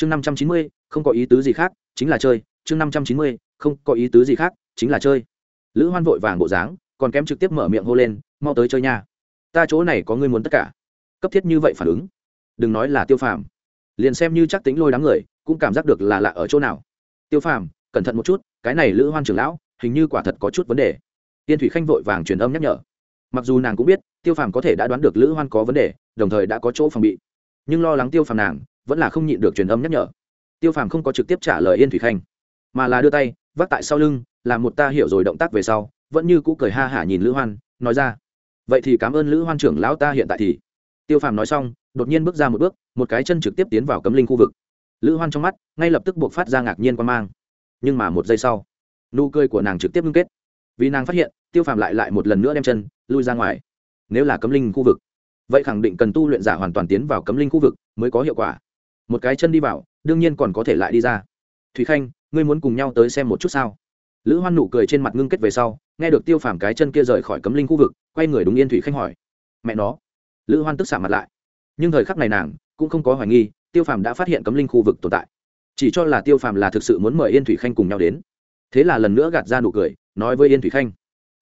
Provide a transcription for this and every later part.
chương năm trăm chín mươi, không có ý tứ gì khác, chính là chơi. Chương năm trăm chín mươi, không có ý tứ gì khác, chính là chơi. Lữ hoan vội vàng bộ dáng, còn kém trực tiếp mở miệng hô lên, mau tới chơi nha. Ta chỗ này có ngươi muốn tất cả. Cấp thiết như vậy phản ứng. Đừng nói là tiêu phàm. Liền xem như chắc tính lôi đám người, cũng cảm giác được là lạ ở chỗ nào. Tiêu phàm, cẩn thận một chút, cái này lữ hoan trưởng lão, hình như quả thật có chút vấn đề. Tiên thủy khanh vội vàng truyền âm nhắc nhở. Mặc dù nàng cũng biết, tiêu phàm có thể đã đoán được lữ hoan có vấn đề, đồng thời đã có chỗ phòng bị. Nhưng lo lắng tiêu phàm nàng vẫn là không nhịn được truyền âm nhắc nhở. Tiêu phàm không có trực tiếp trả lời yên thủy khanh, mà là đưa tay vác tại sau lưng, làm một ta hiểu rồi động tác về sau, vẫn như cũ cười ha hả nhìn lữ hoan, nói ra, vậy thì cảm ơn lữ hoan trưởng lão ta hiện tại thì. Tiêu phàm nói xong, đột nhiên bước ra một bước, một cái chân trực tiếp tiến vào cấm linh khu vực. Lữ hoan trong mắt, ngay lập tức buộc phát ra ngạc nhiên quan mang. Nhưng mà một giây sau, nụ cười của nàng trực tiếp ngưng kết. Vì nàng phát hiện, tiêu phàm lại lại một lần nữa đem chân lui ra ngoài. Nếu là cấm linh khu vực, vậy khẳng định cần tu luyện giả hoàn toàn tiến vào cấm linh khu vực mới có hiệu quả một cái chân đi vào, đương nhiên còn có thể lại đi ra. Thúy khanh, ngươi muốn cùng nhau tới xem một chút sao? Lữ hoan nụ cười trên mặt ngưng kết về sau, nghe được tiêu phàm cái chân kia rời khỏi cấm linh khu vực, quay người đúng yên thủy khanh hỏi. Mẹ nó. Lữ hoan tức xạ mặt lại. Nhưng thời khắc này nàng cũng không có hoài nghi, tiêu phàm đã phát hiện cấm linh khu vực tồn tại. Chỉ cho là tiêu phàm là thực sự muốn mời yên thủy khanh cùng nhau đến. Thế là lần nữa gạt ra nụ cười, nói với yên thủy khanh.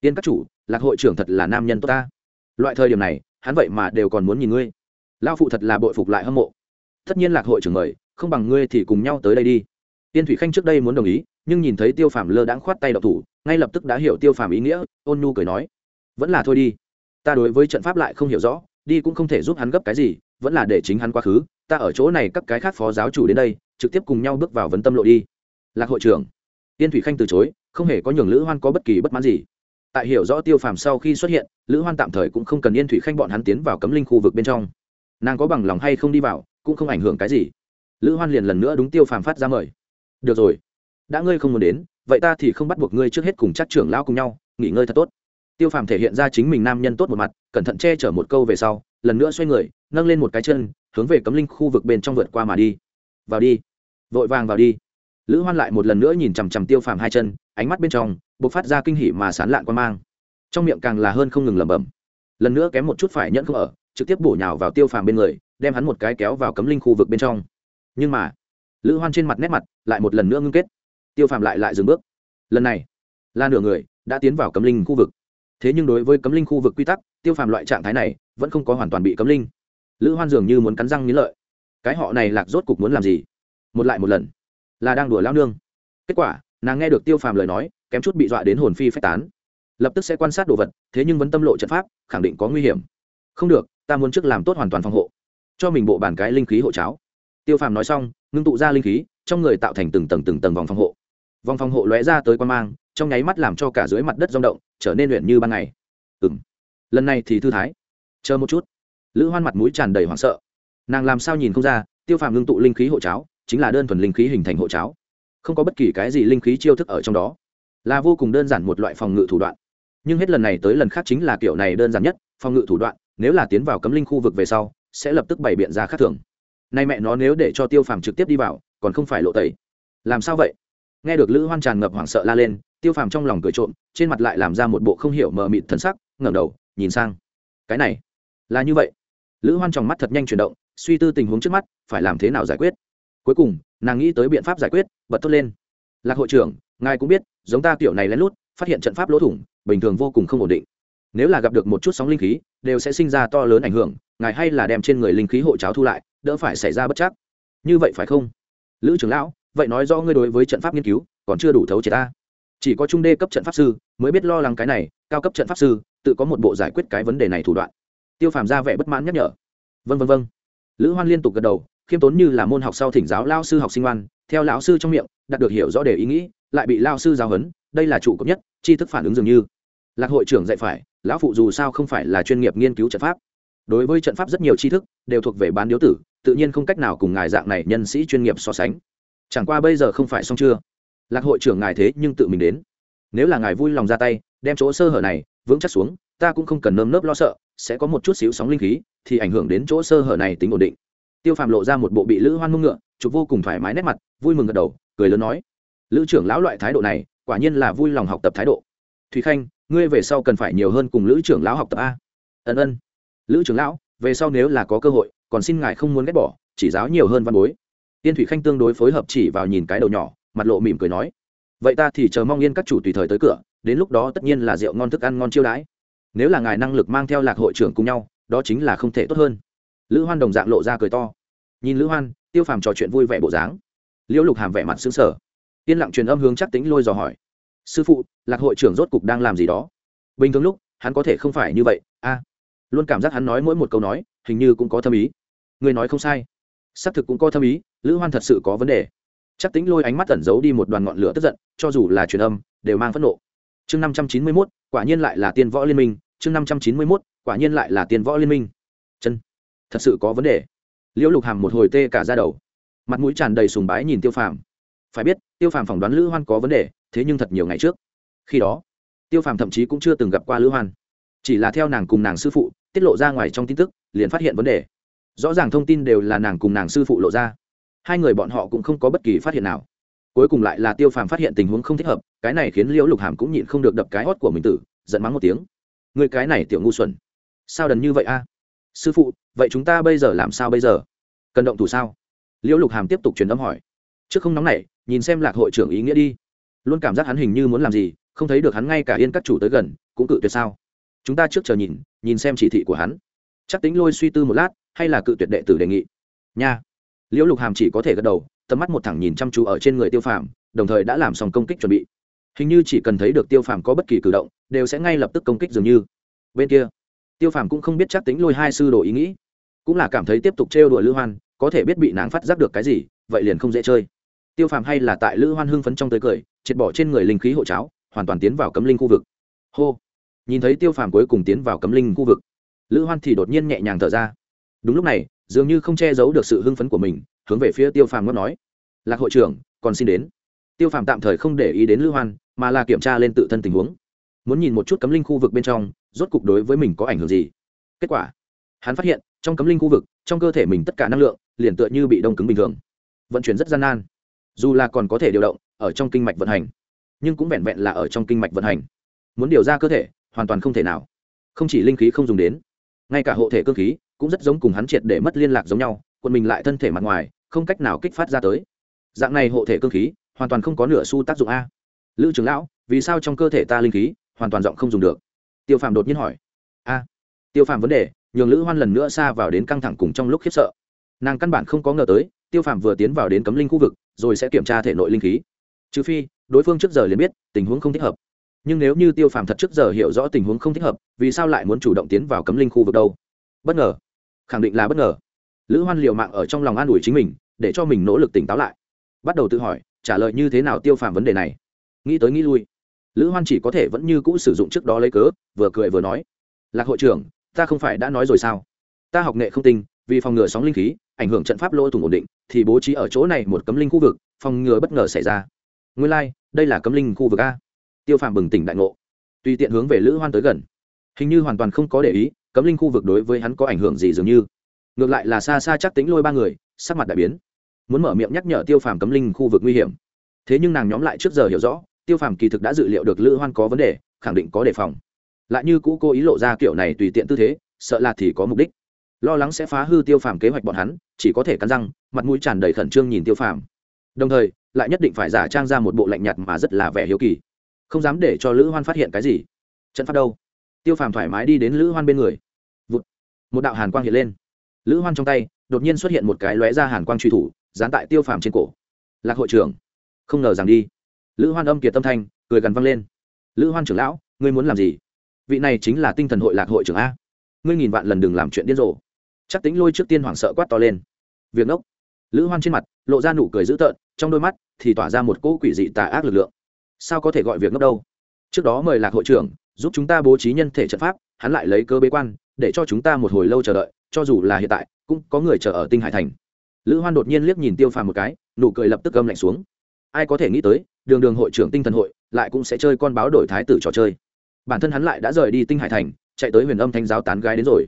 Yên các chủ, lạc hội trưởng thật là nam nhân tốt ta. Loại thời điểm này, hắn vậy mà đều còn muốn nhìn ngươi. Lao phụ thật là bội phục lại hâm mộ tất nhiên lạc hội trưởng mời, không bằng ngươi thì cùng nhau tới đây đi. Tiên thủy khanh trước đây muốn đồng ý, nhưng nhìn thấy tiêu phàm lơ đãng khoát tay đậu thủ, ngay lập tức đã hiểu tiêu phàm ý nghĩa, ôn nhu cười nói, vẫn là thôi đi. Ta đối với trận pháp lại không hiểu rõ, đi cũng không thể giúp hắn gấp cái gì, vẫn là để chính hắn quá khứ. Ta ở chỗ này các cái khác phó giáo chủ đến đây, trực tiếp cùng nhau bước vào vấn tâm lộ đi. Lạc hội trưởng. Tiên thủy khanh từ chối, không hề có nhường lữ hoan có bất kỳ bất mãn gì. Tại hiểu rõ tiêu phàm sau khi xuất hiện, lữ hoan tạm thời cũng không cần yên thủy khanh bọn hắn tiến vào cấm linh khu vực bên trong. Nàng có bằng lòng hay không đi vào cũng không ảnh hưởng cái gì. Lữ hoan liền lần nữa đúng tiêu phàm phát ra mời. Được rồi. Đã ngươi không muốn đến, vậy ta thì không bắt buộc ngươi trước hết cùng chắc trưởng lao cùng nhau, nghỉ ngơi thật tốt. Tiêu phàm thể hiện ra chính mình nam nhân tốt một mặt, cẩn thận che chở một câu về sau, lần nữa xoay người, nâng lên một cái chân, hướng về cấm linh khu vực bên trong vượt qua mà đi. Vào đi. Vội vàng vào đi. Lữ hoan lại một lần nữa nhìn chằm chằm tiêu phàm hai chân, ánh mắt bên trong b ộ c phát ra kinh hỉ mà sán lạn quan mang. Trong miệng càng là hơn không ngừng lẩm bẩm. Lần nữa kém một chút phải nhẫn không ở, trực tiếp bổ nhào vào tiêu phàm bên người đem hắn một cái kéo vào cấm linh khu vực bên trong. Nhưng mà, lữ hoan trên mặt nét mặt lại một lần nữa ngưng kết. Tiêu phàm lại lại dừng bước. Lần này, là nửa người đã tiến vào cấm linh khu vực. Thế nhưng đối với cấm linh khu vực quy tắc, tiêu phàm loại trạng thái này vẫn không có hoàn toàn bị cấm linh. Lữ hoan dường như muốn cắn răng nghĩ lợi. Cái họ này lạc rốt cục muốn làm gì? Một lại một lần. Là đang đùa lao nương. Kết quả, nàng nghe được tiêu phàm lời nói, kém chút bị dọa đến hồn phi phách tán. Lập tức sẽ quan sát đồ vật, thế nhưng vẫn tâm lộ trận pháp, khẳng định có nguy hiểm. Không được, ta muốn trước làm tốt hoàn toàn phòng hộ cho mình bộ bàn cái linh khí hộ cháo. Tiêu phàm nói xong, ngưng tụ ra linh khí, trong người tạo thành từng tầng từng tầng vòng phòng hộ. Vòng phòng hộ lóe ra tới quan mang, trong nháy mắt làm cho cả dưới mặt đất rung động, trở nên luyện như ban ngày. Ừ m lần này thì thư thái. Chờ một chút. Lữ hoan mặt mũi tràn đầy hoảng sợ. Nàng làm sao nhìn không ra, tiêu phàm ngưng tụ linh khí hộ cháo, chính là đơn thuần linh khí hình thành hộ cháo. Không có bất kỳ cái gì linh khí chiêu thức ở trong đó. Là vô cùng đơn giản một loại phòng ngự thủ đoạn. Nhưng hết lần này tới lần khác chính là kiểu này đơn giản nhất, phòng ngự thủ đoạn, nếu là tiến vào cấm linh khu vực về sau sẽ lập tức bày biện ra khác thường. Nay mẹ nó nếu để cho tiêu phàm trực tiếp đi vào, còn không phải lộ tẩy. Làm sao vậy? Nghe được lữ hoan tràn ngập hoảng sợ la lên, tiêu phàm trong lòng cười trộm, trên mặt lại làm ra một bộ không hiểu mờ mịt thân sắc, ngẩng đầu, nhìn sang. Cái này, là như vậy. Lữ hoan trong mắt thật nhanh chuyển động, suy tư tình huống trước mắt, phải làm thế nào giải quyết? Cuối cùng, nàng nghĩ tới biện pháp giải quyết, bật thốt lên. Lạc hội trưởng, ngài cũng biết, giống ta kiểu này lén lút, phát hiện trận pháp lỗ thủng, bình thường vô cùng không ổn định nếu là gặp được một chút sóng linh khí, đều sẽ sinh ra to lớn ảnh hưởng, ngài hay là đem trên người linh khí hộ cháo thu lại, đỡ phải xảy ra bất chắc. Như vậy phải không? Lữ trưởng lão, vậy nói do ngươi đối với trận pháp nghiên cứu, còn chưa đủ thấu chế ta. Chỉ có trung đê cấp trận pháp sư mới biết lo lắng cái này, cao cấp trận pháp sư tự có một bộ giải quyết cái vấn đề này thủ đoạn. Tiêu phàm ra vẻ bất mãn nhắc nhở. Vân vân vân lữ hoan liên tục gật đầu, khiêm tốn như là môn học sau thỉnh giáo lao sư học sinh oan theo lão sư trong miệng, đạt được hiểu rõ đề ý nghĩ, lại bị lao sư giáo huấn, đây là trụ cấp nhất, tri thức phản ứng dường như. Lạc hội trưởng dạy phải lão phụ dù sao không phải là chuyên nghiệp nghiên cứu trận pháp. Đối với trận pháp rất nhiều tri thức, đều thuộc về bán điếu tử, tự nhiên không cách nào cùng ngài dạng này nhân sĩ chuyên nghiệp so sánh. Chẳng qua bây giờ không phải xong chưa? Lạc hội trưởng ngài thế nhưng tự mình đến. Nếu là ngài vui lòng ra tay, đem chỗ sơ hở này vững chắc xuống, ta cũng không cần nơm nớp lo sợ, sẽ có một chút xíu sóng linh khí, thì ảnh hưởng đến chỗ sơ hở này tính ổn định. Tiêu phàm lộ ra một bộ bị lữ hoan mông ngựa, chụp vô cùng thoải mái nét mặt, vui mừng gật đầu, cười lớn nói, lữ trưởng lão loại thái độ này, quả nhiên là vui lòng học tập thái độ. Thùy khanh ngươi về sau cần phải nhiều hơn cùng lữ trưởng lão học tập a. Ân ân. Lữ trưởng lão, về sau nếu là có cơ hội, còn xin ngài không muốn ghét bỏ, chỉ giáo nhiều hơn văn bối. Yên thủy khanh tương đối phối hợp chỉ vào nhìn cái đầu nhỏ, mặt lộ mỉm cười nói, vậy ta thì chờ mong yên các chủ tùy thời tới cửa, đến lúc đó tất nhiên là rượu ngon thức ăn ngon chiêu đãi. Nếu là ngài năng lực mang theo lạc hội trưởng cùng nhau, đó chính là không thể tốt hơn. Lữ hoan đồng dạng lộ ra cười to. Nhìn lữ hoan, tiêu phàm trò chuyện vui vẻ bộ dáng. Liễu lục hàm vẻ mặt xứng sở yên lặng truyền âm hướng chắc tính lôi dò hỏi sư phụ, lạc hội trưởng rốt cục đang làm gì đó. Bình thường lúc, hắn có thể không phải như vậy, a. Luôn cảm giác hắn nói mỗi một câu nói, hình như cũng có thâm ý. Người nói không sai. Xác thực cũng có thâm ý, lữ hoan thật sự có vấn đề. Chắc tính lôi ánh mắt tẩn giấu đi một đoàn ngọn lửa tức giận, cho dù là truyền âm, đều mang phẫn nộ. Chương năm trăm chín mươi mốt, quả nhiên lại là tiên võ liên minh. Chương năm trăm chín mươi mốt, quả nhiên lại là tiên võ liên minh. Chân. Thật sự có vấn đề. Liễu lục hàm một hồi tê cả ra đầu. Mặt mũi tràn đầy sùng bái nhìn tiêu phàm phải biết, tiêu phàm phỏng đoán lữ hoan có vấn đề, thế nhưng thật nhiều ngày trước. Khi đó, tiêu phàm thậm chí cũng chưa từng gặp qua lữ hoan. Chỉ là theo nàng cùng nàng sư phụ, tiết lộ ra ngoài trong tin tức, liền phát hiện vấn đề. Rõ ràng thông tin đều là nàng cùng nàng sư phụ lộ ra. Hai người bọn họ cũng không có bất kỳ phát hiện nào. Cuối cùng lại là tiêu phàm phát hiện tình huống không thích hợp, cái này khiến liễu lục hàm cũng nhịn không được đập cái hót của mình tử, giận mắng một tiếng. Người cái này tiểu ngu xuẩn. Sao đần như vậy a? Sư phụ, vậy chúng ta bây giờ làm sao bây giờ? Cần động thủ sao? Liễu lục hàm tiếp tục truyền âm hỏi. Trước không nóng này nhìn xem lạc hội trưởng ý nghĩa đi. Luôn cảm giác hắn hình như muốn làm gì, không thấy được hắn ngay cả yên các chủ tới gần, cũng cự tuyệt sao? Chúng ta trước chờ nhìn nhìn xem chỉ thị của hắn. Chắc tính lôi suy tư một lát, hay là cự tuyệt đệ tử đề nghị? Nha. Liễu lục hàm chỉ có thể gật đầu, tầm mắt một thẳng nhìn chăm chú ở trên người tiêu phàm, đồng thời đã làm xong công kích chuẩn bị. Hình như chỉ cần thấy được tiêu phàm có bất kỳ cử động, đều sẽ ngay lập tức công kích dường như. Bên kia, tiêu phàm cũng không biết chắc tính lôi hai sư đồ ý nghĩ. Cũng là cảm thấy tiếp tục trêu đùa lữ hoan, có thể biết bị nàng phát giác được cái gì, vậy liền không dễ chơi tiêu phàm hay là tại lữ hoan hưng phấn trong tới cười, triệt bỏ trên người linh khí hộ cháo, hoàn toàn tiến vào cấm linh khu vực. Hô. Nhìn thấy tiêu phàm cuối cùng tiến vào cấm linh khu vực, lữ hoan thì đột nhiên nhẹ nhàng thở ra. Đúng lúc này, dường như không che giấu được sự hưng phấn của mình, hướng về phía tiêu phàm ngót nói. Lạc hội trưởng, còn xin đến. Tiêu phàm tạm thời không để ý đến lữ hoan, mà là kiểm tra lên tự thân tình huống. Muốn nhìn một chút cấm linh khu vực bên trong, rốt cục đối với mình có ảnh hưởng gì. Kết quả, hắn phát hiện, trong cấm linh khu vực, trong cơ thể mình tất cả năng lượng, liền tựa như bị đông cứng bình thường. Vận chuyển rất gian nan dù là còn có thể điều động ở trong kinh mạch vận hành, nhưng cũng vẹn vẹn là ở trong kinh mạch vận hành. Muốn điều ra cơ thể, hoàn toàn không thể nào. Không chỉ linh khí không dùng đến, ngay cả hộ thể cơ khí cũng rất giống cùng hắn triệt để mất liên lạc giống nhau quân mình lại thân thể mặt ngoài, không cách nào kích phát ra tới. Dạng này hộ thể cơ khí hoàn toàn không có nửa xu tác dụng a. Lữ trưởng lão, vì sao trong cơ thể ta linh khí hoàn toàn giọng không dùng được? Tiêu phàm đột nhiên hỏi. A. Tiêu phàm vấn đề, nhường lữ hoan lần nữa xa vào đến căng thẳng cùng trong lúc khiếp sợ. Nàng căn bản không có ngờ tới, tiêu phàm vừa tiến vào đến cấm linh khu vực rồi sẽ kiểm tra thể nội linh khí. Trừ phi, đối phương trước giờ liền biết tình huống không thích hợp. Nhưng nếu như tiêu phàm thật trước giờ hiểu rõ tình huống không thích hợp, vì sao lại muốn chủ động tiến vào cấm linh khu vực đâu? Bất ngờ. Khẳng định là bất ngờ. Lữ hoan liều mạng ở trong lòng an ủi chính mình, để cho mình nỗ lực tỉnh táo lại. Bắt đầu tự hỏi, trả lời như thế nào tiêu phàm vấn đề này? Nghĩ tới nghĩ lui. Lữ hoan chỉ có thể vẫn như cũ sử dụng trước đó lấy cớ, vừa cười vừa nói. Lạc hội trưởng, ta không phải đã nói rồi sao? Ta học nghệ không tinh vì phòng ngừa sóng linh khí ảnh hưởng trận pháp lỗ thủng ổn định thì bố trí ở chỗ này một cấm linh khu vực phòng ngừa bất ngờ xảy ra. Nguyên lai、like, đây là cấm linh khu vực a. Tiêu phàm bừng tỉnh đại ngộ. Tùy tiện hướng về lữ hoan tới gần. Hình như hoàn toàn không có để ý cấm linh khu vực đối với hắn có ảnh hưởng gì dường như. Ngược lại là xa xa chắc tính lôi ba người sắc mặt đại biến. Muốn mở miệng nhắc nhở tiêu phàm cấm linh khu vực nguy hiểm. Thế nhưng nàng nhóm lại trước giờ hiểu rõ tiêu phàm kỳ thực đã dự liệu được lữ hoan có vấn đề khẳng định có đề phòng. Lại như cũ cô ý lộ ra kiểu này tùy tiện tư thế sợ là thì có mục đích lo lắng sẽ phá hư tiêu phàm kế hoạch bọn hắn, chỉ có thể cắn răng, mặt mũi tràn đầy khẩn trương nhìn tiêu phàm. Đồng thời, lại nhất định phải giả trang ra một bộ lạnh nhạt mà rất là vẻ hiếu kỳ. Không dám để cho lữ hoan phát hiện cái gì. Trận phát đâu? Tiêu phàm thoải mái đi đến lữ hoan bên người. Vụt. một đạo hàn quang hiện lên. Lữ hoan trong tay, đột nhiên xuất hiện một cái lóe ra hàn quang truy thủ, dán tại tiêu phàm trên cổ. Lạc hội trưởng! Không ngờ rằng đi. Lữ hoan âm kiệt tâm thanh, cười gần văng lên. Lữ hoan trưởng lão, ngươi muốn làm gì? Vị này chính là tinh thần hội lạc hội trưởng a. Ngươi nghìn vạn lần đừng làm chuyện điên rồ chắc tính lôi trước tiên hoảng sợ quát to lên. Việc ngốc. Lữ hoan trên mặt, lộ ra nụ cười dữ tợn, trong đôi mắt thì tỏa ra một cỗ quỷ dị tà ác lực lượng. Sao có thể gọi việc ngốc đâu? Trước đó mời lạc hội trưởng, giúp chúng ta bố trí nhân thể trận pháp, hắn lại lấy cơ bế quan, để cho chúng ta một hồi lâu chờ đợi, cho dù là hiện tại, cũng có người chờ ở tinh hải thành. Lữ hoan đột nhiên liếc nhìn tiêu phàm một cái, nụ cười lập tức gâm lạnh xuống. Ai có thể nghĩ tới, đường đường hội trưởng tinh thần hội, lại cũng sẽ chơi con báo đổi thái tử trò chơi. Bản thân hắn lại đã rời đi tinh hải thành, chạy tới huyền âm thanh giáo tán gái đến rồi.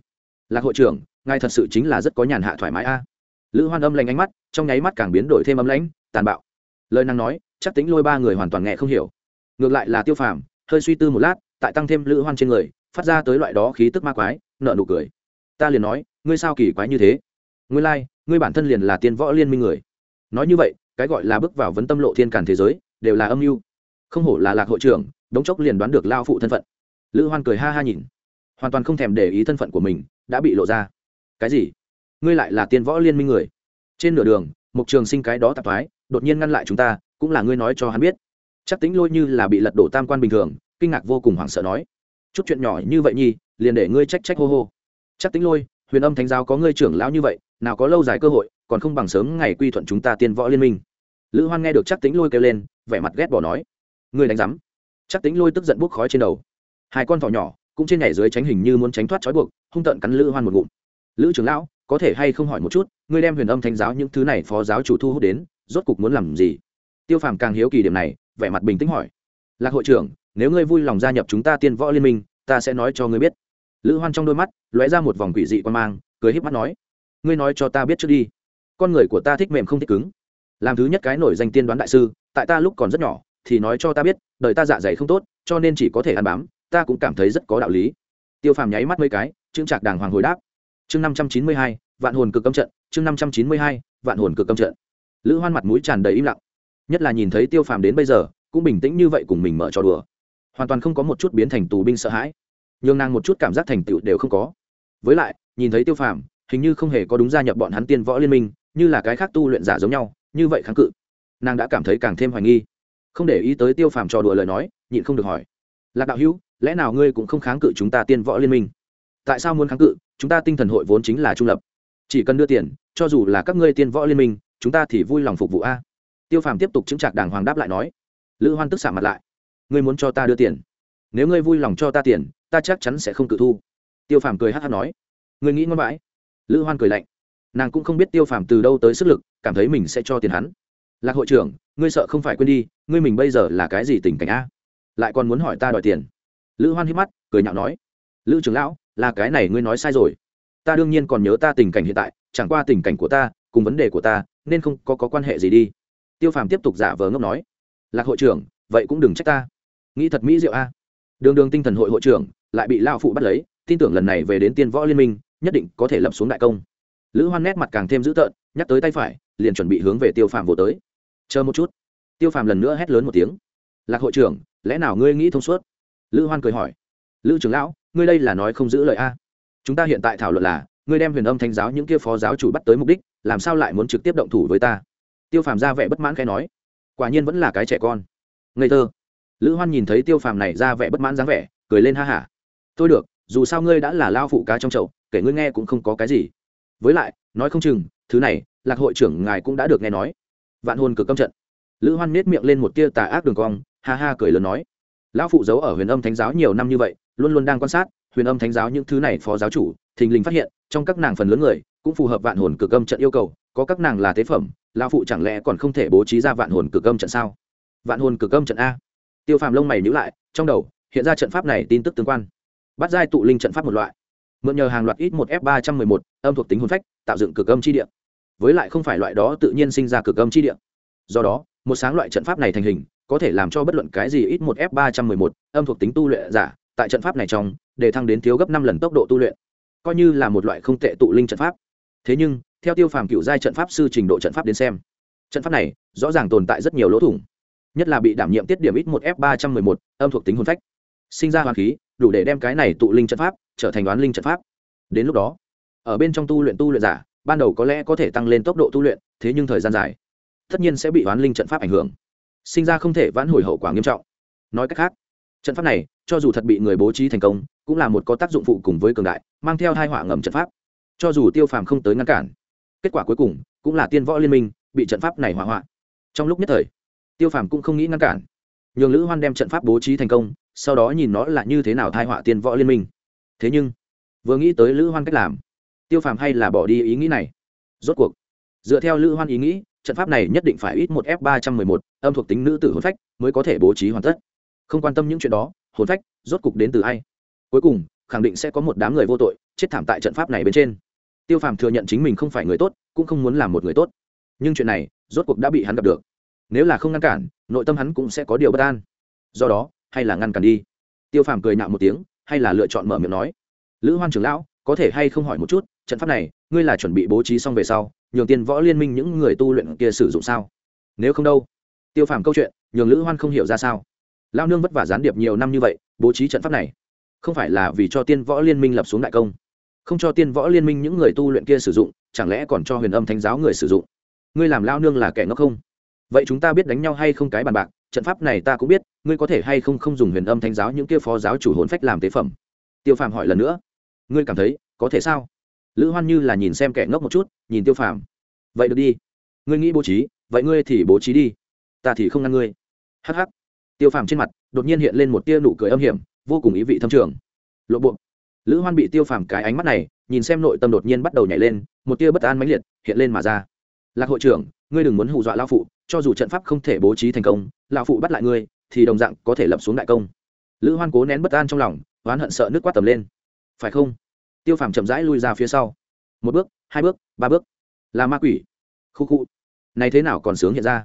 Lạc hội trưởng ngài thật sự chính là rất có nhàn hạ thoải mái a. Lữ hoan âm lanh ánh mắt trong nháy mắt càng biến đổi thêm âm lãnh tàn bạo. Lời năng nói chắc tính lôi ba người hoàn toàn nghe không hiểu. Ngược lại là tiêu phàm hơi suy tư một lát tại tăng thêm lữ hoan trên người phát ra tới loại đó khí tức ma quái nợ nụ cười. Ta liền nói ngươi sao kỳ quái như thế? Ngươi lai、like, ngươi bản thân liền là tiên võ liên minh người. Nói như vậy cái gọi là bước vào vấn tâm lộ thiên cản thế giới đều là âm mưu. Không hổ là lạc hội trưởng đống chốc liền đoán được lao phụ thân phận. Lữ hoan cười ha ha nhìn. Hoàn toàn không thèm để ý thân phận của mình đã bị lộ ra cái gì? Ngươi lại là tiên võ liên minh người. Trên nửa đường mục trường sinh cái đó tạp thoái, đột nhiên ngăn lại chúng ta, cũng là ngươi nói cho hắn biết. Chắc tính lôi như là bị lật đổ tam quan bình thường, kinh ngạc vô cùng hoảng sợ nói. Chút chuyện nhỏ như vậy nhi liền để ngươi trách trách hô hô. Chắc tính lôi, huyền âm thánh giáo có ngươi trưởng lão như vậy, nào có lâu dài cơ hội, còn không bằng sớm ngày quy thuận chúng ta tiên võ liên minh. Lữ hoan nghe được chắc tính lôi kêu lên, vẻ mặt ghét bỏ nói. Ngươi đánh rắm chắc tính lôi tức giận bốc khói trên đầu. Hai con thỏ nhỏ, cũng trên nhảy dưới tránh hình như muốn tránh thoát trói buộc, hung tợn cắn lữ hoan một ngụm lữ trưởng lão, có thể hay không hỏi một chút, ngươi đem huyền âm thánh giáo những thứ này phó giáo chủ thu hút đến, rốt cục muốn làm gì? Tiêu phàm càng hiếu kỳ điểm này, vẻ mặt bình tĩnh hỏi. Lạc hội trưởng, nếu ngươi vui lòng gia nhập chúng ta tiên võ liên minh, ta sẽ nói cho ngươi biết. Lữ hoan trong đôi mắt, lóe ra một vòng quỷ dị quan mang, cười híp mắt nói. Ngươi nói cho ta biết trước đi. Con người của ta thích mềm không thích cứng. Làm thứ nhất cái nổi danh tiên đoán đại sư, tại ta lúc còn rất nhỏ, thì nói cho ta biết, đời ta dạ dày không tốt, cho nên chỉ có thể ăn bám, ta cũng cảm thấy rất có đạo lý. Tiêu phàm nháy mắt mấy cái, chững trạc đàng hoàng hồi đáp chương năm trăm chín mươi hai, vạn hồn cực âm trận, chương năm trăm chín mươi hai, vạn hồn cực âm trận. Lữ hoan mặt mũi tràn đầy im lặng. Nhất là nhìn thấy tiêu phàm đến bây giờ, cũng bình tĩnh như vậy cùng mình mở trò đùa. Hoàn toàn không có một chút biến thành tù binh sợ hãi. Nhường nàng một chút cảm giác thành tựu đều không có. Với lại, nhìn thấy tiêu phàm, hình như không hề có đúng gia nhập bọn hắn tiên võ liên minh, như là cái khác tu luyện giả giống nhau, như vậy kháng cự. Nàng đã cảm thấy càng thêm hoài nghi. Không để ý tới tiêu phàm trò đùa lời nói, nhịn không được hỏi. Lạc đạo hữu, lẽ nào ngươi cũng không kháng cự chúng ta tiên võ liên minh? Tại sao muốn kháng cự? Chúng ta tinh thần hội vốn chính là trung lập. Chỉ cần đưa tiền, cho dù là các ngươi tiên võ liên minh, chúng ta thì vui lòng phục vụ a. Tiêu phàm tiếp tục chứng trạc đàng hoàng đáp lại nói. Lữ hoan tức xạ mặt lại. Ngươi muốn cho ta đưa tiền? Nếu ngươi vui lòng cho ta tiền, ta chắc chắn sẽ không cự thu. Tiêu phàm cười hát hát nói. Ngươi nghĩ ngon bãi? Lữ hoan cười lạnh. Nàng cũng không biết tiêu phàm từ đâu tới sức lực, cảm thấy mình sẽ cho tiền hắn. Lạc hội trưởng, ngươi sợ không phải quên đi, ngươi mình bây giờ là cái gì tình cảnh a? Lại còn muốn hỏi ta đòi tiền? Lữ hoan hít mắt, cười nhạo nói. Lữ trưởng lão là cái này ngươi nói sai rồi. Ta đương nhiên còn nhớ ta tình cảnh hiện tại chẳng qua tình cảnh của ta cùng vấn đề của ta nên không có, có quan hệ gì đi. Tiêu phàm tiếp tục giả vờ ngốc nói. Lạc hội trưởng vậy cũng đừng trách ta. Nghĩ thật mỹ diệu a. Đường đường tinh thần hội hội trưởng lại bị lao phụ bắt lấy tin tưởng lần này về đến tiên võ liên minh nhất định có thể lập xuống đại công. Lữ hoan nét mặt càng thêm dữ tợn nhắc tới tay phải liền chuẩn bị hướng về tiêu phàm vô tới. Chờ một chút. Tiêu phàm lần nữa hét lớn một tiếng. Lạc hội trưởng lẽ nào ngươi nghĩ thông suốt? Lữ hoan cười hỏi. Lữ trưởng lão ngươi đây là nói không giữ lời a. Chúng ta hiện tại thảo luận là, ngươi đem huyền âm thanh giáo những kia phó giáo chủ bắt tới mục đích, làm sao lại muốn trực tiếp động thủ với ta? Tiêu phàm ra vẻ bất mãn khai nói. Quả nhiên vẫn là cái trẻ con. Ngây thơ. Lữ hoan nhìn thấy tiêu phàm này ra vẻ bất mãn dáng vẻ, cười lên ha hả. Thôi được, dù sao ngươi đã là lao phụ cá trong chậu, kể ngươi nghe cũng không có cái gì. Với lại, nói không chừng, thứ này, lạc hội trưởng ngài cũng đã được nghe nói. Vạn hồn cực công trận. Lữ hoan nết miệng lên một tia tà ác đường cong, ha ha cười lớn nói. Lão phụ giấu ở huyền âm thánh giáo nhiều năm như vậy luôn luôn đang quan sát, huyền âm thánh giáo những thứ này phó giáo chủ, thình lình phát hiện, trong các nàng phần lớn người, cũng phù hợp vạn hồn cực âm trận yêu cầu, có các nàng là tế phẩm, lão phụ chẳng lẽ còn không thể bố trí ra vạn hồn cực âm trận sao? Vạn hồn cực âm trận a. Tiêu phàm lông mày nhữ lại, trong đầu hiện ra trận pháp này tin tức tương quan. Bắt giai tụ linh trận pháp một loại. Mượn nhờ hàng loạt ít một f ba trăm mười một, âm thuộc tính hồn phách, tạo dựng cực âm chi địa. Với lại không phải loại đó tự nhiên sinh ra cực âm chi địa. Do đó, một sáng loại trận pháp này thành hình, có thể làm cho bất luận cái gì ít một f ba trăm mười một, âm thuộc tính tu luyện giả tại trận pháp này trong, để thăng đến thiếu gấp năm lần tốc độ tu luyện. Coi như là một loại không tệ tụ linh trận pháp. Thế nhưng, theo tiêu phàm cựu giai trận pháp sư trình độ trận pháp đến xem, trận pháp này rõ ràng tồn tại rất nhiều lỗ thủng, nhất là bị đảm nhiệm tiết điểm ít một f ba trăm mười một, âm thuộc tính hồn phách. Sinh ra hoàng khí, đủ để đem cái này tụ linh trận pháp trở thành đoán linh trận pháp. Đến lúc đó, ở bên trong tu luyện tu luyện giả, ban đầu có lẽ có thể tăng lên tốc độ tu luyện, thế nhưng thời gian dài, tất nhiên sẽ bị đoán linh trận pháp ảnh hưởng. Sinh ra không thể vãn hồi hậu quả nghiêm trọng. Nói cách khác trận pháp này, cho dù thật bị người bố trí thành công, cũng là một có tác dụng phụ cùng với cường đại, mang theo hai họa ngầm trận pháp. Cho dù tiêu phàm không tới ngăn cản, kết quả cuối cùng cũng là tiên võ liên minh bị trận pháp này hỏa hoạn. Trong lúc nhất thời, tiêu phàm cũng không nghĩ ngăn cản. Nhường lữ hoan đem trận pháp bố trí thành công, sau đó nhìn nó là như thế nào thai họa tiên võ liên minh. Thế nhưng, vừa nghĩ tới lữ hoan cách làm, tiêu phàm hay là bỏ đi ý nghĩ này. Rốt cuộc, dựa theo lữ hoan ý nghĩ, trận pháp này nhất định phải ít một f ba trăm mười một, âm thuộc tính nữ tử hồn phách mới có thể bố trí hoàn tất không quan tâm những chuyện đó, hồn phách, rốt cục đến từ ai? Cuối cùng, khẳng định sẽ có một đám người vô tội, chết thảm tại trận pháp này bên trên. Tiêu phàm thừa nhận chính mình không phải người tốt, cũng không muốn làm một người tốt. Nhưng chuyện này, rốt cuộc đã bị hắn gặp được. Nếu là không ngăn cản, nội tâm hắn cũng sẽ có điều bất an. Do đó, hay là ngăn cản đi? Tiêu phàm cười nạo một tiếng, hay là lựa chọn mở miệng nói. Lữ hoan trưởng lão, có thể hay không hỏi một chút, trận pháp này, ngươi là chuẩn bị bố trí xong về sau, nhường tiên võ liên minh những người tu luyện kia sử dụng sao? Nếu không đâu? Tiêu phàm câu chuyện, nhường lữ hoan không hiểu ra sao lao nương vất vả gián điệp nhiều năm như vậy, bố trí trận pháp này, không phải là vì cho tiên võ liên minh lập xuống đại công. Không cho tiên võ liên minh những người tu luyện kia sử dụng, chẳng lẽ còn cho huyền âm thánh giáo người sử dụng? Ngươi làm lao nương là kẻ ngốc không? Vậy chúng ta biết đánh nhau hay không cái bàn bạc, trận pháp này ta cũng biết, ngươi có thể hay không không dùng huyền âm thánh giáo những kia phó giáo chủ hồn phách làm tế phẩm? Tiêu phàm hỏi lần nữa. Ngươi cảm thấy, có thể sao? Lữ hoan như là nhìn xem kẻ ngốc một chút, nhìn tiêu phàm. Vậy được đi. Ngươi nghĩ bố trí, vậy ngươi thì bố trí đi. Ta thì không ngăn ngươi. Hh tiêu phàm trên mặt đột nhiên hiện lên một tia nụ cười âm hiểm, vô cùng ý vị thâm trường. Lộ bộ. Lữ hoan bị tiêu phàm cái ánh mắt này, nhìn xem nội tâm đột nhiên bắt đầu nhảy lên, một tia bất an mãnh liệt hiện lên mà ra. Lạc hội trưởng, ngươi đừng muốn hù dọa lao phụ, cho dù trận pháp không thể bố trí thành công lao phụ bắt lại ngươi, thì đồng dạng có thể lập xuống đại công. Lữ hoan cố nén bất an trong lòng, oán hận sợ nước quát tầm lên. Phải không? Tiêu phàm chậm rãi lui ra phía sau. Một bước, hai bước, ba bước. Là ma quỷ. Khu khu. Này thế nào còn sướng hiện ra?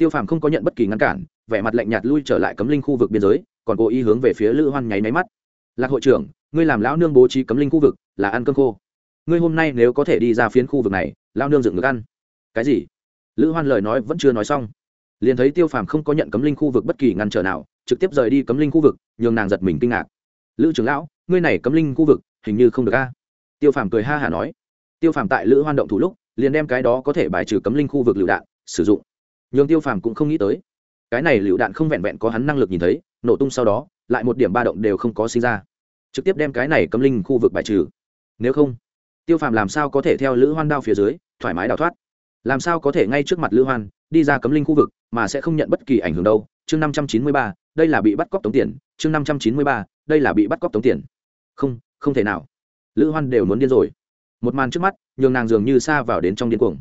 Tiêu phàm không có nhận bất kỳ ngăn cản, vẻ mặt lạnh nhạt lui trở lại cấm linh khu vực biên giới, còn cố ý hướng về phía lữ hoan nháy máy mắt. Lạc hội trưởng, ngươi làm lão nương bố trí cấm linh khu vực, là ăn cơm khô. Ngươi hôm nay nếu có thể đi ra phiến khu vực này lao nương dựng ngược ăn. Cái gì? Lữ hoan lời nói vẫn chưa nói xong. Liền thấy tiêu phàm không có nhận cấm linh khu vực bất kỳ ngăn trở nào, trực tiếp rời đi cấm linh khu vực, nhường nàng giật mình kinh ngạc. Lữ trưởng lão, ngươi này cấm linh khu vực, hình như không được a. Tiêu phàm cười ha hả nói. Tiêu phàm tại lữ hoan động thủ lúc, liền đem cái đó có thể bài trừ cấm linh khu vực lựu đạn sử dụng nhường tiêu phàm cũng không nghĩ tới. Cái này lựu đạn không vẹn vẹn có hắn năng lực nhìn thấy, nổ tung sau đó, lại một điểm ba động đều không có sinh ra. Trực tiếp đem cái này cấm linh khu vực bài trừ. Nếu không, tiêu phàm làm sao có thể theo lữ hoan đao phía dưới, thoải mái đào thoát? Làm sao có thể ngay trước mặt lữ hoan, đi ra cấm linh khu vực, mà sẽ không nhận bất kỳ ảnh hưởng đâu? Chương năm trăm chín mươi ba, đây là bị bắt cóc tống tiền. Chương năm trăm chín mươi ba, đây là bị bắt cóc tống tiền. Không không thể nào. Lữ hoan đều muốn điên rồi. Một màn trước mắt, nhường nàng dường như xa vào đến trong điên cuồng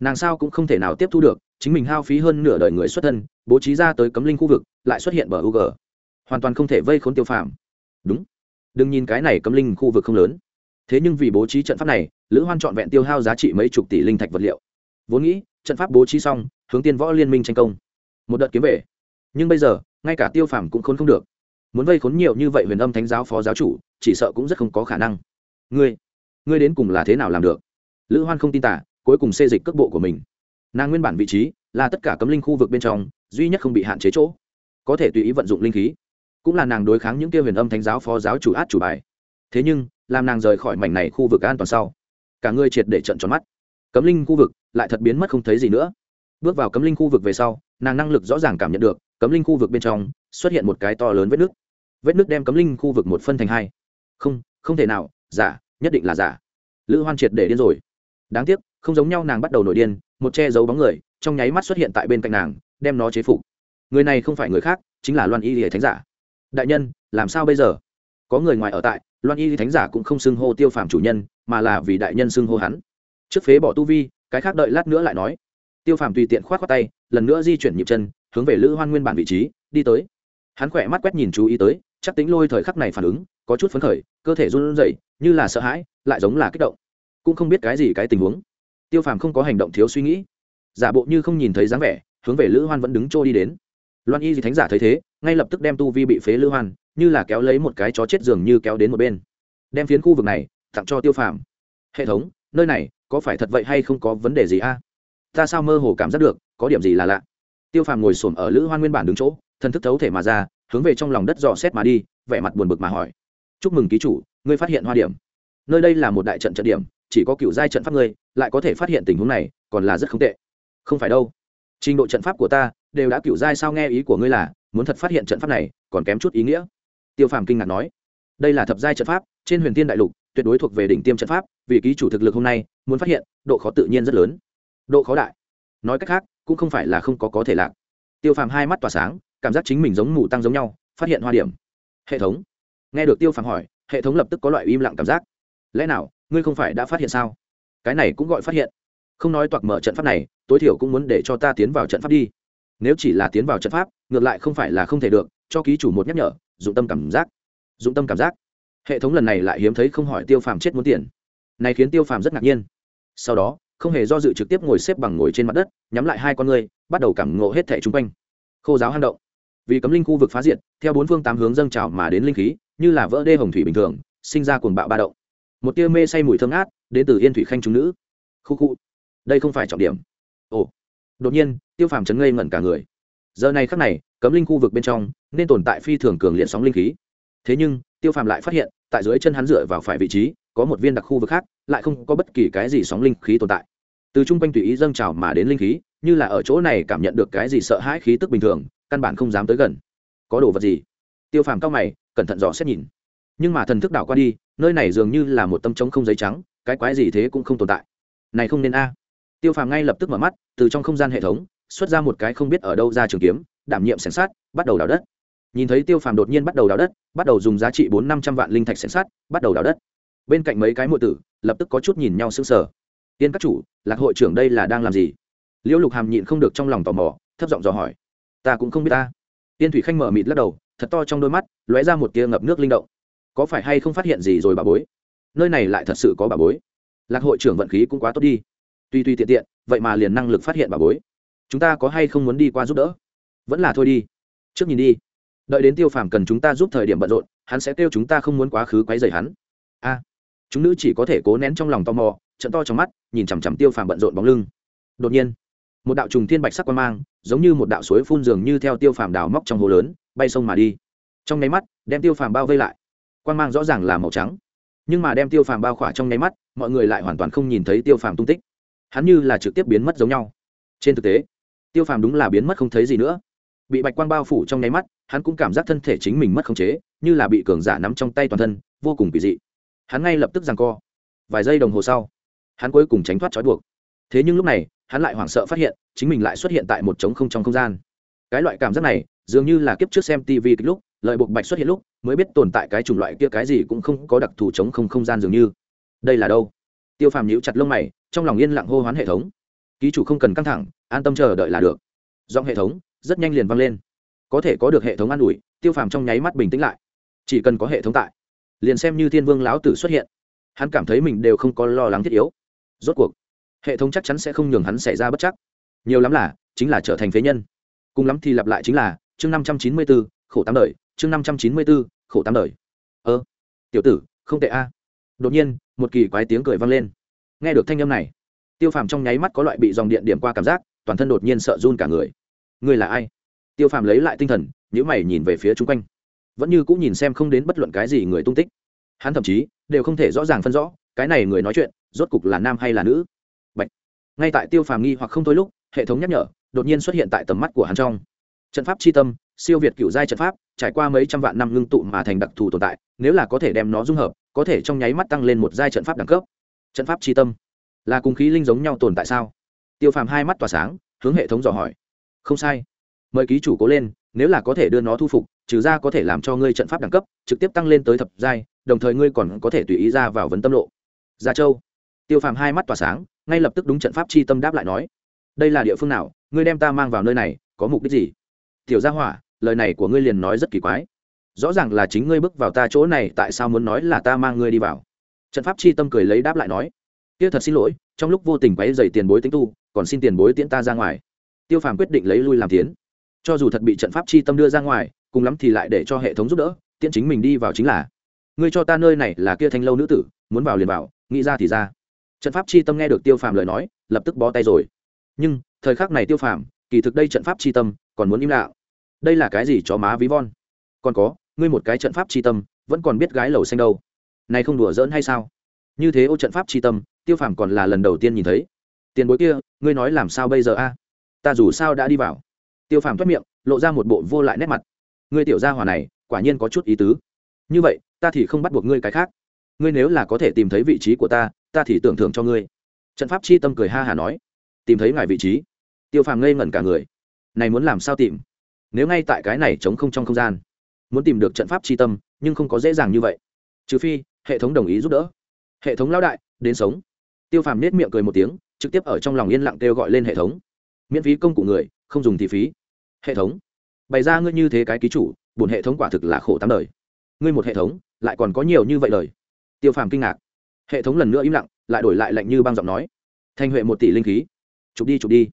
nàng sao cũng không thể nào tiếp thu được, chính mình hao phí hơn nửa đời người xuất thân, bố trí ra tới cấm linh khu vực, lại xuất hiện bờ u g hoàn toàn không thể vây khốn tiêu phàm. Đúng. Đừng nhìn cái này cấm linh khu vực không lớn. Thế nhưng vì bố trí trận pháp này, lữ hoan trọn vẹn tiêu hao giá trị mấy chục tỷ linh thạch vật liệu. Vốn nghĩ, trận pháp bố trí xong, hướng tiên võ liên minh tranh công. Một đợt kiếm về. Nhưng bây giờ, ngay cả tiêu phàm cũng khốn không được. Muốn vây khốn nhiều như vậy huyền âm thánh giáo phó giáo chủ, chỉ sợ cũng rất không có khả năng. Ngươi ngươi đến cùng là thế nào làm được? Lữ hoan không tin tả cuối cùng xê dịch cước bộ của mình. Nàng nguyên bản vị trí là tất cả cấm linh khu vực bên trong, duy nhất không bị hạn chế chỗ. Có thể tùy ý vận dụng linh khí. Cũng là nàng đối kháng những kia huyền âm thánh giáo phó giáo chủ át chủ bài. Thế nhưng, làm nàng rời khỏi mảnh này khu vực an toàn sau, cả người triệt để trận tròn mắt. Cấm linh khu vực lại thật biến mất không thấy gì nữa. Bước vào cấm linh khu vực về sau, nàng năng lực rõ ràng cảm nhận được, cấm linh khu vực bên trong xuất hiện một cái to lớn vết nước vết nước đem cấm linh khu vực một phân thành hai. Không không thể nào, giả, nhất định là giả. Lữ hoan triệt để điên rồi. Đáng tiếc không giống nhau nàng bắt đầu nổi điên, một che giấu bóng người, trong nháy mắt xuất hiện tại bên cạnh nàng, đem nó chế phục. Người này không phải người khác, chính là loan y hệ thánh giả. Đại nhân, làm sao bây giờ? Có người ngoài ở tại, loan y thánh giả cũng không xưng hô tiêu phàm chủ nhân, mà là vì đại nhân xưng hô hắn. Trước phế bỏ tu vi, cái khác đợi lát nữa lại nói. Tiêu phàm tùy tiện k h o á t khoác tay, lần nữa di chuyển nhịp chân, hướng về lữ hoan nguyên bản vị trí, đi tới. Hắn khỏe mắt quét nhìn chú ý tới, chắc tính lôi thời khắc này phản ứng, có chút phấn khởi, cơ thể run rẩy, như là sợ hãi, lại giống là kích động. Cũng không biết cái gì cái tình huống tiêu phàm không có hành động thiếu suy nghĩ. Giả bộ như không nhìn thấy dáng vẻ, hướng về lữ hoan vẫn đứng trôi đi đến. Loan y thì thánh giả thấy thế, ngay lập tức đem tu vi bị phế lữ hoan, như là kéo lấy một cái chó chết giường như kéo đến một bên. Đem phiến khu vực này tặng cho tiêu phàm. Hệ thống, nơi này, có phải thật vậy hay không có vấn đề gì a? Ta sao mơ hồ cảm giác được, có điểm gì là lạ. Tiêu phàm ngồi s ổ m ở lữ hoan nguyên bản đứng chỗ thân thức thấu thể mà ra, hướng về trong lòng đất dò xét mà đi, vẻ mặt buồn bực mà hỏi. Chúc mừng ký chủ, ngươi phát hiện hoa điểm. Nơi đây là một đại trận trận điểm chỉ có cựu giai trận pháp ngươi, lại có thể phát hiện tình huống này, còn là rất không tệ. Không phải đâu. Trình độ trận pháp của ta đều đã cựu giai sao nghe ý của ngươi là, muốn thật phát hiện trận pháp này, còn kém chút ý nghĩa. Tiêu phàm kinh ngạc nói. Đây là thập giai trận pháp, trên huyền tiên đại lục, tuyệt đối thuộc về đỉnh tiêm trận pháp, vì ký chủ thực lực hôm nay, muốn phát hiện, độ khó tự nhiên rất lớn. Độ khó đại. Nói cách khác, cũng không phải là không có có thể lạc. Tiêu phàm hai mắt tỏa sáng, cảm giác chính mình giống mù tăng giống nhau, phát hiện hoa điểm. Hệ thống. Nghe được tiêu phàm hỏi, hệ thống lập tức có loại im lặng cảm giác. Lẽ nào ngươi không phải đã phát hiện sao? Cái này cũng gọi phát hiện. Không nói toạc mở trận pháp này, tối thiểu cũng muốn để cho ta tiến vào trận pháp đi. Nếu chỉ là tiến vào trận pháp, ngược lại không phải là không thể được, cho ký chủ một nhắc nhở, dụng tâm cảm giác. Dụng tâm cảm giác. Hệ thống lần này lại hiếm thấy không hỏi tiêu phàm chết muốn tiền. Này khiến tiêu phàm rất ngạc nhiên. Sau đó, không hề do dự trực tiếp ngồi xếp bằng ngồi trên mặt đất, nhắm lại hai con ngươi, bắt đầu cảm ngộ hết thẻ chung quanh. Khô giáo hang động. Vì cấm linh khu vực phá diệt, theo bốn phương tám hướng dâng trào mà đến linh khí, như là vỡ đê hồng thủy bình thường, sinh ra cuồng bạo ba động một tia mê say mùi thơm át đến từ yên thủy khanh chúng nữ. Khu khu, đây không phải trọng điểm. Ồ, đột nhiên, tiêu phàm chấn ngây ngẩn cả người. Giờ này khắc này, cấm linh khu vực bên trong, nên tồn tại phi thường cường liệt sóng linh khí. Thế nhưng, tiêu phàm lại phát hiện, tại dưới chân hắn dựa vào phải vị trí, có một viên đặc khu vực khác, lại không có bất kỳ cái gì sóng linh khí tồn tại. Từ chung quanh tùy ý dâng trào mà đến linh khí, như là ở chỗ này cảm nhận được cái gì sợ hãi khí tức bình thường, căn bản không dám tới gần. Có đồ vật gì? Tiêu phàm cao mày, cẩn thận dò xét nhìn nhưng mà thần thức đảo qua đi, nơi này dường như là một tâm trống không giấy trắng, cái quái gì thế cũng không tồn tại. Này không nên a. Tiêu phàm ngay lập tức mở mắt, từ trong không gian hệ thống, xuất ra một cái không biết ở đâu ra trường kiếm, đảm nhiệm sẻn sát bắt đầu đào đất. Nhìn thấy tiêu phàm đột nhiên bắt đầu đào đất, bắt đầu dùng giá trị bốn năm trăm vạn linh thạch sẻn sát bắt đầu đào đất. Bên cạnh mấy cái mộ tử, lập tức có chút nhìn nhau sững sờ. Tiên các chủ, lạc hội trưởng đây là đang làm gì? Liễu lục hàm nhịn không được trong lòng tò mò, thấp giọng dò hỏi. Ta cũng không biết ta. Tiên thủy khanh mở mịt lắc đầu, thật to trong đôi mắt, lóe ra một tia ngập nước linh động có phải hay không phát hiện gì rồi bà bối? Nơi này lại thật sự có bà bối. Lạc hội trưởng vận khí cũng quá tốt đi. Tuy tuy tiện tiện, vậy mà liền năng lực phát hiện bà bối. Chúng ta có hay không muốn đi qua giúp đỡ? Vẫn là thôi đi. Trước nhìn đi. Đợi đến tiêu phàm cần chúng ta giúp thời điểm bận rộn, hắn sẽ kêu chúng ta không muốn quá khứ quấy rầy hắn. A. Chúng nữ chỉ có thể cố nén trong lòng tò mò, trận to trong mắt, nhìn chằm chằm tiêu phàm bận rộn bóng lưng. Đột nhiên, một đạo trùng thiên bạch sắc quan mang, giống như một đạo suối phun dường như theo tiêu phàm đào móc trong hồ lớn, bay sông mà đi. Trong nháy mắt, đem tiêu phàm bao vây lại quan mang rõ ràng là màu trắng. Nhưng mà đem tiêu phàm bao khỏa trong nháy mắt, mọi người lại hoàn toàn không nhìn thấy tiêu phàm tung tích. Hắn như là trực tiếp biến mất giống nhau. Trên thực tế, tiêu phàm đúng là biến mất không thấy gì nữa. Bị bạch quang bao phủ trong nháy mắt, hắn cũng cảm giác thân thể chính mình mất khống chế, như là bị cường giả nắm trong tay toàn thân, vô cùng kỳ dị. Hắn ngay lập tức giằng co. Vài giây đồng hồ sau, hắn cuối cùng tránh thoát trói buộc. Thế nhưng lúc này, hắn lại hoảng sợ phát hiện, chính mình lại xuất hiện tại một trống không trong không gian. Cái loại cảm giác này, dường như là kiếp trước xem tv kịch lúc lợi buộc bạch xuất hiện lúc mới biết tồn tại cái chủng loại kia cái gì cũng không có đặc thù chống không không gian dường như. Đây là đâu? Tiêu phàm nhíu chặt lông mày, trong lòng yên lặng hô hoán hệ thống. Ký chủ không cần căng thẳng, an tâm chờ đợi là được. Giọng hệ thống rất nhanh liền vang lên. Có thể có được hệ thống an ủi, tiêu phàm trong nháy mắt bình tĩnh lại. Chỉ cần có hệ thống tại, liền xem như thiên vương lão tử xuất hiện. Hắn cảm thấy mình đều không có lo lắng thiết yếu. Rốt cuộc, hệ thống chắc chắn sẽ không nhường hắn xảy ra bất chắc. Nhiều lắm là, chính là trở thành phế nhân. Cùng lắm thì lặp lại chính là, chương năm trăm chín mươi bốn khổ tám đời chương năm trăm chín mươi bốn, khổ tám đời. Ơ, tiểu tử, không tệ a. Đột nhiên, một kỳ quái tiếng cười vang lên. Nghe được thanh âm này, tiêu phàm trong nháy mắt có loại bị dòng điện điểm qua cảm giác, toàn thân đột nhiên sợ run cả người. Người là ai? Tiêu phàm lấy lại tinh thần nhữ mày nhìn về phía chung quanh. Vẫn như cũng nhìn xem không đến bất luận cái gì người tung tích. Hắn thậm chí, đều không thể rõ ràng phân rõ, cái này người nói chuyện, rốt cục là nam hay là nữ. Bạch. ngay tại tiêu phàm nghi hoặc không thôi lúc, hệ thống nhắc nhở, đột nhiên xuất hiện tại tầm mắt của hắn trong. Trận pháp c h i tâm, siêu việt cựu giai trận pháp trải qua mấy trăm vạn năm ngưng tụ mà thành đặc thù tồn tại, nếu là có thể đem nó dung hợp, có thể trong nháy mắt tăng lên một giai trận pháp đẳng cấp. Trận pháp tri tâm. Là cùng khí linh giống nhau tồn tại sao? Tiêu phàm hai mắt tỏa sáng, hướng hệ thống dò hỏi. Không sai. Mời ký chủ cố lên, nếu là có thể đưa nó thu phục, trừ ra có thể làm cho ngươi trận pháp đẳng cấp, trực tiếp tăng lên tới thập giai, đồng thời ngươi còn có thể tùy ý ra vào vấn tâm lộ. Gia châu. Tiêu phàm hai mắt tỏa sáng, ngay lập tức đúng trận pháp chi tâm đáp lại nói. Đây là địa phương nào? Ngươi đem ta mang vào nơi này, có mục đích gì? Tiểu gia hỏa lời này của ngươi liền nói rất kỳ quái. Rõ ràng là chính ngươi bước vào ta chỗ này, tại sao muốn nói là ta mang ngươi đi vào? Trận pháp chi tâm cười lấy đáp lại nói, kia thật xin lỗi, trong lúc vô tình quấy dày tiền bối tính tu, còn xin tiền bối tiễn ta ra ngoài. Tiêu phàm quyết định lấy lui làm tiến. Cho dù thật bị trận pháp chi tâm đưa ra ngoài, cùng lắm thì lại để cho hệ thống giúp đỡ, tiễn chính mình đi vào chính là, ngươi cho ta nơi này là kia thanh lâu nữ tử, muốn vào liền vào, nghĩ ra thì ra. Trận pháp chi tâm nghe được tiêu phàm lời nói, lập tức bó tay rồi. Nhưng, thời khắc này tiêu phàm, kỳ thực đây trận pháp chi tâm, còn muốn im lặng đây là cái gì chó má ví von? Còn có, ngươi một cái trận pháp chi tâm, vẫn còn biết gái lầu xanh đâu. Này không đùa giỡn hay sao? Như thế ô trận pháp chi tâm, tiêu phàm còn là lần đầu tiên nhìn thấy. Tiền bối kia, ngươi nói làm sao bây giờ a? Ta dù sao đã đi vào. Tiêu phàm thoát miệng, lộ ra một bộ vô lại nét mặt. Ngươi tiểu gia hỏa này, quả nhiên có chút ý tứ. Như vậy, ta thì không bắt buộc ngươi cái khác. Ngươi nếu là có thể tìm thấy vị trí của ta ta thì tưởng thưởng cho ngươi. Trận pháp chi tâm cười ha hà nói. Tìm thấy ngài vị trí. Tiêu phàm ngây ngẩn cả người. Này muốn làm sao tìm? Nếu ngay tại cái này chống không trong không gian, muốn tìm được trận pháp chi tâm, nhưng không có dễ dàng như vậy. Trừ phi, hệ thống đồng ý giúp đỡ. Hệ thống lão đại, đến sống. Tiêu phàm nết miệng cười một tiếng, trực tiếp ở trong lòng yên lặng kêu gọi lên hệ thống. Miễn phí công cụ người, không dùng thì phí. Hệ thống, bày ra ngươi như thế cái ký chủ, bổn hệ thống quả thực là khổ tám đời. Ngươi một hệ thống, lại còn có nhiều như vậy đời tiêu phàm kinh ngạc. Hệ thống lần nữa im lặng, lại đổi lại lạnh như băng giọng nói. Thanh huệ một tỷ linh khí. Chụp đi chụp đi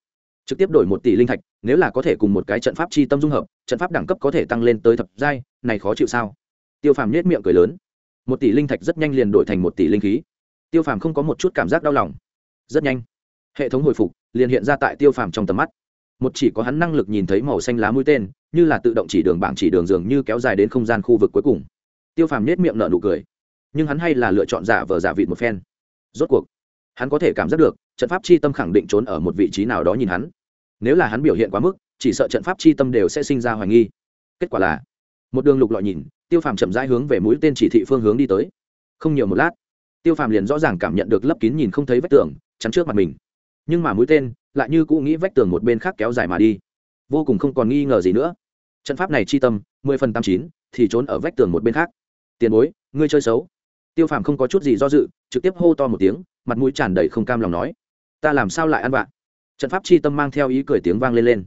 trực tiếp đổi một tỷ linh thạch, nếu là có thể cùng một cái trận pháp chi tâm dung hợp, trận pháp đẳng cấp có thể tăng lên tới thập giai, này khó chịu sao? Tiêu phàm nhét miệng cười lớn. Một tỷ linh thạch rất nhanh liền đổi thành một tỷ linh khí. Tiêu phàm không có một chút cảm giác đau lòng. Rất nhanh, hệ thống hồi phục, liền hiện ra tại tiêu phàm trong tầm mắt. Một chỉ có hắn năng lực nhìn thấy màu xanh lá mũi tên, như là tự động chỉ đường bảng chỉ đường dường như kéo dài đến không gian khu vực cuối cùng. Tiêu phàm nhét miệng nở nụ cười. Nhưng hắn hay là lựa chọn giả vờ giả vịt một phen. Rốt cuộc, hắn có thể cảm giác được trận pháp chi tâm khẳng định trốn ở một vị trí nào đó nhìn hắn. Nếu là hắn biểu hiện quá mức, chỉ sợ trận pháp chi tâm đều sẽ sinh ra hoài nghi. Kết quả là, một đường lục lọi nhìn, tiêu phàm chậm rãi hướng về mũi tên chỉ thị phương hướng đi tới. Không nhiều một lát, tiêu phàm liền rõ ràng cảm nhận được lấp kín nhìn không thấy vách tường, chắn trước mặt mình. Nhưng mà mũi tên lại như cũ nghĩ vách tường một bên khác kéo dài mà đi. Vô cùng không còn nghi ngờ gì nữa. Trận pháp này chi tâm, mười phần tám chín, thì trốn ở vách tường một bên khác. Tiền bối, ngươi chơi xấu. Tiêu phàm không có chút gì do dự, trực tiếp hô to một tiếng, mặt mũi tràn đầy không cam lòng nói ta làm sao lại ăn vạ? Trận pháp chi tâm mang theo ý cười tiếng vang lên lên.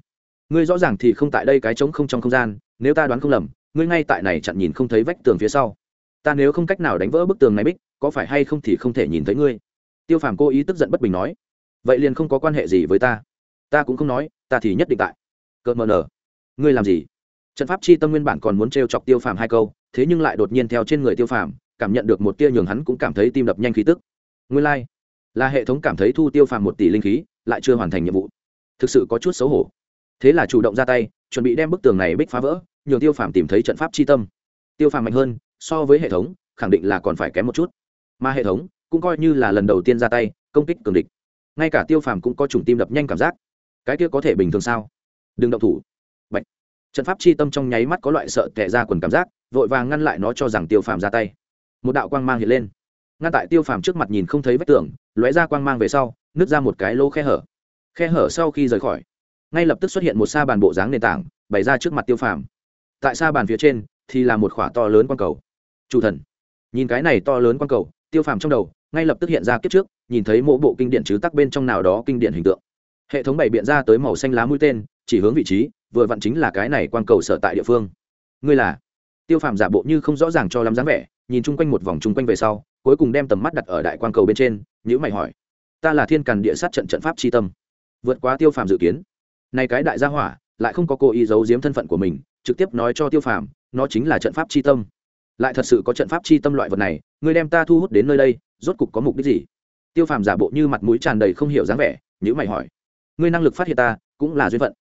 Ngươi rõ ràng thì không tại đây cái trống không trong không gian nếu ta đoán không lầm ngươi ngay tại này chặn nhìn không thấy vách tường phía sau. Ta nếu không cách nào đánh vỡ bức tường này bích có phải hay không thì không thể nhìn thấy ngươi? Tiêu phàm cố ý tức giận bất bình nói. Vậy liền không có quan hệ gì với ta. Ta cũng không nói ta thì nhất định tại. Cợt mờ nở. Ngươi làm gì? Trận pháp chi tâm nguyên bản còn muốn t chọc tiêu phàm hai câu thế nhưng lại đột nhiên theo trên người tiêu phàm cảm nhận được một tia nhường hắn cũng cảm thấy tim đập nhanh khí tức. Nguyên lai、like, là hệ thống cảm thấy thu tiêu phàm một tỷ linh khí, lại chưa hoàn thành nhiệm vụ. Thực sự có chút xấu hổ. Thế là chủ động ra tay, chuẩn bị đem bức tường này bích phá vỡ, nhường tiêu phàm tìm thấy trận pháp chi tâm. Tiêu phàm mạnh hơn, so với hệ thống, khẳng định là còn phải kém một chút. Mà hệ thống cũng coi như là lần đầu tiên ra tay, công kích cường địch. Ngay cả tiêu phàm cũng có chủng tim đập nhanh cảm giác. Cái kia có thể bình thường sao? Đừng động thủ. Bạch. trận pháp chi tâm trong nháy mắt có loại sợ tệ ra quần cảm giác, vội vàng ngăn lại nó cho rằng tiêu phàm ra tay. Một đạo quang mang hiện lên ngăn tại tiêu phàm trước mặt nhìn không thấy vách tường, lóe ra quang mang về sau, nứt ra một cái lỗ khe hở. Khe hở sau khi rời khỏi, ngay lập tức xuất hiện một sa bàn bộ dáng nền tảng, bày ra trước mặt tiêu phàm. Tại sa bàn phía trên thì là một khỏa to lớn quang cầu. Chủ thần, nhìn cái này to lớn quang cầu, tiêu phàm trong đầu ngay lập tức hiện ra kiếp trước, nhìn thấy mỗi bộ kinh điển chứ tắc bên trong nào đó kinh điển hình tượng. Hệ thống bày biện ra tới màu xanh lá mũi tên, chỉ hướng vị trí, vừa vặn chính là cái này quang cầu sở tại địa phương. Ngươi là? Tiêu phàm giả bộ như không rõ ràng cho lắm dáng vẻ nhìn chung quanh một vòng chung quanh về sau, cuối cùng đem tầm mắt đặt ở đại quan cầu bên trên nhữ mày hỏi, ta là thiên càn địa sát trận trận pháp c tâm, vượt quá tiêu phàm dự kiến. Nay cái đại gia hỏa, lại không có cố ý giấu giếm thân phận của mình, trực tiếp nói cho tiêu phàm, nó chính là trận pháp c tâm. Lại thật sự có trận pháp c tâm loại vật này người đem ta thu hút đến nơi đây, rốt cục có mục đích gì? Tiêu phàm giả bộ như mặt mũi tràn đầy không hiểu dáng vẻ nhữ mày hỏi, ngươi năng lực phát hiện ta, cũng là duyên phận.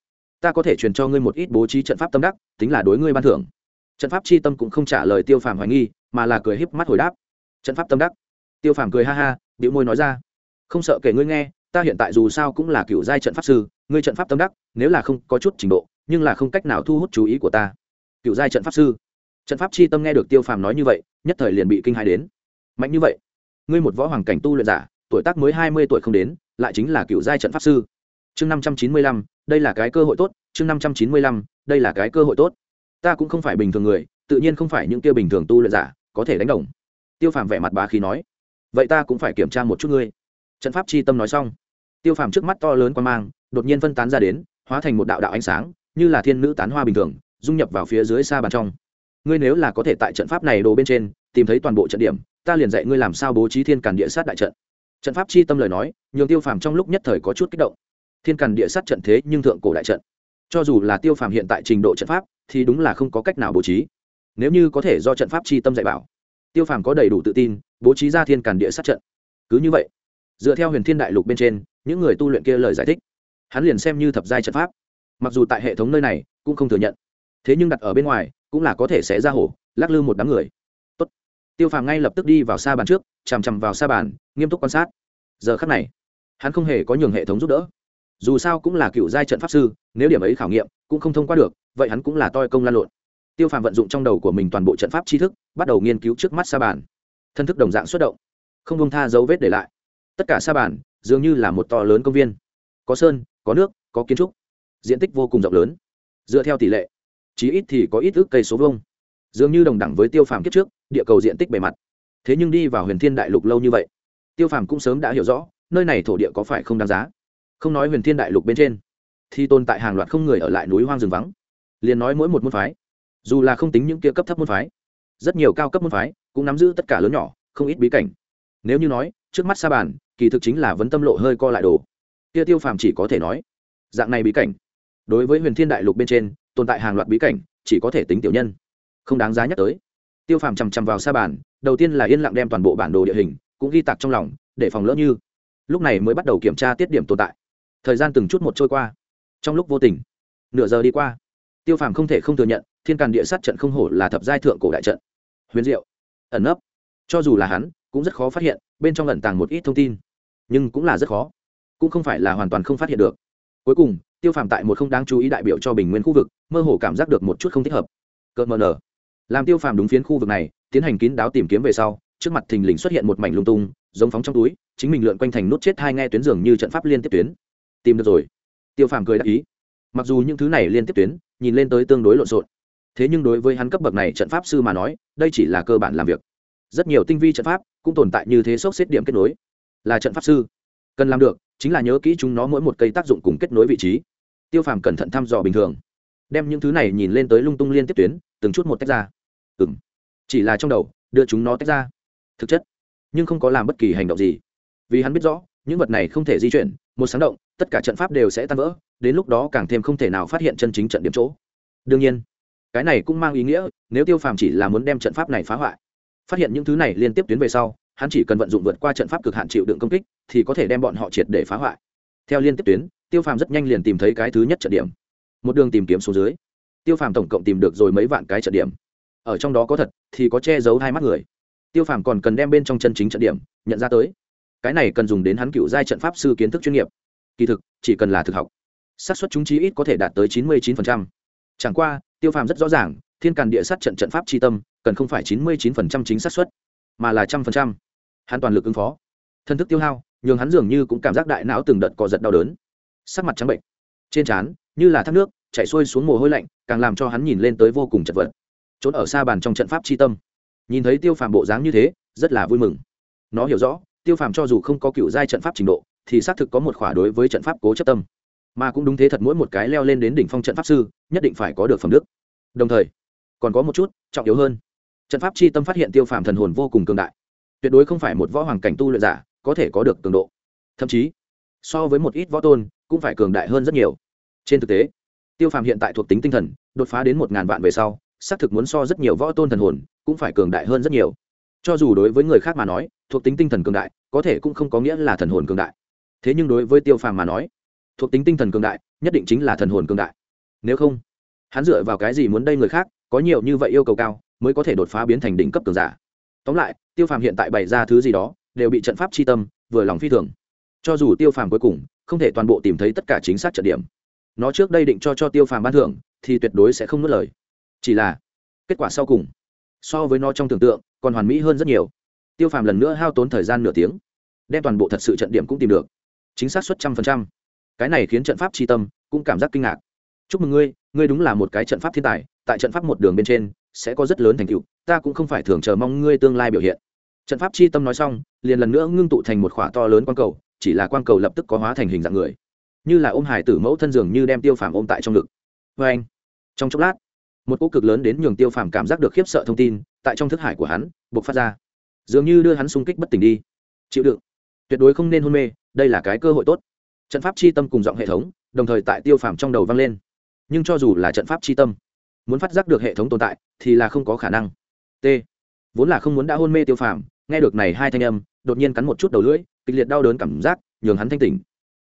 Ta có thể truyền cho ngươi một ít bố trí trận pháp tâm đắc, tính là đối ngươi ban thưởng. Trận pháp c h i tâm cũng không trả lời tiêu phàm hoài nghi mà là cười híp mắt hồi đáp. Trận pháp tâm đắc. Tiêu phàm cười ha ha điệu môi nói ra. Không sợ kể ngươi nghe, ta hiện tại dù sao cũng là cựu giai trận pháp sư, ngươi trận pháp tâm đắc, nếu là không có chút trình độ, nhưng là không cách nào thu hút chú ý của ta. Cựu giai trận pháp sư. Trận pháp chi tâm nghe được tiêu phàm nói như vậy, nhất thời liền bị kinh hai đến. Mạnh như vậy, ngươi một võ hoàng cảnh tu luyện giả, tuổi tác mới hai mươi tuổi không đến, lại chính là cựu giai trận pháp sư. Chương năm trăm chín mươi lăm, đây là cái cơ hội tốt, chương năm trăm chín mươi lăm, đây là cái cơ hội tốt. Ta cũng không phải bình thường người, tự nhiên không phải những kia bình thường tu luyện giả có thể đánh đồng. Tiêu phàm vẻ mặt bá khí nói, vậy ta cũng phải kiểm tra một chút ngươi. Trận pháp chi tâm nói xong, tiêu phàm trước mắt to lớn quan mang, đột nhiên phân tán ra đến, hóa thành một đạo đạo ánh sáng, như là thiên nữ tán hoa bình thường, dung nhập vào phía dưới xa bàn trong. Ngươi nếu là có thể tại trận pháp này đồ bên trên tìm thấy toàn bộ trận điểm, ta liền dạy ngươi làm sao bố trí thiên càn địa sát đại trận. Trận pháp chi tâm lời nói, nhường tiêu phàm trong lúc nhất thời có chút kích động. Thiên càn địa sát trận thế nhưng thượng cổ đại trận. Cho dù là tiêu phàm hiện tại trình độ trận pháp, thì đúng là không có cách nào bố trí nếu như có thể do trận pháp chi tâm dạy bảo, tiêu phàm có đầy đủ tự tin, bố trí ra thiên càn địa sát trận. Cứ như vậy, dựa theo huyền thiên đại lục bên trên, những người tu luyện kia lời giải thích, hắn liền xem như thập giai trận pháp. Mặc dù tại hệ thống nơi này cũng không thừa nhận, thế nhưng đặt ở bên ngoài cũng là có thể sẽ ra hổ, lắc lư một đám người. Tốt. tiêu phàm ngay lập tức đi vào xa bàn trước, chằm chằm vào xa bàn, nghiêm túc quan sát. Giờ khắc này, hắn không hề có nhường hệ thống giúp đỡ. Dù sao cũng là cựu giai trận pháp sư, nếu điểm ấy khảo nghiệm cũng không thông qua được, vậy hắn cũng là toi công lan lộn tiêu phàm vận dụng trong đầu của mình toàn bộ trận pháp tri thức, bắt đầu nghiên cứu trước mắt sa bàn. Thân thức đồng dạng xuất động, không bông tha dấu vết để lại. Tất cả sa bàn dường như là một to lớn công viên. Có sơn, có nước, có kiến trúc. Diện tích vô cùng rộng lớn. Dựa theo tỷ lệ, chí ít thì có ít ước cây số vông dường như đồng đẳng với tiêu phàm kiếp trước, địa cầu diện tích bề mặt. Thế nhưng đi vào huyền thiên đại lục lâu như vậy, tiêu phàm cũng sớm đã hiểu rõ, nơi này thổ địa có phải không đáng giá. Không nói huyền thiên đại lục bên trên, thì tồn tại hàng loạt không người ở lại núi hoang rừng vắng. Liền nói mỗi một môn phái dù là không tính những kia cấp thấp môn phái, rất nhiều cao cấp môn phái cũng nắm giữ tất cả lớn nhỏ, không ít bí cảnh. Nếu như nói, trước mắt sa bàn, kỳ thực chính là vấn tâm lộ hơi co lại đồ. Kia tiêu phàm chỉ có thể nói, dạng này bí cảnh, đối với huyền thiên đại lục bên trên, tồn tại hàng loạt bí cảnh, chỉ có thể tính tiểu nhân. Không đáng giá nhắc tới. Tiêu phàm chằm chằm vào sa bàn, đầu tiên là yên lặng đem toàn bộ bản đồ địa hình cũng ghi tạc trong lòng, để phòng lỡ như. Lúc này mới bắt đầu kiểm tra tiết điểm tồn tại. Thời gian từng chút một trôi qua. Trong lúc vô tình, nửa giờ đi qua, tiêu phàm không thể không thừa nhận thiên càn địa sát trận không hổ là thập giai thượng cổ đại trận. Huyền diệu, ẩn nấp. Cho dù là hắn, cũng rất khó phát hiện, bên trong ẩn tàng một ít thông tin. Nhưng cũng là rất khó. Cũng không phải là hoàn toàn không phát hiện được. Cuối cùng, tiêu phàm tại một không đáng chú ý đại biểu cho bình nguyên khu vực, mơ hồ cảm giác được một chút không thích hợp. Cợt mờ nở. Làm tiêu phàm đúng phiến khu vực này, tiến hành kín đáo tìm kiếm về sau, trước mặt thình lình xuất hiện một mảnh lung tung, giống phóng trong túi, chính mình lượn quanh thành nút chết hai nghe tuyến giường như trận pháp liên tiếp tuyến. Tìm được rồi. Tiêu phàm cười đáp ý. Mặc dù những thứ này liên tiếp tuyến, nhìn lên tới tương đối lộn xộn thế nhưng đối với hắn cấp bậc này trận pháp sư mà nói, đây chỉ là cơ bản làm việc. Rất nhiều tinh vi trận pháp cũng tồn tại như thế sốc xếp điểm kết nối. Là trận pháp sư. Cần làm được, chính là nhớ kỹ chúng nó mỗi một cây tác dụng cùng kết nối vị trí. Tiêu phàm cẩn thận thăm dò bình thường. Đem những thứ này nhìn lên tới lung tung liên tiếp tuyến, từng chút một tách ra. Ừ m chỉ là trong đầu, đưa chúng nó tách ra. Thực chất. Nhưng không có làm bất kỳ hành động gì. Vì hắn biết rõ, những vật này không thể di chuyển, một sáng động, tất cả trận pháp đều sẽ tan vỡ, đến lúc đó càng thêm không thể nào phát hiện chân chính trận điểm chỗ. Đương nhiên cái này cũng mang ý nghĩa, nếu tiêu phàm chỉ là muốn đem trận pháp này phá hoại, phát hiện những thứ này liên tiếp tuyến về sau, hắn chỉ cần vận dụng vượt qua trận pháp cực hạn chịu đựng công kích, thì có thể đem bọn họ triệt để phá hoại. Theo liên tiếp tuyến, tiêu phàm rất nhanh liền tìm thấy cái thứ nhất trận điểm. Một đường tìm kiếm xuống dưới, tiêu phàm tổng cộng tìm được rồi mấy vạn cái trận điểm. Ở trong đó có thật, thì có che giấu hai mắt người. Tiêu phàm còn cần đem bên trong chân chính trận điểm nhận ra tới. Cái này cần dùng đến hắn cựu giai trận pháp sư kiến thức chuyên nghiệp. Kỳ thực, chỉ cần là thực học, xác suất chúng chí ít có thể đạt tới chín mươi chín phần trăm chẳng qua, tiêu phàm rất rõ ràng, thiên càn địa sát trận trận pháp tri tâm, cần không phải chín mươi chín chính xác suất, mà là trăm phần trăm. Hắn toàn lực ứng phó. Thân thức tiêu hao, nhường hắn dường như cũng cảm giác đại não từng đợt cò giật đau đớn. Sắc mặt trắng bệnh. Trên trán, như là thác nước, chảy xuôi xuống mồ hôi lạnh, càng làm cho hắn nhìn lên tới vô cùng chật vật. Trốn ở xa bàn trong trận pháp tri tâm. Nhìn thấy tiêu phàm bộ dáng như thế, rất là vui mừng. Nó hiểu rõ, tiêu phàm cho dù không có cựu giai trận pháp trình độ, thì xác thực có một khỏa đối với trận pháp cố chấp tâm mà cũng đúng thế thật mỗi một cái leo lên đến đỉnh phong trận pháp sư, nhất định phải có được phẩm đức. Đồng thời, còn có một chút trọng yếu hơn, trận pháp chi tâm phát hiện tiêu phàm thần hồn vô cùng cường đại. Tuyệt đối không phải một võ hoàng cảnh tu luyện giả có thể có được cường độ. Thậm chí, so với một ít võ tôn, cũng phải cường đại hơn rất nhiều. Trên thực tế, tiêu phàm hiện tại thuộc tính tinh thần, đột phá đến một ngàn vạn về sau, xác thực muốn so rất nhiều võ tôn thần hồn, cũng phải cường đại hơn rất nhiều. Cho dù đối với người khác mà nói, thuộc tính tinh thần cường đại, có thể cũng không có nghĩa là thần hồn cường đại. Thế nhưng đối với tiêu phàm mà nói thuộc tính tinh thần cường đại, nhất định chính là thần hồn cường đại. Nếu không, hắn dựa vào cái gì muốn đây người khác, có nhiều như vậy yêu cầu cao, mới có thể đột phá biến thành đỉnh cấp cường giả. Tóm lại, tiêu phàm hiện tại bày ra thứ gì đó, đều bị trận pháp chi tâm, vừa lòng phi thường. Cho dù tiêu phàm cuối cùng, không thể toàn bộ tìm thấy tất cả chính xác trận điểm, nó trước đây định cho cho tiêu phàm ban thưởng, thì tuyệt đối sẽ không ngớt lời. Chỉ là, kết quả sau cùng, so với nó trong tưởng tượng, còn hoàn mỹ hơn rất nhiều. Tiêu phàm lần nữa hao tốn thời gian nửa tiếng, đem toàn bộ thật sự trận điểm cũng tìm được. Chính xác suất trăm phần trăm cái này khiến trận pháp tri tâm cũng cảm giác kinh ngạc. Chúc mừng ngươi ngươi đúng là một cái trận pháp thiên tài, tại trận pháp một đường bên trên sẽ có rất lớn thành tựu, ta cũng không phải thường chờ mong ngươi tương lai biểu hiện. Trận pháp chi tâm nói xong, liền lần nữa ngưng tụ thành một khỏa to lớn quang cầu, chỉ là quang cầu lập tức có hóa thành hình dạng người. Như là ôm hải tử mẫu thân dường như đem tiêu phàm ôm tại trong ngực. Vê anh, trong chốc lát, một cỗ cực lớn đến nhường tiêu phàm cảm giác được khiếp sợ thông tin tại trong thức hải của hắn buộc phát ra. Dường như đưa hắn xung kích bất tỉnh đi. Chịu đựng. Tuyệt đối không nên hôn mê, đây là cái cơ hội tốt trận pháp chi tâm cùng giọng hệ thống, đồng thời tại tiêu phàm trong đầu vang lên. Nhưng cho dù là trận pháp chi tâm, muốn phát giác được hệ thống tồn tại, thì là không có khả năng. T. Vốn là không muốn đã hôn mê tiêu phàm, nghe được này hai thanh âm, đột nhiên cắn một chút đầu lưỡi, kịch liệt đau đớn cảm giác, nhường hắn thanh tỉnh.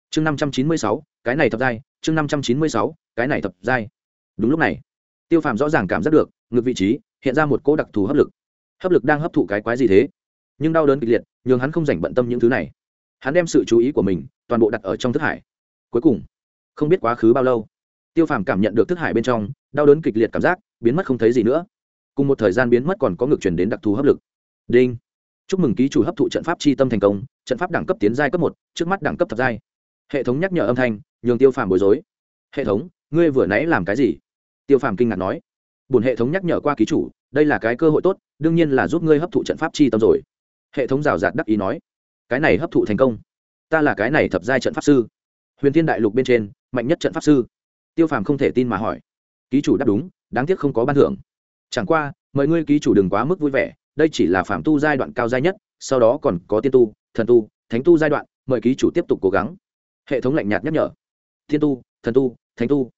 Chương năm trăm chín mươi sáu, cái này thập giai, chương năm trăm chín mươi sáu, cái này thập giai. Đúng lúc này, tiêu phàm rõ ràng cảm giác được ngược vị trí, hiện ra một cỗ đặc thù hấp lực. Hấp lực đang hấp thụ cái quái gì thế? Nhưng đau đớn kịch liệt, nhường hắn không dành bận tâm những thứ này hắn đem sự chú ý của mình toàn bộ đặt ở trong thức hải. Cuối cùng, không biết quá khứ bao lâu, tiêu phàm cảm nhận được thức hải bên trong đau đớn kịch liệt cảm giác, biến mất không thấy gì nữa. Cùng một thời gian biến mất còn có ngược chuyển đến đặc thù hấp lực. Đinh! Chúc mừng ký chủ hấp thụ trận pháp chi tâm thành công, trận pháp đẳng cấp tiến giai cấp một, trước mắt đẳng cấp thập giai. Hệ thống nhắc nhở âm thanh, nhường tiêu phàm bối rối. Hệ thống, ngươi vừa nãy làm cái gì? Tiêu phàm kinh ngạc nói. Bùn hệ thống nhắc nhở qua ký chủ, đây là cái cơ hội tốt, đương nhiên là giúp ngươi hấp thụ trận pháp chi tâm rồi. Hệ thống rào rạt đắc ý nói cái này hấp thụ thành công. Ta là cái này thập giai trận pháp sư. Huyền thiên đại lục bên trên, mạnh nhất trận pháp sư. Tiêu phàm không thể tin mà hỏi. Ký chủ đáp đúng, đáng tiếc không có ban thưởng. Chẳng qua, mời ngươi ký chủ đừng quá mức vui vẻ, đây chỉ là phạm tu giai đoạn cao giai nhất, sau đó còn có tiên tu, thần tu, thánh tu giai đoạn, mời ký chủ tiếp tục cố gắng. Hệ thống lạnh nhạt nhắc nhở. Thiên tu, thần tu, thánh tu.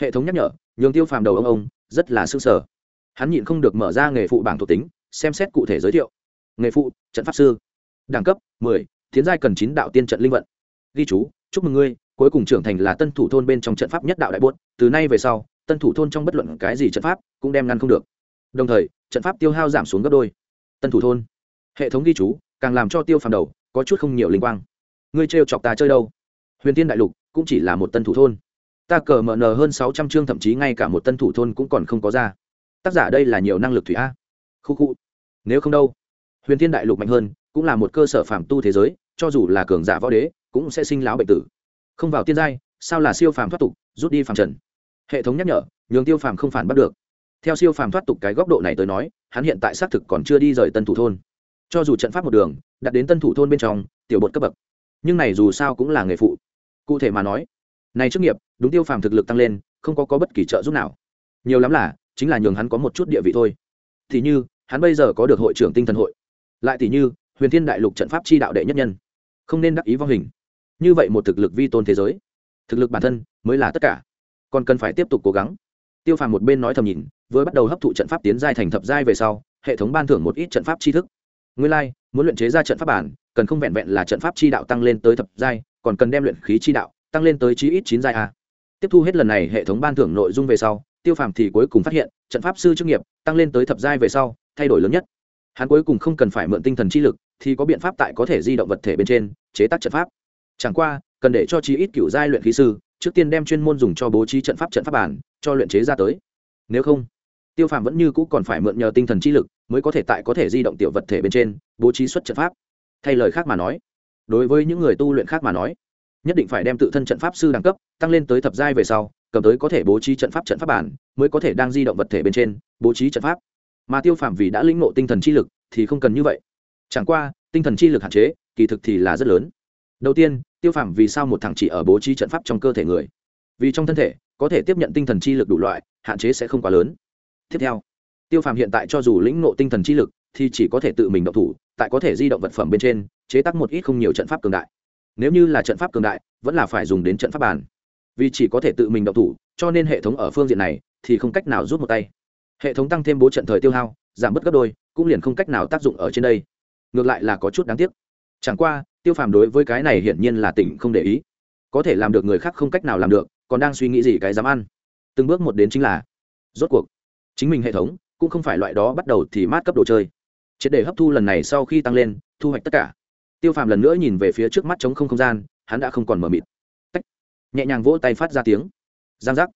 Hệ thống nhắc nhở, nhường tiêu phàm đầu ông ông, rất là s ư ơ n g sở hắn nhịn không được mở ra nghề phụ bảng thuộc tính, xem xét cụ thể giới thiệu. Nghề phụ, trận pháp sư đẳng cấp 10, tiến giai cần chín đạo tiên trận linh vận. Ghi chú chúc mừng ngươi cuối cùng trưởng thành là tân thủ thôn bên trong trận pháp nhất đạo đại buốt từ nay về sau tân thủ thôn trong bất luận cái gì trận pháp cũng đem ngăn không được. Đồng thời trận pháp tiêu hao giảm xuống gấp đôi. Tân thủ thôn. Hệ thống ghi chú càng làm cho tiêu phàm đầu có chút không nhiều linh quang. Ngươi trêu chọc ta chơi đâu? Huyền tiên đại lục cũng chỉ là một tân thủ thôn. Ta cờ mở nờ hơn sáu trăm chương thậm chí ngay cả một tân thủ thôn cũng còn không có ra. Tác giả đây là nhiều năng lực thủy a. Khu khu. Nếu không đâu? Huyền thiên đại lục mạnh hơn cũng là một cơ sở phàm tu thế giới cho dù là cường giả võ đế cũng sẽ sinh lão bệnh tử. Không vào tiên giai sao là siêu phàm thoát tục rút đi phàm trần? Hệ thống nhắc nhở nhường tiêu phàm không phản bắt được. Theo siêu phàm thoát tục cái góc độ này tới nói hắn hiện tại xác thực còn chưa đi rời tân thủ thôn. Cho dù trận pháp một đường đặt đến tân thủ thôn bên trong tiểu bột cấp bậc. Nhưng này dù sao cũng là nghề phụ. Cụ thể mà nói này chức nghiệp đúng tiêu phàm thực lực tăng lên không có, có bất kỳ trợ giúp nào. Nhiều lắm là chính là nhường hắn có một chút địa vị thôi. Thì như hắn bây giờ có được hội trưởng tinh thần hội. Lại thì như huyền thiên đại lục trận pháp chi đạo đệ nhất nhân. Không nên đắc ý vong hình. Như vậy một thực lực vi tôn thế giới thực lực bản thân mới là tất cả. Còn cần phải tiếp tục cố gắng. Tiêu phàm một bên nói thầm nhìn vừa bắt đầu hấp thụ trận pháp tiến giai thành thập giai về sau hệ thống ban thưởng một ít trận pháp tri thức. Nguyên lai、like, muốn luyện chế ra trận pháp bản cần không vẹn vẹn là trận pháp chi đạo tăng lên tới thập giai còn cần đem luyện khí chi đạo tăng lên tới chí ít chín giai a. Tiếp thu hết lần này hệ thống ban thưởng nội dung về sau tiêu phàm thì cuối cùng phát hiện trận pháp sư chức nghiệp tăng lên tới thập giai về sau thay đổi lớn nhất. Hắn cuối cùng không cần phải mượn tinh thần chi lực thì có biện pháp tại có thể di động vật thể bên trên, chế tác trận pháp. Chẳng qua, cần để cho chí ít cựu giai luyện khí sư, trước tiên đem chuyên môn dùng cho bố trí trận pháp trận pháp bản, cho luyện chế ra tới. Nếu không, tiêu phàm vẫn như cũ còn phải mượn nhờ tinh thần chi lực mới có thể tại có thể di động tiểu vật thể bên trên, bố trí xuất trận pháp. Thay lời khác mà nói, đối với những người tu luyện khác mà nói, nhất định phải đem tự thân trận pháp sư đẳng cấp tăng lên tới thập giai về sau, cầm tới có thể bố trí trận pháp trận pháp bản, mới có thể đang di động vật thể bên trên, bố trí trận pháp. Mà tiêu phàm vì đã lĩnh ngộ tinh thần chi lực thì không cần như vậy chẳng qua, tinh thần chi lực hạn chế, kỳ thực thì là rất lớn. Đầu tiên, tiêu phàm vì sao một thằng chỉ ở bố trí trận pháp trong cơ thể người? Vì trong thân thể, có thể tiếp nhận tinh thần chi lực đủ loại, hạn chế sẽ không quá lớn. Tiếp theo, tiêu phàm hiện tại cho dù lĩnh nộ tinh thần chi lực, thì chỉ có thể tự mình động thủ, tại có thể di động vật phẩm bên trên, chế tác một ít không nhiều trận pháp cường đại. Nếu như là trận pháp cường đại, vẫn là phải dùng đến trận pháp bàn. Vì chỉ có thể tự mình động thủ, cho nên hệ thống ở phương diện này, thì không cách nào rút một tay. Hệ thống tăng thêm bố trận thời tiêu hao, giảm bớt gấp đôi, cũng liền không cách nào tác dụng ở trên đây ngược lại là có chút đáng tiếc. Chẳng qua, tiêu phàm đối với cái này hiển nhiên là tỉnh không để ý. Có thể làm được người khác không cách nào làm được, còn đang suy nghĩ gì cái dám ăn. Từng bước một đến chính là, rốt cuộc, chính mình hệ thống cũng không phải loại đó bắt đầu thì mát cấp đồ chơi. Triệt để hấp thu lần này sau khi tăng lên, thu hoạch tất cả. Tiêu phàm lần nữa nhìn về phía trước mắt chống không không gian, hắn đã không còn mờ mịt. Tách. nhẹ nhàng vỗ tay phát ra tiếng. Giang giác.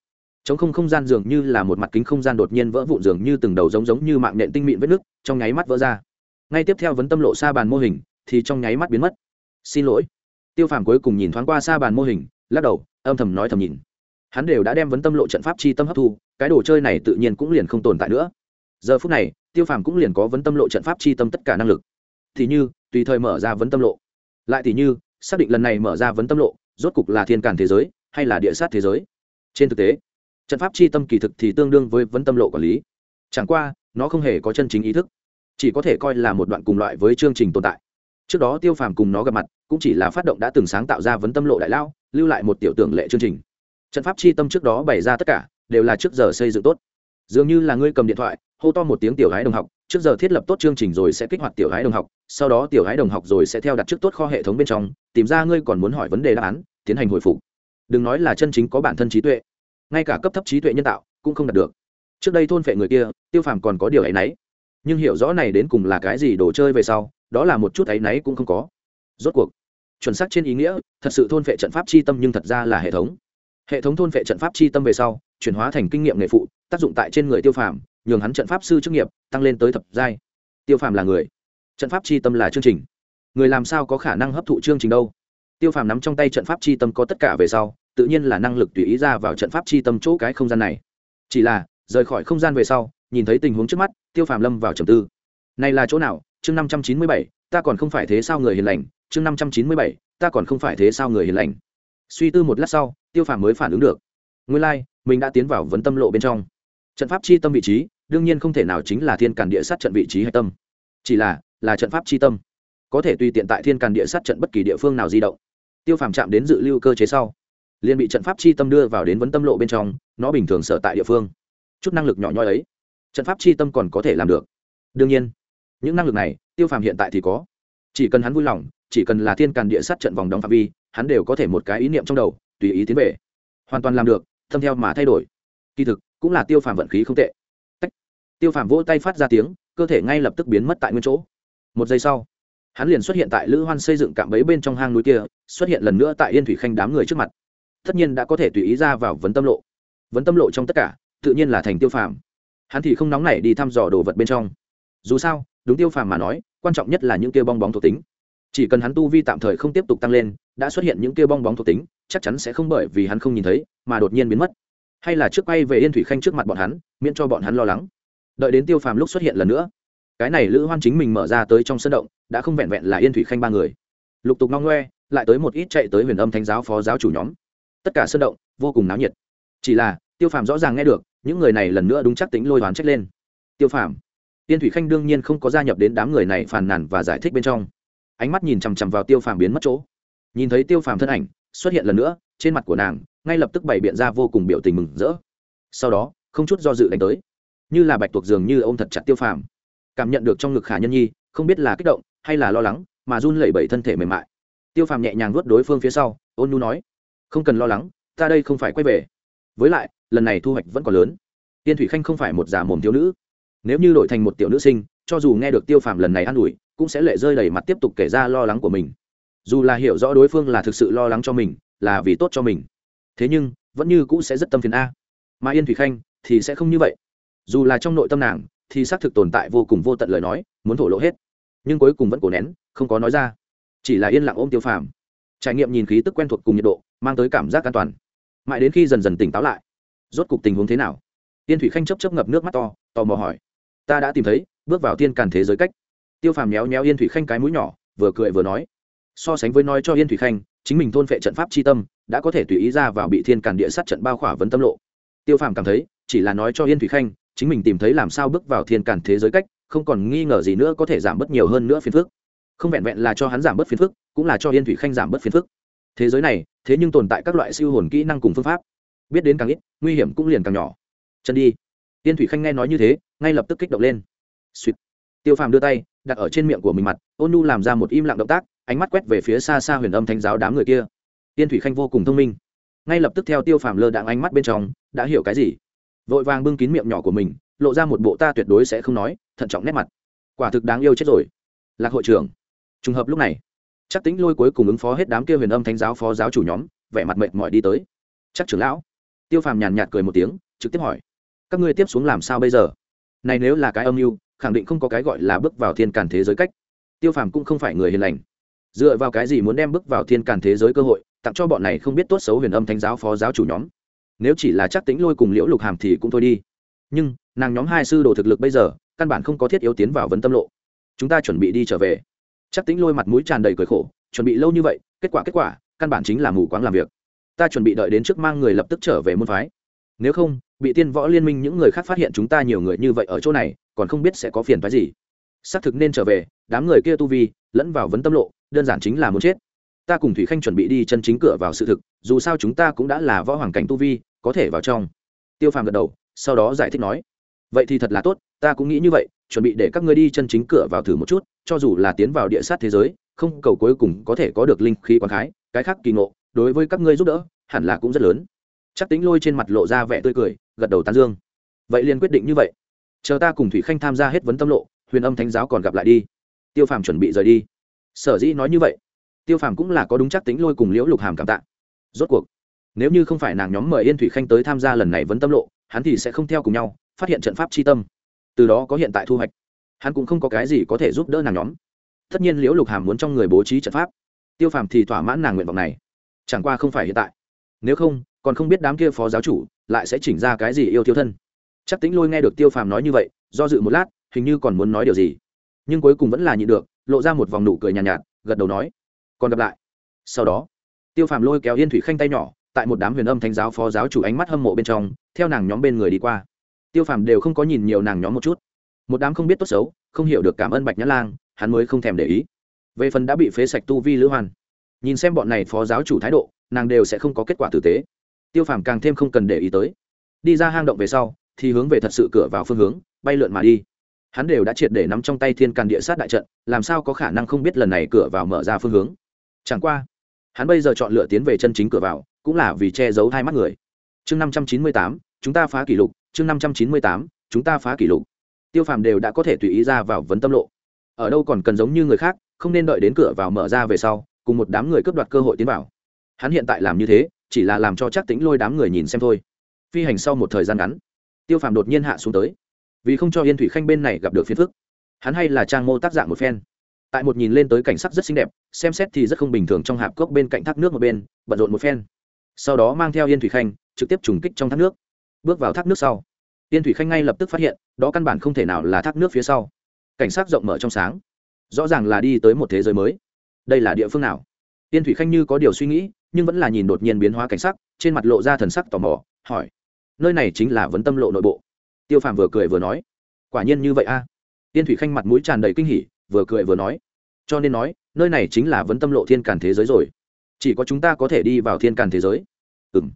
Chống không không gian dường như là một mặt kính không gian đột nhiên vỡ vụn dường như từng đầu giống giống như mạng nện tinh mịn vết nước trong nháy mắt vỡ ra ngay tiếp theo vấn tâm lộ xa bàn mô hình, thì trong nháy mắt biến mất. Xin lỗi. Tiêu phàm cuối cùng nhìn thoáng qua xa bàn mô hình, lắc đầu, âm thầm nói thầm nhìn. Hắn đều đã đem vấn tâm lộ trận pháp chi tâm hấp thu, cái đồ chơi này tự nhiên cũng liền không tồn tại nữa. Giờ phút này, tiêu phàm cũng liền có vấn tâm lộ trận pháp chi tâm tất cả năng lực. Thì như, tùy thời mở ra vấn tâm lộ. Lại thì như, xác định lần này mở ra vấn tâm lộ, rốt cục là thiên cản thế giới, hay là địa sát thế giới? Trên thực tế, trận pháp chi tâm kỳ thực thì tương đương với vấn tâm lộ quản lý. Chẳng qua, nó không hề có chân chính ý thức chỉ có thể coi là một đoạn cùng loại với chương trình tồn tại. Trước đó tiêu phàm cùng nó gặp mặt, cũng chỉ là phát động đã từng sáng tạo ra vấn tâm lộ đại lao, lưu lại một tiểu tưởng lệ chương trình. Trận pháp chi tâm trước đó bày ra tất cả, đều là trước giờ xây dựng tốt. Dường như là ngươi cầm điện thoại, hô to một tiếng tiểu gái đồng học, trước giờ thiết lập tốt chương trình rồi sẽ kích hoạt tiểu gái đồng học, sau đó tiểu gái đồng học rồi sẽ theo đặt trước tốt kho hệ thống bên trong, tìm ra ngươi còn muốn hỏi vấn đề đáp án, tiến hành hồi phục. Đừng nói là chân chính có bản thân trí tuệ, ngay cả cấp thấp trí tuệ nhân tạo cũng không đạt được. Trước đây thôn phệ người kia, tiêu phàm còn có điều ấ y n ấ y nhưng hiểu rõ này đến cùng là cái gì đồ chơi về sau, đó là một chút áy náy cũng không có. Rốt cuộc, chuẩn xác trên ý nghĩa, thật sự thôn vệ trận pháp chi tâm nhưng thật ra là hệ thống. Hệ thống thôn vệ trận pháp chi tâm về sau, chuyển hóa thành kinh nghiệm nghề phụ, tác dụng tại trên người tiêu phàm, nhường hắn trận pháp sư chức nghiệp, tăng lên tới thập giai. Tiêu phàm là người. Trận pháp chi tâm là chương trình. Người làm sao có khả năng hấp thụ chương trình đâu? Tiêu phàm nắm trong tay trận pháp chi tâm có tất cả về sau, tự nhiên là năng lực tùy ý ra vào trận pháp chi tâm chỗ cái không gian này. Chỉ là, rời khỏi không gian về sau nhìn thấy tình huống trước mắt tiêu phàm lâm vào trầm tư. Này là chỗ nào? Chương năm trăm chín mươi bảy ta còn không phải thế sao người hiền lành? Chương năm trăm chín mươi bảy ta còn không phải thế sao người hiền lành? Suy tư một lát sau tiêu phàm mới phản ứng được. Nguyên lai、like, mình đã tiến vào vấn tâm lộ bên trong. Trận pháp chi tâm vị trí đương nhiên không thể nào chính là thiên càn địa sát trận vị trí hạch tâm. Chỉ là là trận pháp chi tâm. Có thể tùy tiện tại thiên càn địa sát trận bất kỳ địa phương nào di động. Tiêu phàm chạm đến dự lưu cơ chế sau liền bị trận pháp chi tâm đưa vào đến vấn tâm lộ bên trong nó bình thường sở tại địa phương. Chút năng lực nhỏ nhoi ấy trận pháp chi tâm còn có thể làm được. Đương nhiên, những năng lực này, tiêu phàm hiện tại thì có. Chỉ cần hắn vui lòng, chỉ cần là thiên càn địa sát trận vòng đóng phạm vi, hắn đều có thể một cái ý niệm trong đầu, tùy ý tiến về. Hoàn toàn làm được thâm theo mà thay đổi. Kỳ thực, cũng là tiêu phàm vận khí không tệ. Tách. tiêu phàm vỗ tay phát ra tiếng, cơ thể ngay lập tức biến mất tại nguyên chỗ. Một giây sau, hắn liền xuất hiện tại lữ hoan xây dựng cạm bẫy bên trong hang núi kia, xuất hiện lần nữa tại yên thủy khanh đám người trước mặt. Tất nhiên đã có thể tùy ý ra vào vấn tâm lộ. Vấn tâm lộ trong tất cả, tự nhiên là thành tiêu phàm hắn thì không nóng nảy đi thăm dò đồ vật bên trong. Dù sao, đúng tiêu phàm mà nói, quan trọng nhất là những kia bong bóng thuộc tính. Chỉ cần hắn tu vi tạm thời không tiếp tục tăng lên, đã xuất hiện những kia bong bóng thuộc tính, chắc chắn sẽ không bởi vì hắn không nhìn thấy, mà đột nhiên biến mất. Hay là trước quay về yên thủy khanh trước mặt bọn hắn, miễn cho bọn hắn lo lắng. Đợi đến tiêu phàm lúc xuất hiện lần nữa, cái này lữ hoan chính mình mở ra tới trong sân động, đã không vẹn vẹn là yên thủy khanh ba người. Lục tục ngong ngoe, lại tới một ít chạy tới huyền âm thánh giáo phó giáo chủ nhóm. Tất cả sân động, vô cùng náo nhiệt. Chỉ là, tiêu phàm rõ ràng nghe được những người này lần nữa đúng chắc tính lôi đoán trách lên. Tiêu phàm, tiên thủy khanh đương nhiên không có gia nhập đến đám người này phàn nàn và giải thích bên trong. Ánh mắt nhìn chằm chằm vào tiêu phàm biến mất chỗ. Nhìn thấy tiêu phàm thân ảnh, xuất hiện lần nữa, trên mặt của nàng, ngay lập tức bày biện ra vô cùng biểu tình mừng rỡ. Sau đó, không chút do dự đánh tới. Như là bạch tuộc dường như ô m thật chặt tiêu phàm. Cảm nhận được trong ngực khả nhân nhi, không biết là kích động, hay là lo lắng, mà run lẩy bẩy thân thể mềm mại. Tiêu phàm nhẹ nhàng vuốt đối phương phía sau, ôn nu nói, không cần lo lắng, ta đây không phải quay về. Với lại lần này thu hoạch vẫn còn lớn. Tiên thủy khanh không phải một giả mồm thiếu nữ. Nếu như đổi thành một tiểu nữ sinh, cho dù nghe được tiêu phàm lần này an ủi, cũng sẽ lệ rơi đầy mặt tiếp tục kể ra lo lắng của mình. Dù là hiểu rõ đối phương là thực sự lo lắng cho mình, là vì tốt cho mình. Thế nhưng, vẫn như cũ sẽ rất tâm phiền a. Mà yên thủy khanh thì sẽ không như vậy. Dù là trong nội tâm nàng, thì xác thực tồn tại vô cùng vô tận lời nói, muốn thổ lộ hết. Nhưng cuối cùng vẫn cổ nén, không có nói ra. Chỉ là yên lặng ôm tiêu phàm. Trải nghiệm nhìn khí tức quen thuộc cùng nhiệt độ, mang tới cảm giác an toàn. Mãi đến khi dần dần tỉnh táo lại rốt cục tình huống thế nào? Tiên thủy khanh chấp chấp ngập nước mắt to, tò mò hỏi. Ta đã tìm thấy, bước vào tiên càn thế giới cách. Tiêu phàm méo méo yên thủy khanh cái mũi nhỏ, vừa cười vừa nói. So sánh với nói cho yên thủy khanh, chính mình thôn phệ trận pháp c h i tâm, đã có thể tùy ý ra vào bị thiên càn địa sát trận bao khỏa vấn tâm lộ. Tiêu phàm cảm thấy, chỉ là nói cho yên thủy khanh, chính mình tìm thấy làm sao bước vào thiên càn thế giới cách, không còn nghi ngờ gì nữa có thể giảm bớt nhiều hơn nữa phiền phức. Không vẹn vẹn là cho hắn giảm bớt phiền phức, cũng là cho yên thủy khanh giảm bớt phiền phức. Thế giới này, thế nhưng tồn tại các loại siêu hồn kỹ năng cùng phương pháp biết đến càng ít, nguy hiểm cũng liền càng nhỏ. Chân đi. Tiên thủy khanh nghe nói như thế, ngay lập tức kích động lên. Suýt tiêu phàm đưa tay, đặt ở trên miệng của mình mặt, ôn nu làm ra một im lặng động tác, ánh mắt quét về phía xa xa huyền âm thánh giáo đám người kia. Tiên thủy khanh vô cùng thông minh. Ngay lập tức theo tiêu phàm lơ đạn ánh mắt bên trong, đã hiểu cái gì. Vội vàng bưng kín miệng nhỏ của mình, lộ ra một bộ ta tuyệt đối sẽ không nói, thận trọng nét mặt. Quả thực đáng yêu chết rồi. Lạc hội trưởng. Trùng hợp lúc này, chắc tính lôi cuối cùng ứng phó hết đám kia huyền âm thánh giáo phó giáo chủ nhóm, vẻ mặt mệt mỏi đi tới. Chắc trưởng lão tiêu phàm nhàn nhạt cười một tiếng, trực tiếp hỏi, các ngươi tiếp xuống làm sao bây giờ? Này nếu là cái âm mưu, khẳng định không có cái gọi là bước vào thiên càn thế giới cách. Tiêu phàm cũng không phải người hiền lành. Dựa vào cái gì muốn đem bước vào thiên càn thế giới cơ hội, tặng cho bọn này không biết tốt xấu huyền âm thánh giáo phó giáo chủ nhóm? Nếu chỉ là chắc tính lôi cùng liễu lục hàm thì cũng thôi đi. Nhưng, nàng nhóm hai sư đồ thực lực bây giờ, căn bản không có thiết yếu tiến vào vấn tâm lộ. Chúng ta chuẩn bị đi trở về. Chắc tính lôi mặt mũi tràn đầy cười khổ, chuẩn bị lâu như vậy, kết quả kết quả, căn bản chính là mù quáng làm việc ta chuẩn bị đợi đến trước mang người lập tức trở về môn phái. Nếu không, bị tiên võ liên minh những người khác phát hiện chúng ta nhiều người như vậy ở chỗ này, còn không biết sẽ có phiền phái gì. Xác thực nên trở về, đám người kia tu vi, lẫn vào vấn tâm lộ, đơn giản chính là muốn chết. Ta cùng thủy khanh chuẩn bị đi chân chính cửa vào sự thực, dù sao chúng ta cũng đã là võ hoàng cảnh tu vi, có thể vào trong. Tiêu phàm gật đầu, sau đó giải thích nói, vậy thì thật là tốt, ta cũng nghĩ như vậy, chuẩn bị để các ngươi đi chân chính cửa vào thử một chút, cho dù là tiến vào địa sát thế giới, không cầu cuối cùng có thể có được linh khí quán khái, cái khác kỳ ngộ đối với các ngươi giúp đỡ, hẳn là cũng rất lớn. Chắc tính lôi trên mặt lộ ra vẻ tươi cười, gật đầu tán dương. Vậy liền quyết định như vậy. Chờ ta cùng thủy khanh tham gia hết vấn tâm lộ, huyền âm thánh giáo còn gặp lại đi. Tiêu phàm chuẩn bị rời đi. Sở dĩ nói như vậy, tiêu phàm cũng là có đúng chắc tính lôi cùng liễu lục hàm cảm tạ. Rốt cuộc, nếu như không phải nàng nhóm mời yên thủy khanh tới tham gia lần này vấn tâm lộ, hắn thì sẽ không theo cùng nhau, phát hiện trận pháp c tâm. Từ đó có hiện tại thu hoạch. Hắn cũng không có cái gì có thể giúp đỡ nàng nhóm. Tất nhiên liễu lục hàm muốn trong người bố trí trận pháp. Tiêu phàm thì thỏa mãn nàng nguyện vọng này chẳng qua không phải hiện tại. Nếu không còn không biết đám kia phó giáo chủ lại sẽ chỉnh ra cái gì yêu tiêu thân. Chắc tính lôi nghe được tiêu phàm nói như vậy do dự một lát hình như còn muốn nói điều gì. Nhưng cuối cùng vẫn là nhịn được lộ ra một vòng nụ cười nhàn nhạt, nhạt gật đầu nói còn gặp lại. Sau đó tiêu phàm lôi kéo yên thủy khanh tay nhỏ tại một đám huyền âm thánh giáo phó giáo chủ ánh mắt hâm mộ bên trong theo nàng nhóm bên người đi qua. Tiêu phàm đều không có nhìn nhiều nàng nhóm một chút. Một đám không biết tốt xấu không hiểu được cảm ơn bạch nhã lang hắn mới không thèm để ý. Về phần đã bị phế sạch tu vi lữ hoàn nhìn xem bọn này phó giáo chủ thái độ, nàng đều sẽ không có kết quả tử tế. Tiêu phàm càng thêm không cần để ý tới. Đi ra hang động về sau, thì hướng về thật sự cửa vào phương hướng, bay lượn mà đi. Hắn đều đã triệt để nắm trong tay thiên càn địa sát đại trận, làm sao có khả năng không biết lần này cửa vào mở ra phương hướng? Chẳng qua, hắn bây giờ chọn lựa tiến về chân chính cửa vào, cũng là vì che giấu hai mắt người. Chương năm trăm chín mươi tám, chúng ta phá kỷ lục, chương năm trăm chín mươi tám, chúng ta phá kỷ lục. Tiêu phàm đều đã có thể tùy ý ra vào vấn tâm lộ. Ở đâu còn cần giống như người khác, không nên đợi đến cửa vào mở ra về sau cùng một đám người cướp đoạt cơ hội tiến vào. Hắn hiện tại làm như thế, chỉ là làm cho chắc tính lôi đám người nhìn xem thôi. Phi hành sau một thời gian ngắn, tiêu phàm đột nhiên hạ xuống tới. Vì không cho yên thủy khanh bên này gặp được phiền phức, hắn hay là trang mô tác dạng một phen. Tại một nhìn lên tới cảnh sắc rất xinh đẹp, xem xét thì rất không bình thường trong hạp cốc bên cạnh thác nước một bên, bận rộn một phen. Sau đó mang theo yên thủy khanh, trực tiếp trùng kích trong thác nước. Bước vào thác nước sau, yên thủy khanh ngay lập tức phát hiện, đó căn bản không thể nào là thác nước phía sau. Cảnh sắc rộng mở trong sáng, rõ ràng là đi tới một thế giới mới đây là địa phương nào? Tiên thủy khanh như có điều suy nghĩ, nhưng vẫn là nhìn đột nhiên biến hóa cảnh sắc, trên mặt lộ ra thần sắc tò mò, hỏi, nơi này chính là vấn tâm lộ nội bộ? Tiêu phàm vừa cười vừa nói, quả nhiên như vậy a. À? thủy khanh mặt mũi tràn đầy kinh hỉ, vừa cười vừa nói, cho nên nói, nơi này chính là vấn tâm lộ thiên càn thế giới rồi. Chỉ có chúng ta có thể đi vào thiên càn thế giới. Ừ m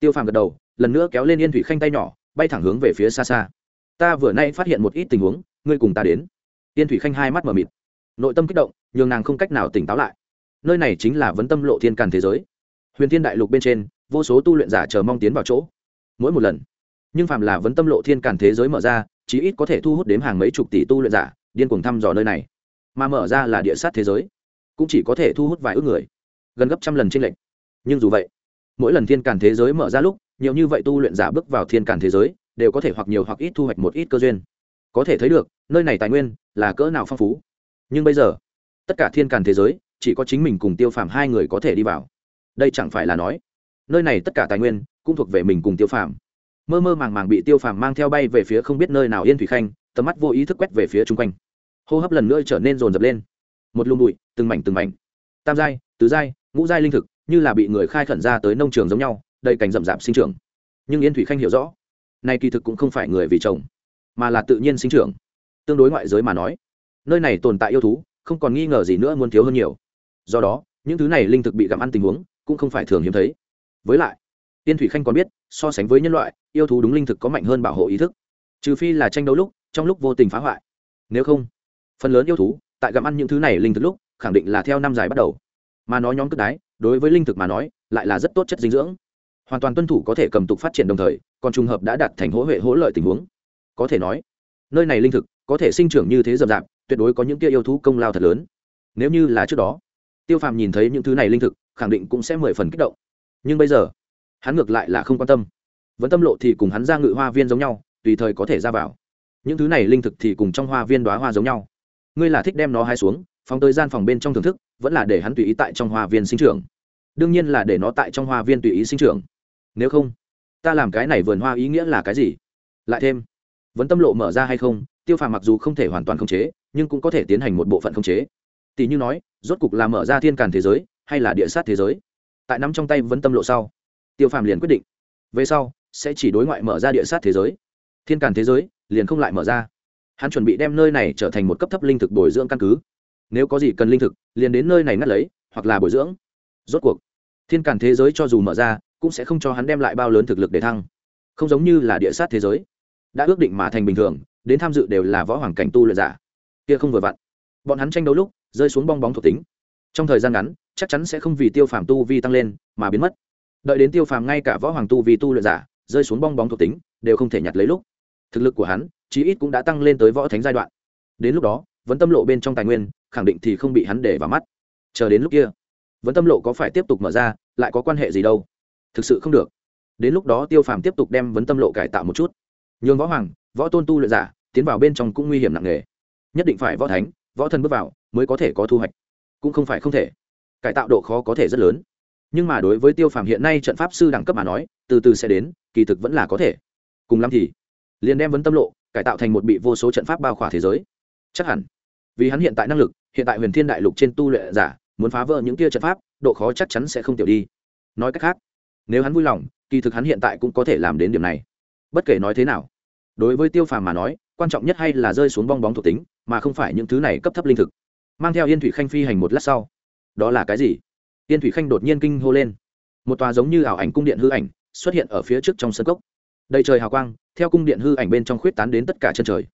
tiêu phàm gật đầu, lần nữa kéo lên yên thủy khanh tay nhỏ, bay thẳng hướng về phía xa xa. Ta vừa nay phát hiện một ít tình huống, ngươi cùng ta đến. Yên thủy khanh hai mắt m ở mịt nội tâm kích động, nhường nàng không cách nào tỉnh táo lại. Nơi này chính là vấn tâm lộ thiên càn thế giới. Huyền thiên đại lục bên trên, vô số tu luyện giả chờ mong tiến vào chỗ. Mỗi một lần, nhưng phạm là vấn tâm lộ thiên càn thế giới mở ra, chí ít có thể thu hút đến hàng mấy chục tỷ tu luyện giả, điên cuồng thăm dò nơi này. Mà mở ra là địa sát thế giới, cũng chỉ có thể thu hút vài ước người, gần gấp trăm lần trên lệnh nhưng dù vậy, mỗi lần thiên càn thế giới mở ra lúc, nhiều như vậy tu luyện giả bước vào thiên càn thế giới, đều có thể hoặc nhiều hoặc ít thu hoạch một ít cơ duyên. Có thể thấy được, nơi này tài nguyên là cỡ nào phong phú nhưng bây giờ, tất cả thiên càn thế giới, chỉ có chính mình cùng tiêu phàm hai người có thể đi vào. Đây chẳng phải là nói, nơi này tất cả tài nguyên cũng thuộc về mình cùng tiêu phàm. Mơ mơ màng màng bị tiêu phàm mang theo bay về phía không biết nơi nào yên thủy khanh, tầm mắt vô ý thức quét về phía chung quanh. Hô hấp lần nữa trở nên rồn rập lên. Một lùm bụi, từng mảnh từng mảnh. Tam giai, tứ giai, ngũ giai linh thực, như là bị người khai khẩn ra tới nông trường giống nhau, đầy cảnh rậm rạp sinh trưởng. Nhưng yên thủy khanh hiểu rõ nay kỳ thực cũng không phải người vì chồng, mà là tự nhiên sinh trưởng. Tương đối ngoại giới mà nói nơi này tồn tại yêu thú, không còn nghi ngờ gì nữa muốn thiếu hơn nhiều. Do đó, những thứ này linh thực bị gặm ăn tình huống cũng không phải thường hiếm thấy. Với lại, tiên thủy khanh còn biết, so sánh với nhân loại, yêu thú đúng linh thực có mạnh hơn bảo hộ ý thức. Trừ phi là tranh đấu lúc, trong lúc vô tình phá hoại. Nếu không, phần lớn yêu thú, tại gặm ăn những thứ này linh thực lúc, khẳng định là theo năm dài bắt đầu. Mà nói nhóm cất đái, đối với linh thực mà nói, lại là rất tốt chất dinh dưỡng. Hoàn toàn tuân thủ có thể cầm tục phát triển đồng thời, còn trùng hợp đã đạt thành hỗ huệ hỗ lợi tình huống. Có thể nói, nơi này linh thực có thể sinh trưởng như thế rậm rạp tuyệt đối có những kia yêu thú công lao thật lớn. Nếu như là trước đó, tiêu phàm nhìn thấy những thứ này linh thực, khẳng định cũng sẽ mười phần kích động. Nhưng bây giờ, hắn ngược lại là không quan tâm. Vẫn tâm lộ thì cùng hắn ra ngự hoa viên giống nhau, tùy thời có thể ra vào. Những thứ này linh thực thì cùng trong hoa viên đoá hoa giống nhau. Ngươi là thích đem nó hai xuống, phóng tới gian phòng bên trong thưởng thức, vẫn là để hắn tùy ý tại trong hoa viên sinh trưởng. Đương nhiên là để nó tại trong hoa viên tùy ý sinh trưởng. Nếu không, ta làm cái này vườn hoa ý nghĩa là cái gì? Lại thêm, vẫn tâm lộ mở ra hay không, tiêu phàm mặc dù không thể hoàn toàn khống chế nhưng cũng có thể tiến hành một bộ phận khống chế. Tỷ như nói, rốt cục là mở ra thiên càn thế giới, hay là địa sát thế giới? Tại nắm trong tay vấn tâm lộ sau, tiêu phàm liền quyết định, về sau, sẽ chỉ đối ngoại mở ra địa sát thế giới. Thiên càn thế giới, liền không lại mở ra. Hắn chuẩn bị đem nơi này trở thành một cấp thấp linh thực bồi dưỡng căn cứ. Nếu có gì cần linh thực, liền đến nơi này ngắt lấy, hoặc là bồi dưỡng. Rốt cuộc, thiên càn thế giới cho dù mở ra, cũng sẽ không cho hắn đem lại bao lớn thực lực để thăng. Không giống như là địa sát thế giới, đã ước định mà thành bình thường, đến tham dự đều là võ hoàng cảnh tu luyện giả kia không vừa vặn. Bọn hắn tranh đấu lúc, rơi xuống bong bóng thuộc tính. Trong thời gian ngắn, chắc chắn sẽ không vì tiêu phàm tu vi tăng lên mà biến mất. Đợi đến tiêu phàm ngay cả võ hoàng tu vì tu luyện giả, rơi xuống bong bóng thuộc tính, đều không thể nhặt lấy lúc. Thực lực của hắn, chí ít cũng đã tăng lên tới võ thánh giai đoạn. Đến lúc đó vẫn tâm lộ bên trong tài nguyên, khẳng định thì không bị hắn để vào mắt. Chờ đến lúc kia vẫn tâm lộ có phải tiếp tục mở ra, lại có quan hệ gì đâu? Thực sự không được. Đến lúc đó tiêu phàm tiếp tục đem vấn tâm lộ cải tạo một chút. Nhường võ hoàng, võ tôn tu luyện giả, tiến vào bên trong cũng nguy hiểm nặng nề nhất định phải võ thánh, võ thần bước vào mới có thể có thu hoạch. Cũng không phải không thể. Cải tạo độ khó có thể rất lớn. Nhưng mà đối với tiêu phàm hiện nay trận pháp sư đẳng cấp mà nói, từ từ sẽ đến, kỳ thực vẫn là có thể. Cùng lắm thì, liền đem vấn tâm lộ, cải tạo thành một bị vô số trận pháp bao khỏa thế giới. Chắc hẳn, vì hắn hiện tại năng lực, hiện tại huyền thiên đại lục trên tu luyện giả, muốn phá vỡ những kia trận pháp, độ khó chắc chắn sẽ không tiểu đi. Nói cách khác, nếu hắn vui lòng, kỳ thực hắn hiện tại cũng có thể làm đến điểm này. Bất kể nói thế nào, đối với tiêu phàm mà nói, quan trọng nhất hay là rơi xuống bong bóng thuộc tính mà không phải những thứ này cấp thấp linh thực. Mang theo yên thủy khanh phi hành một lát sau. Đó là cái gì? Yên thủy khanh đột nhiên kinh hô lên. Một tòa giống như ảo ảnh cung điện hư ảnh xuất hiện ở phía trước trong sân cốc. Đầy trời hào quang, theo cung điện hư ảnh bên trong khuyết tán đến tất cả chân trời.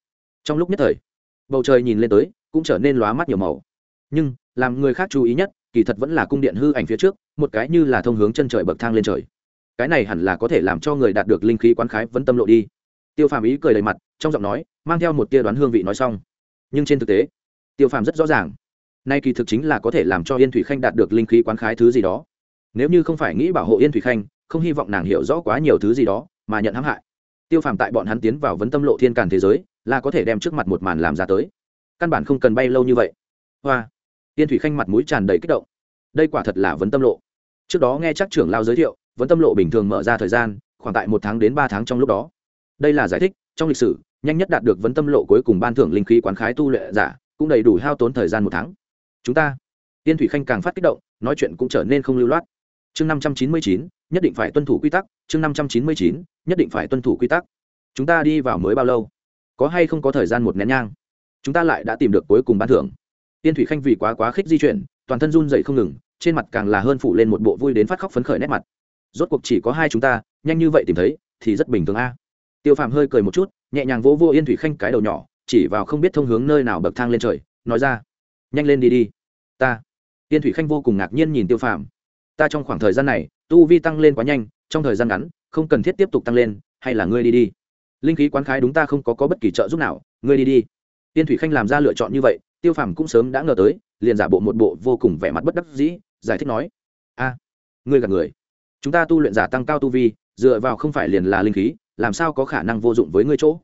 Trong lúc nhất thời, bầu trời nhìn lên tới cũng trở nên lóa mắt nhiều màu. Nhưng, làm người khác chú ý nhất, kỳ thật vẫn là cung điện hư ảnh phía trước, một cái như là thông hướng chân trời bậc thang lên trời. Cái này hẳn là có thể làm cho người đạt được linh khí quán khái vẫn tâm lộ đi. Tiêu phàm ý cười đầy mặt, trong giọng nói, mang theo một tia đoán hương vị nói xong nhưng trên thực tế, tiêu phàm rất rõ ràng, nay kỳ thực chính là có thể làm cho yên thủy khanh đạt được linh khí quán khái thứ gì đó. Nếu như không phải nghĩ bảo hộ yên thủy khanh, không hy vọng nàng hiểu rõ quá nhiều thứ gì đó, mà nhận hãm hại. Tiêu phàm tại bọn hắn tiến vào vấn tâm lộ thiên càn thế giới, là có thể đem trước mặt một màn làm ra tới. Căn bản không cần bay lâu như vậy. Hoa! Yên thủy khanh mặt mũi tràn đầy kích động. Đây quả thật là vấn tâm lộ. Trước đó nghe chắc trưởng lao giới thiệu, vấn tâm lộ bình thường mở ra thời gian, khoảng tại một tháng đến ba tháng trong lúc đó. Đây là giải thích trong lịch sử, nhanh nhất đạt được vấn tâm lộ cuối cùng ban thưởng linh khí quán khái tu luyện giả, cũng đầy đủ hao tốn thời gian một tháng. Chúng ta, tiên thủy khanh càng phát kích động, nói chuyện cũng trở nên không lưu loát. Chương năm trăm chín mươi chín, nhất định phải tuân thủ quy tắc. Chương năm trăm chín mươi chín, nhất định phải tuân thủ quy tắc. Chúng ta đi vào mới bao lâu? Có hay không có thời gian một nén nhang? Chúng ta lại đã tìm được cuối cùng ban thưởng. Tiên thủy khanh vì quá quá khích di chuyển, toàn thân run dậy không ngừng, trên mặt càng là hơn phủ lên một bộ vui đến phát khóc phấn khởi nét mặt. Rốt cuộc chỉ có hai chúng ta, nhanh như vậy tìm thấy, thì rất bình thường a tiêu phàm hơi cười một chút nhẹ nhàng vỗ vô yên thủy khanh cái đầu nhỏ chỉ vào không biết thông hướng nơi nào bậc thang lên trời nói ra nhanh lên đi đi. Ta. Yên thủy khanh vô cùng ngạc nhiên nhìn tiêu phàm. Ta trong khoảng thời gian này tu vi tăng lên quá nhanh trong thời gian ngắn không cần thiết tiếp tục tăng lên hay là ngươi đi đi. Linh khí quán khái đúng ta không có, có bất kỳ trợ giúp nào ngươi đi đi. Tiên thủy khanh làm ra lựa chọn như vậy tiêu phàm cũng sớm đã ngờ tới liền giả bộ một bộ vô cùng vẻ mặt bất đắc dĩ giải thích nói a ngươi gạt người. Chúng ta tu luyện giả tăng cao tu vi dựa vào không phải liền là linh khí làm sao có khả năng vô dụng với ngươi chỗ?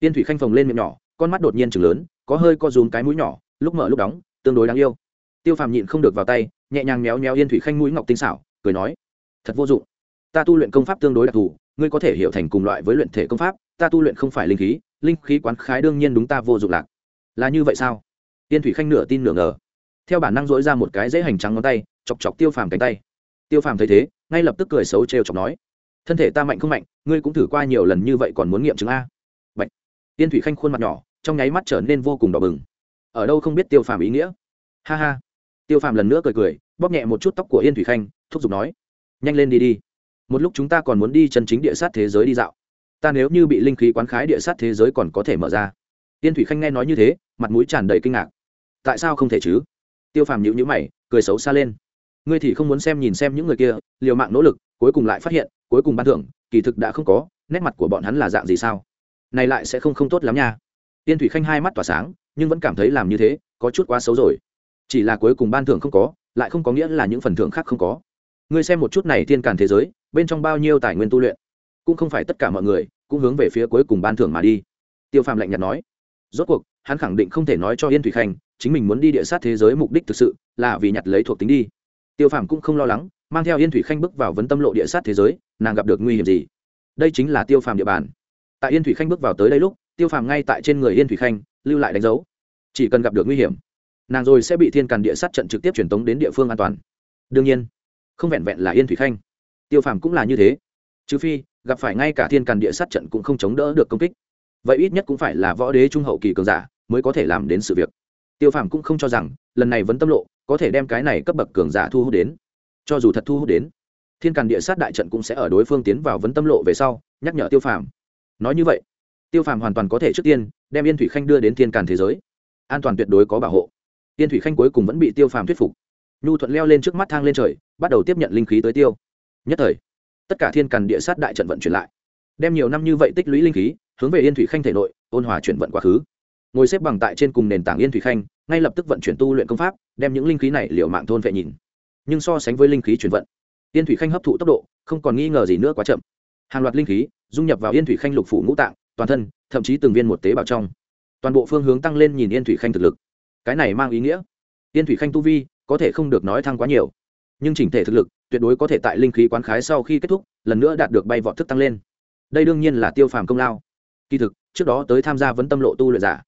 Tiên thủy khanh phồng lên miệng nhỏ, con mắt đột nhiên chừng lớn, có hơi co rúm cái mũi nhỏ, lúc mở lúc đóng, tương đối đáng yêu. Tiêu phàm nhịn không được vào tay, nhẹ nhàng méo méo yên thủy khanh mũi ngọc tinh xảo, cười nói, thật vô dụng. Ta tu luyện công pháp tương đối đặc thù, ngươi có thể hiểu thành cùng loại với luyện thể công pháp, ta tu luyện không phải linh khí linh khí quán khái đương nhiên đúng ta vô dụng lạc. Là như vậy sao? Yên thủy khanh nửa tin nửa ngờ. Theo bản năng dỗi ra một cái dễ hành trắng ngón tay, chọc chọc tiêu phàm cánh tay. Tiêu phàm thấy thế, ngay lập tức cười xấu trêu chọc nói thân thể ta mạnh không mạnh, ngươi cũng thử qua nhiều lần như vậy còn muốn nghiệm chứng a. Bạch. tiên thủy khanh khuôn mặt nhỏ, trong nháy mắt trở nên vô cùng đỏ bừng. Ở đâu không biết tiêu phàm ý nghĩa? Ha ha. Tiêu phàm lần nữa cười cười, bóp nhẹ một chút tóc của yên thủy khanh, thúc giục nói. Nhanh lên đi đi. Một lúc chúng ta còn muốn đi chân chính địa sát thế giới đi dạo. Ta nếu như bị linh khí quán khái địa sát thế giới còn có thể mở ra. Tiên thủy khanh nghe nói như thế, mặt mũi tràn đầy kinh ngạc. Tại sao không thể chứ? Tiêu phàm nhữ nhữ mày, cười xấu xa lên ngươi thì không muốn xem nhìn xem những người kia, liều mạng nỗ lực, cuối cùng lại phát hiện, cuối cùng ban thưởng, kỳ thực đã không có, nét mặt của bọn hắn là dạng gì sao? Này lại sẽ không không tốt lắm nha. Tiên thủy khanh hai mắt tỏa sáng, nhưng vẫn cảm thấy làm như thế, có chút quá xấu rồi. Chỉ là cuối cùng ban thưởng không có, lại không có nghĩa là những phần thưởng khác không có. Ngươi xem một chút này thiên càn thế giới, bên trong bao nhiêu tài nguyên tu luyện. Cũng không phải tất cả mọi người, cũng hướng về phía cuối cùng ban thưởng mà đi. Tiêu phàm lạnh nhạt nói. Rốt cuộc, hắn khẳng định không thể nói cho yên thủy khanh, chính mình muốn đi địa sát thế giới mục đích thực sự là vì nhặt lấy thuộc tính đi tiêu phàm cũng không lo lắng, mang theo yên thủy khanh bước vào vấn tâm lộ địa sát thế giới, nàng gặp được nguy hiểm gì? Đây chính là tiêu phàm địa bàn. Tại yên thủy khanh bước vào tới đây lúc, tiêu phàm ngay tại trên người yên thủy khanh, lưu lại đánh dấu. Chỉ cần gặp được nguy hiểm, nàng rồi sẽ bị thiên càn địa sát trận trực tiếp truyền tống đến địa phương an toàn. Đương nhiên, không vẹn vẹn là yên thủy khanh. Tiêu phàm cũng là như thế. Trừ phi, gặp phải ngay cả thiên càn địa sát trận cũng không chống đỡ được công kích. Vậy ít nhất cũng phải là võ đế trung hậu kỳ cường giả mới có thể làm đến sự việc tiêu phàm cũng không cho rằng, lần này vẫn tâm lộ, có thể đem cái này cấp bậc cường giả thu hút đến. Cho dù thật thu hút đến, thiên càn địa sát đại trận cũng sẽ ở đối phương tiến vào vấn tâm lộ về sau, nhắc nhở tiêu phàm. Nói như vậy, tiêu phàm hoàn toàn có thể trước tiên đem yên thủy khanh đưa đến thiên càn thế giới. An toàn tuyệt đối có bảo hộ. Yên thủy khanh cuối cùng vẫn bị tiêu phàm thuyết phục. Nhu thuận leo lên trước mắt thang lên trời, bắt đầu tiếp nhận linh khí tới tiêu. Nhất thời, tất cả thiên càn địa sát đại trận vận chuyển lại. Đem nhiều năm như vậy tích lũy linh khí, hướng về yên thủy khanh thể nội, ôn hòa chuyển vận quá khứ ngồi xếp bằng tại trên cùng nền tảng yên thủy khanh, ngay lập tức vận chuyển tu luyện công pháp, đem những linh khí này liệu mạng thôn vệ nhìn. Nhưng so sánh với linh khí chuyển vận, yên thủy khanh hấp thụ tốc độ không còn nghi ngờ gì nữa quá chậm. Hàng loạt linh khí dung nhập vào yên thủy khanh lục phủ ngũ tạng, toàn thân, thậm chí từng viên một tế bào trong. Toàn bộ phương hướng tăng lên nhìn yên thủy khanh thực lực. Cái này mang ý nghĩa, yên thủy khanh tu vi có thể không được nói thăng quá nhiều, nhưng chỉnh thể thực lực tuyệt đối có thể tại linh khí quán khái sau khi kết thúc, lần nữa đạt được bay vọt thức tăng lên. Đây đương nhiên là tiêu phàm công lao. Kỳ thực, trước đó tới tham gia vấn tâm lộ tu luyện giả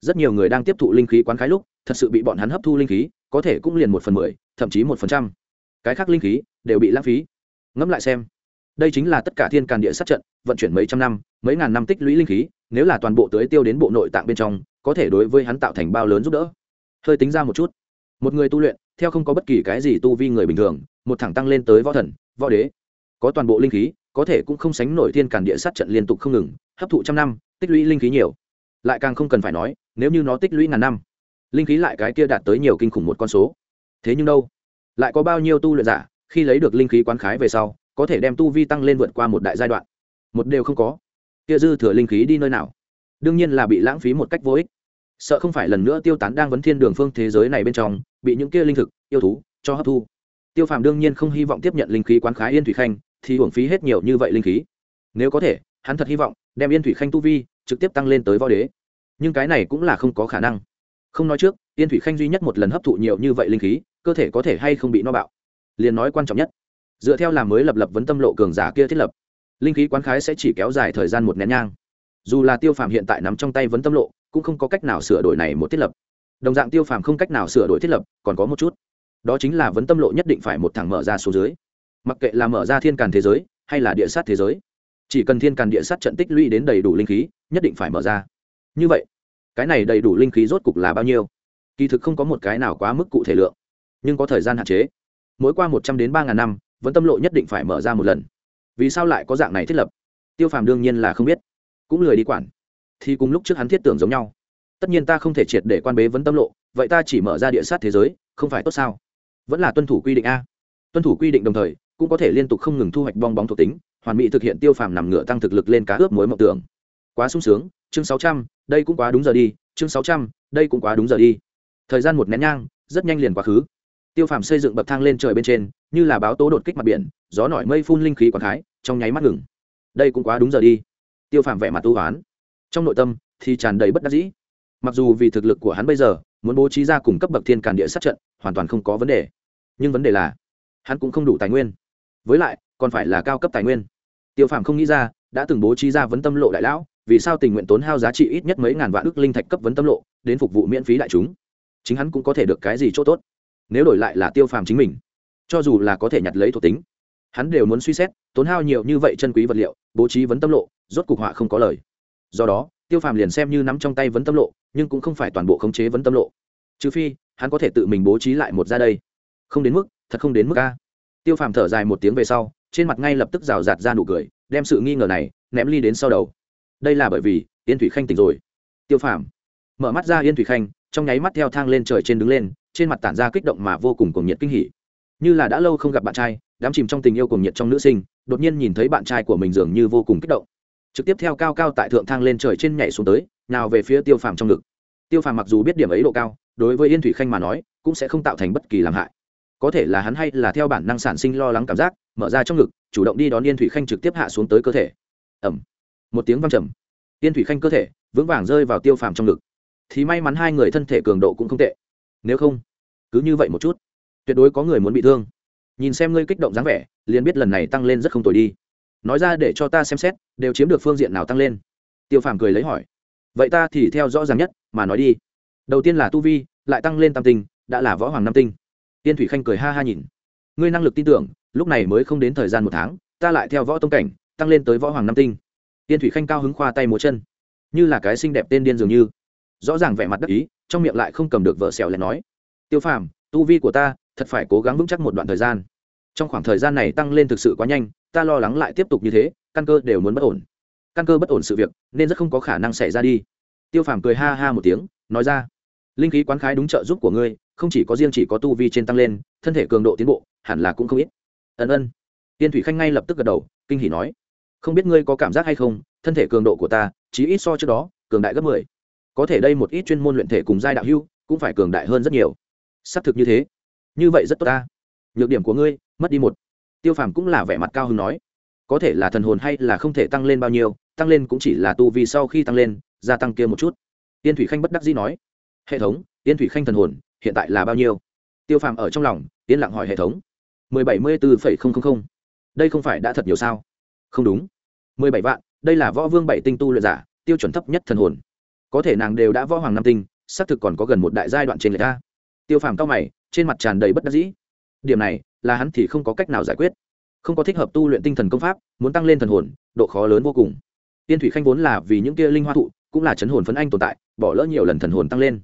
rất nhiều người đang tiếp thụ linh khí quán khái lúc, thật sự bị bọn hắn hấp thu linh khí, có thể cũng liền một phần mười, thậm chí một phần trăm. Cái khác linh khí đều bị lãng phí. Ngẫm lại xem. Đây chính là tất cả thiên càn địa sát trận, vận chuyển mấy trăm năm, mấy ngàn năm tích lũy linh khí, nếu là toàn bộ tưới tiêu đến bộ nội tạng bên trong, có thể đối với hắn tạo thành bao lớn giúp đỡ. Hơi tính ra một chút. Một người tu luyện, theo không có bất kỳ cái gì tu vi người bình thường, một thẳng tăng lên tới võ thần, võ đế. Có toàn bộ linh khí, có thể cũng không sánh nổi thiên càn địa sát trận liên tục không ngừng, hấp thụ trăm năm, tích lũy linh khí nhiều. Lại càng không cần phải nói nếu như nó tích lũy ngàn năm, linh khí lại cái kia đạt tới nhiều kinh khủng một con số. Thế nhưng đâu? Lại có bao nhiêu tu luyện giả, khi lấy được linh khí quán khái về sau, có thể đem tu vi tăng lên vượt qua một đại giai đoạn? Một đều không có. Kia dư thừa linh khí đi nơi nào? Đương nhiên là bị lãng phí một cách vô ích. Sợ không phải lần nữa tiêu tán đang vấn thiên đường phương thế giới này bên trong, bị những kia linh thực, yêu thú cho hấp thu. Tiêu phàm đương nhiên không hy vọng tiếp nhận linh khí quán khái yên thủy khanh, thì hưởng phí hết nhiều như vậy linh khí. Nếu có thể, hắn thật hy vọng đem yên thủy khanh tu vi trực tiếp tăng lên tới võ đế nhưng cái này cũng là không có khả năng. Không nói trước, yên thủy khanh duy nhất một lần hấp thụ nhiều như vậy linh khí, cơ thể có thể hay không bị no bạo? Liền nói quan trọng nhất, dựa theo làm mới lập lập vấn tâm lộ cường giả kia thiết lập, linh khí quán khái sẽ chỉ kéo dài thời gian một nén nhang. Dù là tiêu phàm hiện tại nắm trong tay vấn tâm lộ, cũng không có cách nào sửa đổi này một thiết lập. Đồng dạng tiêu phàm không cách nào sửa đổi thiết lập, còn có một chút. Đó chính là vấn tâm lộ nhất định phải một thẳng mở ra số dưới. Mặc kệ là mở ra thiên càn thế giới, hay là địa sát thế giới, chỉ cần thiên càn địa sát trận tích lũy đến đầy đủ linh khí, nhất định phải mở ra như vậy, cái này đầy đủ linh khí rốt cục là bao nhiêu? Kỳ thực không có một cái nào quá mức cụ thể lượng, nhưng có thời gian hạn chế. Mỗi qua một trăm đến ba ngàn năm, vẫn tâm lộ nhất định phải mở ra một lần. Vì sao lại có dạng này thiết lập? Tiêu phàm đương nhiên là không biết. Cũng lười đi quản. Thì cùng lúc trước hắn thiết tưởng giống nhau. Tất nhiên ta không thể triệt để quan bế vấn tâm lộ, vậy ta chỉ mở ra địa sát thế giới, không phải tốt sao? Vẫn là tuân thủ quy định a. Tuân thủ quy định đồng thời, cũng có thể liên tục không ngừng thu hoạch bong bóng thuộc tính, hoàn mỹ thực hiện tiêu phàm nằm ngửa tăng thực lực lên cá ướp mối mộng tưởng quá sung sướng chương sáu trăm đây cũng quá đúng giờ đi chương sáu trăm đây cũng quá đúng giờ đi. Thời gian một nén nhang rất nhanh liền quá khứ. Tiêu phàm xây dựng bậc thang lên trời bên trên như là báo tố đột kích mặt biển gió nổi mây phun linh khí quảng thái, trong nháy mắt ngừng. Đây cũng quá đúng giờ đi. Tiêu phàm vẻ mặt tu hoán. Trong nội tâm thì tràn đầy bất đắc dĩ. Mặc dù vì thực lực của hắn bây giờ muốn bố trí ra cùng cấp bậc thiên càn địa sát trận hoàn toàn không có vấn đề. Nhưng vấn đề là hắn cũng không đủ tài nguyên. Với lại còn phải là cao cấp tài nguyên. Tiêu phàm không nghĩ ra đã từng bố trí ra vấn tâm lộ đại lão vì sao tình nguyện tốn hao giá trị ít nhất mấy ngàn vạn ước linh thạch cấp vấn tâm lộ, đến phục vụ miễn phí đại chúng? Chính hắn cũng có thể được cái gì chỗ tốt? Nếu đổi lại là tiêu phàm chính mình, cho dù là có thể nhặt lấy thuộc tính, hắn đều muốn suy xét, tốn hao nhiều như vậy chân quý vật liệu, bố trí vấn tâm lộ, rốt cục họa không có lời. Do đó, tiêu phàm liền xem như nắm trong tay vấn tâm lộ, nhưng cũng không phải toàn bộ khống chế vấn tâm lộ. Trừ phi, hắn có thể tự mình bố trí lại một ra đây. Không đến mức, thật không đến mức a. Tiêu phàm thở dài một tiếng về sau, trên mặt ngay lập tức rào rạt ra nụ cười, đem sự nghi ngờ này ném ly đến sau đầu đây là bởi vì yên thủy khanh tỉnh rồi tiêu phàm mở mắt ra yên thủy khanh trong nháy mắt theo thang lên trời trên đứng lên trên mặt tản ra kích động mà vô cùng cuồng nhiệt kinh hỉ như là đã lâu không gặp bạn trai đám chìm trong tình yêu cuồng nhiệt trong nữ sinh đột nhiên nhìn thấy bạn trai của mình dường như vô cùng kích động trực tiếp theo cao cao tại thượng thang lên trời trên nhảy xuống tới nào về phía tiêu phàm trong ngực tiêu phàm mặc dù biết điểm ấy độ cao đối với yên thủy khanh mà nói cũng sẽ không tạo thành bất kỳ làm hại có thể là hắn hay là theo bản năng sản sinh lo lắng cảm giác mở ra trong ngực chủ động đi đón yên thủy khanh trực tiếp hạ xuống tới cơ thể ẩm một tiếng văng trầm. Tiên thủy khanh cơ thể vững vàng rơi vào tiêu phàm trong ngực. Thì may mắn hai người thân thể cường độ cũng không tệ. Nếu không, cứ như vậy một chút, tuyệt đối có người muốn bị thương. Nhìn xem ngươi kích động dáng vẻ, liền biết lần này tăng lên rất không tồi đi. Nói ra để cho ta xem xét, đều chiếm được phương diện nào tăng lên. Tiêu phàm cười lấy hỏi. Vậy ta thì theo rõ ràng nhất, mà nói đi. Đầu tiên là tu vi, lại tăng lên tam tinh, đã là võ hoàng năm tinh. Tiên thủy khanh cười ha ha nhìn. Ngươi năng lực tin tưởng, lúc này mới không đến thời gian một tháng, ta lại theo võ tông cảnh, tăng lên tới võ hoàng năm tinh tiên thủy khanh cao hứng khoa tay múa chân. Như là cái xinh đẹp tên điên dường như. Rõ ràng vẻ mặt đắc ý, trong miệng lại không cầm được vợ xẻo lại nói. Tiêu phàm, tu vi của ta, thật phải cố gắng vững chắc một đoạn thời gian. Trong khoảng thời gian này tăng lên thực sự quá nhanh, ta lo lắng lại tiếp tục như thế, căn cơ đều muốn bất ổn. Căn cơ bất ổn sự việc, nên rất không có khả năng xảy ra đi. Tiêu phàm cười ha ha một tiếng, nói ra. Linh khí quán khái đúng trợ giúp của ngươi, không chỉ có riêng chỉ có tu vi trên tăng lên, thân thể cường độ tiến bộ, hẳn là cũng không ít. Ân ân. Tiên thủy khanh ngay lập tức gật đầu, kinh hỉ nói không biết ngươi có cảm giác hay không, thân thể cường độ của ta chỉ ít so trước đó, cường đại gấp mười. Có thể đây một ít chuyên môn luyện thể cùng giai đạo hưu, cũng phải cường đại hơn rất nhiều. Xác thực như thế. Như vậy rất tốt ta. Nhược điểm của ngươi, mất đi một. Tiêu phàm cũng là vẻ mặt cao hứng nói. Có thể là thần hồn hay là không thể tăng lên bao nhiêu, tăng lên cũng chỉ là tu vì sau khi tăng lên, gia tăng kia một chút. Tiên thủy khanh bất đắc dĩ nói. Hệ thống, tiên thủy khanh thần hồn, hiện tại là bao nhiêu? Tiêu phàm ở trong lòng, yên lặng hỏi hệ thống. mười bảy mươi bốn phẩy không không không. Đây không phải đã thật nhiều sao? Không đúng. Mười bảy vạn, đây là võ vương bảy tinh tu luyện giả, tiêu chuẩn thấp nhất thần hồn. Có thể nàng đều đã võ hoàng năm tinh, xác thực còn có gần một đại giai đoạn trên người ta tiêu phàm cao mày, trên mặt tràn đầy bất đắc dĩ. Điểm này, là hắn thì không có cách nào giải quyết. Không có thích hợp tu luyện tinh thần công pháp, muốn tăng lên thần hồn, độ khó lớn vô cùng. Tiên thủy khanh vốn là vì những kia linh hoa thụ, cũng là chấn hồn phấn anh tồn tại, bỏ lỡ nhiều lần thần hồn tăng lên.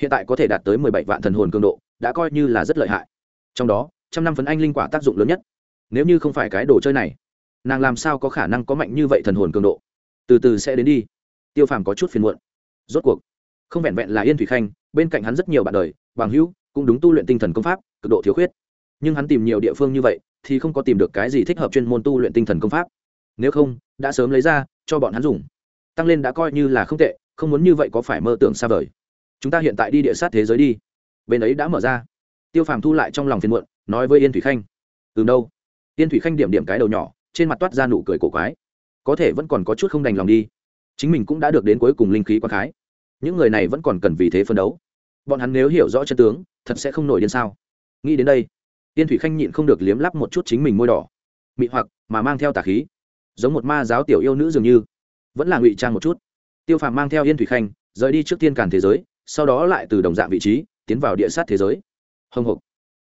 Hiện tại có thể đạt tới mười bảy vạn thần hồn cường độ, đã coi như là rất lợi hại. Trong đó, trăm năm phấn anh linh quả tác dụng lớn nhất. Nếu như không phải cái đồ chơi này nàng làm sao có khả năng có mạnh như vậy thần hồn cường độ? Từ từ sẽ đến đi. Tiêu phàm có chút phiền muộn. Rốt cuộc, không vẹn vẹn là yên thủy khanh, bên cạnh hắn rất nhiều bạn đời, bằng hữu, cũng đúng tu luyện tinh thần công pháp, cực độ thiếu khuyết. Nhưng hắn tìm nhiều địa phương như vậy, thì không có tìm được cái gì thích hợp chuyên môn tu luyện tinh thần công pháp. Nếu không, đã sớm lấy ra, cho bọn hắn dùng. Tăng lên đã coi như là không tệ, không muốn như vậy có phải mơ tưởng xa vời. Chúng ta hiện tại đi địa sát thế giới đi. Bên ấy đã mở ra. Tiêu phàm thu lại trong lòng phiền muộn, nói với yên thủy khanh. Từ đâu. Yên thủy khanh điểm điểm cái đầu nhỏ trên mặt toát ra nụ cười cổ quái. Có thể vẫn còn có chút không đành lòng đi. Chính mình cũng đã được đến cuối cùng linh khí quang khái. Những người này vẫn còn cần vì thế phân đấu. Bọn hắn nếu hiểu rõ chân tướng, thật sẽ không nổi điên sao? Nghĩ đến đây, tiên thủy khanh nhịn không được liếm lắp một chút chính mình môi đỏ. Mị hoặc, mà mang theo tà khí. Giống một ma giáo tiểu yêu nữ dường như, vẫn là ngụy trang một chút. Tiêu phàm mang theo yên thủy khanh, rời đi trước tiên càn thế giới, sau đó lại từ đồng dạng vị trí, tiến vào địa sát thế giới. Hồng hộc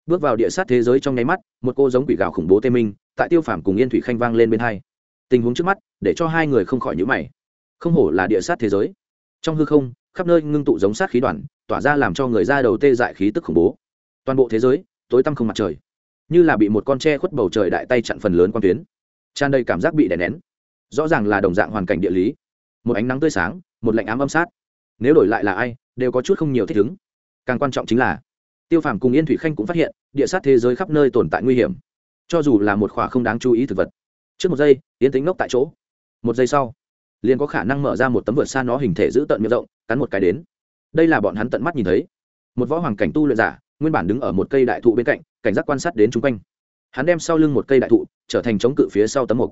bước vào địa sát thế giới trong nháy mắt, một cô giống quỷ gạo khủng bố tê minh tại tiêu phàm cùng yên thủy khanh vang lên bên hai. Tình huống trước mắt, để cho hai người không khỏi nhữ mày. Không hổ là địa sát thế giới. Trong hư không, khắp nơi ngưng tụ giống sát khí đoàn, tỏa ra làm cho người ra đầu tê dại khí tức khủng bố. Toàn bộ thế giới, tối tăm không mặt trời. Như là bị một con tre khuất bầu trời đại tay chặn phần lớn quan tuyến. Tràn đầy cảm giác bị đè nén. Rõ ràng là đồng dạng hoàn cảnh địa lý. Một ánh nắng tươi sáng, một lạnh ám âm sát. Nếu đổi lại là ai, đều có chút không nhiều thích ứng. Càng quan trọng chính là, tiêu phàm cùng yên thủy khanh cũng phát hiện, địa sát thế giới khắp nơi tồn tại nguy hiểm cho dù là một khỏa không đáng chú ý thực vật. Trước một giây, yến tính ngốc tại chỗ. Một giây sau, liền có khả năng mở ra một tấm vượt xa nó hình thể giữ tận miệng rộng, cắn một cái đến. Đây là bọn hắn tận mắt nhìn thấy. Một võ hoàng cảnh tu luyện giả, nguyên bản đứng ở một cây đại thụ bên cạnh, cảnh giác quan sát đến chung quanh. Hắn đem sau lưng một cây đại thụ trở thành chống cự phía sau tấm mục.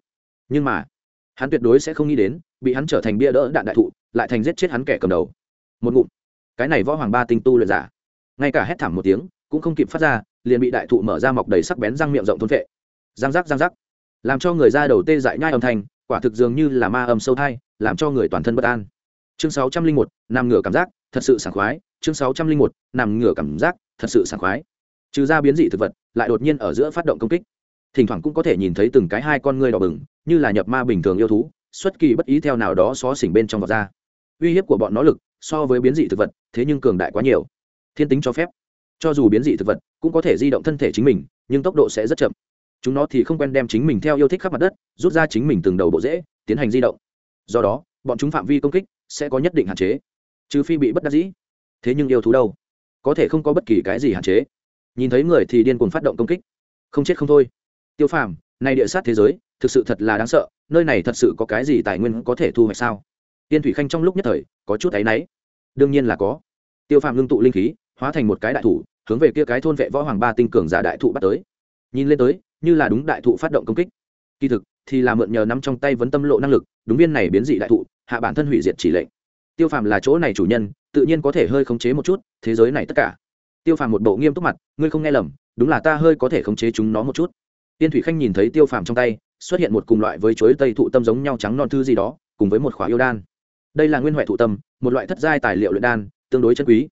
Nhưng mà, hắn tuyệt đối sẽ không nghĩ đến, bị hắn trở thành bia đỡ đạn đại thụ, lại thành giết chết hắn kẻ cầm đầu. Một ngụm. Cái này võ hoàng ba tinh tu luyện giả. Ngay cả hét thảm một tiếng, cũng không kịp phát ra liền bị đại thụ mở ra mọc đầy sắc bén răng miệng rộng thôn vệ răng rắc răng rắc. Làm cho người ra đầu tê dại nhai âm thanh, quả thực dường như là ma âm sâu thai, làm cho người toàn thân bất an. Chương sáu trăm linh một, nằm ngửa cảm giác, thật sự sảng khoái. Chương sáu trăm linh một, nằm ngửa cảm giác, thật sự sảng khoái. Trừ ra biến dị thực vật, lại đột nhiên ở giữa phát động công kích. Thỉnh thoảng cũng có thể nhìn thấy từng cái hai con ngươi đỏ bừng, như là nhập ma bình thường yêu thú, xuất kỳ bất ý theo nào đó xó xỉnh bên trong vọt ra. Uy hiếp của bọn nó lực, so với biến dị thực vật, thế nhưng cường đại quá nhiều. Thiên tính cho phép cho dù biến dị thực vật, cũng có thể di động thân thể chính mình, nhưng tốc độ sẽ rất chậm. Chúng nó thì không quen đem chính mình theo yêu thích khắp mặt đất, rút ra chính mình từng đầu bộ dễ tiến hành di động. Do đó, bọn chúng phạm vi công kích sẽ có nhất định hạn chế. Trừ phi bị bất đắc dĩ. Thế nhưng yêu thú đâu? Có thể không có bất kỳ cái gì hạn chế. Nhìn thấy người thì điên cuồng phát động công kích. Không chết không thôi. Tiêu phàm, này địa sát thế giới, thực sự thật là đáng sợ, nơi này thật sự có cái gì tài nguyên có thể thu hoạch sao? Tiên thủy khanh trong lúc nhất thời, có chút áy náy. Đương nhiên là có. Tiêu phàm ngưng tụ linh khí hóa thành một cái đại thủ, hướng về kia cái thôn vệ võ hoàng ba tinh cường giả đại thụ bắt tới. Nhìn lên tới, như là đúng đại thụ phát động công kích. Kỳ thực, thì là mượn nhờ nắm trong tay vấn tâm lộ năng lực, đúng viên này biến dị đại thụ, hạ bản thân hủy diệt chỉ lệnh. Tiêu phàm là chỗ này chủ nhân, tự nhiên có thể hơi khống chế một chút, thế giới này tất cả. Tiêu phàm một bộ nghiêm túc mặt, ngươi không nghe lầm, đúng là ta hơi có thể khống chế chúng nó một chút. Tiên thủy khanh nhìn thấy tiêu phàm trong tay, xuất hiện một cùng loại với chuối tây thụ tâm giống nhau trắng non thư gì đó, cùng với một khóa yêu đan. Đây là nguyên huệ thụ tâm, một loại thất giai tài liệu luyện đan, tương đối chân quý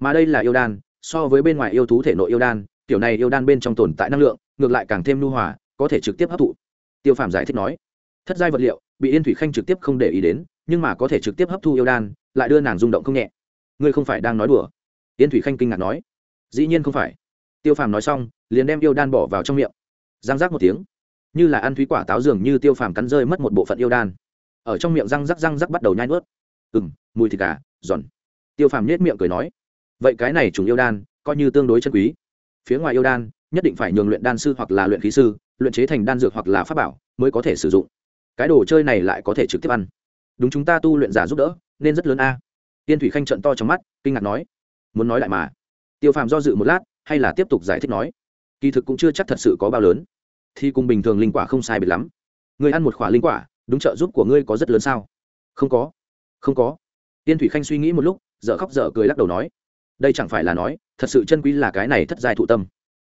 mà đây là yêu đan, so với bên ngoài yêu thú thể nội yêu đan, tiểu này yêu đan bên trong tồn tại năng lượng, ngược lại càng thêm nhu hòa, có thể trực tiếp hấp thụ. Tiêu phàm giải thích nói, thất giai vật liệu, bị yên thủy khanh trực tiếp không để ý đến, nhưng mà có thể trực tiếp hấp thu yêu đan, lại đưa nàng rung động không nhẹ. Ngươi không phải đang nói đùa? Yên thủy khanh kinh ngạc nói. Dĩ nhiên không phải. Tiêu phàm nói xong, liền đem yêu đan bỏ vào trong miệng. Răng rác một tiếng, như là ăn thúy quả táo dường như tiêu phàm cắn rơi mất một bộ phận yêu đan. Ở trong miệng răng rắc răng rắc bắt đầu nhai nuốt. Ừ m mùi thịt gà, giòn. Tiêu phàm nhét miệng cười nói vậy cái này trùng yêu đan, coi như tương đối chân quý. Phía ngoài yêu đan, nhất định phải nhường luyện đan sư hoặc là luyện khí sư, luyện chế thành đan dược hoặc là pháp bảo, mới có thể sử dụng. Cái đồ chơi này lại có thể trực tiếp ăn. Đúng chúng ta tu luyện giả giúp đỡ, nên rất lớn a. Tiên thủy khanh trận to trong mắt, kinh ngạc nói. Muốn nói lại mà. Tiêu phàm do dự một lát, hay là tiếp tục giải thích nói. Kỳ thực cũng chưa chắc thật sự có bao lớn. Thì cùng bình thường linh quả không sai biệt lắm. Người ăn một khỏa linh quả, đúng trợ giúp của ngươi có rất lớn sao? Không có. Không có. Tiên thủy khanh suy nghĩ một lúc, dở khóc dở cười lắc đầu nói đây chẳng phải là nói, thật sự chân quý là cái này thất giai thụ tâm.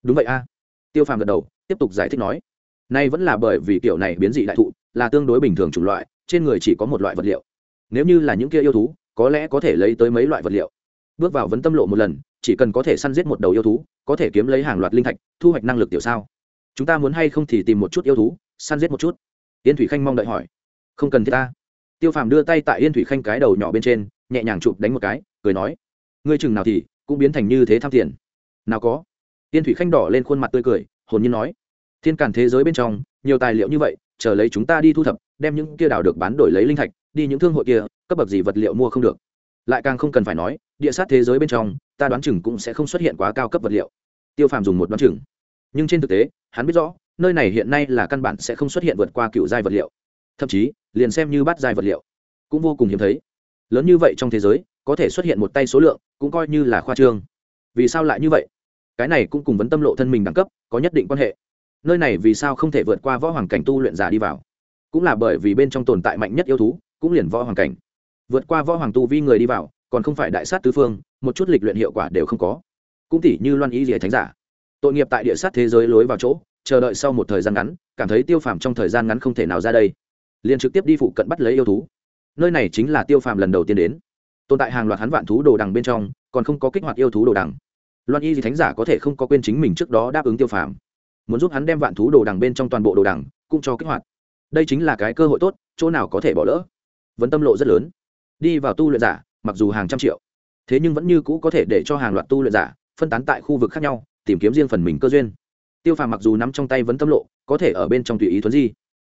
Đúng vậy a. Tiêu phàm gật đầu, tiếp tục giải thích nói, nay vẫn là bởi vì kiểu này biến dị đại thụ, là tương đối bình thường chủng loại, trên người chỉ có một loại vật liệu. Nếu như là những kia yêu thú, có lẽ có thể lấy tới mấy loại vật liệu. Bước vào vấn tâm lộ một lần, chỉ cần có thể săn giết một đầu yêu thú, có thể kiếm lấy hàng loạt linh thạch, thu hoạch năng lực tiểu sao. Chúng ta muốn hay không thì tìm một chút yêu thú, săn giết một chút? Yên thủy khanh mong đợi hỏi. Không cần thiết ta. Tiêu phàm đưa tay tại yên thủy khanh cái đầu nhỏ bên trên, nhẹ nhàng chụp đánh một cái, cười nói ngươi chừng nào thì cũng biến thành như thế tham tiền. Nào có. Tiên thủy khanh đỏ lên khuôn mặt tươi cười, hồn nhiên nói, thiên cản thế giới bên trong, nhiều tài liệu như vậy, chờ lấy chúng ta đi thu thập, đem những kia đào được bán đổi lấy linh thạch, đi những thương hội kia, cấp bậc gì vật liệu mua không được. Lại càng không cần phải nói, địa sát thế giới bên trong, ta đoán chừng cũng sẽ không xuất hiện quá cao cấp vật liệu. Tiêu phàm dùng một đoán chừng. Nhưng trên thực tế, hắn biết rõ, nơi này hiện nay là căn bản sẽ không xuất hiện vượt qua cựu giai vật liệu. Thậm chí, liền xem như bát giai vật liệu, cũng vô cùng hiếm thấy. Lớn như vậy trong thế giới có thể xuất hiện một tay số lượng, cũng coi như là khoa trương. Vì sao lại như vậy? Cái này cũng cùng vấn tâm lộ thân mình đẳng cấp, có nhất định quan hệ. Nơi này vì sao không thể vượt qua võ hoàng cảnh tu luyện giả đi vào? Cũng là bởi vì bên trong tồn tại mạnh nhất yêu thú, cũng liền võ hoàng cảnh. Vượt qua võ hoàng tu vi người đi vào, còn không phải đại sát tứ phương, một chút lịch luyện hiệu quả đều không có. Cũng tỉ như loan ý rìa thánh giả. Tội nghiệp tại địa sát thế giới lối vào chỗ, chờ đợi sau một thời gian ngắn, cảm thấy tiêu phàm trong thời gian ngắn không thể nào ra đây. Liền trực tiếp đi phụ cận bắt lấy yêu thú. Nơi này chính là tiêu phàm lần đầu tiên đến tồn tại hàng loạt hắn vạn thú đồ đằng bên trong, còn không có kích hoạt yêu thú đồ đằng. Loan y thì thánh giả có thể không có quên chính mình trước đó đáp ứng tiêu phàm. Muốn giúp hắn đem vạn thú đồ đằng bên trong toàn bộ đồ đằng cũng cho kích hoạt. Đây chính là cái cơ hội tốt, chỗ nào có thể bỏ lỡ. Vẫn tâm lộ rất lớn. Đi vào tu luyện giả, mặc dù hàng trăm triệu, thế nhưng vẫn như cũ có thể để cho hàng loạt tu luyện giả phân tán tại khu vực khác nhau, tìm kiếm riêng phần mình cơ duyên. Tiêu phàm mặc dù nắm trong tay vấn tâm lộ, có thể ở bên trong tùy ý thuấn di.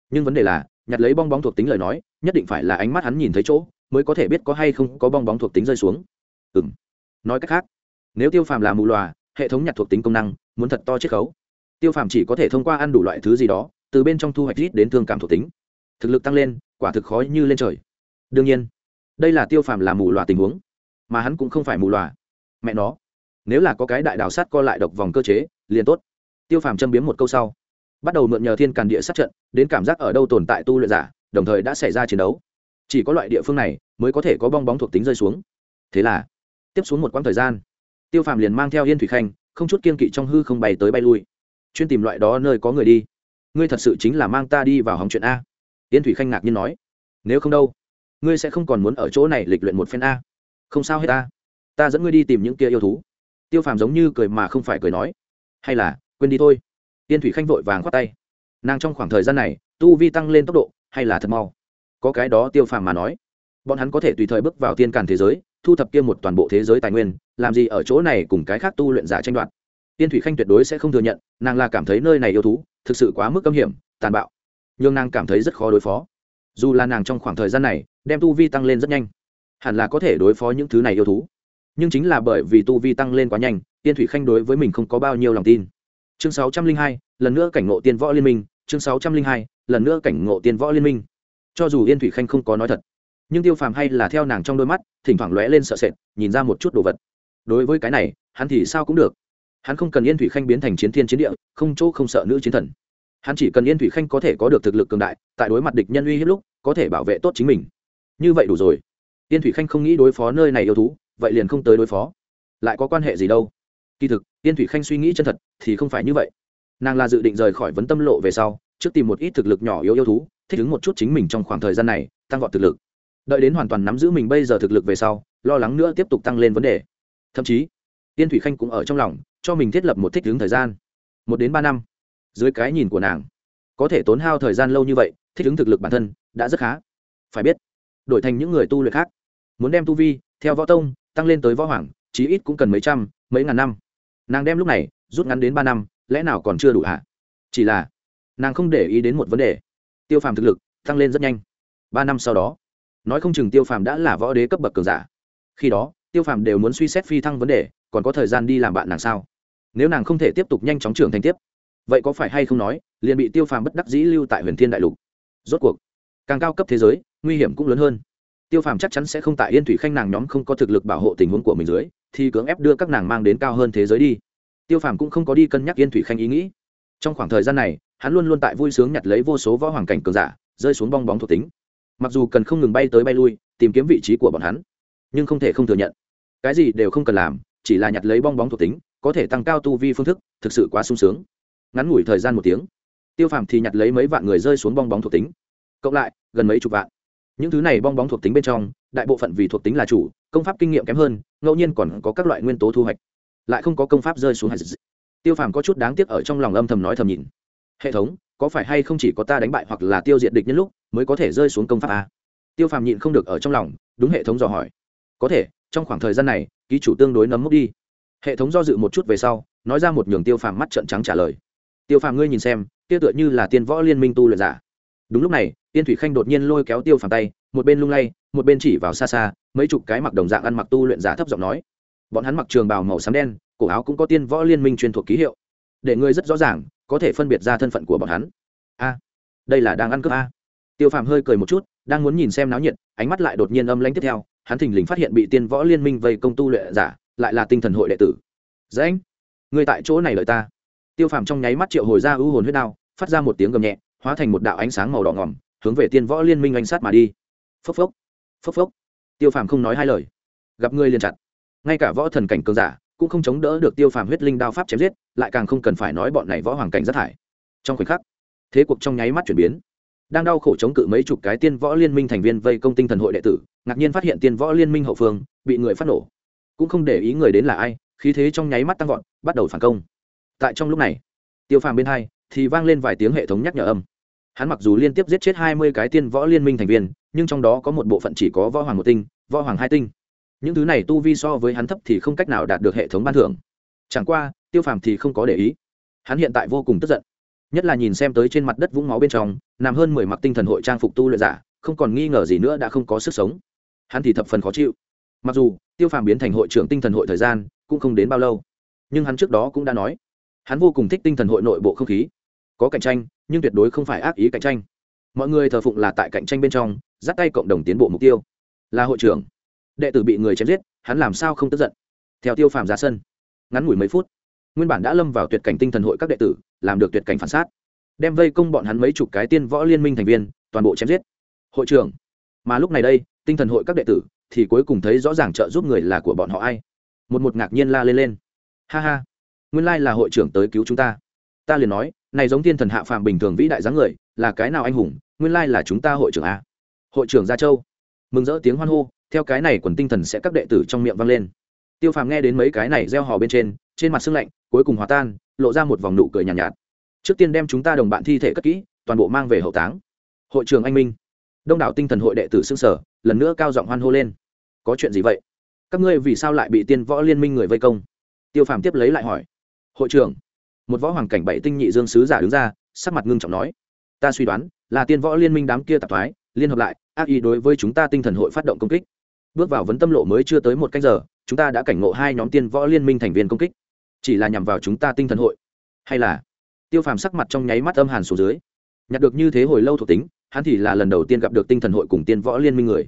Nhưng vấn đề là, nhặt lấy bong bóng thuộc tính lời nói, nhất định phải là ánh mắt hắn nhìn thấy chỗ mới có thể biết có hay không có bong bóng thuộc tính rơi xuống. Ừ m nói cách khác, nếu tiêu phàm là mù loà, hệ thống nhặt thuộc tính công năng, muốn thật to chiết khấu. Tiêu phàm chỉ có thể thông qua ăn đủ loại thứ gì đó, từ bên trong thu hoạch rít đến thương cảm thuộc tính. Thực lực tăng lên, quả thực khó như lên trời. Đương nhiên, đây là tiêu phàm là mù loà tình huống, mà hắn cũng không phải mù loà. Mẹ nó, nếu là có cái đại đào sát co lại độc vòng cơ chế, liền tốt. Tiêu phàm châm biếm một câu sau, bắt đầu mượn nhờ thiên càn địa sát trận, đến cảm giác ở đâu tồn tại tu luyện giả, đồng thời đã xảy ra chiến đấu chỉ có loại địa phương này mới có thể có bong bóng thuộc tính rơi xuống. Thế là, tiếp xuống một quãng thời gian, tiêu phàm liền mang theo yên thủy khanh, không chút kiên kỵ trong hư không bay tới bay lui. Chuyên tìm loại đó nơi có người đi. Ngươi thật sự chính là mang ta đi vào hòng chuyện a. Yên thủy khanh ngạc nhiên nói. Nếu không đâu, ngươi sẽ không còn muốn ở chỗ này lịch luyện một phen a. Không sao hết ta. Ta dẫn ngươi đi tìm những kia yêu thú. Tiêu phàm giống như cười mà không phải cười nói. Hay là, quên đi thôi. Yên thủy khanh vội vàng khoát tay. Nàng trong khoảng thời gian này, tu vi tăng lên tốc độ, hay là thật mau? Có cái đó tiêu phàm mà nói. Bọn hắn có thể tùy thời bước vào tiên càn thế giới, thu thập kia một toàn bộ thế giới tài nguyên, làm gì ở chỗ này cùng cái khác tu luyện giả tranh đoạt. Tiên thủy khanh tuyệt đối sẽ không thừa nhận, nàng là cảm thấy nơi này yêu thú, thực sự quá mức âm hiểm, tàn bạo. Nhưng nàng cảm thấy rất khó đối phó. Dù là nàng trong khoảng thời gian này, đem tu vi tăng lên rất nhanh, hẳn là có thể đối phó những thứ này yêu thú. Nhưng chính là bởi vì tu vi tăng lên quá nhanh, tiên thủy khanh đối với mình không có bao nhiêu lòng tin. Chương sáu trăm linh hai, lần nữa cảnh ngộ tiên võ liên minh, chương sáu trăm linh hai, lần nữa cảnh ngộ tiên võ liên minh cho dù yên thủy khanh không có nói thật, nhưng tiêu phàm hay là theo nàng trong đôi mắt, thỉnh thoảng lóe lên sợ sệt, nhìn ra một chút đồ vật. Đối với cái này, hắn thì sao cũng được. Hắn không cần yên thủy khanh biến thành chiến thiên chiến địa, không chỗ không sợ nữ chiến thần. Hắn chỉ cần yên thủy khanh có thể có được thực lực cường đại, tại đối mặt địch nhân uy hiếp lúc, có thể bảo vệ tốt chính mình. Như vậy đủ rồi. Yên thủy khanh không nghĩ đối phó nơi này yêu thú, vậy liền không tới đối phó. Lại có quan hệ gì đâu? Kỳ thực, yên thủy khanh suy nghĩ chân thật thì không phải như vậy. Nàng là dự định rời khỏi vấn tâm lộ về sau, trước tìm một ít thực lực nhỏ yếu yêu thú thích ứng một chút chính mình trong khoảng thời gian này, tăng vọt thực lực. Đợi đến hoàn toàn nắm giữ mình bây giờ thực lực về sau, lo lắng nữa tiếp tục tăng lên vấn đề. Thậm chí tiên thủy khanh cũng ở trong lòng, cho mình thiết lập một thích ứng thời gian. Một đến ba năm. Dưới cái nhìn của nàng, có thể tốn hao thời gian lâu như vậy, thích ứng thực lực bản thân đã rất khá. Phải biết, đổi thành những người tu luyện khác, muốn đem tu vi, theo võ tông, tăng lên tới võ hoàng, chí ít cũng cần mấy trăm, mấy ngàn năm. Nàng đem lúc này, rút ngắn đến ba năm, lẽ nào còn chưa đủ hả? Chỉ là, nàng không để ý đến một vấn đề tiêu phàm thực lực tăng lên rất nhanh. Ba năm sau đó, nói không chừng tiêu phàm đã là võ đế cấp bậc cường giả. Khi đó, tiêu phàm đều muốn suy xét phi thăng vấn đề, còn có thời gian đi làm bạn nàng sao? Nếu nàng không thể tiếp tục nhanh chóng trưởng thành tiếp, vậy có phải hay không nói, liền bị tiêu phàm bất đắc dĩ lưu tại huyền thiên đại lục? Rốt cuộc, càng cao cấp thế giới, nguy hiểm cũng lớn hơn. Tiêu phàm chắc chắn sẽ không tại yên thủy khanh nàng nhóm không có thực lực bảo hộ tình huống của mình dưới, thì cưỡng ép đưa các nàng mang đến cao hơn thế giới đi. Tiêu phàm cũng không có đi cân nhắc yên thủy khanh ý nghĩ trong khoảng thời gian này, hắn luôn luôn tại vui sướng nhặt lấy vô số võ hoàng cảnh cường giả, rơi xuống bong bóng thuộc tính. Mặc dù cần không ngừng bay tới bay lui, tìm kiếm vị trí của bọn hắn, nhưng không thể không thừa nhận, cái gì đều không cần làm, chỉ là nhặt lấy bong bóng thuộc tính, có thể tăng cao tu vi phương thức, thực sự quá sung sướng. Ngắn ngủi thời gian một tiếng, tiêu phàm thì nhặt lấy mấy vạn người rơi xuống bong bóng thuộc tính. Cộng lại, gần mấy chục vạn. Những thứ này bong bóng thuộc tính bên trong, đại bộ phận vì thuộc tính là chủ, công pháp kinh nghiệm kém hơn, ngẫu nhiên còn có các loại nguyên tố thu hoạch. Lại không có công pháp rơi xuống hạt tiêu phàm có chút đáng tiếc ở trong lòng âm thầm nói thầm nhìn. Hệ thống, có phải hay không chỉ có ta đánh bại hoặc là tiêu diệt địch nhân lúc mới có thể rơi xuống công pháp a? Tiêu phàm nhịn không được ở trong lòng, đúng hệ thống dò hỏi. Có thể, trong khoảng thời gian này, ký chủ tương đối nấm mốc đi. Hệ thống do dự một chút về sau, nói ra một nhường tiêu phàm mắt trợn trắng trả lời. Tiêu phàm ngươi nhìn xem tiêu tựa như là tiên võ liên minh tu luyện giả. Đúng lúc này tiên thủy khanh đột nhiên lôi kéo tiêu phàm tay, một bên lung lay, một bên chỉ vào xa xa, mấy chục cái mặc đồng dạng ăn mặc tu luyện giả thấp giọng nói. Bọn hắn mặc trường bào màu xám đen cổ áo cũng có tiên võ liên minh chuyên thuộc ký hiệu. Để ngươi rất rõ ràng, có thể phân biệt ra thân phận của bọn hắn. A, đây là đang ăn cướp a. Tiêu phàm hơi cười một chút, đang muốn nhìn xem náo nhiệt, ánh mắt lại đột nhiên âm lãnh tiếp theo, hắn thình lình phát hiện bị tiên võ liên minh vây công tu luyện giả, lại là tinh thần hội đệ tử. Dễ anh người tại chỗ này lợi ta. Tiêu phàm trong nháy mắt triệu hồi ra ưu hồn huyết đao, phát ra một tiếng gầm nhẹ, hóa thành một đạo ánh sáng màu đỏ ngòm, hướng về tiên võ liên minh oanh sát mà đi. Phốc phốc phốc phốc. Tiêu phàm không nói hai lời. Gặp ngươi liền chặt. Ngay cả võ thần cảnh cường giả cũng không chống đỡ được tiêu phàm huyết linh đao pháp chém giết, lại càng không cần phải nói bọn này võ hoàng cảnh rất hải. trong khoảnh khắc, thế cuộc trong nháy mắt chuyển biến. Đang đau khổ chống cự mấy chục cái tiên võ liên minh thành viên vây công tinh thần hội đệ tử, ngạc nhiên phát hiện tiên võ liên minh hậu phương bị người phát nổ. Cũng không để ý người đến là ai, khí thế trong nháy mắt tăng vọt, bắt đầu phản công. Tại trong lúc này, tiêu phàm bên hai thì vang lên vài tiếng hệ thống nhắc nhở âm. Hắn mặc dù liên tiếp giết chết hai mươi cái tiên võ liên minh thành viên, nhưng trong đó có một bộ phận chỉ có võ hoàng một tinh, võ hoàng hai tinh những thứ này tu vi so với hắn thấp thì không cách nào đạt được hệ thống ban thưởng. Chẳng qua, tiêu phàm thì không có để ý. Hắn hiện tại vô cùng tức giận. Nhất là nhìn xem tới trên mặt đất vũng máu bên trong, nằm hơn mười mặc tinh thần hội trang phục tu luyện giả, không còn nghi ngờ gì nữa đã không có sức sống. Hắn thì thập phần khó chịu. Mặc dù, tiêu phàm biến thành hội trưởng tinh thần hội thời gian cũng không đến bao lâu. Nhưng hắn trước đó cũng đã nói, hắn vô cùng thích tinh thần hội nội bộ không khí. Có cạnh tranh, nhưng tuyệt đối không phải ác ý cạnh tranh. Mọi người thờ phụng là tại cạnh tranh bên trong, dắt tay cộng đồng tiến bộ mục tiêu. Là hội trưởng đệ tử bị người chém giết, hắn làm sao không tức giận? Theo tiêu phàm ra sân, ngắn ngủi mấy phút, nguyên bản đã lâm vào tuyệt cảnh tinh thần hội các đệ tử, làm được tuyệt cảnh phản sát. Đem vây công bọn hắn mấy chục cái tiên võ liên minh thành viên, toàn bộ chém giết. Hội trưởng, mà lúc này đây, tinh thần hội các đệ tử thì cuối cùng thấy rõ ràng trợ giúp người là của bọn họ ai. Một một ngạc nhiên la lên lên. Ha ha, nguyên lai là hội trưởng tới cứu chúng ta. Ta liền nói, này giống thiên thần hạ phàm bình thường vĩ đại dáng người, là cái nào anh hùng, nguyên lai là chúng ta hội trưởng a. Hội trưởng gia châu mừng rỡ tiếng hoan hô theo cái này quần tinh thần sẽ các đệ tử trong miệng vang lên. Tiêu phàm nghe đến mấy cái này gieo hò bên trên trên mặt sưng lạnh cuối cùng hòa tan lộ ra một vòng nụ cười nhàn nhạt, nhạt. Trước tiên đem chúng ta đồng bạn thi thể cất kỹ toàn bộ mang về hậu táng. Hội trường anh minh. Đông đảo tinh thần hội đệ tử xưng sở lần nữa cao giọng hoan hô lên. Có chuyện gì vậy? Các ngươi vì sao lại bị tiên võ liên minh người vây công? Tiêu phàm tiếp lấy lại hỏi. Hội trưởng một võ hoàng cảnh bảy tinh nhị dương sứ giả đứng ra sắc mặt ngưng trọng nói. Ta suy đoán là tiên võ liên minh đám kia tạp thoái liên hợp lại ác ý đối với chúng ta tinh thần hội phát động công kích. Bước vào vấn tâm lộ mới chưa tới một cách giờ chúng ta đã cảnh ngộ hai nhóm tiên võ liên minh thành viên công kích. Chỉ là nhằm vào chúng ta tinh thần hội hay là? Tiêu phàm sắc mặt trong nháy mắt âm hàn xuống dưới. Nhặt được như thế hồi lâu thuộc tính hắn thì là lần đầu tiên gặp được tinh thần hội cùng tiên võ liên minh người.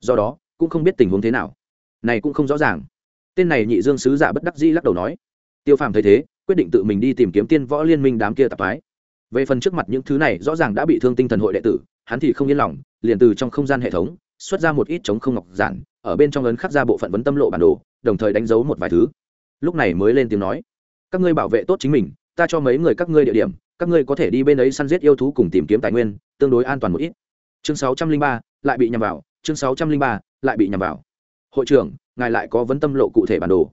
Do đó cũng không biết tình huống thế nào. Này cũng không rõ ràng. Tên này nhị dương sứ giả bất đắc dĩ lắc đầu nói. Tiêu phàm thấy thế quyết định tự mình đi tìm kiếm tiên võ liên minh đám kia tạp thái, về phần trước mặt những thứ này rõ ràng đã bị thương tinh thần hội đệ tử hắn thì không yên lòng, liền từ trong không gian hệ thống, xuất ra một ít chống không ngọc giản, ở bên trong ấn khắc ra bộ phận vấn tâm lộ bản đồ, đồng thời đánh dấu một vài thứ. Lúc này mới lên tiếng nói, các ngươi bảo vệ tốt chính mình, ta cho mấy người các ngươi địa điểm, các ngươi có thể đi bên ấy săn giết yêu thú cùng tìm kiếm tài nguyên, tương đối an toàn một ít. Chương sáu trăm linh ba, lại bị nhầm vào, chương sáu trăm linh ba, lại bị nhầm vào. Hội trưởng, ngài lại có vấn tâm lộ cụ thể bản đồ.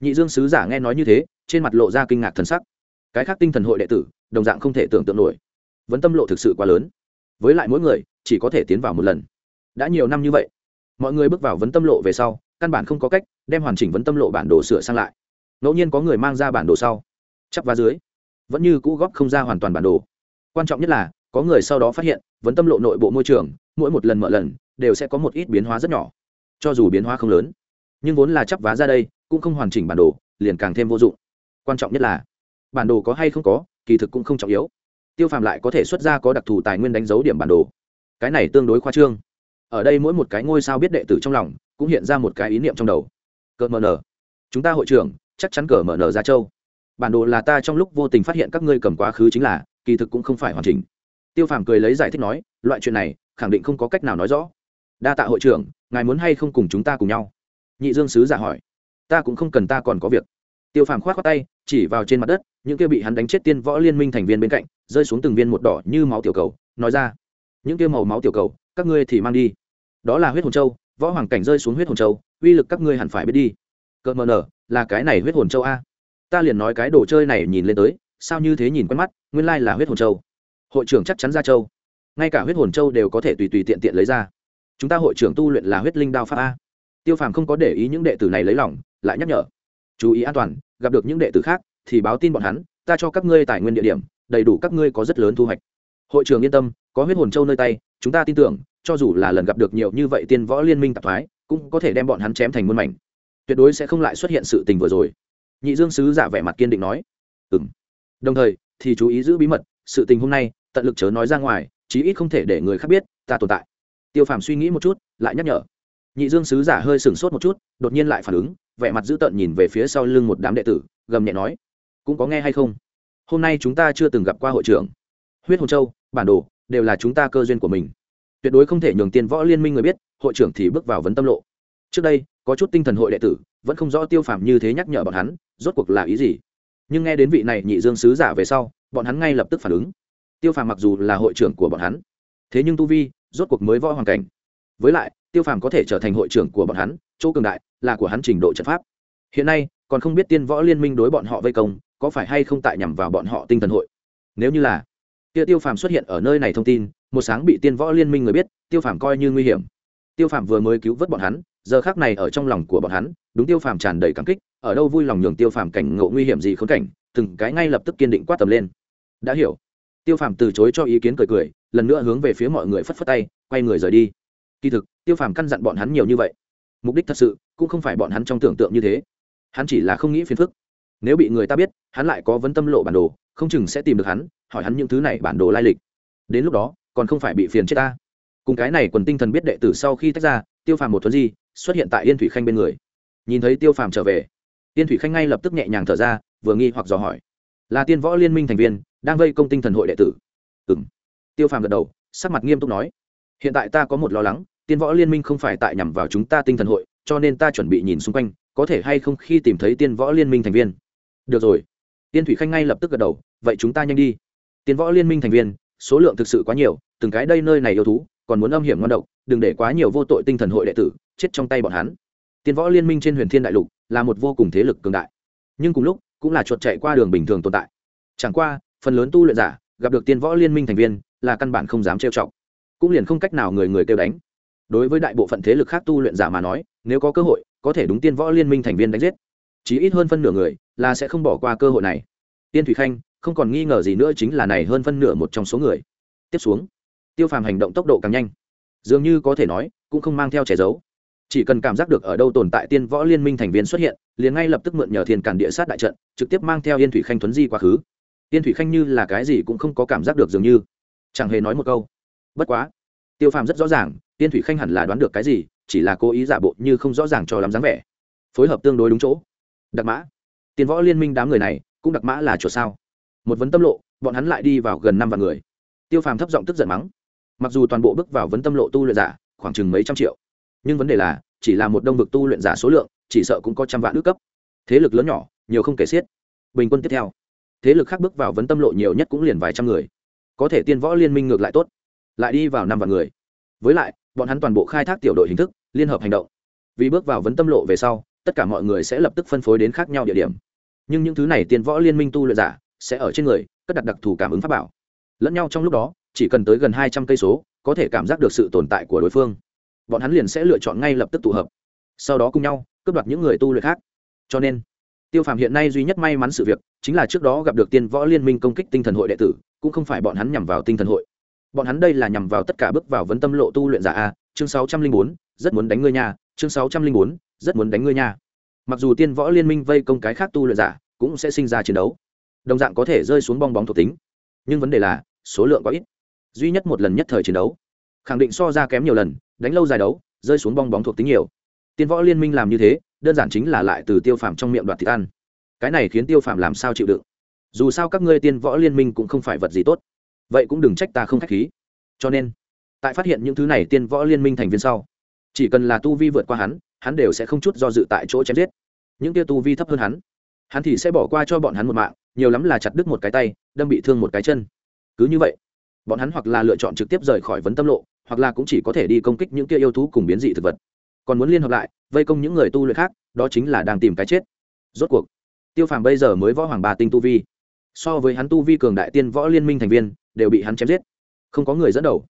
Nhị dương sứ giả nghe nói như thế, trên mặt lộ ra kinh ngạc thần sắc. Cái khác tinh thần hội đệ tử, đồng dạng không thể tưởng tượng nổi. Vấn tâm lộ thực sự quá lớn với lại mỗi người, chỉ có thể tiến vào một lần. Đã nhiều năm như vậy, mọi người bước vào vấn tâm lộ về sau, căn bản không có cách đem hoàn chỉnh vấn tâm lộ bản đồ sửa sang lại. Ngẫu nhiên có người mang ra bản đồ sau, chắp vá dưới, vẫn như cũ góp không ra hoàn toàn bản đồ. Quan trọng nhất là, có người sau đó phát hiện, vấn tâm lộ nội bộ môi trường, mỗi một lần mở lần, đều sẽ có một ít biến hóa rất nhỏ. Cho dù biến hóa không lớn, nhưng vốn là chắp vá ra đây, cũng không hoàn chỉnh bản đồ, liền càng thêm vô dụng. Quan trọng nhất là, bản đồ có hay không có, kỳ thực cũng không trọng yếu tiêu phàm lại có thể xuất ra có đặc thù tài nguyên đánh dấu điểm bản đồ. Cái này tương đối khoa trương. Ở đây mỗi một cái ngôi sao biết đệ tử trong lòng, cũng hiện ra một cái ý niệm trong đầu. Cờ mờ nở chúng ta hội trưởng, chắc chắn cờ mờ nở ra châu. Bản đồ là ta trong lúc vô tình phát hiện các ngươi cầm quá khứ chính là, kỳ thực cũng không phải hoàn chỉnh. Tiêu phàm cười lấy giải thích nói, loại chuyện này, khẳng định không có cách nào nói rõ. Đa tạ hội trưởng, ngài muốn hay không cùng chúng ta cùng nhau? Nhị dương sứ giả hỏi. Ta cũng không cần ta còn có việc. Tiêu phàm k h o á t khoác tay, chỉ vào trên mặt đất những kia bị hắn đánh chết tiên võ liên minh thành viên bên cạnh, rơi xuống từng viên một đỏ như máu tiểu cầu, nói ra, những kia màu máu tiểu cầu, các ngươi thì mang đi. Đó là huyết hồn châu, võ hoàng cảnh rơi xuống huyết hồn châu, uy lực các ngươi hẳn phải biết đi. Cợt mờ nở, là cái này huyết hồn châu a? Ta liền nói cái đồ chơi này nhìn lên tới, sao như thế nhìn quen mắt, nguyên lai là huyết hồn châu. Hội trưởng chắc chắn ra châu. Ngay cả huyết hồn châu đều có thể tùy tùy tiện tiện lấy ra. Chúng ta hội trưởng tu luyện là huyết linh đao pháp a. Tiêu phàm không có để ý những đệ tử này lấy lòng, lại nhắc nhở, chú ý an toàn, gặp được những đệ tử khác thì báo tin bọn hắn, ta cho các ngươi tài nguyên địa điểm, đầy đủ các ngươi có rất lớn thu hoạch. Hội trưởng yên tâm, có huyết hồn châu nơi tay, chúng ta tin tưởng, cho dù là lần gặp được nhiều như vậy tiên võ liên minh tạp thoái, cũng có thể đem bọn hắn chém thành muôn mảnh. Tuyệt đối sẽ không lại xuất hiện sự tình vừa rồi. Nhị dương sứ giả vẻ mặt kiên định nói. Ừ m đồng thời, thì chú ý giữ bí mật, sự tình hôm nay, tận lực chớ nói ra ngoài, chí ít không thể để người khác biết, ta tồn tại. Tiêu phàm suy nghĩ một chút, lại nhắc nhở. Nhị dương sứ giả hơi sừng sốt một chút, đột nhiên lại phản ứng, vẻ mặt dữ tợn nhìn về phía sau lưng một đám đệ tử, gầm nhẹ nói cũng có nghe hay không? Hôm nay chúng ta chưa từng gặp qua hội trưởng. Huyết hồn châu, bản đồ, đều là chúng ta cơ duyên của mình. Tuyệt đối không thể nhường tiền võ liên minh người biết, hội trưởng thì bước vào vấn tâm lộ. Trước đây, có chút tinh thần hội đệ tử, vẫn không rõ tiêu phàm như thế nhắc nhở bọn hắn, rốt cuộc là ý gì. Nhưng nghe đến vị này nhị dương sứ giả về sau, bọn hắn ngay lập tức phản ứng. Tiêu phàm mặc dù là hội trưởng của bọn hắn, thế nhưng tu vi, rốt cuộc mới võ hoàn cảnh. Với lại, tiêu phàm có thể trở thành hội trưởng của bọn hắn, chỗ cường đại là của hắn trình độ trận pháp. Hiện nay, còn không biết tiên võ liên minh đối bọn họ vây công có phải hay không tại nhằm vào bọn họ tinh thần hội? Nếu như là, kia tiêu phàm xuất hiện ở nơi này thông tin, một sáng bị tiên võ liên minh người biết, tiêu phàm coi như nguy hiểm. Tiêu phàm vừa mới cứu vớt bọn hắn, giờ khác này ở trong lòng của bọn hắn, đúng tiêu phàm tràn đầy cảm kích, ở đâu vui lòng nhường tiêu phàm cảnh ngộ nguy hiểm gì khốn cảnh, từng cái ngay lập tức kiên định quát tầm lên. Đã hiểu. Tiêu phàm từ chối cho ý kiến cười cười, lần nữa hướng về phía mọi người phất phất tay, quay người rời đi. Kỳ thực, tiêu phàm căn dặn bọn hắn nhiều như vậy. Mục đích thật sự cũng không phải bọn hắn trong tưởng tượng như thế. Hắn chỉ là không nghĩ phiền phức nếu bị người ta biết, hắn lại có vấn tâm lộ bản đồ, không chừng sẽ tìm được hắn, hỏi hắn những thứ này bản đồ lai lịch. Đến lúc đó, còn không phải bị phiền chết ta. Cùng cái này quần tinh thần biết đệ tử sau khi tách ra, tiêu phàm một thuấn di, xuất hiện tại yên thủy khanh bên người. Nhìn thấy tiêu phàm trở về, yên thủy khanh ngay lập tức nhẹ nhàng thở ra, vừa nghi hoặc dò hỏi. Là tiên võ liên minh thành viên, đang vây công tinh thần hội đệ tử. Ừ m tiêu phàm gật đầu, sắc mặt nghiêm túc nói. Hiện tại ta có một lo lắng, tiên võ liên minh không phải tại nhằm vào chúng ta tinh thần hội, cho nên ta chuẩn bị nhìn xung quanh, có thể hay không khi tìm thấy tiên võ liên minh thành viên được rồi. Tiên thủy khanh ngay lập tức gật đầu, vậy chúng ta nhanh đi. Tiên võ liên minh thành viên, số lượng thực sự quá nhiều, từng cái đây nơi này yêu thú, còn muốn âm hiểm ngon độc, đừng để quá nhiều vô tội tinh thần hội đệ tử, chết trong tay bọn hắn. Tiên võ liên minh trên huyền thiên đại lục là một vô cùng thế lực cường đại. Nhưng cùng lúc, cũng là chuột chạy qua đường bình thường tồn tại. Chẳng qua, phần lớn tu luyện giả, gặp được tiên võ liên minh thành viên, là căn bản không dám trêu chọc. Cũng liền không cách nào người người kêu đánh. Đối với đại bộ phận thế lực khác tu luyện giả mà nói, nếu có cơ hội, có thể đúng tiên võ liên minh thành viên đánh giết chí ít hơn phân nửa người là sẽ không bỏ qua cơ hội này. Tiên thủy khanh, không còn nghi ngờ gì nữa chính là này hơn phân nửa một trong số người. Tiếp xuống, tiêu phàm hành động tốc độ càng nhanh. Dường như có thể nói, cũng không mang theo trẻ giấu. Chỉ cần cảm giác được ở đâu tồn tại tiên võ liên minh thành viên xuất hiện, liền ngay lập tức mượn nhờ thiên cản địa sát đại trận, trực tiếp mang theo yên thủy khanh thuấn di quá khứ. Yên thủy khanh như là cái gì cũng không có cảm giác được dường như. Chẳng hề nói một câu. Bất quá, tiêu phàm rất rõ ràng tiên thủy khanh hẳn là đoán được cái gì, chỉ là cố ý giả bộ như không rõ ràng cho lắm dáng vẻ. Phối hợp tương đối đúng chỗ đặc mã. Tiền võ liên minh đám người này, cũng đặc mã là chuột sao? Một vấn tâm lộ, bọn hắn lại đi vào gần năm vạn người. Tiêu phàm thấp giọng tức giận mắng. Mặc dù toàn bộ bước vào vấn tâm lộ tu luyện giả, khoảng chừng mấy trăm triệu. Nhưng vấn đề là, chỉ là một đông vực tu luyện giả số lượng, chỉ sợ cũng có trăm vạn ước cấp. Thế lực lớn nhỏ, nhiều không kể xiết. Bình quân tiếp theo, thế lực khác bước vào vấn tâm lộ nhiều nhất cũng liền vài trăm người. Có thể tiên võ liên minh ngược lại tốt. Lại đi vào năm vạn người. Với lại, bọn hắn toàn bộ khai thác tiểu đội hình thức, liên hợp hành động. Vì bước vào vấn tâm lộ về sau tất cả mọi người sẽ lập tức phân phối đến khác nhau địa điểm. Nhưng những thứ này tiên võ liên minh tu luyện giả sẽ ở trên người, cất đặt đặc thù cảm ứng pháp bảo. Lẫn nhau trong lúc đó, chỉ cần tới gần hai trăm cây số, có thể cảm giác được sự tồn tại của đối phương. Bọn hắn liền sẽ lựa chọn ngay lập tức tụ hợp. Sau đó cùng nhau, cướp đoạt những người tu luyện khác. Cho nên, tiêu phàm hiện nay duy nhất may mắn sự việc chính là trước đó gặp được tiên võ liên minh công kích tinh thần hội đệ tử, cũng không phải bọn hắn nhằm vào tinh thần hội. Bọn hắn đây là nhằm vào tất cả bước vào vấn tâm lộ tu luyện giả a, chương sáu trăm linh bốn, rất muốn đánh ngươi nha, chương sáu trăm linh bốn rất muốn đánh ngươi nha. Mặc dù tiên võ liên minh vây công cái khác tu luyện giả cũng sẽ sinh ra chiến đấu, đồng dạng có thể rơi xuống bong bóng thuộc tính. Nhưng vấn đề là, số lượng quá ít. Duy nhất một lần nhất thời chiến đấu, khẳng định so ra kém nhiều lần, đánh lâu dài đấu, rơi xuống bong bóng thuộc tính nhiều. Tiên võ liên minh làm như thế, đơn giản chính là lại từ tiêu phàm trong miệng đoạt thịt ăn. Cái này khiến tiêu phàm làm sao chịu đựng? Dù sao các ngươi tiên võ liên minh cũng không phải vật gì tốt. Vậy cũng đừng trách ta không k h á c h khí. Cho nên, tại phát hiện những thứ này tiên võ liên minh thành viên sau, chỉ cần là tu vi vượt qua hắn hắn đều sẽ không chút do dự tại chỗ chém giết. Những tia tu vi thấp hơn hắn hắn thì sẽ bỏ qua cho bọn hắn một mạng, nhiều lắm là chặt đứt một cái tay, đâm bị thương một cái chân. Cứ như vậy, bọn hắn hoặc là lựa chọn trực tiếp rời khỏi vấn tâm lộ, hoặc là cũng chỉ có thể đi công kích những kia yêu thú cùng biến dị thực vật. Còn muốn liên hợp lại, vây công những người tu luyện khác, đó chính là đang tìm cái chết. Rốt cuộc, tiêu phàm bây giờ mới võ hoàng bà tinh tu vi. So với hắn tu vi cường đại tiên võ liên minh thành viên, đều bị hắn chém giết. Không có người dẫn đầu.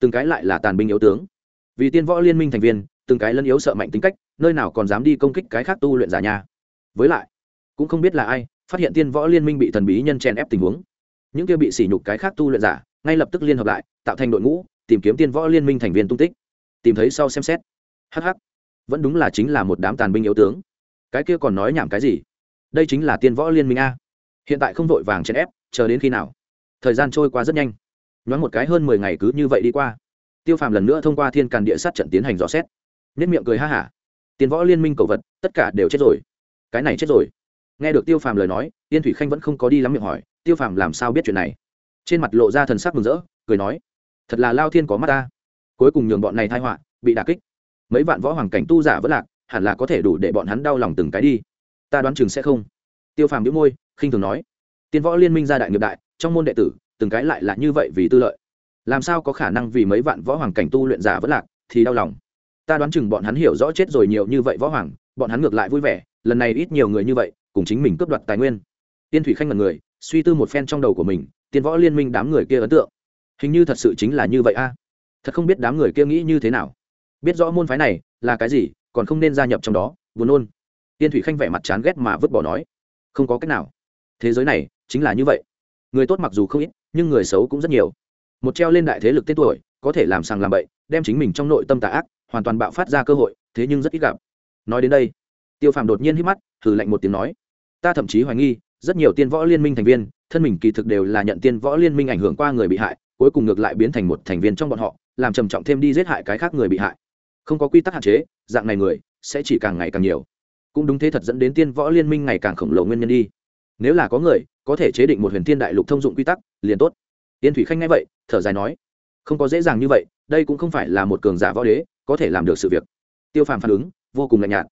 Từng cái lại là tàn binh yếu tướng. Vì tiên võ liên minh thành viên từng cái lân yếu sợ mạnh tính cách, nơi nào còn dám đi công kích cái khác tu luyện giả nhà với lại, cũng không biết là ai phát hiện tiên võ liên minh bị thần bí nhân chèn ép tình huống. Những kia bị sỉ nhục cái khác tu luyện giả, ngay lập tức liên hợp lại, tạo thành đội ngũ, tìm kiếm tiên võ liên minh thành viên tung tích. Tìm thấy sau xem xét. Hh vẫn đúng là chính là một đám tàn binh yếu tướng. Cái kia còn nói nhảm cái gì? Đây chính là tiên võ liên minh a. Hiện tại không vội vàng chèn ép, chờ đến khi nào? Thời gian trôi qua rất nhanh. Nhoáng một cái hơn mười ngày cứ như vậy đi qua. Tiêu phàm lần nữa thông qua thiên càn địa sát trận tiến hành rõ xét nhất miệng cười ha hả. Tiền võ liên minh cầu vật, tất cả đều chết rồi. Cái này chết rồi. Nghe được tiêu phàm lời nói, yên thủy khanh vẫn không có đi lắm miệng hỏi, tiêu phàm làm sao biết chuyện này? Trên mặt lộ ra thần sắc mừng rỡ, cười nói, thật là lao thiên có mắt ta. Cuối cùng nhường bọn này thai họa, bị đà kích. Mấy vạn võ hoàng cảnh tu giả vẫn lạc, hẳn là có thể đủ để bọn hắn đau lòng từng cái đi. Ta đoán chừng sẽ không. Tiêu phàm đĩu môi, khinh thường nói tiên võ liên minh gia đại nghiệp đại, trong môn đệ tử, từng cái lại là như vậy vì tư lợi. Làm sao có khả năng vì mấy vạn võ hoàng cảnh tu luyện giả vẫn lạc, thì đau lòng ta đoán chừng bọn hắn hiểu rõ chết rồi nhiều như vậy võ hoàng, bọn hắn ngược lại vui vẻ, lần này ít nhiều người như vậy, cùng chính mình cướp đoạt tài nguyên. Tiên thủy khanh là người, suy tư một phen trong đầu của mình, tiên võ liên minh đám người kia ấn tượng. Hình như thật sự chính là như vậy a. Thật không biết đám người kia nghĩ như thế nào. Biết rõ môn phái này là cái gì, còn không nên gia nhập trong đó, buồn nôn. Tiên thủy khanh vẻ mặt chán ghét mà vứt bỏ nói. Không có cách nào. Thế giới này chính là như vậy. Người tốt mặc dù không ít, nhưng người xấu cũng rất nhiều. Một treo lên đại thế lực tên tuổi, có thể làm sàng làm bậy, đem chính mình trong nội tâm tà ác hoàn toàn bạo phát ra cơ hội, thế nhưng rất ít gặp. Nói đến đây, tiêu phàm đột nhiên hít mắt thử lạnh một tiếng nói, ta thậm chí hoài nghi, rất nhiều tiên võ liên minh thành viên, thân mình kỳ thực đều là nhận tiên võ liên minh ảnh hưởng qua người bị hại, cuối cùng ngược lại biến thành một thành viên trong bọn họ, làm trầm trọng thêm đi giết hại cái khác người bị hại. Không có quy tắc hạn chế, dạng này người sẽ chỉ càng ngày càng nhiều. Cũng đúng thế thật dẫn đến tiên võ liên minh ngày càng khổng lồ nguyên nhân đi. Nếu là có người có thể chế định một huyền thiên đại lục thông dụng quy tắc, liền tốt. Tiên thủy khanh ngay vậy, thở dài nói, không có dễ dàng như vậy, đây cũng không phải là một cường giả võ đế có thể làm được sự việc. Tiêu phàm phản ứng, vô cùng lạnh nhạt.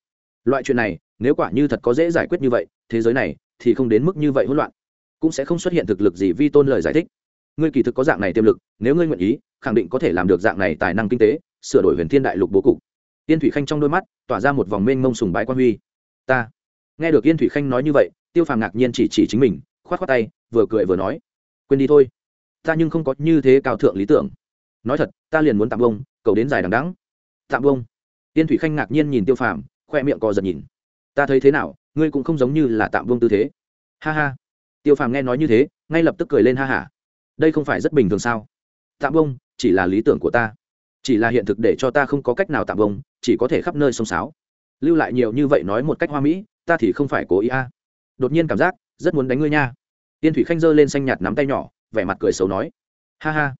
Loại chuyện này, nếu quả như thật có dễ giải quyết như vậy, thế giới này thì không đến mức như vậy hỗn loạn. Cũng sẽ không xuất hiện thực lực gì vi tôn lời giải thích. Ngươi kỳ thực có dạng này tiềm lực, nếu ngươi nguyện ý, khẳng định có thể làm được dạng này tài năng kinh tế, sửa đổi huyền thiên đại lục bố cục. Yên thủy khanh trong đôi mắt, tỏa ra một vòng mênh mông sùng bái quan huy. Ta, nghe được yên thủy khanh nói như vậy, tiêu phàm ngạc nhiên chỉ chỉ chính mình k h o á t k h o á tay, vừa cười vừa nói. Quên đi thôi. Ta nhưng không có như thế cao thượng lý tưởng. Nói thật, ta liền muốn tạm bông, cầu đến dài đằng đắng tạm bông tiên thủy khanh ngạc nhiên nhìn tiêu phàm, khoe miệng co giật nhìn. Ta thấy thế nào, ngươi cũng không giống như là tạm bông tư thế. Ha ha. Tiêu phàm nghe nói như thế, ngay lập tức cười lên ha hả. Đây không phải rất bình thường sao? Tạm bông chỉ là lý tưởng của ta. Chỉ là hiện thực để cho ta không có cách nào tạm bông chỉ có thể khắp nơi sông sáo. Lưu lại nhiều như vậy nói một cách hoa mỹ, ta thì không phải cố ý a. Đột nhiên cảm giác, rất muốn đánh ngươi nha. Tiên thủy khanh giơ lên xanh nhạt nắm tay nhỏ, vẻ mặt cười xấu nói. Ha ha.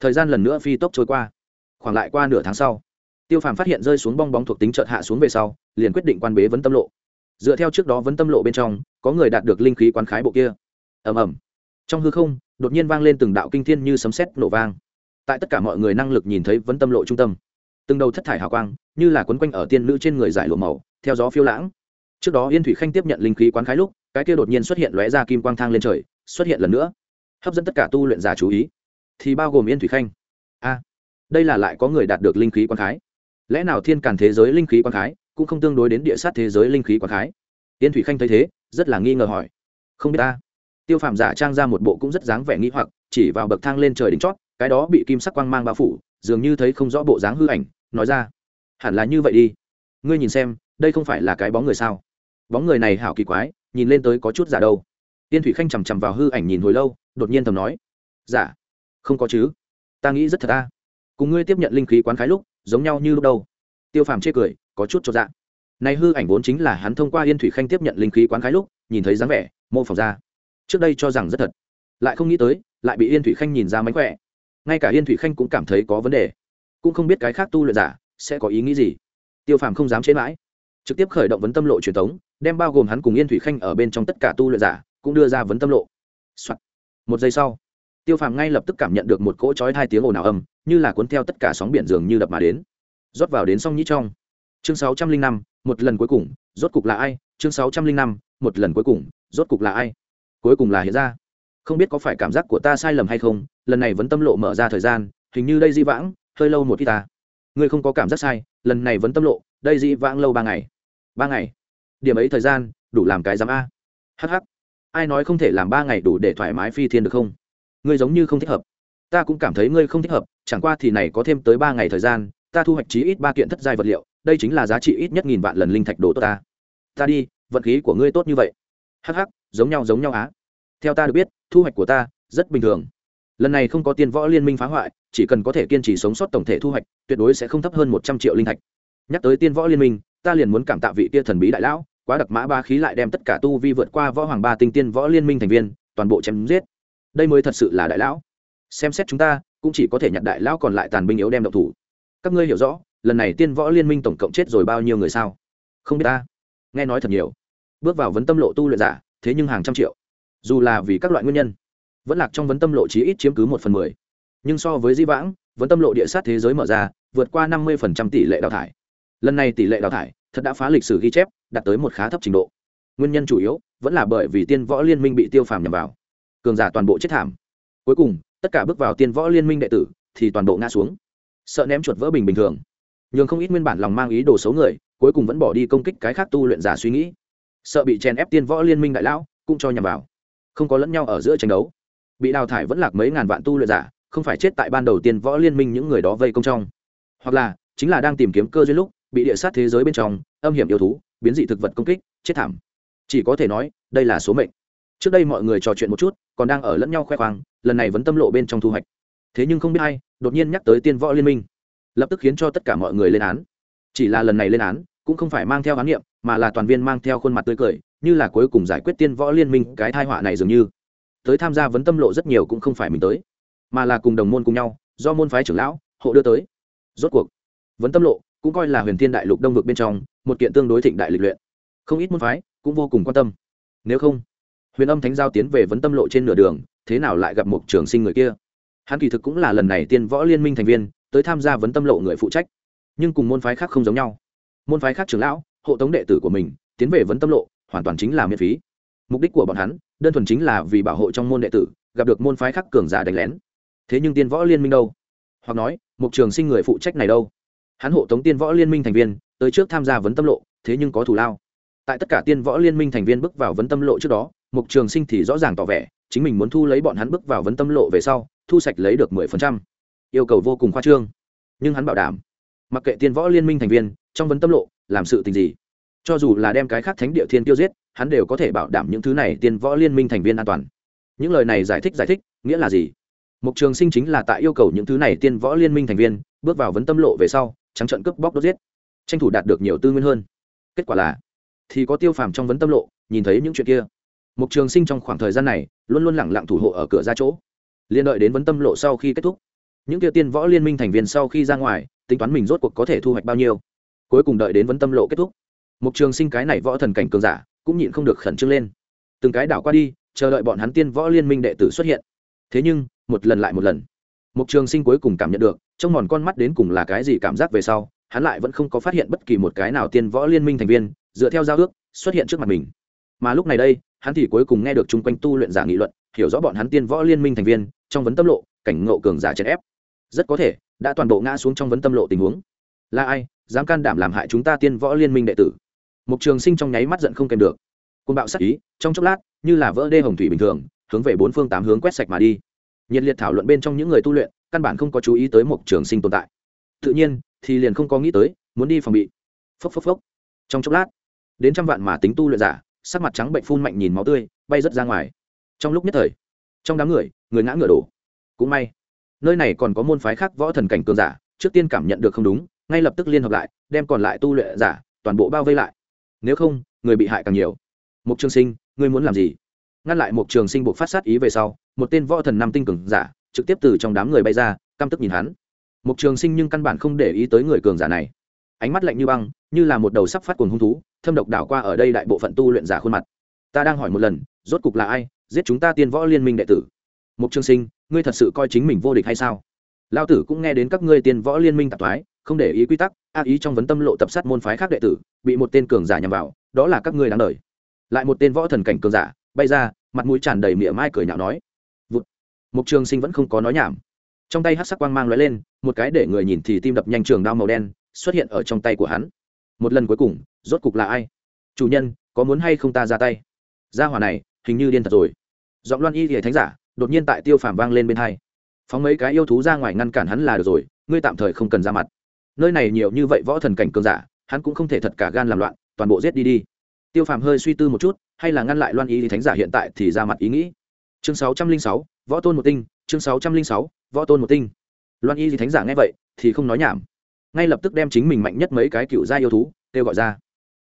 Thời gian lần nữa phi tốc trôi qua. Khoảng lại qua nửa tháng sau tiêu phàm phát hiện rơi xuống bong bóng thuộc tính trợt hạ xuống về sau, liền quyết định quan bế vấn tâm lộ. Dựa theo trước đó vấn tâm lộ bên trong, có người đạt được linh khí quán khái bộ kia. Ầm ầm. Trong hư không, đột nhiên vang lên từng đạo kinh thiên như sấm sét nổ vang. Tại tất cả mọi người năng lực nhìn thấy vấn tâm lộ trung tâm, từng đầu thất thải hào quang, như là quấn quanh ở tiên nữ trên người giải lộ màu, theo gió phiêu lãng. Trước đó yên thủy khanh tiếp nhận linh khí quán khái lúc, cái kia đột nhiên xuất hiện lóe ra kim quang thang lên trời, xuất hiện lần nữa, hấp dẫn tất cả tu luyện giả chú ý. Thì bao gồm yên thủy khanh. A, đây là lại có người đạt được linh khí quán khái lẽ nào thiên càn thế giới linh khí quang khái, cũng không tương đối đến địa sát thế giới linh khí quang khái? Tiên thủy khanh thấy thế, rất là nghi ngờ hỏi. Không biết ta. Tiêu phạm giả trang ra một bộ cũng rất dáng vẻ nghi hoặc, chỉ vào bậc thang lên trời đỉnh chót, cái đó bị kim sắc quang mang bao phủ, dường như thấy không rõ bộ dáng hư ảnh, nói ra. Hẳn là như vậy đi. Ngươi nhìn xem, đây không phải là cái bóng người sao? Bóng người này hảo kỳ quái, nhìn lên tới có chút giả đâu. Tiên thủy khanh chằm chằm vào hư ảnh nhìn hồi lâu, đột nhiên thầm nói. Giả? Không có chứ. Ta nghĩ rất thật ta. Cùng ngươi tiếp nhận linh khí quán khái lúc giống nhau như lúc đâu. Tiêu phàm chê cười, có chút cho dạ. Này hư ảnh vốn chính là hắn thông qua yên thủy khanh tiếp nhận linh khí quán khái lúc, nhìn thấy dáng vẻ, mô phỏng ra. Trước đây cho rằng rất thật, lại không nghĩ tới, lại bị yên thủy khanh nhìn ra mánh khỏe. Ngay cả yên thủy khanh cũng cảm thấy có vấn đề, cũng không biết cái khác tu luyện giả sẽ có ý nghĩ gì. Tiêu phàm không dám chế mãi, trực tiếp khởi động vấn tâm lộ truyền thống đem bao gồm hắn cùng yên thủy khanh ở bên trong tất cả tu luyện giả cũng đưa ra vấn tâm lộ、Soạn. một giây sau, tiêu phàm ngay lập tức cảm nhận được một cỗ trói hai tiếng ồn ào âm như là cuốn theo tất cả sóng biển dường như đập mà đến. Rót vào đến song nhĩ trong. Chương sáu trăm linh năm, một lần cuối cùng, rốt cục là ai? Chương sáu trăm linh năm, một lần cuối cùng, rốt cục là ai? Cuối cùng là hiện ra. Không biết có phải cảm giác của ta sai lầm hay không, lần này vẫn tâm lộ mở ra thời gian, hình như đây di vãng, hơi lâu một ít ta. Ngươi không có cảm giác sai, lần này vẫn tâm lộ, đây di vãng lâu ba ngày. Ba ngày. Điểm ấy thời gian, đủ làm cái giám a. Hh ai nói không thể làm ba ngày đủ để thoải mái phi thiên được không? Ngươi giống như không thích hợp ta cũng cảm thấy ngươi không thích hợp, chẳng qua thì này có thêm tới ba ngày thời gian, ta thu hoạch chí ít ba kiện thất giai vật liệu, đây chính là giá trị ít nhất nghìn vạn lần linh thạch đồ tốt ta. Ta đi, vận khí của ngươi tốt như vậy. Hh giống nhau giống nhau á. Theo ta được biết, thu hoạch của ta rất bình thường. Lần này không có tiên võ liên minh phá hoại, chỉ cần có thể kiên trì sống sót tổng thể thu hoạch, tuyệt đối sẽ không thấp hơn một trăm triệu linh thạch. Nhắc tới tiên võ liên minh, ta liền muốn cảm tạ vị kia thần bí đại lão, quá đặc mã ba khí lại đem tất cả tu vi vượt qua võ hoàng ba tinh tiên võ liên minh thành viên, toàn bộ chém giết. Đây mới thật sự là đại lão xem xét chúng ta, cũng chỉ có thể nhặt đại lão còn lại tàn binh yếu đem động thủ. Các ngươi hiểu rõ, lần này tiên võ liên minh tổng cộng chết rồi bao nhiêu người sao? Không biết ta. Nghe nói thật nhiều. Bước vào vấn tâm lộ tu luyện giả, thế nhưng hàng trăm triệu. Dù là vì các loại nguyên nhân, vẫn lạc trong vấn tâm lộ chí ít chiếm cứ một phần mười. Nhưng so với di vãng, vấn tâm lộ địa sát thế giới mở ra, vượt qua năm mươi tỷ lệ đào thải. Lần này tỷ lệ đào thải, thật đã phá lịch sử ghi chép, đạt tới một khá thấp trình độ. Nguyên nhân chủ yếu, vẫn là bởi vì tiên võ liên minh bị tiêu phàm nhằm vào. Cường giả toàn bộ chết thảm. Cuối cùng tất cả bước vào tiên võ liên minh đệ tử, thì toàn bộ ngã xuống. Sợ ném chuột vỡ bình bình thường. Nhưng không ít nguyên bản lòng mang ý đồ xấu người, cuối cùng vẫn bỏ đi công kích cái khác tu luyện giả suy nghĩ. Sợ bị chèn ép tiên võ liên minh đại lão, cũng cho nhằm vào. Không có lẫn nhau ở giữa tranh đấu. Bị đào thải vẫn lạc mấy ngàn vạn tu luyện giả, không phải chết tại ban đầu tiên võ liên minh những người đó vây công trong. Hoặc là, chính là đang tìm kiếm cơ duyên lúc, bị địa sát thế giới bên trong, âm hiểm yêu thú, biến dị thực vật công kích, chết thảm. Chỉ có thể nói, đây là số mệnh. Trước đây mọi người trò chuyện một chút, còn đang ở lẫn nhau khoe khoang lần này vẫn tâm lộ bên trong thu hoạch. Thế nhưng không biết ai, đột nhiên nhắc tới tiên võ liên minh. Lập tức khiến cho tất cả mọi người lên án. Chỉ là lần này lên án cũng không phải mang theo án niệm, mà là toàn viên mang theo khuôn mặt tươi cười như là cuối cùng giải quyết tiên võ liên minh cái thai họa này dường như. Tới tham gia vấn tâm lộ rất nhiều cũng không phải mình tới mà là cùng đồng môn cùng nhau do môn phái trưởng lão hộ đưa tới. Rốt cuộc vấn tâm lộ cũng coi là huyền thiên đại lục đông vực bên trong một kiện tương đối thịnh đại lịch luyện. Không ít môn phái cũng vô cùng quan tâm. Nếu không huyền âm thánh giao tiến về vấn tâm lộ trên nửa đường thế nào lại gặp một trường sinh người kia? Hắn kỳ thực cũng là lần này tiên võ liên minh thành viên, tới tham gia vấn tâm lộ người phụ trách. Nhưng cùng môn phái khác không giống nhau. Môn phái khác trưởng lão, hộ tống đệ tử của mình, tiến về vấn tâm lộ, hoàn toàn chính là miễn phí. Mục đích của bọn hắn, đơn thuần chính là vì bảo hộ trong môn đệ tử, gặp được môn phái khác cường giả đánh lén. Thế nhưng tiên võ liên minh đâu? Hoặc nói mục trường sinh người phụ trách này đâu? Hắn hộ tống tiên võ liên minh thành viên, tới trước tham gia vấn tâm lộ, thế nhưng có thủ lao. Tại tất cả tiên võ liên minh thành viên bước vào vấn tâm lộ trước đó mục trường sinh thì rõ ràng tỏ vẻ chính mình muốn thu lấy bọn hắn bước vào vấn tâm lộ về sau, thu sạch lấy được mười phần trăm. Yêu cầu vô cùng khoa trương. Nhưng hắn bảo đảm, mặc kệ tiên võ liên minh thành viên, trong vấn tâm lộ, làm sự tình gì, cho dù là đem cái khác thánh địa thiên tiêu giết, hắn đều có thể bảo đảm những thứ này tiên võ liên minh thành viên an toàn. Những lời này giải thích giải thích, nghĩa là gì? Mục trường sinh chính là tại yêu cầu những thứ này tiên võ liên minh thành viên, bước vào vấn tâm lộ về sau, trắng trận cướp bóc đốt giết. Tranh thủ đạt được nhiều tư nguyên hơn. Kết quả là, thì có tiêu phàm trong vấn tâm lộ, nhìn thấy những chuyện kia mục trường sinh trong khoảng thời gian này luôn luôn lẳng lặng thủ hộ ở cửa ra chỗ. Liên đợi đến vấn tâm lộ sau khi kết thúc, những kia tiên võ liên minh thành viên sau khi ra ngoài, tính toán mình rốt cuộc có thể thu hoạch bao nhiêu. Cuối cùng đợi đến vấn tâm lộ kết thúc, mục trường sinh cái này võ thần cảnh cường giả cũng nhịn không được khẩn trương lên. Từng cái đảo qua đi, chờ đợi bọn hắn tiên võ liên minh đệ tử xuất hiện. Thế nhưng, một lần lại một lần, mục trường sinh cuối cùng cảm nhận được, trong mòn con mắt đến cùng là cái gì cảm giác về sau, hắn lại vẫn không có phát hiện bất kỳ một cái nào tiên võ liên minh thành viên dựa theo giao ước xuất hiện trước mặt mình. Mà lúc này đây hắn thì cuối cùng nghe được chung quanh tu luyện giả nghị luận, hiểu rõ bọn hắn tiên võ liên minh thành viên, trong vấn tâm lộ, cảnh ngộ cường giả chèn ép. Rất có thể, đã toàn bộ ngã xuống trong vấn tâm lộ tình huống. Là ai, dám can đảm làm hại chúng ta tiên võ liên minh đệ tử? Mục trường sinh trong nháy mắt giận không kèm được. Côn bạo sắc ý, trong chốc lát, như là vỡ đê hồng thủy bình thường, hướng về bốn phương tám hướng quét sạch mà đi. Nhiệt liệt thảo luận bên trong những người tu luyện, căn bản không có chú ý tới mục trường sinh tồn tại. Tự nhiên, thì liền không có nghĩ tới, muốn đi phòng bị. Phốc phốc phốc. Trong chốc lát, đến trăm vạn mà tính tu luyện giả sắc mặt trắng bệnh phun mạnh nhìn máu tươi, bay rớt ra ngoài. Trong lúc nhất thời, trong đám người người ngã ngựa đổ. Cũng may, nơi này còn có môn phái khác võ thần cảnh cường giả, trước tiên cảm nhận được không đúng, ngay lập tức liên hợp lại, đem còn lại tu luyện giả, toàn bộ bao vây lại. Nếu không, người bị hại càng nhiều. Mục trường sinh, ngươi muốn làm gì? Ngăn lại mục trường sinh buộc phát sát ý về sau, một tên võ thần nam tinh cường giả, trực tiếp từ trong đám người bay ra, căm tức nhìn hắn. Mục trường sinh nhưng căn bản không để ý tới người cường giả này ánh mắt lạnh như băng, như là một đầu sắp phát cuồng hung thú, thâm độc đảo qua ở đây đại bộ phận tu luyện giả khuôn mặt. Ta đang hỏi một lần, rốt cục là ai? Giết chúng ta tiên võ liên minh đệ tử. Mục trường sinh, ngươi thật sự coi chính mình vô địch hay sao? Lao tử cũng nghe đến các ngươi tiên võ liên minh tạp thoái, không để ý quy tắc, a ý trong vấn tâm lộ tập sát môn phái khác đệ tử, bị một tên cường giả nhằm vào, đó là các ngươi đáng đời. Lại một tên võ thần cảnh cường giả, bay ra, mặt mũi tràn đầy mỉa mai cười nhạo nói. Vụt. mục trường sinh vẫn không có nói nhảm. Trong tay hát sắc quang mang lóe lên, một cái để người nhìn thì tim đập nhanh trường đao màu đen xuất hiện ở trong tay của hắn. Một lần cuối cùng, rốt cục là ai? Chủ nhân, có muốn hay không ta ra tay? Gia hỏa này, hình như điên thật rồi. Giọng loan y thì thánh giả, đột nhiên tại tiêu phàm vang lên bên hai. Phóng mấy cái yêu thú ra ngoài ngăn cản hắn là được rồi, ngươi tạm thời không cần ra mặt. Nơi này nhiều như vậy võ thần cảnh cường giả, hắn cũng không thể thật cả gan làm loạn, toàn bộ giết đi đi. Tiêu phàm hơi suy tư một chút, hay là ngăn lại loan y thì thánh giả hiện tại thì ra mặt ý nghĩ. Chương sáu trăm linh sáu, võ tôn một tinh, chương sáu trăm linh sáu, võ tôn một tinh. Loan y thì thánh giả nghe vậy, thì không nói nhảm ngay lập tức đem chính mình mạnh nhất mấy cái cựu gia yêu thú kêu gọi ra.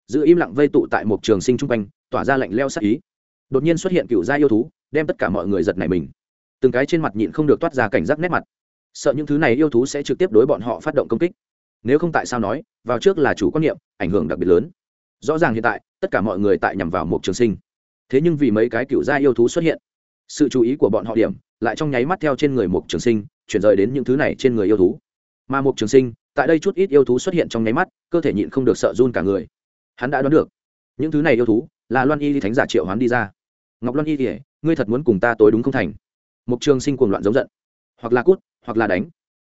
Giữ im lặng vây tụ tại một trường sinh chung quanh, tỏa ra lạnh leo sắc ý. Đột nhiên xuất hiện cựu gia yêu thú, đem tất cả mọi người giật này mình. Từng cái trên mặt nhịn không được toát ra cảnh giác nét mặt. Sợ những thứ này yêu thú sẽ trực tiếp đối bọn họ phát động công kích. Nếu không tại sao nói, vào trước là chủ quan niệm, ảnh hưởng đặc biệt lớn. Rõ ràng hiện tại, tất cả mọi người tại nhằm vào một trường sinh. Thế nhưng vì mấy cái cựu gia yêu thú xuất hiện, sự chú ý của bọn họ điểm lại trong nháy mắt theo trên người một trường sinh, chuyển rời đến những thứ này trên người yêu thú. Mà một trường sinh tại đây chút ít yêu thú xuất hiện trong nháy mắt, cơ thể nhịn không được sợ run cả người. Hắn đã đoán được, những thứ này yêu thú là loan y thánh giả triệu hoán đi ra. Ngọc loan y thì ngươi thật muốn cùng ta tối đúng không thành? Mục trường sinh cuồng loạn giống giận. Hoặc là cút, hoặc là đánh.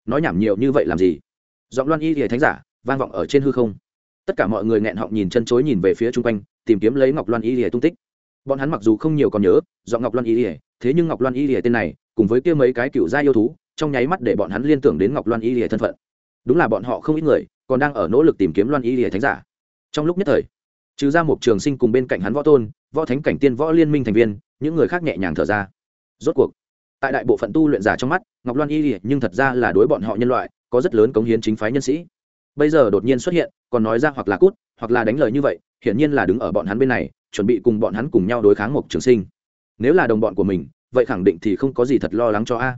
Nói nhảm nhiều như vậy làm gì? Giọng loan y thì thánh giả vang vọng ở trên hư không. Tất cả mọi người nghẹn họng nhìn chân chối nhìn về phía chung quanh, tìm kiếm lấy ngọc loan y thì tung tích. Bọn hắn mặc dù không nhiều còn nhớ giọng ngọc loan y thì thế nhưng ngọc loan y thì tên này, cùng với kia mấy cái cựu gia yêu thú, trong nháy mắt để bọn hắn liên tưởng đến ngọc loan y thì thân phận đúng là bọn họ không ít người còn đang ở nỗ lực tìm kiếm loan y Lìa thánh giả. Trong lúc nhất thời, trừ ra một trường sinh cùng bên cạnh hắn võ tôn, võ thánh cảnh tiên võ liên minh thành viên, những người khác nhẹ nhàng thở ra. Rốt cuộc, tại đại bộ phận tu luyện giả trong mắt, ngọc loan y Lìa nhưng thật ra là đối bọn họ nhân loại, có rất lớn cống hiến chính phái nhân sĩ. Bây giờ đột nhiên xuất hiện, còn nói ra hoặc là cút, hoặc là đánh lời như vậy, hiển nhiên là đứng ở bọn hắn bên này, chuẩn bị cùng bọn hắn cùng nhau đối kháng một trường sinh. Nếu là đồng bọn của mình, vậy khẳng định thì không có gì thật lo lắng cho a.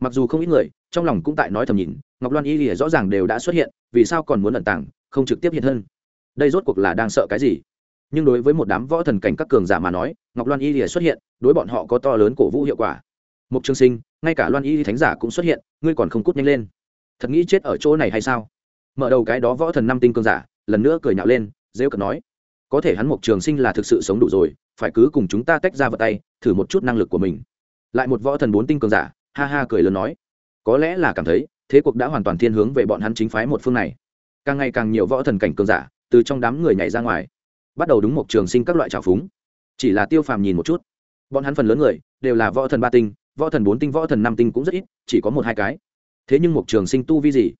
Mặc dù không ít người, trong lòng cũng tại nói thầm nhìn ngọc loan y lìa rõ ràng đều đã xuất hiện, vì sao còn muốn lẩn tàng, không trực tiếp hiện hơn đây rốt cuộc là đang sợ cái gì? Nhưng đối với một đám võ thần cảnh các cường giả mà nói, ngọc loan y lìa xuất hiện, đối bọn họ có to lớn cổ vũ hiệu quả. Mục trường sinh, ngay cả loan y thánh giả cũng xuất hiện, ngươi còn không cút nhanh lên. Thật nghĩ chết ở chỗ này hay sao? Mở đầu cái đó võ thần năm tinh cường giả, lần nữa cười nhạo lên, rêu cợt nói, có thể hắn mục trường sinh là thực sự sống đủ rồi, phải cứ cùng chúng ta tách ra vật tay, thử một chút năng lực của mình. Lại một võ thần bốn tinh cường giả, ha ha cười lớn nói, có lẽ là cảm thấy thế cuộc đã hoàn toàn thiên hướng về bọn hắn chính phái một phương này. Càng ngày càng nhiều võ thần cảnh cường giả từ trong đám người nhảy ra ngoài, bắt đầu đúng một trường sinh các loại trào phúng. Chỉ là tiêu phàm nhìn một chút, bọn hắn phần lớn người đều là võ thần ba tinh, võ thần bốn tinh, võ thần năm tinh cũng rất ít, chỉ có một hai cái. Thế nhưng một trường sinh tu vi gì?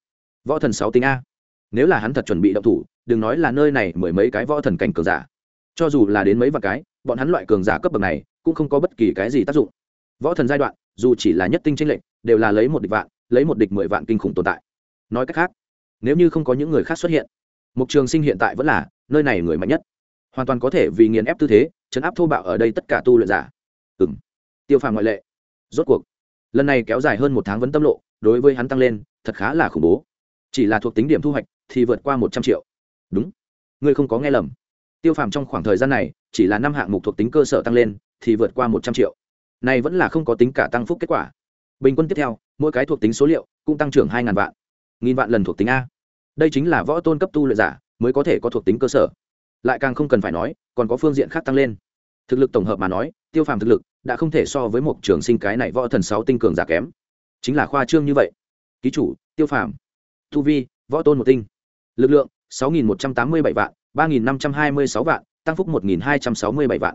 Võ thần sáu tinh a. Nếu là hắn thật chuẩn bị động thủ, đừng nói là nơi này mười mấy cái võ thần cảnh cường giả. Cho dù là đến mấy vạn cái, bọn hắn loại cường giả cấp bậc này cũng không có bất kỳ cái gì tác dụng. Võ thần giai đoạn, dù chỉ là nhất tinh tranh lệnh đều là lấy một địch vạn lấy một địch mười vạn kinh khủng tồn tại. Nói cách khác, nếu như không có những người khác xuất hiện mục trường sinh hiện tại vẫn là nơi này người mạnh nhất. Hoàn toàn có thể vì nghiền ép tư thế, chấn áp thô bạo ở đây tất cả tu luyện giả. Ừ m tiêu phàm ngoại lệ. Rốt cuộc, lần này kéo dài hơn một tháng vấn tâm lộ, đối với hắn tăng lên, thật khá là khủng bố. Chỉ là thuộc tính điểm thu hoạch thì vượt qua một trăm triệu. Đúng. Ngươi không có nghe lầm. Tiêu phàm trong khoảng thời gian này, chỉ là năm hạng mục thuộc tính cơ sở tăng lên, thì vượt qua một trăm triệu. Này vẫn là không có tính cả tăng phúc kết quả bình quân tiếp theo, mỗi cái thuộc tính số liệu cũng tăng trưởng hai ngàn vạn. Nghìn vạn lần thuộc tính a. Đây chính là võ tôn cấp tu luyện giả mới có thể có thuộc tính cơ sở. Lại càng không cần phải nói, còn có phương diện khác tăng lên. Thực lực tổng hợp mà nói, tiêu phàm thực lực đã không thể so với một trường sinh cái này võ thần sáu tinh cường giả kém. Chính là khoa trương như vậy. Ký chủ, tiêu phàm. Tu vi, võ tôn một tinh. Lực lượng, sáu nghìn một trăm tám mươi bảy vạn, ba nghìn năm trăm hai mươi sáu vạn, tăng phúc một nghìn hai trăm sáu mươi bảy vạn.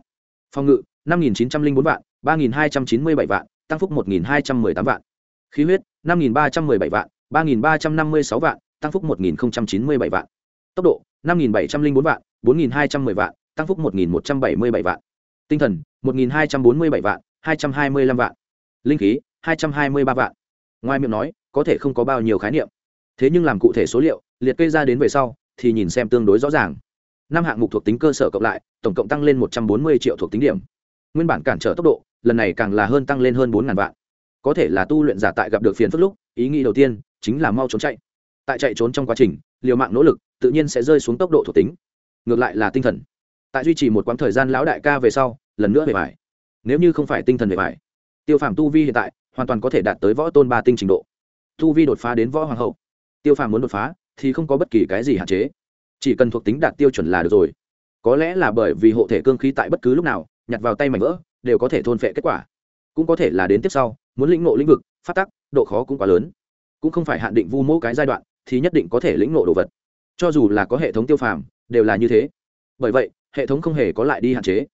Phòng ngự, năm nghìn chín trăm linh bốn vạn, ba nghìn hai trăm chín mươi bảy vạn tăng phúc một nghìn hai trăm m ư ơ i tám vạn. Khí huyết, năm nghìn ba trăm m ư ơ i bảy vạn, ba nghìn ba trăm năm mươi sáu vạn, tăng phúc một nghìn chín mươi bảy vạn. Tốc độ, năm nghìn bảy trăm linh bốn vạn, bốn nghìn hai trăm m ư ơ i vạn, tăng phúc một nghìn một trăm bảy mươi bảy vạn. Tinh thần, một nghìn hai trăm bốn mươi bảy vạn, hai trăm hai mươi lăm vạn. Linh khí, hai trăm hai mươi ba vạn. Ngoài miệng nói, có thể không có bao nhiêu khái niệm. Thế nhưng làm cụ thể số liệu, liệt kê ra đến về sau, thì nhìn xem tương đối rõ ràng. Năm hạng mục thuộc tính cơ sở cộng lại, tổng cộng tăng lên một trăm bốn mươi triệu thuộc tính điểm. Nguyên bản cản trở tốc độ lần này càng là hơn tăng lên hơn bốn ngàn vạn. Có thể là tu luyện giả tại gặp được phiền phức lúc, ý nghĩ đầu tiên chính là mau trốn chạy. Tại chạy trốn trong quá trình, liều mạng nỗ lực, tự nhiên sẽ rơi xuống tốc độ thuộc tính. Ngược lại là tinh thần. Tại duy trì một quãng thời gian lão đại ca về sau, lần nữa về bài. Nếu như không phải tinh thần về bài, tiêu phàm tu vi hiện tại hoàn toàn có thể đạt tới võ tôn ba tinh trình độ. Tu vi đột phá đến võ hoàng hậu, tiêu phàm muốn đột phá thì không có bất kỳ cái gì hạn chế. Chỉ cần thuộc tính đạt tiêu chuẩn là được rồi. Có lẽ là bởi vì hộ thể cương khí tại bất cứ lúc nào, nhặt vào tay mảnh vỡ đều có thể thôn phệ kết quả. Cũng có thể là đến tiếp sau, muốn lĩnh ngộ lĩnh vực, phát tắc, độ khó cũng quá lớn. Cũng không phải hạn định vu mô cái giai đoạn, thì nhất định có thể lĩnh ngộ đồ vật. Cho dù là có hệ thống tiêu phàm, đều là như thế. Bởi vậy, hệ thống không hề có lại đi hạn chế.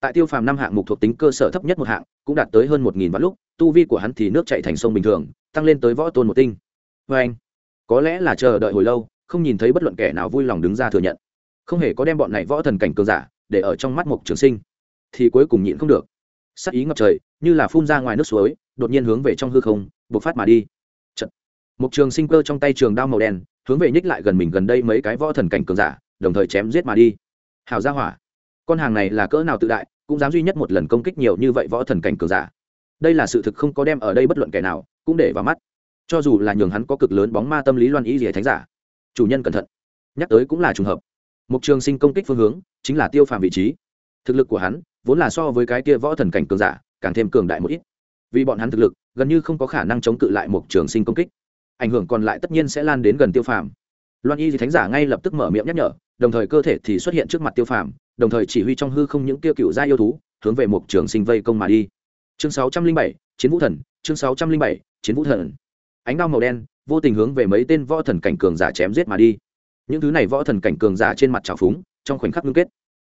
Tại tiêu phàm năm hạng mục thuộc tính cơ sở thấp nhất một hạng, cũng đạt tới hơn một nghìn vạn lúc, tu vi của hắn thì nước chạy thành sông bình thường, tăng lên tới võ tôn một tinh. Vê anh, có lẽ là chờ đợi hồi lâu, không nhìn thấy bất luận kẻ nào vui lòng đứng ra thừa nhận. Không hề có đem bọn này võ thần cảnh cường giả để ở trong mắt mục trường sinh. Thì cuối cùng nhịn không được sắc ý ngập trời, như là phun ra ngoài nước suối, đột nhiên hướng về trong hư không, bộc phát mà đi. Chật. một trường sinh cơ trong tay trường đao màu đen, hướng về nhích lại gần mình gần đây mấy cái võ thần cảnh cường giả, đồng thời chém giết mà đi. Hào gia hỏa, con hàng này là cỡ nào tự đại, cũng dám duy nhất một lần công kích nhiều như vậy võ thần cảnh cường giả. Đây là sự thực không có đem ở đây bất luận kẻ nào, cũng để vào mắt. Cho dù là nhường hắn có cực lớn bóng ma tâm lý loan ý gì thánh giả, chủ nhân cẩn thận, nhắc tới cũng là trùng hợp. Mục trường sinh công kích phương hướng, chính là tiêu phàm vị trí. Thực lực của hắn vốn là so với cái kia võ thần cảnh cường giả, càng thêm cường đại một ít. Vì bọn hắn thực lực, gần như không có khả năng chống cự lại một trường sinh công kích. Ảnh hưởng còn lại tất nhiên sẽ lan đến gần tiêu phàm. Loan y thì thánh giả ngay lập tức mở miệng nhắc nhở, đồng thời cơ thể thì xuất hiện trước mặt tiêu phàm, đồng thời chỉ huy trong hư không những tiêu cựu gia yêu thú, hướng về một trường sinh vây công mà đi. Chương sáu trăm linh bảy, chiến vũ thần, chương sáu trăm linh bảy, chiến vũ thần. Ánh đao màu đen, vô tình hướng về mấy tên võ thần cảnh cường giả chém giết mà đi. Những thứ này võ thần cảnh cường giả trên mặt trào phúng, trong khoảnh khắc ngưng kết.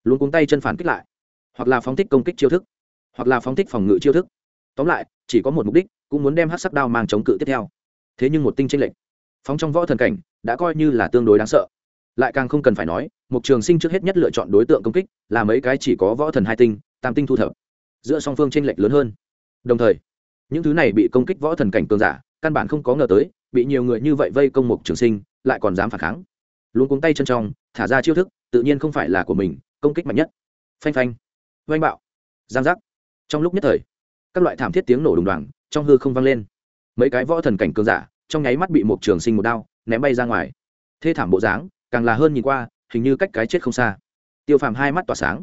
Luôn cuống tay chân phản kích lại hoặc là phóng thích công kích chiêu thức, hoặc là phóng thích phòng ngự chiêu thức. Tóm lại, chỉ có một mục đích, cũng muốn đem hát sắc đao mang chống cự tiếp theo. Thế nhưng một tinh tranh lệch. Phóng trong võ thần cảnh, đã coi như là tương đối đáng sợ. Lại càng không cần phải nói mục trường sinh trước hết nhất lựa chọn đối tượng công kích, là mấy cái chỉ có võ thần hai tinh, tam tinh thu thập. Giữa song phương tranh lệch lớn hơn. Đồng thời, những thứ này bị công kích võ thần cảnh cường giả, căn bản không có ngờ tới, bị nhiều người như vậy vây công mục trường sinh, lại còn dám phản kháng. Luôn cuống tay chân trong, thả ra chiêu thức, tự nhiên không phải là của mình, công kích mạnh nhất. Phanh phanh oanh bạo, giang giác. Trong lúc nhất thời, các loại thảm thiết tiếng nổ đùng đoàng trong hư không vang lên. Mấy cái võ thần cảnh cường giả trong nháy mắt bị một trường sinh một đao ném bay ra ngoài. Thê thảm bộ dáng càng là hơn nhìn qua, hình như cách cái chết không xa. Tiêu phàm hai mắt tỏa sáng.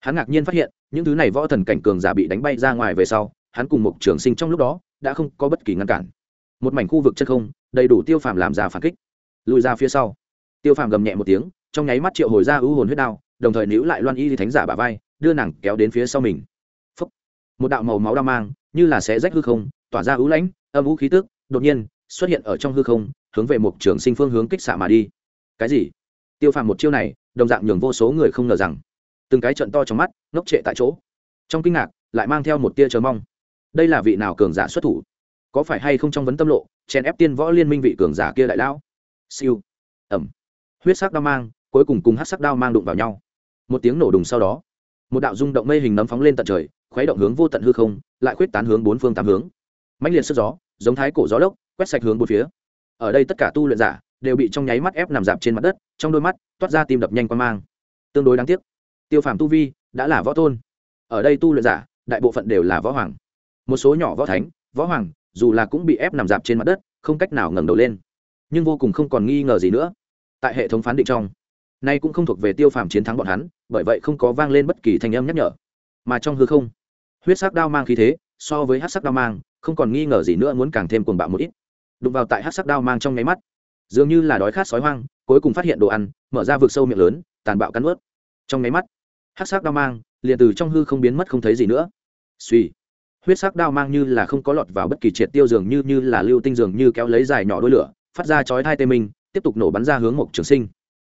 Hắn ngạc nhiên phát hiện, những thứ này võ thần cảnh cường giả bị đánh bay ra ngoài về sau, hắn cùng một trường sinh trong lúc đó đã không có bất kỳ ngăn cản. Một mảnh khu vực chân không, đầy đủ tiêu phàm làm ra phản kích. Lùi ra phía sau, tiêu phàm gầm nhẹ một tiếng, trong nháy mắt triệu hồi ra ưu hồn huyết đao, đồng thời níu lại loan y thánh giả bà vai đưa nàng kéo đến phía sau mình. Phúc. một đạo màu máu đao mang, như là sẽ rách hư không, tỏa ra ưu lãnh, âm vũ khí tức, đột nhiên, xuất hiện ở trong hư không, hướng về một trường sinh phương hướng kích xạ mà đi. Cái gì? Tiêu phàm một chiêu này, đồng dạng nhường vô số người không ngờ rằng, từng cái trận to trong mắt, ngốc trệ tại chỗ. Trong kinh ngạc, lại mang theo một tia chờ mong. Đây là vị nào cường giả xuất thủ? Có phải hay không trong vấn tâm lộ, chèn ép tiên võ liên minh vị cường giả kia đại lão? Siêu. Ẩm. Huyết sắc đao mang, cuối cùng cùng hát sắc đao mang đụng vào nhau. Một tiếng nổ đùng sau đó một đạo rung động mây hình nấm phóng lên tận trời, khuấy động hướng vô tận hư không, lại khuyết tán hướng bốn phương tám hướng. Mạnh liệt sức gió, giống thái cổ gió lốc, quét sạch hướng bốn phía. Ở đây tất cả tu luyện giả đều bị trong nháy mắt ép nằm dạp trên mặt đất, trong đôi mắt toát ra tim đập nhanh quan mang. Tương đối đáng tiếc, tiêu phàm tu vi đã là võ tôn. Ở đây tu luyện giả, đại bộ phận đều là võ hoàng. Một số nhỏ võ thánh, võ hoàng, dù là cũng bị ép nằm dạp trên mặt đất, không cách nào ngẩng đầu lên. Nhưng vô cùng không còn nghi ngờ gì nữa. Tại hệ thống phán định trong nay cũng không thuộc về tiêu phàm chiến thắng bọn hắn, bởi vậy không có vang lên bất kỳ thành âm nhắc nhở. Mà trong hư không, huyết sắc đao mang khí thế, so với hát sắc đao mang, không còn nghi ngờ gì nữa muốn càng thêm cuồng bạo một ít. Đụng vào tại hát sắc đao mang trong nháy mắt, dường như là đói khát sói hoang, cuối cùng phát hiện đồ ăn, mở ra vực sâu miệng lớn, tàn bạo cắn ướt trong nháy mắt hát sắc đao mang liền từ trong hư không biến mất không thấy gì nữa. Suy huyết sắc đao mang như là không có lọt vào bất kỳ triệt tiêu dường như như là lưu tinh dường như kéo lấy dài nhỏ đôi lửa, phát ra chói thai tê minh, tiếp tục nổ bắn ra hướng một trường sinh.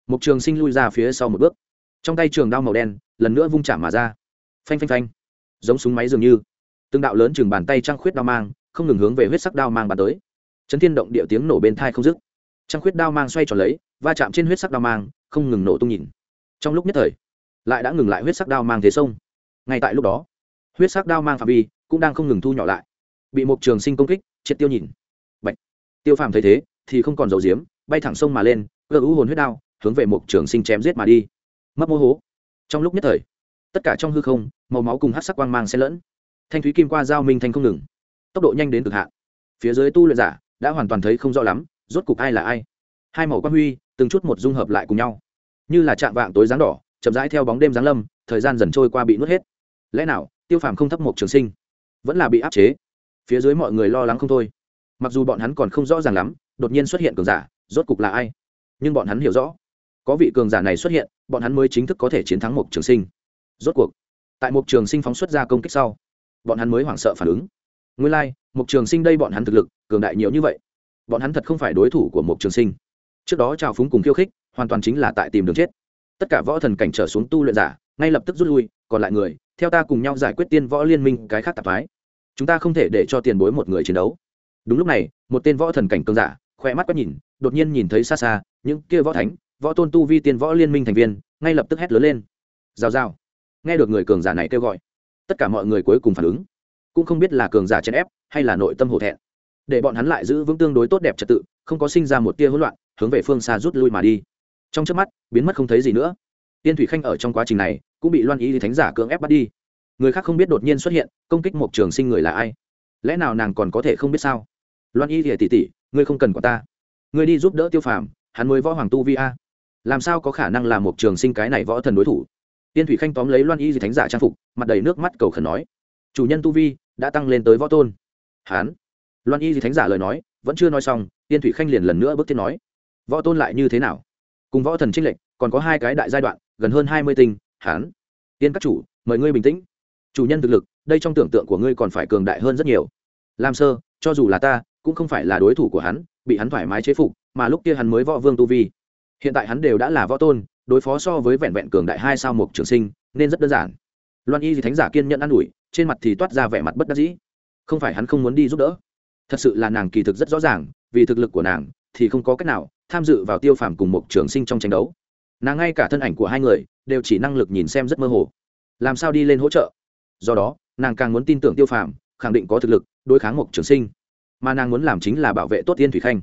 Mục trường sinh lui ra phía sau một bước. Trong tay trường đao màu đen, lần nữa vung chạm mà ra. Phanh phanh phanh. Giống súng máy dường như. Từng đạo lớn chừng bàn tay trăng khuyết đao mang, không ngừng hướng về huyết sắc đao mang bắn tới. Chấn thiên động địa tiếng nổ bên thai không dứt. Trăng khuyết đao mang xoay tròn lấy, va chạm trên huyết sắc đao mang, không ngừng nổ tung nhìn. Trong lúc nhất thời, lại đã ngừng lại huyết sắc đao mang thế sông. Ngay tại lúc đó, huyết sắc đao mang phạm vi cũng đang không ngừng thu nhỏ lại. Bị một trường sinh công kích, triệt tiêu nhìn. Bạch. tiêu phàm thấy thế, thì không còn dầu diếm bay thẳng sông mà lên, gỡ u hồn huyết đao hướng về một trường sinh chém giết mà đi. Mất mô hố. Trong lúc nhất thời, tất cả trong hư không, màu máu cùng hát sắc quang mang xen lẫn. Thanh thúy kim qua giao minh thanh không ngừng. Tốc độ nhanh đến cực hạn. Phía dưới tu luyện giả đã hoàn toàn thấy không rõ lắm, rốt cục ai là ai. Hai màu quang huy, từng chút một dung hợp lại cùng nhau. Như là chạm vạng tối dáng đỏ, chậm rãi theo bóng đêm dáng lâm, thời gian dần trôi qua bị nuốt hết. Lẽ nào, tiêu phàm không thấp một trường sinh, vẫn là bị áp chế? Phía dưới mọi người lo lắng không thôi. Mặc dù bọn hắn còn không rõ ràng lắm, đột nhiên xuất hiện cường giả, rốt cục là ai? Nhưng bọn hắn hiểu rõ có vị cường giả này xuất hiện bọn hắn mới chính thức có thể chiến thắng một trường sinh. Rốt cuộc tại một trường sinh phóng xuất ra công kích sau bọn hắn mới hoảng sợ phản ứng. Nguyên lai、like, một trường sinh đây bọn hắn thực lực cường đại nhiều như vậy. Bọn hắn thật không phải đối thủ của một trường sinh. Trước đó trào phúng cùng khiêu khích hoàn toàn chính là tại tìm đường chết. Tất cả võ thần cảnh trở xuống tu luyện giả ngay lập tức rút lui còn lại người theo ta cùng nhau giải quyết tiên võ liên minh cái khác tạp phái. Chúng ta không thể để cho tiền bối một người chiến đấu. Đúng lúc này một tên võ thần cảnh cường giả khoe mắt quét nhìn đột nhiên nhìn thấy xa xa những kia võ thánh võ tôn tu vi tiên võ liên minh thành viên, ngay lập tức hét lớn lên. Rào rào. Nghe được người cường giả này kêu gọi, tất cả mọi người cuối cùng phản ứng. Cũng không biết là cường giả chèn ép, hay là nội tâm hổ thẹn. Để bọn hắn lại giữ vững tương đối tốt đẹp trật tự, không có sinh ra một tia hỗn loạn, hướng về phương xa rút lui mà đi. Trong trước mắt, biến mất không thấy gì nữa. Tiên thủy khanh ở trong quá trình này, cũng bị loan y thánh giả cưỡng ép bắt đi. Người khác không biết đột nhiên xuất hiện, công kích một trường sinh người là ai. Lẽ nào nàng còn có thể không biết sao? Loan y thì tỉ tỉ, ngươi không cần của ta. Ngươi đi giúp đỡ tiêu phàm, hắn mới võ hoàng tu vi a làm sao có khả năng là một trường sinh cái này võ thần đối thủ? Tiên thủy khanh tóm lấy loan y di thánh giả trang phục, mặt đầy nước mắt cầu khẩn nói, chủ nhân tu vi đã tăng lên tới võ tôn. Hán. Loan y di thánh giả lời nói, vẫn chưa nói xong, tiên thủy khanh liền lần nữa bước tiến nói, võ tôn lại như thế nào? Cùng võ thần trinh lệnh còn có hai cái đại giai đoạn, gần hơn hai mươi tinh, hán. Tiên các chủ, mời ngươi bình tĩnh. Chủ nhân thực lực, đây trong tưởng tượng của ngươi còn phải cường đại hơn rất nhiều. Làm sơ, cho dù là ta, cũng không phải là đối thủ của hắn, bị hắn thoải mái chế phục, mà lúc kia hắn mới võ vương tu vi hiện tại hắn đều đã là võ tôn, đối phó so với vẹn vẹn cường đại hai sao mục trường sinh, nên rất đơn giản. Loan y thì thánh giả kiên nhận an ủi, trên mặt thì toát ra vẻ mặt bất đắc dĩ. Không phải hắn không muốn đi giúp đỡ. Thật sự là nàng kỳ thực rất rõ ràng, vì thực lực của nàng thì không có cách nào tham dự vào tiêu phàm cùng một trường sinh trong tranh đấu. Nàng ngay cả thân ảnh của hai người đều chỉ năng lực nhìn xem rất mơ hồ. Làm sao đi lên hỗ trợ? Do đó, nàng càng muốn tin tưởng tiêu phàm, khẳng định có thực lực đối kháng một trường sinh. Mà nàng muốn làm chính là bảo vệ tốt tiên thủy khanh.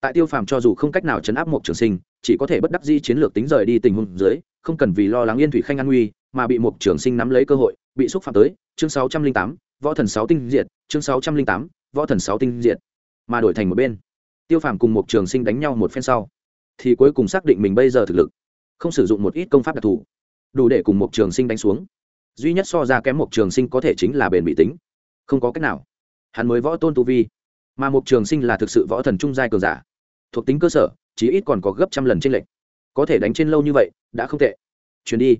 Tại tiêu phàm cho dù không cách nào chấn áp một trường sinh chỉ có thể bất đắc di chiến lược tính rời đi tình huống dưới, không cần vì lo lắng yên thủy khanh an nguy, mà bị một trường sinh nắm lấy cơ hội, bị xúc phạm tới, chương sáu trăm linh tám, võ thần sáu tinh diệt, chương sáu trăm linh tám, võ thần sáu tinh diệt. Mà đổi thành một bên, tiêu phàm cùng một trường sinh đánh nhau một phen sau, thì cuối cùng xác định mình bây giờ thực lực, không sử dụng một ít công pháp đặc thù, đủ để cùng một trường sinh đánh xuống. Duy nhất so ra kém một trường sinh có thể chính là bền bị tính, không có cách nào. Hắn mới võ tôn tu vi, mà một trường sinh là thực sự võ thần trung giai cường giả, thuộc tính cơ sở chí ít còn có gấp trăm lần trên lệnh có thể đánh trên lâu như vậy, đã không tệ. Chuyến đi.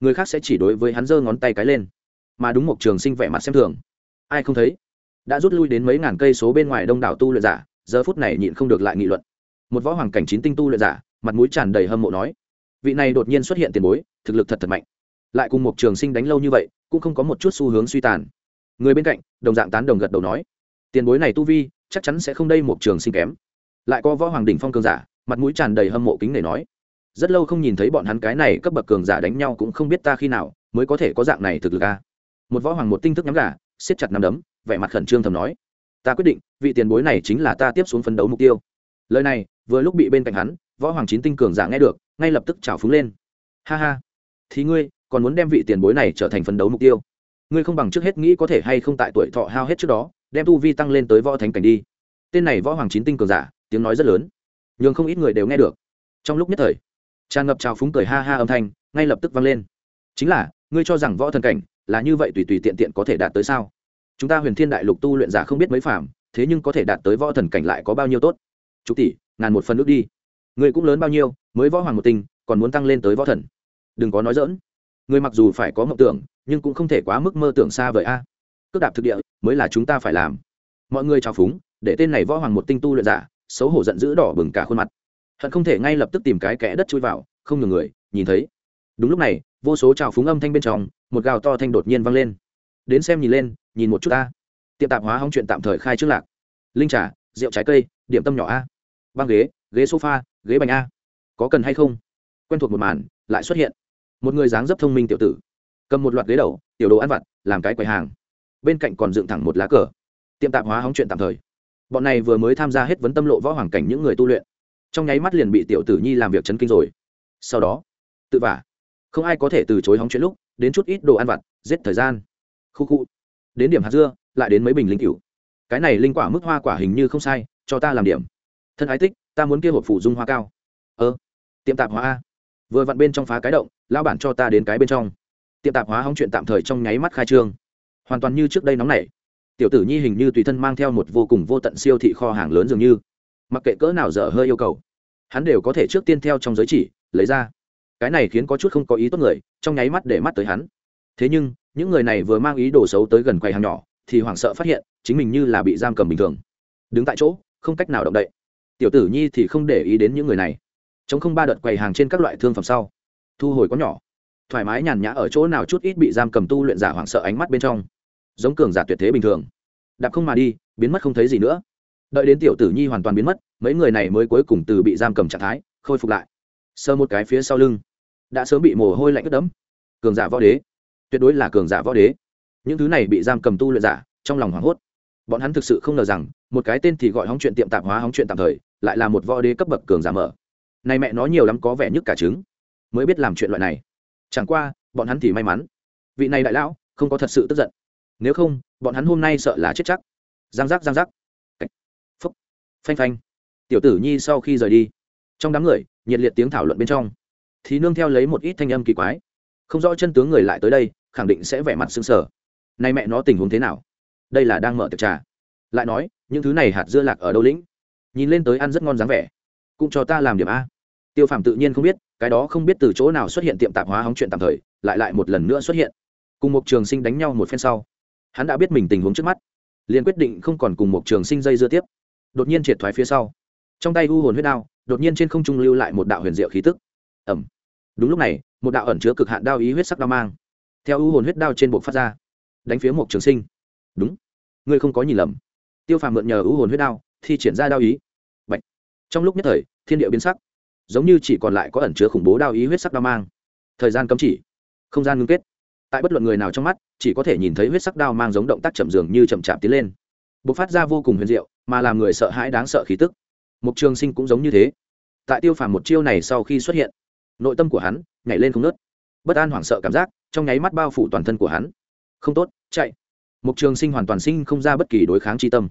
Người khác sẽ chỉ đối với hắn giơ ngón tay cái lên. Mà đúng một trường sinh vẻ mặt xem thường. Ai không thấy? Đã rút lui đến mấy ngàn cây số bên ngoài đông đảo tu luyện giả, giờ phút này nhịn không được lại nghị luận. Một võ hoàng cảnh chín tinh tu luyện giả, mặt mũi tràn đầy hâm mộ nói, vị này đột nhiên xuất hiện tiền bối, thực lực thật thật mạnh. Lại cùng một trường sinh đánh lâu như vậy, cũng không có một chút xu hướng suy tàn. Người bên cạnh, đồng dạng tán đồng gật đầu nói, tiền bối này tu vi, chắc chắn sẽ không đây một trường sinh kém. Lại có võ hoàng đỉnh phong cường giả mặt mũi tràn đầy hâm mộ kính để nói. Rất lâu không nhìn thấy bọn hắn cái này cấp bậc cường giả đánh nhau cũng không biết ta khi nào mới có thể có dạng này thực lực a. Một võ hoàng một tinh thức nhắm gà, siết chặt nắm đấm, vẻ mặt khẩn trương thầm nói. Ta quyết định, vị tiền bối này chính là ta tiếp xuống phấn đấu mục tiêu. Lời này, vừa lúc bị bên cạnh hắn, võ hoàng chín tinh cường giả nghe được, ngay lập tức trào phúng lên. Ha ha. Thì ngươi, còn muốn đem vị tiền bối này trở thành phấn đấu mục tiêu? Ngươi không bằng trước hết nghĩ có thể hay không tại tuổi thọ hao hết trước đó, đem tu vi tăng lên tới võ thánh cảnh đi. Tên này võ hoàng chín tinh cường giả, tiếng nói rất lớn nhưng không ít người đều nghe được. Trong lúc nhất thời, tràn ngập trào phúng cười ha ha âm thanh ngay lập tức vang lên. Chính là, ngươi cho rằng võ thần cảnh là như vậy tùy tùy tiện tiện có thể đạt tới sao? Chúng ta huyền thiên đại lục tu luyện giả không biết mấy phàm, thế nhưng có thể đạt tới võ thần cảnh lại có bao nhiêu tốt? Chục tỷ, ngàn một phần nước đi. Người cũng lớn bao nhiêu, mới võ hoàng một tinh còn muốn tăng lên tới võ thần. Đừng có nói dỡn người mặc dù phải có mộng tưởng, nhưng cũng không thể quá mức mơ tưởng xa vời a. Cước đạp thực địa mới là chúng ta phải làm. Mọi người trào phúng, để tên này võ hoàng một tinh tu luyện giả xấu hổ giận dữ đỏ bừng cả khuôn mặt. Hận không thể ngay lập tức tìm cái kẽ đất chui vào, không ngừng người, nhìn thấy. Đúng lúc này, vô số trào phúng âm thanh bên trong, một gào to thanh đột nhiên vang lên. Đến xem nhìn lên, nhìn một chút ta. Tiệm tạp hóa hóng chuyện tạm thời khai trước lạc. Linh trà, rượu trái cây, điểm tâm nhỏ a. Băng ghế ghế sofa, ghế bành a. Có cần hay không? Quen thuộc một màn, lại xuất hiện. Một người dáng dấp thông minh tiểu tử. Cầm một loạt ghế đầu, tiểu đồ ăn vặt, làm cái quầy hàng. Bên cạnh còn dựng thẳng một lá cờ. Tiệm tạp hóa hóng chuyện tạm thời bọn này vừa mới tham gia hết vấn tâm lộ võ hoàng cảnh những người tu luyện. Trong nháy mắt liền bị tiểu tử nhi làm việc chấn kinh rồi. Sau đó, tự vả. Không ai có thể từ chối hóng chuyện lúc, đến chút ít đồ ăn vặt, giết thời gian. Khu khu. Đến điểm hạt dưa, lại đến mấy bình linh cửu. Cái này linh quả mức hoa quả hình như không sai, cho ta làm điểm. Thân ái tích, ta muốn kia hộp phủ dung hoa cao. Ơ, tiệm tạp hóa a. Vừa vặn bên trong phá cái động, lão bản cho ta đến cái bên trong. Tiệm tạp hóa hóng chuyện tạm thời trong nháy mắt khai trương. Hoàn toàn như trước đây nóng nảy tiểu tử nhi hình như tùy thân mang theo một vô cùng vô tận siêu thị kho hàng lớn dường như. Mặc kệ cỡ nào dở hơi yêu cầu, hắn đều có thể trước tiên theo trong giới chỉ, lấy ra. Cái này khiến có chút không có ý tốt người, trong nháy mắt để mắt tới hắn. Thế nhưng, những người này vừa mang ý đồ xấu tới gần quầy hàng nhỏ, thì hoảng sợ phát hiện, chính mình như là bị giam cầm bình thường. Đứng tại chỗ, không cách nào động đậy. Tiểu tử nhi thì không để ý đến những người này. Chống không ba đợt quầy hàng trên các loại thương phẩm sau. Thu hồi có nhỏ. Thoải mái nhàn nhã ở chỗ nào chút ít bị giam cầm tu luyện giả hoảng sợ ánh mắt bên trong giống cường giả tuyệt thế bình thường. Đạp không mà đi, biến mất không thấy gì nữa. Đợi đến tiểu tử nhi hoàn toàn biến mất, mấy người này mới cuối cùng từ bị giam cầm trạng thái, khôi phục lại. Sơ một cái phía sau lưng, đã sớm bị mồ hôi lạnh ướt đẫm. Cường giả võ đế. Tuyệt đối là cường giả võ đế. Những thứ này bị giam cầm tu luyện giả, trong lòng hoảng hốt. Bọn hắn thực sự không ngờ rằng, một cái tên thì gọi hóng chuyện tiệm tạp hóa hóng chuyện tạm thời, lại là một võ đế cấp bậc cường giả mở. Này mẹ nó nhiều lắm có vẻ nhức cả trứng. Mới biết làm chuyện loại này. Chẳng qua, bọn hắn thì may mắn. Vị này đại lão, không có thật sự tức giận nếu không, bọn hắn hôm nay sợ là chết chắc. Giang giác giang giác. Phúc. Phanh phanh. Tiểu tử nhi sau khi rời đi, trong đám người, nhiệt liệt tiếng thảo luận bên trong, thì nương theo lấy một ít thanh âm kỳ quái. Không rõ chân tướng người lại tới đây, khẳng định sẽ vẻ mặt xương sở nay mẹ nó tình huống thế nào? Đây là đang mở tiệc trà. Lại nói, những thứ này hạt dưa lạc ở đâu lĩnh? Nhìn lên tới ăn rất ngon dáng vẻ. Cũng cho ta làm điểm a. Tiêu phàm tự nhiên không biết, cái đó không biết từ chỗ nào xuất hiện tiệm tạp hóa hóng chuyện tạm thời, lại lại một lần nữa xuất hiện. Cùng một trường sinh đánh nhau một phen sau hắn đã biết mình tình huống trước mắt, liền quyết định không còn cùng một trường sinh dây dưa tiếp. Đột nhiên triệt thoái phía sau, trong tay u hồn huyết đao, đột nhiên trên không trung lưu lại một đạo huyền diệu khí tức. Ẩm đúng lúc này, một đạo ẩn chứa cực hạn đao ý huyết sắc đao mang, theo u hồn huyết đao trên bột phát ra, đánh phía một trường sinh. Đúng. Ngươi không có nhìn lầm. Tiêu phàm mượn nhờ u hồn huyết đao thì triển ra đao ý. Bạch. trong lúc nhất thời, thiên địa biến sắc, giống như chỉ còn lại có ẩn chứa khủng bố đao ý huyết sắc đao mang. Thời gian cấm chỉ, không gian ngưng kết tại bất luận người nào trong mắt, chỉ có thể nhìn thấy huyết sắc đao mang giống động tác chậm dường như chậm chạp tiến lên. B ộ c phát ra vô cùng huyền diệu, mà làm người sợ hãi đáng sợ khí tức. Mục trường sinh cũng giống như thế. Tại tiêu phàm một chiêu này sau khi xuất hiện, nội tâm của hắn nhảy lên không nớt bất an hoảng sợ cảm giác, trong nháy mắt bao phủ toàn thân của hắn. Không tốt, chạy. Mục trường sinh hoàn toàn sinh không ra bất kỳ đối kháng tri tâm.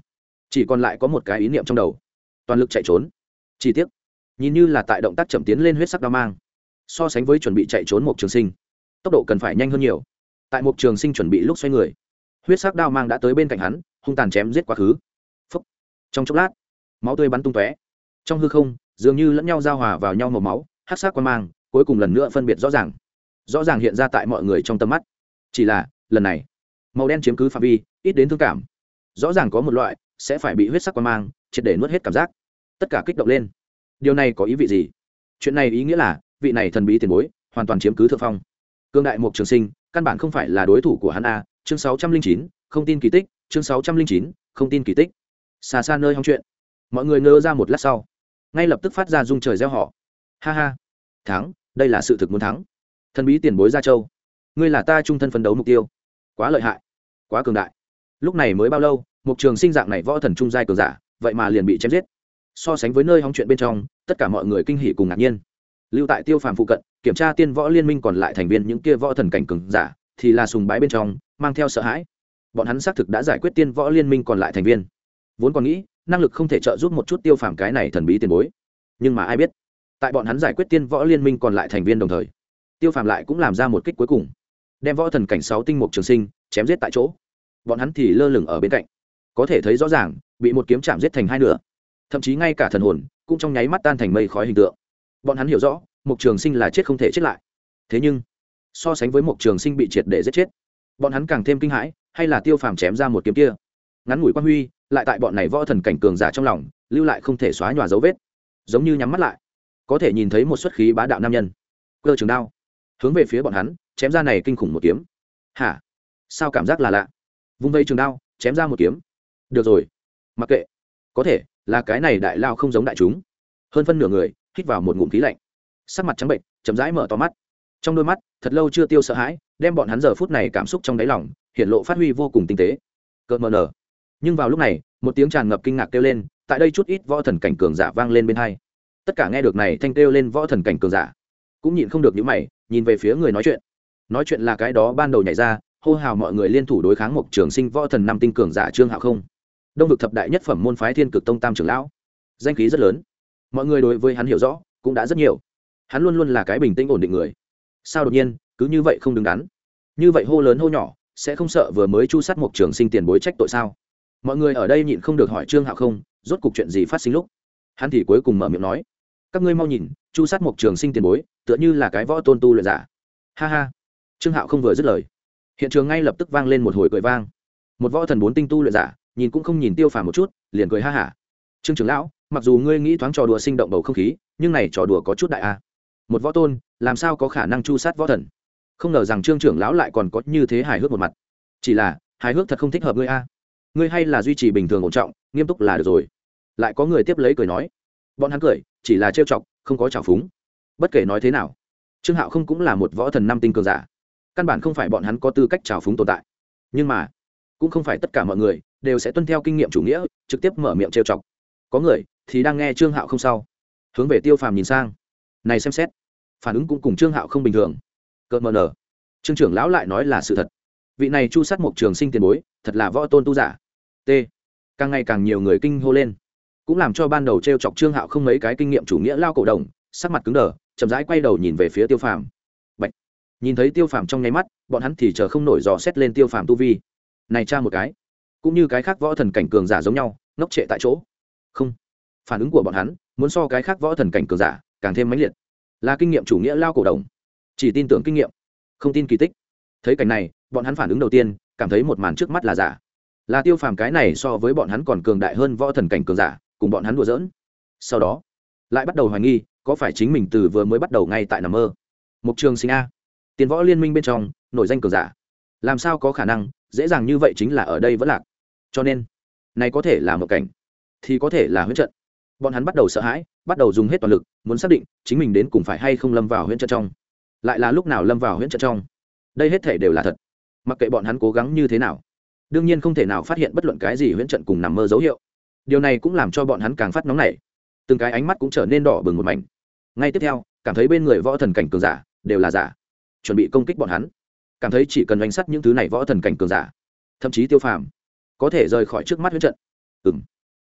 Chỉ còn lại có một cái ý niệm trong đầu. Toàn lực chạy trốn. Chi tiết nhìn như là tại động tác chậm tiến lên huyết sắc đao mang, so sánh với chuẩn bị chạy trốn Mục trường sinh, tốc độ cần phải nhanh hơn nhiều tại một trường sinh chuẩn bị lúc xoay người. Huyết sắc đao mang đã tới bên cạnh hắn, hung tàn chém giết quá khứ. Phúc. trong chốc lát, máu tươi bắn tung tóe. Trong hư không, dường như lẫn nhau giao hòa vào nhau màu máu hát sắc quan mang, cuối cùng lần nữa phân biệt rõ ràng. Rõ ràng hiện ra tại mọi người trong tầm mắt. Chỉ là, lần này, màu đen chiếm cứ phạm vi, ít đến thương cảm. Rõ ràng có một loại sẽ phải bị huyết sắc quan mang triệt để nuốt hết cảm giác. Tất cả kích động lên. Điều này có ý vị gì? Chuyện này ý nghĩa là, vị này thần bí tiền bối hoàn toàn chiếm cứ thượng phong cương đại mục trường sinh, căn bản không phải là đối thủ của hắn a, chương sáu trăm linh chín, không tin kỳ tích, chương sáu trăm linh chín, không tin kỳ tích. Xa xa nơi hóng chuyện. Mọi người ngơ ra một lát sau. Ngay lập tức phát ra rung trời gieo họ ha ha. Thắng, đây là sự thực muốn thắng. Thần bí tiền bối gia châu. Ngươi là ta trung thân phấn đấu mục tiêu. Quá lợi hại. Quá cường đại. Lúc này mới bao lâu một trường sinh dạng này võ thần trung giai cường giả, vậy mà liền bị chém giết. So sánh với nơi hóng chuyện bên trong, tất cả mọi người kinh hỉ cùng ngạc nhiên lưu tại tiêu phàm phụ cận, kiểm tra tiên võ liên minh còn lại thành viên những kia võ thần cảnh cường giả, thì là sùng bái bên trong, mang theo sợ hãi. Bọn hắn xác thực đã giải quyết tiên võ liên minh còn lại thành viên. Vốn còn nghĩ, năng lực không thể trợ giúp một chút tiêu phàm cái này thần bí tiền bối. Nhưng mà ai biết, tại bọn hắn giải quyết tiên võ liên minh còn lại thành viên đồng thời, tiêu phàm lại cũng làm ra một kích cuối cùng. Đem võ thần cảnh sáu tinh mục trường sinh, chém giết tại chỗ. Bọn hắn thì lơ lửng ở bên cạnh. Có thể thấy rõ ràng, bị một kiếm chạm giết thành hai nửa. Thậm chí ngay cả thần hồn, cũng trong nháy mắt tan thành mây khói hình tượng bọn hắn hiểu rõ mục trường sinh là chết không thể chết lại. Thế nhưng, so sánh với mục trường sinh bị triệt để giết chết, bọn hắn càng thêm kinh hãi, hay là tiêu phàm chém ra một kiếm kia. Ngắn ngủi quan huy, lại tại bọn này võ thần cảnh cường giả trong lòng, lưu lại không thể xóa nhòa dấu vết. Giống như nhắm mắt lại, có thể nhìn thấy một xuất khí bá đạo nam nhân. Cơ trường đao, hướng về phía bọn hắn, chém ra này kinh khủng một kiếm. Hả? Sao cảm giác là lạ? Vung vây trường đao, chém ra một kiếm. Được rồi. Mặc kệ. Có thể, là cái này đại lao không giống đại chúng. Hơn phân nửa người hít vào một ngụm khí lạnh. Sắc mặt trắng bệnh, chậm rãi mở to mắt. Trong đôi mắt, thật lâu chưa tiêu sợ hãi, đem bọn hắn giờ phút này cảm xúc trong đáy lòng, hiện lộ phát huy vô cùng tinh tế. Cợt mờ nở. Nhưng vào lúc này, một tiếng tràn ngập kinh ngạc kêu lên, tại đây chút ít võ thần cảnh cường giả vang lên bên hai. Tất cả nghe được này thanh kêu lên võ thần cảnh cường giả, cũng nhịn không được những mày, nhìn về phía người nói chuyện. Nói chuyện là cái đó ban đầu nhảy ra, hô hào mọi người liên thủ đối kháng một trường sinh võ thần năm tinh cường giả trương hạo không. Đông vực thập đại nhất phẩm môn phái thiên cực tông tam trưởng lão. Danh khí rất lớn mọi người đối với hắn hiểu rõ, cũng đã rất nhiều. Hắn luôn luôn là cái bình tĩnh ổn định người. Sao đột nhiên, cứ như vậy không đứng đắn? Như vậy hô lớn hô nhỏ, sẽ không sợ vừa mới chu sát một trường sinh tiền bối trách tội sao? Mọi người ở đây nhịn không được hỏi trương hạo không, rốt cục chuyện gì phát sinh lúc? Hắn thì cuối cùng mở miệng nói, các ngươi mau nhìn, chu sát một trường sinh tiền bối, tựa như là cái võ tôn tu luyện giả. Ha ha. Trương hạo không vừa dứt lời, hiện trường ngay lập tức vang lên một hồi cười vang. Một võ thần bốn tinh tu luyện giả, nhìn cũng không nhìn tiêu phàm một chút, liền cười ha hả. Trương trưởng lão mặc dù ngươi nghĩ thoáng trò đùa sinh động bầu không khí, nhưng này trò đùa có chút đại a. Một võ tôn, làm sao có khả năng chu sát võ thần? Không ngờ rằng trương trưởng lão lại còn có như thế hài hước một mặt. Chỉ là, hài hước thật không thích hợp ngươi a. Ngươi hay là duy trì bình thường ổn trọng, nghiêm túc là được rồi. Lại có người tiếp lấy cười nói. Bọn hắn cười, chỉ là trêu chọc, không có trào phúng. Bất kể nói thế nào, trương hạo không cũng là một võ thần năm tinh cường giả. Căn bản không phải bọn hắn có tư cách trào phúng tồn tại. Nhưng mà, cũng không phải tất cả mọi người đều sẽ tuân theo kinh nghiệm chủ nghĩa, trực tiếp mở miệng trêu chọc. Có người thì đang nghe trương hạo không sao hướng về tiêu phàm nhìn sang. Này xem xét. Phản ứng cũng cùng trương hạo không bình thường. Cợt mờ nở. Trương trưởng lão lại nói là sự thật. Vị này chu sát mộc trường sinh tiền bối, thật là võ tôn tu giả. T. Càng ngày càng nhiều người kinh hô lên. Cũng làm cho ban đầu t r e o chọc trương hạo không mấy cái kinh nghiệm chủ nghĩa lao cổ đồng sắc mặt cứng đờ, chậm rãi quay đầu nhìn về phía tiêu phàm. Bạch. nhìn thấy tiêu phàm trong nháy mắt, bọn hắn thì chờ không nổi dò xét lên tiêu phàm tu vi. Này cha một cái. Cũng như cái khác võ thần cảnh cường giả giống nhau, ngốc trệ tại chỗ. Không phản ứng của bọn hắn muốn so cái khác võ thần cảnh cường giả càng thêm mãnh liệt. Là kinh nghiệm chủ nghĩa lao cổ đồng. Chỉ tin tưởng kinh nghiệm, không tin kỳ tích. Thấy cảnh này, bọn hắn phản ứng đầu tiên, cảm thấy một màn trước mắt là giả. Là tiêu phàm cái này so với bọn hắn còn cường đại hơn võ thần cảnh cường giả, cùng bọn hắn đùa giỡn. Sau đó, lại bắt đầu hoài nghi, có phải chính mình từ vừa mới bắt đầu ngay tại nằm mơ. Mục trường sinh a. Tiền võ liên minh bên trong, nổi danh cường giả. Làm sao có khả năng, dễ dàng như vậy chính là ở đây vẫn lạc. Cho nên, này có thể là một cảnh, thì có thể là huyễn trận bọn hắn bắt đầu sợ hãi, bắt đầu dùng hết toàn lực, muốn xác định chính mình đến cùng phải hay không lâm vào huyện trận trong. Lại là lúc nào lâm vào huyện trận trong? Đây hết thể đều là thật. Mặc kệ bọn hắn cố gắng như thế nào, đương nhiên không thể nào phát hiện bất luận cái gì huyễn trận cùng nằm mơ dấu hiệu. Điều này cũng làm cho bọn hắn càng phát nóng nảy. Từng cái ánh mắt cũng trở nên đỏ bừng một mảnh. Ngay tiếp theo, cảm thấy bên người võ thần cảnh cường giả đều là giả. Chuẩn bị công kích bọn hắn. Cảm thấy chỉ cần đánh sắt những thứ này võ thần cảnh cường giả, thậm chí tiêu phàm, có thể rời khỏi trước mắt huyễn trận. Ừ m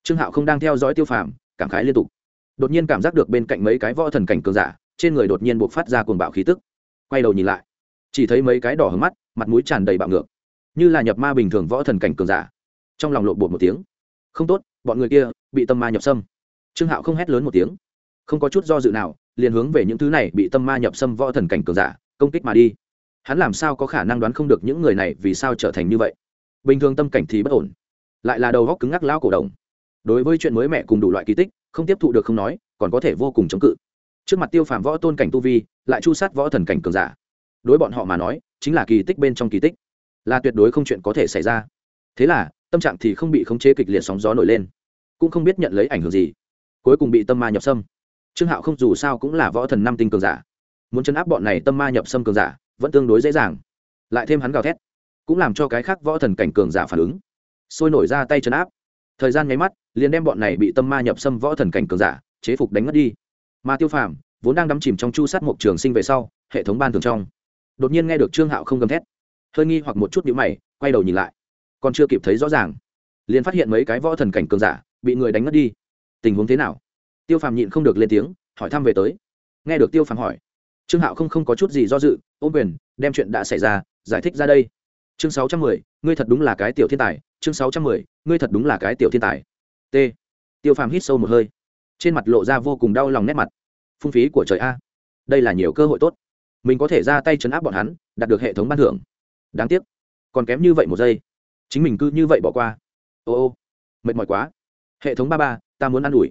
trương hạo không đang theo dõi tiêu phàm cảm khái liên tục. Đột nhiên cảm giác được bên cạnh mấy cái võ thần cảnh cường giả, trên người đột nhiên buộc phát ra cuồng bạo khí tức. Quay đầu nhìn lại, chỉ thấy mấy cái đỏ hứng mắt, mặt mũi tràn đầy bạo ngược. Như là nhập ma bình thường võ thần cảnh cường giả. Trong lòng lộ bột một tiếng. Không tốt, bọn người kia bị tâm ma nhập xâm trương hạo không hét lớn một tiếng. Không có chút do dự nào, liền hướng về những thứ này bị tâm ma nhập xâm võ thần cảnh cường giả, công kích mà đi. Hắn làm sao có khả năng đoán không được những người này vì sao trở thành như vậy? Bình thường tâm cảnh thì bất ổn. Lại là đầu góc cứng ngắc lao cổ đồng đối với chuyện mới mẹ cùng đủ loại kỳ tích, không tiếp thụ được không nói, còn có thể vô cùng chống cự. Trước mặt tiêu phàm võ tôn cảnh tu vi, lại chu sát võ thần cảnh cường giả. Đối bọn họ mà nói, chính là kỳ tích bên trong kỳ tích. Là tuyệt đối không chuyện có thể xảy ra. Thế là, tâm trạng thì không bị khống chế kịch liệt sóng gió nổi lên. Cũng không biết nhận lấy ảnh hưởng gì. Cuối cùng bị tâm ma nhập xâm. Trương hạo không dù sao cũng là võ thần năm tinh cường giả. Muốn chấn áp bọn này tâm ma nhập xâm cường giả, vẫn tương đối dễ dàng. Lại thêm hắn gào thét, cũng làm cho cái khác võ thần cảnh cường giả phản ứng. Sôi nổi ra tay chấn áp thời gian nháy mắt, liền đem bọn này bị tâm ma nhập xâm võ thần cảnh cường giả, chế phục đánh mất đi. Mà tiêu phàm, vốn đang đắm chìm trong chu sát mộc trường sinh về sau, hệ thống ban thường trong. Đột nhiên nghe được trương hạo không gầm thét. Hơi nghi hoặc một chút nhữ mày, quay đầu nhìn lại. Còn chưa kịp thấy rõ ràng, liền phát hiện mấy cái võ thần cảnh cường giả bị người đánh mất đi. Tình huống thế nào? Tiêu phàm nhịn không được lên tiếng, hỏi thăm về tới. Nghe được tiêu phàm hỏi, trương hạo không không có chút gì do dự, ôm quyền, đem chuyện đã xảy ra, giải thích ra đây. Chương sáu trăm mười ngươi thật đúng là cái tiểu thiên tài, chương sáu trăm mười, ngươi thật đúng là cái tiểu thiên tài. T. Tiêu phàm hít sâu một hơi. Trên mặt lộ ra vô cùng đau lòng nét mặt. Phung phí của trời a. Đây là nhiều cơ hội tốt. Mình có thể ra tay chấn áp bọn hắn, đạt được hệ thống ban thưởng. Đáng tiếc. Còn kém như vậy một giây. Chính mình cứ như vậy bỏ qua. Ô ô. Mệt mỏi quá. Hệ thống ba ba, ta muốn ă n ủi.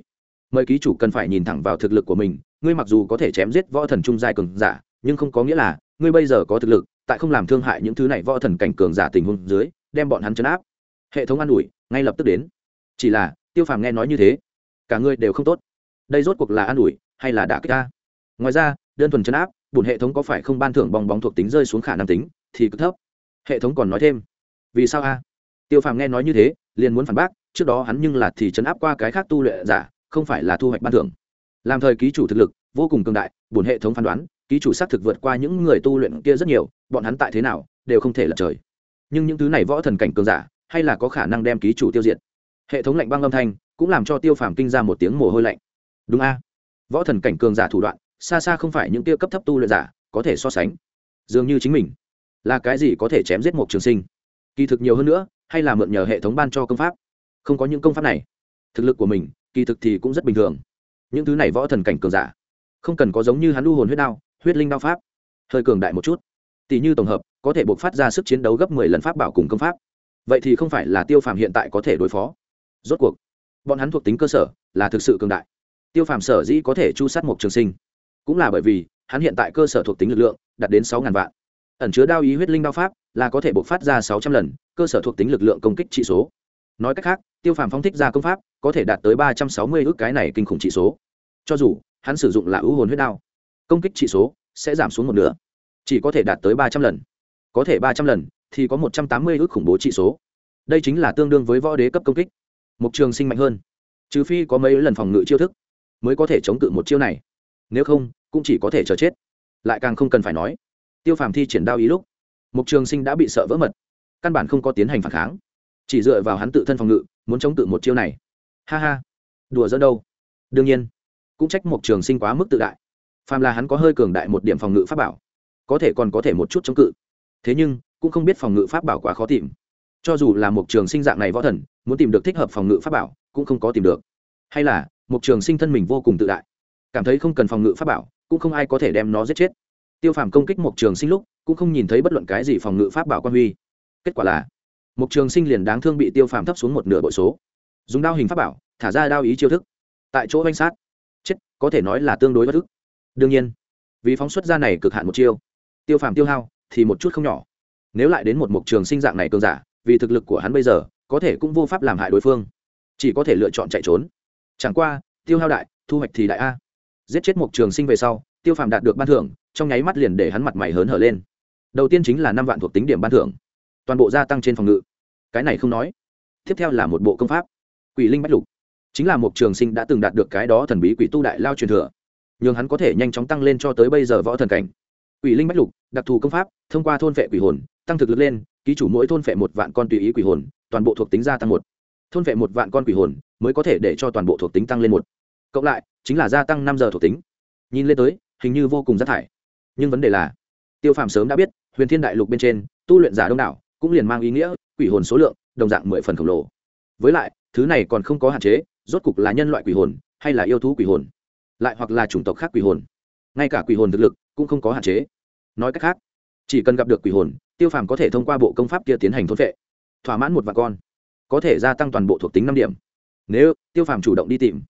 Mời ký chủ cần phải nhìn thẳng vào thực lực của mình. Ngươi mặc dù có thể chém giết võ thần trung giai cường giả, nhưng không có nghĩa là ngươi bây giờ có thực lực tại không làm thương hại những thứ này võ thần cảnh cường giả tình huống dưới, đem bọn hắn chấn áp. Hệ thống an ủi, ngay lập tức đến. Chỉ là, tiêu phàm nghe nói như thế, cả ngươi đều không tốt. Đây rốt cuộc là an ủi hay là đã kích ta? Ngoài ra, đơn thuần chấn áp bùn hệ thống có phải không ban thưởng bong bóng thuộc tính rơi xuống khả năng tính, thì cực thấp. Hệ thống còn nói thêm, vì sao a? Tiêu phàm nghe nói như thế, liền muốn phản bác, trước đó hắn nhưng là thì chấn áp qua cái khác tu luyện giả, không phải là thu hoạch ban thưởng. Làm thời ký chủ thực lực vô cùng cường đại bùn hệ thống phán đoán, ký chủ xác thực vượt qua những người tu luyện kia rất nhiều bọn hắn tại thế nào, đều không thể lật trời. Nhưng những thứ này võ thần cảnh cường giả, hay là có khả năng đem ký chủ tiêu diệt. Hệ thống lạnh băng âm thanh cũng làm cho tiêu phàm kinh ra một tiếng mồ hôi lạnh. Đúng a. Võ thần cảnh cường giả thủ đoạn, xa xa không phải những tiêu cấp thấp tu luyện giả có thể so sánh. Dường như chính mình là cái gì có thể chém giết một trường sinh. Kỳ thực nhiều hơn nữa, hay là mượn nhờ hệ thống ban cho công pháp. Không có những công pháp này, thực lực của mình, kỳ thực thì cũng rất bình thường. Những thứ này võ thần cảnh cường giả, không cần có giống như hắn lưu hồn huyết đao, huyết linh đao pháp. Hơi cường đại một chút tỷ như tổng hợp, có thể buộc phát ra sức chiến đấu gấp mười lần pháp bảo cùng công pháp. Vậy thì không phải là tiêu phàm hiện tại có thể đối phó. Rốt cuộc, bọn hắn thuộc tính cơ sở là thực sự cường đại. Tiêu phàm sở dĩ có thể chu sát một trường sinh, cũng là bởi vì hắn hiện tại cơ sở thuộc tính lực lượng đạt đến sáu ngàn vạn. Ẩn chứa đao ý huyết linh đao pháp là có thể buộc phát ra sáu trăm lần cơ sở thuộc tính lực lượng công kích trị số. Nói cách khác, tiêu phàm phóng thích ra công pháp có thể đạt tới ba trăm sáu mươi ước cái này kinh khủng trị số. Cho dù hắn sử dụng là ưu hồn huyết đao, công kích trị số sẽ giảm xuống một nửa chỉ có thể đạt tới ba trăm lần. Có thể ba trăm lần, thì có một trăm tám mươi ước khủng bố trị số. Đây chính là tương đương với võ đế cấp công kích. Mục trường sinh mạnh hơn. Trừ phi có mấy lần phòng ngự chiêu thức, mới có thể chống cự một chiêu này. Nếu không, cũng chỉ có thể chờ chết. Lại càng không cần phải nói. Tiêu phàm thi triển đao ý lúc, mục trường sinh đã bị sợ vỡ mật. Căn bản không có tiến hành phản kháng. Chỉ dựa vào hắn tự thân phòng ngự, muốn chống cự một chiêu này. Ha ha. Đùa dẫn đâu? Đương nhiên. Cũng trách mục trường sinh quá mức tự đại. Phàm là hắn có hơi cường đại một điểm phòng ngự pháp bảo có thể còn có thể một chút chống cự. Thế nhưng, cũng không biết phòng ngự pháp bảo quá khó tìm. Cho dù là một trường sinh dạng này võ thần, muốn tìm được thích hợp phòng ngự pháp bảo, cũng không có tìm được. Hay là, một trường sinh thân mình vô cùng tự đại. Cảm thấy không cần phòng ngự pháp bảo, cũng không ai có thể đem nó giết chết. Tiêu phàm công kích một trường sinh lúc, cũng không nhìn thấy bất luận cái gì phòng ngự pháp bảo quan huy. Kết quả là, một trường sinh liền đáng thương bị tiêu phàm thấp xuống một nửa bội số. Dùng đao hình pháp bảo, thả ra đao ý chiêu thức. Tại chỗ oanh sát. Chết, có thể nói là tương đối bất thức đương nhiên, vì phóng xuất ra này cực hạn một chiêu tiêu phàm tiêu hao thì một chút không nhỏ. Nếu lại đến một mục trường sinh dạng này cường giả, vì thực lực của hắn bây giờ, có thể cũng vô pháp làm hại đối phương. Chỉ có thể lựa chọn chạy trốn. Chẳng qua, tiêu hao đại, thu hoạch thì đại a. Giết chết mục trường sinh về sau, tiêu phàm đạt được ban thưởng, trong nháy mắt liền để hắn mặt mày hớn hở lên. Đầu tiên chính là năm vạn thuộc tính điểm ban thưởng. Toàn bộ gia tăng trên phòng ngự. Cái này không nói. Tiếp theo là một bộ công pháp. Quỷ linh bách lục. Chính là một trường sinh đã từng đạt được cái đó thần bí quỷ tu đại lao truyền thừa. Nhưng hắn có thể nhanh chóng tăng lên cho tới bây giờ võ thần cảnh. Quỷ linh bách lục đặc thù công pháp, thông qua thôn vệ quỷ hồn, tăng thực lực lên, ký chủ mỗi thôn vệ một vạn con tùy ý quỷ hồn, toàn bộ thuộc tính gia tăng một. Thôn vệ một vạn con quỷ hồn mới có thể để cho toàn bộ thuộc tính tăng lên một. Cộng lại, chính là gia tăng năm giờ thuộc tính. Nhìn lên tới, hình như vô cùng rác thải. Nhưng vấn đề là, tiêu phàm sớm đã biết, huyền thiên đại lục bên trên, tu luyện giả đông đảo, cũng liền mang ý nghĩa, quỷ hồn số lượng, đồng dạng mười phần khổng lồ. Với lại, thứ này còn không có hạn chế, rốt cục là nhân loại quỷ hồn, hay là yêu thú quỷ hồn? Lại hoặc là chủng tộc khác quỷ hồn? Ngay cả quỷ hồn thực lực cũng không có hạn chế nói cách khác, chỉ cần gặp được quỷ hồn, tiêu phàm có thể thông qua bộ công pháp kia tiến hành thôn vệ, thỏa mãn một vạn con, có thể gia tăng toàn bộ thuộc tính năm điểm. Nếu tiêu phàm chủ động đi tìm,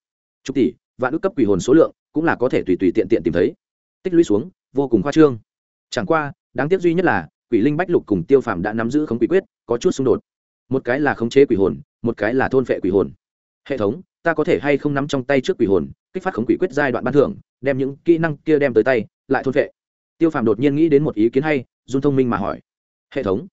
chục tỷ, vạn ước cấp quỷ hồn số lượng cũng là có thể tùy tùy tiện tiện tìm thấy. Tích lũy xuống, vô cùng khoa trương. Chẳng qua, đáng tiếc duy nhất là, quỷ linh bách lục cùng tiêu phàm đã nắm giữ khống quỷ quyết, có chút xung đột. Một cái là khống chế quỷ hồn, một cái là thôn vệ quỷ hồn. Hệ thống, ta có thể hay không nắm trong tay trước quỷ hồn, kích phát khống quỷ quyết giai đoạn ban thưởng, đem những kỹ năng kia đem tới tay, lại thôn vệ tiêu phàm đột nhiên nghĩ đến một ý kiến hay dung thông minh mà hỏi. Hệ thống,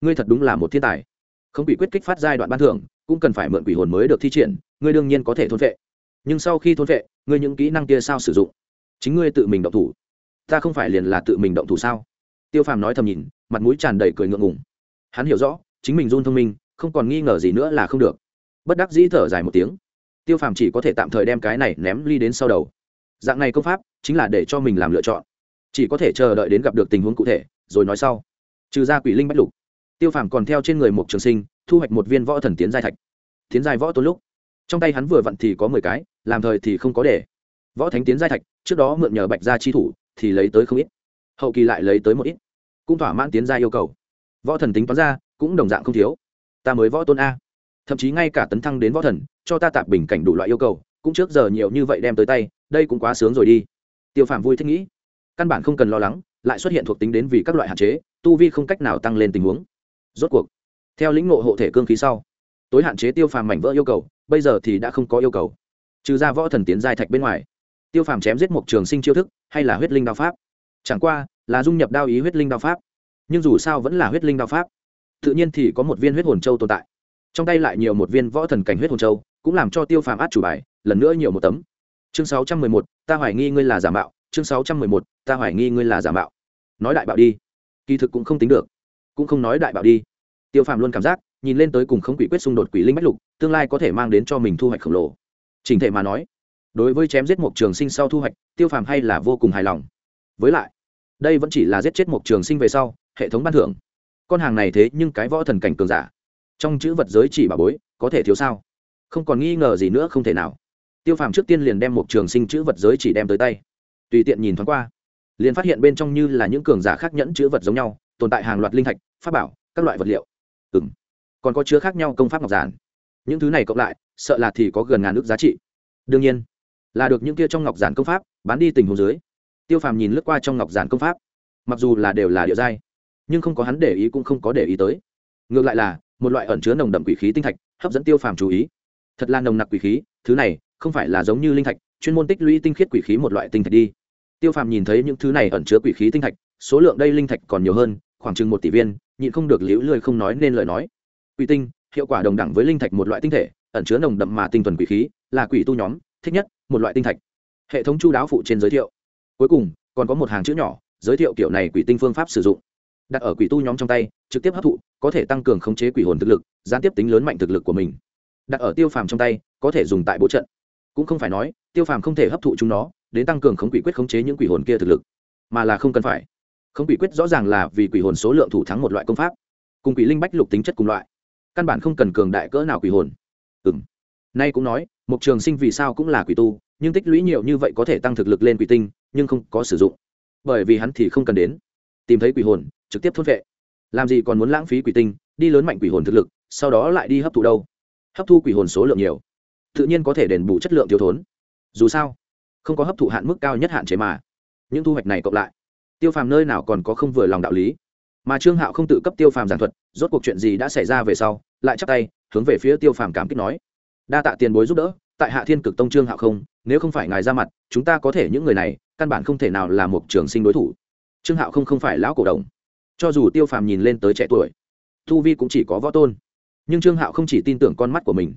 ngươi thật đúng là một thiên tài. Không bị quyết kích phát giai đoạn ban thưởng, cũng cần phải mượn quỷ hồn mới được thi triển, ngươi đương nhiên có thể thôn vệ. Nhưng sau khi thôn vệ, ngươi những kỹ năng kia sao sử dụng? Chính ngươi tự mình động thủ. Ta không phải liền là tự mình động thủ sao? Tiêu phàm nói thầm nhìn, mặt mũi tràn đầy cười ngượng ngùng. Hắn hiểu rõ, chính mình run thông minh, không còn nghi ngờ gì nữa là không được. Bất đắc dĩ thở dài một tiếng. Tiêu phàm chỉ có thể tạm thời đem cái này ném ly đến sau đầu. Dạng này công pháp, chính là để cho mình làm lựa chọn chỉ có thể chờ đợi đến gặp được tình huống cụ thể, rồi nói sau. Trừ ra quỷ linh bách lục. Tiêu phàm còn theo trên người một trường sinh, thu hoạch một viên võ thần tiến giai thạch. Tiến giai võ tôn lúc, trong tay hắn vừa vặn thì có mười cái, làm thời thì không có để. Võ thánh tiến giai thạch, trước đó mượn nhờ bạch gia chi thủ, thì lấy tới không ít. Hậu kỳ lại lấy tới một ít. Cũng thỏa mãn tiến giai yêu cầu. Võ thần tính toán ra, cũng đồng dạng không thiếu. Ta mới võ tôn a. Thậm chí ngay cả tấn thăng đến võ thần, cho ta tạp bình cảnh đủ loại yêu cầu, cũng trước giờ nhiều như vậy đem tới tay, đây cũng quá sướng rồi đi. Tiêu phàm vui thích nghĩ căn bản không cần lo lắng, lại xuất hiện thuộc tính đến vì các loại hạn chế, tu vi không cách nào tăng lên tình huống. Rốt cuộc, theo lĩnh ngộ hộ thể cương khí sau, tối hạn chế tiêu phàm mảnh vỡ yêu cầu, bây giờ thì đã không có yêu cầu. Trừ ra võ thần tiến giai thạch bên ngoài, tiêu phàm chém giết một trường sinh chiêu thức, hay là huyết linh đao pháp. Chẳng qua, là dung nhập đao ý huyết linh đao pháp. Nhưng dù sao vẫn là huyết linh đao pháp, tự nhiên thì có một viên huyết hồn châu tồn tại. Trong tay lại nhiều một viên võ thần cảnh huyết hồn châu, cũng làm cho tiêu phàm át chủ bài, lần nữa nhiều một tấm. Chương sáu trăm mười một, ta hoài nghi ngươi là giả mạo chương sáu trăm mười một, ta hoài nghi ngươi là giả mạo. Nói đại bạo đi. Kỳ thực cũng không tính được. Cũng không nói đại bạo đi. Tiêu phàm luôn cảm giác, nhìn lên tới cùng không quỷ quyết xung đột quỷ linh bách lục, tương lai có thể mang đến cho mình thu hoạch khổng lồ. Trình thể mà nói, đối với chém giết một trường sinh sau thu hoạch, tiêu phàm hay là vô cùng hài lòng. Với lại, đây vẫn chỉ là giết chết một trường sinh về sau, hệ thống ban thưởng. Con hàng này thế nhưng cái võ thần cảnh cường giả. Trong chữ vật giới chỉ bà bối, có thể thiếu sao? Không còn nghi ngờ gì nữa không thể nào. Tiêu phàm trước tiên liền đem một trường sinh chữ vật giới chỉ đem tới tay tùy tiện nhìn thoáng qua. Liền phát hiện bên trong như là những cường giả khác nhẫn chữ vật giống nhau, tồn tại hàng loạt linh thạch, pháp bảo, các loại vật liệu. Ừ m còn có chứa khác nhau công pháp ngọc giản. Những thứ này cộng lại, sợ là thì có gần ngàn ước giá trị. Đương nhiên, là được những kia trong ngọc giản công pháp, bán đi tình hồ dưới. Tiêu phàm nhìn lướt qua trong ngọc giản công pháp, mặc dù là đều là địa giai, nhưng không có hắn để ý cũng không có để ý tới. Ngược lại là, một loại ẩn chứa nồng đậm quỷ khí tinh thạch, hấp dẫn tiêu phàm chú ý. Thật là nồng nặc quỷ khí, thứ này không phải là giống như linh thạch chuyên môn tích lũy tinh khiết quỷ khí một loại tinh thạch đi. Tiêu phàm nhìn thấy những thứ này ẩn chứa quỷ khí tinh thạch, số lượng đây linh thạch còn nhiều hơn, khoảng chừng một tỷ viên, nhịn không được liễu lười không nói nên lời nói. Quỷ tinh, hiệu quả đồng đẳng với linh thạch một loại tinh thể, ẩn chứa nồng đậm mà tinh thuần quỷ khí, là quỷ tu nhóm, thích nhất, một loại tinh thạch. Hệ thống chu đáo phụ trên giới thiệu. Cuối cùng, còn có một hàng chữ nhỏ, giới thiệu kiểu này quỷ tinh phương pháp sử dụng. Đặt ở quỷ tu nhóm trong tay, trực tiếp hấp thụ, có thể tăng cường khống chế quỷ hồn thực lực, gián tiếp tính lớn mạnh thực lực của mình. Đặt ở tiêu phàm trong tay, có thể dùng tại bộ trận cũng không phải nói, tiêu phàm không thể hấp thụ chúng nó, đến tăng cường khống quỷ quyết khống chế những quỷ hồn kia thực lực, mà là không cần phải. Khống quỷ quyết rõ ràng là vì quỷ hồn số lượng thủ thắng một loại công pháp, cùng quỷ linh bách lục tính chất cùng loại. Căn bản không cần cường đại cỡ nào quỷ hồn. Ừ m nay cũng nói, một trường sinh vì sao cũng là quỷ tu, nhưng tích lũy nhiều như vậy có thể tăng thực lực lên quỷ tinh, nhưng không có sử dụng. Bởi vì hắn thì không cần đến. Tìm thấy quỷ hồn, trực tiếp thốt vệ. Làm gì còn muốn lãng phí quỷ tinh, đi lớn mạnh quỷ hồn thực lực, sau đó lại đi hấp thụ đâu? Hấp thu quỷ hồn số lượng nhiều tự nhiên có thể đền bù chất lượng thiếu thốn. Dù sao, không có hấp thụ hạn mức cao nhất hạn chế mà, những thu hoạch này cộng lại, tiêu phàm nơi nào còn có không vừa lòng đạo lý. Mà trương hạo không tự cấp tiêu phàm giảng thuật, rốt cuộc chuyện gì đã xảy ra về sau, lại chắc tay, hướng về phía tiêu phàm cảm kích nói, đa tạ tiền bối giúp đỡ, tại hạ thiên cực tông trương hạo không, nếu không phải ngài ra mặt, chúng ta có thể những người này, căn bản không thể nào là một trường sinh đối thủ. Trương hạo không không phải lão cổ đồng. Cho dù tiêu phàm nhìn lên tới trẻ tuổi thu vi cũng chỉ có võ tôn. Nhưng trương hạo không chỉ tin tưởng con mắt của mình.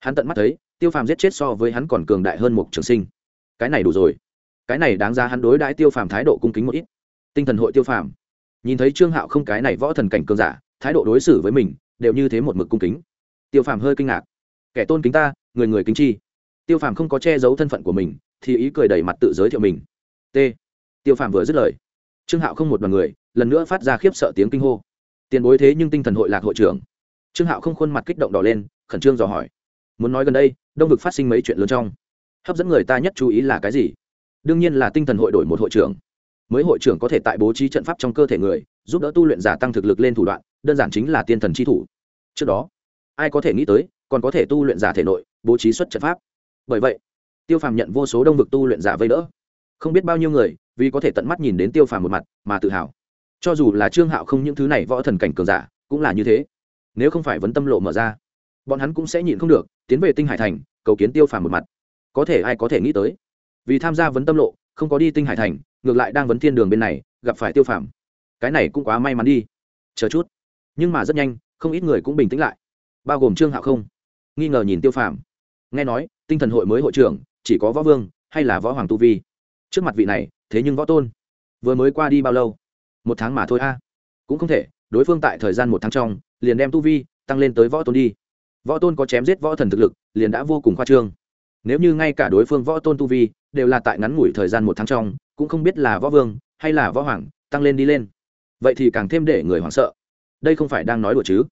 Hắn tận mắt thấy tiêu phàm giết chết so với hắn còn cường đại hơn một trường sinh. Cái này đủ rồi. Cái này đáng ra hắn đối đãi tiêu phàm thái độ cung kính một ít. Tinh thần hội tiêu phàm. Nhìn thấy trương hạo không cái này võ thần cảnh cường giả, thái độ đối xử với mình đều như thế một mực cung kính. Tiêu phàm hơi kinh ngạc. Kẻ tôn kính ta, người người kính chi. Tiêu phàm không có che giấu thân phận của mình, thì ý cười đẩy mặt tự giới thiệu mình. T. Tiêu phàm vừa dứt lời, trương hạo không một đoàn người, lần nữa phát ra khiếp sợ tiếng kinh hô. Tiền bối thế nhưng tinh thần hội lạc hội trưởng. Trương hạo không khuôn mặt kích động đỏ lên, khẩn trương dò hỏi muốn nói gần đây, đông vực phát sinh mấy chuyện lớn trong. Hấp dẫn người ta nhất chú ý là cái gì? Đương nhiên là tinh thần hội đổi một hội trưởng. Mới hội trưởng có thể tại bố trí trận pháp trong cơ thể người, giúp đỡ tu luyện giả tăng thực lực lên thủ đoạn, đơn giản chính là tiên thần chi thủ. Trước đó, ai có thể nghĩ tới, còn có thể tu luyện giả thể nội, bố trí xuất trận pháp. Bởi vậy, tiêu phàm nhận vô số đông vực tu luyện giả vây đỡ. Không biết bao nhiêu người, vì có thể tận mắt nhìn đến tiêu phàm một mặt, mà tự hào. Cho dù là trương hạo không những thứ này võ thần cảnh cường giả, cũng là như thế. Nếu không phải vấn tâm lộ mở ra bọn hắn cũng sẽ nhịn không được, tiến về tinh hải thành, cầu kiến tiêu phàm một mặt. Có thể ai có thể nghĩ tới, vì tham gia vấn tâm lộ, không có đi tinh hải thành, ngược lại đang vấn thiên đường bên này, gặp phải tiêu phàm. Cái này cũng quá may mắn đi. Chờ chút. Nhưng mà rất nhanh, không ít người cũng bình tĩnh lại. Bao gồm trương hạo không. Nghi ngờ nhìn tiêu phàm. Nghe nói, tinh thần hội mới hội trưởng, chỉ có võ vương, hay là võ hoàng tu vi? Trước mặt vị này, thế nhưng võ tôn. Vừa mới qua đi bao lâu? Một tháng mà thôi a. Cũng không thể, đối phương tại thời gian một tháng trong, liền đem tu vi tăng lên tới võ tôn đi võ tôn có chém giết võ thần thực lực, liền đã vô cùng khoa trương. Nếu như ngay cả đối phương võ tôn tu vi đều là tại ngắn ngủi thời gian một tháng trong, cũng không biết là võ vương hay là võ hoàng tăng lên đi lên. Vậy thì càng thêm để người hoảng sợ. Đây không phải đang nói đùa chứ?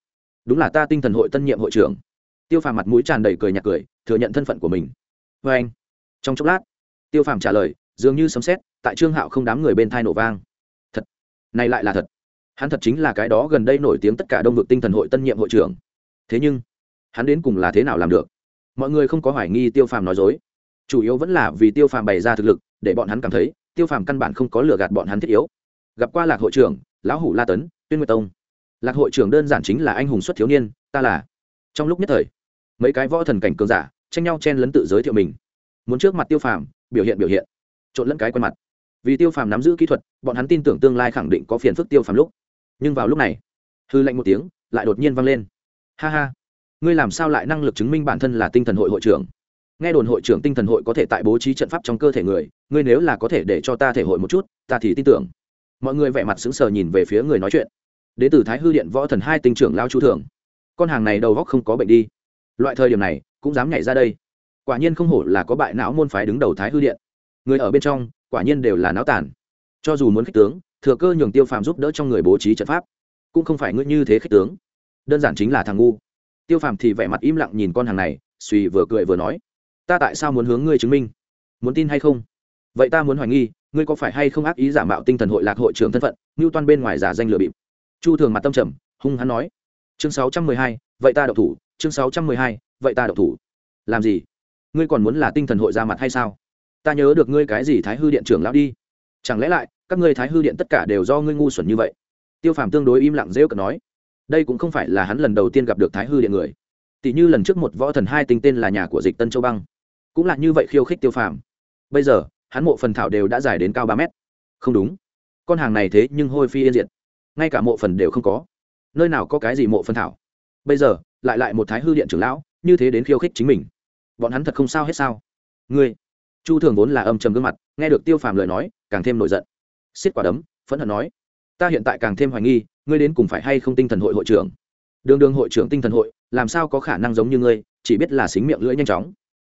Đúng là ta tinh thần hội tân nhiệm hội trưởng. Tiêu phàm mặt mũi tràn đầy cười nhạt cười, thừa nhận thân phận của mình. Vê anh, trong chốc lát, tiêu phàm trả lời, dường như sấm xét tại trương hạo không đám người bên thai nổ vang. Thật, này lại là thật. Hắn thật chính là cái đó gần đây nổi tiếng tất cả đông vực tinh thần hội tân nhiệm hội trưởng. Thế nhưng hắn đến cùng là thế nào làm được? Mọi người không có hoài nghi tiêu phàm nói dối. Chủ yếu vẫn là vì tiêu phàm bày ra thực lực, để bọn hắn cảm thấy tiêu phàm căn bản không có lừa gạt bọn hắn thiết yếu. Gặp qua lạc hội trưởng, lão hủ la tấn, tuyên nguyệt tông. Lạc hội trưởng đơn giản chính là anh hùng xuất thiếu niên, ta là. Trong lúc nhất thời, mấy cái võ thần cảnh cường giả tranh nhau chen lấn tự giới thiệu mình. Muốn trước mặt tiêu phàm, biểu hiện biểu hiện. Trộn lẫn cái quen mặt. Vì tiêu phàm nắm giữ kỹ thuật, bọn hắn tin tưởng tương lai khẳng định có phiền phức tiêu phàm lúc. Nhưng vào lúc này, hư lạnh một tiếng, lại đột nhiên vang lên. Ha ha ngươi làm sao lại năng lực chứng minh bản thân là tinh thần hội hội trưởng? Nghe đồn hội trưởng tinh thần hội có thể tại bố trí trận pháp trong cơ thể người, ngươi nếu là có thể để cho ta thể hội một chút, ta thì tin tưởng. Mọi người vẻ mặt sững sờ nhìn về phía người nói chuyện. Đến từ thái hư điện võ thần hai tinh trưởng lao chu thường con hàng này đầu góc không có bệnh đi. Loại thời điểm này, cũng dám nhảy ra đây. Quả nhiên không hổ là có bại não môn phái đứng đầu thái hư điện. Người ở bên trong, quả nhiên đều là não tàn. Cho dù muốn khích tướng, thừa cơ nhường tiêu phàm giúp đỡ trong người bố trí trận pháp, cũng không phải ngươi như thế khích tướng. Đơn giản chính là thằng ngu tiêu phàm thì vẻ mặt im lặng nhìn con hàng này, suy vừa cười vừa nói, ta tại sao muốn hướng ngươi chứng minh? Muốn tin hay không? Vậy ta muốn hoài nghi, ngươi có phải hay không ác ý giả mạo tinh thần hội lạc hội trưởng thân phận, ngưu toan bên ngoài giả danh lừa bịp? Chu thường mặt tâm trầm, hung hắn nói, chương sáu trăm mười hai, vậy ta đậu thủ, chương sáu trăm mười hai, vậy ta đậu thủ. Làm gì? Ngươi còn muốn là tinh thần hội ra mặt hay sao? Ta nhớ được ngươi cái gì thái hư điện trưởng lão đi. Chẳng lẽ lại, các ngươi thái hư điện tất cả đều do ngươi ngu xuẩn như vậy? Tiêu phàm tương đối im lặng rêu cợt nói đây cũng không phải là hắn lần đầu tiên gặp được thái hư điện người. Tỷ như lần trước một võ thần hai tinh tên là nhà của dịch tân châu băng. Cũng là như vậy khiêu khích tiêu phàm. Bây giờ, hắn mộ phần thảo đều đã dài đến cao ba mét. Không đúng. Con hàng này thế nhưng hôi phi yên diệt. Ngay cả mộ phần đều không có. Nơi nào có cái gì mộ phần thảo? Bây giờ, lại lại một thái hư điện trưởng lão, như thế đến khiêu khích chính mình. Bọn hắn thật không sao hết sao? Ngươi. Chu thường vốn là âm trầm gương mặt, nghe được tiêu phàm lời nói, càng thêm nổi giận. Xiết quả đấm, phẫn hận nói, ta hiện tại càng thêm hoài nghi ngươi đến cùng phải hay không tinh thần hội hội trưởng? Đường đường hội trưởng tinh thần hội, làm sao có khả năng giống như ngươi, chỉ biết là xính miệng lưỡi nhanh chóng.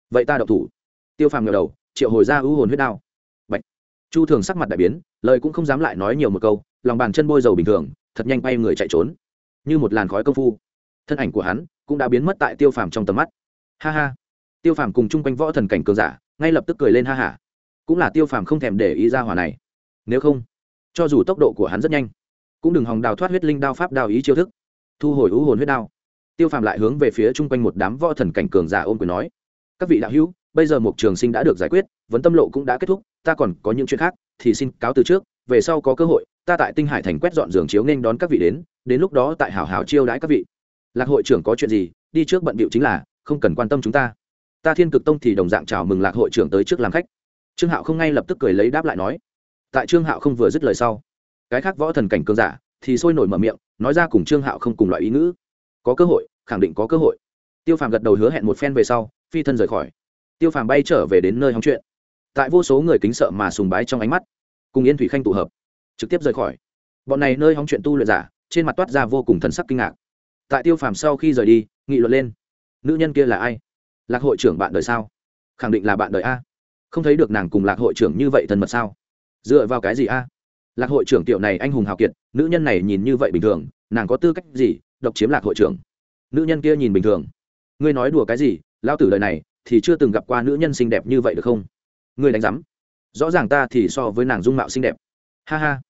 Vậy ta đậu thủ. Tiêu phàm ngờ đầu, triệu hồi ra ưu hồn huyết đao. Bạch. chu thường sắc mặt đại biến, lời cũng không dám lại nói nhiều một câu, lòng bàn chân bôi dầu bình thường, thật nhanh bay người chạy trốn. Như một làn khói công phu, thân ảnh của hắn cũng đã biến mất tại tiêu phàm trong tầm mắt. Ha ha. Tiêu phàm cùng chung quanh võ thần cảnh cường giả, ngay lập tức cười lên ha hả cũng là tiêu phàm không thèm để ý ra hỏa này. Nếu không, cho dù tốc độ của hắn rất nhanh cũng đừng hòng đào thoát huyết linh đao pháp đao ý chiêu thức. Thu hồi ưu hồn huyết đao. Tiêu phàm lại hướng về phía chung quanh một đám võ thần cảnh cường giả ôm quyền nói, các vị đạo hữu, bây giờ một trường sinh đã được giải quyết, vấn tâm lộ cũng đã kết thúc, ta còn có những chuyện khác thì xin cáo từ trước, về sau có cơ hội, ta tại tinh hải thành quét dọn giường chiếu nên đón các vị đến đến lúc đó tại hảo hảo chiêu đãi các vị. Lạc hội trưởng có chuyện gì, đi trước bận bịu chính là, không cần quan tâm chúng ta. Ta thiên cực tông thì đồng dạng chào mừng lạc hội trưởng tới trước làm khách. Trương hạo không ngay lập tức cười lấy đáp lại nói. Tại trương hạo không vừa dứt lời sau cái khác võ thần cảnh cường giả thì sôi nổi mở miệng, nói ra cùng trương hạo không cùng loại ý ngữ. Có cơ hội, khẳng định có cơ hội. Tiêu phàm gật đầu hứa hẹn một phen về sau, phi thân rời khỏi. Tiêu phàm bay trở về đến nơi hóng chuyện. Tại vô số người kính sợ mà sùng bái trong ánh mắt, cùng yên thủy khanh tụ hợp, trực tiếp rời khỏi. Bọn này nơi hóng chuyện tu luyện giả, trên mặt toát ra vô cùng thần sắc kinh ngạc. Tại tiêu phàm sau khi rời đi, nghị luận lên. Nữ nhân kia là ai? Lạc hội trưởng bạn đời sao? Khẳng định là bạn đời a. Không thấy được nàng cùng lạc hội trưởng như vậy thân mật sao? Dựa vào cái gì a? Lạc hội trưởng tiểu này anh hùng hào kiệt, nữ nhân này nhìn như vậy bình thường, nàng có tư cách gì độc chiếm lạc hội trưởng? Nữ nhân kia nhìn bình thường. Ngươi nói đùa cái gì lao tử đời này thì chưa từng gặp qua nữ nhân xinh đẹp như vậy được không? Ngươi đánh giám. Rõ ràng ta thì so với nàng dung mạo xinh đẹp. Ha ha.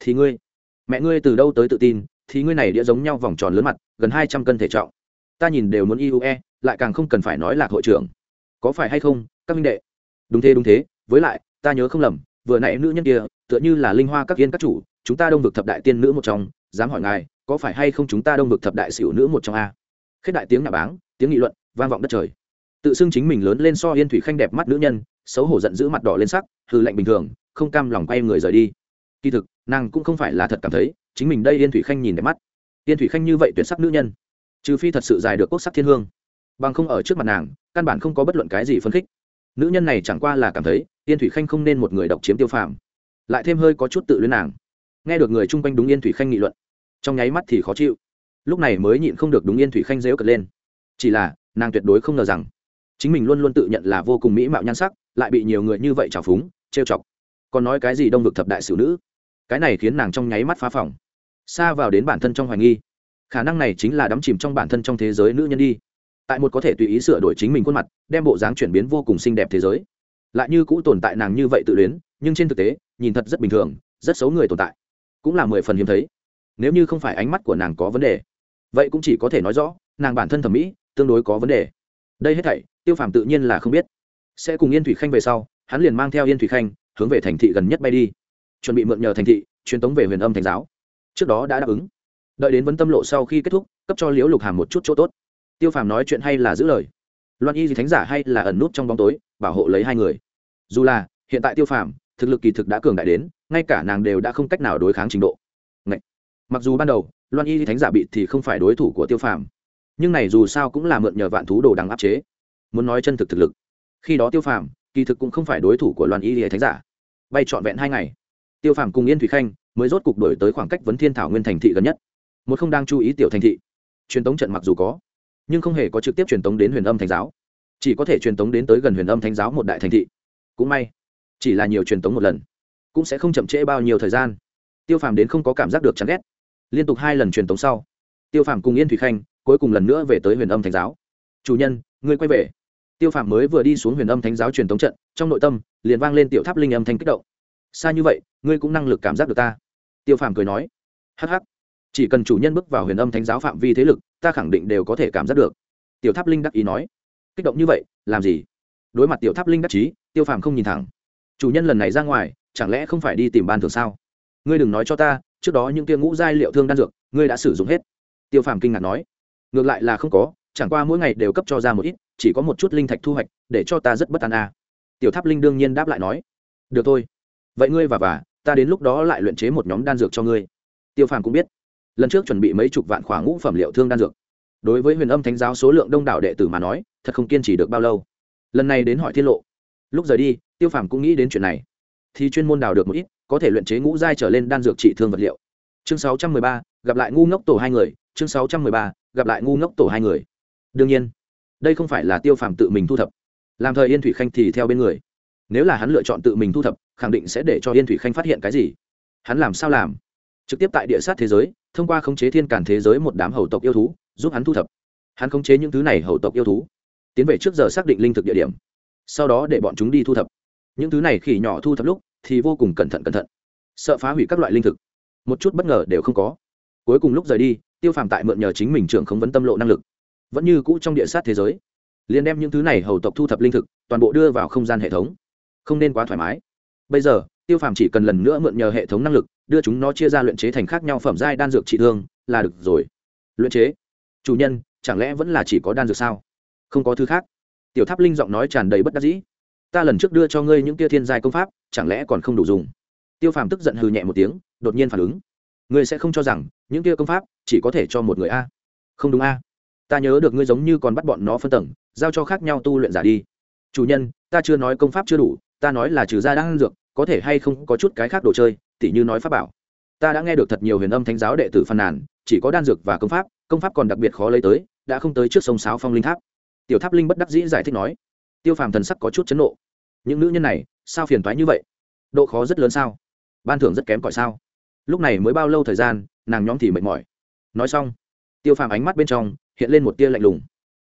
Thì ngươi. Mẹ ngươi từ đâu tới tự tin, thì ngươi này đĩa giống nhau vòng tròn lớn mặt, gần hai trăm cân thể trọng. Ta nhìn đều muốn iue lại càng không cần phải nói là hội trưởng. Có phải hay không, các minh đệ? Đúng thế đúng thế, với lại, ta nhớ không lầm vừa nãy nữ nhân kia, tựa như là linh hoa các yên các chủ, chúng ta đông vực thập đại tiên nữ một trong, dám hỏi ngài, có phải hay không chúng ta đông vực thập đại xỉu nữ một trong a? Khết đại tiếng nhà báng, tiếng nghị luận, vang vọng đất trời. Tự xưng chính mình lớn lên so yên thủy khanh đẹp mắt nữ nhân, xấu hổ giận giữ mặt đỏ lên sắc hư lạnh bình thường, không cam lòng quay người rời đi. Kỳ thực, nàng cũng không phải là thật cảm thấy, chính mình đây yên thủy khanh nhìn đẹp mắt. Yên thủy khanh như vậy tuyệt sắc nữ nhân, trừ phi thật sự dài được quốc sắc thiên hương. Bằng không ở trước mặt nàng, căn bản không có bất luận cái gì phấn khích. Nữ nhân này chẳng qua là cảm thấy yên thủy khanh không nên một người độc chiếm tiêu phàm. Lại thêm hơi có chút tự luyến nàng. Nghe được người chung quanh đúng yên thủy khanh nghị luận, trong nháy mắt thì khó chịu. Lúc này mới nhịn không được đúng yên thủy khanh dễu cật lên. Chỉ là, nàng tuyệt đối không ngờ rằng, chính mình luôn luôn tự nhận là vô cùng mỹ mạo nhan sắc, lại bị nhiều người như vậy trào phúng, trêu chọc. Còn nói cái gì đông vực thập đại sử nữ? Cái này khiến nàng trong nháy mắt phá phòng. Xa vào đến bản thân trong hoài nghi. Khả năng này chính là đắm chìm trong bản thân trong thế giới nữ nhân đi. Tại một có thể tùy ý sửa đổi chính mình khuôn mặt, đem bộ dáng chuyển biến vô cùng xinh đẹp thế giới lại như cũ tồn tại nàng như vậy tự luyến, nhưng trên thực tế, nhìn thật rất bình thường, rất xấu người tồn tại. Cũng là mười phần hiếm thấy. Nếu như không phải ánh mắt của nàng có vấn đề, vậy cũng chỉ có thể nói rõ, nàng bản thân thẩm mỹ, tương đối có vấn đề. Đây hết thảy, tiêu phàm tự nhiên là không biết. Sẽ cùng yên thủy khanh về sau, hắn liền mang theo yên thủy khanh, hướng về thành thị gần nhất bay đi. Chuẩn bị mượn nhờ thành thị, truyền tống về huyền âm thành giáo. Trước đó đã đáp ứng. Đợi đến vấn tâm lộ sau khi kết thúc, cấp cho liễu lục hàm một chút chỗ tốt. Tiêu phàm nói chuyện hay là giữ lời. Loan y gì thánh giả hay là ẩn nút trong bóng tối bảo hộ lấy hai người. Dù là, hiện tại tiêu phàm, thực lực kỳ thực đã cường đại đến, ngay cả nàng đều đã không cách nào đối kháng trình độ. Ngậy. mặc dù ban đầu, loan y thánh giả bị thì không phải đối thủ của tiêu phàm, nhưng này dù sao cũng là mượn nhờ vạn thú đồ đằng áp chế. Muốn nói chân thực thực lực, khi đó tiêu phàm, kỳ thực cũng không phải đối thủ của loan y thánh giả. Bay trọn vẹn hai ngày, tiêu phàm cùng yên thủy khanh mới rốt cục đổi tới khoảng cách vấn thiên thảo nguyên thành thị gần nhất. Một không đang chú ý tiểu thành thị. Truyền tống trận mặc dù có, nhưng không hề có trực tiếp truyền tống đến huyền âm thành giáo chỉ có thể truyền tống đến tới gần huyền âm thánh giáo một đại thành thị. Cũng may, chỉ là nhiều truyền tống một lần, cũng sẽ không chậm trễ bao nhiêu thời gian. Tiêu phàm đến không có cảm giác được chán ghét. Liên tục hai lần truyền tống sau, tiêu phàm cùng yên thủy khanh cuối cùng lần nữa về tới huyền âm thánh giáo. Chủ nhân, ngươi quay về. Tiêu phàm mới vừa đi xuống huyền âm thánh giáo truyền tống trận, trong nội tâm liền vang lên tiểu tháp linh âm thanh kích động. Xa như vậy, ngươi cũng năng lực cảm giác được ta. Tiêu phàm cười nói. Hh ắ c ắ c chỉ cần chủ nhân bước vào huyền âm thánh giáo phạm vi thế lực, ta khẳng định đều có thể cảm giác được. Tiểu tháp linh đắc ý nói kích động như vậy, làm gì? Đối mặt tiểu tháp linh đắc chí, tiêu phàm không nhìn thẳng. Chủ nhân lần này ra ngoài, chẳng lẽ không phải đi tìm ban thường sao? Ngươi đừng nói cho ta, trước đó những tia ngũ giai liệu thương đan dược, ngươi đã sử dụng hết. Tiêu phàm kinh ngạc nói. Ngược lại là không có, chẳng qua mỗi ngày đều cấp cho ra một ít, chỉ có một chút linh thạch thu hoạch, để cho ta rất bất an à. tiểu tháp linh đương nhiên đáp lại nói. Được thôi. Vậy ngươi và và ta đến lúc đó lại luyện chế một nhóm đan dược cho ngươi. Tiêu phàm cũng biết. Lần trước chuẩn bị mấy chục vạn khỏa ngũ phẩm liệu thương đan dược. Đối với huyền âm thánh giáo số lượng đông đảo đệ tử mà nói thật không kiên trì được bao lâu. Lần này đến hỏi tiết lộ. Lúc rời đi tiêu phàm cũng nghĩ đến chuyện này. Thì chuyên môn đào được một ít có thể luyện chế ngũ giai trở lên đan dược trị thương vật liệu. Chương 613, gặp lại ngu ngốc tổ hai người. Chương 613, gặp lại ngu ngốc tổ hai người. Đương nhiên đây không phải là tiêu phàm tự mình thu thập. Làm thời yên thủy khanh thì theo bên người. Nếu là hắn lựa chọn tự mình thu thập khẳng định sẽ để cho yên thủy khanh phát hiện cái gì? Hắn làm sao làm? Trực tiếp tại địa sát thế giới thông qua khống chế thiên cản thế giới một đám hầu tộc yêu thú giúp hắn thu thập. Hắn khống chế những thứ này hầu tộc yêu thú tiến về trước giờ xác định linh thực địa điểm. Sau đó để bọn chúng đi thu thập. Những thứ này khỉ nhỏ thu thập lúc thì vô cùng cẩn thận cẩn thận. Sợ phá hủy các loại linh thực. Một chút bất ngờ đều không có. Cuối cùng lúc rời đi, tiêu phàm tại mượn nhờ chính mình trưởng không vấn tâm lộ năng lực. Vẫn như cũ trong địa sát thế giới. Liền đem những thứ này hầu tộc thu thập linh thực, toàn bộ đưa vào không gian hệ thống. Không nên quá thoải mái. Bây giờ, tiêu phàm chỉ cần lần nữa mượn nhờ hệ thống năng lực, đưa chúng nó chia ra luyện chế thành khác nhau phẩm giai đan dược trị thương, là được rồi. Luyện chế? Chủ nhân, chẳng lẽ vẫn là chỉ có đan dược sao? Không có thứ khác. Tiểu tháp linh giọng nói tràn đầy bất đắc dĩ. Ta lần trước đưa cho ngươi những tia thiên giai công pháp, chẳng lẽ còn không đủ dùng? Tiêu phàm tức giận hừ nhẹ một tiếng, đột nhiên phản ứng. Ngươi sẽ không cho rằng, những tia công pháp chỉ có thể cho một người a? Không đúng a. Ta nhớ được ngươi giống như còn bắt bọn nó phân tầng, giao cho khác nhau tu luyện giả đi. Chủ nhân, ta chưa nói công pháp chưa đủ, ta nói là trừ ra đang ăn dược, có thể hay không có chút cái khác đồ chơi, tỉ như nói pháp bảo. Ta đã nghe được thật nhiều huyền âm thánh giáo đệ tử phàn nàn, chỉ có đan dược và công pháp công pháp còn đặc biệt khó lấy tới, đã không tới trước sông sáo phong linh tháp tiểu tháp linh bất đắc dĩ giải thích nói, tiêu phàm thần sắc có chút chấn nộ. Những nữ nhân này, sao phiền toái như vậy? Độ khó rất lớn sao? Ban thưởng rất kém cỏi sao? Lúc này mới bao lâu thời gian, nàng nhóm thì mệt mỏi. Nói xong, tiêu phàm ánh mắt bên trong hiện lên một tia lạnh lùng.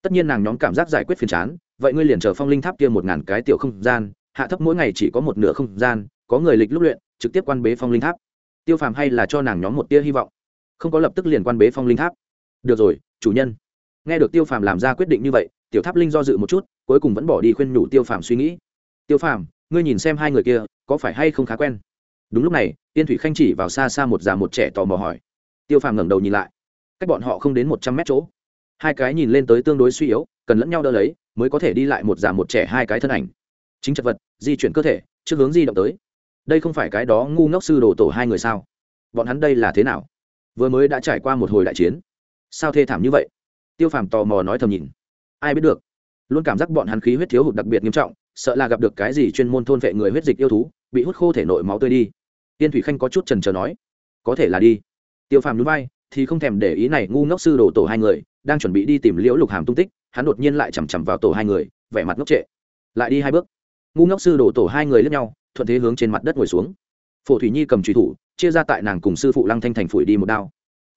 Tất nhiên nàng nhóm cảm giác giải quyết phiền chán, vậy ngươi liền chờ phong linh tháp kia một ngàn cái tiểu không gian, hạ thấp mỗi ngày chỉ có một nửa không gian, có người lịch lúc luyện, trực tiếp quan bế phong linh tháp. Tiêu phàm hay là cho nàng nhóm một tia hy vọng. Không có lập tức liền quan bế phong linh tháp. Được rồi, chủ nhân. Nghe được tiêu phàm làm ra quyết định như vậy tiểu tháp linh do dự một chút, cuối cùng vẫn bỏ đi khuyên nhủ tiêu phàm suy nghĩ. Tiêu phàm, ngươi nhìn xem hai người kia, có phải hay không khá quen? Đúng lúc này tiên thủy khanh chỉ vào xa xa một già một trẻ tò mò hỏi. Tiêu phàm ngẩng đầu nhìn lại. Cách bọn họ không đến một trăm mét chỗ. Hai cái nhìn lên tới tương đối suy yếu, cần lẫn nhau đỡ lấy, mới có thể đi lại một già một trẻ hai cái thân ảnh. Chính chất vật, di chuyển cơ thể, trước hướng di động tới. Đây không phải cái đó ngu ngốc sư đồ tổ hai người sao? Bọn hắn đây là thế nào? Vừa mới đã trải qua một hồi đại chiến. Sao thê thảm như vậy? Tiêu phàm tò mò nói thầm nhìn ai biết được. Luôn cảm giác bọn hắn khí huyết thiếu hụt đặc biệt nghiêm trọng, sợ là gặp được cái gì chuyên môn thôn vệ người huyết dịch yêu thú, bị hút khô thể nội máu tươi đi. Tiên thủy khanh có chút trần trờ nói, có thể là đi. Tiêu phàm núi bay thì không thèm để ý này, ngu ngốc sư đồ tổ hai người, đang chuẩn bị đi tìm liễu lục hàm tung tích, hắn đột nhiên lại chằm chằm vào tổ hai người, vẻ mặt ngốc trệ. Lại đi hai bước. Ngu ngốc sư đồ tổ hai người lướt nhau, thuận thế hướng trên mặt đất ngồi xuống. Phổ thủy nhi cầm trùy thủ, chia ra tại nàng cùng sư phụ lăng thanh thành phủi đi một đao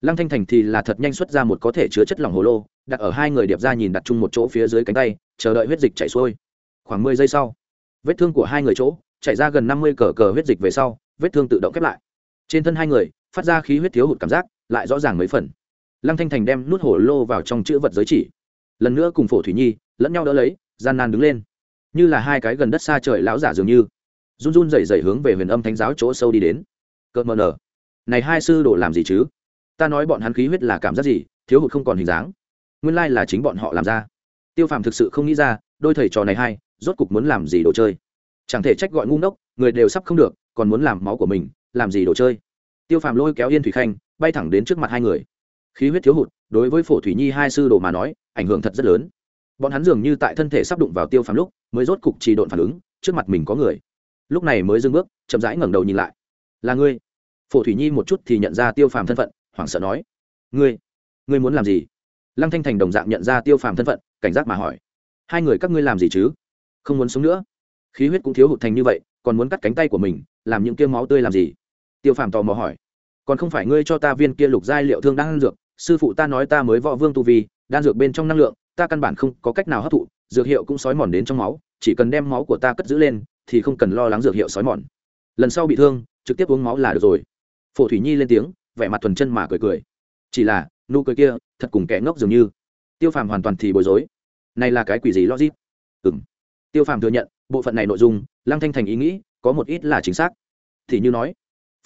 lăng thanh thành thì là thật nhanh xuất ra một có thể chứa chất lỏng hồ lô, đặt ở hai người điệp ra nhìn đặt chung một chỗ phía dưới cánh tay, chờ đợi huyết dịch chảy xuôi. Khoảng mười giây sau, vết thương của hai người chỗ chảy ra gần năm mươi cờ cờ huyết dịch về sau, vết thương tự động khép lại. Trên thân hai người, phát ra khí huyết thiếu hụt cảm giác, lại rõ ràng mấy phần. Lăng thanh thành đem nút hổ lô vào trong chữ vật giới chỉ. Lần nữa cùng phổ thủy nhi lẫn nhau đỡ lấy, gian nan đứng lên. Như là hai cái gần đất xa trời lão giả dường như. Run run rẩy rẩy hướng về huyền âm thánh giáo chỗ sâu đi đến. Cợt mờ nở. Này hai sư đồ làm gì chứ? Ta nói bọn hắn khí huyết là cảm giác gì thiếu hụt không còn hình dáng. Nguyên lai là chính bọn họ làm ra. Tiêu phàm thực sự không nghĩ ra đôi thầy trò này hay, rốt cục muốn làm gì đồ chơi? Chẳng thể trách gọi ngu ngốc người đều sắp không được còn muốn làm máu của mình làm gì đồ chơi? Tiêu phàm lôi kéo yên thủy khanh bay thẳng đến trước mặt hai người. Khí huyết thiếu hụt đối với phổ thủy nhi hai sư đồ mà nói ảnh hưởng thật rất lớn. Bọn hắn dường như tại thân thể sắp đụng vào tiêu phàm lúc mới rốt cục trì độn phản ứng trước mặt mình có người. Lúc này mới dưng bước chậm rãi ngẩng đầu nhìn lại. Là ngươi. Phổ thủy nhi một chút thì nhận ra tiêu phàm thân phận hoảng sợ nói, ngươi ngươi muốn làm gì? Lăng thanh thành đồng dạng nhận ra tiêu phàm thân phận, cảnh giác mà hỏi, hai người các ngươi làm gì chứ? Không muốn sống nữa? Khí huyết cũng thiếu hụt thành như vậy, còn muốn cắt cánh tay của mình, làm những kia máu tươi làm gì? Tiêu phàm tò mò hỏi, còn không phải ngươi cho ta viên kia lục giai liệu thương đang ăn dược, sư phụ ta nói ta mới võ vương tu vi, đan dược bên trong năng lượng, ta căn bản không có cách nào hấp thụ, dược hiệu cũng sói mòn đến trong máu, chỉ cần đem máu của ta cất giữ lên, thì không cần lo lắng dược hiệu sói mòn. Lần sau bị thương, trực tiếp uống máu là được rồi. Phổ thủy nhi lên tiếng vẻ mặt thuần chân mà cười cười. Chỉ là, nụ cười kia, thật cùng kẻ ngốc dường như. Tiêu phàm hoàn toàn thì bối rối. Này là cái quỷ gì logic? Ừng tiêu phàm thừa nhận, bộ phận này nội dung, lăng thanh thành ý nghĩ, có một ít là chính xác. Thì như nói,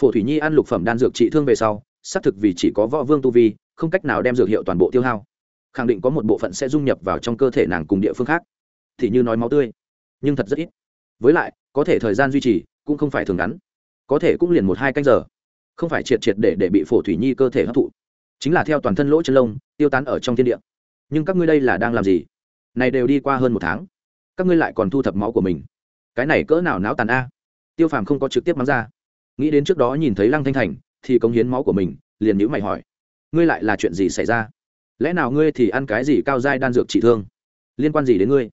phổ thủy nhi ăn lục phẩm đan dược trị thương về sau, xác thực vì chỉ có võ vương tu vi, không cách nào đem dược hiệu toàn bộ tiêu hao. Khẳng định có một bộ phận sẽ dung nhập vào trong cơ thể nàng cùng địa phương khác. Thì như nói máu tươi, nhưng thật rất ít. Với lại, có thể thời gian duy trì, cũng không phải thường ngắn. Có thể cũng liền một hai canh giờ không phải triệt triệt để để bị phổ thủy nhi cơ thể hấp thụ, chính là theo toàn thân lỗ chân lông tiêu tán ở trong thiên địa. Nhưng các ngươi đây là đang làm gì? Này đều đi qua hơn một tháng, các ngươi lại còn thu thập máu của mình. Cái này cỡ nào náo tàn a? Tiêu phàm không có trực tiếp mắng ra. Nghĩ đến trước đó nhìn thấy lăng thanh thành thì cống hiến máu của mình, liền nhữ mày hỏi, ngươi lại là chuyện gì xảy ra? Lẽ nào ngươi thì ăn cái gì cao dai đan dược trị thương? Liên quan gì đến ngươi?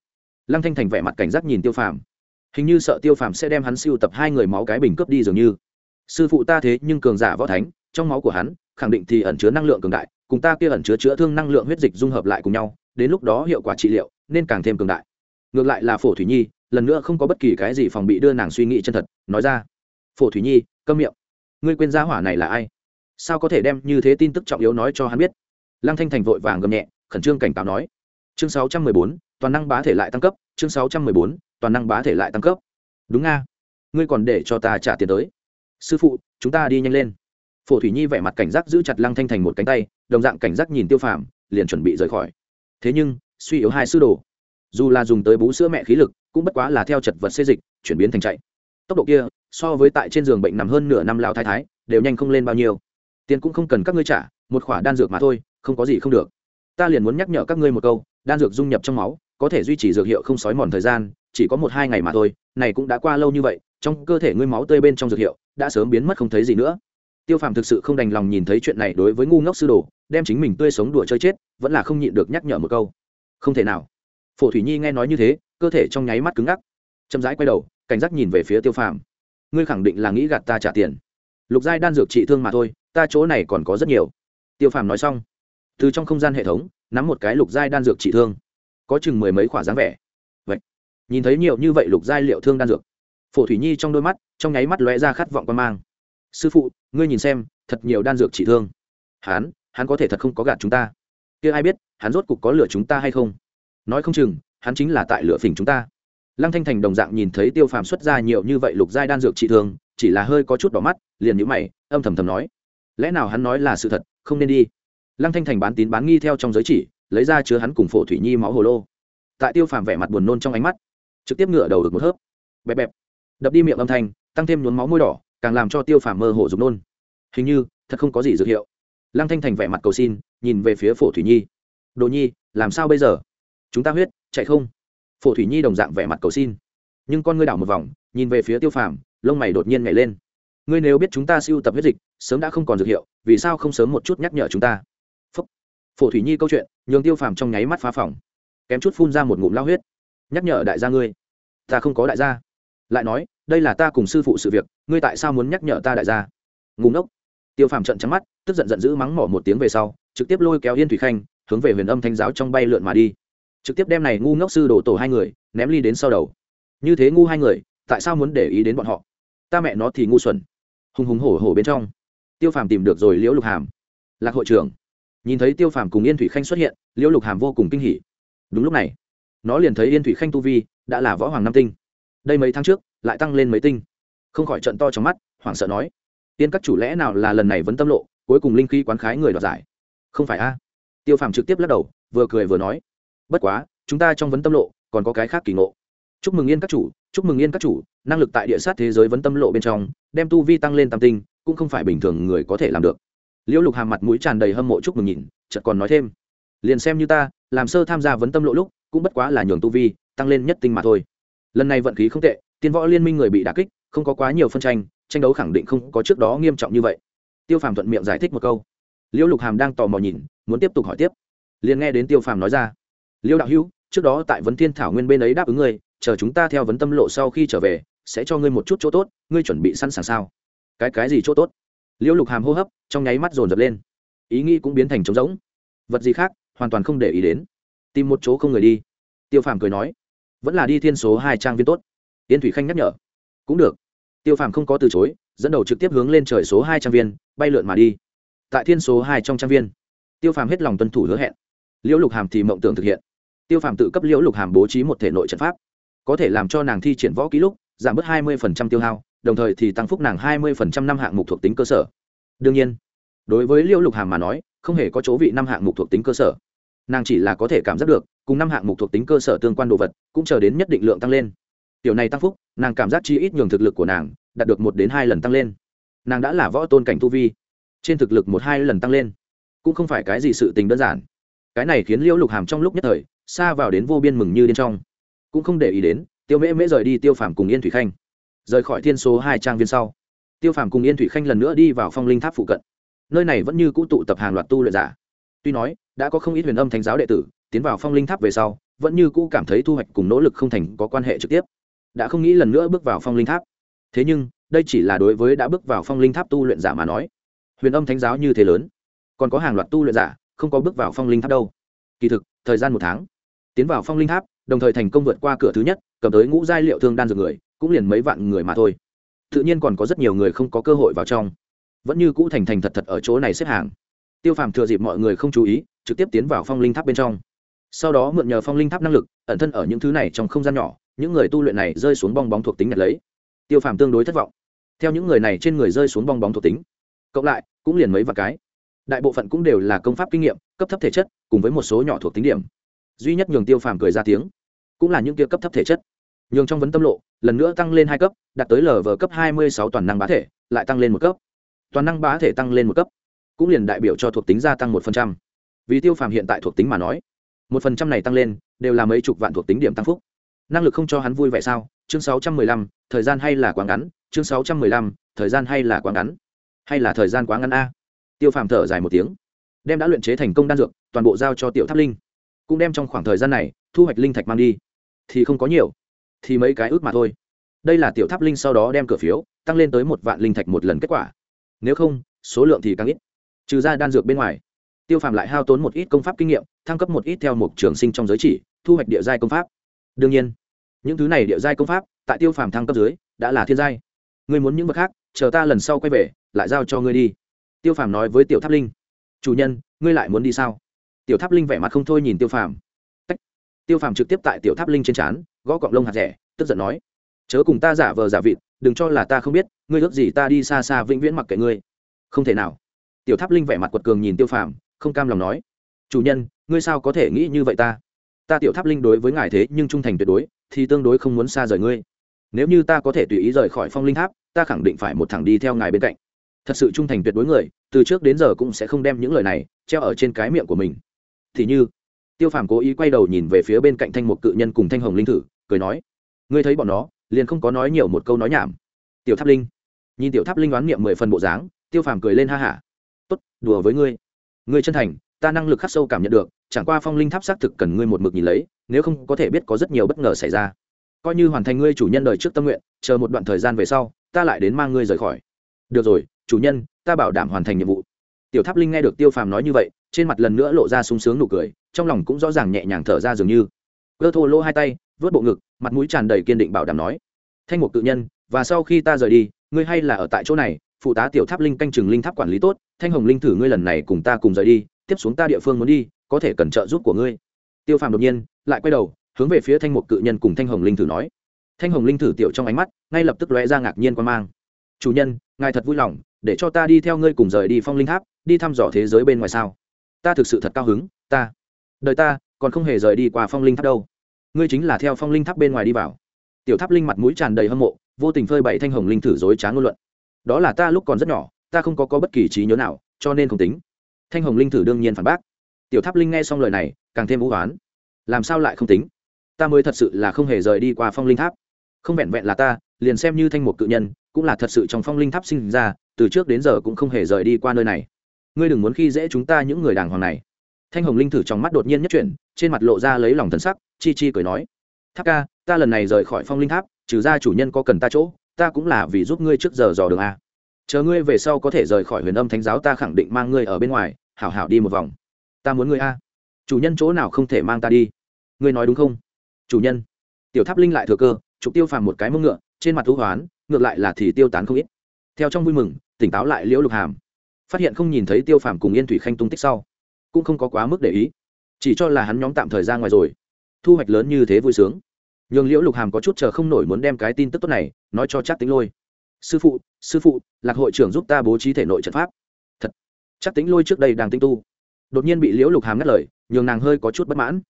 Lăng thanh thành vẻ mặt cảnh giác nhìn tiêu phàm, hình như sợ tiêu phàm sẽ đem hắn siêu tập hai người máu cái bình cướp đi dường như sư phụ ta thế nhưng cường giả võ thánh trong máu của hắn khẳng định thì ẩn chứa năng lượng cường đại cùng ta kia ẩn chứa chữa thương năng lượng huyết dịch dung hợp lại cùng nhau đến lúc đó hiệu quả trị liệu nên càng thêm cường đại. Ngược lại là phổ thủy nhi lần nữa không có bất kỳ cái gì phòng bị đưa nàng suy nghĩ chân thật nói ra phổ thủy nhi câm miệng. Ngươi quên gia hỏa này là ai? Sao có thể đem như thế tin tức trọng yếu nói cho hắn biết? Lăng thanh thành vội vàng gầm nhẹ khẩn trương cảnh cáo nói chương 614, toàn năng bá thể lại tăng cấp chương 614, toàn năng bá thể lại tăng cấp. Đúng nga ngươi còn để cho ta trả tiền tới sư phụ, chúng ta đi nhanh lên. Phổ thủy nhi vẻ mặt cảnh giác giữ chặt lăng thanh thành một cánh tay, đồng dạng cảnh giác nhìn tiêu phàm, liền chuẩn bị rời khỏi. Thế nhưng, suy yếu hai sư đồ. Dù là dùng tới bú sữa mẹ khí lực, cũng bất quá là theo chật vật xê dịch, chuyển biến thành chạy. Tốc độ kia, so với tại trên giường bệnh nằm hơn nửa năm lao thái thái, đều nhanh không lên bao nhiêu. Tiền cũng không cần các ngươi trả, một khoả đan dược mà thôi, không có gì không được. Ta liền muốn nhắc nhở các ngươi một câu, đan dược dung nhập trong máu, có thể duy trì dược hiệu không sói mòn thời gian, chỉ có một hai ngày mà thôi, này cũng đã qua lâu như vậy trong cơ thể ngươi máu tươi bên trong dược hiệu đã sớm biến mất không thấy gì nữa. Tiêu phàm thực sự không đành lòng nhìn thấy chuyện này đối với ngu ngốc sư đồ, đem chính mình tươi sống đùa chơi chết, vẫn là không nhịn được nhắc nhở một câu. Không thể nào. Phổ thủy nhi nghe nói như thế, cơ thể trong nháy mắt cứng ngắc. Chậm rãi quay đầu, cảnh giác nhìn về phía tiêu phàm. Ngươi khẳng định là nghĩ gạt ta trả tiền. Lục giai đan dược trị thương mà thôi, ta chỗ này còn có rất nhiều. Tiêu phàm nói xong, từ trong không gian hệ thống, nắm một cái lục giai đan dược trị thương. Có chừng mười mấy khỏa dáng vẻ. Vậy, nhìn thấy nhiều như vậy lục giai liệu thương đan dược phổ thủy nhi trong đôi mắt, trong nháy mắt lóe ra khát vọng quan mang. Sư phụ, ngươi nhìn xem, thật nhiều đan dược trị thương. Hắn hắn có thể thật không có gạt chúng ta. Kia ai biết, hắn rốt cục có lửa chúng ta hay không? Nói không chừng, hắn chính là tại lửa phỉnh chúng ta. Lăng thanh thành đồng dạng nhìn thấy tiêu phàm xuất ra nhiều như vậy lục giai đan dược trị thương, chỉ là hơi có chút đỏ mắt, liền nhữ mày, âm thầm thầm nói, lẽ nào hắn nói là sự thật, không nên đi? Lăng thanh thành bán tín bán nghi theo trong giới chỉ, lấy ra chứa hắn cùng phổ thủy nhi máu hồ lô. Tại tiêu phàm vẻ mặt buồn nôn trong ánh mắt, trực tiếp ngựa đầu được một hớp. Bẹp bẹp đập đi miệng âm thanh, tăng thêm nhuốm máu môi đỏ, càng làm cho tiêu phàm mơ hồ dùng nôn. Hình như, thật không có gì dược hiệu. Lăng thanh thành vẻ mặt cầu xin, nhìn về phía phổ thủy nhi. Đồ nhi, làm sao bây giờ? Chúng ta huyết, chạy không? Phổ thủy nhi đồng dạng vẻ mặt cầu xin. Nhưng con ngươi đảo một vòng, nhìn về phía tiêu phàm, lông mày đột nhiên nhảy lên. Ngươi nếu biết chúng ta siêu tập huyết dịch, sớm đã không còn dược hiệu, vì sao không sớm một chút nhắc nhở chúng ta? Phúc. phổ thủy nhi câu chuyện, nhường tiêu phàm trong nháy mắt phá phòng. Kém chút phun ra một ngụm lao huyết. Nhắc nhở đại gia ngươi, ta không có đại gia lại nói, đây là ta cùng sư phụ sự việc, ngươi tại sao muốn nhắc nhở ta đại gia? Ngùng ốc tiêu phàm trận trắng mắt, tức giận giận dữ mắng mỏ một tiếng về sau, trực tiếp lôi kéo yên thủy khanh, hướng về huyền âm thanh giáo trong bay lượn mà đi. Trực tiếp đem này ngu ngốc sư đổ tổ hai người, ném ly đến sau đầu. Như thế ngu hai người, tại sao muốn để ý đến bọn họ? Ta mẹ nó thì ngu xuẩn. Hùng hùng hổ hổ bên trong. Tiêu phàm tìm được rồi liễu lục hàm. Lạc hội trưởng. Nhìn thấy tiêu phàm cùng yên thủy khanh xuất hiện, liễu lục hàm vô cùng kinh hỉ. Đúng lúc này, nó liền thấy yên thủy khanh tu vi, đã là võ hoàng nam tinh đây mấy tháng trước, lại tăng lên mấy tinh. Không khỏi trận to trong mắt, hoảng sợ nói, tiên các chủ lẽ nào là lần này vẫn tâm lộ, cuối cùng linh khí quán khái người đoạt giải? Không phải a. Tiêu phàm trực tiếp lắc đầu, vừa cười vừa nói, bất quá, chúng ta trong vấn tâm lộ, còn có cái khác kỳ ngộ. Chúc mừng yên các chủ, chúc mừng yên các chủ, năng lực tại địa sát thế giới vấn tâm lộ bên trong, đem tu vi tăng lên tam tinh, cũng không phải bình thường người có thể làm được. Liễu lục hàm mặt mũi tràn đầy hâm mộ chúc mừng nhìn, chợt còn nói thêm, liền xem như ta, làm sơ tham gia vấn tâm lộ lúc, cũng bất quá là nhường tu vi tăng lên nhất tinh mà thôi lần này vận khí không tệ, tiên võ liên minh người bị đà kích, không có quá nhiều phân tranh tranh đấu khẳng định không có trước đó nghiêm trọng như vậy. Tiêu phàm thuận miệng giải thích một câu. Liễu lục hàm đang tò mò nhìn, muốn tiếp tục hỏi tiếp. Liền nghe đến tiêu phàm nói ra. Liễu đạo hữu, trước đó tại vấn thiên thảo nguyên bên ấy đáp ứng ngươi, chờ chúng ta theo vấn tâm lộ sau khi trở về, sẽ cho ngươi một chút chỗ tốt, ngươi chuẩn bị sẵn sàng sao? Cái cái gì chỗ tốt? Liễu lục hàm hô hấp, trong nháy mắt dồn dập lên. Ý nghĩ cũng biến thành trống rỗng. Vật gì khác, hoàn toàn không để ý đến. Tìm một chỗ không người đi. Tiêu phàm cười nói vẫn là đi thiên số hai trang viên tốt. Yên thủy khanh nhắc nhở. Cũng được. Tiêu phàm không có từ chối, dẫn đầu trực tiếp hướng lên trời số hai trang viên, bay lượn mà đi. Tại thiên số hai trong trang viên, tiêu phàm hết lòng tuân thủ hứa hẹn. Liễu lục hàm thì mộng tưởng thực hiện. Tiêu phàm tự cấp liễu lục hàm bố trí một thể nội trận pháp. Có thể làm cho nàng thi triển võ ký lúc, giảm bớt hai mươi tiêu hao, đồng thời thì tăng phúc nàng hai mươi năm hạng mục thuộc tính cơ sở. Đương nhiên, đối với liễu lục hàm mà nói, không hề có chỗ vị năm hạng mục thuộc tính cơ sở nàng chỉ là có thể cảm giác được, cùng năm hạng mục thuộc tính cơ sở tương quan đồ vật, cũng chờ đến nhất định lượng tăng lên. Tiểu này tăng phúc, nàng cảm giác chi ít nhường thực lực của nàng đạt được một đến hai lần tăng lên. Nàng đã là võ tôn cảnh tu vi, trên thực lực một hai lần tăng lên. Cũng không phải cái gì sự tình đơn giản. Cái này khiến liễu lục hàm trong lúc nhất thời, xa vào đến vô biên mừng như điên trong. Cũng không để ý đến, tiêu mễ mễ rời đi tiêu phàm cùng yên thủy khanh. Rời khỏi thiên số hai trang viên sau, tiêu phàm cùng yên thủy khanh lần nữa đi vào phong linh tháp phụ cận. Nơi này vẫn như cũ tụ tập hàng loạt tu luyện giả. Tuy nói đã có không ít huyền âm thánh giáo đệ tử tiến vào phong linh tháp về sau, vẫn như cũ cảm thấy thu hoạch cùng nỗ lực không thành có quan hệ trực tiếp. Đã không nghĩ lần nữa bước vào phong linh tháp. Thế nhưng, đây chỉ là đối với đã bước vào phong linh tháp tu luyện giả mà nói. Huyền âm thánh giáo như thế lớn, còn có hàng loạt tu luyện giả, không có bước vào phong linh tháp đâu. Kỳ thực, thời gian một tháng, tiến vào phong linh tháp, đồng thời thành công vượt qua cửa thứ nhất, cầm tới ngũ giai liệu thương đan dược người, cũng liền mấy vạn người mà thôi. Tự nhiên còn có rất nhiều người không có cơ hội vào trong. Vẫn như cũ thành thành thật thật ở chỗ này xếp hàng tiêu phàm thừa dịp mọi người không chú ý, trực tiếp tiến vào phong linh tháp bên trong. Sau đó mượn nhờ phong linh tháp năng lực, ẩn thân ở những thứ này trong không gian nhỏ, những người tu luyện này rơi xuống bong bóng thuộc tính nhặt lấy. Tiêu phàm tương đối thất vọng. Theo những người này trên người rơi xuống bong bóng thuộc tính, cộng lại, cũng liền mấy vài cái. Đại bộ phận cũng đều là công pháp kinh nghiệm, cấp thấp thể chất, cùng với một số nhỏ thuộc tính điểm. Duy nhất nhường tiêu phàm cười ra tiếng, cũng là những kia cấp thấp thể chất. Nhường trong vấn tâm lộ, lần nữa tăng lên hai cấp, đạt tới lv cấp hai mươi sáu toàn năng bá thể, lại tăng lên một cấp. Toàn năng bá thể tăng lên một cấp cũng liền đại biểu cho thuộc tính gia tăng một phần trăm. Vì tiêu phàm hiện tại thuộc tính mà nói, một phần trăm này tăng lên đều là mấy chục vạn thuộc tính điểm tăng phúc. Năng lực không cho hắn vui vẻ sao? Chương sáu trăm mười lăm, thời gian hay là quá ngắn? Chương sáu trăm mười lăm, thời gian hay là quá ngắn? Hay là thời gian quá ngắn a? Tiêu phàm thở dài một tiếng, đem đã luyện chế thành công đan dược, toàn bộ giao cho tiểu tháp linh. Cũng đem trong khoảng thời gian này, thu hoạch linh thạch mang đi. Thì không có nhiều, thì mấy cái ước mà thôi. Đây là tiểu tháp linh sau đó đem cửa phiếu, tăng lên tới một vạn linh thạch một lần kết quả. Nếu không, số lượng thì càng ít trừ ra đan dược bên ngoài, tiêu phàm lại hao tốn một ít công pháp kinh nghiệm, thăng cấp một ít theo một trường sinh trong giới chỉ, thu hoạch địa giai công pháp. Đương nhiên, những thứ này địa giai công pháp tại tiêu phàm thăng cấp dưới đã là thiên giai. Ngươi muốn những vật khác, chờ ta lần sau quay về, lại giao cho ngươi đi. Tiêu phàm nói với tiểu tháp linh. Chủ nhân, ngươi lại muốn đi sao? Tiểu tháp linh vẻ mặt không thôi nhìn tiêu phàm. Tách. tiêu phàm trực tiếp tại tiểu tháp linh trên trán, gõ cọng lông hạt rẻ, tức giận nói. Chớ cùng ta giả vờ giả vịt, đừng cho là ta không biết, ngươi ước gì ta đi xa xa vĩnh viễn mặc kệ ngươi. Không thể nào tiểu tháp linh vẻ mặt quật cường nhìn tiêu phàm, không cam lòng nói, chủ nhân, ngươi sao có thể nghĩ như vậy ta? Ta tiểu tháp linh đối với ngài thế nhưng trung thành tuyệt đối, thì tương đối không muốn xa rời ngươi. Nếu như ta có thể tùy ý rời khỏi phong linh tháp, ta khẳng định phải một thẳng đi theo ngài bên cạnh. Thật sự trung thành tuyệt đối người, từ trước đến giờ cũng sẽ không đem những lời này treo ở trên cái miệng của mình. Thì như, tiêu phàm cố ý quay đầu nhìn về phía bên cạnh thanh mục cự nhân cùng thanh hồng linh thử, cười nói, ngươi thấy bọn nó, liền không có nói nhiều một câu nói nhảm. Tiểu tháp linh, nhìn tiểu tháp linh đoán niệm mười phần bộ dáng, tiêu phàm cười lên ha hả tốt, đùa với ngươi. Ngươi chân thành, ta năng lực khắc sâu cảm nhận được, chẳng qua phong linh tháp xác thực cần ngươi một mực nhìn lấy, nếu không có thể biết có rất nhiều bất ngờ xảy ra. Coi như hoàn thành ngươi chủ nhân đời trước tâm nguyện, chờ một đoạn thời gian về sau, ta lại đến mang ngươi rời khỏi. Được rồi, chủ nhân, ta bảo đảm hoàn thành nhiệm vụ. Tiểu tháp linh nghe được tiêu phàm nói như vậy, trên mặt lần nữa lộ ra sung sướng nụ cười, trong lòng cũng rõ ràng nhẹ nhàng thở ra dường như. Cơ thô lỗ hai tay, vớt bộ ngực, mặt mũi tràn đầy kiên định bảo đảm nói, thanh mục tự nhân, và sau khi ta rời đi, ngươi hay là ở tại chỗ này phụ tá tiểu tháp linh canh chừng linh tháp quản lý tốt, thanh hồng linh thử ngươi lần này cùng ta cùng rời đi, tiếp xuống ta địa phương muốn đi, có thể cần trợ giúp của ngươi. Tiêu phàm đột nhiên lại quay đầu, hướng về phía thanh mục cự nhân cùng thanh hồng linh thử nói. Thanh hồng linh thử tiểu trong ánh mắt ngay lập tức lóe ra ngạc nhiên quan mang. Chủ nhân, ngài thật vui lòng, để cho ta đi theo ngươi cùng rời đi phong linh tháp, đi thăm dò thế giới bên ngoài sao. Ta thực sự thật cao hứng, ta, đời ta, còn không hề rời đi qua phong linh tháp đâu. Ngươi chính là theo phong linh tháp bên ngoài đi vào. Tiểu tháp linh mặt mũi tràn đầy hâm mộ, vô tình phơi bày thanh hồng linh thử dối trá ngôn luận đó là ta lúc còn rất nhỏ ta không có, có bất kỳ trí nhớ nào cho nên không tính. Thanh hồng linh thử đương nhiên phản bác. Tiểu tháp linh nghe xong lời này càng thêm vũ oán. Làm sao lại không tính? Ta mới thật sự là không hề rời đi qua phong linh tháp. Không vẹn vẹn là ta liền xem như thanh một cự nhân cũng là thật sự trong phong linh tháp sinh ra từ trước đến giờ cũng không hề rời đi qua nơi này. Ngươi đừng muốn khi dễ chúng ta những người đàng hoàng này. Thanh hồng linh thử trong mắt đột nhiên nhất chuyển trên mặt lộ ra lấy lòng thần sắc chi chi cười nói. Tháp ca ta lần này rời khỏi phong linh tháp trừ ra chủ nhân có cần ta chỗ ta cũng là vì giúp ngươi trước giờ dò đường a. Chờ ngươi về sau có thể rời khỏi huyền âm thánh giáo ta khẳng định mang ngươi ở bên ngoài, hảo hảo đi một vòng. Ta muốn ngươi a. Chủ nhân chỗ nào không thể mang ta đi? Ngươi nói đúng không? Chủ nhân. Tiểu tháp linh lại thừa cơ, trục tiêu phàm một cái mông ngựa, trên mặt thú hoán, ngược lại là thì tiêu tán không ít. Theo trong vui mừng, tỉnh táo lại liễu lục hàm. Phát hiện không nhìn thấy tiêu phàm cùng yên thủy khanh tung tích sau, cũng không có quá mức để ý. Chỉ cho là hắn nhóm tạm thời ra ngoài rồi. Thu hoạch lớn như thế vui sướng nhường liễu lục hàm có chút chờ không nổi muốn đem cái tin tức tốt này nói cho chắc tính lôi. Sư phụ sư phụ, lạc hội trưởng giúp ta bố trí thể nội trận pháp. Thật. Chắc tính lôi trước đây đang tinh tu. Đột nhiên bị liễu lục hàm ngắt lời, nhường nàng hơi có chút bất mãn.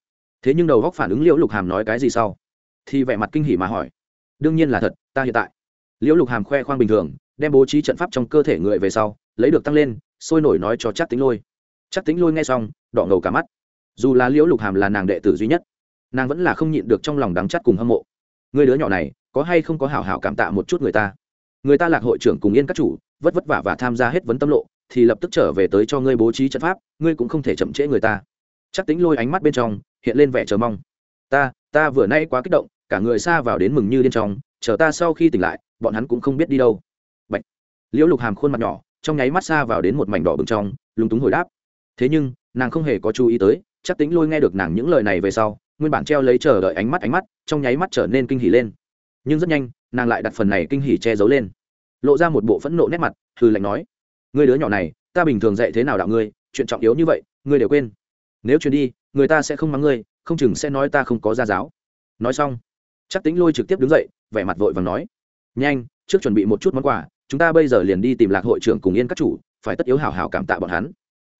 Thế nhưng đầu góc phản ứng liễu lục hàm nói cái gì sau? Thì vẻ mặt kinh hỉ mà hỏi. Đương nhiên là thật, ta hiện tại. Liễu lục hàm khoe khoang bình thường, đem bố trí trận pháp trong cơ thể người về sau, lấy được tăng lên, sôi nổi nói cho chắc tính lôi. Chắc tính lôi nghe xong, đỏ ngầu cả mắt. Dù là liễu lục hàm là nàng đệ tử duy nhất nàng vẫn là không nhịn được trong lòng đắng chắt cùng hâm mộ. Người đứa nhỏ này, có hay không có hảo hảo cảm tạ một chút người ta? Người ta lạc hội trưởng cùng yên các chủ, vất vất vả và tham gia hết vấn tâm lộ, thì lập tức trở về tới cho ngươi bố trí trận pháp, ngươi cũng không thể chậm trễ người ta. Chắc tính lôi ánh mắt bên trong, hiện lên vẻ chờ mong. Ta ta vừa nay quá kích động, cả người xa vào đến mừng như điên trong, chờ ta sau khi tỉnh lại, bọn hắn cũng không biết đi đâu. Bạch. liễu lục hàm khuôn mặt nhỏ, trong nháy mắt xa vào đến một mảnh đỏ bừng trong, lúng túng hồi đáp. Thế nhưng, nàng không hề có chú ý tới, chắc tính lôi nghe được nàng những lời này về sau nguyên bản treo lấy chờ đợi ánh mắt ánh mắt, trong nháy mắt trở nên kinh hỉ lên. Nhưng rất nhanh, nàng lại đặt phần này kinh hỉ che giấu lên. Lộ ra một bộ phẫn nộ nét mặt hư lạnh nói, ngươi đứa nhỏ này, ta bình thường dạy thế nào đạo ngươi, chuyện trọng yếu như vậy, ngươi đều quên. Nếu chuyển đi, người ta sẽ không mắng ngươi, không chừng sẽ nói ta không có gia giáo. Nói xong chắc tính lôi trực tiếp đứng dậy, vẻ mặt vội và nói, nhanh, trước chuẩn bị một chút món quà, chúng ta bây giờ liền đi tìm lạc hội trưởng cùng yên các chủ, phải tất yếu hảo hảo cảm tạ bọn hắn.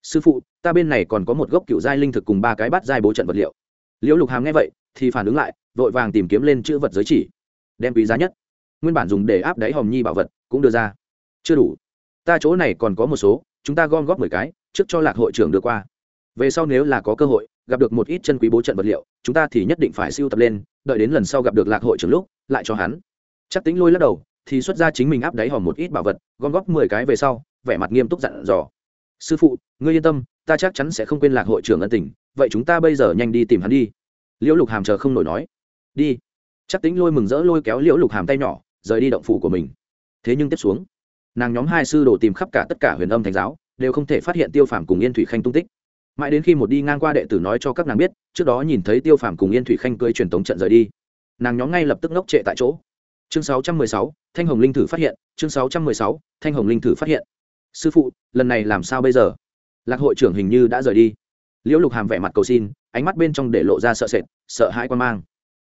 Sư phụ, ta bên này còn có một gốc cựu giai linh thực cùng ba cái bát giai bố trận vật liệu liễu lục hàm nghe vậy, thì phản ứng lại, vội vàng tìm kiếm lên chữ vật giới chỉ. Đem quý giá nhất. Nguyên bản dùng để áp đáy hòm nhi bảo vật, cũng đưa ra. Chưa đủ. Ta chỗ này còn có một số, chúng ta gom góp mười cái, trước cho lạc hội trưởng đưa qua. Về sau nếu là có cơ hội, gặp được một ít chân quý bố trận vật liệu, chúng ta thì nhất định phải siêu tập lên, đợi đến lần sau gặp được lạc hội trưởng lúc, lại cho hắn. Chắc tính lôi lắc đầu, thì xuất ra chính mình áp đáy hòm một ít bảo vật, gom góp mười cái về sau, vẻ mặt nghiêm túc dặn dò. Sư phụ, ngươi yên tâm, ta chắc chắn sẽ không quên lạc hội trưởng ân tình vậy chúng ta bây giờ nhanh đi tìm hắn đi. Liễu lục hàm chờ không nổi nói. Đi. Chắc tính lôi mừng rỡ lôi kéo liễu lục hàm tay nhỏ rời đi động phủ của mình. Thế nhưng tiếp xuống nàng nhóm hai sư đồ tìm khắp cả tất cả huyền âm thánh giáo đều không thể phát hiện tiêu phàm cùng yên thủy khanh tung tích. Mãi đến khi một đi ngang qua đệ tử nói cho các nàng biết trước đó nhìn thấy tiêu phàm cùng yên thủy khanh cưới truyền tống trận rời đi. Nàng nhóm ngay lập tức ngốc trệ tại chỗ. Chương 616, thanh hồng linh thử phát hiện chương 616, thanh hồng linh thử phát hiện. Sư phụ lần này làm sao bây giờ? Lạc hội trưởng hình như đã rời đi liễu lục hàm vẻ mặt cầu xin, ánh mắt bên trong để lộ ra sợ sệt, sợ hãi quan mang.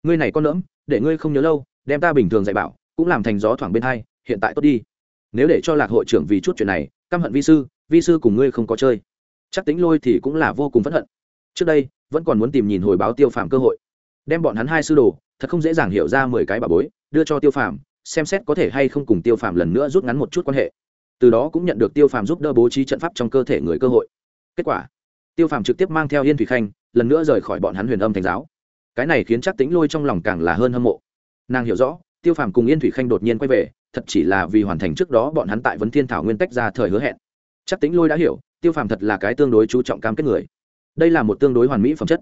Ngươi này con lỡm để ngươi không nhớ lâu, đem ta bình thường dạy bảo, cũng làm thành gió thoảng bên hai, hiện tại tốt đi. Nếu để cho lạc hội trưởng vì chút chuyện này, căm hận vi sư vi sư cùng ngươi không có chơi. Chắc tính lôi thì cũng là vô cùng phẫn hận. Trước đây, vẫn còn muốn tìm nhìn hồi báo tiêu phàm cơ hội. Đem bọn hắn hai sư đồ, thật không dễ dàng hiểu ra mười cái bà bối, đưa cho tiêu phàm, xem xét có thể hay không cùng tiêu phàm lần nữa rút ngắn một chút quan hệ. Từ đó cũng nhận được tiêu phàm giúp đỡ bố trí trận pháp trong cơ thể người cơ hội. Kết quả tiêu phàm trực tiếp mang theo yên thủy khanh, lần nữa rời khỏi bọn hắn huyền âm thành giáo. Cái này khiến chắc tính lôi trong lòng càng là hơn hâm mộ. Nàng hiểu rõ, tiêu phàm cùng yên thủy khanh đột nhiên quay về, thật chỉ là vì hoàn thành trước đó bọn hắn tại vấn thiên thảo nguyên tách ra thời hứa hẹn. Chắc tính lôi đã hiểu, tiêu phàm thật là cái tương đối chú trọng cam kết người. Đây là một tương đối hoàn mỹ phẩm chất.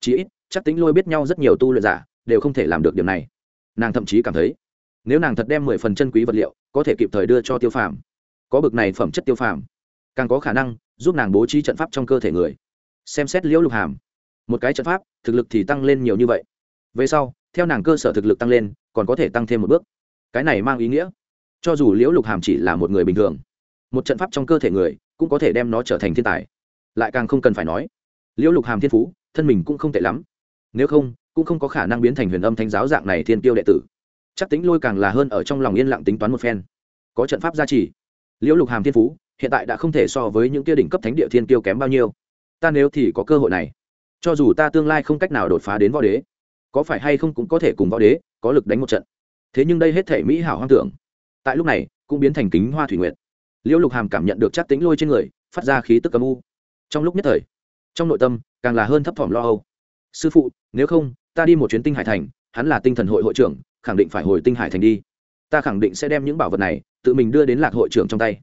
Chí ít chắc tính lôi biết nhau rất nhiều tu luyện giả, đều không thể làm được điều này. Nàng thậm chí cảm thấy, nếu nàng thật đem mười phần chân quý vật liệu, có thể kịp thời đưa cho tiêu phàm. Có bực này phẩm chất tiêu phàm càng có khả năng giúp nàng bố trí trận pháp trong cơ thể người. Xem xét liễu lục hàm, một cái trận pháp, thực lực thì tăng lên nhiều như vậy. Về sau, theo nàng cơ sở thực lực tăng lên, còn có thể tăng thêm một bước. Cái này mang ý nghĩa, cho dù liễu lục hàm chỉ là một người bình thường, một trận pháp trong cơ thể người cũng có thể đem nó trở thành thiên tài. Lại càng không cần phải nói, liễu lục hàm thiên phú, thân mình cũng không tệ lắm. Nếu không, cũng không có khả năng biến thành huyền âm thánh giáo dạng này thiên tiêu đệ tử. Chắc tính lôi càng là hơn ở trong lòng yên lặng tính toán một phen. Có trận pháp gia trì, liễu lục hàm thiên phú hiện tại đã không thể so với những kia đỉnh cấp thánh địa thiên kiêu kém bao nhiêu. Ta nếu thì có cơ hội này, cho dù ta tương lai không cách nào đột phá đến võ đế, có phải hay không cũng có thể cùng võ đế có lực đánh một trận. Thế nhưng đây hết thể mỹ hảo hoang tưởng. Tại lúc này, cũng biến thành kính hoa thủy nguyện liễu lục hàm cảm nhận được chắc tính lôi trên người, phát ra khí tức âm u. Trong lúc nhất thời, trong nội tâm, càng là hơn thấp thỏm lo âu. Sư phụ, nếu không, ta đi một chuyến tinh hải thành, hắn là tinh thần hội hội trưởng, khẳng định phải hồi tinh hải thành đi. Ta khẳng định sẽ đem những bảo vật này, tự mình đưa đến lạc hội trưởng trong tay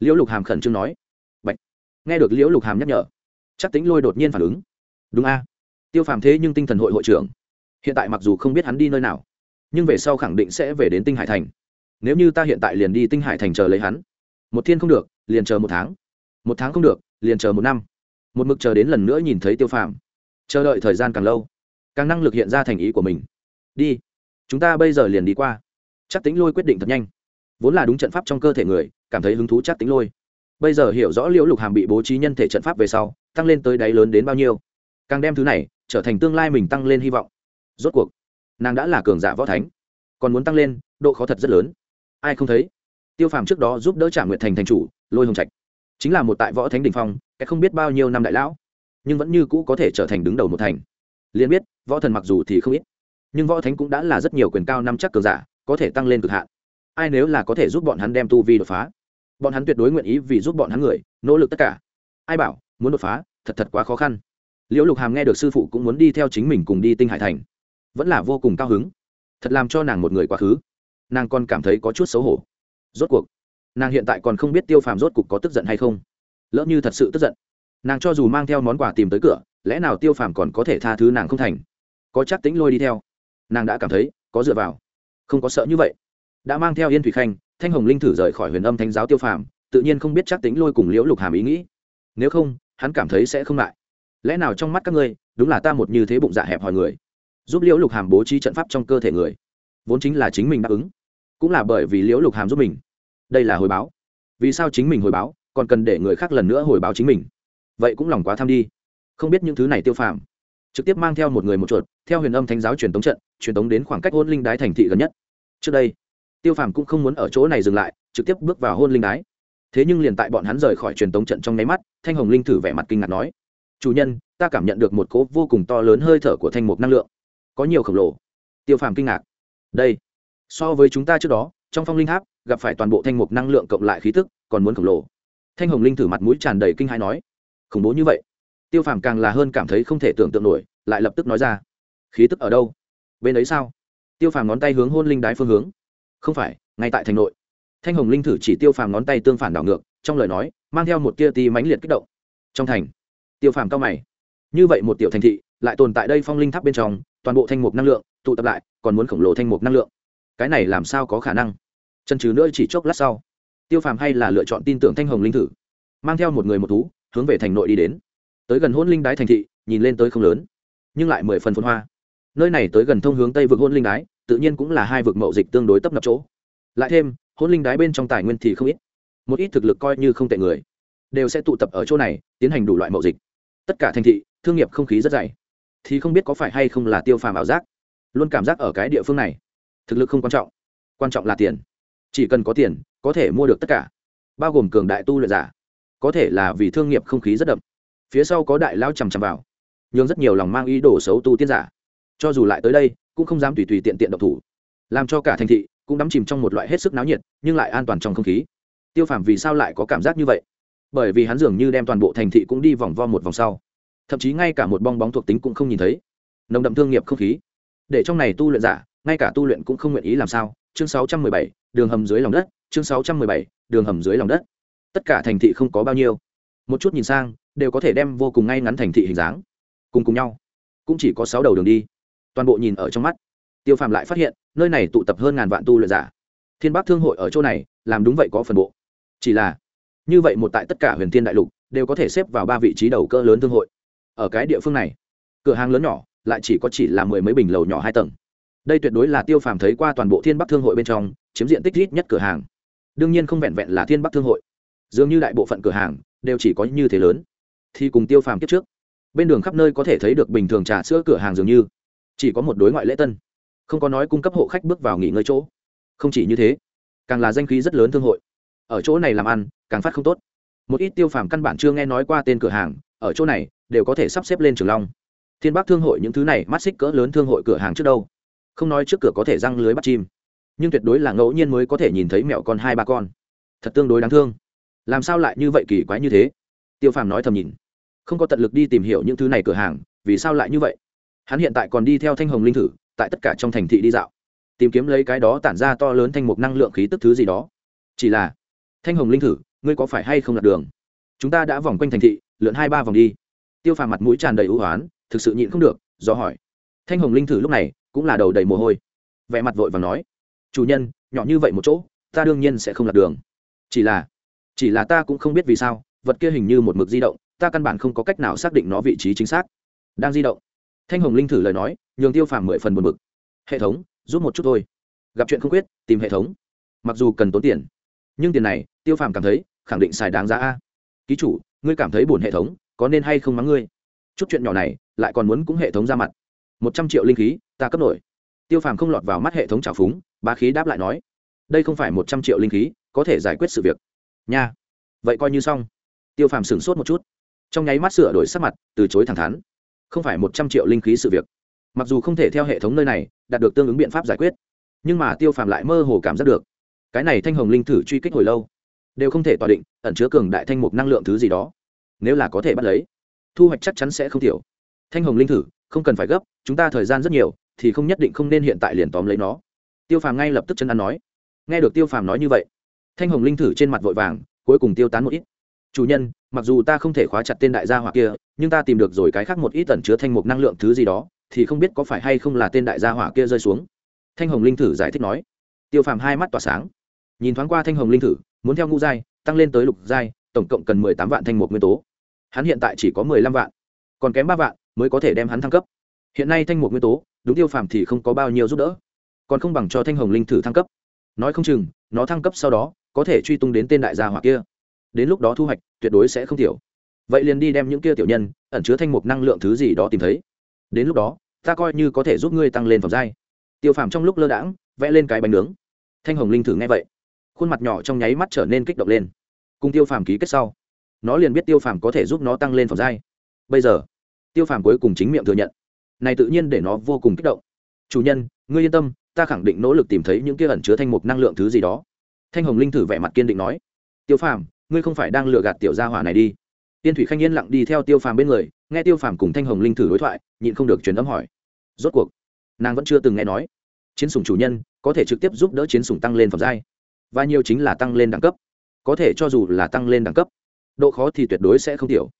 liễu lục hàm khẩn trương nói. Bạch. nghe được liễu lục hàm nhắc nhở, chắc tính lôi đột nhiên phản ứng. Đúng a. À. Tiêu phàm thế nhưng tinh thần hội hội trưởng. Hiện tại mặc dù không biết hắn đi nơi nào, nhưng về sau khẳng định sẽ về đến tinh hải thành. Nếu như ta hiện tại liền đi tinh hải thành chờ lấy hắn, một thiên không được, liền chờ một tháng. Một tháng không được, liền chờ một năm. Một mực chờ đến lần nữa nhìn thấy tiêu phàm. Chờ đợi thời gian càng lâu, càng năng lực hiện ra thành ý của mình. Đi. Chúng ta bây giờ liền đi qua. Chắc tính lôi quyết định thật nhanh. Vốn là đúng trận pháp trong cơ thể người cảm thấy hứng thú chắc tính lôi. Bây giờ hiểu rõ liễu lục hàm bị bố trí nhân thể trận pháp về sau, tăng lên tới đáy lớn đến bao nhiêu. Càng đem thứ này trở thành tương lai mình tăng lên hy vọng. Rốt cuộc, nàng đã là cường giả võ thánh, còn muốn tăng lên, độ khó thật rất lớn. Ai không thấy? Tiêu phàm trước đó giúp đỡ trả nguyệt thành thành chủ, lôi hồng trạch. Chính là một tại võ thánh đình phong cái không biết bao nhiêu năm đại lão, nhưng vẫn như cũ có thể trở thành đứng đầu một thành. Liền biết, võ thần mặc dù thì không ít, nhưng võ thánh cũng đã là rất nhiều quyền cao năm chắc cường giả, có thể tăng lên cực hạn. Ai nếu là có thể giúp bọn hắn đem tu vi đột phá? Bọn hắn tuyệt đối nguyện ý vì giúp bọn hắn người, nỗ lực tất cả. Ai bảo, muốn đột phá, thật thật quá khó khăn. Liễu lục hàm nghe được sư phụ cũng muốn đi theo chính mình cùng đi tinh hải thành. Vẫn là vô cùng cao hứng. Thật làm cho nàng một người quá khứ. Nàng còn cảm thấy có chút xấu hổ. Rốt cuộc, nàng hiện tại còn không biết tiêu phàm rốt cuộc có tức giận hay không. Lỡ như thật sự tức giận, nàng cho dù mang theo món quà tìm tới cửa, lẽ nào tiêu phàm còn có thể tha thứ nàng không thành? Có chắc tính lôi đi theo. Nàng đã cảm thấy có dựa vào. Không có sợ như vậy đã mang theo yên thủy khanh, thanh hồng linh thử rời khỏi huyền âm thánh giáo tiêu phàm, tự nhiên không biết chắc tính lôi cùng liễu lục hàm ý nghĩ. Nếu không, hắn cảm thấy sẽ không lại. Lẽ nào trong mắt các ngươi, đúng là ta một như thế bụng dạ hẹp hòi người? Giúp liễu lục hàm bố trí trận pháp trong cơ thể người. Vốn chính là chính mình đáp ứng. Cũng là bởi vì liễu lục hàm giúp mình. Đây là hồi báo. Vì sao chính mình hồi báo, còn cần để người khác lần nữa hồi báo chính mình? Vậy cũng lòng quá tham đi. Không biết những thứ này tiêu phàm. Trực tiếp mang theo một người một chuột, theo huyền âm thánh giáo truyền tống trận, truyền tống đến khoảng cách hôn linh đái thành thị gần nhất. Trước đây tiêu phàm cũng không muốn ở chỗ này dừng lại, trực tiếp bước vào hôn linh đái. Thế nhưng liền tại bọn hắn rời khỏi truyền tống trận trong nháy mắt, thanh hồng linh thử vẻ mặt kinh ngạc nói, chủ nhân, ta cảm nhận được một cỗ vô cùng to lớn hơi thở của thanh mục năng lượng. Có nhiều khổng lồ. Tiêu phàm kinh ngạc, đây, so với chúng ta trước đó, trong phong linh tháp gặp phải toàn bộ thanh mục năng lượng cộng lại khí tức, còn muốn khổng lồ. Thanh hồng linh thử mặt mũi tràn đầy kinh hãi nói, khủng bố như vậy? Tiêu phàm càng là hơn cảm thấy không thể tưởng tượng nổi, lại lập tức nói ra, khí tức ở đâu? Bên ấy sao? Tiêu phàm ngón tay hướng hôn linh đái phương hướng không phải, ngay tại thành nội. Thanh hồng linh thử chỉ tiêu phàm ngón tay tương phản đảo ngược, trong lời nói, mang theo một tia ti mãnh liệt kích động. Trong thành, tiêu phàm cao mày. Như vậy một tiểu thành thị, lại tồn tại đây phong linh tháp bên trong, toàn bộ thanh mục năng lượng, tụ tập lại, còn muốn khổng lồ thanh mục năng lượng. Cái này làm sao có khả năng? Chân trừ nữa chỉ chốc lát sau, tiêu phàm hay là lựa chọn tin tưởng thanh hồng linh thử, mang theo một người một thú, hướng về thành nội đi đến. Tới gần hôn linh đái thành thị, nhìn lên tới không lớn, nhưng lại mười phần phun hoa nơi này tới gần thông hướng tây vực hôn linh đái, tự nhiên cũng là hai vực mậu dịch tương đối tấp nập chỗ. Lại thêm hôn linh đái bên trong tài nguyên thì không ít. Một ít thực lực coi như không tệ người, đều sẽ tụ tập ở chỗ này, tiến hành đủ loại mậu dịch. Tất cả thành thị, thương nghiệp không khí rất dày. Thì không biết có phải hay không là tiêu phàm ảo giác. Luôn cảm giác ở cái địa phương này, thực lực không quan trọng. Quan trọng là tiền. Chỉ cần có tiền, có thể mua được tất cả. Bao gồm cường đại tu luyện giả. Có thể là vì thương nghiệp không khí rất đậm. Phía sau có đại lao chằm chằm vào. Nhưng rất nhiều lòng mang ý đồ xấu tu tiên giả cho dù lại tới đây cũng không dám tùy tùy tiện tiện độc thủ. Làm cho cả thành thị cũng đắm chìm trong một loại hết sức náo nhiệt nhưng lại an toàn trong không khí. Tiêu phàm vì sao lại có cảm giác như vậy? Bởi vì hắn dường như đem toàn bộ thành thị cũng đi vòng vo một vòng sau. Thậm chí ngay cả một bong bóng thuộc tính cũng không nhìn thấy. Nồng đậm thương nghiệp không khí. Để trong này tu luyện giả ngay cả tu luyện cũng không nguyện ý làm sao. Chương 617, đường hầm dưới lòng đất. Chương 617, đường hầm dưới lòng đất. Tất cả thành thị không có bao nhiêu. Một chút nhìn sang đều có thể đem vô cùng ngay ngắn thành thị hình dáng cùng cùng nhau. Cũng chỉ có sáu đầu đường đi toàn bộ nhìn ở trong mắt. Tiêu phàm lại phát hiện, nơi này tụ tập hơn ngàn vạn tu luyện giả. Thiên bắc thương hội ở chỗ này, làm đúng vậy có phần bộ. Chỉ là, như vậy một tại tất cả huyền thiên đại lục, đều có thể xếp vào ba vị trí đầu cỡ lớn thương hội. Ở cái địa phương này, cửa hàng lớn nhỏ, lại chỉ có chỉ là mười mấy bình lầu nhỏ hai tầng. Đây tuyệt đối là tiêu phàm thấy qua toàn bộ thiên bắc thương hội bên trong, chiếm diện tích ít nhất cửa hàng. Đương nhiên không vẹn vẹn là thiên bắc thương hội. Dường như đại bộ phận cửa hàng, đều chỉ có như thế lớn. Thì cùng tiêu phàm kiếp trước, bên đường khắp nơi có thể thấy được bình thường trà sữa cửa hàng dường như chỉ có một đối ngoại lễ tân. Không có nói cung cấp hộ khách bước vào nghỉ ngơi chỗ. Không chỉ như thế, càng là danh khí rất lớn thương hội. Ở chỗ này làm ăn, càng phát không tốt. Một ít tiêu phàm căn bản chưa nghe nói qua tên cửa hàng, ở chỗ này, đều có thể sắp xếp lên trường long. Thiên bắc thương hội những thứ này mắt xích cỡ lớn thương hội cửa hàng trước đâu? Không nói trước cửa có thể răng lưới bắt chim. Nhưng tuyệt đối là ngẫu nhiên mới có thể nhìn thấy mẹo con hai ba con. Thật tương đối đáng thương. Làm sao lại như vậy kỳ quái như thế? Tiêu phàm nói thầm nhìn. Không có tận lực đi tìm hiểu những thứ này cửa hàng, vì sao lại như vậy? Hắn hiện tại còn đi theo thanh hồng linh thử, tại tất cả trong thành thị đi dạo. Tìm kiếm lấy cái đó tản ra to lớn thanh mục năng lượng khí tức thứ gì đó. Chỉ là, thanh hồng linh thử, ngươi có phải hay không lạc đường? Chúng ta đã vòng quanh thành thị, lượn hai ba vòng đi. Tiêu phàm mặt mũi tràn đầy ưu hoán, thực sự nhịn không được, do hỏi. Thanh hồng linh thử lúc này, cũng là đầu đầy mồ hôi. Vẻ mặt vội và nói, chủ nhân, nhỏ như vậy một chỗ, ta đương nhiên sẽ không lạc đường. Chỉ là chỉ là ta cũng không biết vì sao, vật kia hình như một mực di động, ta căn bản không có cách nào xác định nó vị trí chính xác. Đang di động thanh hồng linh thử lời nói, nhường tiêu phàm mười phần buồn bực. Hệ thống, giúp một chút thôi. Gặp chuyện không quyết, tìm hệ thống. Mặc dù cần tốn tiền, nhưng tiền này, tiêu phàm cảm thấy, khẳng định xài đáng giá a. Ký chủ, ngươi cảm thấy buồn hệ thống, có nên hay không mắng ngươi? Chút chuyện nhỏ này, lại còn muốn cũng hệ thống ra mặt. Một trăm triệu linh khí, ta cấp nổi. Tiêu phàm không lọt vào mắt hệ thống trào phúng, bá khí đáp lại nói, đây không phải một trăm triệu linh khí, có thể giải quyết sự việc. Nha. Vậy coi như xong. Tiêu phàm sửng sốt một chút. Trong nháy mắt sửa đổi sắc mặt, từ chối thẳng thắn không phải một trăm triệu linh khí sự việc. Mặc dù không thể theo hệ thống nơi này đạt được tương ứng biện pháp giải quyết, nhưng mà tiêu phàm lại mơ hồ cảm giác được, cái này thanh hồng linh thử truy kích hồi lâu, đều không thể tỏa định ẩn chứa cường đại thanh mục năng lượng thứ gì đó. Nếu là có thể bắt lấy, thu hoạch chắc chắn sẽ không thiểu. Thanh hồng linh thử, không cần phải gấp, chúng ta thời gian rất nhiều, thì không nhất định không nên hiện tại liền tóm lấy nó. Tiêu phàm ngay lập tức chân ăn nói. Nghe được tiêu phàm nói như vậy, thanh hồng linh thử trên mặt vội vàng, cuối cùng tiêu tán một ít chủ nhân, mặc dù ta không thể khóa chặt tên đại gia hỏa kia, nhưng ta tìm được rồi cái khác một ít tẩn chứa thanh mục năng lượng thứ gì đó, thì không biết có phải hay không là tên đại gia hỏa kia rơi xuống. Thanh hồng linh thử giải thích nói. Tiêu phàm hai mắt tỏa sáng. Nhìn thoáng qua thanh hồng linh thử, muốn theo ngũ giai, tăng lên tới lục giai, tổng cộng cần mười tám vạn thanh mục nguyên tố. Hắn hiện tại chỉ có mười lăm vạn, còn kém ba vạn mới có thể đem hắn thăng cấp. Hiện nay thanh mục nguyên tố, đúng tiêu phàm thì không có bao nhiêu giúp đỡ, còn không bằng cho thanh hồng linh thử thăng cấp. Nói không chừng, nó thăng cấp sau đó, có thể truy tung đến tên đại gia hỏa kia đến lúc đó thu hoạch tuyệt đối sẽ không thiểu vậy liền đi đem những kia tiểu nhân, ẩn chứa thanh mục năng lượng thứ gì đó tìm thấy. Đến lúc đó, ta coi như có thể giúp ngươi tăng lên phẩm giai. Tiêu phàm trong lúc lơ đãng, vẽ lên cái bánh nướng. Thanh hồng linh thử nghe vậy, khuôn mặt nhỏ trong nháy mắt trở nên kích động lên. Cùng tiêu phàm ký kết sau, nó liền biết tiêu phàm có thể giúp nó tăng lên phẩm giai. Bây giờ, tiêu phàm cuối cùng chính miệng thừa nhận. Này tự nhiên để nó vô cùng kích động. Chủ nhân, ngươi yên tâm, ta khẳng định nỗ lực tìm thấy những kia ẩn chứa thanh mục năng lượng thứ gì đó. Thanh hồng linh thử vẻ mặt kiên định nói. Tiêu phàm ngươi không phải đang lừa gạt tiểu gia hỏa này đi. Tiên thủy khanh yên lặng đi theo tiêu phàm bên người, nghe tiêu phàm cùng thanh hồng linh thử đối thoại, nhịn không được truyền âm hỏi. Rốt cuộc, nàng vẫn chưa từng nghe nói. Chiến sủng chủ nhân, có thể trực tiếp giúp đỡ chiến sủng tăng lên phẩm giai. Và nhiều chính là tăng lên đẳng cấp. Có thể cho dù là tăng lên đẳng cấp, độ khó thì tuyệt đối sẽ không tiểu.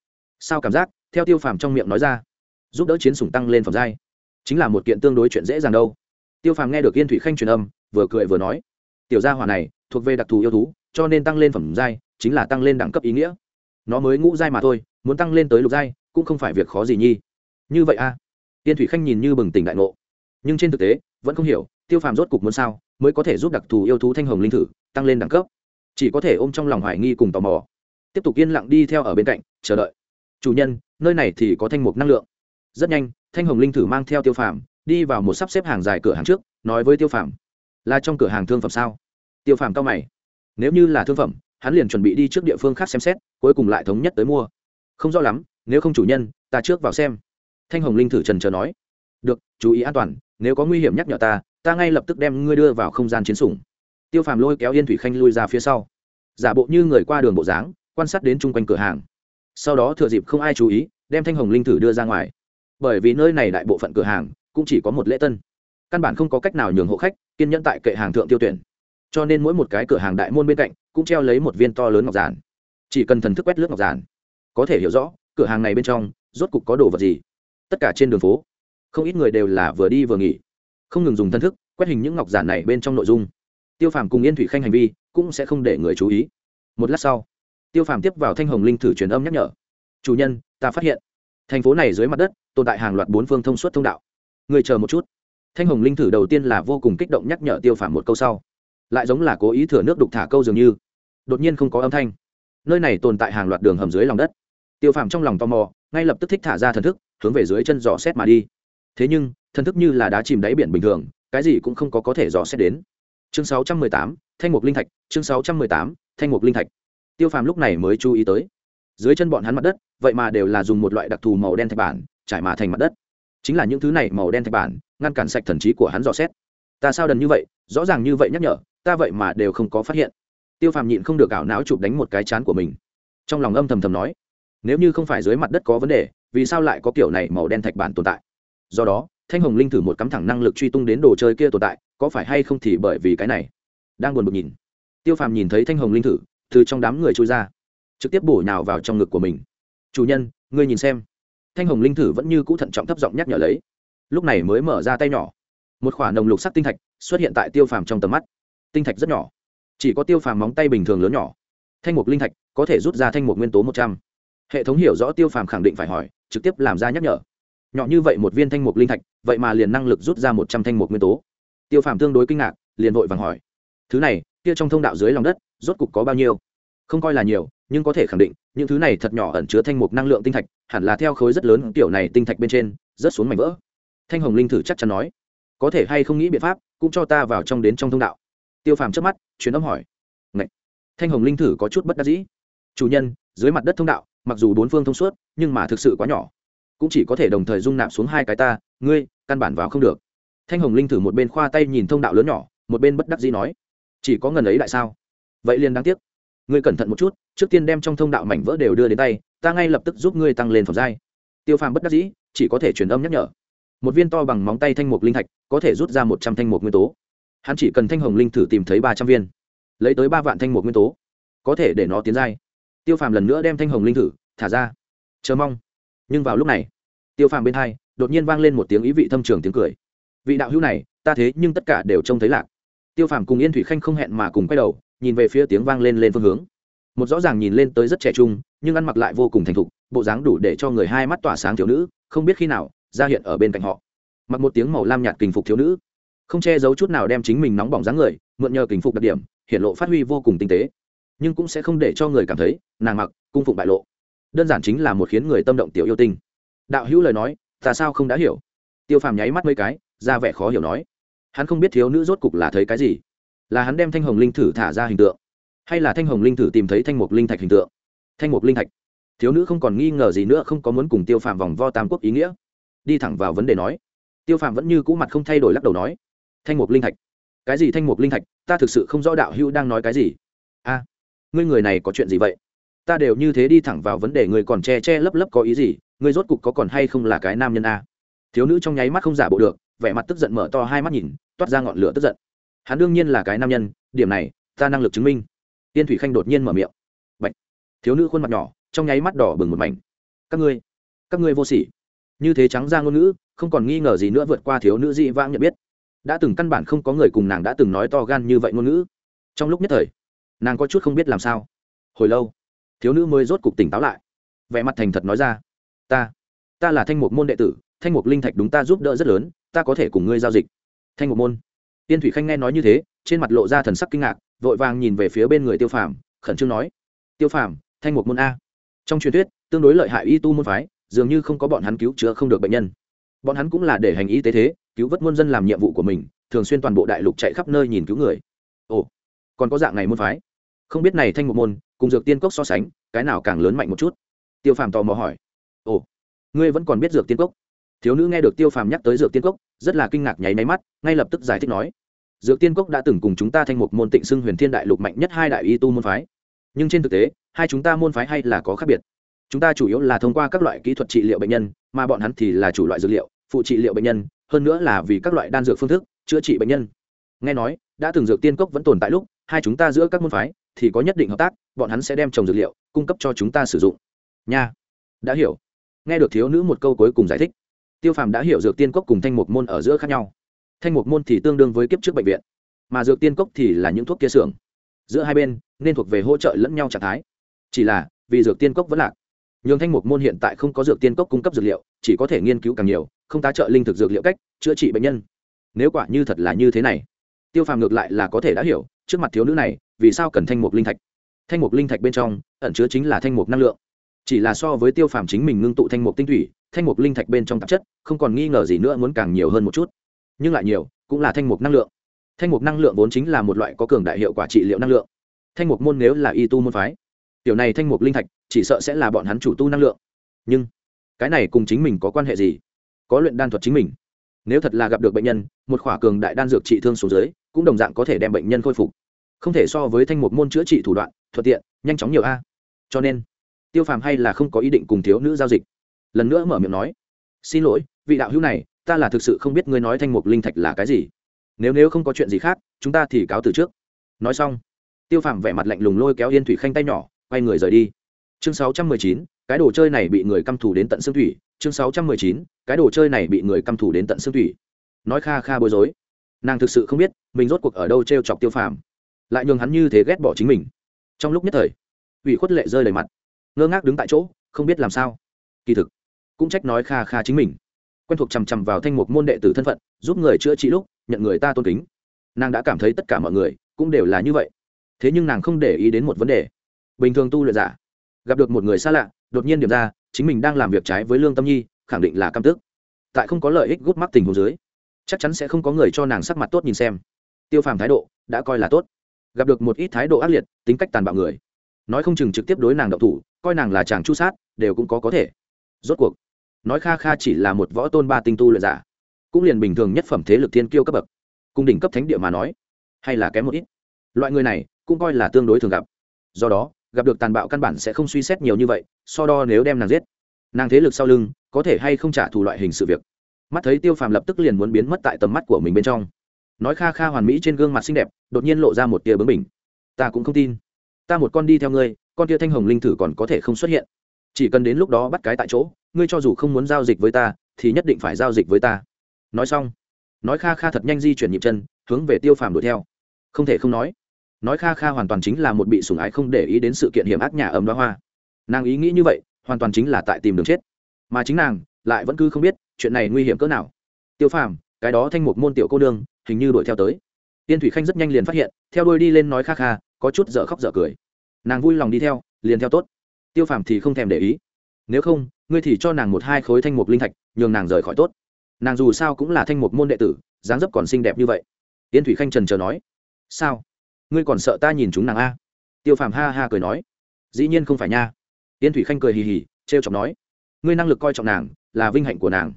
Sao cảm giác? Theo tiêu phàm trong miệng nói ra, giúp đỡ chiến sủng tăng lên phẩm giai, chính là một kiện tương đối chuyện dễ dàng đâu. Tiêu phàm nghe được yên thủy khanh truyền âm, vừa cười vừa nói, tiểu gia hỏa này thuộc về đặc thù yêu thú, cho nên tăng lên phẩm giai chính là tăng lên đẳng cấp ý nghĩa. Nó mới ngũ giai mà thôi, muốn tăng lên tới lục giai, cũng không phải việc khó gì nhi. Như vậy a à. tiên thủy khanh nhìn như bừng tỉnh đại ngộ. Nhưng trên thực tế, vẫn không hiểu, tiêu phàm rốt cục muốn sao, mới có thể giúp đặc thù yêu thú thanh hồng linh thử, tăng lên đẳng cấp. Chỉ có thể ôm trong lòng hoài nghi cùng tò mò. Tiếp tục yên lặng đi theo ở bên cạnh, chờ đợi. Chủ nhân, nơi này thì có thanh mục năng lượng. Rất nhanh, thanh hồng linh thử mang theo tiêu phàm đi vào một sắp xếp hàng dài cửa hàng trước, nói với tiêu phàm, là trong cửa hàng thương phẩm sao? Tiêu phàm cao mày, nếu như là thương phẩm hắn liền chuẩn bị đi trước địa phương khác xem xét, cuối cùng lại thống nhất tới mua. Không rõ lắm, nếu không chủ nhân, ta trước vào xem. Thanh hồng linh thử trần trờ nói. Được, chú ý an toàn, nếu có nguy hiểm nhắc nhở ta ta ngay lập tức đem ngươi đưa vào không gian chiến sủng. Tiêu phàm lôi kéo yên thủy khanh lui ra phía sau. Giả bộ như người qua đường bộ dáng, quan sát đến chung quanh cửa hàng. Sau đó thừa dịp không ai chú ý, đem thanh hồng linh thử đưa ra ngoài. Bởi vì nơi này đại bộ phận cửa hàng, cũng chỉ có một lễ tân. Căn bản không có cách nào nhường hộ khách, kiên nhẫn tại kệ hàng thượng tiêu tuyển. Cho nên mỗi một cái cửa hàng đại môn bên cạnh cũng treo lấy một viên to lớn ngọc giản. Chỉ cần thần thức quét lướt ngọc giản, có thể hiểu rõ cửa hàng này bên trong rốt cục có đồ vật gì. Tất cả trên đường phố, không ít người đều là vừa đi vừa nghỉ. Không ngừng dùng thân thức quét hình những ngọc giản này bên trong nội dung. Tiêu phàm cùng yên thủy khanh hành vi cũng sẽ không để người chú ý. Một lát sau, tiêu phàm tiếp vào thanh hồng linh thử truyền âm nhắc nhở. Chủ nhân, ta phát hiện, thành phố này dưới mặt đất tồn tại hàng loạt bốn phương thông suốt thông đạo. Người chờ một chút. Thanh hồng linh thử đầu tiên là vô cùng kích động nhắc nhở tiêu phàm một câu sau lại giống là cố ý thừa nước đục thả câu dường như. Đột nhiên không có âm thanh. Nơi này tồn tại hàng loạt đường hầm dưới lòng đất. Tiêu phàm trong lòng tò mò ngay lập tức thích thả ra thần thức hướng về dưới chân dò xét mà đi. Thế nhưng thần thức như là đá chìm đáy biển bình thường cái gì cũng không có có thể dò xét đến. Chương 618, thanh mục linh thạch chương 618, thanh mục linh thạch. Tiêu phàm lúc này mới chú ý tới. Dưới chân bọn hắn mặt đất vậy mà đều là dùng một loại đặc thù màu đen thạch bản trải mà thành mặt đất. Chính là những thứ này màu đen thạch bản ngăn cản sạch thần trí của hắn dò xét. Ta sao đần như vậy? Rõ ràng như vậy nhắc nhở ta vậy mà đều không có phát hiện. Tiêu phàm nhịn không được ảo não chụp đánh một cái chán của mình. Trong lòng âm thầm thầm nói, nếu như không phải dưới mặt đất có vấn đề, vì sao lại có kiểu này màu đen thạch bản tồn tại? Do đó, thanh hồng linh thử một cắm thẳng năng lực truy tung đến đồ chơi kia tồn tại, có phải hay không thì bởi vì cái này? Đang buồn bực nhìn. Tiêu phàm nhìn thấy thanh hồng linh thử, từ trong đám người trôi ra, trực tiếp bổ nhào vào trong ngực của mình. Chủ nhân, ngươi nhìn xem. Thanh hồng linh thử vẫn như cũ thận trọng thấp giọng nhắc nhở lấy. Lúc này mới mở ra tay nhỏ. Một khoả nồng lục sắc tinh thạch xuất hiện tại tiêu phàm trong tầm mắt tinh thạch rất nhỏ. Chỉ có tiêu phàm móng tay bình thường lớn nhỏ. Thanh mục linh thạch có thể rút ra thanh mục nguyên tố một trăm. Hệ thống hiểu rõ tiêu phàm khẳng định phải hỏi, trực tiếp làm ra nhắc nhở. Nhỏ như vậy một viên thanh mục linh thạch, vậy mà liền năng lực rút ra một trăm thanh mục nguyên tố. Tiêu phàm tương đối kinh ngạc, liền vội vàng hỏi. Thứ này, kia trong thông đạo dưới lòng đất, rốt cục có bao nhiêu? Không coi là nhiều, nhưng có thể khẳng định, những thứ này thật nhỏ ẩn chứa thanh mục năng lượng tinh thạch, hẳn là theo khối rất lớn kiểu này tinh thạch bên trên, rớt xuống mảnh vỡ. Thanh hồng linh thử chắc chắn nói. Có thể hay không nghĩ biện pháp, cũng cho ta vào trong đến trong thông đạo tiêu phàm trước mắt chuyến âm hỏi. Ngậy! thanh hồng linh thử có chút bất đắc dĩ. Chủ nhân, dưới mặt đất thông đạo, mặc dù bốn phương thông suốt, nhưng mà thực sự quá nhỏ. Cũng chỉ có thể đồng thời dung nạp xuống hai cái ta, ngươi, căn bản vào không được. Thanh hồng linh thử một bên khoa tay nhìn thông đạo lớn nhỏ, một bên bất đắc dĩ nói. Chỉ có ngần ấy lại sao? Vậy liền đáng tiếc. Ngươi cẩn thận một chút, trước tiên đem trong thông đạo mảnh vỡ đều đưa đến tay, ta ngay lập tức giúp ngươi tăng lên phẩm giai. Tiêu phàm bất đắc dĩ, chỉ có thể truyền âm nhắc nhở. Một viên to bằng móng tay thanh mục linh thạch, có thể rút ra một trăm thanh mục nguyên tố hắn chỉ cần thanh hồng linh thử tìm thấy ba trăm viên, lấy tới ba vạn thanh một nguyên tố, có thể để nó tiến giai. Tiêu phàm lần nữa đem thanh hồng linh thử thả ra. Chờ mong. Nhưng vào lúc này, tiêu phàm bên hai, đột nhiên vang lên một tiếng ý vị thâm trường tiếng cười. Vị đạo hữu này, ta thế nhưng tất cả đều trông thấy lạc. Tiêu phàm cùng yên thủy khanh không hẹn mà cùng quay đầu, nhìn về phía tiếng vang lên lên phương hướng. Một rõ ràng nhìn lên tới rất trẻ trung, nhưng ăn mặc lại vô cùng thành thục, bộ dáng đủ để cho người hai mắt tỏa sáng thiếu nữ, không biết khi nào, ra hiện ở bên cạnh họ. Mặc một tiếng màu lam nhạt kình phục thiếu nữ không che giấu chút nào đem chính mình nóng bỏng dáng người, mượn nhờ kình phục đặc điểm hiện lộ phát huy vô cùng tinh tế. Nhưng cũng sẽ không để cho người cảm thấy, nàng mặc, cung phụng bại lộ. Đơn giản chính là một khiến người tâm động tiểu yêu tinh. Đạo hữu lời nói, ta sao không đã hiểu? Tiêu phàm nháy mắt mấy cái, ra vẻ khó hiểu nói. Hắn không biết thiếu nữ rốt cục là thấy cái gì. Là hắn đem thanh hồng linh thử thả ra hình tượng, hay là thanh hồng linh thử tìm thấy thanh mục linh thạch hình tượng? Thanh mục linh thạch. Thiếu nữ không còn nghi ngờ gì nữa, không có muốn cùng tiêu phàm vòng vo tam quốc ý nghĩa. Đi thẳng vào vấn đề nói. Tiêu phàm vẫn như cũ mặt không thay đổi lắc đầu nói thanh mục linh thạch. Cái gì thanh mục linh thạch? Ta thực sự không rõ đạo hữu đang nói cái gì. A, ngươi người này có chuyện gì vậy? Ta đều như thế đi thẳng vào vấn đề người còn che che lấp lấp có ý gì, ngươi rốt cục có còn hay không là cái nam nhân a? Thiếu nữ trong nháy mắt không giả bộ được, vẻ mặt tức giận mở to hai mắt nhìn, toát ra ngọn lửa tức giận. Hắn đương nhiên là cái nam nhân, điểm này, ta năng lực chứng minh. Tiên thủy khanh đột nhiên mở miệng. Bạch. thiếu nữ khuôn mặt nhỏ, trong nháy mắt đỏ bừng một mảnh. Các ngươi các ngươi vô sỉ. Như thế trắng ra ngôn ngữ, không còn nghi ngờ gì nữa vượt qua thiếu nữ dị vãng nhận biết đã từng căn bản không có người cùng nàng đã từng nói to gan như vậy ngôn ngữ. Trong lúc nhất thời, nàng có chút không biết làm sao. Hồi lâu, thiếu nữ mới rốt cục tỉnh táo lại. Vẻ mặt thành thật nói ra, ta ta là thanh mục môn đệ tử, thanh mục linh thạch đúng ta giúp đỡ rất lớn, ta có thể cùng ngươi giao dịch. Thanh mục môn. Tiên thủy khanh nghe nói như thế, trên mặt lộ ra thần sắc kinh ngạc, vội vàng nhìn về phía bên người tiêu phàm, khẩn trương nói, tiêu phàm, thanh mục môn a. Trong truyền thuyết, tương đối lợi hại y tu môn phái, dường như không có bọn hắn cứu chữa không được bệnh nhân. Bọn hắn cũng là để hành y tế thế cứu vớt muôn dân làm nhiệm vụ của mình, thường xuyên toàn bộ đại lục chạy khắp nơi nhìn cứu người. Ồ, còn có dạng này môn phái. Không biết này thanh một môn, cùng dược tiên cốc so sánh, cái nào càng lớn mạnh một chút? Tiêu phàm tò mò hỏi. Ồ, ngươi vẫn còn biết dược tiên cốc? Thiếu nữ nghe được tiêu phàm nhắc tới dược tiên cốc, rất là kinh ngạc nháy máy mắt, ngay lập tức giải thích nói. Dược tiên cốc đã từng cùng chúng ta thanh một môn tịnh xưng huyền thiên đại lục mạnh nhất hai đại y tu môn phái. Nhưng trên thực tế, hai chúng ta môn phái hay là có khác biệt. Chúng ta chủ yếu là thông qua các loại kỹ thuật trị liệu bệnh nhân, mà bọn hắn thì là chủ loại dược liệu, phụ trị liệu bệnh nhân hơn nữa là vì các loại đan dược phương thức chữa trị bệnh nhân. Nghe nói, đã từng dược tiên cốc vẫn tồn tại lúc, hai chúng ta giữa các môn phái thì có nhất định hợp tác, bọn hắn sẽ đem trồng dược liệu cung cấp cho chúng ta sử dụng. Nha, đã hiểu. Nghe được thiếu nữ một câu cuối cùng giải thích, tiêu phàm đã hiểu dược tiên cốc cùng thanh mục môn ở giữa khác nhau. Thanh mục môn thì tương đương với kiếp trước bệnh viện, mà dược tiên cốc thì là những thuốc kia xưởng. Giữa hai bên, nên thuộc về hỗ trợ lẫn nhau trạng thái. Chỉ là, vì dược tiên cốc vẫn lạc nhường thanh mục môn hiện tại không có dược tiên cốc cung cấp dược liệu, chỉ có thể nghiên cứu càng nhiều không tá trợ linh thực dược liệu cách, chữa trị bệnh nhân. Nếu quả như thật là như thế này, tiêu phàm ngược lại là có thể đã hiểu, trước mặt thiếu nữ này, vì sao cần thanh mục linh thạch? Thanh mục linh thạch bên trong, ẩn chứa chính là thanh mục năng lượng. Chỉ là so với tiêu phàm chính mình ngưng tụ thanh mục tinh thủy, thanh mục linh thạch bên trong tạp chất, không còn nghi ngờ gì nữa muốn càng nhiều hơn một chút. Nhưng lại nhiều, cũng là thanh mục năng lượng. Thanh mục năng lượng vốn chính là một loại có cường đại hiệu quả trị liệu năng lượng. Thanh mục môn nếu là y tu môn phái, tiểu này thanh mục linh thạch, chỉ sợ sẽ là bọn hắn chủ tu năng lượng. Nhưng, cái này cùng chính mình có quan hệ gì? Có luyện đan thuật chính mình. Nếu thật là gặp được bệnh nhân, một khỏa cường đại đan dược trị thương số dưới, cũng đồng dạng có thể đem bệnh nhân khôi phục. Không thể so với thanh mục môn chữa trị thủ đoạn, thuận tiện, nhanh chóng nhiều a. Cho nên, tiêu phàm hay là không có ý định cùng thiếu nữ giao dịch. Lần nữa mở miệng nói, xin lỗi, vị đạo hữu này, ta là thực sự không biết ngươi nói thanh mục linh thạch là cái gì. Nếu nếu không có chuyện gì khác, chúng ta thì cáo từ trước. Nói xong, tiêu phàm vẻ mặt lạnh lùng lôi kéo yên thủy khanh tay nhỏ, quay người rời đi. Chương sáu trăm mười chín, cái đồ chơi này bị người căm thù đến tận xương thủy chương sáu trăm mười chín, cái đồ chơi này bị người căm thủ đến tận xương thủy. Nói kha kha bối rối. Nàng thực sự không biết, mình rốt cuộc ở đâu t r e o chọc tiêu phàm. Lại nhường hắn như thế ghét bỏ chính mình. Trong lúc nhất thời, ủy khuất lệ rơi đầy mặt. Ngơ ngác đứng tại chỗ, không biết làm sao. Kỳ thực, cũng trách nói kha kha chính mình. Quen thuộc chằm chằm vào thanh mục môn đệ tử thân phận, giúp người chữa trị lúc, nhận người ta tôn kính. Nàng đã cảm thấy tất cả mọi người, cũng đều là như vậy. Thế nhưng nàng không để ý đến một vấn đề. Bình thường tu luyện giả, gặp được một người xa lạ đột nhiên điểm ra, chính mình đang làm việc trái với lương tâm nhi, khẳng định là cam tức. Tại không có lợi ích gút mắc tình hồ dưới, chắc chắn sẽ không có người cho nàng sắc mặt tốt nhìn xem. Tiêu phàm thái độ đã coi là tốt. Gặp được một ít thái độ ác liệt, tính cách tàn bạo người. Nói không chừng trực tiếp đối nàng đậu thủ, coi nàng là chàng chu sát, đều cũng có có thể. Rốt cuộc, nói kha kha chỉ là một võ tôn ba tinh tu luyện giả, cũng liền bình thường nhất phẩm thế lực thiên kiêu cấp bậc. Cung đỉnh cấp thánh địa mà nói, hay là kém một ít. Loại người này, cũng coi là tương đối thường gặp. Do đó gặp được tàn bạo căn bản sẽ không suy xét nhiều như vậy, so đo nếu đem nàng giết. Nàng thế lực sau lưng, có thể hay không trả thù loại hình sự việc. Mắt thấy tiêu phàm lập tức liền muốn biến mất tại tầm mắt của mình bên trong. Nói kha kha hoàn mỹ trên gương mặt xinh đẹp, đột nhiên lộ ra một tia bướng bình ta cũng không tin. Ta một con đi theo ngươi, con tia thanh hồng linh thử còn có thể không xuất hiện. Chỉ cần đến lúc đó bắt cái tại chỗ, ngươi cho dù không muốn giao dịch với ta, thì nhất định phải giao dịch với ta. Nói xong, nói kha kha thật nhanh di chuyển nhịp chân, hướng về tiêu phàm đuổi theo. Không thể không nói nói kha kha hoàn toàn chính là một bị sủng ái không để ý đến sự kiện hiểm ác nhà ấm đoá hoa. Nàng ý nghĩ như vậy, hoàn toàn chính là tại tìm đường chết. Mà chính nàng lại vẫn cứ không biết chuyện này nguy hiểm cỡ nào. Tiêu phàm, cái đó thanh một môn tiểu cô đương hình như đuổi theo tới. Tiên thủy khanh rất nhanh liền phát hiện, theo đuôi đi lên nói kha kha, có chút dở khóc dở cười. Nàng vui lòng đi theo, liền theo tốt. Tiêu phàm thì không thèm để ý. Nếu không, ngươi thì cho nàng một hai khối thanh mục linh thạch, nhường nàng rời khỏi tốt. Nàng dù sao cũng là thanh mục môn đệ tử, dáng dấp còn xinh đẹp như vậy. Tiên thủy khanh trần chờ nói. Sao? Ngươi còn sợ ta nhìn chúng nàng a? Tiêu phàm ha ha cười nói. Dĩ nhiên không phải nha. Tiên thủy khanh cười hì hì t r e o chọc nói. Ngươi năng lực coi trọng nàng, là vinh hạnh của nàng.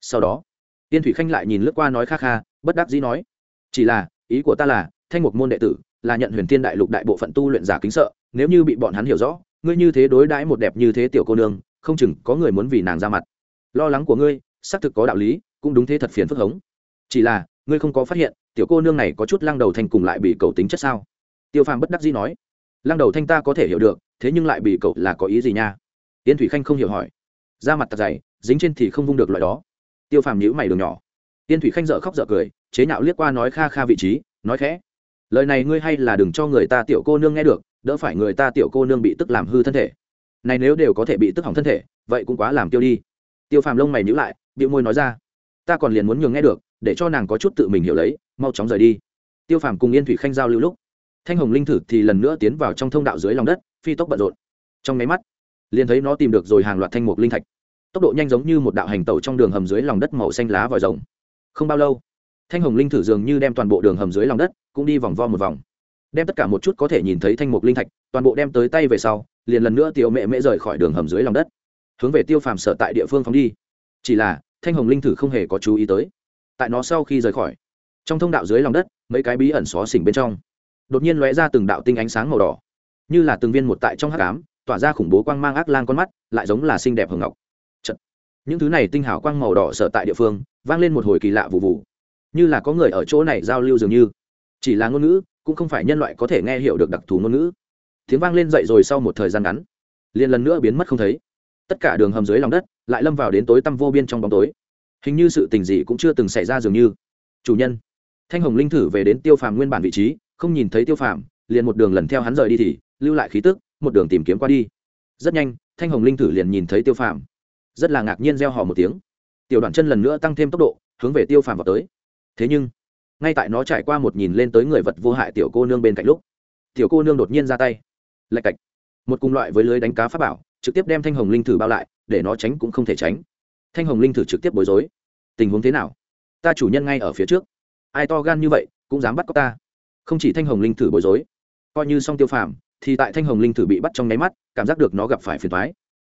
Sau đó tiên thủy khanh lại nhìn lướt qua nói kha kha, bất đắc dĩ nói. Chỉ là, ý của ta là, thanh mục môn đệ tử, là nhận huyền thiên đại lục đại bộ phận tu luyện giả kính sợ, nếu như bị bọn hắn hiểu rõ, ngươi như thế đối đãi một đẹp như thế tiểu cô nương, không chừng có người muốn vì nàng ra mặt. Lo lắng của ngươi, xác thực có đạo lý, cũng đúng thế thật phiền phức hống. Chỉ là, ngươi không có phát hiện tiểu cô nương này có chút lăng đầu thanh cùng lại bị cầu tính chất sao? Tiêu phàm bất đắc dĩ nói. Lăng đầu thanh ta có thể hiểu được, thế nhưng lại bị cậu là có ý gì nha? Yến thủy khanh không hiểu hỏi. Da mặt tạc dày, dính trên thì không vung được loại đó. Tiêu phàm nhữ mày đường nhỏ. Tiên thủy khanh dợ khóc dợ cười, chế nhạo liếc qua nói kha kha vị trí, nói khẽ. Lời này ngươi hay là đừng cho người ta tiểu cô nương nghe được, đỡ phải người ta tiểu cô nương bị tức làm hư thân thể. Này nếu đều có thể bị tức hỏng thân thể, vậy cũng quá làm tiêu đi. Tiêu phàm lông mày nhữ lại bị môi nói ra. Ta còn liền muốn nhường nghe được, để cho nàng có chút tự mình hiểu lấy mau chóng rời đi. Tiêu phàm cùng yên thủy khanh giao lưu lúc, thanh hồng linh thử thì lần nữa tiến vào trong thông đạo dưới lòng đất, phi tốc bận rộn. Trong máy mắt, liền thấy nó tìm được rồi hàng loạt thanh mục linh thạch. Tốc độ nhanh giống như một đạo hành tẩu trong đường hầm dưới lòng đất màu xanh lá vòi rồng. Không bao lâu, thanh hồng linh thử dường như đem toàn bộ đường hầm dưới lòng đất cũng đi vòng vo một vòng. Đem tất cả một chút có thể nhìn thấy thanh mục linh thạch, toàn bộ đem tới tay về sau, liền lần nữa tiêu mẹ mễ rời khỏi đường hầm dưới lòng đất. Hướng về tiêu phàm sở tại địa phương phóng đi. Chỉ là, thanh hồng linh thử không hề có chú ý tới. Tại nó sau khi rời khỏi trong thông đạo dưới lòng đất, mấy cái bí ẩn xó xỉnh bên trong, đột nhiên lóe ra từng đạo tinh ánh sáng màu đỏ, như là từng viên một tại trong hát cám tỏa ra khủng bố quang mang ác lan con mắt, lại giống là xinh đẹp hồng ngọc. Chật. những thứ này tinh hảo quang màu đỏ sở tại địa phương, vang lên một hồi kỳ lạ vụ vụ như là có người ở chỗ này giao lưu dường như. Chỉ là ngôn ngữ, cũng không phải nhân loại có thể nghe hiểu được đặc thù ngôn ngữ. Tiếng vang lên dậy rồi sau một thời gian ngắn, liền lần nữa biến mất không thấy. Tất cả đường hầm dưới lòng đất lại lâm vào đến tối tăm vô biên trong bóng tối. Hình như sự tình gì cũng chưa từng xảy ra dường như. Chủ nhân thanh hồng linh thử về đến tiêu phàm nguyên bản vị trí, không nhìn thấy tiêu phàm, liền một đường lần theo hắn rời đi thì, lưu lại khí tức, một đường tìm kiếm qua đi. Rất nhanh, thanh hồng linh thử liền nhìn thấy tiêu phàm. Rất là ngạc nhiên gieo họ một tiếng. Tiểu đoạn chân lần nữa tăng thêm tốc độ, hướng về tiêu phàm vào tới. Thế nhưng, ngay tại nó trải qua một nhìn lên tới người vật vô hại tiểu cô nương bên cạnh lúc, tiểu cô nương đột nhiên ra tay. Lạch cạch. Một cùng loại với lưới đánh cá pháp bảo, trực tiếp đem thanh hồng linh thử bao lại, để nó tránh cũng không thể tránh. Thanh hồng linh thử trực tiếp bối rối. Tình huống thế nào? Ta chủ nhân ngay ở phía trước ai to gan như vậy cũng dám bắt cóc ta. Không chỉ thanh hồng linh thử bối rối, coi như xong tiêu phàm, thì tại thanh hồng linh thử bị bắt trong nháy mắt, cảm giác được nó gặp phải phiền thoái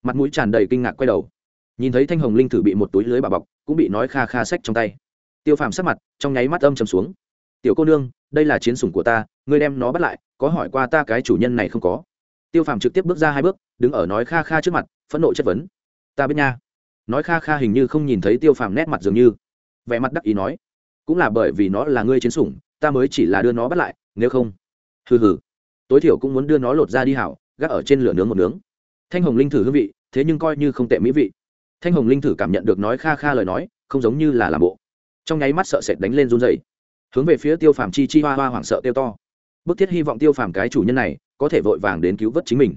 mặt mũi tràn đầy kinh ngạc quay đầu. Nhìn thấy thanh hồng linh thử bị một túi lưới bà bọc, cũng bị nói kha kha sách trong tay. Tiêu phàm sắc mặt trong nháy mắt âm chầm xuống. Tiểu cô nương, đây là chiến sủng của ta, ngươi đem nó bắt lại, có hỏi qua ta cái chủ nhân này không có? Tiêu phàm trực tiếp bước ra hai bước, đứng ở nói kha kha trước mặt, phẫn nộ chất vấn. Ta biết nha. Nói kha kha hình như không nhìn thấy tiêu phàm nét mặt dường như. Vẻ mặt đắc ý nói cũng là bởi vì nó là ngươi chiến sủng, ta mới chỉ là đưa nó bắt lại, nếu không, hừ hừ. Tối thiểu cũng muốn đưa nó lột ra đi hảo, gác ở trên lửa nướng một nướng. Thanh hồng linh thử hương vị, thế nhưng coi như không tệ mỹ vị. Thanh hồng linh thử cảm nhận được nói kha kha lời nói, không giống như là làm bộ. Trong nháy mắt sợ sệt đánh lên run dày hướng về phía tiêu phàm chi chi hoa hoa hoảng sợ tiêu to. Bức thiết hy vọng tiêu phàm cái chủ nhân này, có thể vội vàng đến cứu vớt chính mình.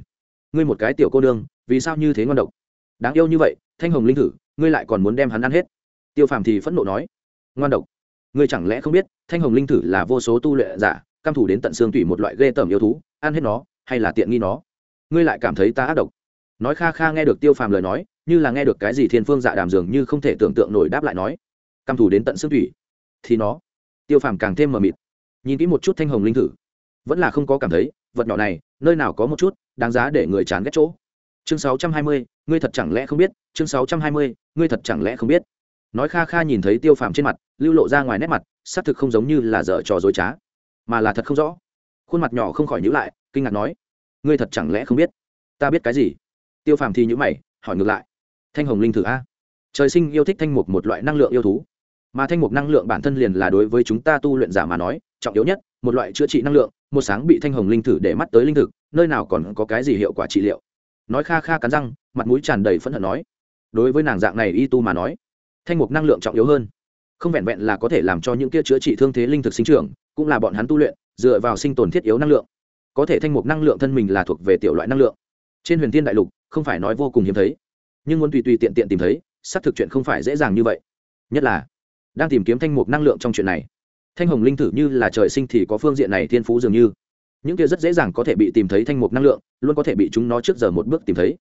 Ngươi một cái tiểu cô nương, vì sao như thế ngon độc? Đáng yêu như vậy, thanh hồng linh thử, ngươi lại còn muốn đem hắn ăn hết. Tiêu phàm thì phẫn nộ nói. Ngoan độc? Ngươi chẳng lẽ không biết, thanh hồng linh thử là vô số tu luyện giả căm thủ đến tận xương tủy một loại ghê tởm yêu thú, ăn hết nó, hay là tiện nghi nó? Ngươi lại cảm thấy ta ác độc. Nói kha kha nghe được tiêu phàm lời nói, như là nghe được cái gì thiên phương dạ đàm dường như không thể tưởng tượng nổi đáp lại nói căm thủ đến tận xương tủy thì nó? Tiêu phàm càng thêm mờ mịt. Nhìn kỹ một chút thanh hồng linh thử, vẫn là không có cảm thấy, vật nhỏ này, nơi nào có một chút đáng giá để người chán ghét chỗ. Chương sáu trăm hai mươi, ngươi thật chẳng lẽ không biết? Chương sáu trăm hai mươi, ngươi thật chẳng lẽ không biết? Nói kha kha nhìn thấy tiêu phàm trên mặt, lưu lộ ra ngoài nét mặt, xác thực không giống như là dở trò dối trá, mà là thật không rõ. Khuôn mặt nhỏ không khỏi nhữ lại, kinh ngạc nói, ngươi thật chẳng lẽ không biết? Ta biết cái gì? Tiêu phàm thì nhữ mày, hỏi ngược lại, thanh hồng linh thử a. Trời sinh yêu thích thanh mục một loại năng lượng yêu thú, mà thanh mục năng lượng bản thân liền là đối với chúng ta tu luyện giả mà nói, trọng yếu nhất, một loại chữa trị năng lượng, một sáng bị thanh hồng linh thử để mắt tới linh thực, nơi nào còn có cái gì hiệu quả trị liệu. Nói kha kha cắn răng, mặt mũi tràn đầy phẫn hận nói, đối với nàng dạng này y tu mà nói thanh mục năng lượng trọng yếu hơn. Không vẹn vẹn là có thể làm cho những kia chữa trị thương thế linh thực sinh trưởng, cũng là bọn hắn tu luyện, dựa vào sinh tồn thiết yếu năng lượng. Có thể thanh mục năng lượng thân mình là thuộc về tiểu loại năng lượng. Trên huyền thiên đại lục, không phải nói vô cùng hiếm thấy, nhưng muốn tùy tùy tiện tiện tìm thấy, xác thực chuyện không phải dễ dàng như vậy. Nhất là, đang tìm kiếm thanh mục năng lượng trong chuyện này. Thanh hồng linh thử như là trời sinh thì có phương diện này thiên phú dường như. Những kia rất dễ dàng có thể bị tìm thấy thanh mục năng lượng, luôn có thể bị chúng nó trước giờ một bước tìm thấy.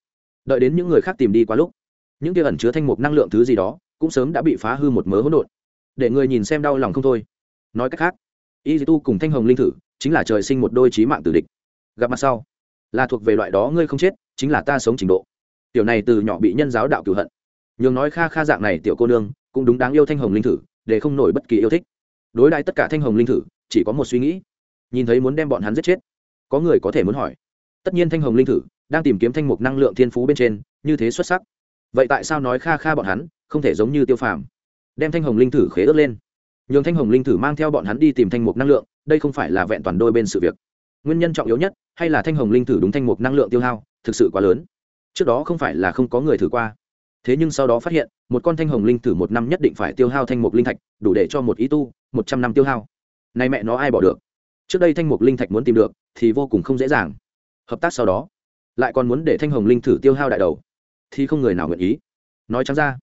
Đợi đến những người khác tìm đi quá lúc, những kia ẩn chứa thanh mục năng lượng thứ gì đó cũng sớm đã bị phá hư một mớ hỗn độn. Để người nhìn xem đau lòng không thôi. Nói cách khác, y tu cùng thanh hồng linh thử chính là trời sinh một đôi trí mạng tử địch. Gặp mặt sau, là thuộc về loại đó ngươi không chết, chính là ta sống trình độ. Tiểu này từ nhỏ bị nhân giáo đạo cửu hận. Nhường nói kha kha dạng này tiểu cô nương, cũng đúng đáng yêu thanh hồng linh thử, để không nổi bất kỳ yêu thích. Đối đãi tất cả thanh hồng linh thử, chỉ có một suy nghĩ. Nhìn thấy muốn đem bọn hắn giết chết, có người có thể muốn hỏi. Tất nhiên thanh hồng linh thử đang tìm kiếm thanh mục năng lượng thiên phú bên trên, như thế xuất sắc. Vậy tại sao nói kha kha bọn hắn không thể giống như tiêu phàm. Đem thanh hồng linh thử khế ớt lên. Nhường thanh hồng linh thử mang theo bọn hắn đi tìm thanh mục năng lượng, đây không phải là vẹn toàn đôi bên sự việc. Nguyên nhân trọng yếu nhất, hay là thanh hồng linh thử đúng thanh mục năng lượng tiêu hao, thực sự quá lớn. Trước đó không phải là không có người thử qua. Thế nhưng sau đó phát hiện, một con thanh hồng linh thử một năm nhất định phải tiêu hao thanh mục linh thạch, đủ để cho một ý tu, một trăm năm tiêu hao. Nay mẹ nó ai bỏ được? Trước đây thanh mục linh thạch muốn tìm được, thì vô cùng không dễ dàng. Hợp tác sau đó, lại còn muốn để thanh hồng linh thử tiêu hao đại đầu, thì không người nào nguyện ý. Nói trắng ra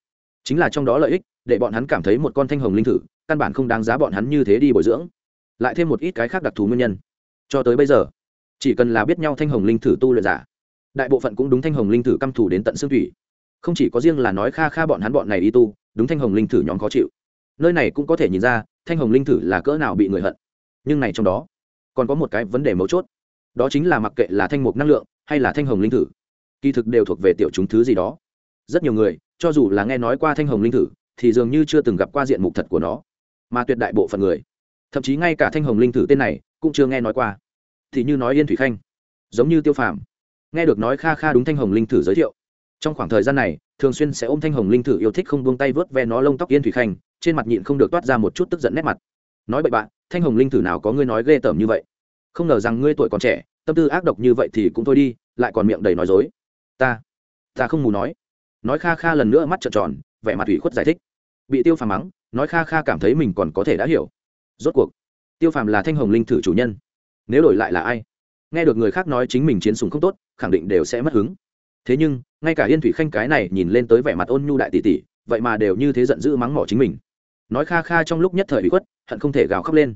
chính là trong đó lợi ích, để bọn hắn cảm thấy một con thanh hồng linh thử, căn bản không đáng giá bọn hắn như thế đi bồi dưỡng. Lại thêm một ít cái khác đặc thù nguyên nhân. Cho tới bây giờ, chỉ cần là biết nhau thanh hồng linh thử tu luyện giả, đại bộ phận cũng đúng thanh hồng linh thử căm thủ đến tận xương thủy. Không chỉ có riêng là nói kha kha bọn hắn bọn này y tu, đúng thanh hồng linh thử nhóm khó chịu. Nơi này cũng có thể nhìn ra, thanh hồng linh thử là cỡ nào bị người hận. Nhưng này trong đó, còn có một cái vấn đề mấu chốt. Đó chính là mặc kệ là thanh mục năng lượng hay là thanh hồng linh thử, kỳ thực đều thuộc về tiểu chúng thứ gì đó rất nhiều người, cho dù là nghe nói qua thanh hồng linh thử, thì dường như chưa từng gặp qua diện mục thật của nó. Mà tuyệt đại bộ phận người, thậm chí ngay cả thanh hồng linh thử tên này, cũng chưa nghe nói qua. Thì như nói yên thủy khanh, giống như tiêu phàm. Nghe được nói kha kha đúng thanh hồng linh thử giới thiệu. Trong khoảng thời gian này, thường xuyên sẽ ôm thanh hồng linh thử yêu thích không buông tay vớt ve nó lông tóc yên thủy khanh, trên mặt nhịn không được toát ra một chút tức giận nét mặt. Nói bậy bạn thanh hồng linh thử nào có ngươi nói ghê tởm như vậy? Không ngờ rằng ngươi tuổi còn trẻ, tâm tư ác độc như vậy thì cũng thôi đi, lại còn miệng đầy nói dối. Ta ta không mù nói nói kha kha lần nữa mắt trợn tròn, vẻ mặt ủy khuất giải thích. Bị tiêu phàm mắng, nói kha kha cảm thấy mình còn có thể đã hiểu. Rốt cuộc, tiêu phàm là thanh hồng linh thử chủ nhân. Nếu đổi lại là ai? Nghe được người khác nói chính mình chiến sùng không tốt, khẳng định đều sẽ mất hứng. Thế nhưng, ngay cả yên thủy khanh cái này nhìn lên tới vẻ mặt ôn nhu đại tỷ tỷ, vậy mà đều như thế giận dữ mắng mỏ chính mình. Nói kha kha trong lúc nhất thời bị khuất, hận không thể gào khóc lên.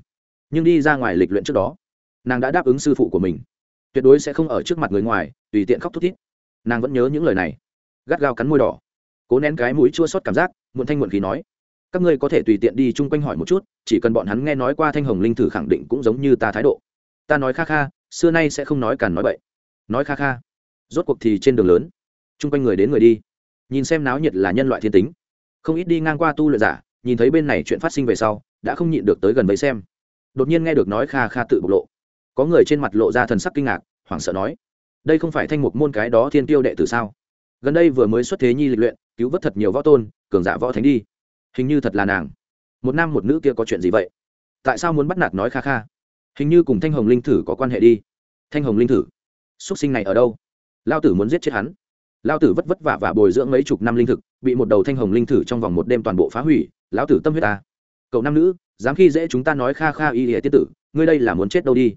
Nhưng đi ra ngoài lịch luyện trước đó, nàng đã đáp ứng sư phụ của mình. Tuyệt đối sẽ không ở trước mặt người ngoài, tùy tiện khóc thút thít. Nàng vẫn nhớ những lời này gắt gao cắn môi đỏ. Cố nén cái mũi chua sót cảm giác, muộn thanh muộn khí nói, các ngươi có thể tùy tiện đi chung quanh hỏi một chút, chỉ cần bọn hắn nghe nói qua thanh hồng linh thử khẳng định cũng giống như ta thái độ. Ta nói kha kha, xưa nay sẽ không nói càn nói bậy. Nói kha kha. Rốt cuộc thì trên đường lớn, chung quanh người đến người đi. Nhìn xem náo nhiệt là nhân loại thiên tính. Không ít đi ngang qua tu luyện giả, nhìn thấy bên này chuyện phát sinh về sau, đã không nhịn được tới gần với xem. Đột nhiên nghe được nói kha kha tự bộc lộ. Có người trên mặt lộ ra thần sắc kinh ngạc, hoảng sợ nói, đây không phải thanh mục môn cái đó thiên tiêu đệ tử sao? Gần đây vừa mới xuất thế nhi lịch luyện, cứu vớt thật nhiều võ tôn, cường giả võ thánh đi. Hình như thật là nàng. Một nam một nữ kia có chuyện gì vậy? Tại sao muốn bắt nạt nói kha kha? Hình như cùng thanh hồng linh thử có quan hệ đi. Thanh hồng linh thử x sinh này ở đâu? Lao tử muốn giết chết hắn. Lao tử vất vất vả và bồi dưỡng mấy chục năm linh thực, bị một đầu thanh hồng linh thử trong vòng một đêm toàn bộ phá hủy, lão tử tâm huyết ta. Cậu nam nữ, dám khi dễ chúng ta nói kha kha y hệ tiết tử, ngươi đây là muốn chết đâu đi.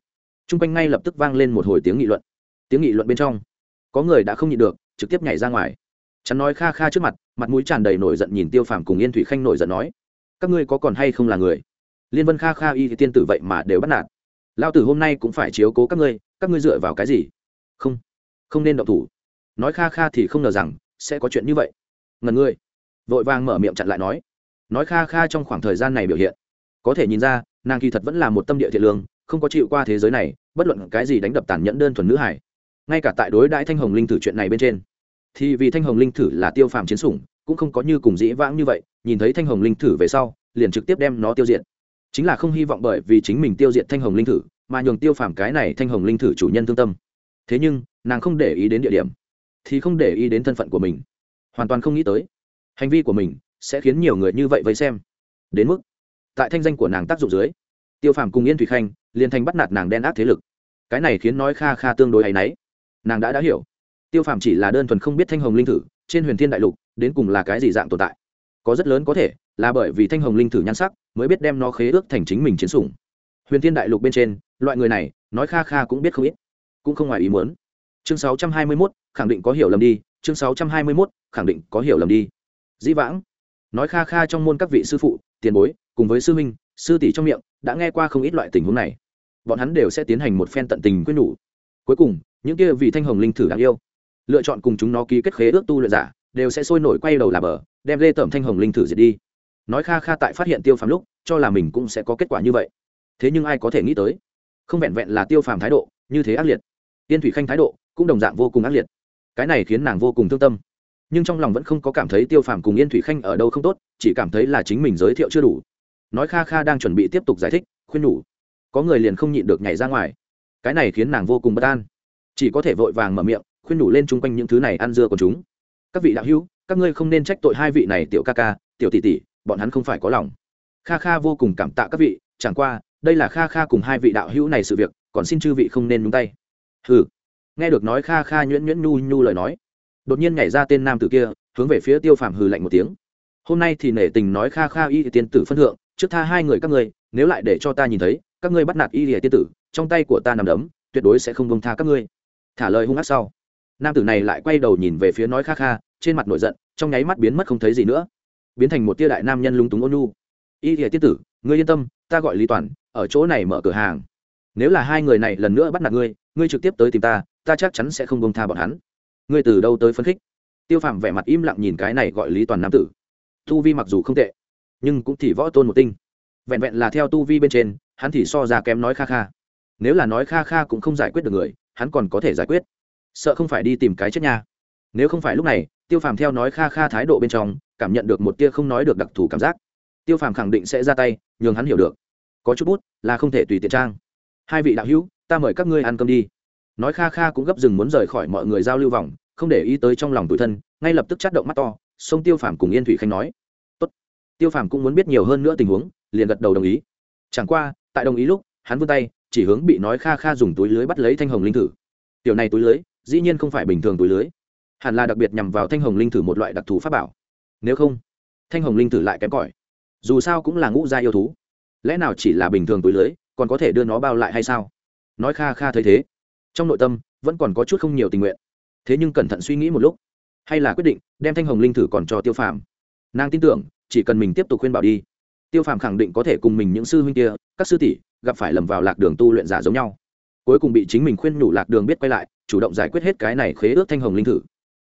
T r u n g quanh ngay lập tức vang lên một hồi tiếng nghị luận. Tiếng nghị luận bên trong, có người đã không nhịn được trực tiếp nhảy ra ngoài. Chắn nói kha kha trước mặt mặt mũi tràn đầy nổi giận nhìn tiêu phàm cùng yên thủy khanh nổi giận nói, các ngươi có còn hay không là người? Liên vân kha kha y tiên tử vậy mà đều bắt nạt. Lao tử hôm nay cũng phải chiếu cố các ngươi các ngươi dựa vào cái gì? Không không nên động thủ. Nói kha kha thì không ngờ rằng, sẽ có chuyện như vậy. Ngần ngươi. Vội vàng mở miệng chặn lại nói. Nói kha kha trong khoảng thời gian này biểu hiện, có thể nhìn ra, nàng kỳ thật vẫn là một tâm địa thiện lương, không có chịu qua thế giới này, bất luận cái gì đánh đập tàn nhẫn đơn thuần nữ hải ngay cả tại đối đãi thanh hồng linh thử chuyện này bên trên, thì vì thanh hồng linh thử là tiêu phàm chiến sủng, cũng không có như cùng dĩ vãng như vậy, nhìn thấy thanh hồng linh thử về sau, liền trực tiếp đem nó tiêu diệt. Chính là không hy vọng bởi vì chính mình tiêu diệt thanh hồng linh thử, mà nhường tiêu phàm cái này thanh hồng linh thử chủ nhân thương tâm. Thế nhưng, nàng không để ý đến địa điểm, thì không để ý đến thân phận của mình. Hoàn toàn không nghĩ tới, hành vi của mình sẽ khiến nhiều người như vậy vây xem. Đến mức, tại thanh danh của nàng tác dụng dưới, tiêu phàm cùng yên thủy khanh liền thành bắt nạt nàng đen ác thế lực. Cái này khiến nói kha kha tương đối hay náy nàng đã đã hiểu. Tiêu phàm chỉ là đơn thuần không biết thanh hồng linh thử trên huyền thiên đại lục đến cùng là cái gì dạng tồn tại? Có rất lớn có thể là bởi vì thanh hồng linh thử nhan sắc mới biết đem nó khế ước thành chính mình chiến sủng. Huyền thiên đại lục bên trên loại người này nói kha kha cũng biết không ít cũng không ngoài ý muốn. Chương 621, khẳng định có hiểu lầm đi chương 621, khẳng định có hiểu lầm đi. Dĩ vãng nói kha kha trong môn các vị sư phụ tiền bối cùng với sư huynh sư tỷ trong miệng đã nghe qua không ít loại tình huống này. Bọn hắn đều sẽ tiến hành một phen tận tình quyết nhủ. Cuối cùng những kia vì thanh hồng linh thử đáng yêu. Lựa chọn cùng chúng nó ký kết khế ước tu luyện giả, đều sẽ sôi nổi quay đầu làm bờ, đem lê tẩm thanh hồng linh thử diệt đi. Nói kha kha tại phát hiện tiêu phàm lúc, cho là mình cũng sẽ có kết quả như vậy. Thế nhưng ai có thể nghĩ tới? Không vẹn vẹn là tiêu phàm thái độ, như thế ác liệt. Tiên thủy khanh thái độ, cũng đồng dạng vô cùng ác liệt. Cái này khiến nàng vô cùng thương tâm. Nhưng trong lòng vẫn không có cảm thấy tiêu phàm cùng yên thủy khanh ở đâu không tốt, chỉ cảm thấy là chính mình giới thiệu chưa đủ. Nói kha kha đang chuẩn bị tiếp tục giải thích, khuyên nhủ. Có người liền không nhịn được nhảy ra ngoài. Cái này khiến nàng vô cùng bất an chỉ có thể vội vàng mở miệng, khuyên nhủ lên chung quanh những thứ này ăn dưa của chúng. Các vị đạo hữu, các ngươi không nên trách tội hai vị này tiểu ca ca, tiểu tỷ tỷ, bọn hắn không phải có lòng. Kha kha vô cùng cảm tạ các vị, chẳng qua, đây là kha kha cùng hai vị đạo hữu này sự việc, còn xin chư vị không nên nhúng tay. Hừ. Nghe được nói kha kha nhuyễn nhuyễn nhu nhu lời nói, đột nhiên nhảy ra tên nam tử kia, hướng về phía tiêu phàm hừ lạnh một tiếng. Hôm nay thì nể tình nói kha kha y tiên tử phân thượng, trước tha hai người các ngươi, nếu lại để cho ta nhìn thấy, các ngươi bắt nạt y lìa tiên tử, trong tay của ta nằm đấm, tuyệt đối sẽ không bông tha các ngươi thả lời hung ác sau. Nam tử này lại quay đầu nhìn về phía nói kha kha, trên mặt nổi giận, trong nháy mắt biến mất không thấy gì nữa. Biến thành một tia đại nam nhân lung túng ôn nhu. Y thìa tiết tử, ngươi yên tâm, ta gọi lý toàn, ở chỗ này mở cửa hàng. Nếu là hai người này lần nữa bắt nạt ngươi ngươi trực tiếp tới tìm ta ta chắc chắn sẽ không bông tha bọn hắn. Ngươi từ đâu tới phấn khích? Tiêu phàm vẻ mặt im lặng nhìn cái này gọi lý toàn nam tử. Tu vi mặc dù không tệ, nhưng cũng thì võ tôn một tinh. Vẹn vẹn là theo tu vi bên trên, hắn thì so ra kém nói kha kha. Nếu là nói kha kha cũng không giải quyết được người hắn còn có thể giải quyết. Sợ không phải đi tìm cái chết nha. Nếu không phải lúc này, tiêu phàm theo nói kha kha thái độ bên trong, cảm nhận được một tia không nói được đặc thù cảm giác. Tiêu phàm khẳng định sẽ ra tay, nhường hắn hiểu được. Có chút bút là không thể tùy tiện trang. Hai vị đạo hữu, ta mời các ngươi ăn cơm đi. Nói kha kha cũng gấp rừng muốn rời khỏi mọi người giao lưu vòng, không để ý tới trong lòng tủi thân, ngay lập tức chát động mắt to, sông tiêu phàm cùng yên thủy khanh nói. Tốt. tiêu phàm cũng muốn biết nhiều hơn nữa tình huống, liền gật đầu đồng ý. Chẳng qua, tại đồng ý lúc, hắn vươn tay chỉ hướng bị nói kha kha dùng túi lưới bắt lấy thanh hồng linh thử. Tiểu này túi lưới, dĩ nhiên không phải bình thường túi lưới. Hẳn là đặc biệt nhằm vào thanh hồng linh thử một loại đặc thù pháp bảo. Nếu không, thanh hồng linh thử lại kém cỏi. Dù sao cũng là ngũ gia yêu thú. Lẽ nào chỉ là bình thường túi lưới, còn có thể đưa nó bao lại hay sao? Nói kha kha thấy thế, trong nội tâm vẫn còn có chút không nhiều tình nguyện. Thế nhưng cẩn thận suy nghĩ một lúc, hay là quyết định đem thanh hồng linh thử còn cho tiêu phàm. Nàng tin tưởng, chỉ cần mình tiếp tục khuyên bảo đi tiêu phàm khẳng định có thể cùng mình những sư huynh kia, các sư tỷ, gặp phải lầm vào lạc đường tu luyện giả giống nhau. Cuối cùng bị chính mình khuyên nhủ lạc đường biết quay lại, chủ động giải quyết hết cái này khế ước thanh hồng linh thử.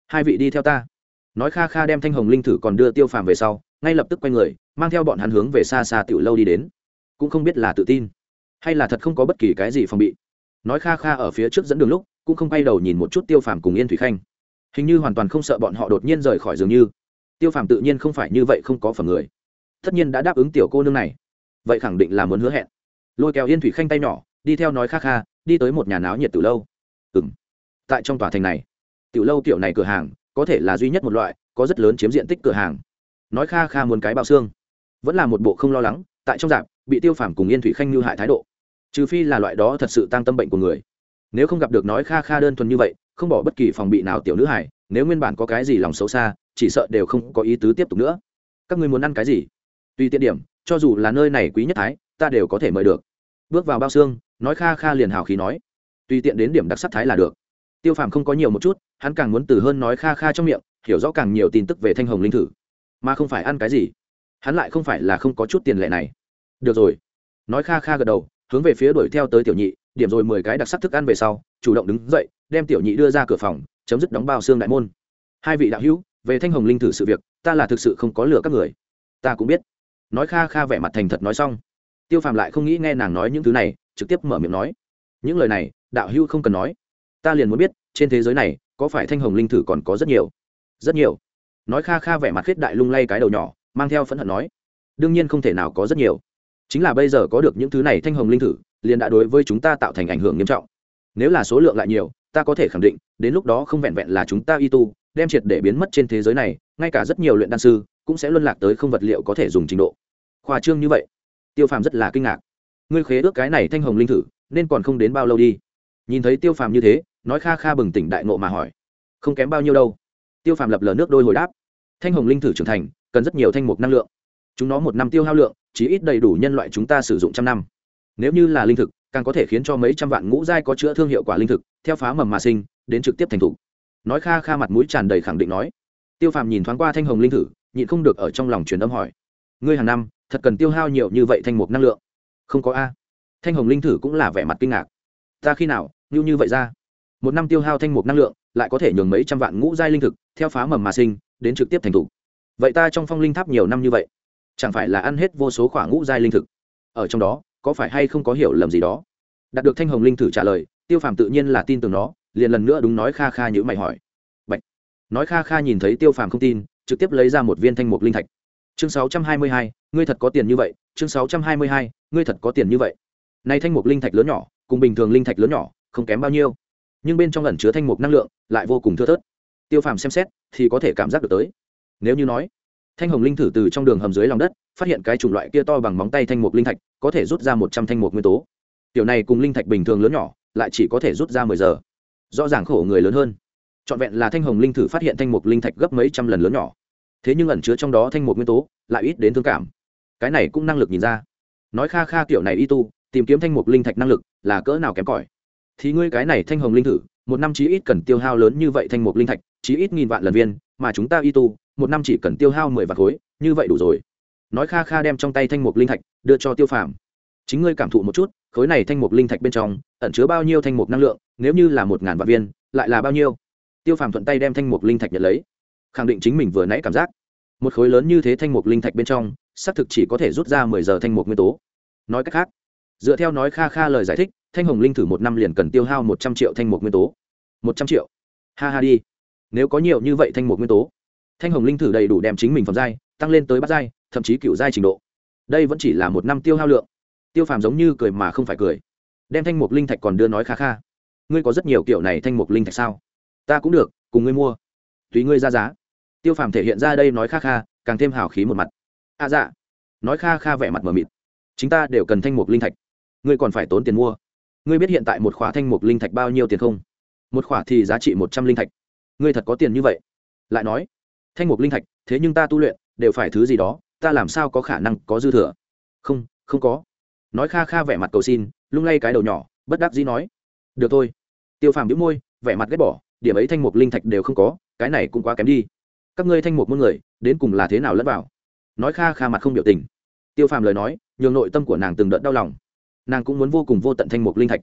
Hai vị đi theo ta. Nói kha kha đem thanh hồng linh thử còn đưa tiêu phàm về sau, ngay lập tức quay người, mang theo bọn hắn hướng về xa xa tiểu lâu đi đến. Cũng không biết là tự tin, hay là thật không có bất kỳ cái gì phòng bị. Nói kha kha ở phía trước dẫn đường lúc, cũng không quay đầu nhìn một chút tiêu phàm cùng yên thủy khanh. Hình như hoàn toàn không sợ bọn họ đột nhiên rời khỏi dường như. Tiêu phàm tự nhiên không phải như vậy không có phần người tất nhiên đã đáp ứng tiểu cô nương này. Vậy khẳng định là muốn hứa hẹn. Lôi kéo yên thủy khanh tay nhỏ, đi theo nói kha kha, đi tới một nhà náo nhiệt từ lâu. Ừ m tại trong tòa thành này, tiểu lâu kiểu này cửa hàng, có thể là duy nhất một loại, có rất lớn chiếm diện tích cửa hàng. Nói kha kha muốn cái bạo xương. Vẫn là một bộ không lo lắng, tại trong dạp, bị tiêu phản cùng yên thủy khanh như hại thái độ. Trừ phi là loại đó thật sự tăng tâm bệnh của người. Nếu không gặp được nói kha kha đơn thuần như vậy, không bỏ bất kỳ phòng bị nào tiểu nữ hải nếu nguyên bản có cái gì lòng xấu xa, chỉ sợ đều không có ý tứ tiếp tục nữa. Các người muốn ăn cái gì? Tùy tiện điểm, cho dù là nơi này quý nhất thái, ta đều có thể mời được. Bước vào bao xương, nói kha kha liền hào khí nói. Tùy tiện đến điểm đặc sắc thái là được. Tiêu phàm không có nhiều một chút, hắn càng muốn từ hơn nói kha kha trong miệng, hiểu rõ càng nhiều tin tức về thanh hồng linh thử. Mà không phải ăn cái gì, hắn lại không phải là không có chút tiền lệ này. Được rồi. Nói kha kha gật đầu, hướng về phía đuổi theo tới tiểu nhị, điểm rồi mười cái đặc sắc thức ăn về sau, chủ động đứng dậy, đem tiểu nhị đưa ra cửa phòng, chấm dứt đóng bao xương đại môn. Hai vị đạo hữu, về thanh hồng linh thử sự việc, ta là thực sự không có lừa các người. Ta cũng biết nói kha kha vẻ mặt thành thật nói xong. Tiêu phàm lại không nghĩ nghe nàng nói những thứ này, trực tiếp mở miệng nói. Những lời này, đạo hưu không cần nói. Ta liền muốn biết, trên thế giới này, có phải thanh hồng linh thử còn có rất nhiều? Rất nhiều. Nói kha kha vẻ mặt khết đại lung lay cái đầu nhỏ, mang theo phẫn hận nói. Đương nhiên không thể nào có rất nhiều. Chính là bây giờ có được những thứ này thanh hồng linh thử, liền đã đối với chúng ta tạo thành ảnh hưởng nghiêm trọng. Nếu là số lượng lại nhiều, ta có thể khẳng định, đến lúc đó không vẹn vẹn là chúng ta y tu, đem triệt để biến mất trên thế giới này, ngay cả rất nhiều luyện đan sư cũng sẽ luân lạc tới không vật liệu có thể dùng trình độ. Khoa trương như vậy, tiêu phàm rất là kinh ngạc. Ngươi khế ước cái này thanh hồng linh thử, nên còn không đến bao lâu đi. Nhìn thấy tiêu phàm như thế, nói kha kha bừng tỉnh đại nộ mà hỏi, không kém bao nhiêu đâu. Tiêu phàm lập lờ nước đôi hồi đáp, thanh hồng linh thử trưởng thành, cần rất nhiều thanh mục năng lượng. Chúng nó một năm tiêu hao lượng chỉ ít đầy đủ nhân loại chúng ta sử dụng trăm năm. Nếu như là linh thực, càng có thể khiến cho mấy trăm vạn ngũ giai có chữa thương hiệu quả linh thực, theo phá mầm mà sinh, đến trực tiếp thành thủ nói kha kha mặt mũi tràn đầy khẳng định nói. Tiêu phàm nhìn thoáng qua thanh hồng linh thử nhịn không được ở trong lòng truyền âm hỏi. Ngươi hàng năm, thật cần tiêu hao nhiều như vậy thanh mục năng lượng? Không có a. Thanh hồng linh thử cũng là vẻ mặt kinh ngạc. Ta khi nào như như vậy ra? Một năm tiêu hao thanh mục năng lượng, lại có thể nhường mấy trăm vạn ngũ giai linh thực, theo phá mầm mà sinh, đến trực tiếp thành thủ. Vậy ta trong phong linh tháp nhiều năm như vậy, chẳng phải là ăn hết vô số khoảng ngũ giai linh thực? Ở trong đó, có phải hay không có hiểu lầm gì đó? Đạt được thanh hồng linh thử trả lời, tiêu phàm tự nhiên là tin tưởng nó, liền lần nữa đúng nói kha kha nhữ mày hỏi. Bạch. nói kha kha nhìn thấy tiêu phàm không tin trực tiếp lấy ra một viên thanh mục linh thạch. Chương sáu trăm hai mươi hai, ngươi thật có tiền như vậy, chương sáu trăm hai mươi hai, ngươi thật có tiền như vậy. Nay thanh mục linh thạch lớn nhỏ, cùng bình thường linh thạch lớn nhỏ, không kém bao nhiêu. Nhưng bên trong ẩn chứa thanh mục năng lượng, lại vô cùng thưa thớt. Tiêu phàm xem xét, thì có thể cảm giác được tới. Nếu như nói, thanh hồng linh thử từ trong đường hầm dưới lòng đất, phát hiện cái chủng loại kia to bằng móng tay thanh mục linh thạch, có thể rút ra một trăm thanh mục nguyên tố. Tiểu này cùng linh thạch bình thường lớn nhỏ, lại chỉ có thể rút ra mười giờ. Rõ ràng khổ người lớn hơn trọn vẹn là thanh hồng linh thử phát hiện thanh mục linh thạch gấp mấy trăm lần lớn nhỏ. Thế nhưng ẩn chứa trong đó thanh mục nguyên tố, lại ít đến thương cảm. Cái này cũng năng lực nhìn ra. Nói kha kha kiểu này y tu, tìm kiếm thanh mục linh thạch năng lực là cỡ nào kém cỏi. Thì ngươi cái này thanh hồng linh thử, một năm chí ít cần tiêu hao lớn như vậy thanh mục linh thạch chí ít nghìn vạn lần viên, mà chúng ta y tu, một năm chỉ cần tiêu hao mười vạn khối, như vậy đủ rồi. Nói kha kha đem trong tay thanh mục linh thạch đưa cho tiêu phàm. Chính ngươi cảm thụ một chút, khối này thanh mục linh thạch bên trong ẩn chứa bao nhiêu thanh mục năng lượng, nếu như là một ngàn vạn viên, lại là bao nhiêu? Tiêu phàm thuận tay đem thanh mục linh thạch nhận lấy, khẳng định chính mình vừa nãy cảm giác. Một khối lớn như thế thanh mục linh thạch bên trong, xác thực chỉ có thể rút ra mười giờ thanh mục nguyên tố. Nói cách khác, dựa theo nói kha kha lời giải thích, thanh hồng linh thử một năm liền cần tiêu hao một trăm triệu thanh mục nguyên tố. Một trăm triệu. Ha ha đi. Nếu có nhiều như vậy thanh mục nguyên tố, thanh hồng linh thử đầy đủ đem chính mình phẩm giai tăng lên tới bát giai, thậm chí cựu giai trình độ. Đây vẫn chỉ là một năm tiêu hao lượng. Tiêu phàm giống như cười mà không phải cười. Đem thanh mục linh thạch còn đưa nói kha kha. Ngươi có rất nhiều kiểu này thanh mục linh thạch sao? Ta cũng được, cùng ngươi mua. Tùy ngươi ra giá. Tiêu phàm thể hiện ra đây nói kha kha, càng thêm hào khí một mặt. À dạ. Nói kha kha vẻ mặt mờ mịt. Chúng ta đều cần thanh mục linh thạch. Ngươi còn phải tốn tiền mua. Ngươi biết hiện tại một khỏa thanh mục linh thạch bao nhiêu tiền không? Một khỏa thì giá trị một trăm linh thạch. Ngươi thật có tiền như vậy? Lại nói, thanh mục linh thạch, thế nhưng ta tu luyện, đều phải thứ gì đó, ta làm sao có khả năng có dư thừa? Không không có. Nói kha kha vẻ mặt cầu xin, lung lay cái đầu nhỏ, bất đắc dĩ nói, được thôi. Tiêu phàm đĩu môi, vẻ mặt ghét bỏ điểm ấy thanh mục linh thạch đều không có, cái này cũng quá kém đi. Các ngươi thanh mục muôn người, đến cùng là thế nào lẫn vào? Nói kha kha mặt không biểu tình. Tiêu phàm lời nói, nhường nội tâm của nàng từng đợt đau lòng. Nàng cũng muốn vô cùng vô tận thanh mục linh thạch.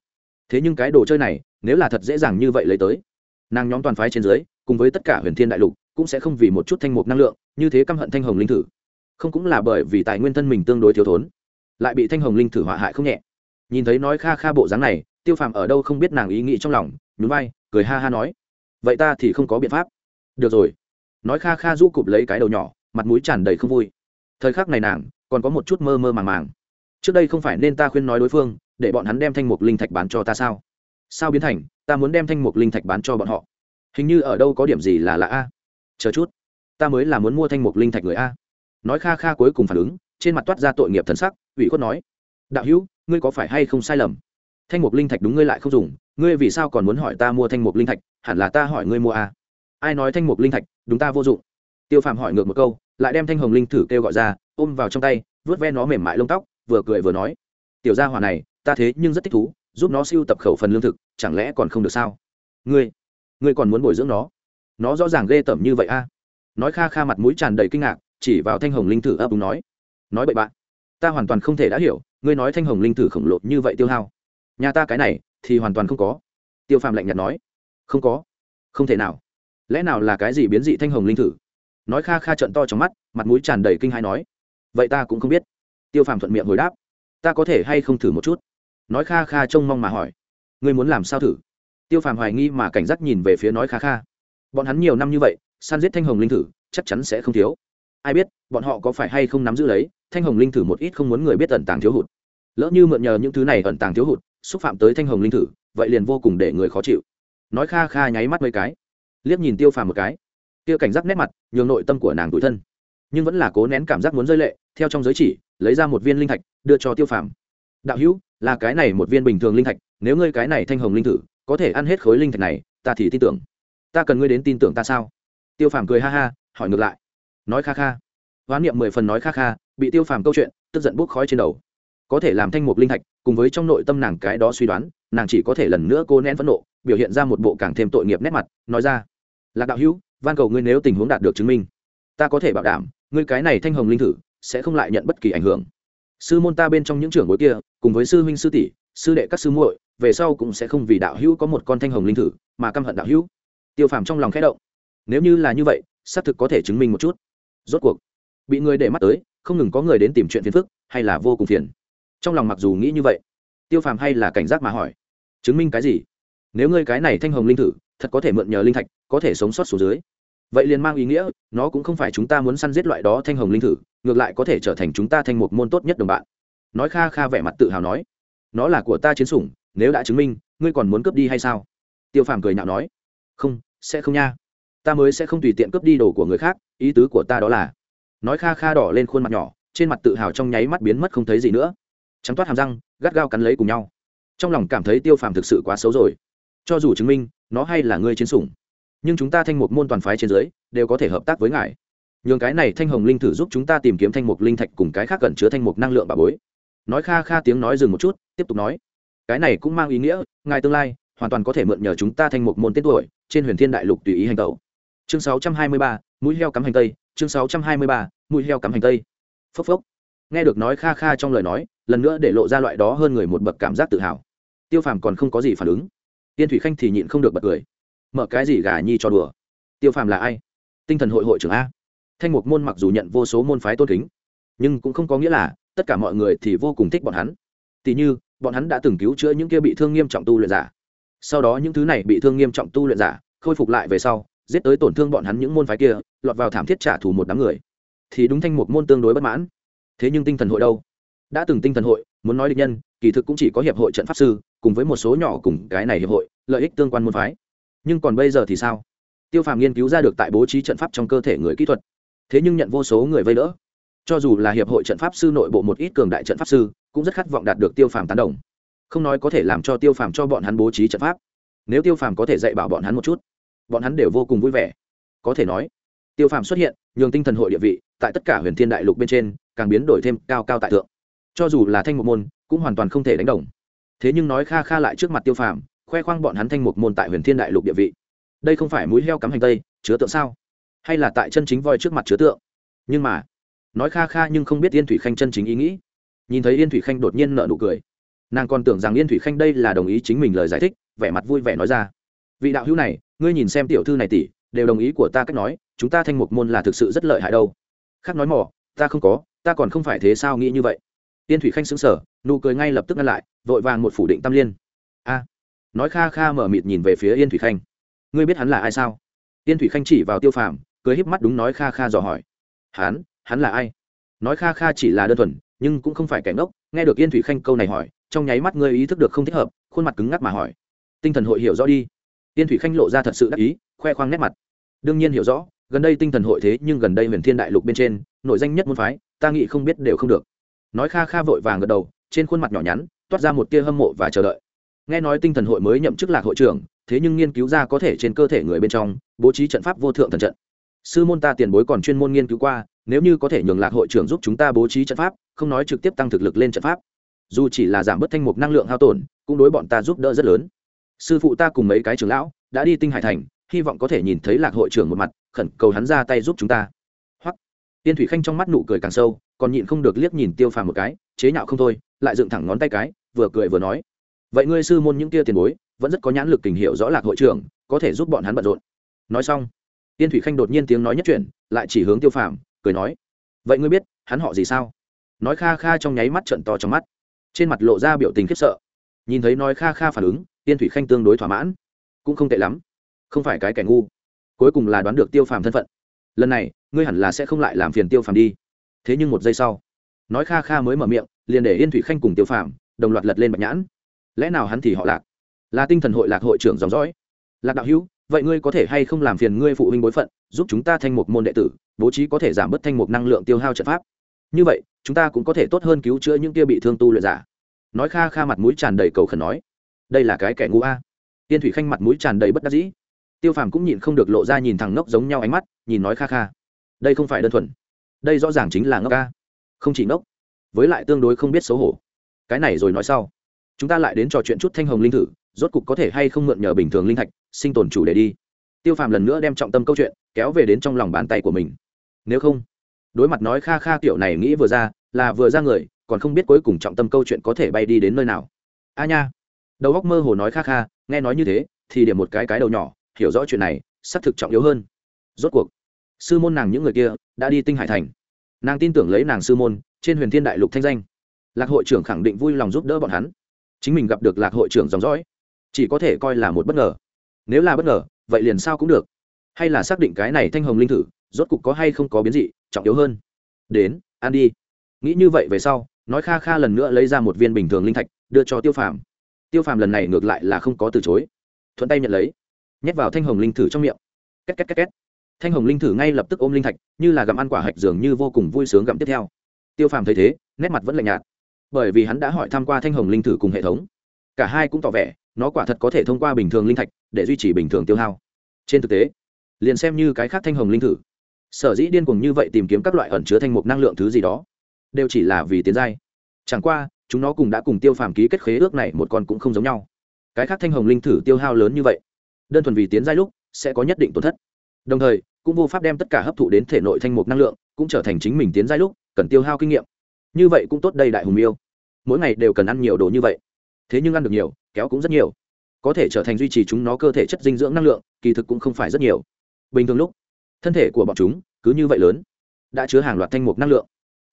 Thế nhưng cái đồ chơi này, nếu là thật dễ dàng như vậy lấy tới, nàng nhóm toàn phái trên dưới, cùng với tất cả huyền thiên đại lục, cũng sẽ không vì một chút thanh mục năng lượng, như thế căm hận thanh hồng linh thử. Không cũng là bởi vì tài nguyên thân mình tương đối thiếu thốn, lại bị thanh hồng linh thử họa hại không nhẹ. Nhìn thấy nói kha kha bộ dáng này, tiêu phàm ở đâu không biết nàng ý nghĩ trong lòng, nhún vai, cười ha ha nói vậy ta thì không có biện pháp. Được rồi. Nói kha kha rũ cụp lấy cái đầu nhỏ, mặt mũi tràn đầy không vui. Thời khắc này nàng còn có một chút mơ mơ màng màng. Trước đây không phải nên ta khuyên nói đối phương, để bọn hắn đem thanh mục linh thạch bán cho ta sao? Sao biến thành, ta muốn đem thanh mục linh thạch bán cho bọn họ? Hình như ở đâu có điểm gì là lạ a. Chờ chút, ta mới là muốn mua thanh mục linh thạch người a. Nói kha kha cuối cùng phản ứng, trên mặt toát ra tội nghiệp thần sắc, ủy khuất nói. Đạo hữu, ngươi có phải hay không sai lầm? Thanh mục linh thạch đúng ngươi lại không dùng ngươi vì sao còn muốn hỏi ta mua thanh mục linh thạch, hẳn là ta hỏi ngươi mua à? ai nói thanh mục linh thạch, đúng ta vô dụng. Tiêu phàm hỏi ngược một câu, lại đem thanh hồng linh thử kêu gọi ra, ôm vào trong tay vớt ve nó mềm mại lông tóc, vừa cười vừa nói, tiểu gia hỏa này, ta thế nhưng rất thích thú, giúp nó siêu tập khẩu phần lương thực, chẳng lẽ còn không được sao? Ngươi ngươi còn muốn bồi dưỡng nó? Nó rõ ràng ghê tởm như vậy a nói kha kha mặt mũi tràn đầy kinh ngạc, chỉ vào thanh hồng linh thử ấp úng nói nói bậy bạn ta hoàn toàn không thể đã hiểu, ngươi nói thanh hồng linh thử khổng lồ như vậy tiêu hao. Nhà ta cái này thì hoàn toàn không có. Tiêu phàm lạnh nhạt nói, không có, không thể nào. Lẽ nào là cái gì biến dị thanh hồng linh thử? Nói kha kha trận to trong mắt, mặt mũi tràn đầy kinh hãi nói, vậy ta cũng không biết. Tiêu phàm thuận miệng hồi đáp, ta có thể hay không thử một chút? Nói kha kha trông mong mà hỏi, ngươi muốn làm sao thử? Tiêu phàm hoài nghi mà cảnh giác nhìn về phía nói kha kha, bọn hắn nhiều năm như vậy, săn giết thanh hồng linh thử, chắc chắn sẽ không thiếu. Ai biết, bọn họ có phải hay không nắm giữ lấy, thanh hồng linh thử một ít không muốn người biết ẩn tàng thiếu hụt. Lỡ như mượn nhờ những thứ này ẩn tàng thiếu hụt xúc phạm tới thanh hồng linh thử, vậy liền vô cùng để người khó chịu. Nói kha kha nháy mắt mấy cái, liếc nhìn tiêu phàm một cái. Kia cảnh giác nét mặt, nhường nội tâm của nàng tủi thân. Nhưng vẫn là cố nén cảm giác muốn rơi lệ, theo trong giới chỉ, lấy ra một viên linh thạch, đưa cho tiêu phàm. Đạo hữu, là cái này một viên bình thường linh thạch, nếu ngươi cái này thanh hồng linh thử, có thể ăn hết khối linh thạch này, ta thì tin tưởng. Ta cần ngươi đến tin tưởng ta sao? Tiêu phàm cười ha ha, hỏi ngược lại. Nói kha kha. Hoán niệm mười phần nói kha kha, bị tiêu phàm câu chuyện, tức giận bốc khói trên đầu có thể làm thanh mục linh thạch, cùng với trong nội tâm nàng cái đó suy đoán, nàng chỉ có thể lần nữa cô nén phẫn nộ, biểu hiện ra một bộ càng thêm tội nghiệp nét mặt, nói ra, lạc đạo hữu, van cầu ngươi nếu tình huống đạt được chứng minh, ta có thể bảo đảm, ngươi cái này thanh hồng linh thử sẽ không lại nhận bất kỳ ảnh hưởng. Sư môn ta bên trong những trưởng bối kia, cùng với sư huynh sư tỷ, sư đệ các sư muội, về sau cũng sẽ không vì đạo hữu có một con thanh hồng linh thử, mà căm hận đạo hữu. Tiêu phàm trong lòng khẽ động. Nếu như là như vậy, xác thực có thể chứng minh một chút. Rốt cuộc, bị người để mắt tới, không ngừng có người đến tìm chuyện phiền phức, hay là vô cùng phiền trong lòng mặc dù nghĩ như vậy, tiêu phàm hay là cảnh giác mà hỏi, chứng minh cái gì? Nếu ngươi cái này thanh hồng linh thử, thật có thể mượn nhờ linh thạch, có thể sống sót xuống dưới. Vậy liền mang ý nghĩa, nó cũng không phải chúng ta muốn săn giết loại đó thanh hồng linh thử, ngược lại có thể trở thành chúng ta thành một môn tốt nhất đồng bạn. Nói kha kha vẻ mặt tự hào nói, nó là của ta chiến sủng, nếu đã chứng minh, ngươi còn muốn cướp đi hay sao? Tiêu phàm cười nhạo nói, không, sẽ không nha. Ta mới sẽ không tùy tiện cướp đi đồ của người khác, ý tứ của ta đó là. Nói kha kha đỏ lên khuôn mặt nhỏ, trên mặt tự hào trong nháy mắt biến mất không thấy gì nữa trắng toát hàm răng gắt gao cắn lấy cùng nhau. Trong lòng cảm thấy tiêu phàm thực sự quá xấu rồi. Cho dù chứng minh nó hay là ngươi chiến sủng nhưng chúng ta thanh mục môn toàn phái trên dưới đều có thể hợp tác với ngài. Nhường cái này thanh hồng linh thử giúp chúng ta tìm kiếm thanh mục linh thạch cùng cái khác cần chứa thanh mục năng lượng bà bối. Nói kha kha tiếng nói dừng một chút tiếp tục nói. Cái này cũng mang ý nghĩa ngài tương lai hoàn toàn có thể mượn nhờ chúng ta thanh mục môn tên tuổi trên huyền thiên đại lục tùy ý hành tẩu. Chương 623, mũi heo cắm hành tây. Chương 623, mũi heo cắm hành tây. Phốc phốc. Nghe được nói kha kha trong lời nói lần nữa để lộ ra loại đó hơn người một bậc cảm giác tự hào. Tiêu phàm còn không có gì phản ứng. Tiên thủy khanh thì nhịn không được bật cười. Mở cái gì gà nhi cho đùa? Tiêu phàm là ai? Tinh thần hội hội trưởng a. Thanh mục môn mặc dù nhận vô số môn phái tôn kính, nhưng cũng không có nghĩa là tất cả mọi người thì vô cùng thích bọn hắn. Tỉ như, bọn hắn đã từng cứu chữa những kia bị thương nghiêm trọng tu luyện giả. Sau đó những thứ này bị thương nghiêm trọng tu luyện giả, khôi phục lại về sau, giết tới tổn thương bọn hắn những môn phái kia, lọt vào thảm thiết trả thù một đám người. Thì đúng thanh mục môn tương đối bất mãn. Thế nhưng tinh thần hội đâu? Đã từng tinh thần hội, muốn nói địch nhân, kỳ thực cũng chỉ có hiệp hội trận pháp sư, cùng với một số nhỏ cùng cái này hiệp hội, lợi ích tương quan môn phái. Nhưng còn bây giờ thì sao? Tiêu phàm nghiên cứu ra được tại bố trí trận pháp trong cơ thể người kỹ thuật. Thế nhưng nhận vô số người vây đỡ. Cho dù là hiệp hội trận pháp sư nội bộ một ít cường đại trận pháp sư, cũng rất khát vọng đạt được tiêu phàm tán đồng. Không nói có thể làm cho tiêu phàm cho bọn hắn bố trí trận pháp. Nếu tiêu phàm có thể dạy bảo bọn hắn một chút, bọn hắn đều vô cùng vui vẻ. Có thể nói, tiêu phàm xuất hiện, nhường tinh thần hội địa vị tại tất cả huyền thiên đại lục bên trên càng biến đổi thêm cao cao tại thượng cho dù là thanh một môn, cũng hoàn toàn không thể đánh đồng. Thế nhưng nói kha kha lại trước mặt tiêu phàm, khoe khoang bọn hắn thanh một môn tại huyền thiên đại lục địa vị. Đây không phải mũi heo cắm hành tây, chứa tượng sao? Hay là tại chân chính voi trước mặt chứa tượng? Nhưng mà, nói kha kha nhưng không biết yên thủy khanh chân chính ý nghĩ. Nhìn thấy yên thủy khanh đột nhiên nợ nụ cười. Nàng còn tưởng rằng yên thủy khanh đây là đồng ý chính mình lời giải thích, vẻ mặt vui vẻ nói ra. Vị đạo hữu này, ngươi nhìn xem tiểu thư này tỷ, đều đồng ý của ta cách nói, chúng ta thanh mục môn là thực sự rất lợi hại đâu. Khác nói mỏ, ta không có, ta còn không phải thế sao nghĩ như vậy tiên thủy khanh xứng sở nụ cười ngay lập tức ngăn lại, vội vàng một phủ định tam liên. A. Nói kha kha mở mịt nhìn về phía yên thủy khanh. Ngươi biết hắn là ai sao? Yên thủy khanh chỉ vào tiêu phàm, cười híp mắt đúng nói kha kha dò hỏi. Hắn hắn là ai? Nói kha kha chỉ là đơn thuần, nhưng cũng không phải kẻ ngốc, nghe được yên thủy khanh câu này hỏi, trong nháy mắt ngươi ý thức được không thích hợp, khuôn mặt cứng ngắc mà hỏi. Tinh thần hội hiểu rõ đi. Yên thủy khanh lộ ra thật sự đắc ý, khoe khoang nét mặt. Đương nhiên hiểu rõ, gần đây tinh thần hội thế nhưng gần đây huyền thiên đại lục bên trên nội danh nhất môn phái, ta nghĩ không biết đều không được nói kha kha vội vàng gật đầu, trên khuôn mặt nhỏ nhắn, toát ra một tia hâm mộ và chờ đợi. Nghe nói tinh thần hội mới nhậm chức lạc hội trưởng, thế nhưng nghiên cứu ra có thể trên cơ thể người bên trong, bố trí trận pháp vô thượng thần trận. Sư môn ta tiền bối còn chuyên môn nghiên cứu qua, nếu như có thể nhường lạc hội trưởng giúp chúng ta bố trí trận pháp, không nói trực tiếp tăng thực lực lên trận pháp. Dù chỉ là giảm bớt thanh mục năng lượng hao tổn, cũng đối bọn ta giúp đỡ rất lớn. Sư phụ ta cùng mấy cái trưởng lão đã đi tinh hải thành, hy vọng có thể nhìn thấy lạc hội trưởng một mặt, khẩn cầu hắn ra tay giúp chúng ta. Hoặc tiên thủy khanh trong mắt nụ cười càng sâu còn nhịn không được liếc nhìn tiêu phàm một cái, chế nhạo không thôi, lại dựng thẳng ngón tay cái, vừa cười vừa nói. Vậy ngươi sư môn những kia tiền bối, vẫn rất có nhãn lực tình hiệu rõ lạc hội trưởng, có thể giúp bọn hắn bận rộn. Nói xong, tiên thủy khanh đột nhiên tiếng nói nhất chuyển, lại chỉ hướng tiêu phàm, cười nói. Vậy ngươi biết, hắn họ gì sao? Nói kha kha trong nháy mắt trận to trong mắt. Trên mặt lộ ra biểu tình khiếp sợ. Nhìn thấy nói kha kha phản ứng, tiên thủy khanh tương đối thỏa mãn. Cũng không tệ lắm. Không phải cái kẻ ngu. Cuối cùng là đoán được tiêu phàm thân phận. Lần này, ngươi hẳn là sẽ không lại làm phiền tiêu phàm đi thế nhưng một giây sau, nói kha kha mới mở miệng, liền để yên thủy khanh cùng tiêu phàm đồng loạt lật lên bạch nhãn. Lẽ nào hắn thì họ lạc? Là tinh thần hội lạc hội trưởng dòng dõi. Lạc đạo hữu, vậy ngươi có thể hay không làm phiền ngươi phụ huynh bối phận, giúp chúng ta thanh mục môn đệ tử, bố trí có thể giảm bớt thanh mục năng lượng tiêu hao trận pháp. Như vậy, chúng ta cũng có thể tốt hơn cứu chữa những kia bị thương tu luyện giả. Nói kha kha mặt mũi tràn đầy cầu khẩn nói, đây là cái kẻ ngu a. Tiên thủy khanh mặt mũi tràn đầy bất đắc dĩ. Tiêu phàm cũng nhịn không được lộ ra nhìn thằng ngốc giống nhau ánh mắt, nhìn nói kha kha, đây không phải đơn thuần đây rõ ràng chính là ngốc ca. Không chỉ ngốc, với lại tương đối không biết xấu hổ. Cái này rồi nói sau. Chúng ta lại đến trò chuyện chút thanh hồng linh thử, rốt cục có thể hay không mượn nhờ bình thường linh thạch, sinh tồn chủ để đi. Tiêu phàm lần nữa đem trọng tâm câu chuyện kéo về đến trong lòng bàn tay của mình. Nếu không, đối mặt nói kha kha kiểu này nghĩ vừa ra, là vừa ra người, còn không biết cuối cùng trọng tâm câu chuyện có thể bay đi đến nơi nào. A nha. Đầu góc mơ hồ nói kha kha, nghe nói như thế, thì điểm một cái cái đầu nhỏ, hiểu rõ chuyện này, xác thực trọng yếu hơn. Rốt cuộc sư môn nàng những người kia đã đi tinh hải thành. Nàng tin tưởng lấy nàng sư môn trên huyền thiên đại lục thanh danh. Lạc hội trưởng khẳng định vui lòng giúp đỡ bọn hắn. Chính mình gặp được lạc hội trưởng dòng dõi, chỉ có thể coi là một bất ngờ. Nếu là bất ngờ, vậy liền sao cũng được. Hay là xác định cái này thanh hồng linh thử, rốt cục có hay không có biến dị, trọng yếu hơn. Đến, ăn đi. Nghĩ như vậy về sau, nói kha kha lần nữa lấy ra một viên bình thường linh thạch, đưa cho tiêu phàm. Tiêu phàm lần này ngược lại là không có từ chối. Thuận tay nhận lấy, nhét vào thanh hồng linh thử trong miệng. Két két két két thanh hồng linh thử ngay lập tức ôm linh thạch, như là gặm ăn quả hạch dường như vô cùng vui sướng gặm tiếp theo. Tiêu phàm thấy thế, nét mặt vẫn lạnh nhạt. Bởi vì hắn đã hỏi tham q u a thanh hồng linh thử cùng hệ thống. Cả hai cũng tỏ vẻ, nó quả thật có thể thông qua bình thường linh thạch, để duy trì bình thường tiêu hao. Trên thực tế, liền xem như cái khác thanh hồng linh thử, sở dĩ điên cuồng như vậy tìm kiếm các loại ẩn chứa thanh mục năng lượng thứ gì đó, đều chỉ là vì tiến giai. Chẳng qua, chúng nó cùng đã cùng tiêu phàm ký kết khế ước này một con cũng không giống nhau. Cái khác thanh hồng linh thử tiêu hao lớn như vậy, đơn thuần vì tiến giai lúc sẽ có nhất định tổn thất đồng thời, cũng vô pháp đem tất cả hấp thụ đến thể nội thanh mục năng lượng, cũng trở thành chính mình tiến giai lúc, cần tiêu hao kinh nghiệm. Như vậy cũng tốt đây đại hùng yêu. Mỗi ngày đều cần ăn nhiều đồ như vậy. Thế nhưng ăn được nhiều, kéo cũng rất nhiều. Có thể trở thành duy trì chúng nó cơ thể chất dinh dưỡng năng lượng, kỳ thực cũng không phải rất nhiều. Bình thường lúc, thân thể của bọn chúng cứ như vậy lớn, đã chứa hàng loạt thanh mục năng lượng.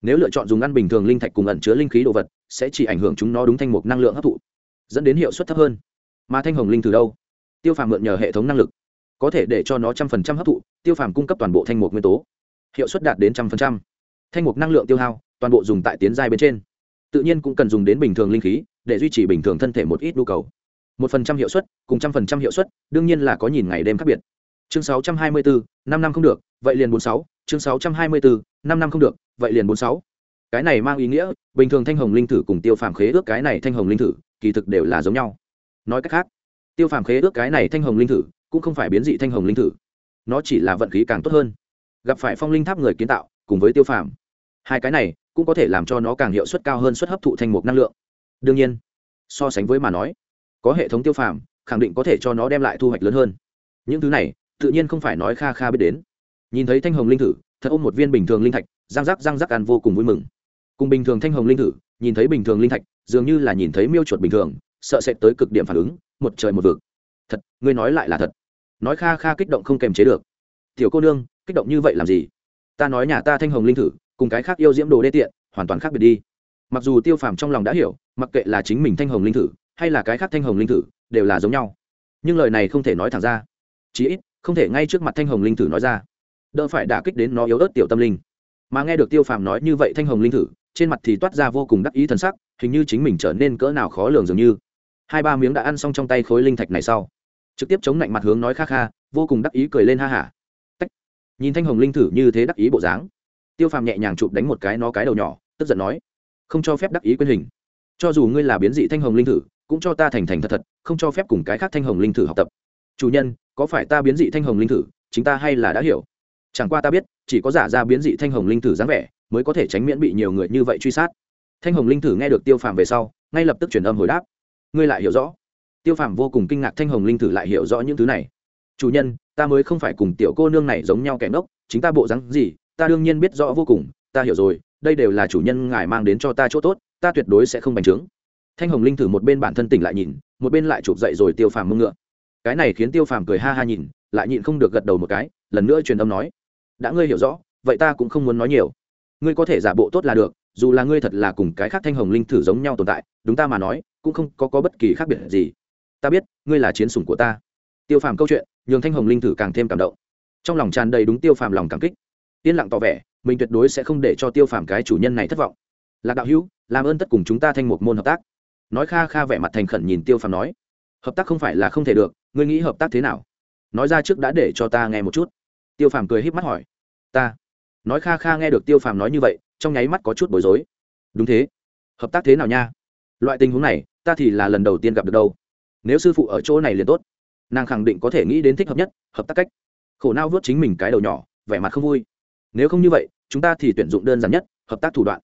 Nếu lựa chọn dùng ăn bình thường linh thạch cùng ẩn chứa linh khí đồ vật, sẽ chỉ ảnh hưởng chúng nó đúng thanh mục năng lượng hấp thụ, dẫn đến hiệu suất thấp hơn. Mà thanh hồng linh từ đâu? Tiêu phàm mượn nhờ hệ thống năng lực có thể để cho nó trăm phần trăm hấp thụ, tiêu phàm cung cấp toàn bộ thanh mục nguyên tố. Hiệu suất đạt đến trăm phần trăm. Thanh mục năng lượng tiêu hao, toàn bộ dùng tại tiến giai bên trên. Tự nhiên cũng cần dùng đến bình thường linh khí, để duy trì bình thường thân thể một ít nhu cầu. Một phần trăm hiệu suất, cùng trăm phần trăm hiệu suất, đương nhiên là có nhìn ngày đêm khác biệt. Chương sáu trăm hai mươi bốn, năm năm không được, vậy liền bốn sáu. Chương sáu trăm hai mươi bốn, năm năm không được, vậy liền bốn sáu. Cái này mang ý nghĩa, bình thường thanh hồng linh thử cùng tiêu phàm khế ước cái này thanh hồng linh thử, kỳ thực đều là giống nhau. Nói cách khác, tiêu phàm khế ước cái này thanh hồng linh thử cũng không phải biến dị thanh hồng linh thử. Nó chỉ là vận khí càng tốt hơn. Gặp phải phong linh tháp người kiến tạo, cùng với tiêu phàm. Hai cái này cũng có thể làm cho nó càng hiệu suất cao hơn suất hấp thụ thành mục năng lượng. Đương nhiên, so sánh với mà nói, có hệ thống tiêu phàm, khẳng định có thể cho nó đem lại thu hoạch lớn hơn. Những thứ này, tự nhiên không phải nói kha kha biết đến. Nhìn thấy thanh hồng linh thử, thật ôm một viên bình thường linh thạch, răng rắc răng rắc ăn vô cùng vui mừng. Cùng bình thường thanh hồng linh thử, nhìn thấy bình thường linh thạch, dường như là nhìn thấy miêu chuột bình thường, sợ sẽ tới cực điểm phản ứng, một trời một vực. Thật, ngươi nói lại là thật nói kha kha kích động không kềm chế được. Tiểu cô nương, kích động như vậy làm gì? Ta nói nhà ta thanh hồng linh thử, cùng cái khác yêu diễm đồ đê tiện, hoàn toàn khác biệt đi. Mặc dù tiêu phàm trong lòng đã hiểu, mặc kệ là chính mình thanh hồng linh thử, hay là cái khác thanh hồng linh thử, đều là giống nhau. Nhưng lời này không thể nói thẳng ra. Chí ít, không thể ngay trước mặt thanh hồng linh thử nói ra. Đỡ phải đả kích đến nó yếu ớt tiểu tâm linh. Mà nghe được tiêu phàm nói như vậy thanh hồng linh thử, trên mặt thì toát ra vô cùng đắc ý t sắc, hình như chính mình trở nên cỡ nào khó lường dường như. Hai ba miếng đã ăn xong trong tay khối linh thạch này sau trực tiếp chống lạnh mặt hướng nói kha kha, vô cùng đắc ý cười lên ha hả. Tách. Nhìn thanh hồng linh thử như thế đắc ý bộ dáng. Tiêu phàm nhẹ nhàng chụp đánh một cái nó cái đầu nhỏ, tức giận nói, không cho phép đắc ý quyền hình. Cho dù ngươi là biến dị thanh hồng linh thử, cũng cho ta thành thành thật thật, không cho phép cùng cái khác thanh hồng linh thử học tập. Chủ nhân, có phải ta biến dị thanh hồng linh thử, chính ta hay là đã hiểu? Chẳng qua ta biết, chỉ có giả ra biến dị thanh hồng linh thử dáng vẻ, mới có thể tránh miễn bị nhiều người như vậy truy sát. Thanh hồng linh thử nghe được tiêu phàm về sau, ngay lập tức truyền âm hồi đáp, ngươi lại hiểu rõ tiêu phàm vô cùng kinh ngạc thanh hồng linh thử lại hiểu rõ những thứ này. Chủ nhân ta mới không phải cùng tiểu cô nương này giống nhau kẻ ngốc chính ta bộ dáng gì ta đương nhiên biết rõ vô cùng ta hiểu rồi đây đều là chủ nhân ngài mang đến cho ta chỗ tốt ta tuyệt đối sẽ không bành trướng. Thanh hồng linh thử một bên bản thân tỉnh lại nhìn một bên lại chụp dậy rồi tiêu phàm mưng ngựa. Cái này khiến tiêu phàm cười ha ha nhìn lại nhịn không được gật đầu một cái lần nữa truyền âm nói đã ngươi hiểu rõ vậy ta cũng không muốn nói nhiều. Ngươi có thể giả bộ tốt là được dù là ngươi thật là cùng cái khác thanh hồng linh thử giống nhau tồn tại đúng ta mà nói cũng không có, có bất kỳ khác biệt gì ta biết, ngươi là chiến sủng của ta. Tiêu phàm câu chuyện, nhường thanh hồng linh thử càng thêm cảm động. Trong lòng tràn đầy đúng tiêu phàm lòng cảm kích. Yên lặng tỏ vẻ, mình tuyệt đối sẽ không để cho tiêu phàm cái chủ nhân này thất vọng. Lạc đạo hữu, làm ơn tất cùng chúng ta thanh một môn hợp tác. Nói kha kha vẻ mặt thành khẩn nhìn tiêu phàm nói. Hợp tác không phải là không thể được, ngươi nghĩ hợp tác thế nào? Nói ra trước đã để cho ta nghe một chút. Tiêu phàm cười híp mắt hỏi. Ta. Nói kha kha nghe được tiêu phàm nói như vậy, trong nháy mắt có chút bối rối. Đúng thế. Hợp tác thế nào nha? Loại tình huống này, ta thì là lần đầu tiên gặp được đâu nếu sư phụ ở chỗ này liền tốt. Nàng khẳng định có thể nghĩ đến thích hợp nhất, hợp tác cách. Khổ nao vớt chính mình cái đầu nhỏ, vẻ mặt không vui. Nếu không như vậy, chúng ta thì tuyển dụng đơn giản nhất, hợp tác thủ đoạn.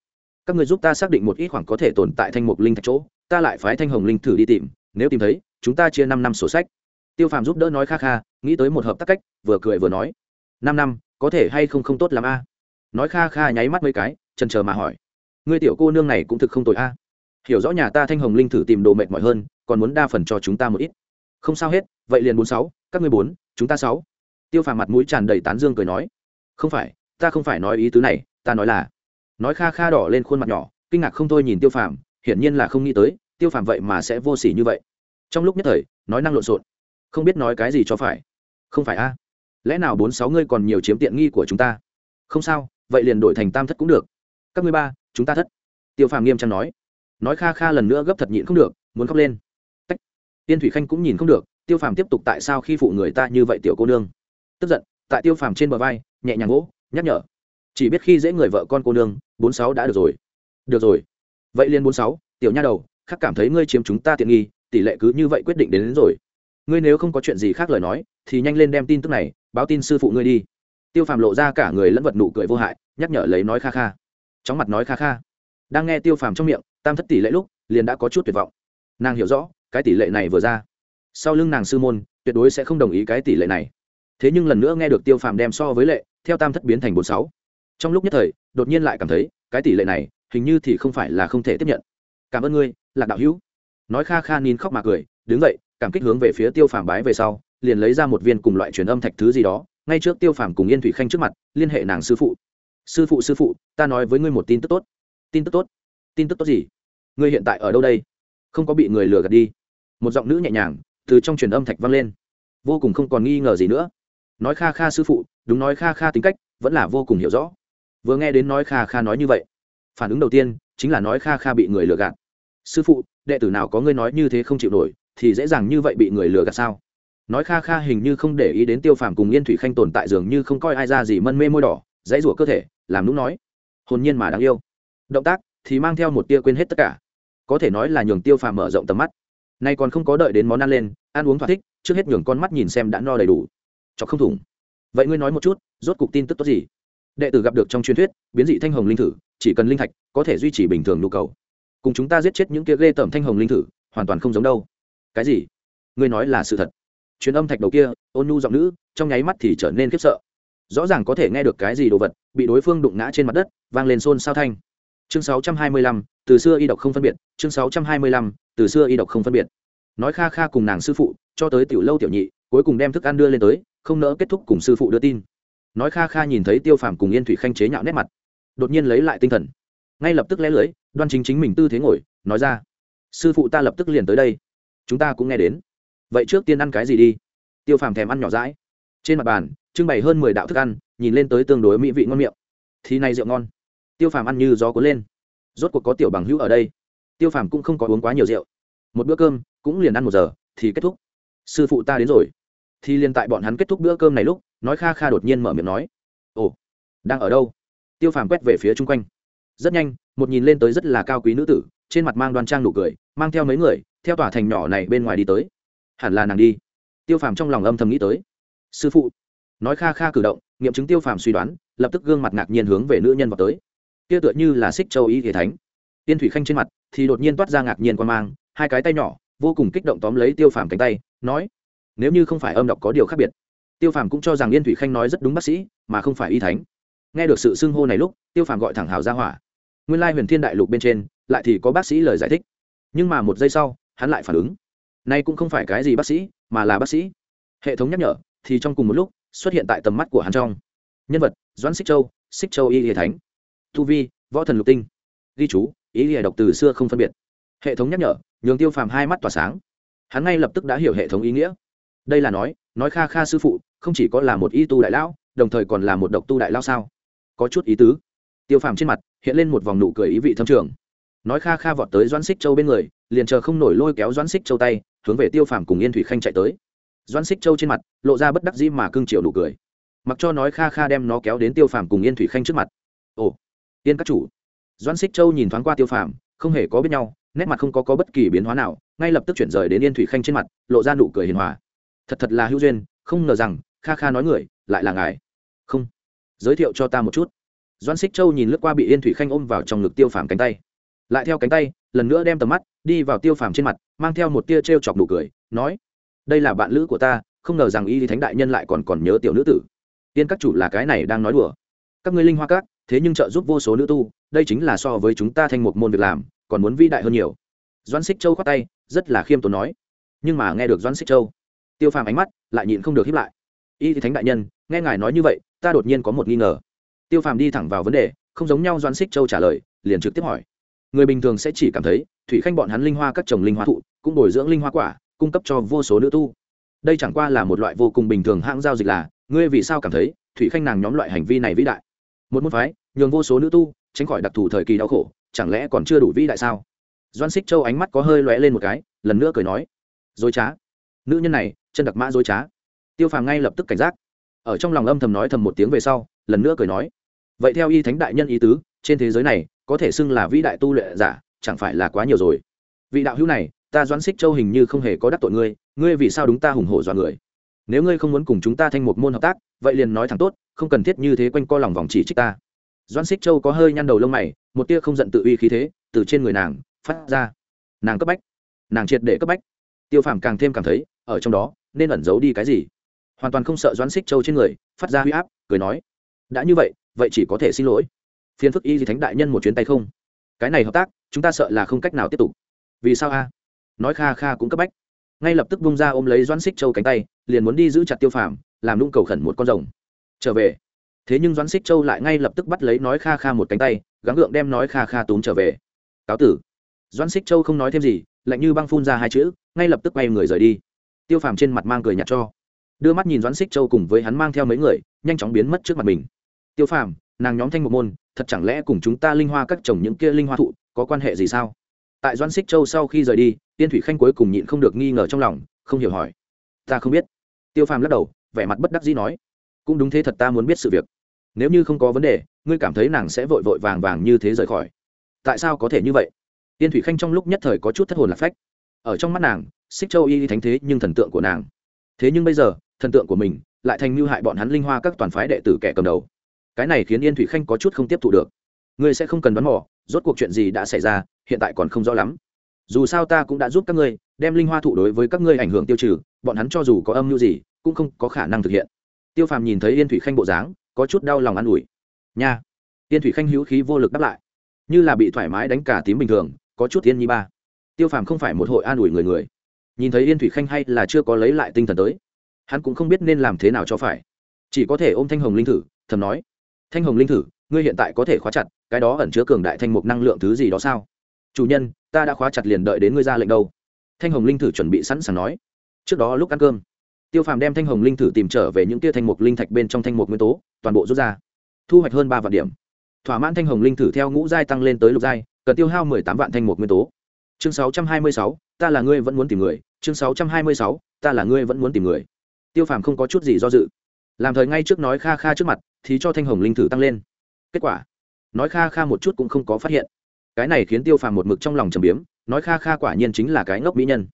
Các người giúp ta xác định một ít khoảng có thể tồn tại thanh mục linh thạch chỗ, ta lại phái thanh hồng linh thử đi tìm, nếu tìm thấy, chúng ta chia năm năm sổ sách. Tiêu phàm giúp đỡ nói kha kha, nghĩ tới một hợp tác cách, vừa cười vừa nói. Năm năm, có thể hay không không tốt làm a? Nói kha kha nháy mắt mấy cái trần chờ mà hỏi. Ngươi tiểu cô nương này cũng thực không tội a. Hiểu rõ nhà ta thanh hồng linh thử tìm đồ mệt mỏi hơn còn muốn đa phần cho chúng ta một ít. Không sao hết, vậy liền bốn sáu, các ngươi bốn, chúng ta sáu. Tiêu phàm mặt mũi tràn đầy tán dương cười nói. Không phải, ta không phải nói ý tứ này, ta nói là. Nói kha kha đỏ lên khuôn mặt nhỏ, kinh ngạc không thôi nhìn tiêu phàm, hiển nhiên là không nghĩ tới, tiêu phàm vậy mà sẽ vô s ỉ như vậy. Trong lúc nhất thời, nói năng lộn xộn. Không biết nói cái gì cho phải. Không phải a? Lẽ nào bốn sáu ngươi còn nhiều chiếm tiện nghi của chúng ta? Không sao, vậy liền đổi thành tam thất cũng được. Các ngươi ba, chúng ta thất. Tiêu phàm nghiêm trang nói. Nói kha kha lần nữa gấp thật nhịn không được, muốn khóc lên tiên thủy khanh cũng nhìn không được tiêu phàm tiếp tục tại sao khi phụ người ta như vậy tiểu cô nương. Tức giận tại tiêu phàm trên bờ vai nhẹ nhàng gỗ nhắc nhở. Chỉ biết khi dễ người vợ con cô nương bốn sáu đã được rồi. Được rồi. Vậy liền bốn sáu tiểu nha đầu khắc cảm thấy ngươi chiếm chúng ta tiện nghi tỷ lệ cứ như vậy quyết định đến, đến rồi. Ngươi nếu không có chuyện gì khác lời nói thì nhanh lên đem tin tức này báo tin sư phụ ngươi đi. Tiêu phàm lộ ra cả người lẫn vật nụ cười vô hại nhắc nhở lấy nói kha kha. Chóng mặt nói kha kha. Đang nghe tiêu phàm trong miệng tam thất tỷ lệ lúc liền đã có chút tuyệt vọng. Nàng hiểu rõ cái tỷ lệ này vừa ra. Sau lưng nàng sư môn, tuyệt đối sẽ không đồng ý cái tỷ lệ này. Thế nhưng lần nữa nghe được tiêu phàm đem so với lệ, theo tam thất biến thành bốn sáu. Trong lúc nhất thời, đột nhiên lại cảm thấy, cái tỷ lệ này, hình như thì không phải là không thể tiếp nhận. Cảm ơn ngươi, lạc đạo hữu. Nói kha kha nín khóc mà cười, đứng dậy, cảm kích hướng về phía tiêu phàm bái về sau, liền lấy ra một viên cùng loại truyền âm thạch thứ gì đó, ngay trước tiêu phàm cùng yên thủy khanh trước mặt, liên hệ nàng sư phụ. Sư phụ sư phụ, ta nói với ngươi một tin tức tốt. Tin tức tốt? Tin tức tốt gì? Ngươi hiện tại ở đâu đây? Không có bị người lừa gạt đi một giọng nữ nhẹ nhàng từ trong truyền âm thạch vang lên. Vô cùng không còn nghi ngờ gì nữa. Nói kha kha sư phụ, đúng nói kha kha tính cách, vẫn là vô cùng hiểu rõ. Vừa nghe đến nói kha kha nói như vậy, phản ứng đầu tiên chính là nói kha kha bị người lừa gạt. Sư phụ, đệ tử nào có ngươi nói như thế không chịu nổi, thì dễ dàng như vậy bị người lừa gạt sao? Nói kha kha hình như không để ý đến tiêu phàm cùng yên thủy khanh tồn tại dường như không coi ai ra gì mân mê môi đỏ, dãy rủa cơ thể, làm lúc nói. Hồn nhiên mà đáng yêu. Động tác thì mang theo một tia quên hết tất cả. Có thể nói là nhường tiêu phàm mở rộng tầm mắt nay còn không có đợi đến món ăn lên ăn uống thỏa thích trước hết nhường con mắt nhìn xem đã no đầy đủ. Cho không thủng. Vậy ngươi nói một chút rốt cục tin tức tốt gì? Đệ tử gặp được trong truyền thuyết biến dị thanh hồng linh thử chỉ cần linh thạch có thể duy trì bình thường nhu cầu. Cùng chúng ta giết chết những kia ghê tởm thanh hồng linh thử hoàn toàn không giống đâu. Cái gì? Ngươi nói là sự thật. Truyền âm thạch đầu kia ôn nhu giọng nữ trong nháy mắt thì trở nên khiếp sợ. Rõ ràng có thể nghe được cái gì đồ vật bị đối phương đụng ngã trên mặt đất vang lên xôn xao thanh. Chương 625, từ xưa y độc không phân biệt chương 625, từ xưa y độc không phân biệt. Nói kha kha cùng nàng sư phụ, cho tới tiểu lâu tiểu nhị, cuối cùng đem thức ăn đưa lên tới, không nỡ kết thúc cùng sư phụ đưa tin. Nói kha kha nhìn thấy tiêu phàm cùng yên thủy khanh chế nhạo nét mặt, đột nhiên lấy lại tinh thần. Ngay lập tức lẽ lưới, đoan chính chính mình tư thế ngồi, nói ra, sư phụ ta lập tức liền tới đây. Chúng ta cũng nghe đến. Vậy trước tiên ăn cái gì đi? Tiêu phàm thèm ăn nhỏ rãi trên mặt bàn, trưng bày hơn mười đạo thức ăn, nhìn lên tới tương đối mỹ vị ngon miệng. Thì này rượu ngon. Tiêu phàm ăn như gió cuốn lên. Rốt cuộc có tiểu bằng hữu ở đây tiêu phàm cũng không có uống quá nhiều rượu. Một bữa cơm, cũng liền ăn một giờ, thì kết thúc. Sư phụ ta đến rồi. Thì liền tại bọn hắn kết thúc bữa cơm này lúc, nói kha kha đột nhiên mở miệng nói, ồ, đang ở đâu? Tiêu phàm quét về phía chung quanh. Rất nhanh, một nhìn lên tới rất là cao quý nữ tử, trên mặt mang đoan trang nụ cười, mang theo mấy người, theo tòa thành nhỏ này bên ngoài đi tới. Hẳn là nàng đi. Tiêu phàm trong lòng âm thầm nghĩ tới. Sư phụ. Nói kha kha cử động, nghiệm chứng tiêu phàm suy đoán, lập tức gương mặt ngạc nhiên hướng về nữ nhân vào tới. Kia tựa như là xích châu ý thể thánh. Tiên thủy khanh trên mặt thì đột nhiên toát ra ngạc nhiên quan mang, hai cái tay nhỏ, vô cùng kích động tóm lấy tiêu phàm cánh tay, nói, nếu như không phải âm đọc có điều khác biệt. Tiêu phàm cũng cho rằng yên thủy khanh nói rất đúng bác sĩ, mà không phải y thánh. Nghe được sự xưng hô này lúc, tiêu phàm gọi thẳng hào ra hỏa. Nguyên lai huyền thiên đại lục bên trên, lại thì có bác sĩ lời giải thích. Nhưng mà một giây sau, hắn lại phản ứng. Nay cũng không phải cái gì bác sĩ, mà là bác sĩ. Hệ thống nhắc nhở, thì trong cùng một lúc, xuất hiện tại tầm mắt của hắn trong. Nhân vật, doãn xích châu xích châu y hệ thánh. Tu vi, võ thần lục tinh. Ghi chú ý lìa độc từ xưa không phân biệt. Hệ thống nhắc nhở, nhường tiêu phàm hai mắt tỏa sáng. Hắn ngay lập tức đã hiểu hệ thống ý nghĩa. Đây là nói nói kha kha sư phụ, không chỉ có là một y tu đại lão, đồng thời còn là một độc tu đại lao sao? Có chút ý tứ. Tiêu phàm trên mặt hiện lên một vòng nụ cười ý vị thâm trường. Nói kha kha vọt tới doãn xích châu bên người, liền chờ không nổi lôi kéo doãn xích châu tay, hướng về tiêu phàm cùng yên thủy khanh chạy tới. Doãn xích châu trên mặt lộ ra bất đắc dĩ mà cưng chiều nụ cười. Mặc cho nói kha kha đem nó kéo đến tiêu phàm cùng yên thủy khanh trước mặt. Ồ, yên các chủ doãn xích châu nhìn thoáng qua tiêu phàm không hề có biết nhau nét mặt không có, có bất kỳ biến hóa nào ngay lập tức chuyển rời đến yên thủy khanh trên mặt lộ ra nụ cười hiền hòa. Thật thật là hữu duyên không ngờ rằng kha kha nói người lại là ngài. Không giới thiệu cho ta một chút. Doãn xích châu nhìn lướt qua bị yên thủy khanh ôm vào trong ngực tiêu phàm cánh tay. Lại theo cánh tay lần nữa đem tầm mắt đi vào tiêu phàm trên mặt mang theo một tia t r e o chọc nụ cười nói đây là bạn lữ của ta không ngờ rằng y thánh đại nhân lại còn còn nhớ tiểu nữ tử. Tiên các chủ là cái này đang nói đùa. Các ngươi linh hoa các thế nhưng trợ giúp vô số nữ tu, đây chính là so với chúng ta thành một môn việc làm, còn muốn vĩ đại hơn nhiều. Doãn xích châu khoát tay, rất là khiêm tốn nói. Nhưng mà nghe được doãn xích châu, tiêu phàm ánh mắt lại nhịn không được hiếp lại. Y thánh đại nhân, nghe ngài nói như vậy, ta đột nhiên có một nghi ngờ. Tiêu phàm đi thẳng vào vấn đề, không giống nhau doãn xích châu trả lời, liền trực tiếp hỏi. Người bình thường sẽ chỉ cảm thấy, thủy khanh bọn hắn linh hoa các trồng linh hoa thụ, cũng bồi dưỡng linh hoa quả, cung cấp cho vô số nữ tu. Đây chẳng qua là một loại vô cùng bình thường hãng giao dịch là, ngươi vì sao cảm thấy, thủy khanh nàng nhóm loại hành vi này vĩ đại? Một môn phái nhường vô số nữ tu tránh khỏi đặc thù thời kỳ đau khổ, chẳng lẽ còn chưa đủ vĩ đại sao? Doan xích châu ánh mắt có hơi lóe lên một cái, lần nữa cười nói, dối trá, nữ nhân này, chân đặc mã dối trá. Tiêu phàm ngay lập tức cảnh giác, ở trong lòng âm thầm nói thầm một tiếng về sau, lần nữa cười nói, vậy theo y thánh đại nhân ý tứ, trên thế giới này, có thể xưng là vĩ đại tu luyện giả, chẳng phải là quá nhiều rồi. Vị đạo hữu này, ta doãn xích châu hình như không hề có đắc tội ngươi ngươi vì sao đúng ta hùng hổ dọa người? Nếu ngươi không muốn cùng chúng ta thành một môn hợp tác, vậy liền nói thẳng tốt, không cần thiết như thế quanh co lòng vòng chỉ trích ta doãn xích châu có hơi nhăn đầu lông mày, một tia không giận tự uy khí thế từ trên người nàng phát ra. Nàng cấp bách, nàng triệt để cấp bách. Tiêu phàm càng thêm cảm thấy, ở trong đó, nên ẩn giấu đi cái gì? Hoàn toàn không sợ doãn xích châu trên người, phát ra huy áp, cười nói, đã như vậy vậy chỉ có thể xin lỗi. Phiền phức y gì thánh đại nhân một chuyến tay không? Cái này hợp tác, chúng ta sợ là không cách nào tiếp tục. Vì sao a? Nói kha kha cũng cấp bách. Ngay lập tức bung ra ôm lấy doãn xích châu cánh tay, liền muốn đi giữ chặt tiêu phàm, làm nung cầu khẩn một con rồng. Trở về thế nhưng doãn xích châu lại ngay lập tức bắt lấy nói kha kha một cánh tay, gắng gượng đem nói kha kha túm trở về. Cáo tử. Doãn xích châu không nói thêm gì, lạnh như băng phun ra hai chữ, ngay lập tức quay người rời đi. Tiêu phàm trên mặt mang cười nhạt cho. Đưa mắt nhìn doãn xích châu cùng với hắn mang theo mấy người, nhanh chóng biến mất trước mặt mình. Tiêu phàm, nàng nhóm thanh một môn, thật chẳng lẽ cùng chúng ta linh hoa các trồng những kia linh hoa thụ có quan hệ gì sao? Tại Doãn xích châu sau khi rời đi, tiên thủy khanh cuối cùng nhịn không được nghi ngờ trong lòng, không hiểu hỏi. Ta không biết. Tiêu phàm lắc đầu, vẻ mặt bất đắc dĩ nói. Cũng đúng thế thật ta muốn biết sự việc nếu như không có vấn đề, ngươi cảm thấy nàng sẽ vội vội vàng vàng như thế rời khỏi. Tại sao có thể như vậy? Tiên thủy khanh trong lúc nhất thời có chút thất hồn lạc phách. Ở trong mắt nàng xích châu y thánh thế nhưng thần tượng của nàng. Thế nhưng bây giờ, thần tượng của mình lại thành mưu hại bọn hắn linh hoa các toàn phái đệ tử kẻ cầm đầu. Cái này khiến yên thủy khanh có chút không tiếp thu được. Ngươi sẽ không cần đoán mò, rốt cuộc chuyện gì đã xảy ra, hiện tại còn không rõ lắm. Dù sao ta cũng đã giúp các ngươi, đem linh hoa thụ đối với các ngươi ảnh hưởng tiêu trừ, bọn hắn cho dù có âm mưu gì, cũng không có khả năng thực hiện. Tiêu phàm nhìn thấy yên thủy khanh bộ dáng có chút đau lòng an ủi. Nha. Tiên thủy khanh hữu khí vô lực đáp lại. Như là bị thoải mái đánh cả tím bình thường, có chút tiên nhi ba. Tiêu phàm không phải một hội an ủi người người. Nhìn thấy yên thủy khanh hay là chưa có lấy lại tinh thần tới, hắn cũng không biết nên làm thế nào cho phải. Chỉ có thể ôm thanh hồng linh thử, thầm nói, thanh hồng linh thử, ngươi hiện tại có thể khóa chặt, cái đó ẩn chứa cường đại thanh mục năng lượng thứ gì đó sao? Chủ nhân, ta đã khóa chặt liền đợi đến ngươi ra lệnh đâu. Thanh hồng linh thử chuẩn bị sẵn sàng nói, trước đó lúc ăn cơm tiêu phàm đem thanh hồng linh thử tìm trở về những tia thanh mục linh thạch bên trong thanh mục nguyên tố, toàn bộ rút ra. Thu hoạch hơn ba vạn điểm. Thỏa mãn thanh hồng linh thử theo ngũ giai tăng lên tới lục giai, cần tiêu hao mười tám vạn thanh mục nguyên tố. Chương sáu trăm hai mươi sáu, ta là ngươi vẫn muốn tìm người. Chương sáu trăm hai mươi sáu, ta là ngươi vẫn muốn tìm người. Tiêu phàm không có chút gì do dự. Làm thời ngay trước nói kha kha trước mặt, thì cho thanh hồng linh thử tăng lên. Kết quả, nói kha kha một chút cũng không có phát hiện. Cái này khiến tiêu phàm một mực trong lòng trầm biếm, nói kha kha quả nhiên chính là cái ngốc mỹ nhân.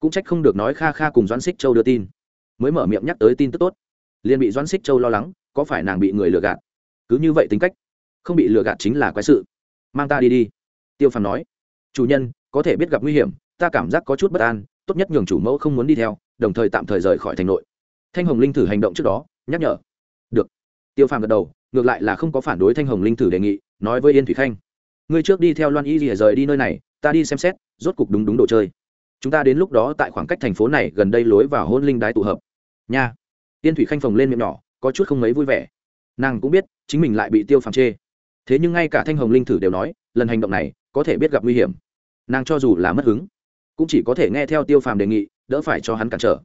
Cũng trách không được nói kha kha cùng doãn xích châu đưa tin mới mở miệng nhắc tới tin tức tốt. Liền bị doãn xích châu lo lắng, có phải nàng bị người lừa gạt? Cứ như vậy tính cách, không bị lừa gạt chính là quái sự. Mang ta đi đi. Tiêu phàm nói. Chủ nhân, có thể biết gặp nguy hiểm, ta cảm giác có chút bất an, tốt nhất nhường chủ mẫu không muốn đi theo, đồng thời tạm thời rời khỏi thành nội. Thanh hồng linh thử hành động trước đó, nhắc nhở. Được. Tiêu phàm gật đầu, ngược lại là không có phản đối thanh hồng linh thử đề nghị, nói với yên thủy khanh. Ngươi trước đi theo loan y rỉa rời đi nơi này, ta đi xem xét, rốt cục đúng đúng đồ chơi. Chúng ta đến lúc đó tại khoảng cách thành phố này gần đây lối vào hôn linh đái tụ hợp nha. Yên thủy khanh phồng lên miệng nhỏ, có chút không mấy vui vẻ. Nàng cũng biết, chính mình lại bị tiêu phàm chê. Thế nhưng ngay cả thanh hồng linh thử đều nói, lần hành động này, có thể biết gặp nguy hiểm. Nàng cho dù là mất hứng, cũng chỉ có thể nghe theo tiêu phàm đề nghị, đỡ phải cho hắn cản trở.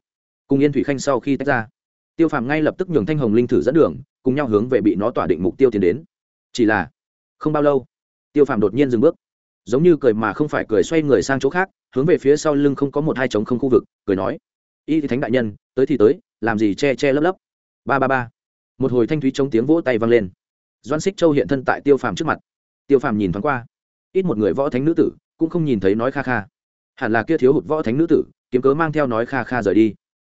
Cùng yên thủy khanh sau khi tách ra, tiêu phàm ngay lập tức nhường thanh hồng linh thử dẫn đường, cùng nhau hướng về bị nó tỏa định mục tiêu tiến đến. Chỉ là, không bao lâu, tiêu phàm đột nhiên dừng bước. Giống như cười mà không phải cười xoay người sang chỗ khác, hướng về phía sau lưng không có một hai trống không khu vực, cười nói, y thì thánh đại nhân, tới thì tới làm gì che che lấp lấp. Ba ba ba. Một hồi thanh thúy chống tiếng vỗ tay vang lên. Doan xích châu hiện thân tại tiêu phàm trước mặt. Tiêu phàm nhìn thoáng qua. Ít một người võ thánh nữ tử, cũng không nhìn thấy nói kha kha. Hẳn là kia thiếu hụt võ thánh nữ tử, kiếm cớ mang theo nói kha kha rời đi.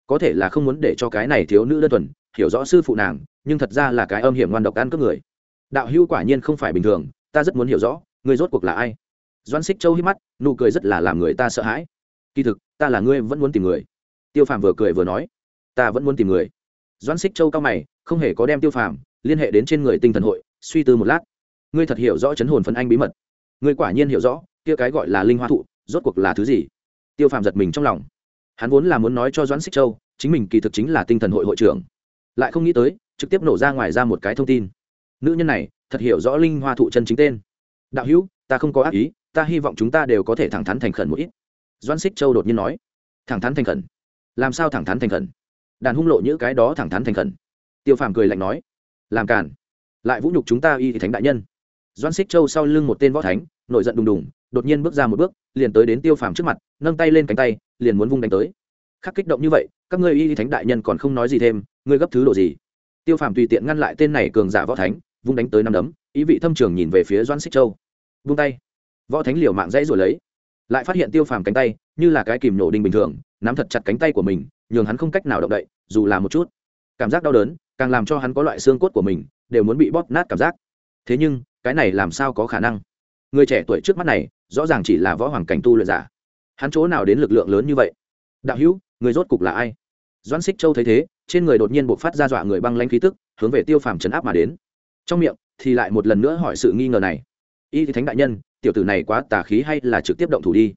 Có thể là không muốn để cho cái này thiếu nữ đơn thuần, hiểu rõ sư phụ nàng, nhưng thật ra là cái âm hiểm ngoan độc ăn cướp người. Đạo hữu quả nhiên không phải bình thường, ta rất muốn hiểu rõ người rốt cuộc là ai? Doan xích châu hít mắt, nụ cười rất là làm người ta sợ hãi. Kỳ thực, ta là ngươi vẫn muốn tìm người. Tiêu phàm vừa cười vừa nói ta vẫn muốn tìm người. Doãn xích châu cao mày, không hề có đem tiêu phàm liên hệ đến trên người tinh thần hội, suy tư một lát. Ngươi thật hiểu rõ chấn hồn phân anh bí mật. Ngươi quả nhiên hiểu rõ, kia cái gọi là linh hoa thụ, rốt cuộc là thứ gì? Tiêu phàm giật mình trong lòng. Hắn vốn là muốn nói cho doãn xích châu, chính mình kỳ thực chính là tinh thần hội hội trưởng. Lại không nghĩ tới, trực tiếp nổ ra ngoài ra một cái thông tin. Nữ nhân này, thật hiểu rõ linh hoa thụ chân chính tên. Đạo hữu, ta không có ác ý, ta hy vọng chúng ta đều có thể thẳng thắn thành khẩn một ít. Doãn xích châu đột nhiên nói. Thẳng thắn thành khẩn. Làm sao thẳng thắn thành khẩn? Đàn hung lộ những cái đó thẳng thắn thành khẩn. Tiêu phàm cười lạnh nói, làm cản lại vũ nhục chúng ta y thì thánh đại nhân. Doan xích châu sau lưng một tên võ thánh, nổi giận đùng đùng, đột nhiên bước ra một bước, liền tới đến tiêu phàm trước mặt, nâng tay lên cánh tay, liền muốn vung đánh tới. Khắc kích động như vậy, các ngươi y thì thánh đại nhân còn không nói gì thêm, ngươi gấp thứ độ gì? Tiêu phàm tùy tiện ngăn lại tên này cường giả võ thánh, vung đánh tới năm đấm, ý vị thâm trường nhìn về phía doan xích châu. Vung tay. Võ thánh liều mạng dãy rồi lấy. Lại phát hiện tiêu phàm cánh tay như là cái kìm nổ đinh bình thường nắm thật chặt cánh tay của mình, nhường hắn không cách nào động đậy, dù là một chút. Cảm giác đau đớn, càng làm cho hắn có loại xương cốt của mình, đều muốn bị bóp nát cảm giác. Thế nhưng, cái này làm sao có khả năng? Người trẻ tuổi trước mắt này, rõ ràng chỉ là võ hoàng cảnh tu luyện giả. Hắn chỗ nào đến lực lượng lớn như vậy? Đạo hữu, người rốt cục là ai? Doãn xích châu thấy thế, trên người đột nhiên buộc phát ra dọa người băng lanh khí tức, hướng về tiêu phàm trấn áp mà đến. Trong miệng, thì lại một lần nữa hỏi sự nghi ngờ này. Y thánh đại nhân, tiểu tử này quá tà khí hay là trực tiếp động thủ đi?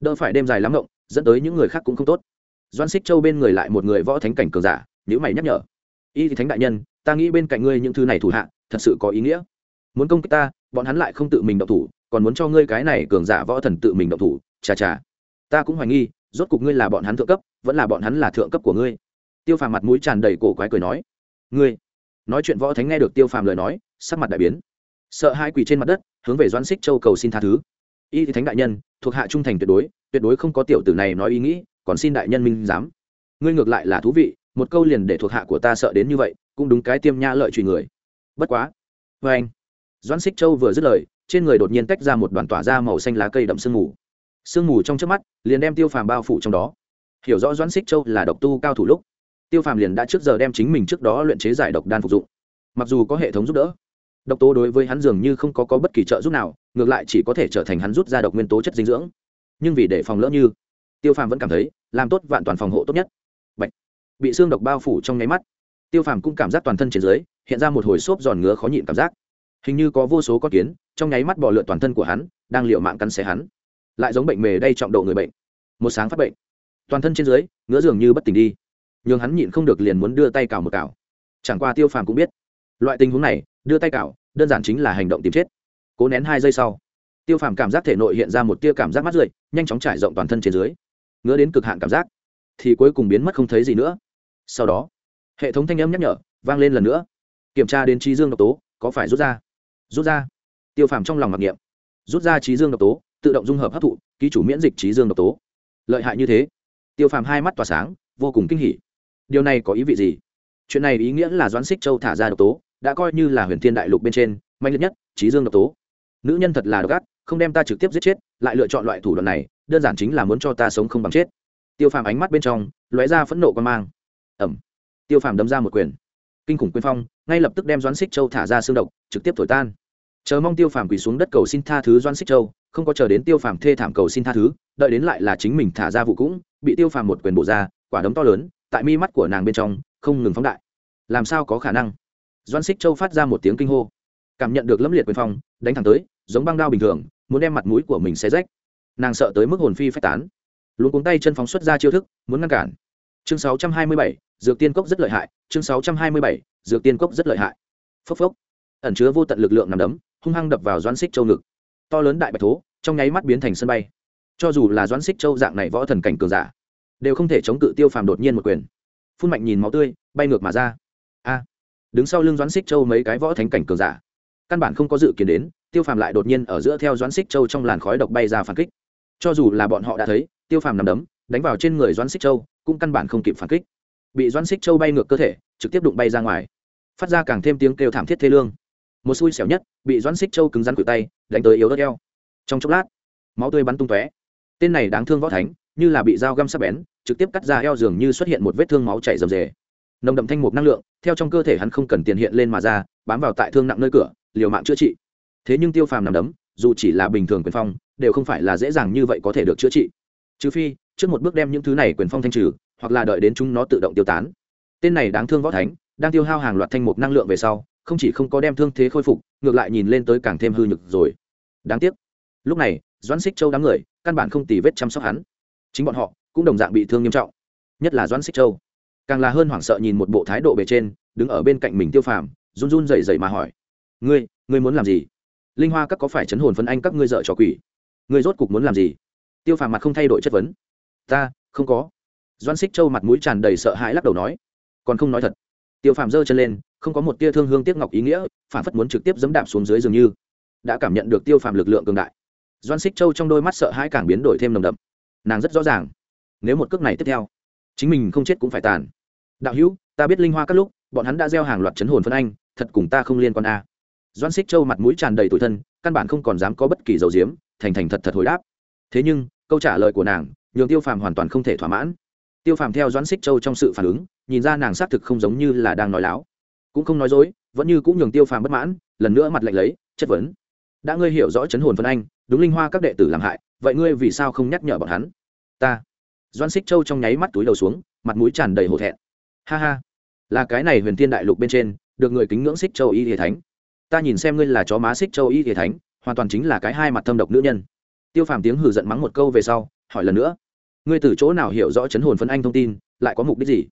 Đỡ phải đêm dài lắm động dẫn tới những người khác cũng không tốt. Doan xích châu bên người lại một người võ thánh cảnh cường giả nếu mày nhắc nhở. Y thì thánh đại nhân, ta nghĩ bên cạnh ngươi những thứ này thủ hạ, thật sự có ý nghĩa. Muốn công kích ta, bọn hắn lại không tự mình động thủ, còn muốn cho ngươi cái này cường giả võ thần tự mình động thủ, chà chà. Ta cũng hoài nghi, rốt cục ngươi là bọn hắn thượng cấp, vẫn là bọn hắn là thượng cấp của ngươi. Tiêu phàm mặt mũi tràn đầy cổ quái cười nói. Ngươi. Nói chuyện võ thánh nghe được tiêu phàm lời nói, sắc mặt đại biến. Sợ hai quỳ trên mặt đất, hướng về doãn xích châu cầu xin tha thứ. Y thì thánh đại nhân, thuộc hạ trung thành tuyệt đối tuyệt đối không có tiểu tử này nói ý nghĩ còn xin đại nhân minh giám. ngươi ngược lại là thú vị một câu liền để thuộc hạ của ta sợ đến như vậy cũng đúng cái tiêm nha lợi truy người. Bất quá. Vê anh. Doãn xích châu vừa dứt lời trên người đột nhiên tách ra một đoàn tỏa ra màu xanh lá cây đậm sương mù. Sương mù trong trước mắt liền đem tiêu phàm bao phủ trong đó. Hiểu rõ doãn xích châu là độc tu cao thủ lúc tiêu phàm liền đã trước giờ đem chính mình trước đó luyện chế giải độc đan phục dụng. Mặc dù có hệ thống giúp đỡ độc tố đối với hắn dường như không có, có bất kỳ trợ giúp nào ngược lại chỉ có thể trở thành hắn rút ra độc nguyên tố chất dinh dưỡng nhưng vì để phòng lỡ như, tiêu phàm vẫn cảm thấy làm tốt vạn toàn phòng hộ tốt nhất. Bạch. bị xương độc bao phủ trong nháy mắt, tiêu phàm cũng cảm giác toàn thân trên dưới hiện ra một hồi xốp giòn ngứa khó nhịn cảm giác. Hình như có vô số con kiến trong nháy mắt bỏ lượn toàn thân của hắn, đang liệu mạng cắn xé hắn. Lại giống bệnh mề đay trọng độ người bệnh. Một sáng phát bệnh, toàn thân trên dưới ngứa dường như bất tỉnh đi. Nhưng hắn nhịn không được liền muốn đưa tay cào một cào. Chẳng qua tiêu phàm cũng biết, loại tình huống này, đưa tay cào, đơn giản chính là hành động tìm chết. Cố nén hai giây sau tiêu phàm cảm giác thể nội hiện ra một tia cảm giác mắt rượi, nhanh chóng trải rộng toàn thân trên dưới. Ngứa đến cực hạn cảm giác, thì cuối cùng biến mất không thấy gì nữa. Sau đó, hệ thống thanh âm nhắc nhở vang lên lần nữa. Kiểm tra đến trí dương độc tố, có phải rút ra? Rút ra. Tiêu phàm trong lòng mặc niệm. Rút ra trí dương độc tố, tự động dung hợp hấp thụ, ký chủ miễn dịch trí dương độc tố. Lợi hại như thế. Tiêu phàm hai mắt tỏa sáng, vô cùng kinh hỉ. Điều này có ý vị gì? Chuyện này ý nghĩa là doãn xích châu thả ra độc tố, đã coi như là huyền thiên đại lục bên trên, mạnh liệt nhất, trí dương độc tố. Nữ nhân thật là độc ác không đem ta trực tiếp giết chết, lại lựa chọn loại thủ đoạn này, đơn giản chính là muốn cho ta sống không bằng chết. Tiêu phàm ánh mắt bên trong, lóe ra phẫn nộ quan mang. Ẩm tiêu phàm đấm ra một quyền. Kinh khủng quyền phong, ngay lập tức đem doãn xích châu thả ra xương độc, trực tiếp thổi tan. Chờ mong tiêu phàm quỳ xuống đất cầu xin tha thứ doãn xích châu, không có chờ đến tiêu phàm thê thảm cầu xin tha thứ, đợi đến lại là chính mình thả ra vụ cũng, bị tiêu phàm một quyền bổ ra, quả đấm to lớn, tại mi mắt của nàng bên trong, không ngừng phóng đại. Làm sao có khả năng? Doãn xích châu phát ra một tiếng kinh hô. Cảm nhận được lâm liệt quyền phong, đánh thẳng tới, giống băng đao bình thường muốn đem mặt mũi của mình xé rách. Nàng sợ tới mức hồn phi phách tán. Luôn cuống tay chân phóng xuất ra chiêu thức muốn ngăn cản. Chương 627, dược tiên cốc rất lợi hại. Chương 627, dược tiên cốc rất lợi hại. Phốc phốc. Ẩn chứa vô tận lực lượng nằm đấm hung hăng đập vào doãn xích châu ngực. To lớn đại bạch thố trong nháy mắt biến thành sân bay. Cho dù là doãn xích châu dạng này võ thần cảnh cường giả đều không thể chống cự tiêu phàm đột nhiên một quyền. Phun mạnh nhìn máu tươi bay ngược mà ra. A. Đứng sau lưng doãn xích châu mấy cái võ thánh cảnh cường giả căn bản không có dự kiến đến tiêu phàm lại đột nhiên ở giữa theo doãn xích châu trong làn khói độc bay ra phản kích. Cho dù là bọn họ đã thấy, tiêu phàm nằm đấm, đánh vào trên người doãn xích châu, cũng căn bản không kịp phản kích. Bị doãn xích châu bay ngược cơ thể, trực tiếp đụng bay ra ngoài. Phát ra càng thêm tiếng kêu thảm thiết thê lương. Một xui xẻo nhất, bị doãn xích châu cứng rắn cự tay, đánh tới yếu đất eo. Trong chốc lát, máu tươi bắn tung tóe. Tên này đáng thương võ thánh, như là bị dao găm sắc bén, trực tiếp cắt ra eo dường như xuất hiện một vết thương máu chảy rầm rề. Nồng đậm thanh mục năng lượng, theo trong cơ thể hắn không cần tiền hiện lên mà ra, bám vào tại thương nặng nơi cửa, liều mạng chữa trị thế nhưng tiêu phàm nằm đấm, dù chỉ là bình thường quyền phong, đều không phải là dễ dàng như vậy có thể được chữa trị. Trừ phi, trước một bước đem những thứ này quyền phong thanh trừ, hoặc là đợi đến chúng nó tự động tiêu tán. Tên này đáng thương võ thánh, đang tiêu hao hàng loạt thanh mục năng lượng về sau, không chỉ không có đem thương thế khôi phục, ngược lại nhìn lên tới càng thêm hư nhực rồi. Đáng tiếc. Lúc này, doãn xích châu đám người, căn bản không tì vết chăm sóc hắn. Chính bọn họ, cũng đồng dạng bị thương nghiêm trọng. Nhất là doãn xích châu. Càng là hơn hoảng sợ nhìn một bộ thái độ bề trên, đứng ở bên cạnh mình tiêu phàm, run run rẩy rẩy mà hỏi. Ngươi ngươi muốn làm gì? Linh hoa các có phải chấn hồn phân anh các ngươi dợ trò quỷ? Ngươi rốt cục muốn làm gì? Tiêu phàm mặt không thay đổi chất vấn. Ta, không có. Doan xích châu mặt mũi tràn đầy sợ hãi lắc đầu nói. Còn không nói thật. Tiêu phàm giơ chân lên, không có một tia thương hương tiếc ngọc ý nghĩa, phản phất muốn trực tiếp dẫm đạp xuống dưới dường như. Đã cảm nhận được tiêu phàm lực lượng cường đại. Doan xích châu trong đôi mắt sợ hãi càng biến đổi thêm nồng đậm. Nàng rất rõ ràng. Nếu một cước này tiếp theo, chính mình không chết cũng phải tàn. Đạo hữu, ta biết linh hoa các lúc, bọn hắn đã gieo hàng loạt chấn hồn phân anh, thật cùng ta không liên quan a. à doan xích châu mặt mũi tràn đầy tủi thân, căn bản không còn dám có bất kỳ dầu diếm thành thành thật thật hồi đáp. Thế nhưng, câu trả lời của nàng, nhường tiêu phàm hoàn toàn không thể thỏa mãn. Tiêu phàm theo doãn xích châu trong sự phản ứng, nhìn ra nàng xác thực không giống như là đang nói láo. Cũng không nói dối, vẫn như cũng nhường tiêu phàm bất mãn, lần nữa mặt lạnh lấy, chất vấn. Đã ngươi hiểu rõ chấn hồn phân anh, đúng linh hoa các đệ tử làm hại, vậy ngươi vì sao không nhắc nhở bọn hắn? Ta. Doan xích châu trong nháy mắt túi đầu xuống, mặt mũi tràn đầy hổ thẹn. Ha ha, là cái này huyền thiên đại lục bên trên, được người kính ngưỡng xích châu y Thể thánh ta nhìn xem ngươi là chó má xích châu y thể thánh, hoàn toàn chính là cái hai mặt thâm độc nữ nhân. Tiêu phàm tiếng hử giận mắng một câu về sau, hỏi lần nữa, ngươi từ chỗ nào hiểu rõ chấn hồn phân anh thông tin, lại có mục đích gì?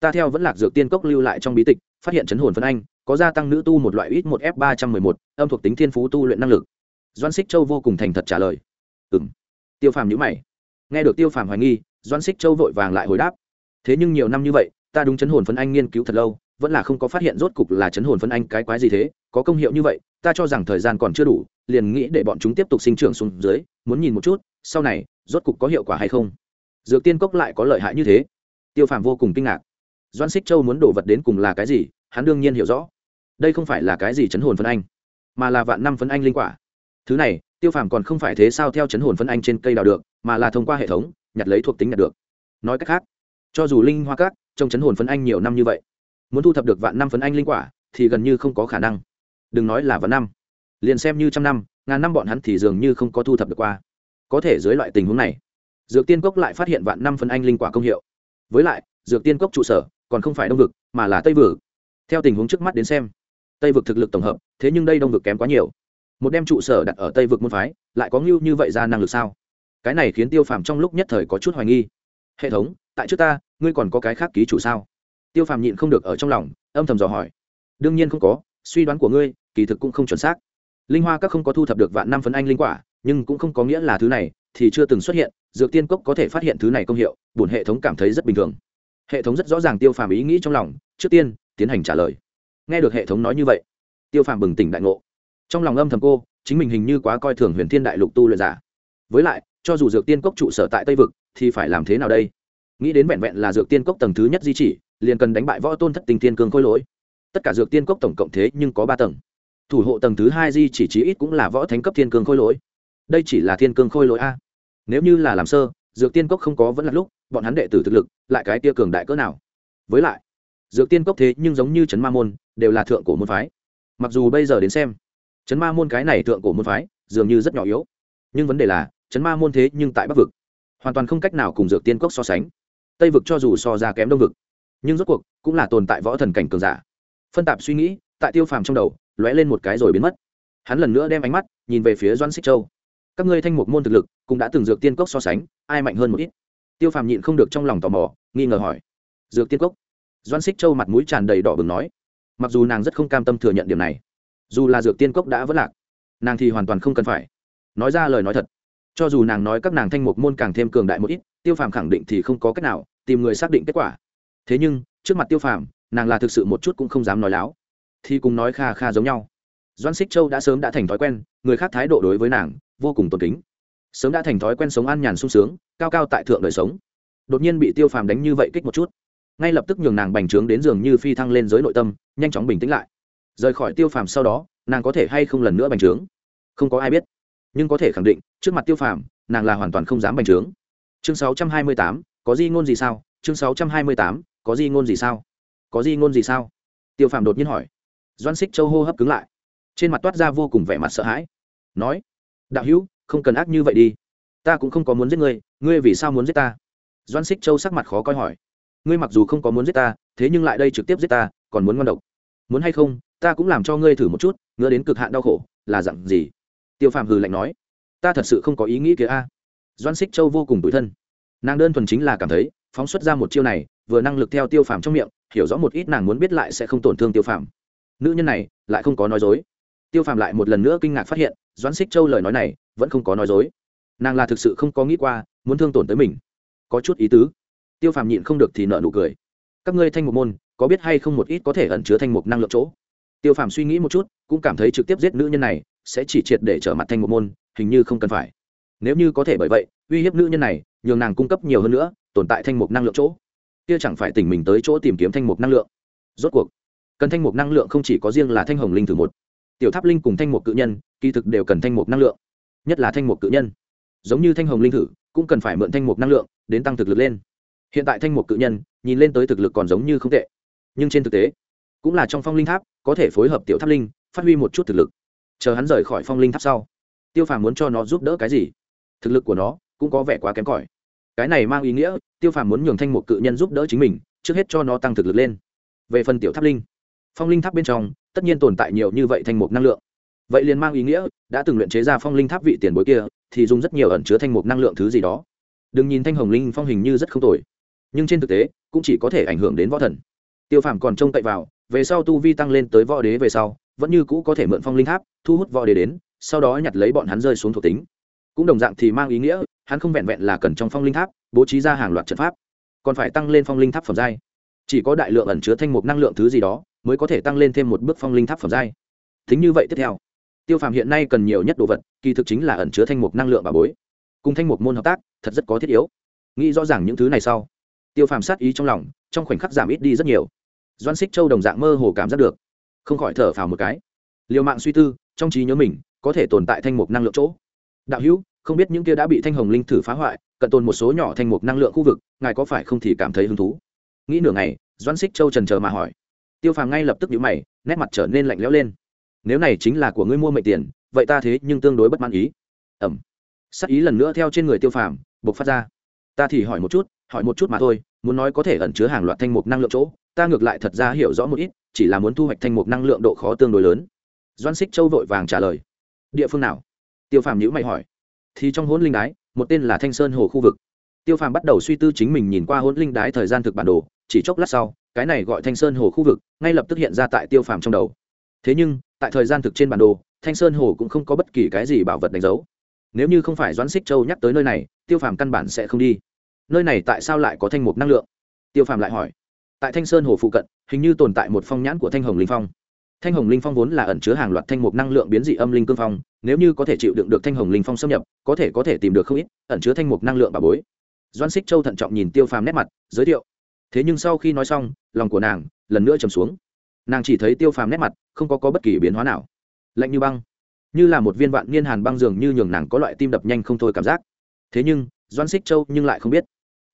Ta theo vẫn lạc dược tiên cốc lưu lại trong bí tịch, phát hiện chấn hồn phân anh có gia tăng nữ tu một loại ít một f ba trăm mười một, âm thuộc tính thiên phú tu luyện năng lực. Doan xích châu vô cùng thành thật trả lời. Ừ m tiêu phàm nhữ mày. Nghe được tiêu phàm hoài nghi doan xích châu vội vàng lại hồi đáp. Thế nhưng nhiều năm như vậy, ta đúng chấn hồn phân anh nghiên cứu thật lâu vẫn là không có phát hiện rốt cục là chấn hồn phân anh cái quái gì thế, có công hiệu như vậy, ta cho rằng thời gian còn chưa đủ, liền nghĩ để bọn chúng tiếp tục sinh trưởng xuống dưới, muốn nhìn một chút, sau này, rốt cục có hiệu quả hay không. Dược tiên cốc lại có lợi hại như thế. Tiêu phàm vô cùng kinh ngạc. Doan xích châu muốn đổ vật đến cùng là cái gì, hắn đương nhiên hiểu rõ. Đây không phải là cái gì chấn hồn phân anh, mà là vạn năm phân anh linh quả. Thứ này, tiêu phàm còn không phải thế sao theo chấn hồn phân anh trên cây đào được, mà là thông qua hệ thống, nhặt lấy thuộc tính nhặt được. Nói cách khác, cho dù linh hoa cát trong chấn hồn phân anh nhiều năm như vậy muốn thu thập được vạn năm phấn anh linh quả thì gần như không có khả năng. Đừng nói là vạn năm. Liền xem như trăm năm, ngàn năm bọn hắn thì dường như không có thu thập được qua. Có thể dưới loại tình huống này, dược tiên cốc lại phát hiện vạn năm phấn anh linh quả công hiệu. Với lại, dược tiên cốc trụ sở còn không phải đông vực, mà là tây vực. Theo tình huống trước mắt đến xem, tây vực thực lực tổng hợp, thế nhưng đây đông vực kém quá nhiều. Một đem trụ sở đặt ở tây vực môn phái, lại có ngưu như vậy ra năng lực sao? Cái này khiến tiêu phàm trong lúc nhất thời có chút hoài nghi. Hệ thống, tại trước ta, ngươi còn có cái khác ký chủ sao? Tiêu phàm nhịn không được ở trong lòng, âm thầm dò hỏi. Đương nhiên không có, suy đoán của ngươi, kỳ thực cũng không chuẩn xác. Linh hoa các không có thu thập được vạn năm phấn anh linh quả, nhưng cũng không có nghĩa là thứ này, thì chưa từng xuất hiện, dược tiên cốc có thể phát hiện thứ này công hiệu, bổn hệ thống cảm thấy rất bình thường. Hệ thống rất rõ ràng tiêu phàm ý nghĩ trong lòng, trước tiên, tiến hành trả lời. Nghe được hệ thống nói như vậy, tiêu phàm bừng tỉnh đại ngộ. Trong lòng âm thầm cô, chính mình hình như quá coi thường huyền thiên đại lục tu luyện giả. Với lại, cho dù dược tiên cốc trụ sở tại tây vực, thì phải làm thế nào đây? Nghĩ đến vẹn vẹn là dược tiên cốc tầng thứ nhất di chỉ liền cần đánh bại võ tôn thất tình tiên cương khôi lỗi. Tất cả dược tiên cốc tổng cộng thế nhưng có ba tầng. Thủ hộ tầng thứ hai di chỉ chí ít cũng là võ thánh cấp thiên cương khôi lỗi. Đây chỉ là thiên cương khôi lỗi a. Nếu như là làm sơ, dược tiên cốc không có vẫn là lúc, bọn hắn đệ tử thực lực, lại cái tia cường đại cỡ nào? Với lại, dược tiên cốc thế nhưng giống như trấn ma môn, đều là thượng cổ môn phái. Mặc dù bây giờ đến xem trấn ma môn cái này thượng cổ môn phái, dường như rất nhỏ yếu. Nhưng vấn đề là trấn ma môn thế nhưng tại bắc vực, hoàn toàn không cách nào cùng dược tiên cốc so sánh. Tây vực cho dù so ra kém đông vực nhưng rốt cuộc cũng là tồn tại võ thần cảnh cường giả. Phân tạp suy nghĩ, tại tiêu phàm trong đầu, lóe lên một cái rồi biến mất. Hắn lần nữa đem ánh mắt nhìn về phía doan xích châu. Các ngươi thanh mục môn thực lực cũng đã từng dược tiên cốc so sánh, ai mạnh hơn một ít? Tiêu phàm nhịn không được trong lòng tò mò, nghi ngờ hỏi. Dược tiên cốc? Doan xích châu mặt mũi tràn đầy đỏ bừng nói. Mặc dù nàng rất không cam tâm thừa nhận điểm này, dù là dược tiên cốc đã vất lạc, nàng thì hoàn toàn không cần phải. Nói ra lời nói thật. Cho dù nàng nói các nàng thanh mục môn càng thêm cường đại một ít, tiêu phàm khẳng định thì không có cách nào tìm người xác định kết quả thế nhưng trước mặt tiêu phàm nàng là thực sự một chút cũng không dám nói láo. Thì cùng nói kha kha giống nhau. Doan xích châu đã sớm đã thành thói quen người khác thái độ đối với nàng vô cùng tôn kính. Sớm đã thành thói quen sống an nhàn sung sướng cao cao tại thượng đời sống. Đột nhiên bị tiêu phàm đánh như vậy kích một chút. Ngay lập tức nhường nàng bành trướng đến giường như phi thăng lên giới nội tâm nhanh chóng bình tĩnh lại. Rời khỏi tiêu phàm sau đó nàng có thể hay không lần nữa bành trướng? Không có ai biết. Nhưng có thể khẳng định trước mặt tiêu phàm nàng là hoàn toàn không dám bành trướng. Chương 628, có gì ngôn gì sao? Chương 628, có gì ngôn gì sao? Có gì ngôn gì sao? Tiêu phàm đột nhiên hỏi. Doan xích châu hô hấp cứng lại. Trên mặt toát ra vô cùng vẻ mặt sợ hãi. Nói, đạo hữu, không cần ác như vậy đi. Ta cũng không có muốn giết ngươi ngươi vì sao muốn giết ta? Doan xích châu sắc mặt khó coi hỏi. Ngươi mặc dù không có muốn giết ta, thế nhưng lại đây trực tiếp giết ta, còn muốn ngon độc. Muốn hay không, ta cũng làm cho ngươi thử một chút, ngứa đến cực hạn đau khổ, là dặn gì? Tiêu phàm hừ lạnh nói. Ta thật sự không có ý nghĩ kia a. Doan xích châu vô cùng tủi thân. Nàng đơn thuần chính là cảm thấy phóng xuất ra một chiêu này, vừa năng lực theo tiêu phàm trong miệng, hiểu rõ một ít nàng muốn biết lại sẽ không tổn thương tiêu phàm. Nữ nhân này, lại không có nói dối. Tiêu phàm lại một lần nữa kinh ngạc phát hiện, doãn xích châu lời nói này, vẫn không có nói dối. Nàng là thực sự không có nghĩ qua, muốn thương tổn tới mình. Có chút ý tứ. Tiêu phàm nhịn không được thì nợ nụ cười. Các ngươi thanh mục môn, có biết hay không một ít có thể ẩn chứa thanh mục năng lượng chỗ? Tiêu phàm suy nghĩ một chút, cũng cảm thấy trực tiếp giết nữ nhân này, sẽ chỉ triệt để trở mặt thanh mục môn, hình như không cần phải. Nếu như có thể bởi vậy, uy hiếp nữ nhân này, nhường nàng cung cấp nhiều hơn nữa tồn tại thanh mục năng lượng chỗ. Kia chẳng phải tỉnh mình tới chỗ tìm kiếm thanh mục năng lượng. Rốt cuộc, cần thanh mục năng lượng không chỉ có riêng là thanh hồng linh thử một. Tiểu tháp linh cùng thanh mục cự nhân, kỳ thực đều cần thanh mục năng lượng. Nhất là thanh mục cự nhân. Giống như thanh hồng linh thử, cũng cần phải mượn thanh mục năng lượng đến tăng thực lực lên. Hiện tại thanh mục cự nhân, nhìn lên tới thực lực còn giống như không tệ. Nhưng trên thực tế, cũng là trong phong linh tháp, có thể phối hợp tiểu tháp linh, phát huy một chút thực lực. Chờ hắn rời khỏi phong linh tháp sau, tiêu phàm muốn cho nó giúp đỡ cái gì? Thực lực của nó cũng có vẻ quá kém cỏi cái này mang ý nghĩa, tiêu phàm muốn nhường thanh mục cự nhân giúp đỡ chính mình, trước hết cho nó tăng thực lực lên. Về phần tiểu tháp linh, phong linh tháp bên trong, tất nhiên tồn tại nhiều như vậy thanh mục năng lượng. Vậy liền mang ý nghĩa, đã từng luyện chế ra phong linh tháp vị tiền bối kia, thì dùng rất nhiều ẩn chứa thanh mục năng lượng thứ gì đó. Đừng nhìn thanh hồng linh phong hình như rất không tồi, nhưng trên thực tế, cũng chỉ có thể ảnh hưởng đến võ thần. Tiêu phàm còn trông cậy vào, về sau tu vi tăng lên tới võ đế về sau, vẫn như cũ có thể mượn phong linh tháp, thu hút võ đế đến, sau đó nhặt lấy bọn hắn rơi xuống thuộc tính cũng đồng dạng thì mang ý nghĩa, hắn không vẹn vẹn là cần trong phong linh tháp, bố trí ra hàng loạt trận pháp, còn phải tăng lên phong linh tháp phẩm giai. Chỉ có đại lượng ẩn chứa thanh mục năng lượng thứ gì đó, mới có thể tăng lên thêm một bước phong linh tháp phẩm giai. Thính như vậy tiếp theo, tiêu phàm hiện nay cần nhiều nhất đồ vật, kỳ thực chính là ẩn chứa thanh mục năng lượng bà bối. Cùng thanh mục môn hợp tác, thật rất có thiết yếu. Nghĩ rõ ràng những thứ này sau, tiêu phàm sát ý trong lòng, trong khoảnh khắc giảm ít đi rất nhiều. Doan xích châu đồng dạng mơ hồ cảm giác được, không khỏi thở phào một cái. Liều mạng suy tư, trong trí nhớ mình, có thể tồn tại thanh mục năng lượng chỗ. Đạo hữu không biết những kia đã bị thanh hồng linh thử phá hoại, cận tồn một số nhỏ thanh mục năng lượng khu vực, ngài có phải không thì cảm thấy hứng thú? Nghĩ nửa ngày, doãn xích châu trần chờ mà hỏi. Tiêu phàm ngay lập tức nhíu mày, nét mặt trở nên lạnh lẽo lên. Nếu này chính là của ngươi mua mệnh tiền, vậy ta thế nhưng tương đối bất mãn ý. Ẩm. Sắc ý lần nữa theo trên người tiêu phàm buộc phát ra. Ta thì hỏi một chút, hỏi một chút mà thôi, muốn nói có thể ẩn chứa hàng loạt thanh mục năng lượng chỗ, ta ngược lại thật ra hiểu rõ một ít, chỉ là muốn thu hoạch thanh mục năng lượng độ khó tương đối lớn. Doan xích châu vội vàng trả lời. Địa phương nào? Tiêu phàm nhữ mày hỏi thì trong hỗn linh đái, một tên là thanh sơn hồ khu vực. Tiêu phàm bắt đầu suy tư chính mình nhìn qua hỗn linh đái thời gian thực bản đồ, chỉ chốc lát sau, cái này gọi thanh sơn hồ khu vực, ngay lập tức hiện ra tại tiêu phàm trong đầu. Thế nhưng, tại thời gian thực trên bản đồ, thanh sơn hồ cũng không có bất kỳ cái gì bảo vật đánh dấu. Nếu như không phải doãn xích châu nhắc tới nơi này, tiêu phàm căn bản sẽ không đi. Nơi này tại sao lại có thanh mục năng lượng? Tiêu phàm lại hỏi. Tại thanh sơn hồ phụ cận, hình như tồn tại một phong nhãn của thanh hồng linh phong thanh hồng linh phong vốn là ẩn chứa hàng loạt thanh mục năng lượng biến dị âm linh cương phong nếu như có thể chịu đựng được thanh hồng linh phong xâm nhập có thể có thể tìm được không ít ẩn chứa thanh mục năng lượng bà bối. Doan xích châu thận trọng nhìn tiêu phàm nét mặt giới thiệu. Thế nhưng sau khi nói xong lòng của nàng lần nữa trầm xuống. Nàng chỉ thấy tiêu phàm nét mặt không có, có bất kỳ biến hóa nào. Lạnh như băng như là một viên vạn niên hàn băng dường như nhường nàng có loại tim đập nhanh không thôi cảm giác. Thế nhưng doan xích châu nhưng lại không biết.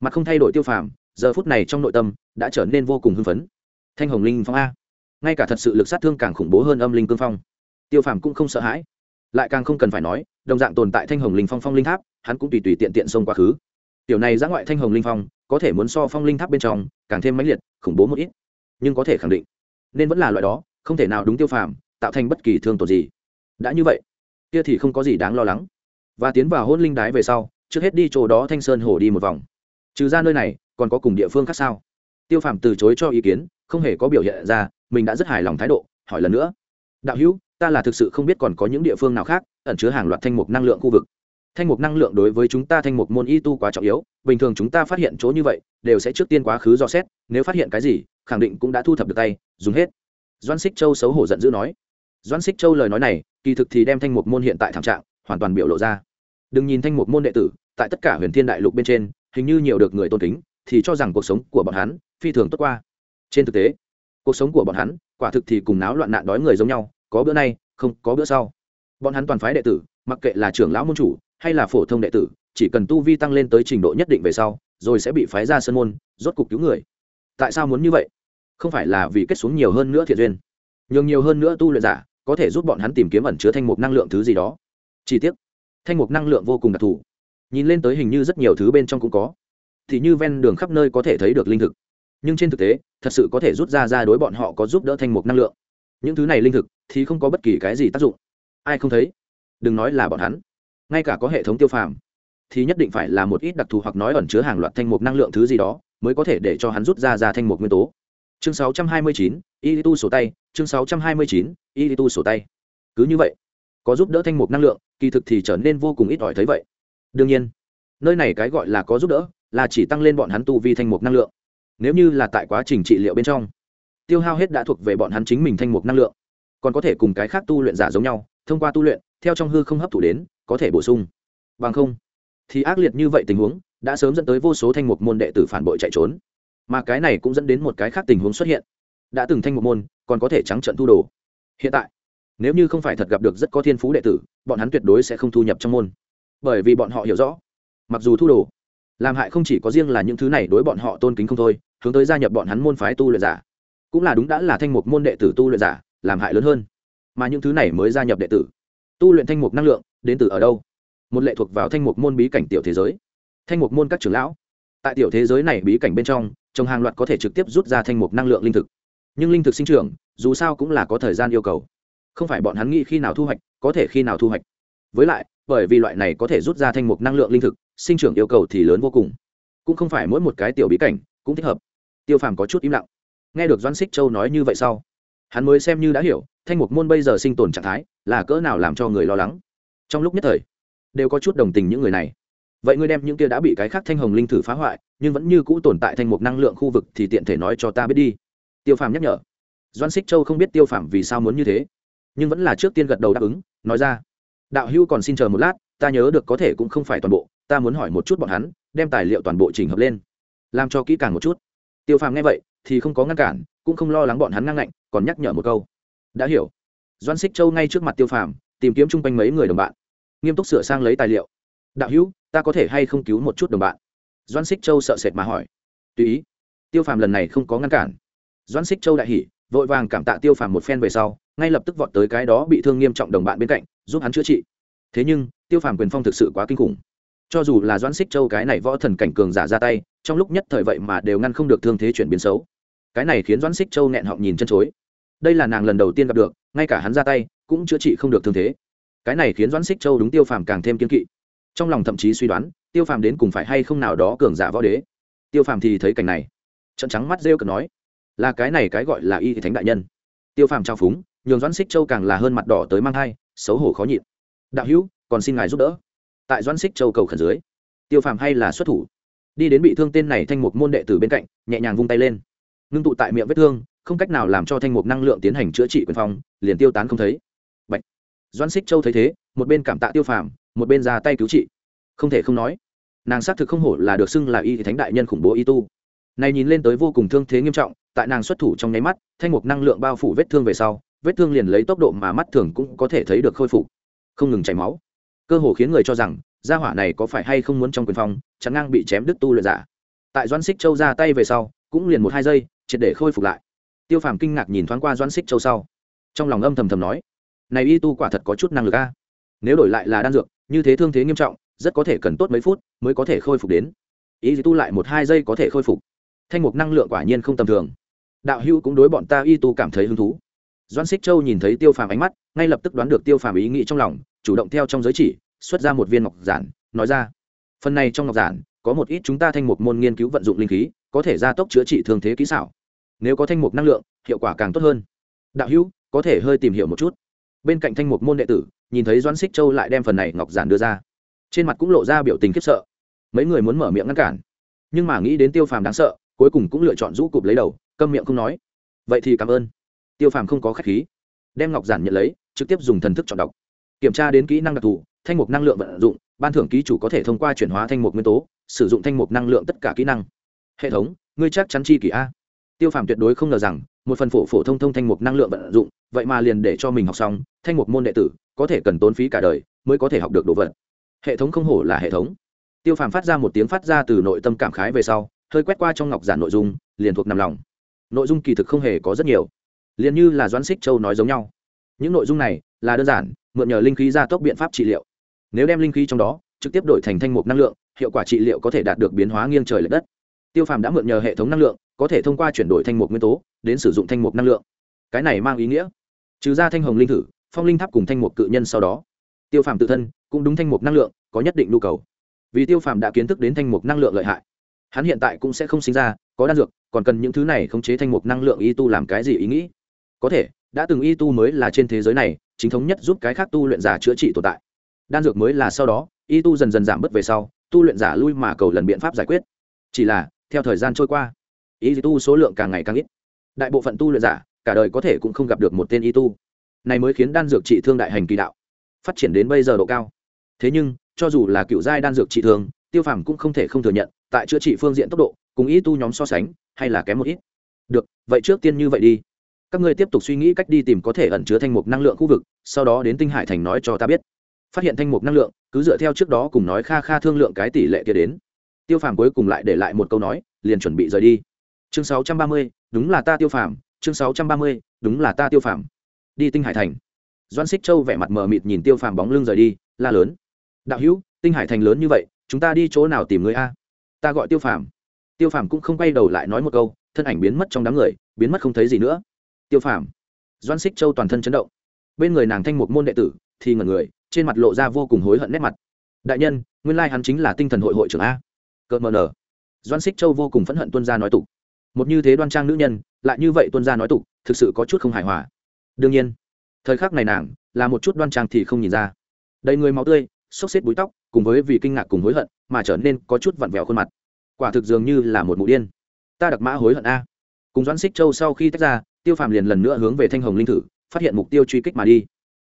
Mặt không thay đổi tiêu phàm giờ phút này trong nội tâm đã trở nên vô cùng hưng phấn. Thanh hồng linh phong a ngay cả thật sự lực sát thương càng khủng bố hơn âm linh cương phong. Tiêu phàm cũng không sợ hãi. Lại càng không cần phải nói, đồng dạng tồn tại thanh hồng linh phong phong linh tháp, hắn cũng tùy tùy tiện tiện xông quá khứ. Tiểu này giã ngoại thanh hồng linh phong, có thể muốn so phong linh tháp bên trong, càng thêm mãnh liệt, khủng bố một ít. Nhưng có thể khẳng định, nên vẫn là loại đó, không thể nào đúng tiêu phàm, tạo thành bất kỳ thương tổn gì. Đã như vậy, kia thì không có gì đáng lo lắng. Và tiến vào hôn linh đái về sau, trước hết đi chỗ đó thanh sơn hồ đi một vòng. Trừ ra nơi này, còn có cùng địa phương khác sao? Tiêu phàm từ chối cho ý kiến, không hề có biểu hiện ra, mình đã rất hài lòng thái độ, hỏi lần nữa. Đạo hữu, ta là thực sự không biết còn có những địa phương nào khác ẩn chứa hàng loạt thanh mục năng lượng khu vực. Thanh mục năng lượng đối với chúng ta thanh mục môn y tu quá trọng yếu, bình thường chúng ta phát hiện chỗ như vậy, đều sẽ trước tiên quá khứ dò xét, nếu phát hiện cái gì, khẳng định cũng đã thu thập được tay, dùng hết. Doan xích châu xấu hổ giận dữ nói. Doan xích châu lời nói này, kỳ thực thì đem thanh mục môn hiện tại thảm trạng, hoàn toàn biểu lộ ra. Đừng nhìn thanh mục môn đệ tử, tại tất cả huyền thiên đại lục bên trên, hình như nhiều được người tôn kính thì cho rằng cuộc sống của bọn hắn phi thường tốt qua. Trên thực tế, cuộc sống của bọn hắn quả thực thì cùng náo loạn nạn đói người giống nhau, có bữa nay, không có bữa sau. Bọn hắn toàn phái đệ tử, mặc kệ là trưởng lão môn chủ hay là phổ thông đệ tử, chỉ cần tu vi tăng lên tới trình độ nhất định về sau, rồi sẽ bị phái ra sân môn, rốt cục cứu người. Tại sao muốn như vậy? Không phải là vì kết xuống nhiều hơn nữa thiện duyên. Nhường nhiều hơn nữa tu luyện giả có thể giúp bọn hắn tìm kiếm ẩn chứa thanh mục năng lượng thứ gì đó. Chi tiết thanh mục năng lượng vô cùng đặc thù. Nhìn lên tới hình như rất nhiều thứ bên trong cũng có thì như ven đường khắp nơi có thể thấy được linh thực. Nhưng trên thực tế thật sự có thể rút ra ra đối bọn họ có giúp đỡ thanh mục năng lượng. Những thứ này linh thực thì không có bất kỳ cái gì tác dụng. Ai không thấy? Đừng nói là bọn hắn. Ngay cả có hệ thống tiêu phàm thì nhất định phải là một ít đặc thù hoặc nói ẩn chứa hàng loạt thanh mục năng lượng thứ gì đó mới có thể để cho hắn rút ra ra thanh mục nguyên tố. Chương 629, y tu sổ tay. Chương 629, y tu sổ tay. Cứ như vậy có giúp đỡ thanh mục năng lượng kỳ thực thì trở nên vô cùng ít ỏi thấy vậy. Đương nhiên nơi này cái gọi là có giúp đỡ là chỉ tăng lên bọn hắn tu vi thanh mục năng lượng. Nếu như là tại quá trình trị liệu bên trong, tiêu hao hết đã thuộc về bọn hắn chính mình thanh mục năng lượng. Còn có thể cùng cái khác tu luyện giả giống nhau, thông qua tu luyện, theo trong hư không hấp thụ đến, có thể bổ sung. Bằng không, thì ác liệt như vậy tình huống đã sớm dẫn tới vô số thanh mục môn đệ tử phản bội chạy trốn. Mà cái này cũng dẫn đến một cái khác tình huống xuất hiện. Đã từng thanh mục môn, còn có thể trắng trận thu đồ. Hiện tại, nếu như không phải thật gặp được rất có thiên phú đệ tử, bọn hắn tuyệt đối sẽ không thu nhập trong môn. Bởi vì bọn họ hiểu rõ, mặc dù thu đồ làm hại không chỉ có riêng là những thứ này đối bọn họ tôn kính không thôi, hướng tới gia nhập bọn hắn môn phái tu luyện giả. Cũng là đúng đã là thanh mục môn đệ tử tu luyện giả, làm hại lớn hơn. Mà những thứ này mới gia nhập đệ tử. Tu luyện thanh mục năng lượng, đến từ ở đâu? Một lệ thuộc vào thanh mục môn bí cảnh tiểu thế giới. Thanh mục môn các trưởng lão. Tại tiểu thế giới này bí cảnh bên trong trồng hàng loạt có thể trực tiếp rút ra thanh mục năng lượng linh thực. Nhưng linh thực sinh trưởng, dù sao cũng là có thời gian yêu cầu. Không phải bọn hắn nghĩ khi nào thu hoạch, có thể khi nào thu hoạch. Với lại, bởi vì loại này có thể rút ra thanh mục năng lượng linh thực sinh trưởng yêu cầu thì lớn vô cùng. Cũng không phải mỗi một cái tiểu bí cảnh cũng thích hợp. Tiêu phàm có chút im lặng. Nghe được Doan xích châu nói như vậy sau, hắn mới xem như đã hiểu, thanh mục môn bây giờ sinh tồn trạng thái là cỡ nào làm cho người lo lắng. Trong lúc nhất thời, đều có chút đồng tình những người này. Vậy ngươi đem những kia đã bị cái khác thanh hồng linh thử phá hoại, nhưng vẫn như cũ tồn tại thanh mục năng lượng khu vực thì tiện thể nói cho ta biết đi. Tiêu phàm nhắc nhở. Doan xích châu không biết tiêu phàm vì sao muốn như thế, nhưng vẫn là trước tiên gật đầu đáp ứng, nói ra. Đạo hữu còn xin chờ một lát ta nhớ được có thể cũng không phải toàn bộ, ta muốn hỏi một chút bọn hắn, đem tài liệu toàn bộ chỉnh hợp lên. Làm cho kỹ càng một chút. Tiêu phàm nghe vậy, thì không có ngăn cản, cũng không lo lắng bọn hắn ngang ngạnh, còn nhắc nhở một câu. Đã hiểu. Doan xích châu ngay trước mặt tiêu phàm, tìm kiếm chung quanh mấy người đồng bạn. Nghiêm túc sửa sang lấy tài liệu. Đạo hữu, ta có thể hay không cứu một chút đồng bạn? Doan xích châu sợ sệt mà hỏi. Tùy ý. Tiêu phàm lần này không có ngăn cản. Doan xích châu đại hỉ, vội vàng cảm tạ tiêu phàm một phen về sau, ngay lập tức vọt tới cái đó bị thương nghiêm trọng đồng bạn bên cạnh, giúp hắn chữa trị. Thế nhưng tiêu phàm quyền phong thực sự quá kinh khủng. Cho dù là doãn xích châu cái này võ thần cảnh cường giả ra tay, trong lúc nhất thời vậy mà đều ngăn không được thương thế chuyển biến xấu. Cái này khiến doãn xích châu nghẹn họng nhìn chân chối. Đây là nàng lần đầu tiên gặp được, ngay cả hắn ra tay, cũng chữa trị không được thương thế. Cái này khiến doãn xích châu đúng tiêu phàm càng thêm kiên kỵ. Trong lòng thậm chí suy đoán, tiêu phàm đến cùng phải hay không nào đó cường giả võ đế. Tiêu phàm thì thấy cảnh này. Trận trắng mắt rêu cực nói, là cái này cái gọi là y thánh đại nhân. Tiêu phàm trao phúng, nhường doãn xích châu càng là hơn mặt đỏ tới mang thai, xấu hổ khó nhịn. Đạo hữu còn xin ngài giúp đỡ. Tại doãn xích châu cầu khẩn dưới, tiêu phàm hay là xuất thủ. Đi đến bị thương tên này thanh mục môn đệ tử bên cạnh, nhẹ nhàng vung tay lên. Ngưng tụ tại miệng vết thương, không cách nào làm cho thanh mục năng lượng tiến hành chữa trị quyền phong, liền tiêu tán không thấy. Bạch. Doan xích châu thấy thế, một bên cảm tạ tiêu phàm, một bên ra tay cứu trị. Không thể không nói, nàng xác thực không hổ là được xưng là y thánh đại nhân khủng bố y tu. Này nhìn lên tới vô cùng thương thế nghiêm trọng, tại nàng xuất thủ trong nháy mắt, thanh mục năng lượng bao phủ vết thương về sau, vết thương liền lấy tốc độ mà mắt thường cũng có thể thấy được khôi phục. Không ngừng chảy máu cơ hồ khiến người cho rằng, gia hỏa này có phải hay không muốn trong quyền phong chắn ngang bị chém đứt tu luyện giả. Tại doãn xích châu ra tay về sau, cũng liền một hai giây, triệt để khôi phục lại. Tiêu phàm kinh ngạc nhìn thoáng qua doãn xích châu sau. Trong lòng âm thầm thầm nói, này y tu quả thật có chút năng lực a. Nếu đổi lại là đan dược, như thế thương thế nghiêm trọng, rất có thể cần tốt mấy phút mới có thể khôi phục đến. Y tu lại một hai giây có thể khôi phục. Thanh mục năng lượng quả nhiên không tầm thường. Đạo hữu cũng đối bọn ta y tu cảm thấy hứng thú. Doan xích châu nhìn thấy tiêu phàm ánh mắt, ngay lập tức đoán được tiêu phàm ý nghĩ trong lòng chủ động theo trong giới chỉ, xuất ra một viên ngọc giản, nói ra, phần này trong ngọc giản, có một ít chúng ta thanh mục môn nghiên cứu vận dụng linh khí, có thể gia tốc chữa trị thương thế kỹ xảo. Nếu có thanh mục năng lượng, hiệu quả càng tốt hơn. Đạo hữu, có thể hơi tìm hiểu một chút. Bên cạnh thanh mục môn đệ tử, nhìn thấy doan xích châu lại đem phần này ngọc giản đưa ra. Trên mặt cũng lộ ra biểu tình khiếp sợ. Mấy người muốn mở miệng ngăn cản. Nhưng mà nghĩ đến tiêu phàm đáng sợ, cuối cùng cũng lựa chọn rũ cụp lấy đầu, câm miệng không nói. Vậy thì cảm ơn. Tiêu phàm không có k h á c h khí. Đem ngọc giản nhận lấy, trực tiếp dùng thần thức chọn đọc kiểm tra đến kỹ năng đặc thù, thanh mục năng lượng vận dụng, ban thưởng ký chủ có thể thông qua chuyển hóa thanh mục nguyên tố, sử dụng thanh mục năng lượng tất cả kỹ năng. Hệ thống, ngươi chắc chắn chi kỷ a. Tiêu phàm tuyệt đối không ngờ rằng, một phần phổ phổ thông thông thanh mục năng lượng vận dụng, vậy mà liền để cho mình học xong, thanh mục môn đệ tử, có thể cần tốn phí cả đời, mới có thể học được đồ vật. Hệ thống không hổ là hệ thống. Tiêu phàm phát ra một tiếng phát ra từ nội tâm cảm khái về sau, hơi quét qua trong ngọc giản nội dung, liền thuộc nằm lòng. Nội dung kỳ thực không hề có rất nhiều. Liền như là doãn xích châu nói giống nhau. Những nội dung này là đơn giản mượn nhờ linh khí gia tốc biện pháp trị liệu. Nếu đem linh khí trong đó trực tiếp đổi thành thanh mục năng lượng, hiệu quả trị liệu có thể đạt được biến hóa nghiêng trời l ệ đất. Tiêu phàm đã mượn nhờ hệ thống năng lượng, có thể thông qua chuyển đổi thanh mục nguyên tố đến sử dụng thanh mục năng lượng. Cái này mang ý nghĩa, trừ ra thanh hồng linh thử, phong linh tháp cùng thanh mục cự nhân sau đó, tiêu phàm tự thân cũng đúng thanh mục năng lượng có nhất định nhu cầu. Vì tiêu phàm đã kiến thức đến thanh mục năng lượng lợi hại, hắn hiện tại cũng sẽ không sinh ra có đan dược, còn cần những thứ này khống chế thanh mục năng lượng y tu làm cái gì ý nghĩ. Có thể, đã từng y tu mới là trên thế giới này chính thống nhất giúp cái khác tu luyện giả chữa trị tồn tại. Đan dược mới là sau đó, y tu dần dần giảm bớt về sau, tu luyện giả lui mà cầu lần biện pháp giải quyết. Chỉ là, theo thời gian trôi qua, y tu số lượng càng ngày càng ít. Đại bộ phận tu luyện giả, cả đời có thể cũng không gặp được một tên y tu. Này mới khiến đan dược trị thương đại hành kỳ đạo, phát triển đến bây giờ độ cao. Thế nhưng, cho dù là cựu giai đan dược trị thương, tiêu phàm cũng không thể không thừa nhận, tại chữa trị phương diện tốc độ, cùng y tu nhóm so sánh, hay là kém một ít. Được, vậy trước tiên như vậy đi các ngươi tiếp tục suy nghĩ cách đi tìm có thể ẩn chứa thanh mục năng lượng khu vực sau đó đến tinh hải thành nói cho ta biết. Phát hiện thanh mục năng lượng cứ dựa theo trước đó cùng nói kha kha thương lượng cái tỷ lệ kia đến. Tiêu phàm cuối cùng lại để lại một câu nói liền chuẩn bị rời đi. Chương 630, đúng là ta tiêu phàm chương 630, đúng là ta tiêu phàm. Đi tinh hải thành. Doan xích châu vẻ mặt mờ mịt nhìn tiêu phàm bóng lưng rời đi la lớn. Đạo hữu tinh hải thành lớn như vậy chúng ta đi chỗ nào tìm người a? Ta gọi tiêu phàm. Tiêu phàm cũng không quay đầu lại nói một câu thân ảnh biến mất trong đám người biến mất không thấy gì nữa tiêu phàm. Doan xích châu toàn thân chấn động. Bên người nàng thanh một môn đệ tử thì ngẩn người, trên mặt lộ ra vô cùng hối hận nét mặt. Đại nhân, nguyên lai hắn chính là tinh thần hội hội trưởng a. Cợt mờ nở. Doan xích châu vô cùng phẫn hận tuân gia nói tục. Một như thế đoan trang nữ nhân, lại như vậy tuân gia nói tục, thực sự có chút không hài hòa. Đương nhiên, thời khắc này nàng là một chút đoan trang thì không nhìn ra. Đầy người máu tươi, xốc xếp búi tóc, cùng với vì kinh ngạc cùng hối hận mà trở nên có chút vặn vẹo khuôn mặt. Quả thực dường như là một mụ điên. Ta đặc mã hối hận a. Cùng doãn xích châu sau khi tách ra tiêu phàm liền lần nữa hướng về thanh hồng linh thử, phát hiện mục tiêu truy kích mà đi.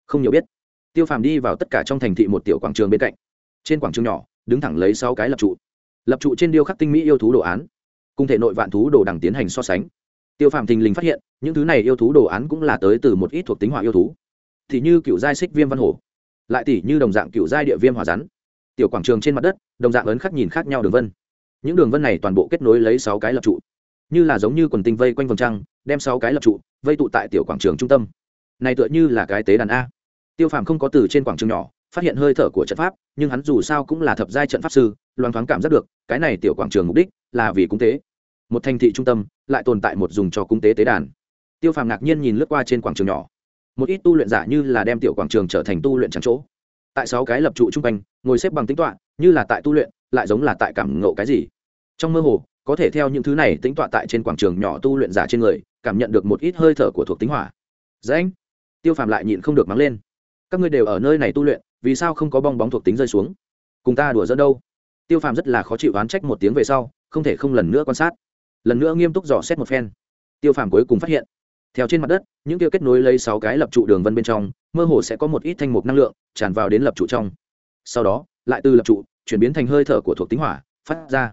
Không nhiều biết, tiêu phàm đi vào tất cả trong thành thị một tiểu quảng trường bên cạnh. Trên quảng trường nhỏ, đứng thẳng lấy sáu cái lập trụ. Lập trụ trên điêu khắc tinh mỹ yêu thú đồ án. Cùng thể nội vạn thú đồ đằng tiến hành so sánh. Tiêu phàm thình lình phát hiện, những thứ này yêu thú đồ án cũng là tới từ một ít thuộc tính hỏa yêu thú. Thì như cựu giai xích viêm văn hổ, lại tỷ như đồng dạng cựu giai địa viêm hỏa rắn. Tiểu quảng trường trên mặt đất, đồng dạng ấn khắc nhìn khác nhau đường vân. Những đường vân này toàn bộ kết nối lấy sáu cái lập trụ. Như là giống như quần tinh vây quanh vòng trăng đem sáu cái lập trụ, vây tụ tại tiểu quảng trường trung tâm. Này tựa như là cái tế đàn a. Tiêu phàm không có từ trên quảng trường nhỏ, phát hiện hơi thở của trận pháp, nhưng hắn dù sao cũng là thập giai trận pháp sư, loan thoáng cảm giác được, cái này tiểu quảng trường mục đích là vì cung tế. Một thành thị trung tâm, lại tồn tại một dùng cho cung tế tế đàn. Tiêu phàm ngạc nhiên nhìn lướt qua trên quảng trường nhỏ. Một ít tu luyện giả như là đem tiểu quảng trường trở thành tu luyện trắng chỗ. Tại sáu cái lập trụ trung quanh, ngồi xếp bằng tính toạ như là tại tu luyện, lại giống là tại cảm ngộ cái gì. Trong mơ hồ, có thể theo những thứ này tính toạ tại trên quảng trường nhỏ tu luyện giả trên người cảm nhận được một ít hơi thở của thuộc tính hỏa. Dễ anh, tiêu phàm lại nhịn không được mắng lên. Các ngươi đều ở nơi này tu luyện, vì sao không có bong bóng thuộc tính rơi xuống? Cùng ta đùa dẫn đâu? Tiêu phàm rất là khó chịu oán trách một tiếng về sau, không thể không lần nữa quan sát. Lần nữa nghiêm túc dò xét một phen. Tiêu phàm cuối cùng phát hiện, theo trên mặt đất, những kia kết nối lấy sáu cái lập trụ đường vân bên trong, mơ hồ sẽ có một ít thanh mục năng lượng tràn vào đến lập trụ trong. Sau đó, lại từ lập trụ, chuyển biến thành hơi thở của thuộc tính hỏa, phát ra.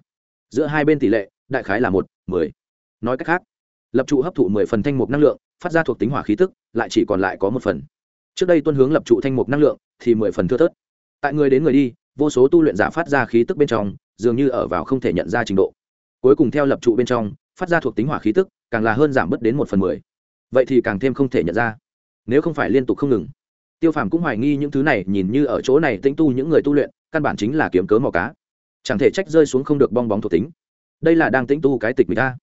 Giữa hai bên tỷ lệ, đại khái là một, mười. Nói cách khác lập trụ hấp thụ mười phần thanh mục năng lượng, phát ra thuộc tính hỏa khí tức, lại chỉ còn lại có một phần. Trước đây tuân hướng lập trụ thanh mục năng lượng, thì mười phần thưa thớt. Tại người đến người đi, vô số tu luyện giả phát ra khí tức bên trong, dường như ở vào không thể nhận ra trình độ. Cuối cùng theo lập trụ bên trong, phát ra thuộc tính hỏa khí tức, càng là hơn giảm bớt đến một phần mười. Vậy thì càng thêm không thể nhận ra. Nếu không phải liên tục không ngừng. Tiêu phàm cũng hoài nghi những thứ này, nhìn như ở chỗ này tĩnh tu những người tu luyện, căn bản chính là kiếm cớ mò cá. Chẳng thể trách rơi xuống không được bong bóng thuộc tính. Đây là đang tĩnh tu cái tịch người ta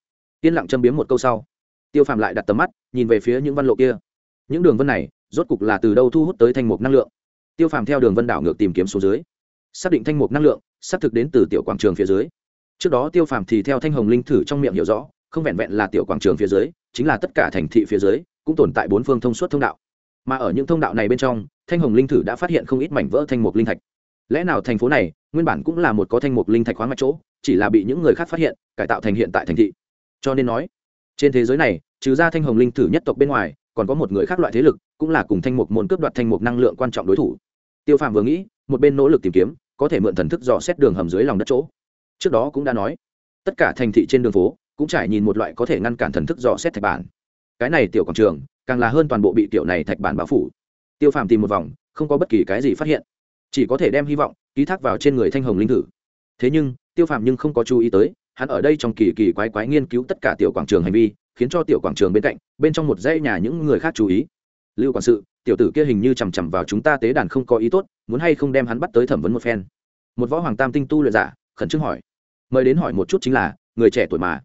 yên lặng châm biếm một câu sau. Tiêu phàm lại đặt tầm mắt, nhìn về phía những văn lộ kia. Những đường vân này, rốt cục là từ đâu thu hút tới thanh mục năng lượng? Tiêu phàm theo đường vân đảo ngược tìm kiếm số dưới. Xác định thanh mục năng lượng, xác thực đến từ tiểu quảng trường phía dưới. Trước đó tiêu phàm thì theo thanh hồng linh thử trong miệng hiểu rõ, không vẹn vẹn là tiểu quảng trường phía dưới, chính là tất cả thành thị phía dưới, cũng tồn tại bốn phương thông suốt thông đạo. Mà ở những thông đạo này bên trong, thanh hồng linh thử đã phát hiện không ít mảnh vỡ thanh mục linh thạch. Lẽ nào thành phố này, nguyên bản cũng là một có thanh mục linh thạch khoáng mạch chỗ, chỉ là bị những người khác phát hiện, cải tạo thành hiện tại thành thị? Cho nên nói, trên thế giới này, trừ ra thanh hồng linh thử nhất tộc bên ngoài, còn có một người khác loại thế lực, cũng là cùng thanh mục môn cướp đoạt thanh mục năng lượng quan trọng đối thủ. Tiêu phàm vừa nghĩ, một bên nỗ lực tìm kiếm, có thể mượn thần thức dò xét đường hầm dưới lòng đất chỗ. Trước đó cũng đã nói, tất cả thành thị trên đường phố cũng trải nhìn một loại có thể ngăn cản thần thức dò xét thạch bản. Cái này tiểu quảng trường, càng là hơn toàn bộ bị tiểu này thạch bản bao phủ. Tiêu phàm tìm một vòng, không có bất kỳ cái gì phát hiện, chỉ có thể đem hy vọng ký thác vào trên người thanh hồng linh thử. Thế nhưng, tiêu phàm nhưng không có chú ý tới hắn ở đây trong kỳ kỳ quái quái nghiên cứu tất cả tiểu quảng trường hành vi, khiến cho tiểu quảng trường bên cạnh, bên trong một dãy nhà những người khác chú ý. Lưu quản sự, tiểu tử kia hình như chằm chằm vào chúng ta tế đàn không có ý tốt, muốn hay không đem hắn bắt tới thẩm vấn một phen. Một võ hoàng tam tinh tu luyện giả, khẩn trương hỏi. Mời đến hỏi một chút chính là, người trẻ tuổi mà,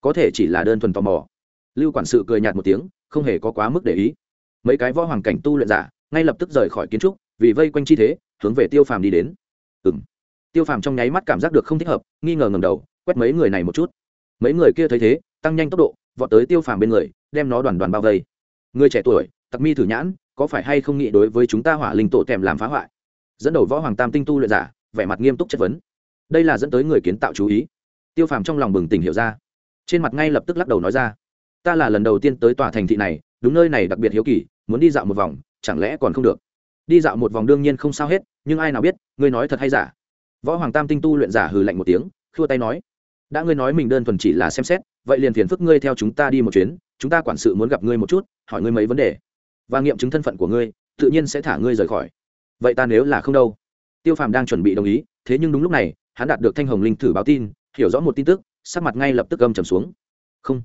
có thể chỉ là đơn thuần tò mò. Lưu quản sự cười nhạt một tiếng, không hề có quá mức để ý. Mấy cái võ hoàng cảnh tu luyện giả, ngay lập tức rời khỏi kiến trúc, vì vây quanh chi thế, hướng về tiêu phàm đi đến. Ừng tiêu phàm trong nháy mắt cảm giác được không thích hợp, nghi ngờ ngầm đầu quét mấy người này một chút. Mấy người kia thấy thế, tăng nhanh tốc độ, vọt tới tiêu phàm bên người, đem nó đoàn đoàn bao vây. Người trẻ tuổi, tặc mi thử nhãn, có phải hay không nghĩ đối với chúng ta hỏa linh tổ tèm làm phá hoại? Dẫn đầu võ hoàng tam tinh tu luyện giả, vẻ mặt nghiêm túc chất vấn. Đây là dẫn tới người kiến tạo chú ý. Tiêu phàm trong lòng bừng tỉnh hiểu ra. Trên mặt ngay lập tức lắc đầu nói ra. Ta là lần đầu tiên tới tòa thành thị này, đúng nơi này đặc biệt hiếu kỳ, muốn đi dạo một vòng, chẳng lẽ còn không được? Đi dạo một vòng đương nhiên không sao hết, nhưng ai nào biết, ngươi nói thật hay giả? Võ hoàng tam tinh tu luyện giả hừ lạnh một tiếng, khua tay nói đã ngươi nói mình đơn thuần chỉ là xem xét, vậy liền phiền phức ngươi theo chúng ta đi một chuyến, chúng ta quản sự muốn gặp ngươi một chút, hỏi ngươi mấy vấn đề. Và nghiệm chứng thân phận của ngươi, tự nhiên sẽ thả ngươi rời khỏi. Vậy ta nếu là không đâu? Tiêu phàm đang chuẩn bị đồng ý, thế nhưng đúng lúc này, hắn đạt được thanh hồng linh thử báo tin, hiểu rõ một tin tức, sắc mặt ngay lập tức gầm trầm xuống. Không.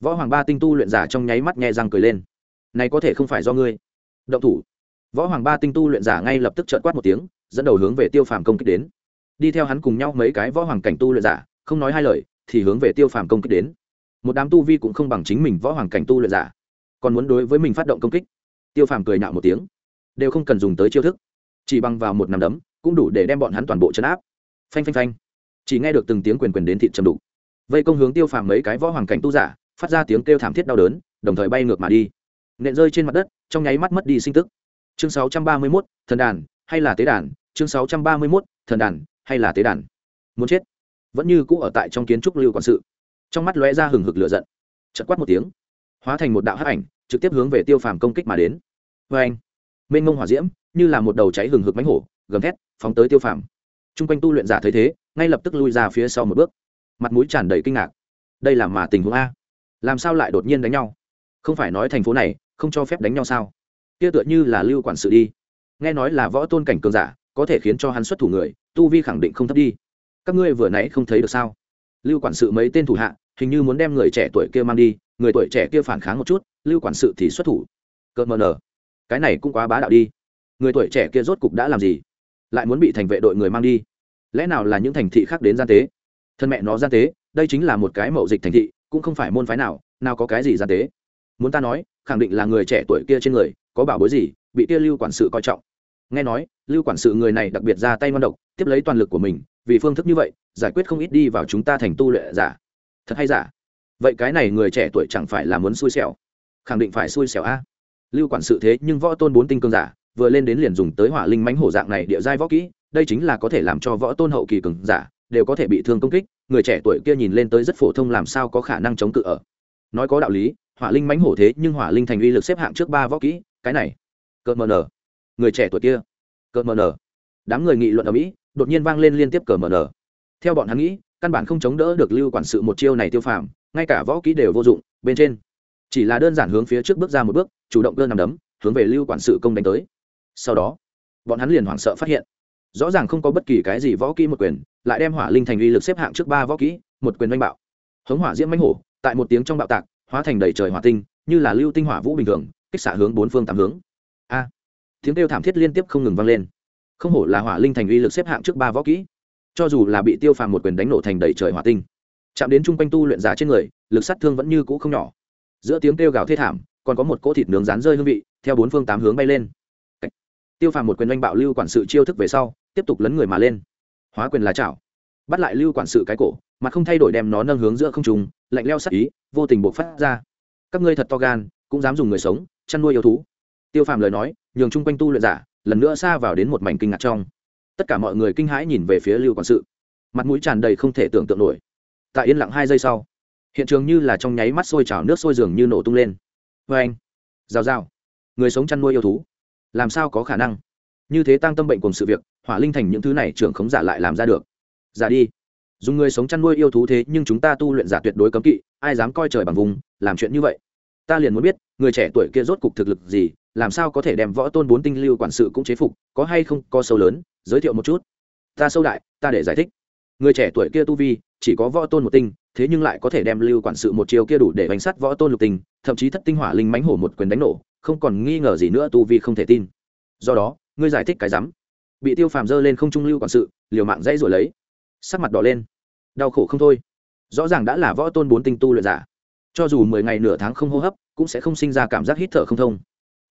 Võ hoàng ba tinh tu luyện giả trong nháy mắt nhẹ răng cười lên. Này có thể không phải do ngươi. Động thủ. Võ hoàng ba tinh tu luyện giả ngay lập tức trợn quát một tiếng, dẫn đầu hướng về tiêu phàm công kích đến. Đi theo hắn cùng nhau mấy cái võ hoàng cảnh tu luyện giả không nói hai lời thì hướng về tiêu phàm công kích đến. Một đám tu vi cũng không bằng chính mình võ hoàng cảnh tu luyện giả còn muốn đối với mình phát động công kích. Tiêu phàm cười nạo một tiếng đều không cần dùng tới chiêu thức chỉ bằng vào một nằm đấm cũng đủ để đem bọn hắn toàn bộ chấn áp. Phanh phanh phanh chỉ nghe được từng tiếng quyền quyền đến thịt trầm đục. Vây công hướng tiêu phàm mấy cái võ hoàng cảnh tu giả phát ra tiếng kêu thảm thiết đau đớn đồng thời bay ngược mà đi. Nện rơi trên mặt đất trong nháy mắt mất đi sinh tức. Chương 631, thần đàn hay là tế đàn? Chương 631, thần đàn hay là tế đàn? Muốn chết vẫn như cũ ở tại trong kiến trúc lưu quản sự. Trong mắt lóe ra hừng hực lửa giận. Chật quát một tiếng, hóa thành một đạo hắc ảnh, trực tiếp hướng về tiêu phàm công kích mà đến. Vê anh, mênh mông hỏa diễm, như là một đầu cháy hừng hực mánh hổ, gầm thét, phóng tới tiêu phàm. T r u n g quanh tu luyện giả thấy thế, ngay lập tức lui ra phía sau một bước. Mặt mũi tràn đầy kinh ngạc. Đây là mà tình huống a. Làm sao lại đột nhiên đánh nhau? Không phải nói thành phố này, không cho phép đánh nhau sao? Kia tựa như là lưu quản sự đi. Nghe nói là võ tôn cảnh cường giả, có thể khiến cho hắn xuất thủ người, tu vi khẳng định không thấp đi các ngươi vừa nãy không thấy được sao? Lưu quản sự mấy tên thủ hạ, hình như muốn đem người trẻ tuổi kia mang đi, người tuổi trẻ kia phản kháng một chút, lưu quản sự thì xuất thủ. Cợt mờ nở cái này cũng quá bá đạo đi. Người tuổi trẻ kia rốt cục đã làm gì? Lại muốn bị thành vệ đội người mang đi? Lẽ nào là những thành thị khác đến gian tế? Thân mẹ nó gian tế, đây chính là một cái mậu dịch thành thị, cũng không phải môn phái nào nào có cái gì gian tế? Muốn ta nói, khẳng định là người trẻ tuổi kia trên người, có bảo bối gì, bị kia lưu quản sự coi trọng. Nghe nói, lưu quản sự người này đặc biệt ra tay ngon độc, tiếp lấy toàn lực của mình vì phương thức như vậy, giải quyết không ít đi vào chúng ta thành tu lệ giả. Thật hay giả? Vậy cái này người trẻ tuổi chẳng phải là muốn xui xẻo? Khẳng định phải xui xẻo a. Lưu quản sự thế nhưng võ tôn bốn tinh cương giả, vừa lên đến liền dùng tới hỏa linh mánh hổ dạng này địa giai võ kỹ, đây chính là có thể làm cho võ tôn hậu kỳ cường giả đều có thể bị thương công kích, người trẻ tuổi kia nhìn lên tới rất phổ thông làm sao có khả năng chống cự ở. Nói có đạo lý, hỏa linh mánh hổ thế nhưng hỏa linh thành uy lực xếp hạng trước ba võ kỹ, cái này, cợt mờ nở. Người trẻ tuổi kia, cợt mờ nở đám người nghị luận ở mỹ, đột nhiên vang lên liên tiếp cờ mờ nở. Theo bọn hắn nghĩ, căn bản không chống đỡ được lưu quản sự một chiêu này tiêu phàm, ngay cả võ kỹ đều vô dụng, bên trên. Chỉ là đơn giản hướng phía trước bước ra một bước, chủ động cơ nằm đấm, hướng về lưu quản sự công đánh tới. Sau đó, bọn hắn liền hoảng sợ phát hiện, rõ ràng không có bất kỳ cái gì võ kỹ một quyền, lại đem hỏa linh thành uy lực xếp hạng trước ba võ kỹ, một quyền manh bạo. Hống hỏa diễm manh hổ, tại một tiếng trong bạo tạc, hóa thành đầy trời hỏa tinh, như là lưu tinh hỏa vũ bình thường, kích xạ hướng bốn phương tám hướng. A! Tiếng kêu thảm thiết liên tiếp không ngừng vang lên không hổ là hỏa linh thành uy lực xếp hạng trước ba võ kỹ. Cho dù là bị tiêu phàm một quyền đánh nổ thành đầy trời hỏa tinh, chạm đến chung quanh tu luyện giả trên người, lực sát thương vẫn như cũ không nhỏ. Giữa tiếng kêu gào thê thảm, còn có một cỗ thịt nướng rán rơi hương vị, theo bốn phương tám hướng bay lên. Tiêu phàm một quyền oanh bạo lưu quản sự chiêu thức về sau, tiếp tục lấn người mà lên. Hóa quyền là chảo. Bắt lại lưu quản sự cái cổ, mà không thay đổi đem nó nâng hướng giữa không trùng lạnh leo sắc ý, vô tình buộc phát ra. Các ngươi thật to gan, cũng dám dùng người sống, chăn nuôi yêu thú. Tiêu phàm lời nói, nhường chung quanh tu luyện giả lần nữa xa vào đến một mảnh kinh ngạc trong. Tất cả mọi người kinh hãi nhìn về phía lưu quản sự. Mặt mũi tràn đầy không thể tưởng tượng nổi. Tại yên lặng hai giây sau, hiện trường như là trong nháy mắt sôi trào, nước sôi dường như nổ tung lên. Vê anh, rào rào. Người sống chăn nuôi yêu thú. Làm sao có khả năng? Như thế tăng tâm bệnh cùng sự việc, hỏa linh thành những thứ này trưởng khống giả lại làm ra được. Giả đi. Dùng người sống chăn nuôi yêu thú thế, nhưng chúng ta tu luyện giả tuyệt đối cấm kỵ, ai dám coi trời bằng vùng, làm chuyện như vậy? Ta liền muốn biết, người trẻ tuổi kia rốt cục thực lực gì làm sao có thể đem võ tôn bốn tinh lưu quản sự cũng chế phục, có hay không, có sâu lớn, giới thiệu một chút. Ta sâu đại, ta để giải thích. Người trẻ tuổi kia tu vi, chỉ có võ tôn một tinh, thế nhưng lại có thể đem lưu quản sự một chiều kia đủ để bánh sát võ tôn lục tinh, thậm chí thất tinh hỏa linh mánh hổ một quyền đánh nổ, không còn nghi ngờ gì nữa, tu vi không thể tin. Do đó, ngươi giải thích cái rắm. Bị tiêu phàm dơ lên không trung lưu quản sự, liều mạng dãy rồi lấy. Sắc mặt đỏ lên. Đau khổ không thôi. Rõ ràng đã là võ tôn bốn tinh tu luyện giả. Cho dù mười ngày nửa tháng không hô hấp, cũng sẽ không sinh ra cảm giác hít thở không thông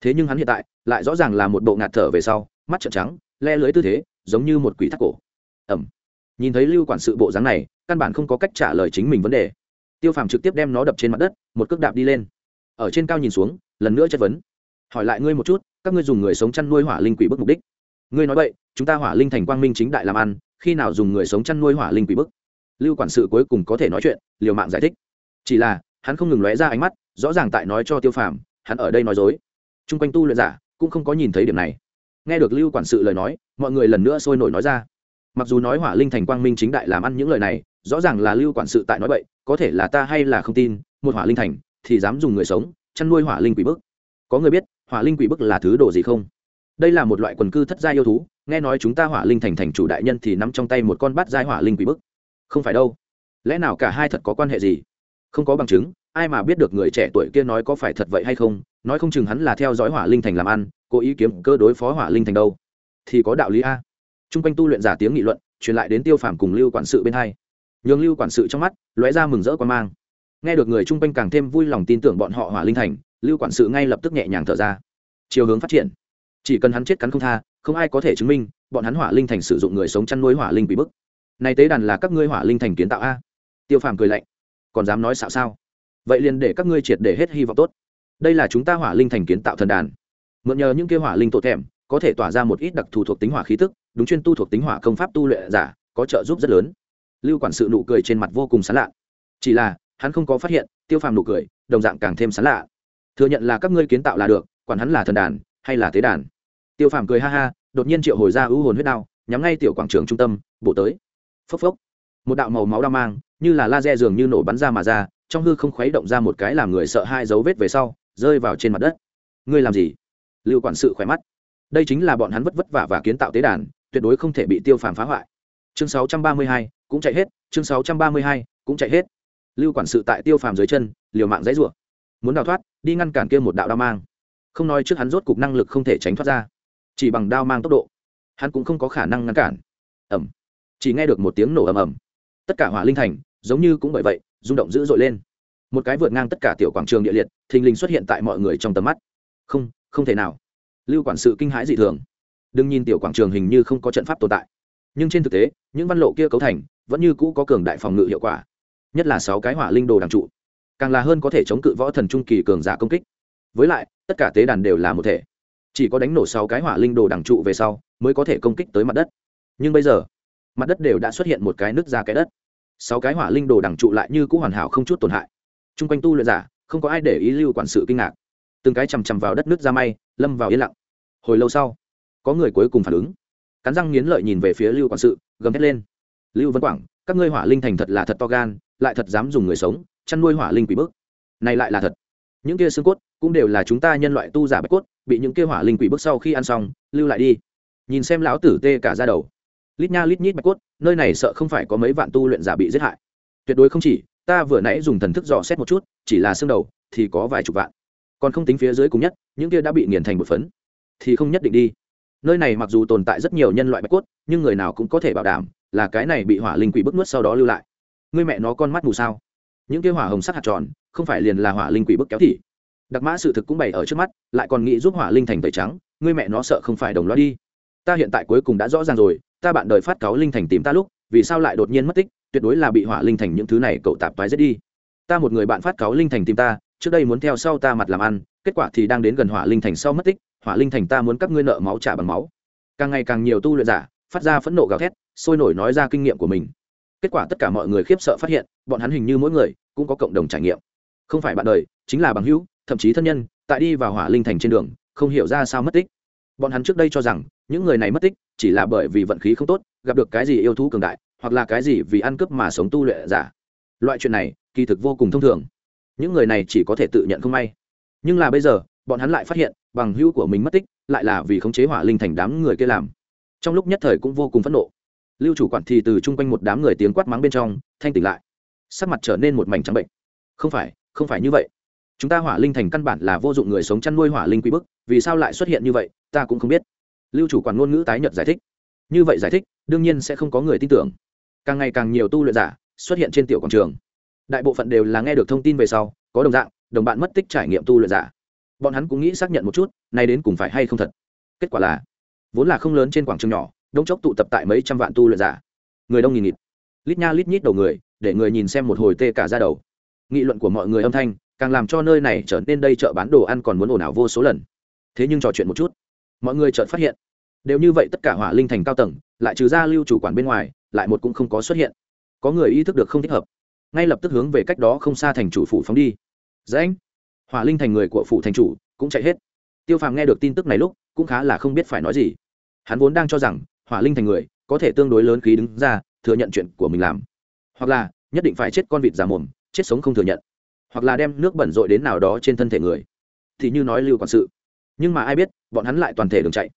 thế nhưng hắn hiện tại lại rõ ràng là một bộ ngạt thở về sau, mắt trợn trắng, le lưới tư thế, giống như một quỷ thác cổ. Ẩm. Nhìn thấy lưu quản sự bộ dáng này, căn bản không có cách trả lời chính mình vấn đề. Tiêu phàm trực tiếp đem nó đập trên mặt đất, một cước đạp đi lên. Ở trên cao nhìn xuống, lần nữa chất vấn. Hỏi lại ngươi một chút, các ngươi dùng người sống chăn nuôi hỏa linh quỷ bức mục đích. Ngươi nói vậy, chúng ta hỏa linh thành quang minh chính đại làm ăn, khi nào dùng người sống chăn nuôi hỏa linh quỷ bức? Lưu quản sự cuối cùng có thể nói chuyện, liều mạng giải thích. Chỉ là, hắn không ngừng lóe ra ánh mắt, rõ ràng tại nói cho tiêu phàm, hắn ở đây nói dối t r u n g quanh tu luyện giả cũng không có nhìn thấy điểm này. Nghe được lưu quản sự lời nói, mọi người lần nữa sôi nổi nói ra. Mặc dù nói hỏa linh thành quang minh chính đại làm ăn những lời này, rõ ràng là lưu quản sự tại nói vậy có thể là ta hay là không tin, một hỏa linh thành thì dám dùng người sống, chăn nuôi hỏa linh quỷ bức. Có người biết hỏa linh quỷ bức là thứ đồ gì không? Đây là một loại quần cư thất gia yêu thú, nghe nói chúng ta hỏa linh thành thành chủ đại nhân thì nắm trong tay một con bát giai hỏa linh quỷ bức. Không phải đâu. Lẽ nào cả hai thật có quan hệ gì? Không có bằng chứng ai mà biết được người trẻ tuổi kia nói có phải thật vậy hay không, nói không chừng hắn là theo dõi hỏa linh thành làm ăn, cố ý kiếm cơ đối phó hỏa linh thành đâu. Thì có đạo lý a. T r u n g quanh tu luyện giả tiếng nghị luận, truyền lại đến tiêu phàm cùng lưu quản sự bên hai. Nhường lưu quản sự trong mắt, lóe ra mừng rỡ quan mang. Nghe được người chung quanh càng thêm vui lòng tin tưởng bọn họ hỏa linh thành, lưu quản sự ngay lập tức nhẹ nhàng thở ra. Chiều hướng phát triển. Chỉ cần hắn chết cắn không tha, không ai có thể chứng minh, bọn hắn hỏa linh thành sử dụng người sống chăn nuôi hỏa linh bị bức. Này tế đàn là các ngươi hỏa linh thành kiến tạo a. Tiêu phàm cười lạnh. Còn dám nói xạo sao? Vậy liền để các ngươi triệt để hết hy vọng tốt. Đây là chúng ta hỏa linh thành kiến tạo thần đàn. Mượn nhờ những kia hỏa linh tổ thèm, có thể tỏa ra một ít đặc thù thuộc tính hỏa khí tức, đúng chuyên tu thuộc tính hỏa công pháp tu luyện giả, có trợ giúp rất lớn. Lưu quản sự nụ cười trên mặt vô cùng sán lạ. Chỉ là, hắn không có phát hiện, tiêu phàm nụ cười, đồng dạng càng thêm sán lạ. Thừa nhận là các ngươi kiến tạo là được, quản hắn là thần đàn, hay là tế đàn. Tiêu phàm cười ha ha, đột nhiên triệu hồi ra ưu hồn huyết đao, nhắm ngay tiểu quảng trường trung tâm, bổ tới. Phốc phốc. Một đạo màu máu đao mang, như là laser dường như nổ bắn ra mà ra trong hư không khuấy động ra một cái làm người sợ hai dấu vết về sau rơi vào trên mặt đất. Ngươi làm gì? Lưu quản sự khỏe mắt. Đây chính là bọn hắn vất vất vả và kiến tạo tế đàn tuyệt đối không thể bị tiêu phàm phá hoại. Chương 632, cũng chạy hết. Chương 632, cũng chạy hết. Lưu quản sự tại tiêu phàm dưới chân liều mạng dãy rủa. Muốn đào thoát đi ngăn cản kia một đạo đao mang. Không nói trước hắn rốt cục năng lực không thể tránh thoát ra. Chỉ bằng đao mang tốc độ hắn cũng không có khả năng ngăn cản. Ẩm chỉ nghe được một tiếng nổ ầm ầm. Tất cả hỏa linh thành giống như cũng bởi vậy rung động dữ dội lên. Một cái vượt ngang tất cả tiểu quảng trường địa liệt, thình lình xuất hiện tại mọi người trong tầm mắt. Không không thể nào. Lưu quản sự kinh hãi dị thường. Đừng nhìn tiểu quảng trường hình như không có trận pháp tồn tại. Nhưng trên thực tế, những văn lộ kia cấu thành, vẫn như cũ có cường đại phòng ngự hiệu quả. Nhất là sáu cái hỏa linh đồ đằng trụ. Càng là hơn có thể chống cự võ thần trung kỳ cường giả công kích. Với lại, tất cả tế đàn đều là một thể. Chỉ có đánh nổ sáu cái hỏa linh đồ đằng trụ về sau, mới có thể công kích tới mặt đất. Nhưng bây giờ, mặt đất đều đã xuất hiện một cái nước ra cái đất sáu cái hỏa linh đồ đằng trụ lại như cũ hoàn hảo không chút tổn hại. T r u n g quanh tu luyện giả, không có ai để ý lưu quản sự kinh ngạc. Từng cái chằm chằm vào đất nước ra may, lâm vào yên lặng. Hồi lâu sau, có người cuối cùng phản ứng. Cắn răng nghiến lợi nhìn về phía lưu quản sự, gầm hét lên. Lưu vân quảng, các ngươi hỏa linh thành thật là thật to gan, lại thật dám dùng người sống, chăn nuôi hỏa linh quỷ bức. Này lại là thật. Những kia xương cốt cũng đều là chúng ta nhân loại tu giả bạch cốt, bị những kia hỏa linh quỷ bức sau khi ăn xong, lưu lại đi. Nhìn xem lão tử tê cả ra đầu lít nha lít nhít bạch cốt, nơi này sợ không phải có mấy vạn tu luyện giả bị giết hại. Tuyệt đối không chỉ, ta vừa nãy dùng thần thức dò xét một chút, chỉ là xương đầu, thì có vài chục vạn. Còn không tính phía dưới cùng nhất, những kia đã bị nghiền thành một phấn, thì không nhất định đi. Nơi này mặc dù tồn tại rất nhiều nhân loại bạch cốt, nhưng người nào cũng có thể bảo đảm là cái này bị hỏa linh quỷ bức nuốt sau đó lưu lại. Người mẹ nó con mắt mù sao? Những kia hỏa hồng sắc hạt tròn, không phải liền là hỏa linh quỷ bức kéo thị. Đặc mã sự thực cũng bày ở trước mắt, lại còn nghĩ giúp hỏa linh thành tẩy trắng người mẹ nó sợ không phải đồng loa đi. Ta hiện tại cuối cùng đã rõ ràng rồi ta bạn đời phát cáo linh thành tìm ta lúc, vì sao lại đột nhiên mất tích, tuyệt đối là bị hỏa linh thành những thứ này cậu tạp toái giết đi. Ta một người bạn phát cáo linh thành tìm ta, trước đây muốn theo sau ta mặt làm ăn, kết quả thì đang đến gần hỏa linh thành sau mất tích, hỏa linh thành ta muốn các ngươi nợ máu trả bằng máu. Càng ngày càng nhiều tu luyện giả, phát ra phẫn nộ gào thét, sôi nổi nói ra kinh nghiệm của mình. Kết quả tất cả mọi người khiếp sợ phát hiện, bọn hắn hình như mỗi người cũng có cộng đồng trải nghiệm. Không phải bạn đời, chính là bằng hữu, thậm chí thân nhân, tại đi vào hỏa linh thành trên đường, không hiểu ra sao mất tích. Bọn hắn trước đây cho rằng những người này mất tích chỉ là bởi vì vận khí không tốt, gặp được cái gì yêu thú cường đại, hoặc là cái gì vì ăn cướp mà sống tu luyện giả. Loại chuyện này kỳ thực vô cùng thông thường. Những người này chỉ có thể tự nhận không may. Nhưng là bây giờ, bọn hắn lại phát hiện bằng hữu của mình mất tích lại là vì khống chế hỏa linh thành đám người kia làm. Trong lúc nhất thời cũng vô cùng phẫn nộ. Lưu chủ quản thì từ chung quanh một đám người tiếng quát mắng bên trong, thanh tỉnh lại. Sắc mặt trở nên một mảnh trắng bệnh. Không phải không phải như vậy. Chúng ta hỏa linh thành căn bản là vô dụng người sống chăn nuôi hỏa linh quý bức, vì sao lại xuất hiện như vậy, ta cũng không biết lưu chủ quản ngôn ngữ tái nhật giải thích. Như vậy giải thích, đương nhiên sẽ không có người tin tưởng. Càng ngày càng nhiều tu luyện giả xuất hiện trên tiểu quảng trường. Đại bộ phận đều là nghe được thông tin về sau, có đồng dạng, đồng bạn mất tích trải nghiệm tu luyện giả. Bọn hắn cũng nghĩ xác nhận một chút, nay đến cùng phải hay không thật. Kết quả là, vốn là không lớn trên quảng trường nhỏ, đông chốc tụ tập tại mấy trăm vạn tu luyện giả. Người đông nghìn nghịt. Lít nha lít nhít đầu người, để người nhìn xem một hồi tê cả ra đầu. Nghị luận của mọi người âm thanh, càng làm cho nơi này trở nên đây chợ bán đồ ăn còn muốn ồn ào vô số lần. Thế nhưng trò chuyện một chút mọi người chợt phát hiện. Đều như vậy tất cả hỏa linh thành cao tầng, lại trừ ra lưu chủ quản bên ngoài, lại một cũng không có xuất hiện. Có người ý thức được không thích hợp. Ngay lập tức hướng về cách đó không xa thành chủ phủ phóng đi. Dễ hỏa linh thành người của phủ thành chủ cũng chạy hết. Tiêu phàm nghe được tin tức này lúc, cũng khá là không biết phải nói gì. Hắn vốn đang cho rằng, hỏa linh thành người có thể tương đối lớn khí đứng ra, thừa nhận chuyện của mình làm. Hoặc là, nhất định phải chết con vịt già mồm, chết sống không thừa nhận. Hoặc là đem nước bẩn rội đến nào đó trên thân thể người. Thì như nói lưu quản sự nhưng mà ai biết, bọn hắn lại toàn thể đường chạy.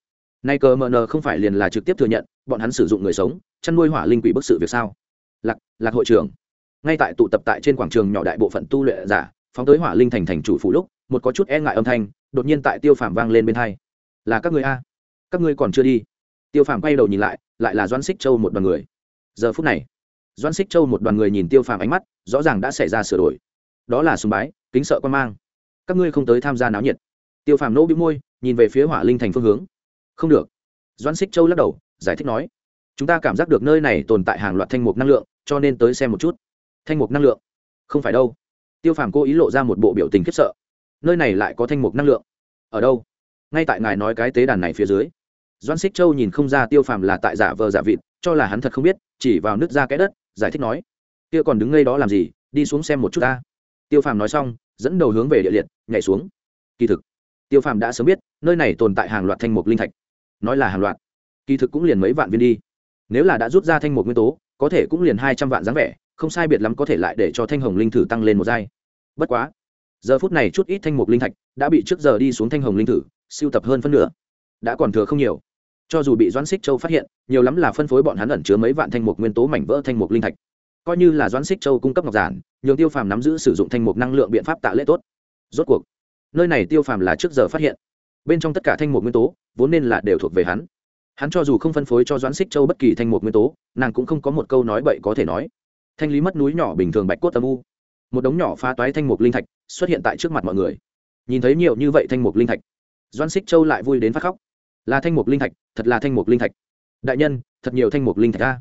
Nay cờ mờ nờ không phải liền là trực tiếp thừa nhận, bọn hắn sử dụng người sống, chăn nuôi hỏa linh quỷ bức sự việc sao? Lạc lạc hội trưởng. Ngay tại tụ tập tại trên quảng trường nhỏ đại bộ phận tu luyện giả, phóng tới hỏa linh thành thành chủ phủ lúc, một có chút e ngại âm thanh, đột nhiên tại tiêu phàm vang lên bên hai. Là các người a? Các ngươi còn chưa đi. Tiêu phàm quay đầu nhìn lại lại là doan xích châu một đoàn người. Giờ phút này doan xích châu một đoàn người nhìn tiêu phàm ánh mắt, rõ ràng đã xảy ra sửa đổi. Đó là sùng bái, kính sợ quan mang. Các ngươi không tới tham gia náo nhiệt tiêu phàm nỗ bị môi, nhìn về phía hỏa linh thành phương hướng. Không được. Doan xích châu lắc đầu, giải thích nói, chúng ta cảm giác được nơi này tồn tại hàng loạt thanh mục năng lượng, cho nên tới xem một chút. Thanh mục năng lượng? Không phải đâu. Tiêu phàm cố ý lộ ra một bộ biểu tình khiếp sợ. Nơi này lại có thanh mục năng lượng? Ở đâu? Ngay tại ngài nói cái tế đàn này phía dưới. Doan xích châu nhìn không ra tiêu phàm là tại giả vờ giả vịt, cho là hắn thật không biết, chỉ vào nước ra cái đất, giải thích nói, kia còn đứng ngay đó làm gì, đi xuống xem một chút ta. Tiêu phàm nói xong, dẫn đầu hướng về địa liệt, nhảy xuống. Kỳ thực tiêu phàm đã sớm biết, nơi này tồn tại hàng loạt thanh mục linh thạch. Nói là hàng loạt, kỳ thực cũng liền mấy vạn viên đi. Nếu là đã rút ra thanh mục nguyên tố, có thể cũng liền hai trăm vạn dáng vẻ, không sai biệt lắm có thể lại để cho thanh hồng linh thử tăng lên một giai. Bất quá, giờ phút này chút ít thanh mục linh thạch đã bị trước giờ đi xuống thanh hồng linh thử siêu tập hơn phân nửa. Đã còn thừa không nhiều. Cho dù bị doãn xích châu phát hiện, nhiều lắm là phân phối bọn hắn ẩn chứa mấy vạn thanh mục nguyên tố mảnh vỡ thanh mục linh thạch. Coi như là doãn xích châu cung cấp ngọc giản, nhường tiêu phàm nắm giữ sử dụng thanh mục năng lượng biện pháp tạ lễ tốt. Rốt cuộc nơi này tiêu phàm là trước giờ phát hiện. Bên trong tất cả thanh mục nguyên tố vốn nên là đều thuộc về hắn. Hắn cho dù không phân phối cho doãn xích châu bất kỳ thanh mục nguyên tố nàng cũng không có một câu nói bậy có thể nói. Thanh lý mất núi nhỏ bình thường bạch cốt âm u. Một đống nhỏ phá toái thanh mục linh thạch xuất hiện tại trước mặt mọi người. Nhìn thấy nhiều như vậy thanh mục linh thạch doan xích châu lại vui đến phát khóc. Là thanh mục linh thạch thật là thanh mục linh thạch. Đại nhân thật nhiều thanh mục linh thạch ta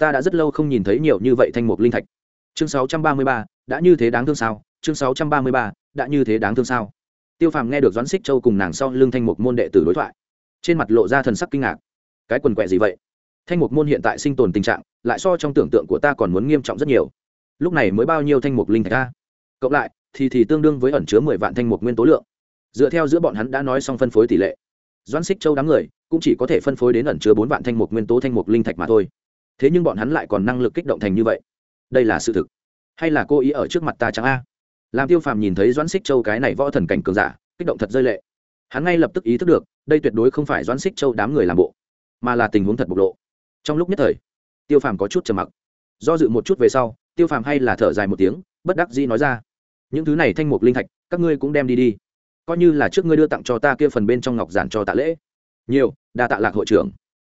ta đã rất lâu không nhìn thấy nhiều như vậy thanh mục linh thạch. Chương 633, đã như thế đáng thương sao? Chương 633, đã như thế đáng thương sao? Tiêu phàm nghe được doãn xích châu cùng nàng sau lưng thanh mục môn đệ tử đối thoại, trên mặt lộ ra thần sắc kinh ngạc. Cái quần quẹ gì vậy? Thanh mục môn hiện tại sinh tồn tình trạng, lại so trong tưởng tượng của ta còn muốn nghiêm trọng rất nhiều. Lúc này mới bao nhiêu thanh mục linh thạch ta cộng lại, thì thì tương đương với ẩn chứa mười vạn thanh mục nguyên tố lượng. Dựa theo giữa bọn hắn đã nói xong phân phối tỷ lệ, doãn xích châu đám người cũng chỉ có thể phân phối đến ẩn chứa bốn vạn thanh mục nguyên tố thanh mục linh thạch mà thôi. Thế nhưng bọn hắn lại còn năng lực kích động thành như vậy. Đây là sự thực. Hay là cô ý ở trước mặt ta chẳng a? Làm tiêu phàm nhìn thấy doãn xích châu cái này võ thần cảnh cường giả, kích động thật rơi lệ. Hắn ngay lập tức ý thức được, đây tuyệt đối không phải doãn xích châu đám người làm bộ, mà là tình huống thật bộc lộ. Trong lúc nhất thời, tiêu phàm có chút trầm mặc. Do dự một chút về sau, tiêu phàm hay là thở dài một tiếng, bất đắc dĩ nói ra, những thứ này thanh mục linh thạch, các ngươi cũng đem đi đi. Coi như là trước ngươi đưa tặng cho ta kia phần bên trong ngọc giản cho tạ lễ. Nhiều, đa tạ lạc hội trưởng.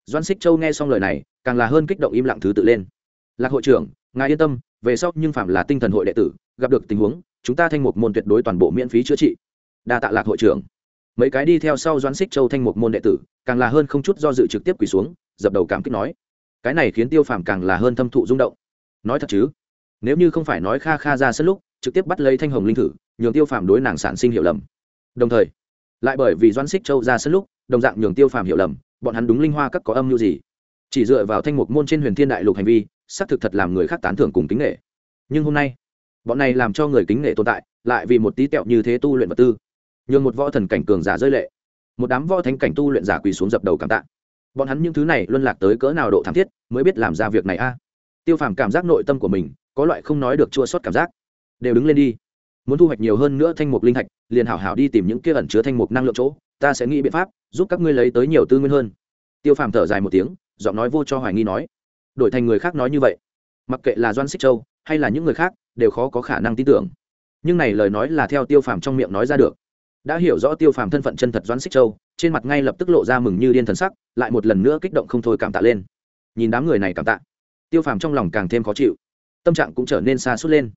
Doan xích châu nghe xong lời này, càng là hơn kích động im lặng thứ tự lên. Lạc hội trưởng, ngài yên tâm, về sau nhưng phạm là tinh thần hội đệ tử gặp được tình huống, chúng ta thanh mục môn tuyệt đối toàn bộ miễn phí chữa trị. Đa tạ lạc hội trưởng. Mấy cái đi theo sau doãn xích châu thanh mục môn đệ tử, càng là hơn không chút do dự trực tiếp quỳ xuống, dập đầu cảm kích nói. Cái này khiến tiêu phàm càng là hơn thâm thụ rung động. Nói thật chứ? Nếu như không phải nói kha kha ra sân lúc, trực tiếp bắt lấy thanh hồng linh thử, nhường tiêu phàm đối nàng sản sinh hiểu lầm. Đồng thời, lại bởi vì doãn xích châu ra sân lúc, đồng dạng nhường tiêu phàm hiểu lầm, bọn hắn đúng linh hoa các có âm mưu gì? Chỉ dựa vào thanh mục môn trên huyền thiên đại lục hành vi, xác thực thật làm người khác tán thưởng cùng tính nghệ nhưng hôm nay bọn này làm cho người kính nghệ tồn tại, lại vì một tí tẹo như thế tu luyện vật tư. Nhường một võ thần cảnh cường giả rơi lệ. Một đám võ thánh cảnh tu luyện giả quỳ xuống dập đầu cảm tạ. Bọn hắn những thứ này luân lạc tới cỡ nào độ thảm thiết, mới biết làm ra việc này a. Tiêu phàm cảm giác nội tâm của mình, có loại không nói được chua sót cảm giác. Đều đứng lên đi. Muốn thu hoạch nhiều hơn nữa thanh mục linh thạch, liền hảo hảo đi tìm những kia ẩn chứa thanh mục năng lượng chỗ, ta sẽ nghĩ biện pháp, giúp các ngươi lấy tới nhiều tư nguyên hơn. Tiêu phàm thở dài một tiếng, giọng nói vô cho hoài nghi nói. Đổi thành người khác nói như vậy, mặc kệ là doan xích châu, hay là những người khác đều khó có khả năng tin tưởng. Nhưng này lời nói là theo tiêu phàm trong miệng nói ra được. Đã hiểu rõ tiêu phàm thân phận chân thật doãn xích châu, trên mặt ngay lập tức lộ ra mừng như điên thần sắc, lại một lần nữa kích động không thôi cảm tạ lên. Nhìn đám người này cảm tạ, tiêu phàm trong lòng càng thêm khó chịu. Tâm trạng cũng trở nên xa suốt lên.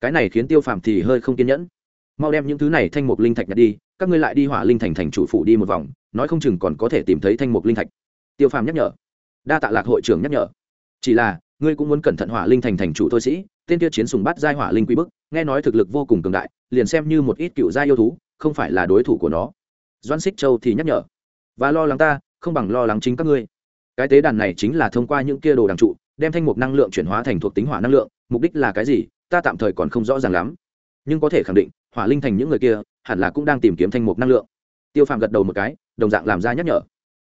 Cái này khiến tiêu phàm thì hơi không kiên nhẫn. Mau đem những thứ này thanh mục linh thạch nhặt đi, các ngươi lại đi hỏa linh thành thành chủ phủ đi một vòng, nói không chừng còn có thể tìm thấy thanh mục linh thạch. Tiêu phàm nhắc nhở. Đa tạ lạc hội trưởng nhắc nhở. Chỉ là, ngươi cũng muốn cẩn thận hỏa linh thành thành chủ thôi sĩ tên kia chiến sùng bắt giai hỏa linh quy bức, nghe nói thực lực vô cùng cường đại, liền xem như một ít cựu gia yêu thú, không phải là đối thủ của nó. Doan xích châu thì nhắc nhở, và lo lắng ta, không bằng lo lắng chính các ngươi. Cái tế đàn này chính là thông qua những kia đồ đằng trụ, đem thanh mục năng lượng chuyển hóa thành thuộc tính hỏa năng lượng, mục đích là cái gì, ta tạm thời còn không rõ ràng lắm. Nhưng có thể khẳng định, hỏa linh thành những người kia, hẳn là cũng đang tìm kiếm thanh mục năng lượng. Tiêu phàm gật đầu một cái, đồng dạng làm ra nhắc nhở.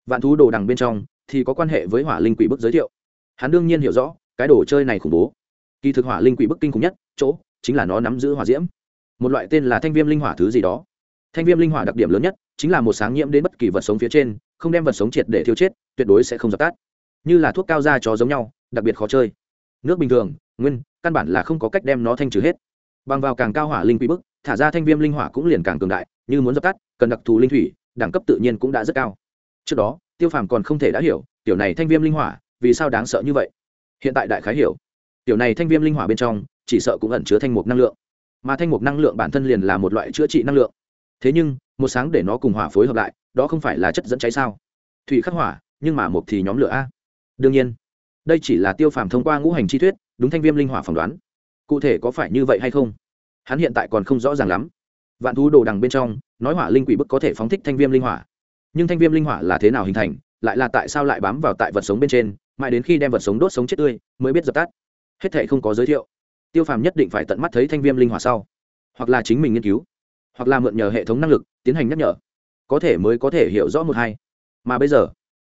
Vạn thú đồ đằng bên trong thì có quan hệ với hỏa linh quỷ bức giới thiệu. Hắn đương nhiên hiểu rõ, cái đồ chơi này khủng bố kỳ thực hỏa linh quỷ bức kinh khủng nhất chỗ chính là nó nắm giữ hỏa diễm. Một loại tên là thanh viêm linh hỏa thứ gì đó. Thanh viêm linh hỏa đặc điểm lớn nhất chính là một sáng nhiễm đến bất kỳ vật sống phía trên, không đem vật sống triệt để thiêu chết, tuyệt đối sẽ không dập tắt. Như là thuốc cao da chó giống nhau, đặc biệt khó chơi. Nước bình thường, nguyên, căn bản là không có cách đem nó thanh trừ hết. Bằng vào càng cao hỏa linh quỷ bức, thả ra thanh viêm linh hỏa cũng liền càng cường đại, như muốn dập tắt, cần đặc thù linh thủy, đẳng cấp tự nhiên cũng đã rất cao. Trước đó, tiêu phàm còn không thể đã hiểu, tiểu này thanh viêm linh hỏa vì sao đáng sợ như vậy. Hiện tại đại khái hiểu tiểu này thanh viêm linh hỏa bên trong, chỉ sợ cũng ẩn chứa thanh mục năng lượng. Mà thanh mục năng lượng bản thân liền là một loại chữa trị năng lượng. Thế nhưng, một sáng để nó cùng hỏa phối hợp lại, đó không phải là chất dẫn cháy sao? Thủy khắc hỏa, nhưng mà một thì nhóm lửa a. Đương nhiên, đây chỉ là tiêu phàm thông qua ngũ hành chi thuyết, đúng thanh viêm linh hỏa phỏng đoán. Cụ thể có phải như vậy hay không? Hắn hiện tại còn không rõ ràng lắm. Vạn thú đồ đằng bên trong, nói hỏa linh quỷ bức có thể phóng thích thanh viêm linh hỏa. Nhưng thanh viêm linh hỏa là thế nào hình thành, lại là tại sao lại bám vào tại vật sống bên trên, mãi đến khi đem vật sống đốt sống chết tươi, mới biết dập tắt hết thệ không có giới thiệu. Tiêu phàm nhất định phải tận mắt thấy thanh viêm linh hỏa sau. Hoặc là chính mình nghiên cứu. Hoặc là mượn nhờ hệ thống năng lực, tiến hành nhắc nhở. Có thể mới có thể hiểu rõ một hai. Mà bây giờ,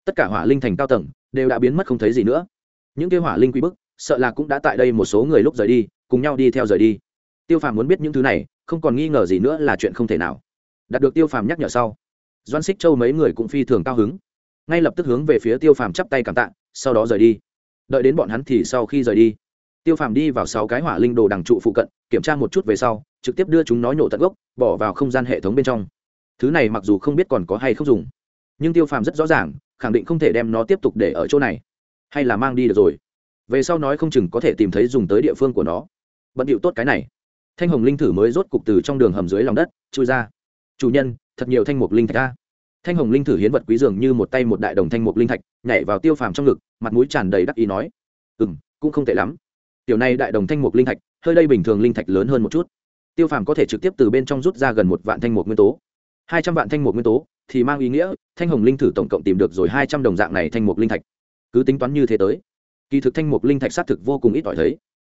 tất cả hỏa linh thành cao tầng đều đã biến mất không thấy gì nữa. Những kêu hỏa linh quý bức, sợ là cũng đã tại đây một số người lúc rời đi, cùng nhau đi theo rời đi. Tiêu phàm muốn biết những thứ này, không còn nghi ngờ gì nữa là chuyện không thể nào. Đạt được tiêu phàm nhắc nhở sau doan xích châu mấy người cũng phi thường cao hứng. Ngay lập tức hướng về phía tiêu phàm chắp tay cảm tạ, sau đó rời đi. Đợi đến bọn hắn thì sau khi rời đi tiêu phàm đi vào sáu cái hỏa linh đồ đằng trụ phụ cận, kiểm tra một chút về sau, trực tiếp đưa chúng nó nhổ tận gốc, bỏ vào không gian hệ thống bên trong. Thứ này mặc dù không biết còn có hay không dùng, nhưng tiêu phàm rất rõ ràng, khẳng định không thể đem nó tiếp tục để ở chỗ này, hay là mang đi được rồi. Về sau nói không chừng có thể tìm thấy dùng tới địa phương của nó. Bận điệu tốt cái này. Thanh hồng linh thử mới rốt cục từ trong đường hầm dưới lòng đất, chui ra. Chủ nhân, thật nhiều thanh mục linh thạch ra thanh hồng linh thử hiến vật quý dường như một tay một đại đồng thanh mục linh thạch, nhảy vào tiêu phàm trong ngực, mặt mũi tràn đầy đắc ý nói ừ m cũng không tệ lắm tiểu này đại đồng thanh mục linh thạch, hơi đây bình thường linh thạch lớn hơn một chút. Tiêu phàm có thể trực tiếp từ bên trong rút ra gần một vạn thanh mục nguyên tố. Hai trăm vạn thanh mục nguyên tố thì mang ý nghĩa, thanh hồng linh thử tổng cộng tìm được rồi hai trăm đồng dạng này thanh mục linh thạch. Cứ tính toán như thế tới, kỳ thực thanh mục linh thạch xác thực vô cùng ít ỏi thấy.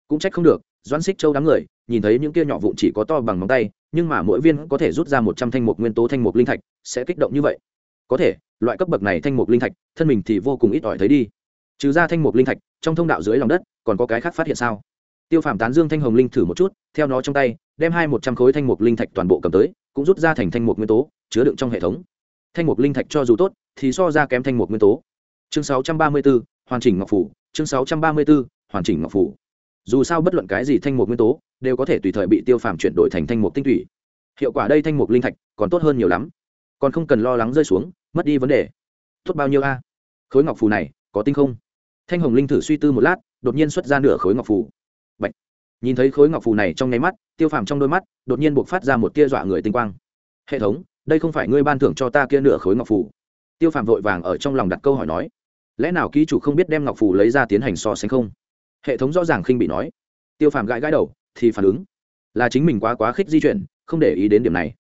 Cũng trách không được, doãn xích châu đám người, nhìn thấy những kia nhỏ vụn chỉ có to bằng móng tay, nhưng mà mỗi viên có thể rút ra một trăm thanh mục nguyên tố thanh mục linh thạch, sẽ kích động như vậy. Có thể, loại cấp bậc này thanh mục linh thạch, thân mình thì vô cùng ít ỏi thấy đi. Trừ ra thanh mục linh thạch trong thông đạo dưới lòng đất, còn có cái khác phát hiện sao? Tiêu phàm tán dương thanh hồng linh thử một chút, theo nó trong tay, đem hai một trăm khối thanh mục linh thạch toàn bộ cầm tới, cũng rút ra thành thanh mục nguyên tố, chứa đựng trong hệ thống. Thanh mục linh thạch cho dù tốt, thì so ra kém thanh mục nguyên tố. Chương sáu trăm ba mươi b ố hoàn chỉnh ngọc phủ, chương sáu trăm ba mươi b ố hoàn chỉnh ngọc phủ. Dù sao bất luận cái gì thanh mục nguyên tố, đều có thể tùy thời bị tiêu phàm chuyển đổi thành thanh mục tinh thủy hiệu quả đây thanh mục linh thạch còn tốt hơn nhiều lắm. Còn không cần lo lắng rơi xuống, mất đi vấn đề. Tốt bao nhiêu a? Khối ngọc phù này, có tinh không? Thanh hồng linh thử suy tư một lát, đột nhiên xuất ra nửa khối ngọc phù. Bạch. nhìn thấy khối ngọc phù này trong nháy mắt, tiêu phàm trong đôi mắt, đột nhiên buộc phát ra một tia dọa người tinh quang. Hệ thống, đây không phải ngươi ban thưởng cho ta kia nửa khối ngọc phù? Tiêu phàm vội vàng ở trong lòng đặt câu hỏi nói. Lẽ nào ký chủ không biết đem ngọc phù lấy ra tiến hành so sánh không? Hệ thống rõ ràng khinh bị nói. Tiêu phàm gãi gãi đầu, thì phản ứng. Là chính mình quá quá khích di chuyển, không để ý đến điểm này.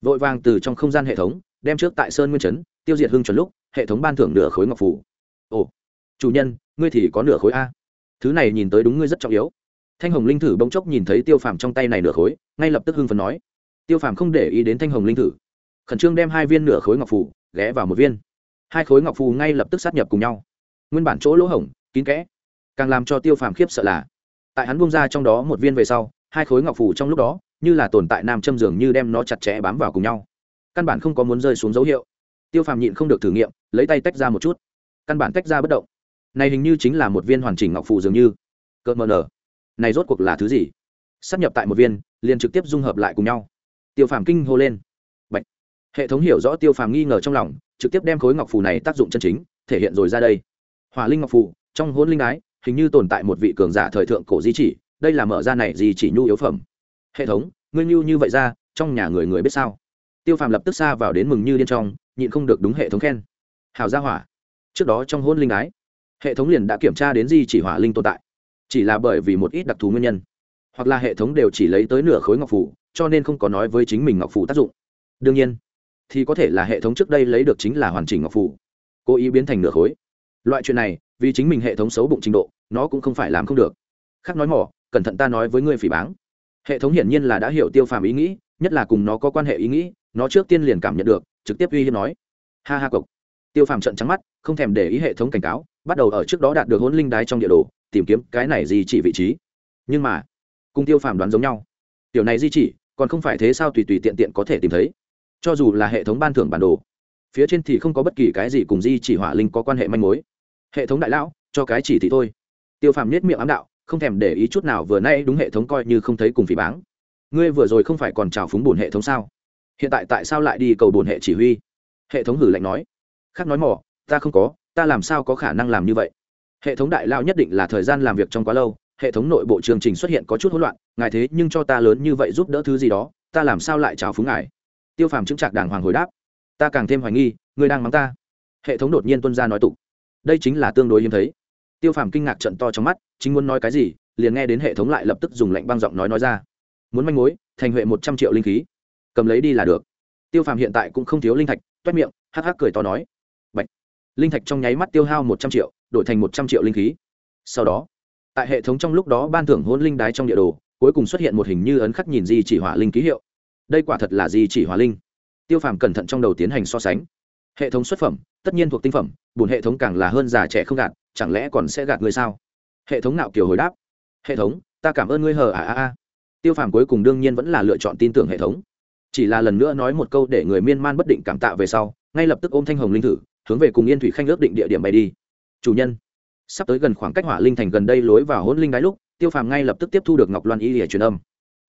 Vội vàng từ trong không gian hệ thống, đem trước tại sơn nguyên chấn tiêu diệt hưng chuẩn lúc, hệ thống ban thưởng nửa khối ngọc phủ ồ chủ nhân, ngươi thì có nửa khối a. Thứ này nhìn tới đúng ngươi rất trọng yếu. Thanh hồng linh thử bỗng chốc nhìn thấy tiêu phàm trong tay này nửa khối, ngay lập tức hưng phấn nói, tiêu phàm không để ý đến thanh hồng linh thử. Khẩn trương đem hai viên nửa khối ngọc phủ ghé vào một viên. Hai khối ngọc phù ngay lập tức sát nhập cùng nhau. Nguyên bản chỗ lỗ hổng, kín kẽ, càng làm cho tiêu phàm khiếp sợ là, tại hắn bung ra trong đó một viên về sau, hai khối ngọc phù trong lúc đó, như là tồn tại nam châm dường như đem nó chặt chẽ bám vào cùng nhau. Căn bản không có muốn rơi xuống dấu hiệu. Tiêu phàm nhịn không được thử nghiệm, lấy tay tách ra một chút. Căn bản tách ra bất động này hình như chính là một viên hoàn chỉnh ngọc phù dường như. Cợt mờ nở. Này rốt cuộc là thứ gì? Sắp nhập tại một viên, liền trực tiếp dung hợp lại cùng nhau. Tiêu phàm kinh hô lên. Bạch. hệ thống hiểu rõ tiêu phàm nghi ngờ trong lòng, trực tiếp đem khối ngọc phù này tác dụng chân chính, thể hiện rồi ra đây. Hỏa linh ngọc phù, trong hôn linh ái, hình như tồn tại một vị cường giả thời thượng cổ di chỉ, đây là mở ra này gì chỉ nhu yếu phẩm. Hệ thống, ngươi nhu như vậy ra, trong nhà người người biết sao? Tiêu phàm lập tức xa vào đến mừng như điên trong, nhịn không được đúng hệ thống khen. Hào gia hỏa. Trước đó trong hôn linh ái hệ thống liền đã kiểm tra đến di chỉ hỏa linh tồn tại, chỉ là bởi vì một ít đặc thù nguyên nhân, hoặc là hệ thống đều chỉ lấy tới nửa khối ngọc phủ, cho nên không có nói với chính mình ngọc phủ tác dụng. Đương nhiên, thì có thể là hệ thống trước đây lấy được chính là hoàn chỉnh ngọc phủ, cố ý biến thành nửa khối. Loại chuyện này, vì chính mình hệ thống xấu bụng trình độ, nó cũng không phải làm không được. Khác nói mỏ, cẩn thận ta nói với ngươi phỉ báng. Hệ thống hiển nhiên là đã hiểu tiêu phàm ý nghĩ, nhất là cùng nó có quan hệ ý nghĩ, nó trước tiên liền cảm nhận được, trực tiếp uy hiếp nói. Ha ha cộc tiêu phàm trận trắng mắt, không thèm để ý hệ thống cảnh cáo bắt đầu ở trước đó đạt được hôn linh đái trong địa đồ, tìm kiếm cái này gì chỉ vị trí. Nhưng mà, cùng tiêu phàm đoán giống nhau. Tiểu này di chỉ, còn không phải thế sao tùy tùy tiện tiện có thể tìm thấy. Cho dù là hệ thống ban thưởng bản đồ, phía trên thì không có bất kỳ cái gì cùng di chỉ hỏa linh có quan hệ manh mối. Hệ thống đại lão, cho cái chỉ thị thôi. Tiêu phàm nhất miệng ám đạo, không thèm để ý chút nào vừa nay đúng hệ thống coi như không thấy cùng phỉ báng. Ngươi vừa rồi không phải còn trào phúng bổn hệ thống sao? Hiện tại tại sao lại đi cầu bổn hệ chỉ huy? Hệ thống hử lạnh nói. Khác nói mỏ ta không có ta làm sao có khả năng làm như vậy? Hệ thống đại lao nhất định là thời gian làm việc trong quá lâu, hệ thống nội bộ chương trình xuất hiện có chút hỗn loạn, ngài thế nhưng cho ta lớn như vậy giúp đỡ thứ gì đó, ta làm sao lại trào phúng ngài? Tiêu phàm chứng trạc đàng hoàng hồi đáp. Ta càng thêm hoài nghi, ngươi đang mắng ta. Hệ thống đột nhiên tuân ra nói tục. Đây chính là tương đối hiếm thấy. Tiêu phàm kinh ngạc trận to trong mắt, chính muốn nói cái gì, liền nghe đến hệ thống lại lập tức dùng lệnh băng giọng nói nói ra. Muốn manh mối, thành huệ một trăm triệu linh khí. Cầm lấy đi là được. Tiêu phàm hiện tại cũng không thiếu linh thạch, toét miệng, hắc hắc cười to nói linh thạch trong nháy mắt tiêu hao một trăm triệu, đổi thành một trăm triệu linh khí. Sau đó, tại hệ thống trong lúc đó ban thưởng hôn linh đái trong địa đồ, cuối cùng xuất hiện một hình như ấn khắc nhìn di chỉ hỏa linh ký hiệu. Đây quả thật là di chỉ hỏa linh. Tiêu phàm cẩn thận trong đầu tiến hành so sánh. Hệ thống xuất phẩm, tất nhiên thuộc tinh phẩm bùn hệ thống càng là hơn già trẻ không gạt, chẳng lẽ còn sẽ gạt người sao? Hệ thống nạo kiểu hồi đáp. Hệ thống, ta cảm ơn ngươi hờ à à à tiêu phàm cuối cùng đương nhiên vẫn là lựa chọn tin tưởng hệ thống. Chỉ là lần nữa nói một câu để người miên man bất định cảm tạ về sau, ngay lập tức ôm thanh hồng linh thử hướng về cùng yên thủy khanh ước định địa điểm bay đi. Chủ nhân, sắp tới gần khoảng cách hỏa linh thành gần đây lối vào hôn linh đáy lúc, tiêu phàm ngay lập tức tiếp thu được ngọc loan y để truyền âm.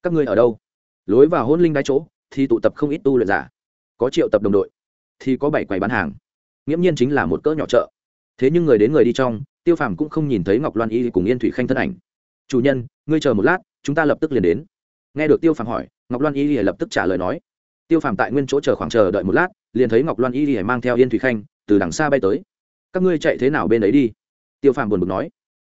Các ngươi ở đâu? Lối vào hôn linh đáy chỗ, thì tụ tập không ít tu luyện giả. Có triệu tập đồng đội, thì có bảy quầy bán hàng. Nghiễm nhiên chính là một cỡ nhỏ chợ. Thế nhưng người đến người đi trong, tiêu phàm cũng không nhìn thấy ngọc loan y cùng yên thủy khanh thân ảnh. Chủ nhân, ngươi chờ một lát, chúng ta lập tức liền đến. Nghe được tiêu phàm hỏi, ngọc loan y lập tức trả lời nói. Tiêu phàm tại nguyên chỗ chờ khoảng chờ đợi một lát, liền thấy ngọc loan y mang theo yên thủy khanh từ đằng xa bay tới. Các ngươi chạy thế nào bên ấy đi? Tiêu phàm buồn bực nói.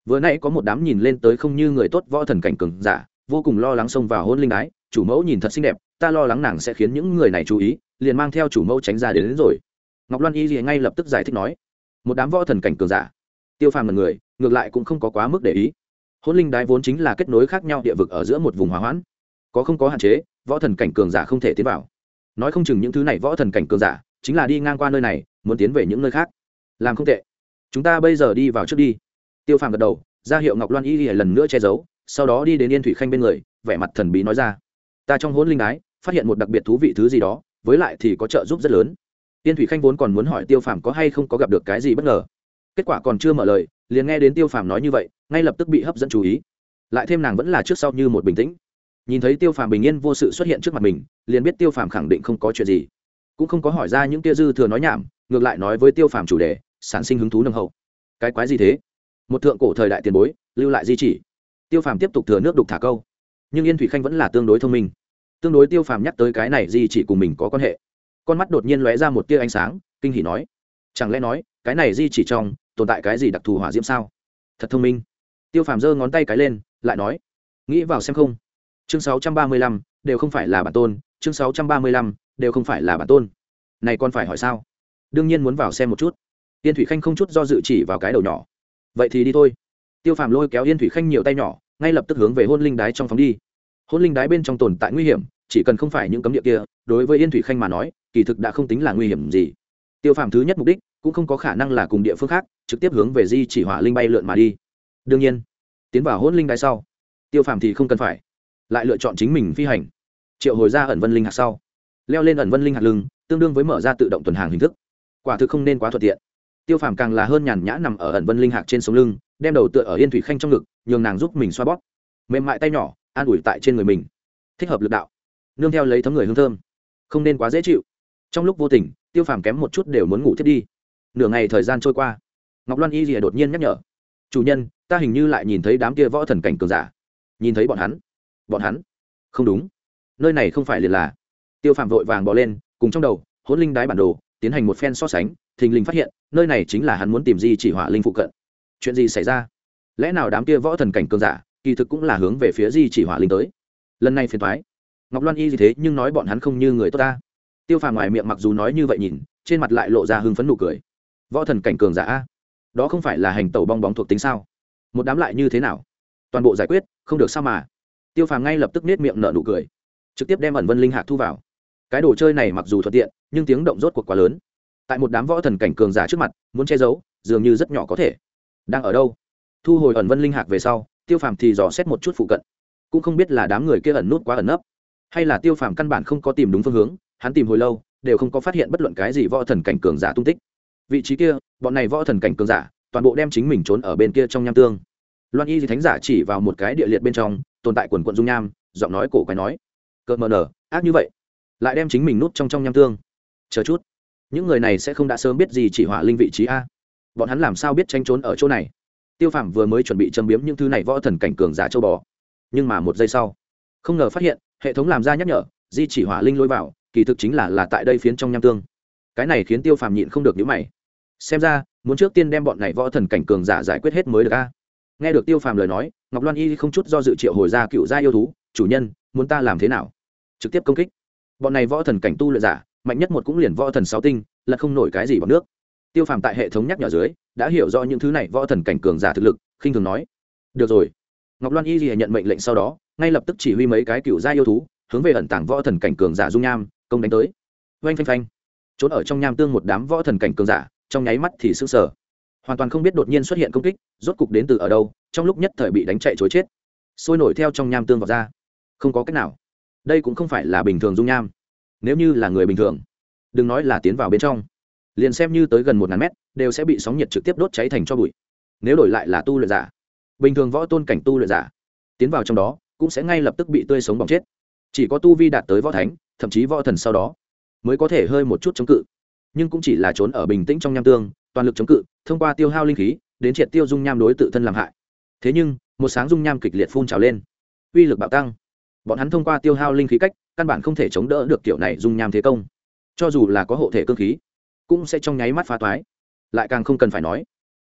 Vừa nãy có một đám nhìn lên tới không như người tốt võ thần cảnh cường giả vô cùng lo lắng xông vào hôn linh đái. chủ mẫu nhìn thật xinh đẹp ta lo lắng nàng sẽ khiến những người này chú ý liền mang theo chủ mẫu tránh ra đến, đến rồi. Ngọc loan y gì ngay lập tức giải thích nói. Một đám võ thần cảnh cường giả. Tiêu phàm là người ngược lại cũng không có quá mức để ý. Hôn linh đái vốn chính là kết nối khác nhau địa vực ở giữa một vùng hòa hoãn. Có không có hạn chế võ thần cảnh cường giả không thể tiến vào. Nói không chừng những thứ này võ thần cảnh cường giả chính là đi ngang qua nơi này, muốn tiến về những nơi khác. Làm không tệ. Chúng ta bây giờ đi vào trước đi. Tiêu phàm gật đầu, ra hiệu ngọc loan y lần nữa che giấu, sau đó đi đến yên thủy khanh bên người, vẻ mặt thần bí nói ra. Ta trong hôn linh ái phát hiện một đặc biệt thú vị thứ gì đó, với lại thì có trợ giúp rất lớn. Yên thủy khanh vốn còn muốn hỏi tiêu phàm có hay không có gặp được cái gì bất ngờ. Kết quả còn chưa mở lời, liền nghe đến tiêu phàm nói như vậy, ngay lập tức bị hấp dẫn chú ý. Lại thêm nàng vẫn là trước sau như một bình tĩnh. Nhìn thấy tiêu phàm bình yên vô sự xuất hiện trước mặt mình, liền biết tiêu phàm khẳng định không có chuyện gì cũng không có hỏi ra những tia dư thừa nói nhảm ngược lại nói với tiêu phàm chủ đề sản sinh hứng thú nâng hậu. Cái quái gì thế? Một thượng cổ thời đại tiền bối lưu lại di chỉ. Tiêu phàm tiếp tục thừa nước đục thả câu. Nhưng yên thủy khanh vẫn là tương đối thông minh. Tương đối tiêu phàm nhắc tới cái này di chỉ cùng mình có quan hệ. Con mắt đột nhiên lóe ra một tia ánh sáng kinh hỉ nói. Chẳng lẽ nói cái này di chỉ trong tồn tại cái gì đặc thù hỏa diễm sao? Thật thông minh. Tiêu phàm giơ ngón tay cái lên lại nói. Nghĩ vào xem không? Chương 635, đều không phải là bản tôn. Chương 635, đều không phải là bản tôn. Này còn phải hỏi sao? Đương nhiên muốn vào xem một chút. Yên thủy khanh không chút do dự chỉ vào cái đầu nhỏ. Vậy thì đi thôi. Tiêu phàm lôi kéo yên thủy khanh nhiều tay nhỏ, ngay lập tức hướng về hôn linh đái trong phóng đi. Hôn linh đái bên trong tồn tại nguy hiểm, chỉ cần không phải những cấm địa kia, đối với yên thủy khanh mà nói, kỳ thực đã không tính là nguy hiểm gì. Tiêu phàm thứ nhất mục đích, cũng không có khả năng là cùng địa phương khác, trực tiếp hướng về di chỉ hỏa linh bay lượn mà đi. Đương nhiên, tiến vào hôn linh Đái sau, tiêu phàm thì không cần phải, lại lựa chọn chính mình phi hành. Triệu hồi ra ẩn vân linh hạt sau leo lên ẩn vân linh hạt lưng, tương đương với mở ra tự động tuần hàng hình thức. Quả thực không nên quá thuận tiện. Tiêu phàm càng là hơn nhàn nhã nằm ở ẩn vân linh hạt trên sống lưng, đem đầu tựa ở yên thủy khanh trong ngực, nhường nàng giúp mình xoa bóp. Mềm mại tay nhỏ, an ủi tại trên người mình. Thích hợp lực đạo. Nương theo lấy thấm người hương thơm. Không nên quá dễ chịu. Trong lúc vô tình, tiêu phàm kém một chút đều muốn ngủ thiết đi. Nửa ngày thời gian trôi qua, ngọc loan y rìa đột nhiên nhắc nhở. Chủ nhân, ta hình như lại nhìn thấy đám kia võ thần cảnh cường giả. Nhìn thấy bọn hắn. Bọn hắn. Không đúng. Nơi này không phải liền là tiêu phàm vội vàng bỏ lên, cùng trong đầu, hỗn linh đái bản đồ, tiến hành một phen so sánh, thình lình phát hiện, nơi này chính là hắn muốn tìm di chỉ hỏa linh phụ cận. Chuyện gì xảy ra? Lẽ nào đám kia võ thần cảnh cường giả, kỳ thực cũng là hướng về phía di chỉ hỏa linh tới? Lần này phiền thoái ngọc loan y gì thế, nhưng nói bọn hắn không như người tốt ta. Tiêu phàm ngoài miệng mặc dù nói như vậy nhìn, trên mặt lại lộ ra hưng phấn nụ cười. Võ thần cảnh cường giả a? Đó không phải là hành tàu bong bóng thuộc tính sao? Một đám lại như thế nào? Toàn bộ giải quyết, không được sao mà. Tiêu phàm ngay lập tức nết miệng nở nụ cười. Trực tiếp đem ẩn vân linh hạc thu vào cái đồ chơi này mặc dù thuận tiện, nhưng tiếng động rốt cuộc quá lớn. Tại một đám võ thần cảnh cường giả trước mặt, muốn che giấu, dường như rất nhỏ có thể. Đang ở đâu? Thu hồi ẩn vân linh hạc về sau, tiêu phàm thì dò xét một chút phụ cận. Cũng không biết là đám người kia ẩn nút quá ẩn nấp, hay là tiêu phàm căn bản không có tìm đúng phương hướng, hắn tìm hồi lâu, đều không có phát hiện bất luận cái gì võ thần cảnh cường giả tung tích. Vị trí kia, bọn này võ thần cảnh cường giả, toàn bộ đem chính mình trốn ở bên kia trong nham tương. Loan y di thánh giả chỉ vào một cái địa liệt bên trong, tồn tại quần quận dung nham, giọng nói cổ quái nói cợt mờ nở, ác như vậy lại đem chính mình nút trong trong nham tương. Chờ chút. Những người này sẽ không đã sớm biết gì chỉ hỏa linh vị trí a. Bọn hắn làm sao biết tranh trốn ở chỗ này? Tiêu phàm vừa mới chuẩn bị châm biếm những thứ này võ thần cảnh cường giả châu bò. Nhưng mà một giây sau, không ngờ phát hiện, hệ thống làm ra nhắc nhở, di chỉ hỏa linh lôi vào, kỳ thực chính là là tại đây phiến trong nham tương. Cái này khiến tiêu phàm nhịn không được nhíu mày. Xem ra, muốn trước tiên đem bọn này võ thần cảnh cường giả giải quyết hết mới được a. Nghe được tiêu phàm lời nói, ngọc loan y không chút do dự triệu hồi ra cựu gia yêu thú, chủ nhân, muốn ta làm thế nào? Trực tiếp công kích bọn này võ thần cảnh tu luyện giả, mạnh nhất một cũng liền võ thần sáu tinh, là không nổi cái gì bằng nước. Tiêu phàm tại hệ thống nhắc nhở dưới, đã hiểu rõ những thứ này võ thần cảnh cường giả thực lực, khinh thường nói, được rồi. Ngọc loan y gì nhận mệnh lệnh sau đó, ngay lập tức chỉ huy mấy cái cựu gia yêu thú, hướng về ẩn tảng võ thần cảnh cường giả dung nham, công đánh tới. Oanh phanh phanh. Trốn ở trong nham tương một đám võ thần cảnh cường giả, trong nháy mắt thì sững sờ. Hoàn toàn không biết đột nhiên xuất hiện công kích, rốt cục đến từ ở đâu, trong lúc nhất thời bị đánh chạy chối chết. Sôi nổi theo trong nham tương vào ra. Không có cách nào đây cũng không phải là bình thường dung nham. Nếu như là người bình thường, đừng nói là tiến vào bên trong, liền xem như tới gần một ngàn mét, đều sẽ bị sóng nhiệt trực tiếp đốt cháy thành cho bụi. Nếu đổi lại là tu luyện giả, bình thường võ tôn cảnh tu luyện giả, tiến vào trong đó, cũng sẽ ngay lập tức bị tươi sống bỏng chết. Chỉ có tu vi đạt tới võ thánh, thậm chí võ thần sau đó, mới có thể hơi một chút chống cự. Nhưng cũng chỉ là trốn ở bình tĩnh trong nham tương, toàn lực chống cự, thông qua tiêu hao linh khí, đến triệt tiêu dung nham đối tự thân làm hại. Thế nhưng, một sáng dung nham kịch liệt phun trào lên, uy lực bạo tăng bọn hắn thông qua tiêu hao linh khí cách, căn bản không thể chống đỡ được kiểu này dung nham thế công. Cho dù là có hộ thể cơ khí, cũng sẽ trong nháy mắt phá toái. Lại càng không cần phải nói.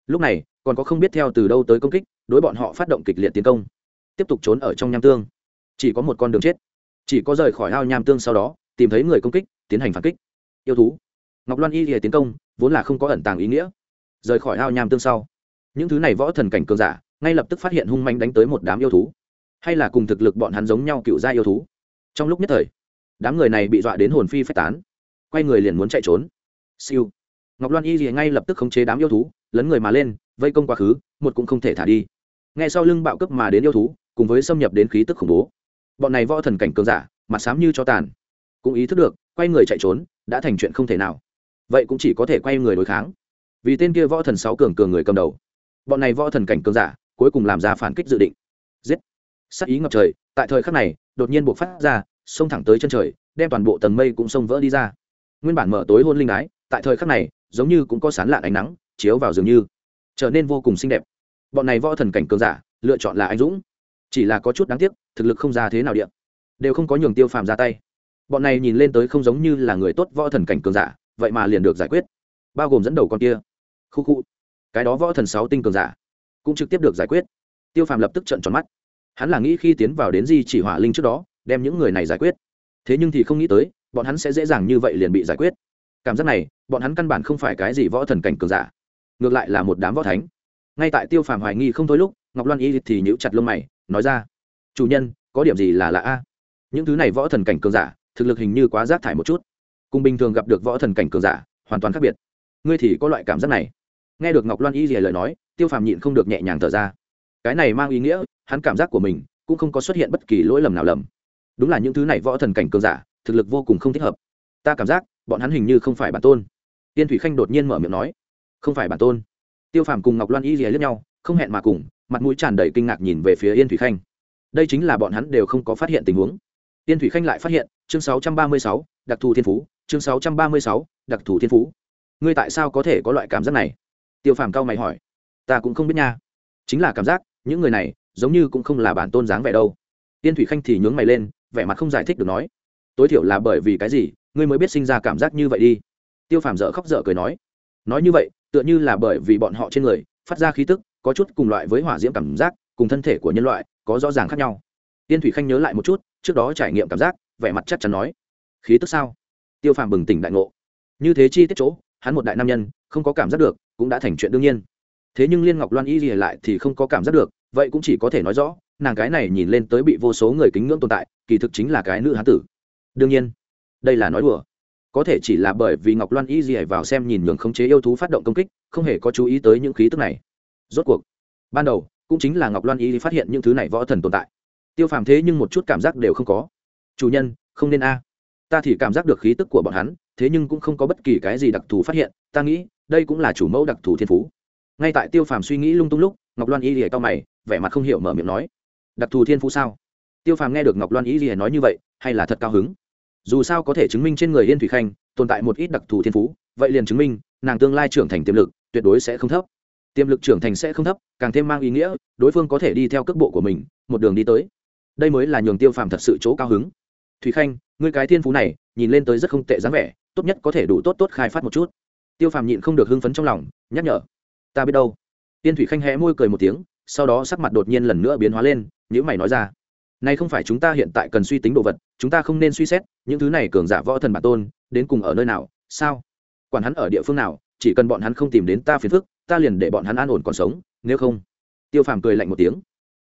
Lúc này, còn có không biết theo từ đâu tới công kích, đối bọn họ phát động kịch liệt tiến công. Tiếp tục trốn ở trong nham tương. Chỉ có một con đường chết. Chỉ có rời khỏi ao nham tương sau đó, tìm thấy người công kích, tiến hành phản kích. Yêu thú. Ngọc loan y thì tiến công, vốn là không có ẩn tàng ý nghĩa. Rời khỏi ao nham tương sau. Những thứ này võ thần cảnh cường giả, ngay lập tức phát hiện hung manh đánh tới một đám yêu thú hay là cùng thực lực bọn hắn giống nhau cựu gia yêu thú. Trong lúc nhất thời, đám người này bị dọa đến hồn phi phách tán. Quay người liền muốn chạy trốn. Siêu. Ngọc loan y gì ngay lập tức khống chế đám yêu thú, lấn người mà lên, vây công quá khứ, một cũng không thể thả đi. Ngay sau lưng bạo cấp mà đến yêu thú, cùng với xâm nhập đến khí tức khủng bố. Bọn này võ thần cảnh cường giả, mặt xám như cho tàn. Cũng ý thức được, quay người chạy trốn, đã thành chuyện không thể nào. Vậy cũng chỉ có thể quay người đối kháng. Vì tên kia võ thần sáu cường cường người cầm đầu. Bọn này võ thần cảnh cường giả, cuối cùng làm ra phản kích dự định sắc ý ngập trời, tại thời khắc này, đột nhiên buộc phát ra, xông thẳng tới chân trời, đem toàn bộ tầng mây cũng xông vỡ đi ra. Nguyên bản mở tối hôn linh ái tại thời khắc này, giống như cũng có sán lạn ánh nắng, chiếu vào dường như, trở nên vô cùng xinh đẹp. Bọn này võ thần cảnh cường giả, lựa chọn là anh dũng. Chỉ là có chút đáng tiếc, thực lực không ra thế nào điện đều không có nhường tiêu phàm ra tay. Bọn này nhìn lên tới không giống như là người tốt võ thần cảnh cường giả, vậy mà liền được giải quyết. Bao gồm dẫn đầu con kia. Khu khu. Cái đó võ thần sáu tinh cường giả, cũng trực tiếp được giải quyết. Tiêu phàm lập tức trận tròn mắt hắn là nghĩ khi tiến vào đến di chỉ hỏa linh trước đó, đem những người này giải quyết. Thế nhưng thì không nghĩ tới, bọn hắn sẽ dễ dàng như vậy liền bị giải quyết. Cảm giác này, bọn hắn căn bản không phải cái gì võ thần cảnh cường giả, ngược lại là một đám võ thánh. Ngay tại tiêu phàm hoài nghi không thôi lúc, ngọc loan y thì nhíu chặt lông mày, nói ra, chủ nhân, có điểm gì là lạ a? Những thứ này võ thần cảnh cường giả, thực lực hình như quá rác thải một chút. Cùng bình thường gặp được võ thần cảnh cường giả, hoàn toàn khác biệt. Ngươi thì có loại cảm giác này. Nghe được ngọc loan y gì lời nói, tiêu phàm nhịn không được nhẹ nhàng thở ra cái này mang ý nghĩa hắn cảm giác của mình cũng không có xuất hiện bất kỳ lỗi lầm nào lầm. Đúng là những thứ này võ thần cảnh cường giả thực lực vô cùng không thích hợp. Ta cảm giác bọn hắn hình như không phải bản tôn. Tiên thủy khanh đột nhiên mở miệng nói không phải bản tôn. Tiêu phàm cùng ngọc loan y rìa lướt nhau không hẹn mà cùng mặt mũi tràn đầy kinh ngạc nhìn về phía yên thủy khanh. Đây chính là bọn hắn đều không có phát hiện tình huống. Yên thủy khanh lại phát hiện chương 636, đặc thù thiên phú chương 636, đặc thù thiên phú. Ngươi tại sao có thể có loại cảm giác này? Tiêu phàm cao mày hỏi. Ta cũng không biết nha. Chính là cảm giác những người này giống như cũng không là bản tôn dáng vẻ đâu. Tiên thủy khanh thì nhướng mày lên, vẻ mặt không giải thích được nói, tối thiểu là bởi vì cái gì, ngươi mới biết sinh ra cảm giác như vậy đi? Tiêu phàm dở khóc dở cười nói nói như vậy, tựa như là bởi vì bọn họ trên người phát ra khí tức, có chút cùng loại với hỏa diễm cảm giác, cùng thân thể của nhân loại có rõ ràng khác nhau. Tiên thủy khanh nhớ lại một chút, trước đó trải nghiệm cảm giác, vẻ mặt chắc chắn nói, khí tức sao? Tiêu phàm bừng tỉnh đại ngộ. Như thế chi tiết chỗ, hắn một đại nam nhân, không có cảm giác được, cũng đã thành chuyện đương nhiên thế nhưng liên ngọc loan y lìa lại thì không có cảm giác được, vậy cũng chỉ có thể nói rõ, nàng cái này nhìn lên tới bị vô số người kính ngưỡng tồn tại, kỳ thực chính là cái nữ hán tử. Đương nhiên, đây là nói đùa. Có thể chỉ là bởi vì ngọc loan y dì vào xem nhìn nhường khống chế yêu thú phát động công kích, không hề có chú ý tới những khí tức này. Rốt cuộc, ban đầu, cũng chính là ngọc loan y phát hiện những thứ này võ thần tồn tại. Tiêu phàm thế nhưng một chút cảm giác đều không có. Chủ nhân, không nên a. Ta thì cảm giác được khí tức của bọn hắn, thế nhưng cũng không có bất kỳ cái gì đặc thù phát hiện, ta nghĩ, đây cũng là chủ mẫu đặc thù thiên phú ngay tại tiêu phàm suy nghĩ lung tung lúc, ngọc loan y lìa cao mày, vẻ mặt không hiểu mở miệng nói, đặc thù thiên phú sao? Tiêu phàm nghe được ngọc loan y lìa nói như vậy, hay là thật cao hứng? Dù sao có thể chứng minh trên người yên thủy khanh tồn tại một ít đặc thù thiên phú, vậy liền chứng minh nàng tương lai trưởng thành tiềm lực tuyệt đối sẽ không thấp. Tiềm lực trưởng thành sẽ không thấp, càng thêm mang ý nghĩa, đối phương có thể đi theo cước bộ của mình, một đường đi tới. Đây mới là nhường tiêu phàm thật sự chỗ cao hứng. Thủy khanh, ngươi cái thiên phú này, nhìn lên tới rất không tệ dáng vẻ, tốt nhất có thể đủ tốt tốt khai phát một chút. Tiêu phàm nhịn không được hưng phấn trong lòng, nhắc nhở ta biết đâu. Tiên thủy khanh hé môi cười một tiếng, sau đó sắc mặt đột nhiên lần nữa biến hóa lên những mày nói ra. Nay không phải chúng ta hiện tại cần suy tính đồ vật, chúng ta không nên suy xét, những thứ này cường giả võ thần bản tôn, đến cùng ở nơi nào, sao? Quản hắn ở địa phương nào, chỉ cần bọn hắn không tìm đến ta phiền phức, ta liền để bọn hắn an ổn còn sống, nếu không. Tiêu phàm cười lạnh một tiếng,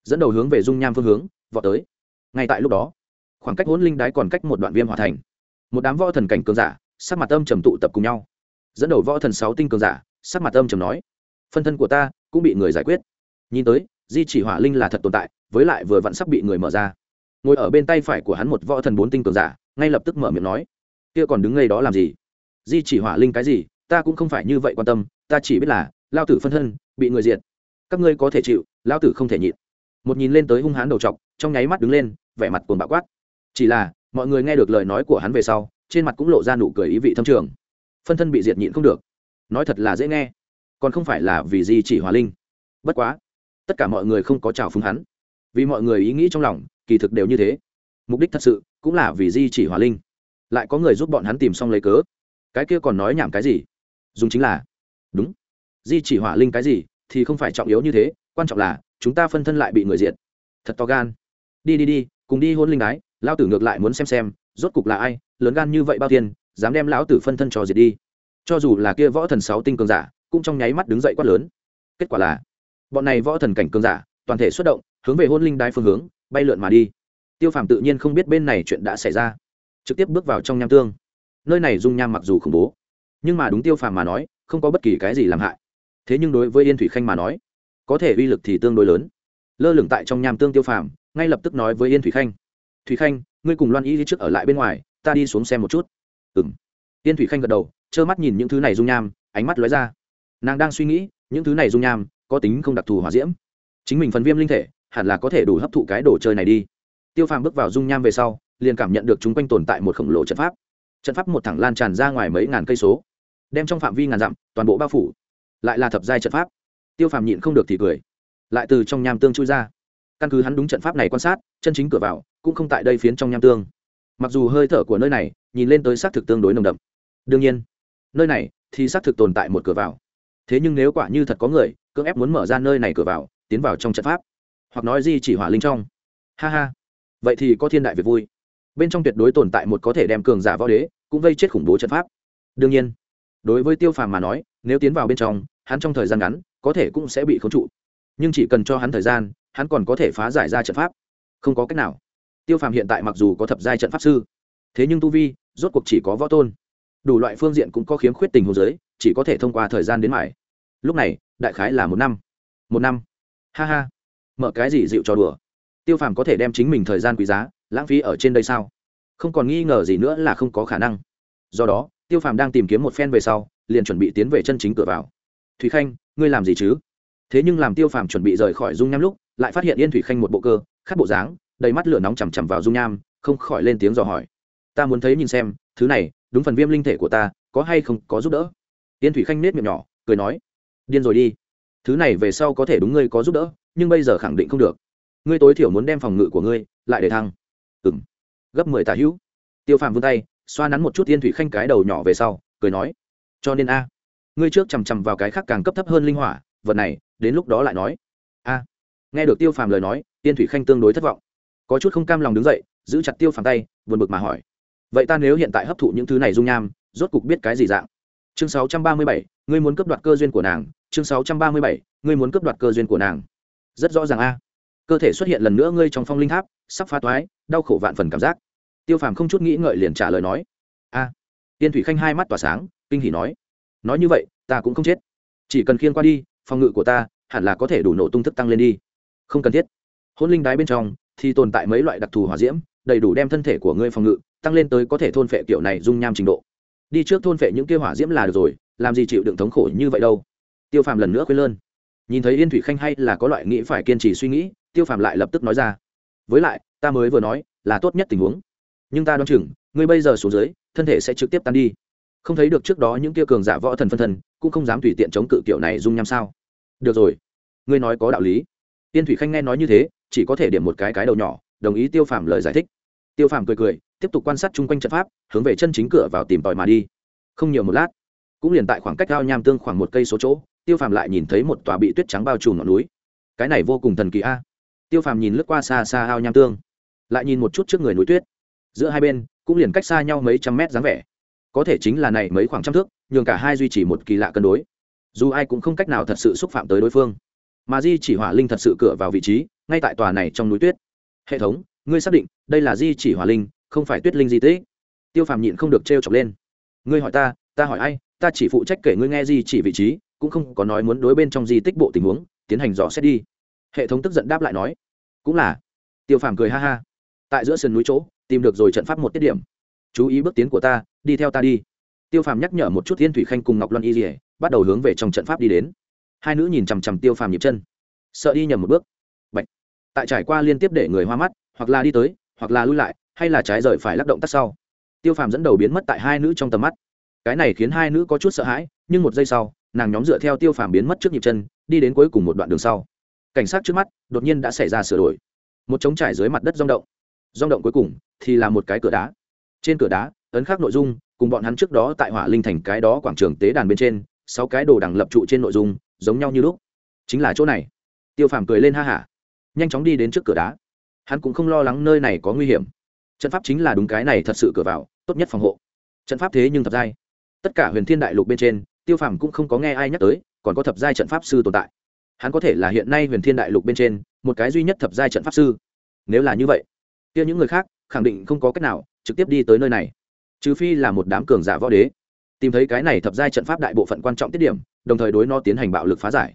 dẫn đầu hướng về dung nham phương hướng, vọt tới. Ngay tại lúc đó, khoảng cách hỗn linh đái còn cách một đoạn viêm hòa thành. Một đám võ thần cảnh cường giả, sắc mặt âm trầm tụ tập cùng nhau. Dẫn đầu võ thần sáu tinh cường giả, sắc mặt âm trầm nói phân thân của ta cũng bị người giải quyết. Nhìn tới, di chỉ hỏa linh là thật tồn tại, với lại vừa vặn sắp bị người mở ra. Ngồi ở bên tay phải của hắn một võ thần bốn tinh cường giả, ngay lập tức mở miệng nói, kia còn đứng ngay đó làm gì? Di chỉ hỏa linh cái gì? Ta cũng không phải như vậy quan tâm, ta chỉ biết là lao tử phân thân bị người diệt. Các ngươi có thể chịu lao tử không thể nhịn. Một nhìn lên tới hung hãn đầu t trong nháy mắt đứng lên, vẻ mặt cuồng bạo quát. Chỉ là, mọi người nghe được lời nói của hắn về sau, trên mặt cũng lộ ra nụ cười ý vị thâm trường. Phân thân bị diệt nhịn không được. Nói thật là dễ nghe còn không phải là vì di chỉ hòa linh. Bất quá, tất cả mọi người không có trào phúng hắn. Vì mọi người ý nghĩ trong lòng, kỳ thực đều như thế. Mục đích thật sự cũng là vì di chỉ hòa linh. Lại có người giúp bọn hắn tìm xong lấy cớ. Cái kia còn nói nhảm cái gì? Dùng chính là, đúng. Di chỉ hỏa linh cái gì thì không phải trọng yếu như thế, quan trọng là chúng ta phân thân lại bị người diệt. Thật to gan. Đi đi đi, cùng đi hôn linh đái lao tử ngược lại muốn xem xem, rốt cục là ai, lớn gan như vậy bao tiền, dám đem lão tử phân thân cho diệt đi. Cho dù là kia võ thần sáu tinh cường giả cũng trong nháy mắt đứng dậy quát lớn. Kết quả là, bọn này võ thần cảnh cường giả, toàn thể xuất động, hướng về hôn linh đai phương hướng, bay lượn mà đi. Tiêu phàm tự nhiên không biết bên này chuyện đã xảy ra. Trực tiếp bước vào trong nham tương. Nơi này dung nham mặc dù khủng bố, nhưng mà đúng tiêu phàm mà nói, không có bất kỳ cái gì làm hại. Thế nhưng đối với yên thủy khanh mà nói, có thể uy lực thì tương đối lớn. Lơ lửng tại trong nham tương tiêu phàm, ngay lập tức nói với yên thủy khanh. Thủy khanh, ngươi cùng loan y đi trước ở lại bên ngoài, ta đi xuống xem một chút. Ừng yên thủy khanh gật đầu, trơ mắt nhìn những thứ này dung nham, ánh mắt lóe ra nàng đang suy nghĩ, những thứ này dung nham, có tính không đặc thù hỏa diễm. Chính mình phần viêm linh thể, hẳn là có thể đủ hấp thụ cái đồ chơi này đi. Tiêu phàm bước vào dung nham về sau, liền cảm nhận được chúng quanh tồn tại một khổng lồ trận pháp. Trận pháp một thẳng lan tràn ra ngoài mấy ngàn cây số, đem trong phạm vi ngàn dặm, toàn bộ bao phủ. Lại là thập giai trận pháp. Tiêu phàm nhịn không được thì cười. Lại từ trong nham tương chui ra. Căn cứ hắn đúng trận pháp này quan sát, chân chính cửa vào, cũng không tại đây phiến trong nham tương. Mặc dù hơi thở của nơi này, nhìn lên tới xác thực tương đối nồng đậm. Đương nhiên, nơi này thì xác thực tồn tại một cửa vào thế nhưng nếu quả như thật có người, cưỡng ép muốn mở ra nơi này cửa vào, tiến vào trong trận pháp, hoặc nói gì chỉ hỏa linh trong. Ha ha. Vậy thì có thiên đại việc vui. Bên trong tuyệt đối tồn tại một có thể đem cường giả võ đế, cũng vây chết khủng bố trận pháp. Đương nhiên, đối với tiêu phàm mà nói, nếu tiến vào bên trong, hắn trong thời gian ngắn, có thể cũng sẽ bị khống trụ. Nhưng chỉ cần cho hắn thời gian, hắn còn có thể phá giải ra trận pháp. Không có cách nào. Tiêu phàm hiện tại mặc dù có thập giai trận pháp sư, thế nhưng tu vi, rốt cuộc chỉ có võ tôn. Đủ loại phương diện cũng có khiếm khuyết tình hồ giới chỉ có thể thông qua thời gian đến mải lúc này, đại khái là một năm. Một năm. Ha ha. Mở cái gì dịu cho đùa? Tiêu phàm có thể đem chính mình thời gian quý giá, lãng phí ở trên đây sao? Không còn nghi ngờ gì nữa là không có khả năng. Do đó, tiêu phàm đang tìm kiếm một phen về sau, liền chuẩn bị tiến về chân chính cửa vào. Thủy khanh, ngươi làm gì chứ? Thế nhưng làm tiêu phàm chuẩn bị rời khỏi dung nham lúc, lại phát hiện yên thủy khanh một bộ cơ, khát bộ dáng, đầy mắt lửa nóng chằm chằm vào dung nham, không khỏi lên tiếng dò hỏi. Ta muốn thấy nhìn xem, thứ này, đúng phần viêm linh thể của ta, có hay không có giúp đỡ? Yên thủy khanh nết miệng nhỏ, cười nói, điên rồi đi. Thứ này về sau có thể đúng ngươi có giúp đỡ, nhưng bây giờ khẳng định không được. Ngươi tối thiểu muốn đem phòng ngự của ngươi lại để thăng. Ừng gấp mười tà hữu. Tiêu phàm vươn tay, xoa nắn một chút yên thủy khanh cái đầu nhỏ về sau, cười nói, cho nên a, ngươi trước chằm chằm vào cái khác càng cấp thấp hơn linh hỏa, vật này, đến lúc đó lại nói. A. Nghe được tiêu phàm lời nói, yên thủy khanh tương đối thất vọng. Có chút không cam lòng đứng dậy, giữ chặt tiêu phàm tay, buồn bực mà hỏi, vậy ta nếu hiện tại hấp thụ những thứ này dung nham, rốt cục biết cái gì dạng? Chương sáu trăm ba mươi bảy, ngươi muốn cấp đoạt cơ duyên của nàng. Chương sáu trăm ba mươi bảy, ngươi muốn cấp đoạt cơ duyên của nàng. Rất rõ ràng a. Cơ thể xuất hiện lần nữa ngươi trong phong linh tháp, sắp phá toái đau khổ vạn phần cảm giác. Tiêu phàm không chút nghĩ ngợi liền trả lời nói. A. Tiên thủy khanh hai mắt tỏa sáng, kinh hỉ nói. Nói như vậy, ta cũng không chết. Chỉ cần khiên qua đi, phòng ngự của ta hẳn là có thể đủ nổ tung thức tăng lên đi. Không cần thiết. Hôn linh đái bên trong thì tồn tại mấy loại đặc thù hỏa diễm, đầy đủ đem thân thể của ngươi phòng ngự, tăng lên tới có thể thôn phệ kiểu này dung nham trình độ đi trước thôn phệ những kia hỏa diễm là được rồi, làm gì chịu đựng thống khổ như vậy đâu. Tiêu phàm lần nữa khuyên lơn. Nhìn thấy yên thủy khanh hay là có loại nghĩ phải kiên trì suy nghĩ, tiêu phàm lại lập tức nói ra. Với lại, ta mới vừa nói, là tốt nhất tình huống. Nhưng ta đoán chừng, ngươi bây giờ xuống dưới, thân thể sẽ trực tiếp tan đi. Không thấy được trước đó những kia cường giả võ thần phân thân, cũng không dám tùy tiện chống cự kiểu này dung nham sao. Được rồi, ngươi nói có đạo lý. Tiên thủy khanh nghe nói như thế, chỉ có thể điểm một cái cái đầu nhỏ, đồng ý tiêu phàm lời giải thích tiêu phàm cười cười, tiếp tục quan sát chung quanh trận pháp, hướng về chân chính cửa vào tìm tòi mà đi. Không nhiều một lát, cũng liền tại khoảng cách cao nham tương khoảng một cây số chỗ, tiêu phàm lại nhìn thấy một tòa bị tuyết trắng bao trùm ngọn núi. Cái này vô cùng thần kỳ a. Tiêu phàm nhìn lướt qua xa xa ao nham tương, lại nhìn một chút trước người núi tuyết. Giữa hai bên, cũng liền cách xa nhau mấy trăm mét dáng vẻ. Có thể chính là này mấy khoảng trăm thước, nhường cả hai duy trì một kỳ lạ cân đối. Dù ai cũng không cách nào thật sự xúc phạm tới đối phương, mà di chỉ hỏa linh thật sự cửa vào vị trí, ngay tại tòa này trong núi tuyết. Hệ thống ngươi xác định đây là di chỉ hỏa linh, không phải tuyết linh di tích. Tiêu phàm nhịn không được t r e o chọc lên. Ngươi hỏi ta ta hỏi ai? Ta chỉ phụ trách kể ngươi nghe di chỉ vị trí, cũng không có nói muốn đối bên trong di tích bộ tình huống, tiến hành dò xét đi. Hệ thống tức giận đáp lại nói. Cũng là. Tiêu phàm cười ha ha. Tại giữa sườn núi chỗ, tìm được rồi trận pháp một tiết điểm. Chú ý bước tiến của ta, đi theo ta đi. Tiêu phàm nhắc nhở một chút thiên thủy khanh cùng ngọc loan y dỉa bắt đầu hướng về trong trận pháp đi đến. Hai nữ nhìn chằm chằm tiêu phàm nhịp chân. Sợ đi nhầm một bước. Bạch. tại trải qua liên tiếp để người hoa mắt hoặc là đi tới, hoặc là lui lại, hay là trái rời phải lắc động tắt sau. Tiêu phàm dẫn đầu biến mất tại hai nữ trong tầm mắt. Cái này khiến hai nữ có chút sợ hãi, nhưng một giây sau, nàng nhóm dựa theo tiêu phàm biến mất trước nhịp chân, đi đến cuối cùng một đoạn đường sau. Cảnh sát trước mắt, đột nhiên đã xảy ra sửa đổi. Một trống trải dưới mặt đất rong động. Rong động cuối cùng thì là một cái cửa đá. Trên cửa đá, ấn khắc nội dung, cùng bọn hắn trước đó tại hỏa linh thành cái đó quảng trường tế đàn bên trên, sáu cái đồ đằng lập trụ trên nội dung, giống nhau như lúc. Chính là chỗ này. Tiêu phàm cười lên ha hả. Nhanh chóng đi đến trước cửa đá hắn cũng không lo lắng nơi này có nguy hiểm. Trận pháp chính là đúng cái này thật sự cửa vào, tốt nhất phòng hộ. Trận pháp thế nhưng thập giai. Tất cả huyền thiên đại lục bên trên, tiêu phàm cũng không có nghe ai nhắc tới, còn có thập giai trận pháp sư tồn tại. Hắn có thể là hiện nay huyền thiên đại lục bên trên, một cái duy nhất thập giai trận pháp sư. Nếu là như vậy, kia những người khác, khẳng định không có cách nào trực tiếp đi tới nơi này. Trừ phi là một đám cường giả võ đế. Tìm thấy cái này thập giai trận pháp đại bộ phận quan trọng tiết điểm, đồng thời đối nó tiến hành bạo lực phá giải.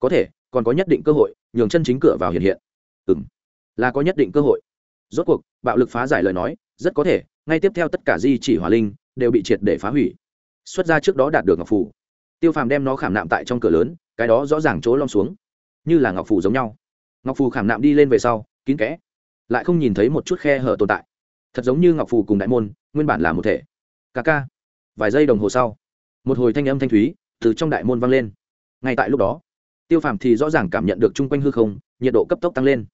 Có thể, còn có nhất định cơ hội, nhường chân chính cửa vào hiện hiện. Ừ m là có nhất định cơ hội. Rốt cuộc, bạo lực phá giải lời nói, rất có thể, ngay tiếp theo tất cả di chỉ hỏa linh đều bị triệt để phá hủy. Xuất ra trước đó đạt được ngọc phủ tiêu phàm đem nó khảm nạm tại trong cửa lớn, cái đó rõ ràng chỗ lom xuống. Như là ngọc phủ giống nhau. Ngọc phù khảm nạm đi lên về sau, kín kẽ. Lại không nhìn thấy một chút khe hở tồn tại. Thật giống như ngọc phù cùng đại môn, nguyên bản là một thể. Ca ca. Vài giây đồng hồ sau, một hồi thanh âm thanh thúy từ trong đại môn vang lên. Ngay tại lúc đó, tiêu phàm thì rõ ràng cảm nhận được chung quanh hư không, nhiệt độ cấp tốc tăng lên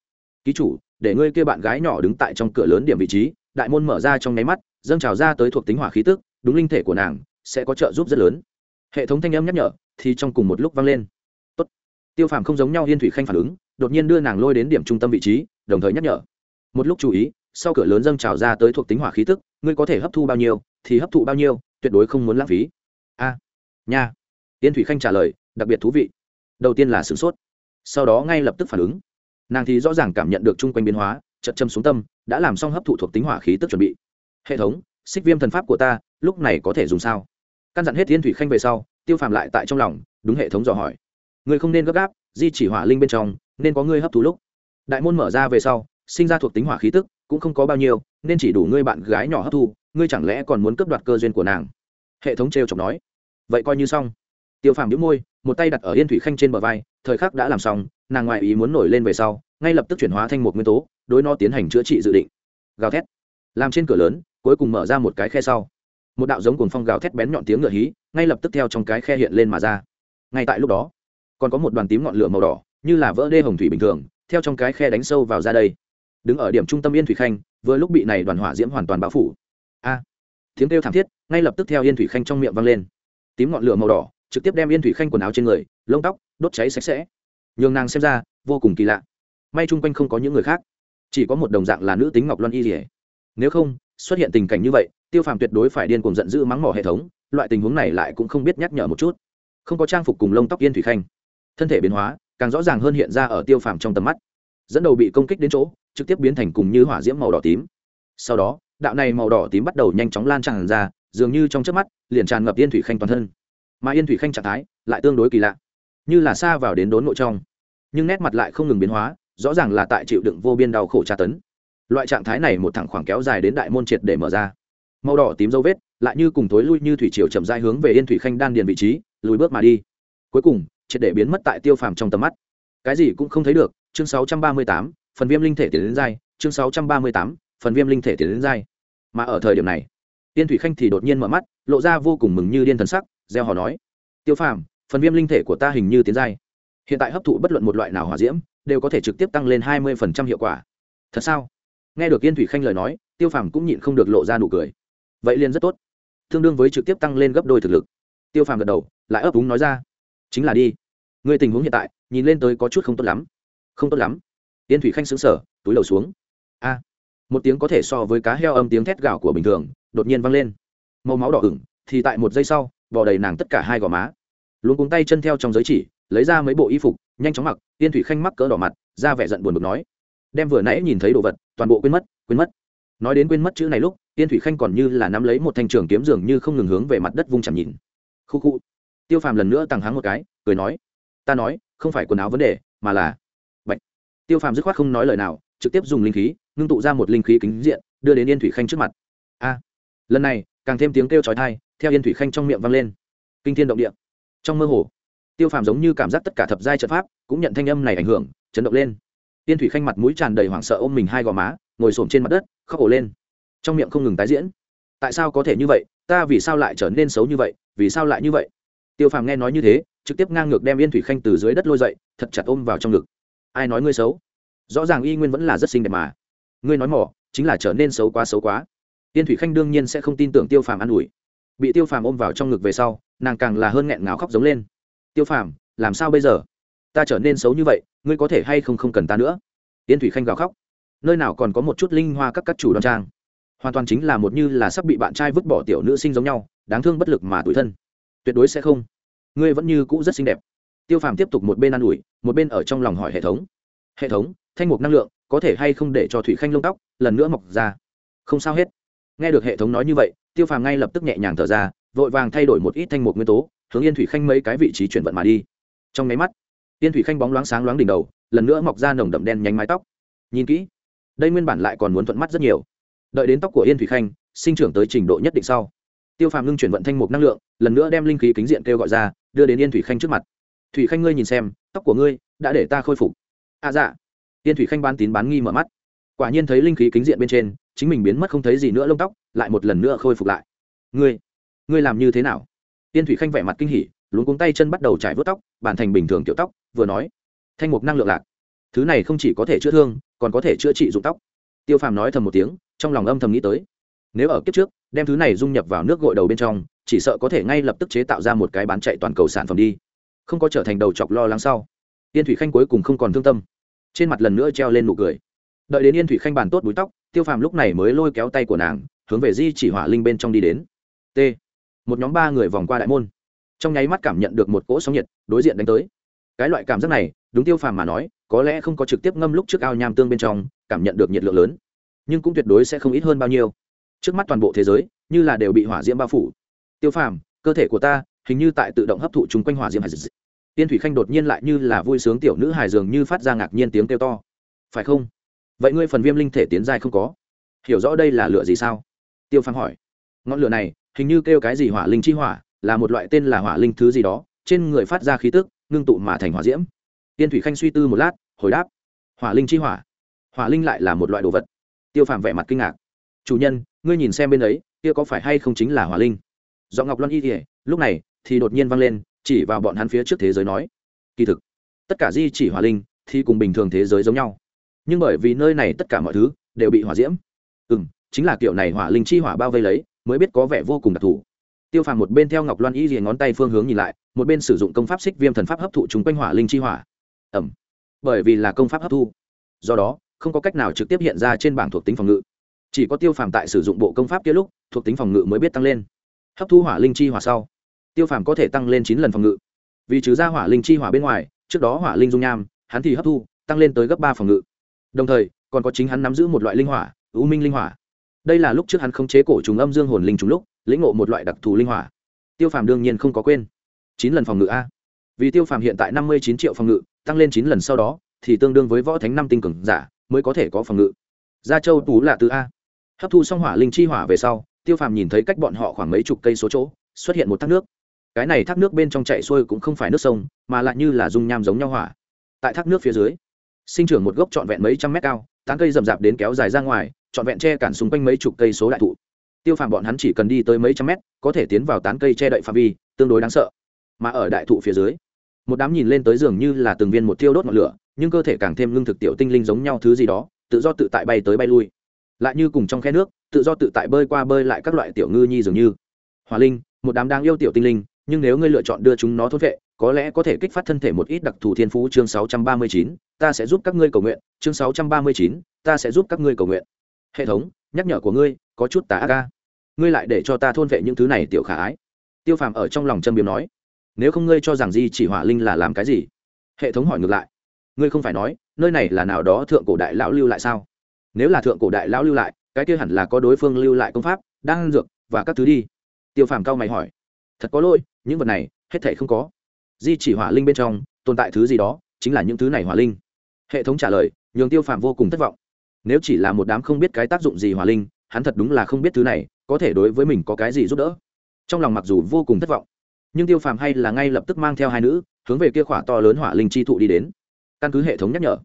ký chủ, để ngươi kia bạn gái nhỏ đứng tại trong cửa lớn điểm vị trí, đại môn mở ra trong nháy mắt, dâng trào ra tới thuộc tính hỏa khí tức, đúng linh thể của nàng sẽ có trợ giúp rất lớn. Hệ thống thanh âm nhắc nhở thì trong cùng một lúc vang lên. Tốt. tiêu phàm không giống nhau yên thủy khanh phản ứng, đột nhiên đưa nàng lôi đến điểm trung tâm vị trí, đồng thời nhắc nhở. Một lúc chú ý, sau cửa lớn dâng trào ra tới thuộc tính hỏa khí tức, ngươi có thể hấp thu bao nhiêu, thì hấp thụ bao nhiêu, tuyệt đối không muốn lãng phí. A. Nha. Yên thủy khanh trả lời, đặc biệt thú vị. Đầu tiên là sửng sốt. Sau đó ngay lập tức phản ứng nàng thì rõ ràng cảm nhận được chung quanh biến hóa chật châm xuống tâm, đã làm xong hấp thụ thuộc tính hỏa khí tức chuẩn bị. Hệ thống, xích viêm thần pháp của ta, lúc này có thể dùng sao? Căn dặn hết thiên thủy khanh về sau, tiêu phàm lại tại trong lòng, đúng hệ thống dò hỏi. Người không nên gấp gáp, di chỉ hỏa linh bên trong, nên có ngươi hấp thụ lúc. Đại môn mở ra về sau, sinh ra thuộc tính hỏa khí tức, cũng không có bao nhiêu, nên chỉ đủ ngươi bạn gái nhỏ hấp thu, ngươi chẳng lẽ còn muốn cướp đoạt cơ duyên của nàng? Hệ thống trêu chọc nói. Vậy coi như xong tiêu phàm đĩu môi, một tay đặt ở yên thủy khanh trên bờ vai, thời khắc đã làm xong, nàng ngoại ý muốn nổi lên về sau, ngay lập tức chuyển hóa thành một nguyên tố, đối nó tiến hành chữa trị dự định. Gào thét. Làm trên cửa lớn, cuối cùng mở ra một cái khe sau. Một đạo giống cùng phong gào thét bén nhọn tiếng ngựa hí, ngay lập tức theo trong cái khe hiện lên mà ra. Ngay tại lúc đó, còn có một đoàn tím ngọn lửa màu đỏ, như là vỡ đê hồng thủy bình thường, theo trong cái khe đánh sâu vào ra đây. Đứng ở điểm trung tâm yên thủy khanh, vừa lúc bị này đoàn hỏa diễm hoàn toàn bao phủ. A. Tiếng kêu thảm thiết, ngay lập tức theo yên thủy khanh trong miệng vang lên. Tím ngọn lửa màu đỏ trực tiếp đem yên thủy khanh quần áo trên người, lông tóc, đốt cháy sạch sẽ. Nhường nàng xem ra, vô cùng kỳ lạ. May chung quanh không có những người khác. Chỉ có một đồng dạng là nữ tính ngọc loan y dỉa nếu không, xuất hiện tình cảnh như vậy, tiêu phàm tuyệt đối phải điên cùng giận dữ mắng mỏ hệ thống, loại tình huống này lại cũng không biết nhắc nhở một chút. Không có trang phục cùng lông tóc yên thủy khanh. Thân thể biến hóa, càng rõ ràng hơn hiện ra ở tiêu phàm trong tầm mắt. Dẫn đầu bị công kích đến chỗ, trực tiếp biến thành cùng như hỏa diễm màu đỏ tím. Sau đó, đạo này màu đỏ tím bắt đầu nhanh chóng lan tràn ra, dường như trong trước mắt, liền tràn ngập yên thủy khanh toàn thân mà yên thủy khanh trạng thái lại tương đối kỳ lạ như là xa vào đến đốn nội trong nhưng nét mặt lại không ngừng biến hóa rõ ràng là tại chịu đựng vô biên đau khổ tra tấn. Loại trạng thái này một thẳng khoảng kéo dài đến đại môn triệt để mở ra. Màu đỏ tím dấu vết lại như cùng thối lui như thủy triều chậm dai hướng về yên thủy khanh đan điền vị trí lùi bước mà đi. Cuối cùng triệt để biến mất tại tiêu phàm trong tầm mắt. Cái gì cũng không thấy được chương 638, phần viêm linh thể tiến đến dai chương 638, phần viêm linh thể tiến đến dai. Mà ở thời điểm này yên thủy khanh thì đột nhiên mở mắt lộ ra vô cùng mừng như điên thần sắc gieo hò nói, tiêu phàm, phần viêm linh thể của ta hình như tiến giai. Hiện tại hấp thụ bất luận một loại nào hỏa diễm, đều có thể trực tiếp tăng lên hai mươi hiệu quả. Thật sao? Nghe được yên thủy khanh lời nói, tiêu phàm cũng nhịn không được lộ ra nụ cười. Vậy liền rất tốt. Tương đương với trực tiếp tăng lên gấp đôi thực lực. Tiêu phàm gật đầu, lại ấp úng nói ra, chính là đi. Người tình huống hiện tại, nhìn lên tới có chút không tốt lắm. Không tốt lắm? Yên thủy khanh xứng sở túi đầu xuống. A. Một tiếng có thể so với cá heo âm tiếng thét gạo của bình thường, đột nhiên vang lên. Màu máu đỏ ửng, thì tại một giây sau bò đầy nàng tất cả hai gò má. Luôn cuống tay chân theo trong giới chỉ, lấy ra mấy bộ y phục, nhanh chóng mặc, yên thủy khanh mắc cỡ đỏ mặt, ra vẻ giận buồn bực nói. Đem vừa nãy nhìn thấy đồ vật, toàn bộ quên mất quên mất. Nói đến quên mất chữ này lúc, yên thủy khanh còn như là nắm lấy một thanh trường kiếm dường như không ngừng hướng về mặt đất vung chẳng nhìn. Khu khu. Tiêu phàm lần nữa tăng háng một cái, cười nói. Ta nói, không phải quần áo vấn đề, mà là bệnh. tiêu phàm dứt khoát không nói lời nào, trực tiếp dùng linh khí, ngưng tụ ra một linh khí kính diện, đưa đến yên thủy khanh trước mặt. A. Lần này càng thêm tiếng kêu chói tai, theo yên thủy khanh trong miệng vang lên. Kinh thiên động địa. Trong mơ hồ, tiêu phàm giống như cảm giác tất cả thập giai trận pháp cũng nhận thanh âm này ảnh hưởng, chấn động lên. Yên thủy khanh mặt mũi tràn đầy hoảng sợ ôm mình hai gò má, ngồi xổm trên mặt đất, khóc ổ lên. Trong miệng không ngừng tái diễn. Tại sao có thể như vậy? Ta vì sao lại trở nên xấu như vậy? Vì sao lại như vậy? Tiêu phàm nghe nói như thế, trực tiếp ngang ngược đem yên thủy khanh từ dưới đất lôi dậy, thật chặt ôm vào trong ngực. Ai nói ngươi xấu? Rõ ràng y nguyên vẫn là rất xinh đẹp mà. Ngươi nói mỏ, chính là trở nên xấu quá xấu quá. Tiên thủy khanh đương nhiên sẽ không tin tưởng tiêu phàm an ủi. Bị tiêu phàm ôm vào trong ngực về sau, nàng càng là hơn nghẹn ngào khóc giống lên. Tiêu phàm, làm sao bây giờ? Ta trở nên xấu như vậy, ngươi có thể hay không không cần ta nữa? Tiên thủy khanh gào khóc. Nơi nào còn có một chút linh hoa các các chủ đoan trang. Hoàn toàn chính là một như là sắp bị bạn trai vứt bỏ tiểu nữ sinh giống nhau, đáng thương bất lực mà tủi thân. Tuyệt đối sẽ không. Ngươi vẫn như cũ rất xinh đẹp. Tiêu phàm tiếp tục một bên ă n ủi, một bên ở trong lòng hỏi hệ thống. Hệ thống, thanh mục năng lượng, có thể hay không để cho thủy khanh lông tóc, lần nữa mọc ra? Không sao hết nghe được hệ thống nói như vậy, tiêu phàm ngay lập tức nhẹ nhàng thở ra, vội vàng thay đổi một ít thanh mục nguyên tố, hướng yên thủy khanh mấy cái vị trí chuyển vận mà đi. Trong máy mắt, yên thủy khanh bóng loáng sáng loáng đỉnh đầu, lần nữa mọc ra nồng đậm đen nhánh mái tóc. Nhìn kỹ, đây nguyên bản lại còn muốn thuận mắt rất nhiều. Đợi đến tóc của yên thủy khanh sinh trưởng tới trình độ nhất định sau, tiêu phàm ngưng chuyển vận thanh mục năng lượng, lần nữa đem linh khí kính diện kêu gọi ra, đưa đến yên thủy khanh trước mặt. Thủy khanh ngươi nhìn xem, tóc của ngươi đã để ta khôi phục. À dạ. Yên thủy khanh ban tín bán nghi mở mắt. Quả nhiên thấy linh khí kính diện bên trên chính mình biến mất không thấy gì nữa lông tóc, lại một lần nữa khôi phục lại. Ngươi ngươi làm như thế nào? Tiên thủy khanh vẻ mặt kinh hỉ luôn cuống tay chân bắt đầu trải vớt tóc, bản thành bình thường kiểu tóc, vừa nói. Thanh mục năng lượng lạc. Thứ này không chỉ có thể chữa thương, còn có thể chữa trị dụng tóc. Tiêu phàm nói thầm một tiếng, trong lòng âm thầm nghĩ tới. Nếu ở kiếp trước, đem thứ này dung nhập vào nước gội đầu bên trong, chỉ sợ có thể ngay lập tức chế tạo ra một cái bán chạy toàn cầu sản phẩm đi. Không có trở thành đầu chọc lo lắng sau, yên thủy khanh cuối cùng không còn thương tâm. Trên mặt lần nữa treo lên nụ cười. Đợi đến yên thủy khanh bàn tốt búi tóc tiêu phàm lúc này mới lôi kéo tay của nàng, hướng về di chỉ hỏa linh bên trong đi đến. T. Một nhóm ba người vòng qua đại môn. Trong nháy mắt cảm nhận được một cỗ sóng nhiệt đối diện đánh tới. Cái loại cảm giác này, đúng tiêu phàm mà nói, có lẽ không có trực tiếp ngâm lúc trước ao nham tương bên trong, cảm nhận được nhiệt lượng lớn. Nhưng cũng tuyệt đối sẽ không ít hơn bao nhiêu. Trước mắt toàn bộ thế giới, như là đều bị hỏa diễm bao phủ. Tiêu phàm, cơ thể của ta hình như tại tự động hấp thụ chung quanh hỏa diễm hải tiên thủy khanh đột nhiên lại như là vui sướng tiểu nữ hài dường như phát ra ngạc nhiên tiếng kêu to. Phải không? Vậy ngươi phần viêm linh thể tiến giai không có? Hiểu rõ đây là lửa gì sao? Tiêu phàm hỏi. Ngọn lửa này, hình như kêu cái gì hỏa linh chi hỏa, là một loại tên là hỏa linh thứ gì đó, trên người phát ra khí tức, ngưng tụ mà thành hỏa diễm. Tiên thủy khanh suy tư một lát, hồi đáp. Hỏa linh chi hỏa? Hỏa linh lại là một loại đồ vật. Tiêu phàm vẻ mặt kinh ngạc. Chủ nhân, ngươi nhìn xem bên ấy, kia có phải hay không chính là hỏa linh? Do ngọc loan y thì lúc này thì đột nhiên vang lên, chỉ vào bọn hắn phía trước thế giới nói. Kỳ thực, tất cả di chỉ hỏa linh thì cùng bình thường thế giới giống nhau nhưng bởi vì nơi này tất cả mọi thứ đều bị hỏa diễm. Ừ m chính là kiểu này hỏa linh chi hỏa bao vây lấy, mới biết có vẻ vô cùng đặc thù. Tiêu phàm một bên theo ngọc loan y dìa ngón tay phương hướng nhìn lại, một bên sử dụng công pháp xích viêm thần pháp hấp thụ chúng quanh hỏa linh chi hỏa. Ẩm bởi vì là công pháp hấp thu. Do đó, không có cách nào trực tiếp hiện ra trên bảng thuộc tính phòng ngự. Chỉ có tiêu phàm tại sử dụng bộ công pháp kia lúc, thuộc tính phòng ngự mới biết tăng lên. Hấp thu hỏa linh chi hỏa sau, tiêu phàm có thể tăng lên chín lần phòng ngự. Vì trừ ra hỏa linh chi hỏa bên ngoài, trước đó hỏa linh dung nham, hắn thì hấp thu, tăng lên tới gấp ba phòng ngự đồng thời, còn có chính hắn nắm giữ một loại linh hỏa ưu minh linh hỏa. Đây là lúc trước hắn khống chế cổ trùng âm dương hồn linh trùng lúc, lĩnh ngộ một loại đặc thù linh hỏa. Tiêu phàm đương nhiên không có quên. Chín lần phòng ngự a. Vì tiêu phàm hiện tại năm mươi chín triệu phòng ngự, tăng lên chín lần sau đó, thì tương đương với võ thánh năm tinh cường giả, mới có thể có phòng ngự. Gia châu tú là từ a. Hấp thu xong hỏa linh chi hỏa về sau, tiêu phàm nhìn thấy cách bọn họ khoảng mấy chục cây số chỗ, xuất hiện một thác nước. Cái này thác nước bên trong chạy xuôi cũng không phải nước sông, mà lại như là dung nham giống nhau hỏa. Tại thác nước phía dưới sinh trưởng một gốc trọn vẹn mấy trăm mét cao, tán cây rậm rạp đến kéo dài ra ngoài, trọn vẹn che cản xung quanh mấy chục cây số đại thụ. Tiêu phàm bọn hắn chỉ cần đi tới mấy trăm mét, có thể tiến vào tán cây che đậy phạm vi, tương đối đáng sợ. Mà ở đại thụ phía dưới, một đám nhìn lên tới giường như là từng viên một thiêu đốt ngọn lửa, nhưng cơ thể càng thêm lương thực tiểu tinh linh giống nhau thứ gì đó, tự do tự tại bay tới bay lui. Lại như cùng trong khe nước, tự do tự tại bơi qua bơi lại các loại tiểu ngư nhi dường như. Hòa linh, một đám đang yêu tiểu tinh linh, nhưng nếu ngươi lựa chọn đưa chúng nó thốt vệ có lẽ có thể kích phát thân thể một ít đặc thù thiên phú chương 639, ta sẽ giúp các ngươi cầu nguyện chương 639, ta sẽ giúp các ngươi cầu nguyện. Hệ thống nhắc nhở của ngươi có chút tà ác ngươi lại để cho ta thôn vệ những thứ này tiểu khả ái. Tiêu phàm ở trong lòng châm biếm nói nếu không ngươi cho rằng di chỉ hỏa linh là làm cái gì? Hệ thống hỏi ngược lại ngươi không phải nói nơi này là nào đó thượng cổ đại lão lưu lại sao? Nếu là thượng cổ đại lão lưu lại cái kia hẳn là có đối phương lưu lại công pháp đang dược và các thứ đi. Tiêu phàm cao mày hỏi thật có lỗi những vật này hết thảy không có di chỉ hỏa linh bên trong, tồn tại thứ gì đó, chính là những thứ này hỏa linh. Hệ thống trả lời, nhường tiêu phàm vô cùng thất vọng. Nếu chỉ là một đám không biết cái tác dụng gì hỏa linh, hắn thật đúng là không biết thứ này, có thể đối với mình có cái gì giúp đỡ. Trong lòng mặc dù vô cùng thất vọng, nhưng tiêu phàm hay là ngay lập tức mang theo hai nữ, hướng về kia khỏa to lớn hỏa linh chi thụ đi đến. Căn cứ hệ thống nhắc nhở,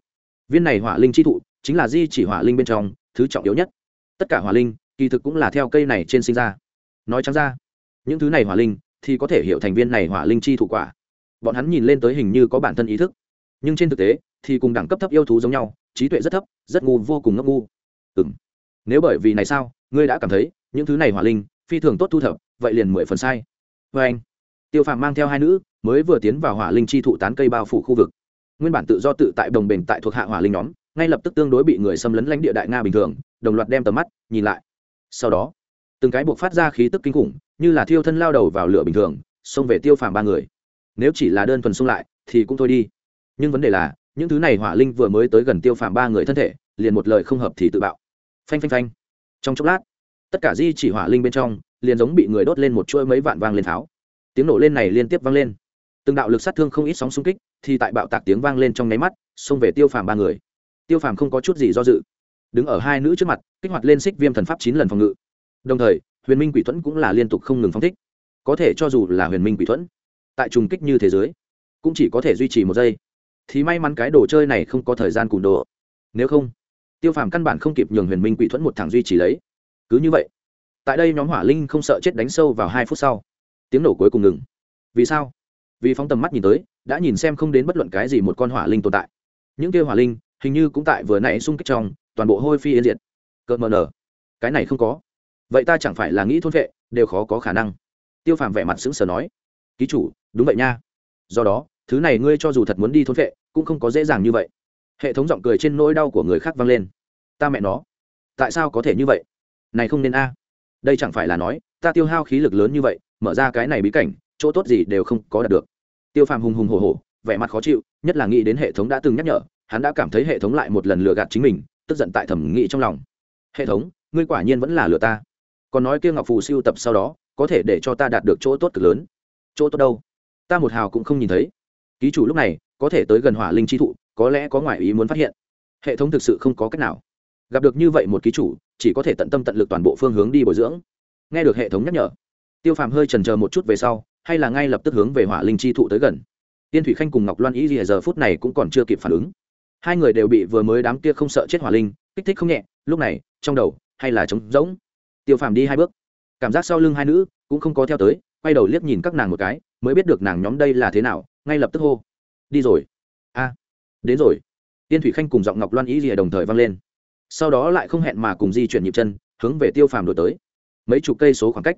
viên này hỏa linh chi thụ chính là di chỉ hỏa linh bên trong thứ trọng yếu nhất. Tất cả hỏa linh, kỳ thực cũng là theo cây này trên sinh ra. Nói chăng ra, những thứ này hỏa linh thì có thể hiểu thành viên này hỏa linh chi thụ quả bọn hắn nhìn lên tới hình như có bản thân ý thức. Nhưng trên thực tế, thì cùng đẳng cấp thấp yêu thú giống nhau, trí tuệ rất thấp, rất ngu, vô cùng ngốc ngu. Ừ m nếu bởi vì này sao, ngươi đã cảm thấy, những thứ này hỏa linh, phi thường tốt thu thập, vậy liền mười phần sai. Vê anh, tiêu phàm mang theo hai nữ, mới vừa tiến vào hỏa linh chi thụ tán cây bao phủ khu vực. Nguyên bản tự do tự tại đồng bền tại thuộc hạ hỏa linh nhóm, ngay lập tức tương đối bị người xâm lấn lãnh địa đại nga bình thường, đồng loạt đem tầm mắt nhìn lại. Sau đó, từng cái buộc phát ra khí tức kinh khủng, như là thiêu thân lao đầu vào lửa bình thường, xông về tiêu phàm ba người nếu chỉ là đơn thuần xung lại, thì cũng thôi đi. Nhưng vấn đề là, những thứ này hỏa linh vừa mới tới gần tiêu phàm ba người thân thể, liền một lời không hợp thì tự bạo. Phanh phanh phanh. Trong chốc lát, tất cả di chỉ hỏa linh bên trong, liền giống bị người đốt lên một chuỗi mấy vạn vang lên tháo. Tiếng nổ lên này liên tiếp vang lên. Từng đạo lực sát thương không ít sóng xung kích, thì tại bạo tạc tiếng vang lên trong nháy mắt, xông về tiêu phàm ba người. Tiêu phàm không có chút gì do dự. Đứng ở hai nữ trước mặt, kích hoạt lên xích viêm thần pháp chín lần phòng ngự. Đồng thời, huyền minh quỷ thuẫn cũng là liên tục không ngừng phong thích. Có thể cho dù là huyền minh quỷ thuẫn tại trùng kích như thế giới, cũng chỉ có thể duy trì một giây. Thì may mắn cái đồ chơi này không có thời gian cùn đồ. Nếu không, tiêu phàm căn bản không kịp nhường huyền minh quỷ thuẫn một thằng duy trì lấy. Cứ như vậy, tại đây nhóm hỏa linh không sợ chết đánh sâu vào hai phút sau, tiếng nổ cuối cùng ngừng. Vì sao? Vì phóng tầm mắt nhìn tới, đã nhìn xem không đến bất luận cái gì một con hỏa linh tồn tại. Những kêu hỏa linh, hình như cũng tại vừa nãy xung kích trong, toàn bộ hôi phi yên diệt. Cợt mờ nở. Cái này không có. Vậy ta chẳng phải là nghĩ thôn vệ, đều khó có khả năng. Tiêu phàm vẻ mặt sững sờ nói ký chủ, đúng vậy nha. Do đó, thứ này ngươi cho dù thật muốn đi thôn vệ cũng không có dễ dàng như vậy. Hệ thống giọng cười trên nỗi đau của người khác vang lên. Ta mẹ nó, tại sao có thể như vậy? Này không nên a. Đây chẳng phải là nói, ta tiêu hao khí lực lớn như vậy, mở ra cái này bí cảnh, chỗ tốt gì đều không có đạt được. Tiêu phàm hùng hùng hồ hồ vẻ mặt khó chịu, nhất là nghĩ đến hệ thống đã từng nhắc nhở, hắn đã cảm thấy hệ thống lại một lần lừa gạt chính mình, tức giận tại thẩm nghĩ trong lòng. Hệ thống, ngươi quả nhiên vẫn là lừa ta. Còn nói kia ngọc phù siêu tập sau đó, có thể để cho ta đạt được chỗ tốt cực lớn chỗ tốt đâu? Ta một hào cũng không nhìn thấy. Ký chủ lúc này có thể tới gần hỏa linh chi thụ, có lẽ có ngoại ý muốn phát hiện. Hệ thống thực sự không có cách nào. Gặp được như vậy một ký chủ, chỉ có thể tận tâm tận lực toàn bộ phương hướng đi bồi dưỡng. Nghe được hệ thống nhắc nhở, tiêu phàm hơi trần chờ một chút về sau, hay là ngay lập tức hướng về hỏa linh chi thụ tới gần. Tiên thủy khanh cùng ngọc loan ý gì giờ phút này cũng còn chưa kịp phản ứng. Hai người đều bị vừa mới đám kia không sợ chết hỏa linh, kích thích không nhẹ, lúc này, trong đầu, hay là trống rỗng. Tiêu phàm đi hai bước. Cảm giác sau lưng hai nữ cũng không có theo tới quay đầu liếc nhìn các nàng một cái, mới biết được nàng nhóm đây là thế nào, ngay lập tức hô. Đi rồi. A đến rồi. Tiên thủy khanh cùng giọng ngọc loan ý rìa đồng thời vang lên. Sau đó lại không hẹn mà cùng di chuyển nhịp chân, hướng về tiêu phàm đổi tới. Mấy chục cây số khoảng cách.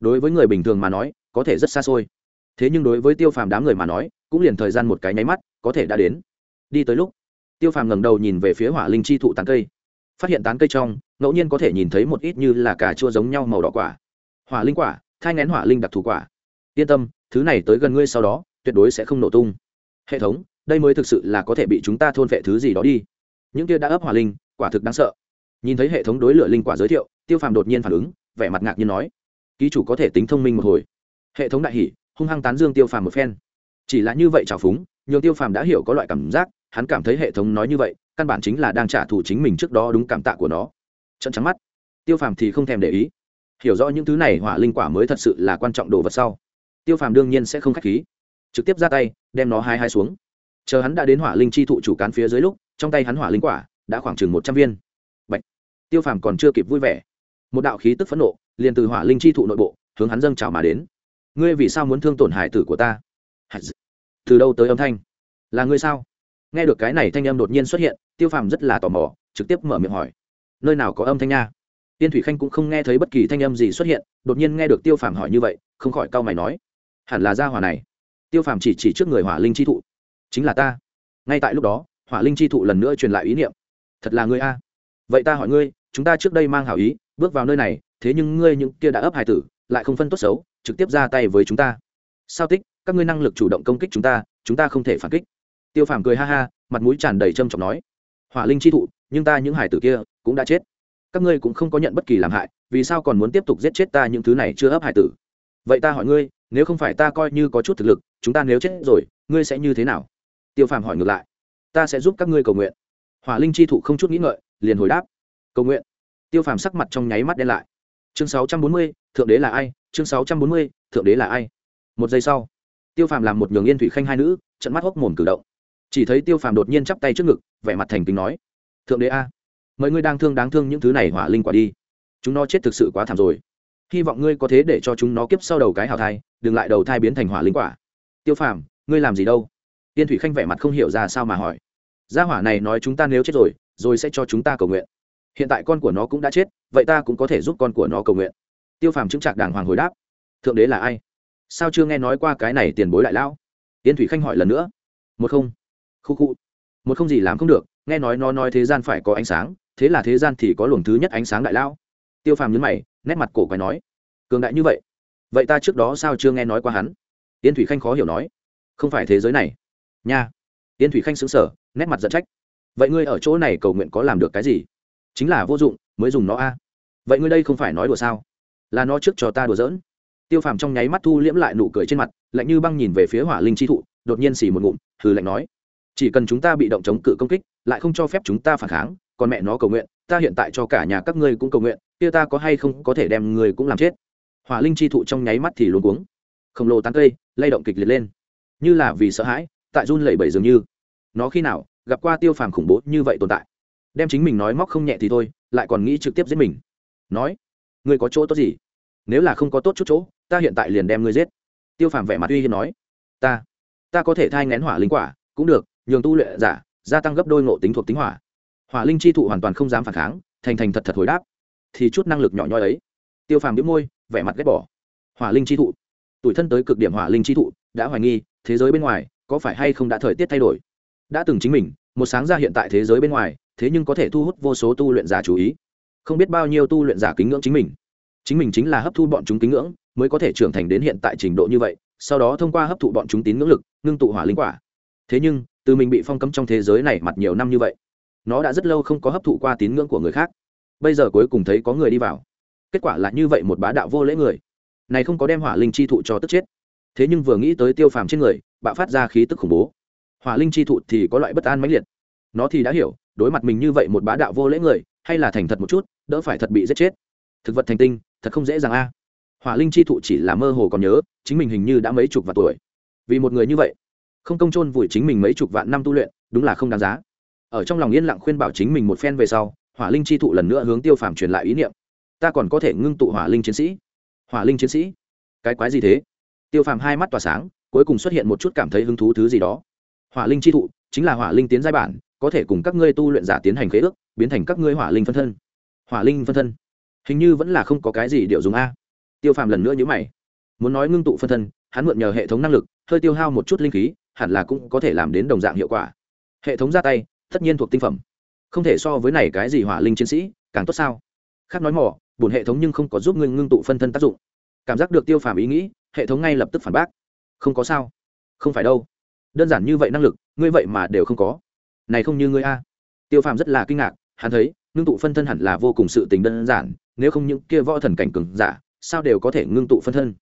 Đối với người bình thường mà nói, có thể rất xa xôi. Thế nhưng đối với tiêu phàm đám người mà nói, cũng liền thời gian một cái nháy mắt, có thể đã đến. Đi tới lúc, tiêu phàm ngẩng đầu nhìn về phía hỏa linh chi thụ tán cây. Phát hiện tán cây trong, ngẫu nhiên có thể nhìn thấy một ít như là cà chua giống nhau màu đỏ quả. Hỏa linh quả thai ngén hỏa linh đặc thù quả. Yên tâm, thứ này tới gần ngươi sau đó, tuyệt đối sẽ không nổ tung. Hệ thống, đây mới thực sự là có thể bị chúng ta thôn vệ thứ gì đó đi. Những kia đã ấp hỏa linh, quả thực đáng sợ. Nhìn thấy hệ thống đối lửa linh quả giới thiệu, tiêu phàm đột nhiên phản ứng, vẻ mặt ngạc nhiên nói, ký chủ có thể tính thông minh một hồi. Hệ thống đại hỷ hung hăng tán dương tiêu phàm một phen. Chỉ là như vậy trào phúng, nhường tiêu phàm đã hiểu có loại cảm giác, hắn cảm thấy hệ thống nói như vậy, căn bản chính là đang trả thù chính mình trước đó đúng cảm tạ của nó. Trận trắng mắt. Tiêu phàm thì không thèm để ý hiểu rõ những thứ này hỏa linh quả mới thật sự là quan trọng đồ vật sau. Tiêu phàm đương nhiên sẽ không k h á c h khí. Trực tiếp ra tay, đem nó hai hai xuống. Chờ hắn đã đến hỏa linh chi thụ chủ cán phía dưới lúc, trong tay hắn hỏa linh quả đã khoảng chừng một trăm viên. Bạch. tiêu phàm còn chưa kịp vui vẻ. Một đạo khí tức phẫn nộ liền từ hỏa linh chi thụ nội bộ hướng hắn dâng trào mà đến. Ngươi vì sao muốn thương tổn hải tử của ta? Từ đâu tới âm thanh? Là ngươi sao? Nghe được cái này thanh âm đột nhiên xuất hiện, tiêu phàm rất là tò mò, trực tiếp mở miệng hỏi. Nơi nào có âm thanh nha? Tiên thủy khanh cũng không nghe thấy bất kỳ thanh âm gì xuất hiện, đột nhiên nghe được tiêu phàm hỏi như vậy, không khỏi cau mày nói, hẳn là gia hỏa này. Tiêu phàm chỉ chỉ trước người hỏa linh chi thụ. Chính là ta. Ngay tại lúc đó, hỏa linh chi thụ lần nữa truyền lại ý niệm. Thật là ngươi a. Vậy ta hỏi ngươi, chúng ta trước đây mang hảo ý, bước vào nơi này, thế nhưng ngươi những kia đã ấp hài tử, lại không phân tốt xấu, trực tiếp ra tay với chúng ta. Sao tích, các ngươi năng lực chủ động công kích chúng ta chúng ta không thể phản kích. Tiêu phàm cười ha ha, mặt mũi tràn đầy trâm trọng nói, hỏa linh chi thụ, nhưng ta những hải tử kia cũng đã chết các ngươi cũng không có nhận bất kỳ làm hại, vì sao còn muốn tiếp tục giết chết ta những thứ này chưa ấp hải tử? Vậy ta hỏi ngươi, nếu không phải ta coi như có chút thực lực, chúng ta nếu chết rồi, ngươi sẽ như thế nào? Tiêu phàm hỏi ngược lại. Ta sẽ giúp các ngươi cầu nguyện. Hỏa linh chi thụ không chút nghĩ ngợi, liền hồi đáp. Cầu nguyện. Tiêu phàm sắc mặt trong nháy mắt đen lại. Chương sáu trăm bốn mươi, thượng đế là ai? Chương sáu trăm bốn mươi, thượng đế là ai? Một giây sau, tiêu phàm làm một nhường yên thủy khanh hai nữ, trận mắt hốc mồm cử động. Chỉ thấy tiêu phàm đột nhiên chắp tay trước ngực, vẻ mặt thành kính nói, thượng đế a mời ngươi đang thương đáng thương những thứ này hỏa linh quả đi. Chúng nó chết thực sự quá thảm rồi. Hy vọng ngươi có thế để cho chúng nó kiếp sau đầu cái hào thai, đừng lại đầu thai biến thành hỏa linh quả. Tiêu phàm, ngươi làm gì đâu? Tiên thủy khanh vẻ mặt không hiểu ra sao mà hỏi. Gia hỏa này nói chúng ta nếu chết rồi rồi sẽ cho chúng ta cầu nguyện. Hiện tại con của nó cũng đã chết, vậy ta cũng có thể giúp con của nó cầu nguyện. Tiêu phàm chứng trạc đàng hoàng hồi đáp. Thượng đế là ai? Sao chưa nghe nói qua cái này tiền bối đại lão? Tiên thủy khanh hỏi lần nữa. Một không. Khu khu. Một không gì làm không được, nghe nói nó nói thế gian phải có ánh sáng thế là thế gian thì có luồng thứ nhất ánh sáng đại lão tiêu phàm nhấn mày, nét mặt cổ quái nói, cường đại như vậy? Vậy ta trước đó sao chưa nghe nói qua hắn? Yên thủy khanh khó hiểu nói, không phải thế giới này. Nha. Yên thủy khanh xứng sở nét mặt giận trách, vậy ngươi ở chỗ này cầu nguyện có làm được cái gì? Chính là vô dụng, mới dùng nó a. Vậy ngươi đây không phải nói đùa sao? Là nó trước cho ta đùa giỡn. Tiêu phàm trong nháy mắt thu liễm lại nụ cười trên mặt, lạnh như băng nhìn về phía hỏa linh chi thụ, đột nhiên xì một ngụm, hừ lạnh nói chỉ cần chúng ta bị động chống cự công kích, lại không cho phép chúng ta phản kháng, còn mẹ nó cầu nguyện, ta hiện tại cho cả nhà các ngươi cũng cầu nguyện, kia ta có hay không có thể đem người cũng làm chết. Hỏa linh chi thụ trong nháy mắt thì luôn cuống. Khổng lồ tán cây, lay động kịch liệt lên. Như là vì sợ hãi, tại run lẩy bẩy dường như. Nó khi nào gặp qua tiêu phàm khủng bố như vậy tồn tại? Đem chính mình nói móc không nhẹ thì thôi, lại còn nghĩ trực tiếp giết mình. Nói, ngươi có chỗ tốt gì? Nếu là không có tốt chút chỗ, ta hiện tại liền đem ngươi giết. Tiêu phàm vẻ mặt uy hiên nói, ta ta có thể thai ngén hỏa linh quả, cũng được nhường tu luyện giả gia tăng gấp đôi ngộ tính thuộc tính hỏa. Hỏa linh chi thụ hoàn toàn không dám phản kháng, thành thành thật thật hồi đáp. Thì chút năng lực nhỏ nhoi ấy. Tiêu phàm đĩu môi, vẻ mặt ghét bỏ. Hỏa linh chi thụ. Tuổi thân tới cực điểm hỏa linh chi thụ, đã hoài nghi, thế giới bên ngoài có phải hay không đã thời tiết thay đổi? Đã từng chính mình, một sáng ra hiện tại thế giới bên ngoài, thế nhưng có thể thu hút vô số tu luyện giả chú ý. Không biết bao nhiêu tu luyện giả kính ngưỡng chính mình. Chính mình chính là hấp thu bọn chúng kính ngưỡng, mới có thể trưởng thành đến hiện tại trình độ như vậy, sau đó thông qua hấp thụ bọn chúng tín ngưỡng lực, ngưng tụ hỏa linh quả. Thế nhưng từ mình bị phong cấm trong thế giới này mặt nhiều năm như vậy, nó đã rất lâu không có hấp thụ qua tín ngưỡng của người khác. Bây giờ cuối cùng thấy có người đi vào. Kết quả là như vậy một bá đạo vô lễ người. Này không có đem hỏa linh chi thụ cho tức chết. Thế nhưng vừa nghĩ tới tiêu phàm trên người, bạo phát ra khí tức khủng bố. Hỏa linh chi thụ thì có loại bất an mãnh liệt. Nó thì đã hiểu, đối mặt mình như vậy một bá đạo vô lễ người, hay là thành thật một chút, đỡ phải thật bị giết chết. Thực vật thành tinh, thật không dễ dàng a. Hỏa linh chi thụ chỉ là mơ hồ còn nhớ, chính mình hình như đã mấy chục vạn tuổi. Vì một người như vậy không công chôn vùi chính mình mấy chục vạn năm tu luyện, đúng là không đáng giá. Ở trong lòng yên lặng khuyên bảo chính mình một phen về sau, hỏa linh chi thụ lần nữa hướng tiêu phàm truyền lại ý niệm. Ta còn có thể ngưng tụ hỏa linh chiến sĩ. Hỏa linh chiến sĩ? Cái quái gì thế? Tiêu phàm hai mắt tỏa sáng, cuối cùng xuất hiện một chút cảm thấy hứng thú thứ gì đó. Hỏa linh chi thụ, chính là hỏa linh tiến giai bản, có thể cùng các ngươi tu luyện giả tiến hành khế ước, biến thành các ngươi hỏa linh phân thân. Hỏa linh phân thân? Hình như vẫn là không có cái gì điệu dùng a. Tiêu phàm lần nữa nhữ mày. Muốn nói ngưng tụ phân thân, hắn mượn nhờ hệ thống năng lực, hơi tiêu hao một chút linh khí hẳn là cũng có thể làm đến đồng dạng hiệu quả. Hệ thống ra tay, tất nhiên thuộc tinh phẩm. Không thể so với này cái gì hỏa linh chiến sĩ, càng tốt sao? Khác nói mỏ bổn hệ thống nhưng không có giúp ngươi ngưng tụ phân thân tác dụng. Cảm giác được tiêu phàm ý nghĩ, hệ thống ngay lập tức phản bác. Không có sao. Không phải đâu. Đơn giản như vậy năng lực, ngươi vậy mà đều không có. Này không như ngươi a. Tiêu phàm rất là kinh ngạc, hắn thấy, ngưng tụ phân thân hẳn là vô cùng sự tình đơn giản, nếu không những kia võ thần cảnh cường giả, sao đều có thể ngưng tụ phân thân?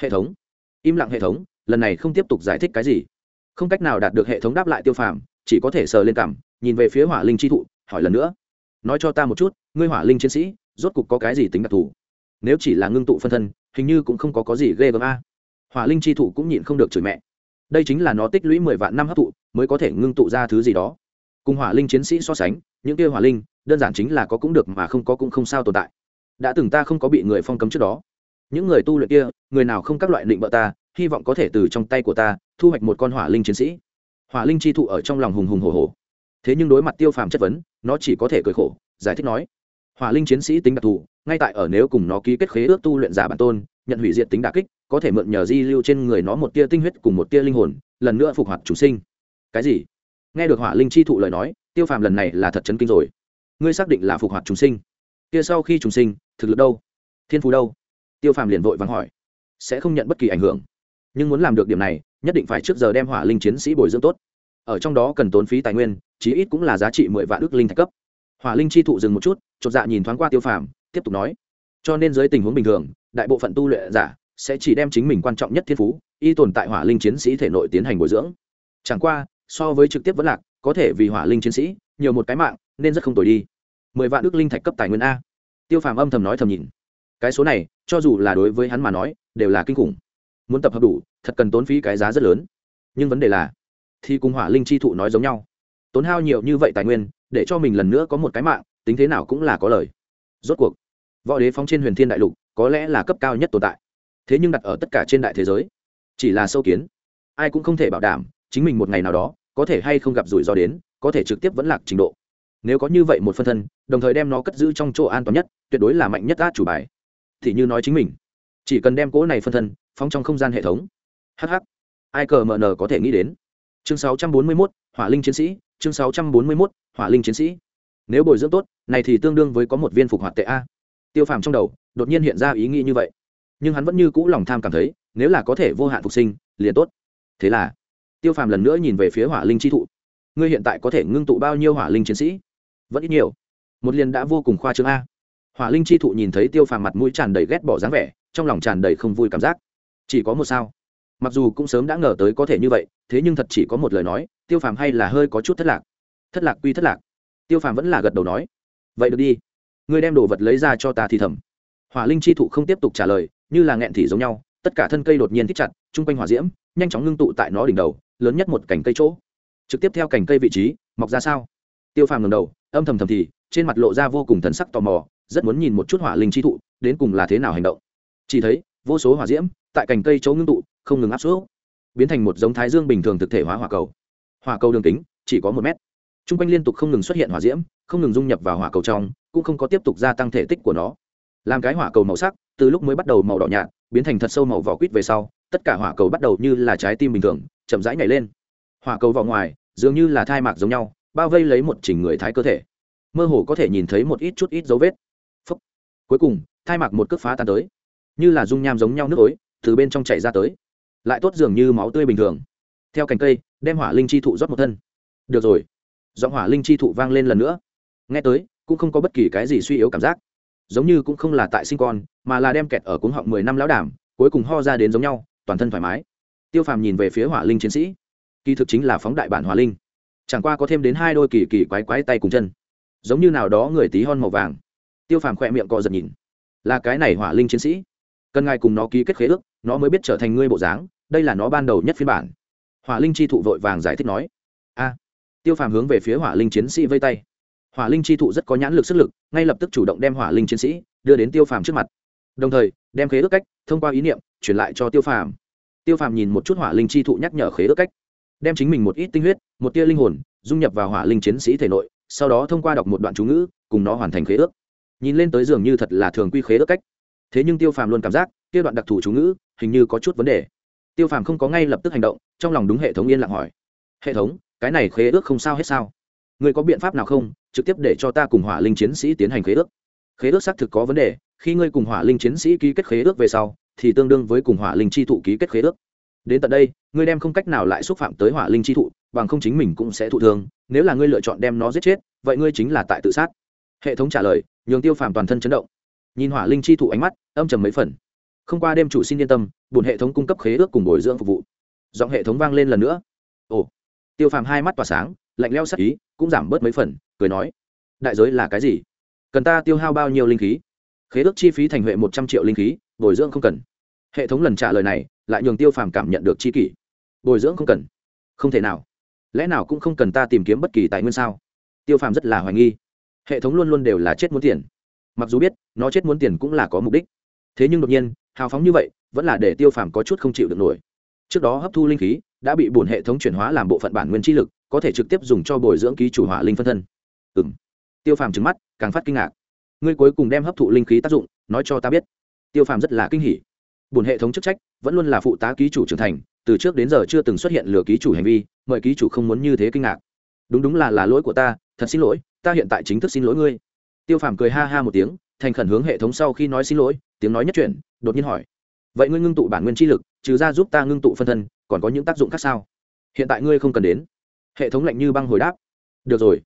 Hệ thống. Im lặng hệ thống, lần này không tiếp tục giải thích cái gì không cách nào đạt được hệ thống đáp lại tiêu phàm, chỉ có thể sờ lên cảm, nhìn về phía hỏa linh chi thụ, hỏi lần nữa. Nói cho ta một chút, ngươi hỏa linh chiến sĩ, rốt cục có cái gì tính đặc thù? Nếu chỉ là ngưng tụ phân thân, hình như cũng không có có gì ghê gớm a. Hỏa linh chi thụ cũng nhịn không được chửi mẹ. Đây chính là nó tích lũy mười vạn năm hấp thụ, mới có thể ngưng tụ ra thứ gì đó. Cùng hỏa linh chiến sĩ so sánh, những kia hỏa linh, đơn giản chính là có cũng được mà không có cũng không sao tồn tại. Đã từng ta không có bị người phong cấm trước đó. Những người tu luyện kia, người nào không các loại định bợ ta, hy vọng có thể từ trong tay của ta thu hoạch một con hỏa linh chiến sĩ. Hỏa linh chi thụ ở trong lòng hùng hùng hồ hồ thế nhưng đối mặt tiêu phàm chất vấn, nó chỉ có thể cười khổ, giải thích nói, hỏa linh chiến sĩ tính đặc thù, ngay tại ở nếu cùng nó ký kết khế ước tu luyện giả bản tôn, nhận hủy diệt tính đà kích, có thể mượn nhờ di lưu trên người nó một tia tinh huyết cùng một tia linh hồn, lần nữa phục hoạt chủ sinh. Cái gì? Nghe được hỏa linh chi thụ lời nói, tiêu phàm lần này là thật chấn kinh rồi. Ngươi xác định là phục hoạt chúng sinh. Kia sau khi chúng sinh, thực lực đâu? Thiên phú đâu? Tiêu phàm liền vội vắng hỏi. Sẽ không nhận bất kỳ ảnh hưởng. Nhưng muốn làm được điểm này nhất định phải trước giờ đem hỏa linh chiến sĩ bồi dưỡng tốt. Ở trong đó cần tốn phí tài nguyên, chí ít cũng là giá trị mười vạn ước linh thạch cấp. Hỏa linh chi thụ dừng một chút, chột dạ nhìn thoáng qua tiêu phàm, tiếp tục nói, cho nên dưới tình huống bình thường, đại bộ phận tu luyện giả sẽ chỉ đem chính mình quan trọng nhất thiên phú, y tồn tại hỏa linh chiến sĩ thể nội tiến hành bồi dưỡng. Chẳng qua, so với trực tiếp vẫn lạc, có thể vì hỏa linh chiến sĩ nhiều một cái mạng, nên rất không tồi đi. Mười vạn ước linh thạch cấp tài nguyên a. Tiêu phàm âm thầm nói thầm nhìn. Cái số này, cho dù là đối với hắn mà nói, đều là kinh khủng. Muốn tập hợp đủ thật cần tốn phí cái giá rất lớn. Nhưng vấn đề là, thì cùng hỏa linh chi thụ nói giống nhau. Tốn hao nhiều như vậy tài nguyên, để cho mình lần nữa có một cái mạng, tính thế nào cũng là có lời. Rốt cuộc, võ đế phóng trên huyền thiên đại lục, có lẽ là cấp cao nhất tồn tại. Thế nhưng đặt ở tất cả trên đại thế giới, chỉ là sâu kiến. Ai cũng không thể bảo đảm, chính mình một ngày nào đó, có thể hay không gặp rủi ro đến, có thể trực tiếp vẫn lạc trình độ. Nếu có như vậy một phân thân, đồng thời đem nó cất giữ trong chỗ an toàn nhất, tuyệt đối là mạnh nhất át chủ bài. Thì như nói chính mình, chỉ cần đem cỗ này phân thân, phóng trong không gian hệ thống hh ai cờ mờ nờ có thể nghĩ đến? Chương 641, hỏa linh chiến sĩ. Chương 641, hỏa linh chiến sĩ. Nếu bồi dưỡng tốt này thì tương đương với có một viên phục hoạt tệ a. Tiêu phàm trong đầu đột nhiên hiện ra ý nghĩ như vậy. Nhưng hắn vẫn như cũ lòng tham cảm thấy nếu là có thể vô hạn phục sinh liền tốt. Thế là tiêu phàm lần nữa nhìn về phía hỏa linh chi thụ. Ngươi hiện tại có thể ngưng tụ bao nhiêu hỏa linh chiến sĩ? Vẫn ít nhiều. Một liền đã vô cùng khoa trương a. Hỏa linh chi thụ nhìn thấy tiêu phàm mặt mũi tràn đầy ghét bỏ dáng vẻ trong lòng tràn đầy không vui cảm giác. Chỉ có một sao mặc dù cũng sớm đã ngờ tới có thể như vậy, thế nhưng thật chỉ có một lời nói, tiêu phàm hay là hơi có chút thất lạc. Thất lạc quy thất lạc. Tiêu phàm vẫn là gật đầu nói, vậy được đi ngươi đem đồ vật lấy ra cho ta thì thầm. Hỏa linh chi thụ không tiếp tục trả lời, như là nghẹn thì giống nhau, tất cả thân cây đột nhiên thích chặt, chung quanh hỏa diễm, nhanh chóng ngưng tụ tại nó đỉnh đầu, lớn nhất một cành cây chỗ. Trực tiếp theo cành cây vị trí, mọc ra sao? Tiêu phàm ngầm đầu, âm thầm thầm thì, trên mặt lộ ra vô cùng thần sắc tò mò, rất muốn nhìn một chút hỏa linh chi thụ, đến cùng là thế nào hành động. Chỉ thấy vô số hỏa diễm, tại cành cây chỗ ngưng tụ, không ngừng áp suất, biến thành một giống thái dương bình thường thực thể hóa hỏa cầu. Hỏa cầu đường kính, chỉ có một mét. T r u n g quanh liên tục không ngừng xuất hiện hỏa diễm, không ngừng dung nhập vào hỏa cầu trong, cũng không có tiếp tục gia tăng thể tích của nó. Làm cái hỏa cầu màu sắc, từ lúc mới bắt đầu màu đỏ nhạt, biến thành thật sâu màu vỏ quýt về sau, tất cả hỏa cầu bắt đầu như là trái tim bình thường, chậm rãi nhảy lên. Hỏa cầu vào ngoài, dường như là thai mạc giống nhau, bao vây lấy một chỉnh người thái cơ thể. Mơ hồ có thể nhìn thấy một ít chút ít dấu vết. Phúc. cuối cùng, thai mạc một cước phá tan tới như là dung nham giống nhau nước ối, từ bên trong chảy ra tới. Lại tốt dường như máu tươi bình thường. Theo cành cây, đem hỏa linh chi thụ rót một thân. Được rồi. Giọng hỏa linh chi thụ vang lên lần nữa. Nghe tới, cũng không có bất kỳ cái gì suy yếu cảm giác. Giống như cũng không là tại sinh con, mà là đem kẹt ở cuống họng mười năm lão đảm, cuối cùng ho ra đến giống nhau, toàn thân thoải mái. Tiêu phàm nhìn về phía hỏa linh chiến sĩ. Kỳ thực chính là phóng đại bản hỏa linh. Chẳng qua có thêm đến hai đôi kỳ kỳ quái quái tay cùng chân. Giống như nào đó người tí hon màu vàng. Tiêu phàm khỏe miệng cọ giật nhìn. Là cái này hỏa linh chiến sĩ cần ngài cùng nó ký kết khế ước, nó mới biết trở thành ngươi bộ dáng, đây là nó ban đầu nhất phiên bản. Hỏa linh chi thụ vội vàng giải thích nói. A. Tiêu phàm hướng về phía hỏa linh chiến sĩ vây tay. Hỏa linh chi thụ rất có nhãn lực sức lực, ngay lập tức chủ động đem hỏa linh chiến sĩ đưa đến tiêu phàm trước mặt. Đồng thời, đem khế ước cách thông qua ý niệm truyền lại cho tiêu phàm. Tiêu phàm nhìn một chút hỏa linh chi thụ nhắc nhở khế ước cách. Đem chính mình một ít tinh huyết, một tia linh hồn, dung nhập vào hỏa linh chiến sĩ thể nội, sau đó thông qua đọc một đoạn chú ngữ, cùng nó hoàn thành khế ước. Nhìn lên tới dường như thật là thường quy khế ước cách thế nhưng tiêu phàm luôn cảm giác, kia đoạn đặc thù chú ngữ, hình như có chút vấn đề. Tiêu phàm không có ngay lập tức hành động, trong lòng đúng hệ thống yên lặng hỏi. Hệ thống, cái này khế ước không sao hết sao? Người có biện pháp nào không, trực tiếp để cho ta cùng hỏa linh chiến sĩ tiến hành khế ước? Khế ước xác thực có vấn đề, khi ngươi cùng hỏa linh chiến sĩ ký kết khế ước về sau, thì tương đương với cùng hỏa linh chi thụ ký kết khế ước. Đến tận đây, ngươi đem không cách nào lại xúc phạm tới hỏa linh chi thụ, bằng không chính mình cũng sẽ thụ thương, nếu là ngươi lựa chọn đem nó giết chết, vậy ngươi chính là tại tự sát. Hệ thống trả lời, nhường tiêu phàm toàn thân chấn động nhìn hỏa linh chi thụ ánh mắt, âm trầm mấy phần. Không qua đêm chủ xin yên tâm bùn hệ thống cung cấp khế ước cùng bồi dưỡng phục vụ. Giọng hệ thống vang lên lần nữa. Ồ, tiêu phàm hai mắt tỏa sáng, lạnh leo sắc ý, cũng giảm bớt mấy phần, cười nói, đại giới là cái gì? Cần ta tiêu hao bao nhiêu linh khí? Khế ước chi phí thành huệ một trăm triệu linh khí, bồi dưỡng không cần. Hệ thống lần trả lời này, lại nhường tiêu phàm cảm nhận được chi kỷ. Bồi dưỡng không cần. Không thể nào. Lẽ nào cũng không cần ta tìm kiếm bất kỳ tài nguyên sao? Tiêu phàm rất là hoài nghi. Hệ thống luôn luôn đều là chết muốn tiền mặc dù biết nó chết muốn tiền cũng là có mục đích. Thế nhưng đột nhiên, hào phóng như vậy, vẫn là để tiêu phàm có chút không chịu được nổi. Trước đó hấp thu linh khí, đã bị bổn hệ thống chuyển hóa làm bộ phận bản nguyên chi lực, có thể trực tiếp dùng cho bồi dưỡng ký chủ hỏa linh phân thân. Ừ m tiêu phàm trứng mắt, càng phát kinh ngạc. Ngươi cuối cùng đem hấp thụ linh khí tác dụng, nói cho ta biết. Tiêu phàm rất là kinh hỉ. Bổn hệ thống chức trách, vẫn luôn là phụ tá ký chủ trưởng thành, từ trước đến giờ chưa từng xuất hiện lừa ký chủ hành vi, mời ký chủ không muốn như thế kinh ngạc. Đúng đúng là là lỗi của ta, thật xin lỗi, ta hiện tại chính thức xin lỗi ngươi tiêu phàm cười ha ha một tiếng, thành khẩn hướng hệ thống sau khi nói xin lỗi, tiếng nói nhất chuyển, đột nhiên hỏi, vậy ngươi ngưng tụ bản nguyên chi lực, trừ ra giúp ta ngưng tụ phân thân, còn có những tác dụng khác sao? Hiện tại ngươi không cần đến. Hệ thống lạnh như băng hồi đáp, được rồi.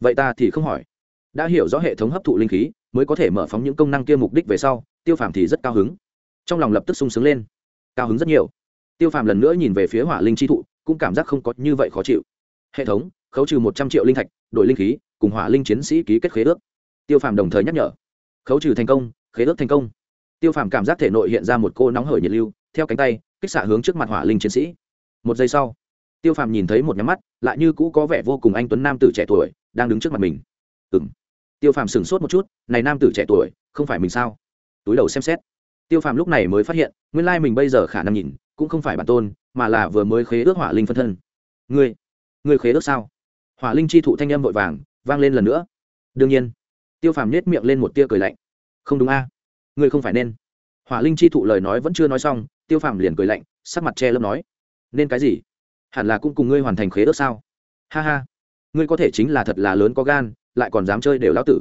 Vậy ta thì không hỏi. Đã hiểu rõ hệ thống hấp thụ linh khí, mới có thể mở phóng những công năng kia mục đích về sau, tiêu phàm thì rất cao hứng. Trong lòng lập tức sung sướng lên. Cao hứng rất nhiều. Tiêu phàm lần nữa nhìn về phía hỏa linh chi thụ, cũng cảm giác không có như vậy khó chịu. Hệ thống, khấu trừ một trăm triệu linh thạch, đổi linh khí, cùng hỏa linh chiến sĩ ký kết khế ước tiêu phàm đồng thời nhắc nhở. Khấu trừ thành công, khế ước thành công. Tiêu phàm cảm giác thể nội hiện ra một cô nóng hởi nhiệt lưu, theo cánh tay, kích xạ hướng trước mặt hỏa linh chiến sĩ. Một giây sau, tiêu phàm nhìn thấy một nhắm mắt, lại như cũ có vẻ vô cùng anh tuấn nam tử trẻ tuổi, đang đứng trước mặt mình. Ừ m tiêu phàm sửng sốt một chút, này nam tử trẻ tuổi, không phải mình sao? Túi đầu xem xét. Tiêu phàm lúc này mới phát hiện, nguyên lai mình bây giờ khả năng nhìn, cũng không phải bản tôn, mà là vừa mới khế ước hỏa linh phân thân. Ngươi ngươi khế ước sao? Hỏa linh chi thụ thanh âm vội vàng, vang lên lần nữa. Đương nhiên tiêu phàm nhét miệng lên một tia cười lạnh. Không đúng a, ngươi không phải nên. Hỏa linh chi thụ lời nói vẫn chưa nói xong, tiêu phàm liền cười lạnh, sắc mặt che lấp nói, nên cái gì? Hẳn là cũng cùng ngươi hoàn thành khế ước sao? Ha ha, ngươi có thể chính là thật là lớn có gan, lại còn dám chơi đều lão tử.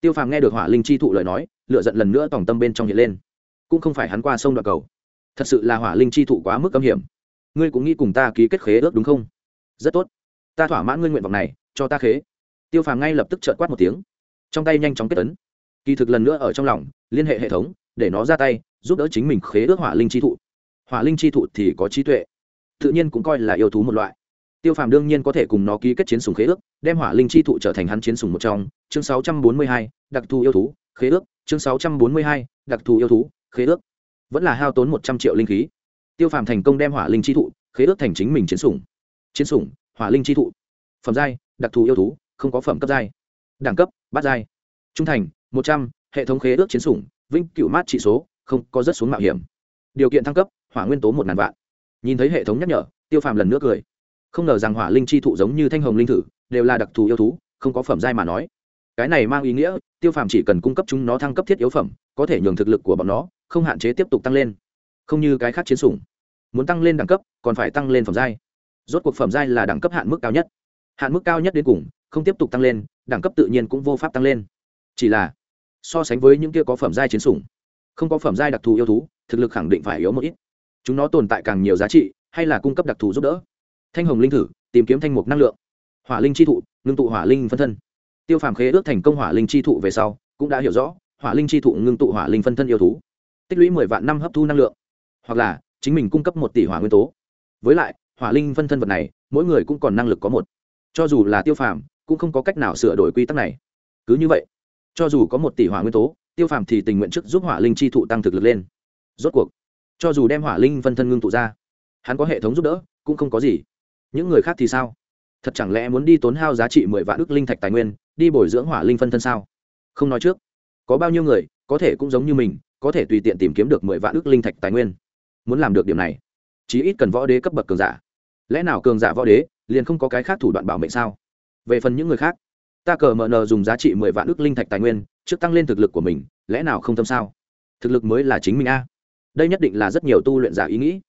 Tiêu phàm nghe được hỏa linh chi thụ lời nói lựa giận lần nữa tòng tâm bên trong hiện lên. Cũng không phải hắn qua sông đoạn cầu. Thật sự là hỏa linh chi thụ quá mức âm hiểm. Ngươi cũng nghĩ cùng ta ký kết khế ước đúng không? Rất tốt. Ta thỏa mãn ngươi nguyện vọng này, cho ta khế. Tiêu phàm ngay lập tức trợt quát một tiếng trong tay nhanh chóng kết tấn. Kỳ thực lần nữa ở trong lòng liên hệ hệ thống để nó ra tay giúp đỡ chính mình khế ước hỏa linh chi thụ. Hỏa linh chi thụ thì có trí tuệ tự nhiên cũng coi là yêu thú một loại. Tiêu phàm đương nhiên có thể cùng nó ký kết chiến sùng khế ước đem hỏa linh chi thụ trở thành hắn chiến sùng một trong. Chương 642, đặc thù yêu thú khế ước. Chương 642, đặc thù yêu thú khế ước. Vẫn là hao tốn một trăm triệu linh khí. Tiêu phàm thành công đem hỏa linh chi thụ khế ước thành chính mình chiến sủng. Chiến sủng hỏa linh chi thụ. Phẩm giai đặc thù yêu thú không có phẩm cấp giai đẳng cấp, bát giai. Trung thành, một trăm, hệ thống khế ước chiến sủng vinh cựu mát trị số, không có rất xuống mạo hiểm. Điều kiện thăng cấp, hỏa nguyên tố một ngàn vạn. Nhìn thấy hệ thống nhắc nhở, tiêu phàm lần nữa cười. Không ngờ rằng hỏa linh chi thụ giống như thanh hồng linh thử, đều là đặc thù yêu thú, không có phẩm giai mà nói. Cái này mang ý nghĩa, tiêu phàm chỉ cần cung cấp chúng nó thăng cấp thiết yếu phẩm, có thể nhường thực lực của bọn nó, không hạn chế tiếp tục tăng lên. Không như cái khác chiến sủng. Muốn tăng lên đẳng cấp, còn phải tăng lên phẩm giai. Rốt cuộc phẩm giai là đẳng cấp hạn mức cao nhất hạn mức cao nhất đến cùng, không tiếp tục tăng lên, đẳng cấp tự nhiên cũng vô pháp tăng lên. Chỉ là, so sánh với những kia có phẩm giai chiến sủng, không có phẩm giai đặc thù yêu thú, thực lực khẳng định phải yếu một ít. Chúng nó tồn tại càng nhiều giá trị, hay là cung cấp đặc thù giúp đỡ. Thanh hồng linh thử, tìm kiếm thanh mục năng lượng. Hỏa linh chi thụ, ngưng tụ hỏa linh phân thân. Tiêu phàm khế ước thành công hỏa linh chi thụ về sau, cũng đã hiểu rõ, hỏa linh chi thụ ngưng tụ hỏa linh phân thân yêu thú. Tích lũy mười vạn năm hấp thu năng lượng. Hoặc là, chính mình cung cấp một tỷ hỏa nguyên tố. Với lại, hỏa linh phân thân vật này, mỗi người cũng còn năng lực có một cho dù là tiêu phàm, cũng không có cách nào sửa đổi quy tắc này. Cứ như vậy, cho dù có một tỷ hỏa nguyên tố, tiêu phàm thì tình nguyện trước giúp hỏa linh chi thụ tăng thực lực lên. Rốt cuộc, cho dù đem hỏa linh phân thân ngưng tụ ra, hắn có hệ thống giúp đỡ, cũng không có gì. Những người khác thì sao? Thật chẳng lẽ muốn đi tốn hao giá trị mười vạn ước linh thạch tài nguyên, đi bồi dưỡng hỏa linh phân thân sao? Không nói trước. Có bao nhiêu người, có thể cũng giống như mình, có thể tùy tiện tìm kiếm được mười vạn ước linh thạch tài nguyên. Muốn làm được điểm này, chí ít cần võ đế cấp bậc cường giả. Lẽ nào cường giả võ đế liền không có cái khác thủ đoạn bảo mệnh sao? Về phần những người khác, ta cờ mờ nờ dùng giá trị mười vạn ước linh thạch tài nguyên, trước tăng lên thực lực của mình, lẽ nào không tâm sao? Thực lực mới là chính mình a. Đây nhất định là rất nhiều tu luyện giả ý nghĩ.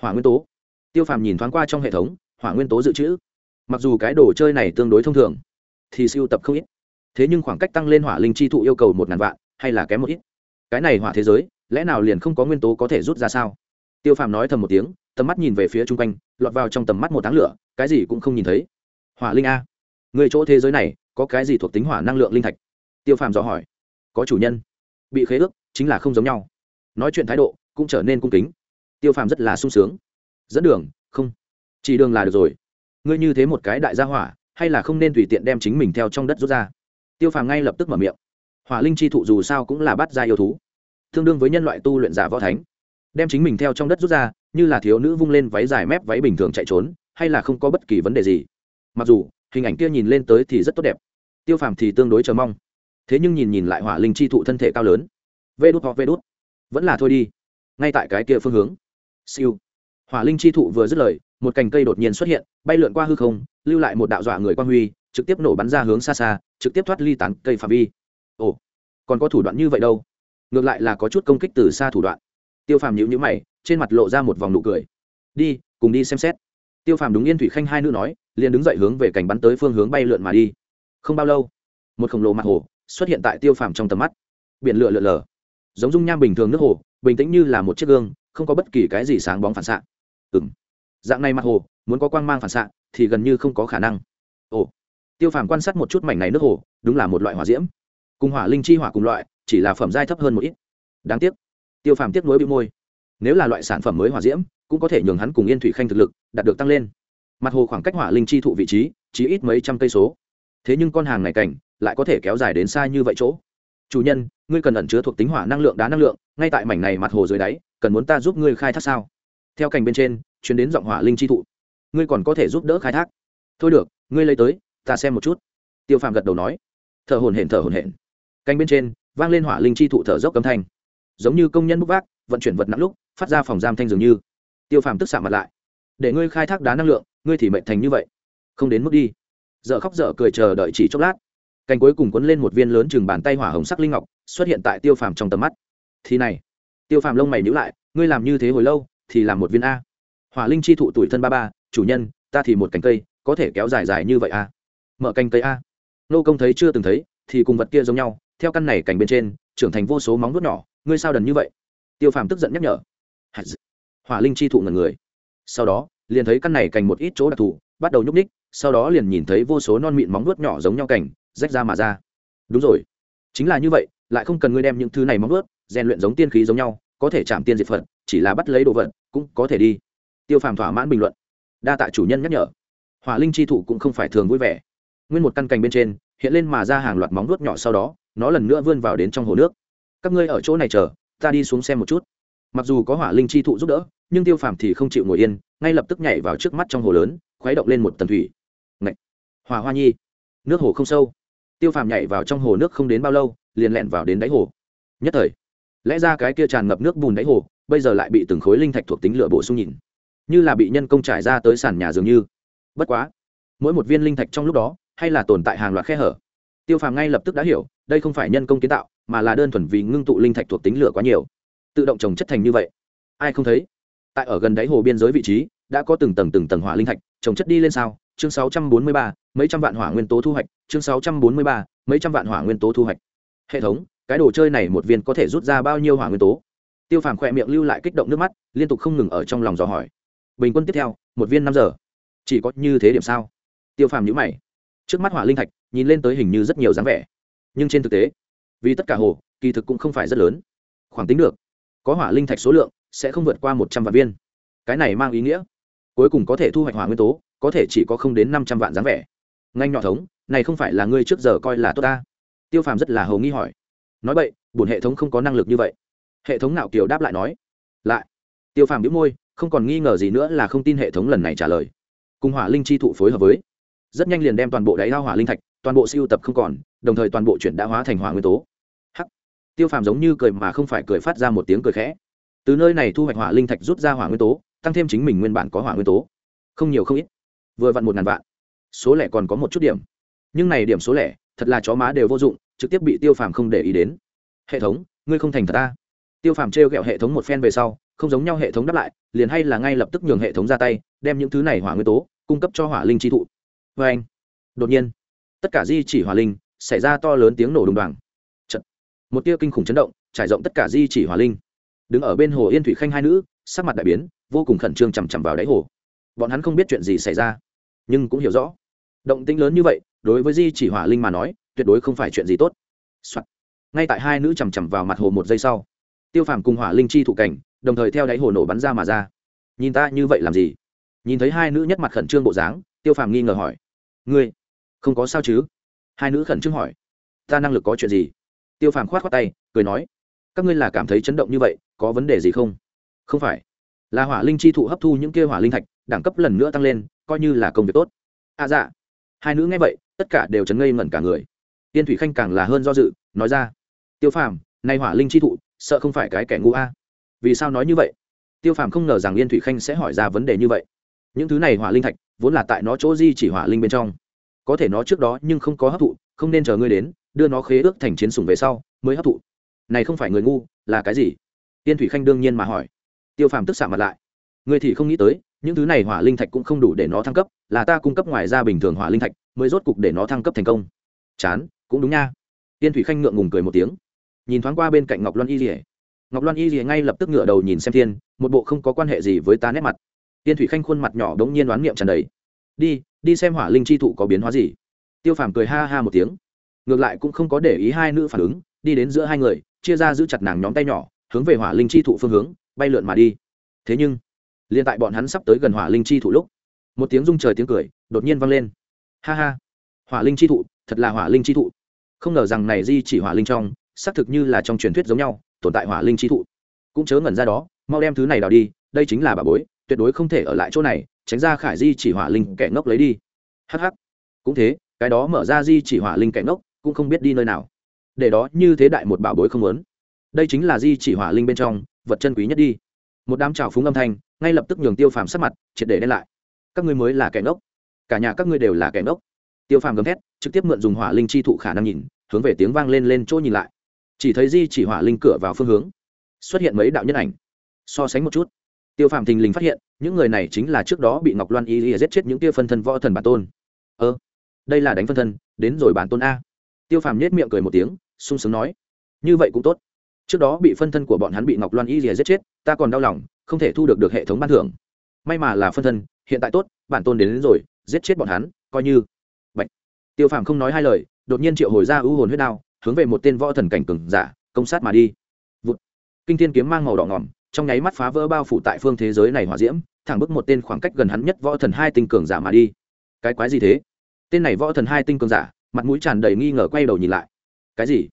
Hỏa nguyên tố. Tiêu phàm nhìn thoáng qua trong hệ thống, hỏa nguyên tố dự trữ. Mặc dù cái đồ chơi này tương đối thông thường, thì siêu tập không ít. Thế nhưng khoảng cách tăng lên hỏa linh chi thụ yêu cầu một ngàn vạn, hay là kém một ít. Cái này hỏa thế giới, lẽ nào liền không có nguyên tố có thể rút ra sao? Tiêu phàm nói thầm một tiếng tầm mắt nhìn về phía chung quanh, lọt vào trong tầm mắt một tháng lửa, cái gì cũng không nhìn thấy. Hỏa linh a. Người chỗ thế giới này, có cái gì thuộc tính hỏa năng lượng linh thạch? Tiêu phàm dò hỏi. Có chủ nhân. Bị khế ước, chính là không giống nhau. Nói chuyện thái độ, cũng trở nên cung kính. Tiêu phàm rất là sung sướng. Dẫn đường, không. Chỉ đường là được rồi. Ngươi như thế một cái đại gia hỏa, hay là không nên tùy tiện đem chính mình theo trong đất rút ra? Tiêu phàm ngay lập tức mở miệng. Hỏa linh chi thụ dù sao cũng là bắt ra yêu thú. Tương đương với nhân loại tu luyện giả võ thánh đem chính mình theo trong đất rút ra, như là thiếu nữ vung lên váy dài mép váy bình thường chạy trốn, hay là không có bất kỳ vấn đề gì. Mặc dù, hình ảnh kia nhìn lên tới thì rất tốt đẹp. Tiêu phàm thì tương đối chờ mong. Thế nhưng nhìn nhìn lại hỏa linh chi thụ thân thể cao lớn. Vê đút hoặc vê đút. Vẫn là thôi đi. Ngay tại cái kia phương hướng. Siêu. Hỏa linh chi thụ vừa dứt lời, một cành cây đột nhiên xuất hiện, bay lượn qua hư không, lưu lại một đạo dọa người quang huy, trực tiếp nổ bắn ra hướng xa xa, trực tiếp thoát ly tán cây phạm vi. Ồ, còn có thủ đoạn như vậy đâu. Ngược lại là có chút công kích từ xa thủ đoạn tiêu phàm nhữ nhữ mày, trên mặt lộ ra một vòng nụ cười. Đi, cùng đi xem xét. Tiêu phàm đúng yên thủy khanh hai nữ nói, liền đứng dậy hướng về cảnh bắn tới phương hướng bay lượn mà đi. Không bao lâu, một khổng lồ mặt hồ xuất hiện tại tiêu phàm trong tầm mắt. Biển lửa lượn lờ giống dung nham bình thường nước hồ, bình tĩnh như là một chiếc gương, không có bất kỳ cái gì sáng bóng phản xạ. Ừ m dạng này mặt hồ, muốn có quang mang phản xạ thì gần như không có khả năng. Ồ. Tiêu phàm quan sát một chút mảnh này nước hồ, đúng là một loại hỏa diễm. Cùng hỏa linh chi hỏa cùng loại, chỉ là phẩm giai thấp hơn một ít. Đáng tiếc tiêu phàm tiếc nuối bị môi. Nếu là loại sản phẩm mới hỏa diễm, cũng có thể nhường hắn cùng yên thủy khanh thực lực, đạt được tăng lên. Mặt hồ khoảng cách hỏa linh chi thụ vị trí, chỉ ít mấy trăm cây số. Thế nhưng con hàng này cảnh, lại có thể kéo dài đến xa như vậy chỗ. Chủ nhân, ngươi cần ẩn chứa thuộc tính hỏa năng lượng đá năng lượng, ngay tại mảnh này mặt hồ dưới đáy, cần muốn ta giúp ngươi khai thác sao? Theo cành bên trên chuyến đến giọng hỏa linh chi thụ. Ngươi còn có thể giúp đỡ khai thác. Thôi được, ngươi lấy tới, ta xem một chút. Tiêu phàm gật đầu nói. Thở hồn hển, thở hồn hển. Cành bên trên, vang lên hỏa linh chi thụ thở dốc cấm thanh giống như công nhân bốc vác, vận chuyển vật nặng lúc, phát ra phòng giam thanh dường như. Tiêu phàm tức xạ mặt lại. Để ngươi khai thác đá năng lượng, ngươi thì mệnh thành như vậy. Không đến mức đi. Dợ khóc dở cười chờ đợi chỉ chốc lát. Cành cuối cùng quấn lên một viên lớn chừng bàn tay hỏa hồng sắc linh ngọc, xuất hiện tại tiêu phàm trong tầm mắt. Thì này. Tiêu phàm lông mày nhữ lại, ngươi làm như thế hồi lâu, thì làm một viên a. Hỏa linh chi thụ tuổi thân ba ba, chủ nhân, ta thì một cành cây, có thể kéo dài dài như vậy a. Mở cành cây a. Nô công thấy chưa từng thấy, thì cùng vật kia giống nhau, theo căn này cành bên trên, trưởng thành vô số móng vuốt nhỏ ngươi sao đần như vậy? Tiêu phàm tức giận nhắc nhở. Hỏa linh chi thụ ngần người. Sau đó, liền thấy căn này cành một ít chỗ đặc thù, bắt đầu nhúc ních sau đó liền nhìn thấy vô số non mịn móng vuốt nhỏ giống nhau cành, rách ra mà ra. Đúng rồi. Chính là như vậy, lại không cần ngươi đem những thứ này móng vuốt, rèn luyện giống tiên khí giống nhau, có thể chạm tiên diệt phật, chỉ là bắt lấy đồ vật, cũng có thể đi. Tiêu phàm thỏa mãn bình luận. Đa tạ chủ nhân nhắc nhở. Hỏa linh chi thụ cũng không phải thường vui vẻ. Nguyên một căn cành bên trên, hiện lên mà ra hàng loạt móng vuốt nhỏ sau đó, nó lần nữa vươn vào đến trong hồ nước các ngươi ở chỗ này chờ, ta đi xuống xem một chút. Mặc dù có hỏa linh chi thụ giúp đỡ, nhưng tiêu phàm thì không chịu ngồi yên, ngay lập tức nhảy vào trước mắt trong hồ lớn, khuấy động lên một tầng thủy. Ngậy! hòa hoa nhi! Nước hồ không sâu. Tiêu phàm nhảy vào trong hồ nước không đến bao lâu, liền lẹn vào đến đáy hồ. Nhất thời, lẽ ra cái kia tràn ngập nước bùn đáy hồ, bây giờ lại bị từng khối linh thạch thuộc tính lửa bổ sung nhìn. Như là bị nhân công trải ra tới sàn nhà dường như. Bất quá, mỗi một viên linh thạch trong lúc đó, hay là tồn tại hàng loạt khe hở. Tiêu phàm ngay lập tức đã hiểu, đây không phải nhân công kiến tạo mà là đơn thuần vì ngưng tụ linh thạch thuộc tính lửa quá nhiều. Tự động trồng chất thành như vậy ai không thấy? Tại ở gần đáy hồ biên giới vị trí đã có từng tầng từng tầng hỏa linh thạch trồng chất đi lên sao? Chương 643, mấy trăm vạn hỏa nguyên tố thu hoạch. Chương 643, mấy trăm vạn hỏa nguyên tố thu hoạch. Hệ thống cái đồ chơi này một viên có thể rút ra bao nhiêu hỏa nguyên tố? Tiêu phàm khỏe miệng lưu lại kích động nước mắt liên tục không ngừng ở trong lòng dò hỏi. Bình quân tiếp theo một viên năm giờ. Chỉ có như thế điểm sao? Tiêu phàm nhữ mày. Trước mắt hỏa linh thạch nhìn lên tới hình như rất nhiều dáng vẻ. Nhưng trên thực tế vì tất cả hồ, kỳ thực cũng không phải rất lớn. Khoảng tính được, có hỏa linh thạch số lượng sẽ không vượt qua một trăm vạn viên. Cái này mang ý nghĩa, cuối cùng có thể thu hoạch hỏa nguyên tố, có thể chỉ có không đến năm trăm vạn dáng vẻ. Nganh nhỏ thống, này không phải là ngươi trước giờ coi là tốt ta. Tiêu phàm rất là hầu nghi hỏi. Nói vậy bổn hệ thống không có năng lực như vậy. Hệ thống nào kiều đáp lại nói. Lại, tiêu phàm đĩu môi, không còn nghi ngờ gì nữa là không tin hệ thống lần này trả lời. Cùng hỏa linh chi thụ phối hợp với, rất nhanh liền đem toàn bộ đáy lao hỏa linh thạch, toàn bộ siêu tập không còn đồng thời toàn bộ chuyển đã hóa thành hỏa nguyên tố. Hắc. Tiêu phàm giống như cười mà không phải cười phát ra một tiếng cười khẽ. Từ nơi này thu hoạch hỏa linh thạch rút ra hỏa nguyên tố, tăng thêm chính mình nguyên bản có hỏa nguyên tố. Không nhiều không ít. Vừa vặn một ngàn vạn. Số lẻ còn có một chút điểm. Nhưng này điểm số lẻ, thật là chó má đều vô dụng, trực tiếp bị tiêu phàm không để ý đến. Hệ thống, ngươi không thành thật ta. Tiêu phàm trêu ghẹo hệ thống một phen về sau, không giống nhau hệ thống đáp lại, liền hay là ngay lập tức nhường hệ thống ra tay, đem những thứ này hỏa nguyên tố, cung cấp cho hỏa linh chi thụ. Vê anh đột nhiên, tất cả di chỉ hỏa linh xảy ra to lớn tiếng nổ đùng đoàng. Chật. một tia kinh khủng chấn động, trải rộng tất cả di chỉ hỏa linh. Đứng ở bên hồ yên thủy khanh hai nữ, sắc mặt đại biến, vô cùng khẩn trương chằm chằm vào đáy hồ. Bọn hắn không biết chuyện gì xảy ra, nhưng cũng hiểu rõ. Động tĩnh lớn như vậy, đối với di chỉ hỏa linh mà nói, tuyệt đối không phải chuyện gì tốt、Soạn. ngay tại hai nữ chằm chằm vào mặt hồ một giây sau, tiêu phàm cùng hỏa linh chi thụ cảnh, đồng thời theo đáy hồ nổ bắn ra mà ra. Nhìn ta như vậy làm gì? Nhìn thấy hai nữ nhất mặt khẩn trương bộ dáng, tiêu phàm nghi ngờ hỏi. Ngươi, không có sao chứ? Hai nữ khẩn trương hỏi, ta năng lực có chuyện gì? Tiêu phàm khoát khoát tay, cười nói, các ngươi là cảm thấy chấn động như vậy, có vấn đề gì không? Không phải, là hỏa linh chi thụ hấp thu những kia hỏa linh thạch, đẳng cấp lần nữa tăng lên, coi như là công việc tốt. À dạ. Hai nữ nghe vậy, tất cả đều chấn ngây ngẩn cả người. Tiên thủy khanh càng là hơn do dự, nói ra, tiêu phàm nay hỏa linh chi thụ, sợ không phải cái kẻ ngu a. Vì sao nói như vậy? Tiêu phàm không ngờ rằng yên thủy khanh sẽ hỏi ra vấn đề như vậy. Những thứ này hỏa linh thạch, vốn là tại nó chỗ di chỉ hỏa linh bên trong có thể nó trước đó nhưng không có hấp thụ, không nên chờ ngươi đến, đưa nó khế ước thành chiến sủng về sau, mới hấp thụ. Này không phải người ngu, là cái gì? Tiên thủy khanh đương nhiên mà hỏi. Tiêu phàm tức xạ mặt lại. Ngươi thì không nghĩ tới, những thứ này hỏa linh thạch cũng không đủ để nó thăng cấp, là ta cung cấp ngoài ra bình thường hỏa linh thạch, mới rốt cục để nó thăng cấp thành công. Chán, cũng đúng nha. Tiên thủy khanh ngượng ngùng cười một tiếng. Nhìn thoáng qua bên cạnh ngọc loan y rỉa ngọc loan y rỉa ngay lập tức ngựa đầu nhìn xem thiên, một bộ không có quan hệ gì với ta nét mặt. Tiên thủy khanh khuôn mặt nhỏ đ ố n g nhiên đoán niệm tràn đầy. Đi đi xem hỏa linh chi thụ có biến hóa gì. Tiêu phàm cười ha ha một tiếng. Ngược lại cũng không có để ý hai nữ phản ứng, đi đến giữa hai người, chia ra giữ chặt nàng nhóm tay nhỏ, hướng về hỏa linh chi thụ phương hướng, bay lượn mà đi. Thế nhưng, liền tại bọn hắn sắp tới gần hỏa linh chi thụ lúc, một tiếng rung trời tiếng cười đột nhiên vang lên. Ha ha, hỏa linh chi thụ, thật là hỏa linh chi thụ. Không ngờ rằng này di chỉ hỏa linh trong, xác thực như là trong truyền thuyết giống nhau, tồn tại hỏa linh chi thụ. Cũng chớ ngẩn ra đó, mau đem thứ này đào đi, đây chính là bà bối, tuyệt đối không thể ở lại chỗ này tránh ra khải di chỉ hỏa linh kẻ ngốc lấy đi. Hh cũng thế, cái đó mở ra di chỉ hỏa linh kẻ ngốc cũng không biết đi nơi nào. Để đó như thế đại một bảo bối không lớn đây chính là di chỉ hỏa linh bên trong, vật chân quý nhất đi. Một đám trào phúng âm thanh, ngay lập tức nhường tiêu phàm sắc mặt triệt để đen lại. Các ngươi mới là kẻ ngốc. Cả nhà các ngươi đều là kẻ ngốc. Tiêu phàm gầm thét, trực tiếp mượn dùng hỏa linh chi thụ khả năng nhìn, hướng về tiếng vang lên lên chỗ nhìn lại. Chỉ thấy di chỉ hỏa linh cửa vào phương hướng, xuất hiện mấy đạo nhân ảnh. So sánh một chút tiêu Phạm thình lình phát hiện những người này chính là trước đó bị ngọc loan y y giết chết những tia phân thân võ thần bản tôn. Ơ đây là đánh phân thân đến rồi bản tôn a. Tiêu Phạm nhét miệng cười một tiếng sung sướng nói như vậy cũng tốt. Trước đó bị phân thân của bọn hắn bị ngọc loan y y giết chết ta còn đau lòng không thể thu được được hệ thống ban thưởng. May mà là phân thân hiện tại tốt bản tôn đến, đến rồi giết chết bọn hắn coi như. Bạch. tiêu Phạm không nói hai lời đột nhiên triệu hồi ra ưu hồn huyết đao hướng về một tên võ thần cảnh cường giả công sát mà đi. Vụt. kinh thiên kiếm mang màu đỏ ngỏm trong nháy mắt phá vỡ bao phủ tại phương thế giới này hỏa diễm, thẳng bức một tên khoảng cách gần hắn nhất võ thần hai tinh cường giả mà đi. Cái quái gì thế? Tên này võ thần hai tinh cường giả, mặt mũi tràn đầy nghi ngờ quay đầu nhìn lại. Cái gì?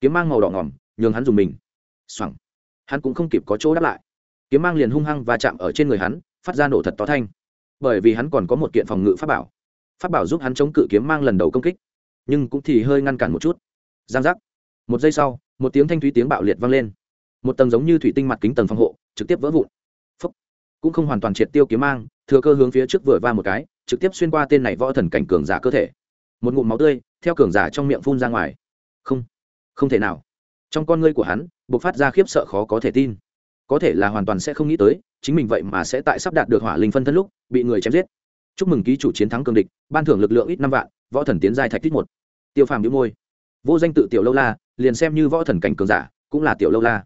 Kiếm mang màu đỏ ngỏm, nhường hắn dùng mình. Xoẳng hắn cũng không kịp có chỗ đáp lại. Kiếm mang liền hung hăng và chạm ở trên người hắn, phát ra nổ thật to thanh. Bởi vì hắn còn có một kiện phòng ngự pháp bảo. Pháp bảo giúp hắn chống cự kiếm mang lần đầu công kích. Nhưng cũng thì hơi ngăn cản một chút. Giang giác. Một giây sau, một tiếng thanh thúy tiếng bạo liệt vang lên một tầng giống như thủy tinh mặt kính tầng phòng hộ, trực tiếp vỡ vụn. Phúc. cũng không hoàn toàn triệt tiêu kiếm mang, thừa cơ hướng phía trước vừa va một cái, trực tiếp xuyên qua tên này võ thần cảnh cường giả cơ thể. Một ngụm máu tươi, theo cường giả trong miệng phun ra ngoài. Không. Không thể nào. Trong con ngươi của hắn b ộ c phát ra khiếp sợ khó có thể tin. Có thể là hoàn toàn sẽ không nghĩ tới, chính mình vậy mà sẽ tại sắp đạt được hỏa linh phân thân lúc, bị người chém giết. Chúc mừng ký chủ chiến thắng cường địch, ban thưởng lực lượng ít năm vạn, võ thần tiến giai thạch tích một. Tiêu phàm đĩu môi. Vô danh tự tiểu lâu la, liền xem như võ thần cảnh cường giả, cũng là tiểu lâu la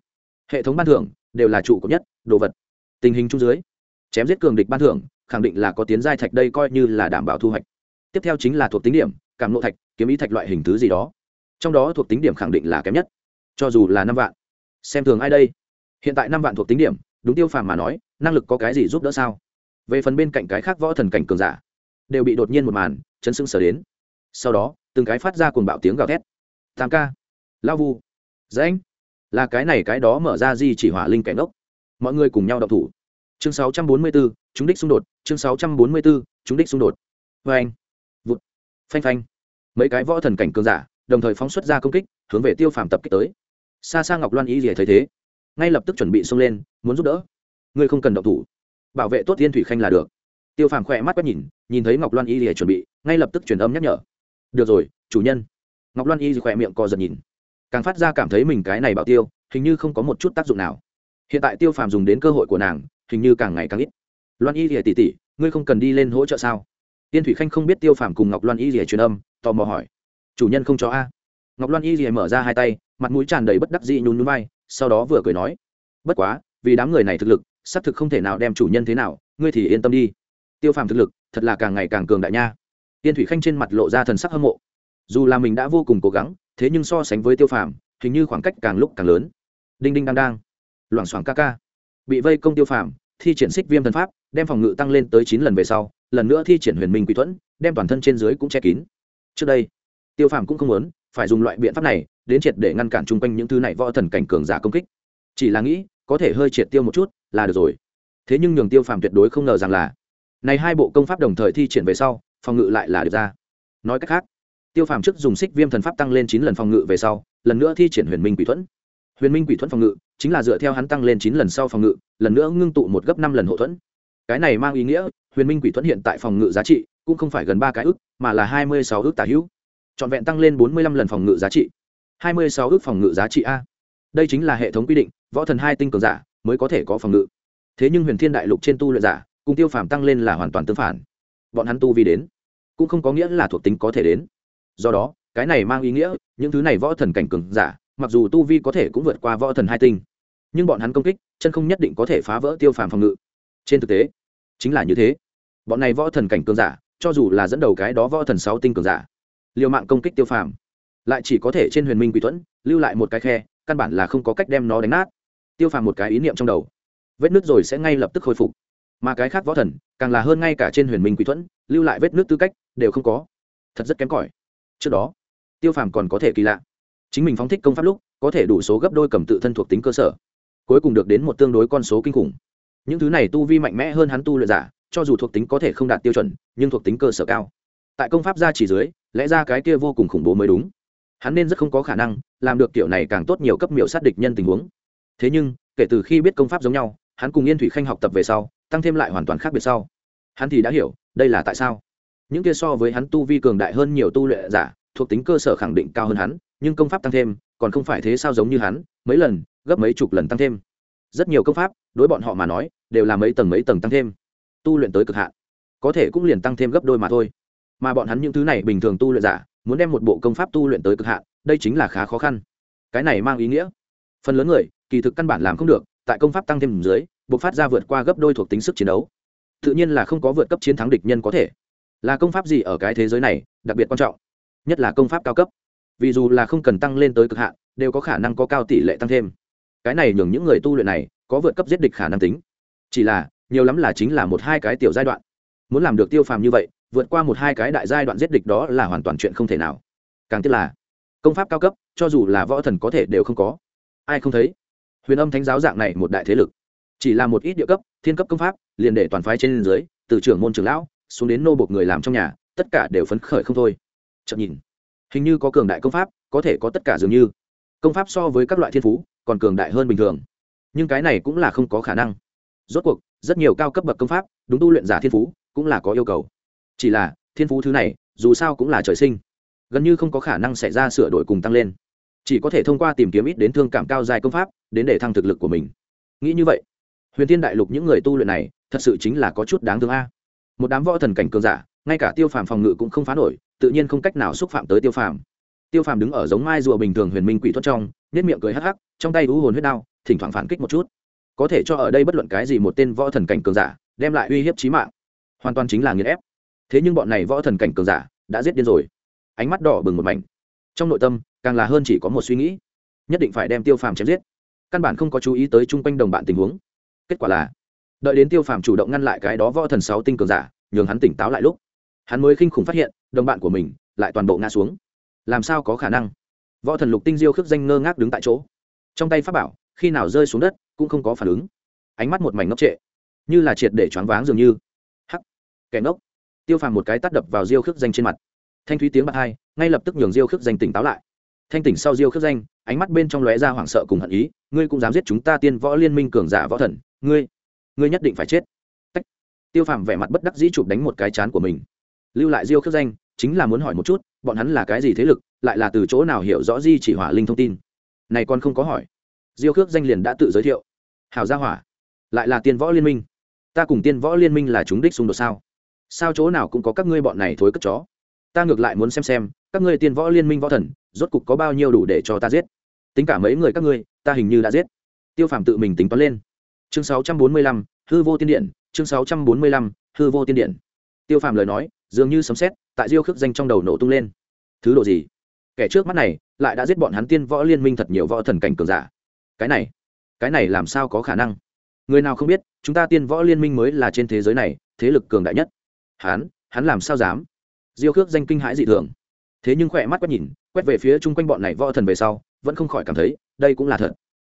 hệ thống ban thưởng đều là trụ cột nhất, đồ vật. Tình hình chung dưới, chém giết cường địch ban thưởng khẳng định là có tiến giai thạch đây coi như là đảm bảo thu hoạch. Tiếp theo chính là thuộc tính điểm, cảm nộ thạch, kiếm ý thạch loại hình thứ gì đó. Trong đó thuộc tính điểm khẳng định là kém nhất, cho dù là năm vạn. Xem thường ai đây? Hiện tại năm vạn thuộc tính điểm, đúng tiêu phàm mà nói, năng lực có cái gì giúp đỡ sao? Về phần bên cạnh cái khác võ thần cảnh cường giả, đều bị đột nhiên một màn chấn sưng sở đến. Sau đó, từng cái phát ra cuồng bạo tiếng gào thét. Tam ca, lao vu dạ dãnh là cái này cái đó mở ra di chỉ hỏa linh kẻ ngốc mọi người cùng nhau đọc thủ. Chương 644, chúng đích xung đột. Chương 644, chúng đích xung đột. Vê anh. Vụt. Phanh phanh. Mấy cái võ thần cảnh cường giả đồng thời phóng xuất ra công kích hướng về tiêu phàm tập kích tới. Xa xa ngọc loan ý gì thấy thế? Ngay lập tức chuẩn bị xông lên muốn giúp đỡ. Ngươi không cần động thủ. Bảo vệ tốt thiên thủy khanh là được. Tiêu phàm khỏe mắt quét nhìn nhìn thấy ngọc loan y lìa chuẩn bị ngay lập tức truyền âm nhắc nhở. Được rồi chủ nhân. Ngọc loan y khỏe miệng co giật nhìn càng phát ra cảm thấy mình cái này bảo tiêu, hình như không có một chút tác dụng nào. Hiện tại tiêu phàm dùng đến cơ hội của nàng, hình như càng ngày càng ít. Loan y rìa tỉ tỉ ngươi không cần đi lên hỗ trợ sao? Tiên thủy khanh không biết tiêu phàm cùng ngọc loan y rìa truyền âm, tò mò hỏi. Chủ nhân không cho a. Ngọc loan y rìa mở ra hai tay, mặt mũi tràn đầy bất đắc dĩ nhún núi vai, sau đó vừa cười nói. Bất quá, vì đám người này thực lực, xác thực không thể nào đem chủ nhân thế nào, ngươi thì yên tâm đi. Tiêu phàm thực lực, thật là càng ngày càng cường đại nha. Tiên thủy khanh trên mặt lộ ra thần sắc hâm mộ. Dù là mình đã vô cùng cố gắng thế nhưng so sánh với tiêu phàm, hình như khoảng cách càng lúc càng lớn. Đinh đinh đang đang. Loảng xoảng ca ca. Bị vây công tiêu phàm, thi triển xích viêm thần pháp, đem phòng ngự tăng lên tới chín lần về sau, lần nữa thi triển huyền minh quỷ thuẫn, đem toàn thân trên dưới cũng che kín. Trước đây, tiêu phàm cũng không muốn phải dùng loại biện pháp này đến triệt để ngăn cản chung quanh những thứ này võ thần cảnh cường giả công kích. Chỉ là nghĩ, có thể hơi triệt tiêu một chút là được rồi. Thế nhưng nhường tiêu phàm tuyệt đối không ngờ rằng là, này hai bộ công pháp đồng thời thi triển về sau, phòng ngự lại là được ra. Nói cách khác tiêu phàm trước dùng xích viêm thần pháp tăng lên chín lần phòng ngự về sau, lần nữa thi triển huyền minh quỷ thuẫn. Huyền minh quỷ thuẫn phòng ngự chính là dựa theo hắn tăng lên chín lần sau phòng ngự, lần nữa ngưng tụ một gấp năm lần hậu thuẫn. Cái này mang ý nghĩa, huyền minh quỷ thuẫn hiện tại phòng ngự giá trị cũng không phải gần ba cái ước mà là hai mươi sáu ước tả hữu. Trọn vẹn tăng lên bốn mươi lăm lần phòng ngự giá trị. Hai mươi sáu ước phòng ngự giá trị a. Đây chính là hệ thống quy định, võ thần hai tinh cường giả mới có thể có phòng ngự. Thế nhưng huyền thiên đại lục trên tu luyện giả cùng tiêu phàm tăng lên là hoàn toàn tương phản. Bọn hắn tu vi đến cũng không có nghĩa là thuộc tính có thể đến do đó, cái này mang ý nghĩa, những thứ này võ thần cảnh cường giả, mặc dù tu vi có thể cũng vượt qua võ thần hai tinh, nhưng bọn hắn công kích, chân không nhất định có thể phá vỡ tiêu phàm phòng ngự. Trên thực tế, chính là như thế. Bọn này võ thần cảnh cường giả, cho dù là dẫn đầu cái đó võ thần sáu tinh cường giả, liều mạng công kích tiêu phàm, lại chỉ có thể trên huyền minh quỷ thuẫn lưu lại một cái khe, căn bản là không có cách đem nó đánh nát. Tiêu phàm một cái ý niệm trong đầu. Vết nước rồi sẽ ngay lập tức khôi phục. Mà cái khác võ thần, càng là hơn ngay cả trên huyền minh quỷ thuẫn lưu lại vết nước tư cách, đều không có. Thật rất kém cỏi trước đó. Tiêu phàm còn có thể kỳ lạ. Chính mình phóng thích công pháp lúc, có thể đủ số gấp đôi cầm tự thân thuộc tính cơ sở. Cuối cùng được đến một tương đối con số kinh khủng. Những thứ này tu vi mạnh mẽ hơn hắn tu luyện giả, cho dù thuộc tính có thể không đạt tiêu chuẩn, nhưng thuộc tính cơ sở cao. Tại công pháp gia chỉ dưới, lẽ ra cái kia vô cùng khủng bố mới đúng. Hắn nên rất không có khả năng làm được kiểu này càng tốt nhiều cấp miểu sát địch nhân tình huống. Thế nhưng, kể từ khi biết công pháp giống nhau, hắn cùng yên thủy khanh học tập về sau, tăng thêm lại hoàn toàn khác biệt sau. Hắn thì đã hiểu, đây là tại sao những kia so với hắn tu vi cường đại hơn nhiều tu luyện giả, thuộc tính cơ sở khẳng định cao hơn hắn, nhưng công pháp tăng thêm, còn không phải thế sao giống như hắn, mấy lần, gấp mấy chục lần tăng thêm. Rất nhiều công pháp, đối bọn họ mà nói, đều là mấy tầng mấy tầng tăng thêm. Tu luyện tới cực hạn, có thể cũng liền tăng thêm gấp đôi mà thôi. Mà bọn hắn những thứ này bình thường tu luyện giả, muốn đem một bộ công pháp tu luyện tới cực hạn, đây chính là khá khó khăn. Cái này mang ý nghĩa, phần lớn người, kỳ thực căn bản làm không được, tại công pháp tăng thêm dưới buộc phát ra vượt qua gấp đôi thuộc tính sức chiến đấu. Tự nhiên là không có vượt cấp chiến thắng địch nhân có thể là công pháp gì ở cái thế giới này, đặc biệt quan trọng, nhất là công pháp cao cấp. Vì dù là không cần tăng lên tới cực hạn, đều có khả năng có cao tỷ lệ tăng thêm. Cái này nhường những người tu luyện này có vượt cấp giết địch khả năng tính. Chỉ là, nhiều lắm là chính là một hai cái tiểu giai đoạn. Muốn làm được tiêu phàm như vậy, vượt qua một hai cái đại giai đoạn giết địch đó là hoàn toàn chuyện không thể nào. Càng tiếc là, công pháp cao cấp, cho dù là võ thần có thể đều không có. Ai không thấy? Huyền âm thánh giáo dạng này một đại thế lực. Chỉ là một ít địa cấp, thiên cấp công pháp, liền để toàn phái trên dưới, từ trưởng môn trưởng lão xuống đến nô bộc người làm trong nhà, tất cả đều phấn khởi không thôi. Chậm nhìn, hình như có cường đại công pháp, có thể có tất cả dường như. Công pháp so với các loại thiên phú, còn cường đại hơn bình thường. Nhưng cái này cũng là không có khả năng. Rốt cuộc, rất nhiều cao cấp bậc công pháp, đúng tu luyện giả thiên phú, cũng là có yêu cầu. Chỉ là, thiên phú thứ này, dù sao cũng là trời sinh. Gần như không có khả năng xảy ra sửa đổi cùng tăng lên. Chỉ có thể thông qua tìm kiếm ít đến thương cảm cao dài công pháp, đến để thăng thực lực của mình. Nghĩ như vậy, huyền thiên đại lục những người tu luyện này, thật sự chính là có chút đáng thương a một đám võ thần cảnh cường giả, ngay cả tiêu phàm phòng ngự cũng không phá nổi, tự nhiên không cách nào xúc phạm tới tiêu phàm. Tiêu phàm đứng ở giống mai rùa bình thường huyền minh quỷ thoát trong nết miệng cười hắc hắc, trong tay u hồn huyết đao, thỉnh thoảng phản kích một chút. Có thể cho ở đây bất luận cái gì một tên võ thần cảnh cường giả, đem lại uy hiếp trí mạng. Hoàn toàn chính là nghiền ép. Thế nhưng bọn này võ thần cảnh cường giả đã giết điên rồi. Ánh mắt đỏ bừng một mảnh. Trong nội tâm, càng là hơn chỉ có một suy nghĩ. Nhất định phải đem tiêu phàm chém giết. Căn bản không có chú ý tới chung quanh đồng bạn tình huống. Kết quả là đợi đến tiêu phàm chủ động ngăn lại cái đó võ thần sáu tinh cường giả, nhường hắn tỉnh táo lại lúc. Hắn mới khinh khủng phát hiện, đồng bạn của mình lại toàn bộ ngã xuống. Làm sao có khả năng? Võ thần lục tinh diêu khước danh ngơ ngác đứng tại chỗ. Trong tay pháp bảo, khi nào rơi xuống đất, cũng không có phản ứng. Ánh mắt một mảnh ngốc trệ, như là triệt để choáng váng dường như. Hắc! Kẻ ngốc! Tiêu phàm một cái tắt đập vào diêu khước danh trên mặt. Thanh thúy tiếng bạc hai, ngay lập tức nhường diêu khước danh tỉnh táo lại. Thanh tỉnh sau diêu khước danh, ánh mắt bên trong lóe ra hoảng sợ cùng hận ý. Ngươi cũng dám giết chúng ta tiên võ liên minh cường giả võ thần. Ngươi! Ngươi nhất định phải chết. Tách. tiêu phàm vẻ mặt bất đắc dĩ chụp đánh một cái chán của mình. Lưu lại diêu khước danh, chính là muốn hỏi một chút, bọn hắn là cái gì thế lực, lại là từ chỗ nào hiểu rõ di chỉ hỏa linh thông tin? Này còn không có hỏi. Diêu khước danh liền đã tự giới thiệu. Hào gia hỏa, lại là tiên võ liên minh. Ta cùng tiên võ liên minh là chúng đích xung đột sao? Sao chỗ nào cũng có các ngươi bọn này thối cất chó? Ta ngược lại muốn xem xem, các ngươi tiên võ liên minh võ thần, rốt cục có bao nhiêu đủ để cho ta giết? Tính cả mấy người các ngươi, ta hình như đã giết. Tiêu phàm tự mình tính toán lên chương 645, hư vô tiên điện chương 645, hư vô tiên điện. Tiêu phàm lời nói dường như sấm xét tại diêu khước danh trong đầu nổ tung lên. Thứ độ gì? Kẻ trước mắt này lại đã giết bọn hắn tiên võ liên minh thật nhiều võ thần cảnh cường giả. Cái này cái này làm sao có khả năng? Người nào không biết chúng ta tiên võ liên minh mới là trên thế giới này thế lực cường đại nhất. Hắn hắn làm sao dám? Diêu khước danh kinh hãi dị thường. Thế nhưng khỏe mắt quét nhìn quét về phía chung quanh bọn này võ thần về sau vẫn không khỏi cảm thấy đây cũng là thật.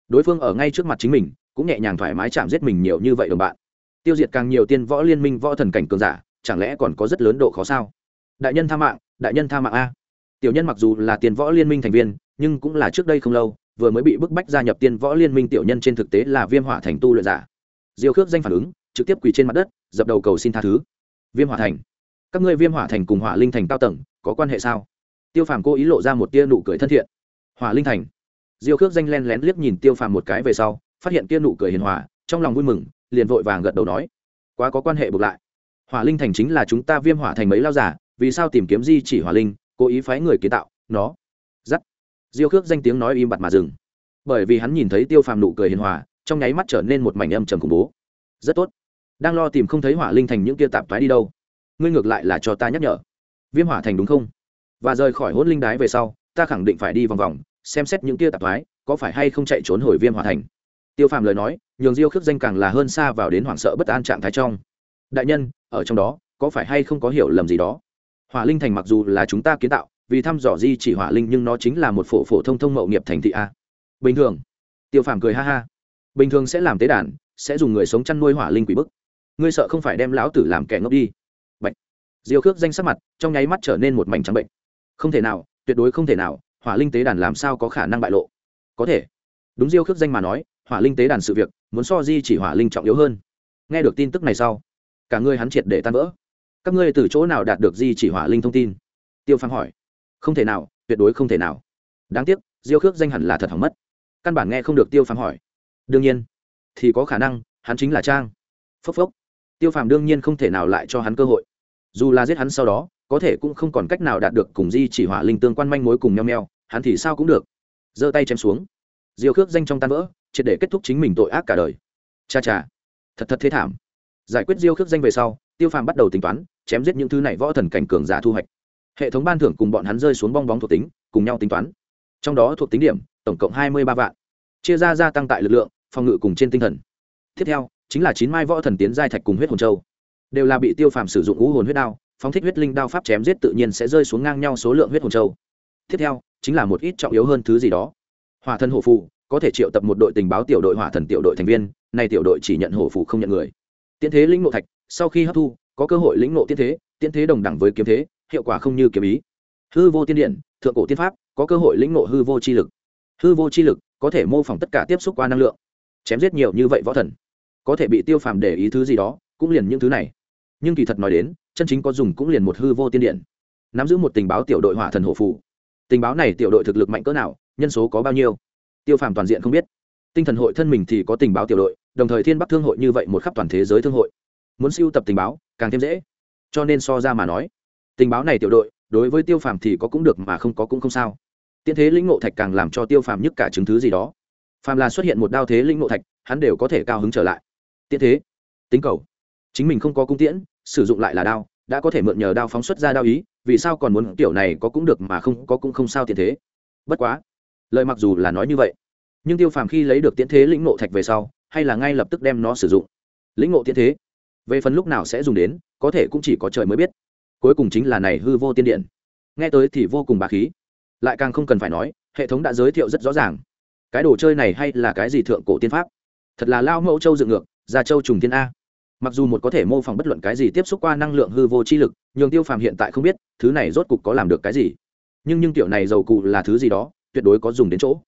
Đối phương ở ngay trước mặt chính mình cũng nhẹ nhàng thoải mái chạm giết mình nhiều như vậy đồng bạn. Tiêu diệt càng nhiều tiên võ liên minh võ thần cảnh cường giả, chẳng lẽ còn có rất lớn độ khó sao? Đại nhân tha mạng, đại nhân tha mạng a. Tiểu nhân mặc dù là tiền võ liên minh thành viên, nhưng cũng là trước đây không lâu, vừa mới bị bức bách gia nhập tiên võ liên minh tiểu nhân trên thực tế là viêm hỏa thành tu luyện giả. Diêu khước danh phản ứng, trực tiếp quỳ trên mặt đất, dập đầu cầu xin tha thứ. Viêm hỏa thành. Các ngươi viêm hỏa thành cùng hỏa linh thành cao tầng, có quan hệ sao? Tiêu phàm cố ý lộ ra một tia nụ cười thân thiện. Hỏa linh thành. Diêu khước danh len lén liếc nhìn tiêu phàm một cái về sau phát hiện kia nụ cười hiền hòa, trong lòng vui mừng, liền vội vàng gật đầu nói, quá có quan hệ buộc lại. Hỏa linh thành chính là chúng ta viêm hỏa thành mấy lao giả, vì sao tìm kiếm di chỉ hỏa linh, cố ý phái người kiến tạo, nó? Dắt diêu khước danh tiếng nói im bặt mà dừng. Bởi vì hắn nhìn thấy tiêu phàm nụ cười hiền hòa, trong nháy mắt trở nên một mảnh âm trầm khủng bố. Rất tốt. Đang lo tìm không thấy hỏa linh thành những kia tạp thoái đi đâu. Ngươi ngược lại là cho ta nhắc nhở. Viêm hỏa thành đúng không? Và rời khỏi hôn linh đái về sau, ta khẳng định phải đi vòng vòng, xem xét những kia tạp thoái có phải hay không chạy trốn hồi viêm hỏa thành tiêu phàm lời nói, nhường diêu khước danh càng là hơn xa vào đến hoảng sợ bất an trạng thái trong. Đại nhân, ở trong đó, có phải hay không có hiểu lầm gì đó? Hỏa linh thành mặc dù là chúng ta kiến tạo, vì thăm dò di chỉ hỏa linh nhưng nó chính là một phổ phổ thông thông mậu nghiệp thành thị a. Bình thường. Tiêu phàm cười ha ha. Bình thường sẽ làm tế đàn, sẽ dùng người sống chăn nuôi hỏa linh quỷ bức. Ngươi sợ không phải đem lão tử làm kẻ ngốc đi. Bệnh diêu khước danh sắc mặt, trong nháy mắt trở nên một mảnh trắng bệnh. Không thể nào, tuyệt đối không thể nào, hỏa linh tế đàn làm sao có khả năng bại lộ? Có thể. Đúng diêu khước danh mà nói hỏa linh tế đàn sự việc, muốn so di chỉ hỏa linh trọng yếu hơn. Nghe được tin tức này sau, cả ngươi hắn triệt để tan vỡ. Các ngươi từ chỗ nào đạt được di chỉ hỏa linh thông tin? Tiêu phang hỏi. Không thể nào, tuyệt đối không thể nào. Đáng tiếc, diêu khước danh hẳn là thật hỏng mất. Căn bản nghe không được tiêu phang hỏi. Đương nhiên, thì có khả năng, hắn chính là trang. Phốc phốc. Tiêu phàm đương nhiên không thể nào lại cho hắn cơ hội. Dù là giết hắn sau đó, có thể cũng không còn cách nào đạt được cùng di chỉ hỏa linh tương quan manh mối cùng nhau meo, hắn thì sao cũng được. Giơ tay chém xuống. Diêu khước danh trong tan vỡ triệt để kết thúc chính mình tội ác cả đời. Cha cha. Thật thật thế thảm. Giải quyết diêu khước danh về sau, tiêu phàm bắt đầu tính toán, chém giết những thứ này võ thần cảnh cường giả thu hoạch. Hệ thống ban thưởng cùng bọn hắn rơi xuống bong bóng thuộc tính, cùng nhau tính toán. Trong đó thuộc tính điểm, tổng cộng hai mươi ba vạn. Chia ra gia tăng tại lực lượng, phòng ngự cùng trên tinh thần. Tiếp theo, chính là chín mai võ thần tiến giai thạch cùng huyết hồn châu. Đều là bị tiêu phàm sử dụng ngũ hồn huyết đao, phóng thích huyết linh đao pháp chém giết tự nhiên sẽ rơi xuống ngang nhau số lượng huyết hồn châu. Tiếp theo, chính là một ít trọng yếu hơn thứ gì đó. Hỏa thân hổ phù có thể triệu tập một đội tình báo tiểu đội hỏa thần tiểu đội thành viên, nay tiểu đội chỉ nhận hổ phụ không nhận người. Tiễn thế linh ngộ thạch, sau khi hấp thu, có cơ hội lĩnh ngộ tiên thế tiên thế đồng đẳng với kiếm thế, hiệu quả không như kiếm ý. Hư vô tiên điện thượng cổ tiên pháp, có cơ hội lĩnh ngộ hư vô chi lực. Hư vô chi lực có thể mô phỏng tất cả tiếp xúc qua năng lượng, chém giết nhiều như vậy võ thần, có thể bị tiêu phàm để ý thứ gì đó, cũng liền những thứ này. Nhưng kỳ thật nói đến, chân chính có dùng cũng liền một hư vô tiên điện nắm giữ một tình báo tiểu đội hỏa thần hộ phụ tình báo này tiểu đội thực lực mạnh cỡ nào, nhân số có bao nhiêu? Tiêu phàm toàn diện không biết. Tinh thần hội thân mình thì có tình báo tiểu đội, đồng thời thiên bắc thương hội như vậy một khắp toàn thế giới thương hội. Muốn siêu tập tình báo, càng thêm dễ. Cho nên so ra mà nói, tình báo này tiểu đội, đối với tiêu phàm thì có cũng được mà không có cũng không sao. Tiễn thế lĩnh ngộ thạch càng làm cho tiêu phàm nhất cả chứng thứ gì đó. Phàm là xuất hiện một đao thế lĩnh ngộ thạch, hắn đều có thể cao hứng trở lại. Tiễn thế, tính cầu. Chính mình không có cung tiễn, sử dụng lại là đao, đã có thể mượn nhờ đao phóng xuất ra đao ý, vì sao còn muốn kiểu này có cũng được mà không có cũng không sao tiện thế. Bất quá lời mặc dù là nói như vậy, nhưng tiêu phàm khi lấy được tiễn thế lĩnh ngộ thạch về sau, hay là ngay lập tức đem nó sử dụng. Lĩnh ngộ tiễn thế, về phần lúc nào sẽ dùng đến, có thể cũng chỉ có trời mới biết. Cuối cùng chính là này hư vô tiên điện. Nghe tới thì vô cùng bà khí. Lại càng không cần phải nói, hệ thống đã giới thiệu rất rõ ràng. Cái đồ chơi này hay là cái gì thượng cổ tiên pháp? Thật là lao mẫu châu dựng ngược ra châu trùng tiên a. Mặc dù một có thể mô phỏng bất luận cái gì tiếp xúc qua năng lượng hư vô chi lực nhường tiêu phàm hiện tại không biết, thứ này rốt cục có làm được cái gì. Nhưng nhưng tiểu này dầu cụ là thứ gì đó? Tuyệt đối có dùng đến chỗ.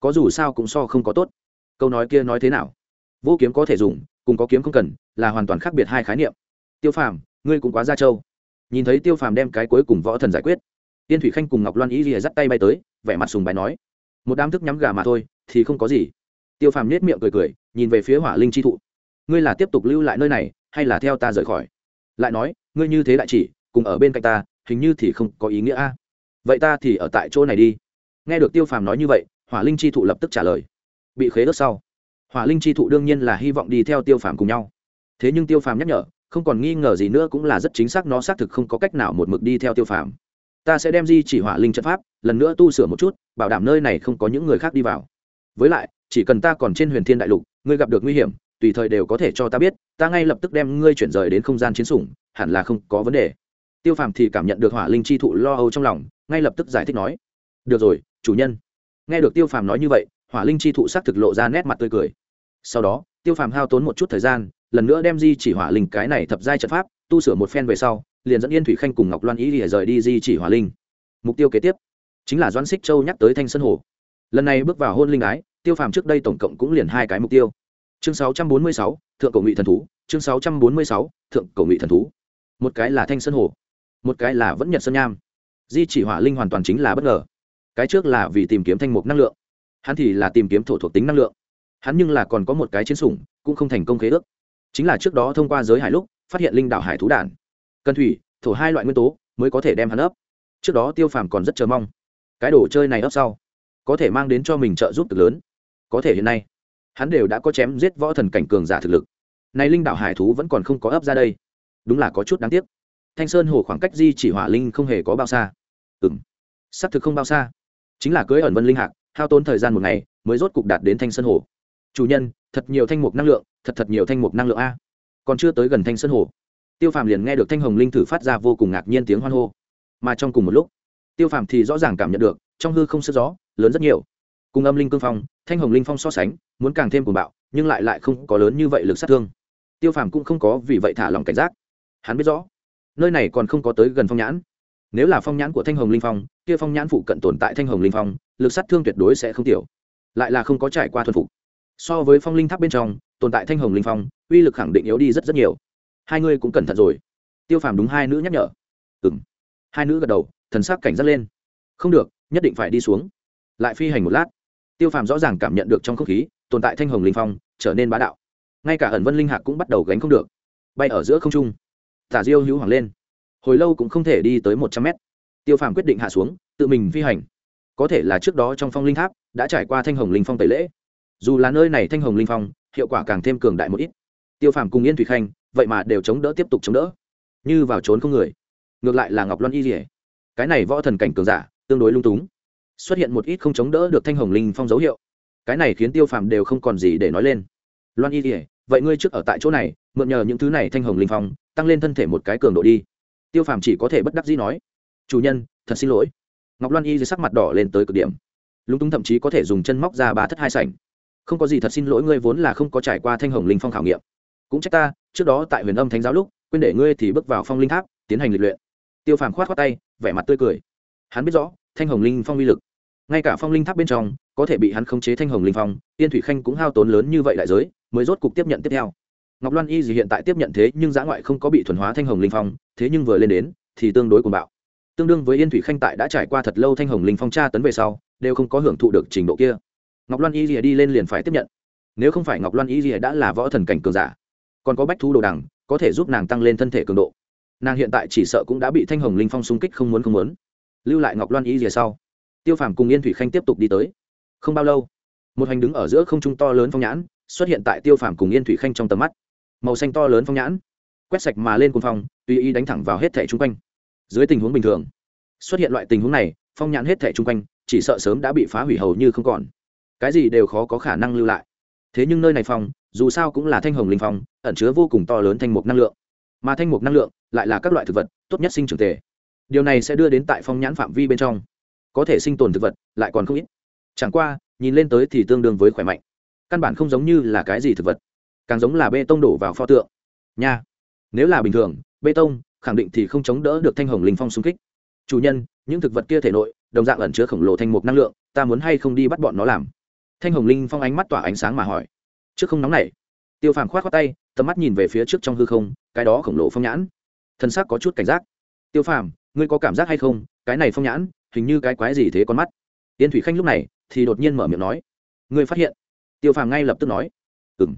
Có dù sao cũng so không có tốt. Câu nói kia nói thế nào? Vô kiếm có thể dùng, cùng có kiếm không cần, là hoàn toàn khác biệt hai khái niệm. Tiêu phàm, ngươi cũng quá ra trâu. nhìn thấy tiêu phàm đem cái cuối cùng võ thần giải quyết, tiên thủy khanh cùng ngọc loan ý rìa dắt tay bay tới, vẻ mặt sùng bài nói, một đám thức nhắm gà mà thôi, thì không có gì. Tiêu phàm nết miệng cười cười, nhìn về phía hỏa linh chi thụ. Ngươi là tiếp tục lưu lại nơi này, hay là theo ta rời khỏi? Lại nói, ngươi như thế đại chỉ, cùng ở bên cạnh ta, hình như thì không có ý nghĩa a. Vậy ta thì ở tại chỗ này đi nghe được tiêu phàm nói như vậy, hỏa linh chi thụ lập tức trả lời. Bị khế ớt sau, hỏa linh chi thụ đương nhiên là hy vọng đi theo tiêu phàm cùng nhau. Thế nhưng tiêu phàm nhắc nhở, không còn nghi ngờ gì nữa cũng là rất chính xác, nó xác thực không có cách nào một mực đi theo tiêu phàm. Ta sẽ đem di chỉ hỏa linh trận pháp, lần nữa tu sửa một chút, bảo đảm nơi này không có những người khác đi vào. Với lại, chỉ cần ta còn trên huyền thiên đại lục, ngươi gặp được nguy hiểm, tùy thời đều có thể cho ta biết, ta ngay lập tức đem ngươi chuyển rời đến không gian chiến sủng, hẳn là không có vấn đề. Tiêu phàm thì cảm nhận được hỏa linh chi thụ lo âu trong lòng, ngay lập tức giải thích nói. Được rồi chủ nhân. Nghe được tiêu phàm nói như vậy hỏa linh chi thụ s ắ c thực lộ ra nét mặt tươi cười. Sau đó tiêu phàm hao tốn một chút thời gian lần nữa đem di chỉ hỏa linh cái này thập giai trận pháp tu sửa một phen về sau liền dẫn yên thủy khanh cùng ngọc loan ý để rời đi di chỉ hỏa linh. Mục tiêu kế tiếp chính là doãn xích châu nhắc tới thanh sơn hồ. Lần này bước vào hôn linh ái tiêu phàm trước đây tổng cộng cũng liền hai cái mục tiêu. Chương 646, thượng cổ ngụy thần thú. Chương 646, thượng cổ ngụy thần thú. Một cái là thanh sơn hồ một cái là vẫn nhật sơn nham. Di chỉ hỏa linh hoàn toàn chính là bất ngờ cái trước là vì tìm kiếm thanh mục năng lượng, hắn thì là tìm kiếm thổ thuộc tính năng lượng. Hắn nhưng là còn có một cái chiến sủng, cũng không thành công khế ước. Chính là trước đó thông qua giới hải lúc, phát hiện linh đảo hải thú đản. Cần thủy, thổ hai loại nguyên tố, mới có thể đem hắn ấp. Trước đó tiêu phàm còn rất chờ mong. Cái đồ chơi này ấp sau, có thể mang đến cho mình trợ giúp cực lớn. Có thể hiện nay, hắn đều đã có chém giết võ thần cảnh cường giả thực lực. Nay linh đảo hải thú vẫn còn không có ấp ra đây. Đúng là có chút đáng tiếc. Thanh sơn hồ khoảng cách di chỉ hỏa linh không hề có bao xa. Ừ m xác thực không bao xa chính là cưới ẩn vân linh hạc, hao tốn thời gian một ngày mới rốt cục đạt đến thanh sơn hồ. Chủ nhân, thật nhiều thanh mục năng lượng, thật thật nhiều thanh mục năng lượng a. Còn chưa tới gần thanh sơn hồ, tiêu phàm liền nghe được thanh hồng linh thử phát ra vô cùng ngạc nhiên tiếng hoan hô. Mà trong cùng một lúc, tiêu phàm thì rõ ràng cảm nhận được, trong hư không sức gió, lớn rất nhiều. Cùng âm linh cương phong, thanh hồng linh phong so sánh, muốn càng thêm cuồng bạo, nhưng lại lại không có lớn như vậy lực sát thương. Tiêu phàm cũng không có vì vậy thả lòng cảnh giác. Hắn biết rõ, nơi này còn không có tới gần phong nhãn nếu là phong nhãn của thanh hồng linh phong, kia phong nhãn phụ cận tồn tại thanh hồng linh phong, lực sát thương tuyệt đối sẽ không tiểu. Lại là không có trải qua thuần phục. So với phong linh tháp bên trong, tồn tại thanh hồng linh phong, uy lực khẳng định yếu đi rất rất nhiều. Hai ngươi cũng cẩn thận rồi. Tiêu phàm đúng hai nữ nhắc nhở. Ừ m hai nữ gật đầu, thần sắc cảnh giác lên. Không được, nhất định phải đi xuống. Lại phi hành một lát. Tiêu phàm rõ ràng cảm nhận được trong không khí, tồn tại thanh hồng linh phong, trở nên bá đạo. Ngay cả ẩn vân linh hạc cũng bắt đầu gánh không được. Bay ở giữa không trung. Tả diêu hữu hoàng lên hồi lâu cũng không thể đi tới một trăm mét. Tiêu phàm quyết định hạ xuống, tự mình phi hành. Có thể là trước đó trong phong linh tháp, đã trải qua thanh hồng linh phong tẩy lễ. Dù là nơi này thanh hồng linh phong, hiệu quả càng thêm cường đại một ít. Tiêu phàm cùng yên thủy khanh, vậy mà đều chống đỡ tiếp tục chống đỡ. Như vào trốn không người. Ngược lại là ngọc loan y dỉa cái này võ thần cảnh cường giả, tương đối lung túng. Xuất hiện một ít không chống đỡ được thanh hồng linh phong dấu hiệu. Cái này khiến tiêu phàm đều không còn gì để nói lên. Loan y dỉa vậy ngươi trước ở tại chỗ này, mượn nhờ những thứ này thanh hồng linh phong, tăng lên thân thể một cái cường độ đi tiêu phàm chỉ có thể bất đắc dĩ nói, chủ nhân, thật xin lỗi. Ngọc loan y dưới sắc mặt đỏ lên tới cực điểm. Lúng túng thậm chí có thể dùng chân móc ra bà thất hai sảnh. Không có gì thật xin lỗi, ngươi vốn là không có trải qua thanh hồng linh phong khảo nghiệm. Cũng trách ta, trước đó tại huyền âm thánh giáo lúc, quên để ngươi thì bước vào phong linh tháp, tiến hành lịch luyện. Tiêu phàm khoát khoát tay, vẻ mặt tươi cười. Hắn biết rõ, thanh hồng linh phong uy lực, ngay cả phong linh tháp bên trong, có thể bị hắn khống chế thanh hồng linh phong tiên thủy khanh cũng hao tốn lớn như vậy đại giới, mới rốt cục tiếp nhận tiếp theo. Ngọc loan y gì hiện tại tiếp nhận thế, nhưng giã ngoại không có bị thuần hóa thanh hồng linh phong thế nhưng vừa lên đến, thì tương đối cuồng bạo. Tương đương với yên thủy khanh tại đã trải qua thật lâu thanh hồng linh phong tra tấn về sau, đều không có hưởng thụ được trình độ kia. Ngọc loan y rìa đi lên liền phải tiếp nhận. Nếu không phải ngọc loan y rìa đã là võ thần cảnh cường giả, còn có bách thú đồ đằng, có thể giúp nàng tăng lên thân thể cường độ. Nàng hiện tại chỉ sợ cũng đã bị thanh hồng linh phong xung kích không muốn không muốn. Lưu lại ngọc loan y rìa sau, tiêu phàm cùng yên thủy khanh tiếp tục đi tới. Không bao lâu, một hành đứng ở giữa không trung to lớn phong nhãn xuất hiện tại tiêu phàm cùng yên thủy khanh trong tầm mắt. Màu xanh to lớn phong nhãn quét sạch mà lên cuồng phong, tùy ý đánh thẳng vào hết thẻ chung quanh. Dưới tình huống bình thường, xuất hiện loại tình huống này, phong nhãn hết thẻ chung quanh, chỉ sợ sớm đã bị phá hủy hầu như không còn. Cái gì đều khó có khả năng lưu lại. Thế nhưng nơi này phong, dù sao cũng là thanh hồng linh phong, ẩn chứa vô cùng to lớn thanh mục năng lượng. Mà thanh mục năng lượng lại là các loại thực vật, tốt nhất sinh trưởng tề. Điều này sẽ đưa đến tại phong nhãn phạm vi bên trong. Có thể sinh tồn thực vật, lại còn không ít. Chẳng qua, nhìn lên tới thì tương đương với khỏe mạnh. Căn bản không giống như là cái gì thực vật. Càng giống là bê tông đổ vào pho tượng. Nha nếu là bình thường, bê tông, khẳng định thì không chống đỡ được thanh hồng linh phong xung kích. Chủ nhân, những thực vật kia thể nội, đồng dạng ẩn chứa khổng lồ thanh mục năng lượng, ta muốn hay không đi bắt bọn nó làm? Thanh hồng linh phong ánh mắt tỏa ánh sáng mà hỏi. Trước không nóng này tiêu phàm k h o á t tay, tầm mắt nhìn về phía trước trong hư không, cái đó khổng lồ phong nhãn. Thân xác có chút cảnh giác. Tiêu phàm, ngươi có cảm giác hay không? Cái này phong nhãn, hình như cái quái gì thế con mắt? Tiên thủy khanh lúc này, thì đột nhiên mở miệng nói. Ngươi phát hiện? Tiêu phàm ngay lập tức nói. Ừng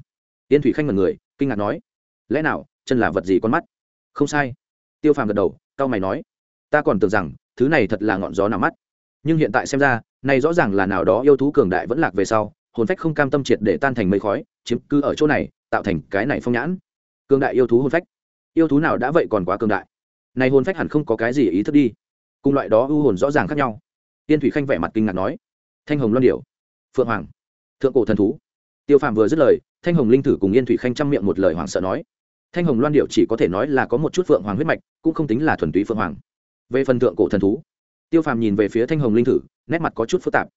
tiên thủy khanh mật người, kinh ngạc nói. Lẽ nào chân là vật gì con mắt? Không sai. Tiêu phàm gật đầu c mày nói, ta còn tưởng rằng thứ này thật là ngọn gió nào mắt. Nhưng hiện tại xem ra, này rõ ràng là nào đó yêu thú cường đại vẫn lạc về sau, hồn phách không cam tâm triệt để tan thành mây khói, chiếm cứ ở chỗ này, tạo thành cái này phong nhãn. Cường đại yêu thú hồn phách. Yêu thú nào đã vậy còn quá cường đại? Này hồn phách hẳn không có cái gì ý thức đi. Cùng loại đó ưu hồn rõ ràng khác nhau. Tiên thủy khanh vẻ mặt kinh ngạc nói, thanh hồng loan điểu, phượng hoàng, thượng cổ thần thú. Tiêu phàm vừa dứt lời, thanh hồng linh thử cùng yên thủy khanh chăm miệng một lời hoảng sợ nói thanh hồng loan điệu chỉ có thể nói là có một chút phượng hoàng huyết mạch, cũng không tính là thuần túy phượng hoàng. Về phần thượng cổ thần thú, tiêu phàm nhìn về phía thanh hồng linh thử, nét mặt có chút phức tạp.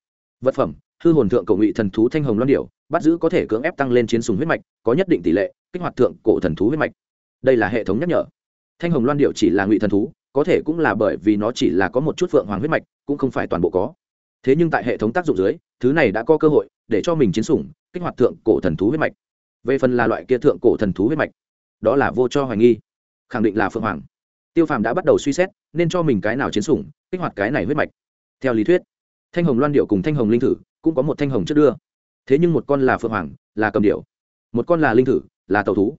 Vật phẩm, hư hồn thượng cổ ngụy thần thú thanh hồng loan điệu, bắt giữ có thể cưỡng ép tăng lên chiến sùng huyết mạch, có nhất định tỷ lệ kích hoạt thượng cổ thần thú huyết mạch. Đây là hệ thống nhắc nhở. Thanh hồng loan điệu chỉ là ngụy thần thú, có thể cũng là bởi vì nó chỉ là có một chút phượng hoàng huyết mạch, cũng không phải toàn bộ có. Thế nhưng tại hệ thống tác dụng dưới, thứ này đã có cơ hội để cho mình chiến sủng, kích hoạt thượng cổ thần thú huyết mạch. Về phần là loại kia thượng cổ thần thú huyết mạch đó là vô cho hoài nghi. Khẳng định là phượng hoàng. Tiêu phàm đã bắt đầu suy xét, nên cho mình cái nào chiến sủng, kích hoạt cái này huyết mạch. Theo lý thuyết, thanh hồng loan điệu cùng thanh hồng linh thử cũng có một thanh hồng trước đưa. Thế nhưng một con là phượng hoàng, là cầm điệu. Một con là linh thử, là tàu thú.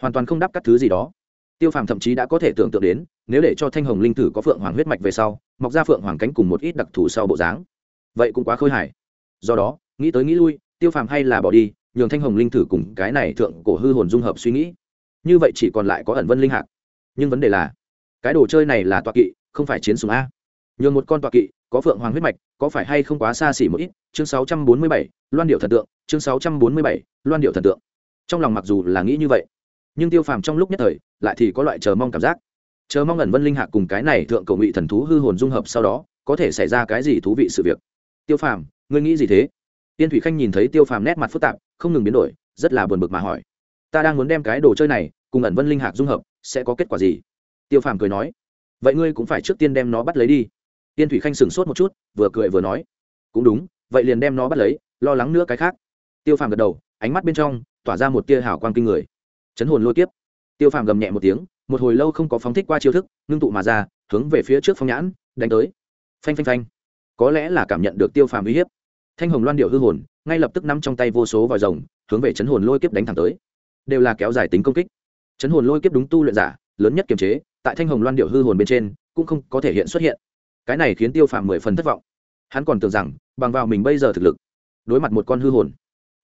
Hoàn toàn không đáp các thứ gì đó. Tiêu phàm thậm chí đã có thể tưởng tượng đến, nếu để cho thanh hồng linh thử có phượng hoàng huyết mạch về sau, mọc ra phượng hoàng cánh cùng một ít đặc thù sau bộ dáng. Vậy cũng quá khôi hài. Do đó, nghĩ tới nghĩ lui, tiêu phàm hay là bỏ đi, nhường thanh hồng linh thử cùng cái này thượng cổ hư hồn dung hợp suy nghĩ như vậy chỉ còn lại có ẩn vân linh hạc. Nhưng vấn đề là cái đồ chơi này là tọa kỵ không phải chiến súng a. Nhường một con tọa kỵ có phượng hoàng huyết mạch có phải hay không quá xa xỉ một ít chương 647, loan điệu thần tượng chương 647, loan điệu thần tượng. Trong lòng mặc dù là nghĩ như vậy nhưng tiêu phàm trong lúc nhất thời lại thì có loại chờ mong cảm giác. Chờ mong ẩn vân linh hạc cùng cái này thượng cầu ngụy thần thú hư hồn dung hợp sau đó có thể xảy ra cái gì thú vị sự việc. Tiêu phàm ngươi nghĩ gì thế? Tiên thủy khanh nhìn thấy tiêu phàm nét mặt phức tạp không ngừng biến đổi rất là buồn bực mà hỏi ta đang muốn đem cái đồ chơi này cùng ẩn vân linh hạc dung hợp, sẽ có kết quả gì? Tiêu phàm cười nói, vậy ngươi cũng phải trước tiên đem nó bắt lấy đi. Tiên thủy khanh sửng sốt một chút, vừa cười vừa nói, cũng đúng, vậy liền đem nó bắt lấy, lo lắng nữa cái khác. Tiêu phàm gật đầu, ánh mắt bên trong tỏa ra một tia hào quang kinh người. Chấn hồn lôi kiếp. Tiêu phàm gầm nhẹ một tiếng, một hồi lâu không có phóng thích qua chiêu thức, ngưng tụ mà ra, hướng về phía trước phong nhãn, đánh tới. Phanh phanh phanh. Có lẽ là cảm nhận được tiêu phàm uy hiếp. Thanh hồng loan điệu hư hồn, ngay lập tức nắm trong tay vô số vòi rồng, hướng về chấn hồn lôi kiếp đánh thẳng tới đều là kéo dài tính công kích. Chấn hồn lôi kiếp đúng tu luyện giả, lớn nhất kiềm chế, tại thanh hồng loan điệu hư hồn bên trên, cũng không có thể hiện xuất hiện. Cái này khiến tiêu phàm mười phần thất vọng. Hắn còn tưởng rằng, bằng vào mình bây giờ thực lực, đối mặt một con hư hồn,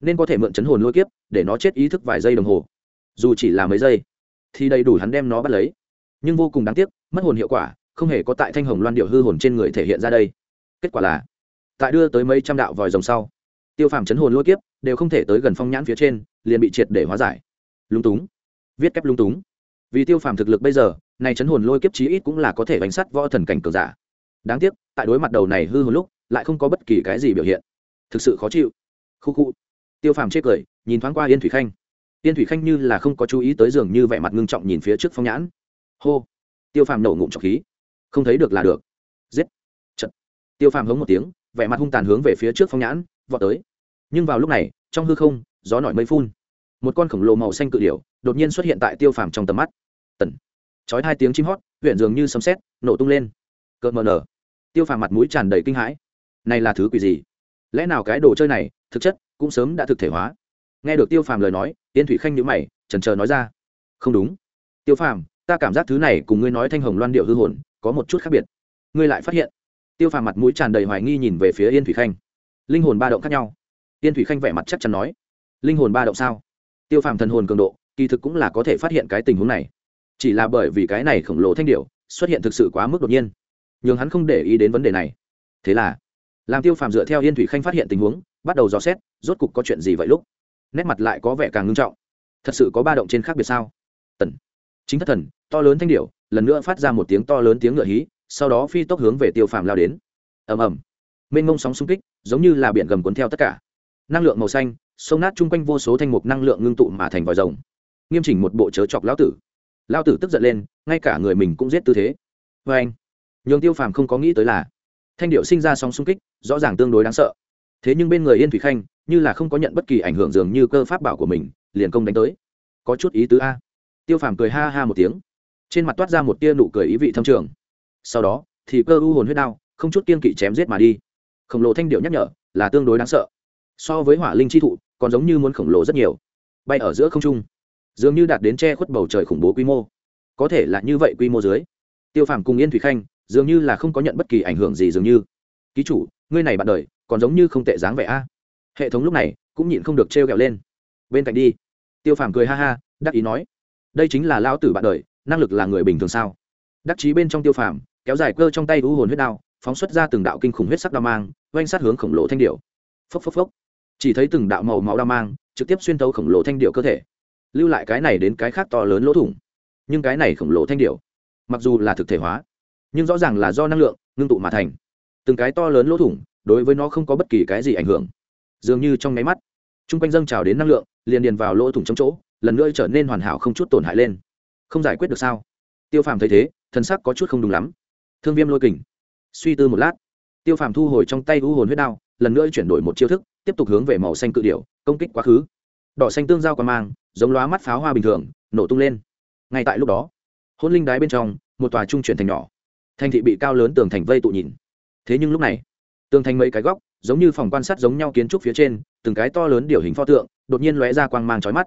nên có thể mượn chấn hồn lôi kiếp để nó chết ý thức vài giây đồng hồ. Dù chỉ là mấy giây, thì đầy đủ hắn đem nó bắt lấy. Nhưng vô cùng đáng tiếc, mất hồn hiệu quả không hề có tại thanh hồng loan điệu hư hồn trên người thể hiện ra đây. Kết quả là, tại đưa tới mấy trăm đạo vòi rồng sau, tiêu phàm chấn hồn lôi kiếp đều không thể tới gần phong nhãn phía trên, liền bị triệt để hóa giải lúng túng. Viết kép lúng túng. Vì tiêu phàm thực lực bây giờ, này chấn hồn lôi kiếp chí ít cũng là có thể bánh sắt võ thần cảnh cường giả. Đáng tiếc, tại đối mặt đầu này hư hồn lúc, lại không có bất kỳ cái gì biểu hiện. Thực sự khó chịu. Khu khu. Tiêu phàm chê cười, nhìn thoáng qua yên thủy khanh. Yên thủy khanh như là không có chú ý tới giường như vẻ mặt ngưng trọng nhìn phía trước phong nhãn. Hô. Tiêu phàm nổ ngụm trọc khí. Không thấy được là được. Giết. Chật. tiêu phàm hống một tiếng, vẻ mặt hung tàn hướng về phía trước phong nhãn, vọt tới. Nhưng vào lúc này, trong hư không, gió nổi mây phun một con khổng lồ màu xanh cự điểu đột nhiên xuất hiện tại tiêu phàm trong tầm mắt. Tần. Chói hai tiếng chim hót, huyện dường như sấm sét, nổ tung lên. Cợt mờ nở. Tiêu phàm mặt mũi tràn đầy kinh hãi. Này là thứ quỷ gì? Lẽ nào cái đồ chơi này, thực chất, cũng sớm đã thực thể hóa? Nghe được tiêu phàm lời nói tiên thủy khanh nhữ mày, trần trờ nói ra. Không đúng. Tiêu phàm, ta cảm giác thứ này cùng ngươi nói thanh hồng loan điệu hư hồn, có một chút khác biệt. Ngươi lại phát hiện. Tiêu phàm mặt mũi tràn đầy hoài nghi nhìn về phía yên thủy khanh. Linh hồn ba động khác nhau. Yên thủy khanh vẻ mặt chắc chắn nói. Linh hồn ba động sao? Tiêu phàm thần hồn cường độ, kỳ thực cũng là có thể phát hiện cái tình huống này. Chỉ là bởi vì cái này khổng lồ thanh điệu xuất hiện thực sự quá mức đột nhiên, nhường hắn không để ý đến vấn đề này. Thế là, làm tiêu phàm dựa theo yên thủy khanh phát hiện tình huống, bắt đầu dò xét, rốt cục có chuyện gì vậy lúc? Nét mặt lại có vẻ càng ngưng trọng. Thật sự có ba động trên khác biệt sao? Tần. Chính thất thần, to lớn thanh điệu lần nữa phát ra một tiếng to lớn tiếng ngựa hí, sau đó phi tốc hướng về tiêu phàm lao đến. Ầm ầm. Mênh mông sóng xung kích, giống như là biển gầm cuốn theo tất cả. Năng lượng màu xanh sông nát chung quanh vô số thanh mục năng lượng ngưng tụ mà thành vòi rồng. Nghiêm chỉnh một bộ chớ chọc lão tử. Lão tử tức giận lên, ngay cả người mình cũng giết tư thế. Vê anh, nhường tiêu phàm không có nghĩ tới là, thanh điệu sinh ra sóng xung kích, rõ ràng tương đối đáng sợ. Thế nhưng bên người yên thủy khanh, như là không có nhận bất kỳ ảnh hưởng dường như cơ pháp bảo của mình, liền công đánh tới. Có chút ý tứ a. Tiêu phàm cười ha ha một tiếng. Trên mặt toát ra một tia nụ cười ý vị thâm trường. Sau đó, thì cơ u hồn huyết đao không chút kiên kỵ chém giết mà đi. Khổng lồ thanh điệu nhắc nhở, là tương đối đáng sợ. So với hỏa linh chi thụ còn giống như muốn khổng lồ rất nhiều. Bay ở giữa không trung, dường như đạt đến che khuất bầu trời khủng bố quy mô. Có thể là như vậy quy mô dưới. Tiêu phàm cùng yên thủy khanh dường như là không có nhận bất kỳ ảnh hưởng gì dường như. Ký chủ, ngươi này bạn đời còn giống như không tệ dáng vẻ a. Hệ thống lúc này cũng nhịn không được trêu ghẹo lên. Bên cạnh đi. Tiêu phàm cười ha ha, đắc ý nói. Đây chính là lao tử bạn đời, năng lực là người bình thường sao? Đắc chí bên trong tiêu phàm kéo dài cơ trong tay u hồn huyết đao, phóng xuất ra từng đạo kinh khủng huyết sắc đao mang, oanh sát hướng khổng lồ thanh điệu phốc phốc phốc chỉ thấy từng đạo màu máu đao mang trực tiếp xuyên thấu khổng lồ thanh điệu cơ thể, lưu lại cái này đến cái khác to lớn lỗ thủng. Nhưng cái này khổng lồ thanh điệu mặc dù là thực thể hóa, nhưng rõ ràng là do năng lượng ngưng tụ mà thành. Từng cái to lớn lỗ thủng đối với nó không có bất kỳ cái gì ảnh hưởng. Dường như trong nháy mắt t r u n g quanh dâng trào đến năng lượng, liền điền vào lỗ thủng trong chỗ, lần nữa trở nên hoàn hảo không chút tổn hại lên. Không giải quyết được sao? Tiêu phàm thấy thế, thân sắc có chút không đúng lắm. Thương viêm lôi kình. Suy tư một lát, tiêu phàm thu hồi trong tay u hồn huyết đao lần nữa chuyển đổi một chiêu thức, tiếp tục hướng về màu xanh cự điệu công kích quá khứ. Đỏ xanh tương giao qua mang, giống lóa mắt pháo hoa bình thường, nổ tung lên. Ngay tại lúc đó hôn linh đái bên trong, một tòa trung chuyển thành nhỏ. Thành thị bị cao lớn tường thành vây tụ nhìn. Thế nhưng lúc này, tường thành mấy cái góc, giống như phòng quan sát giống nhau kiến trúc phía trên, từng cái to lớn điều hình pho tượng, đột nhiên lóe ra quang mang trói mắt.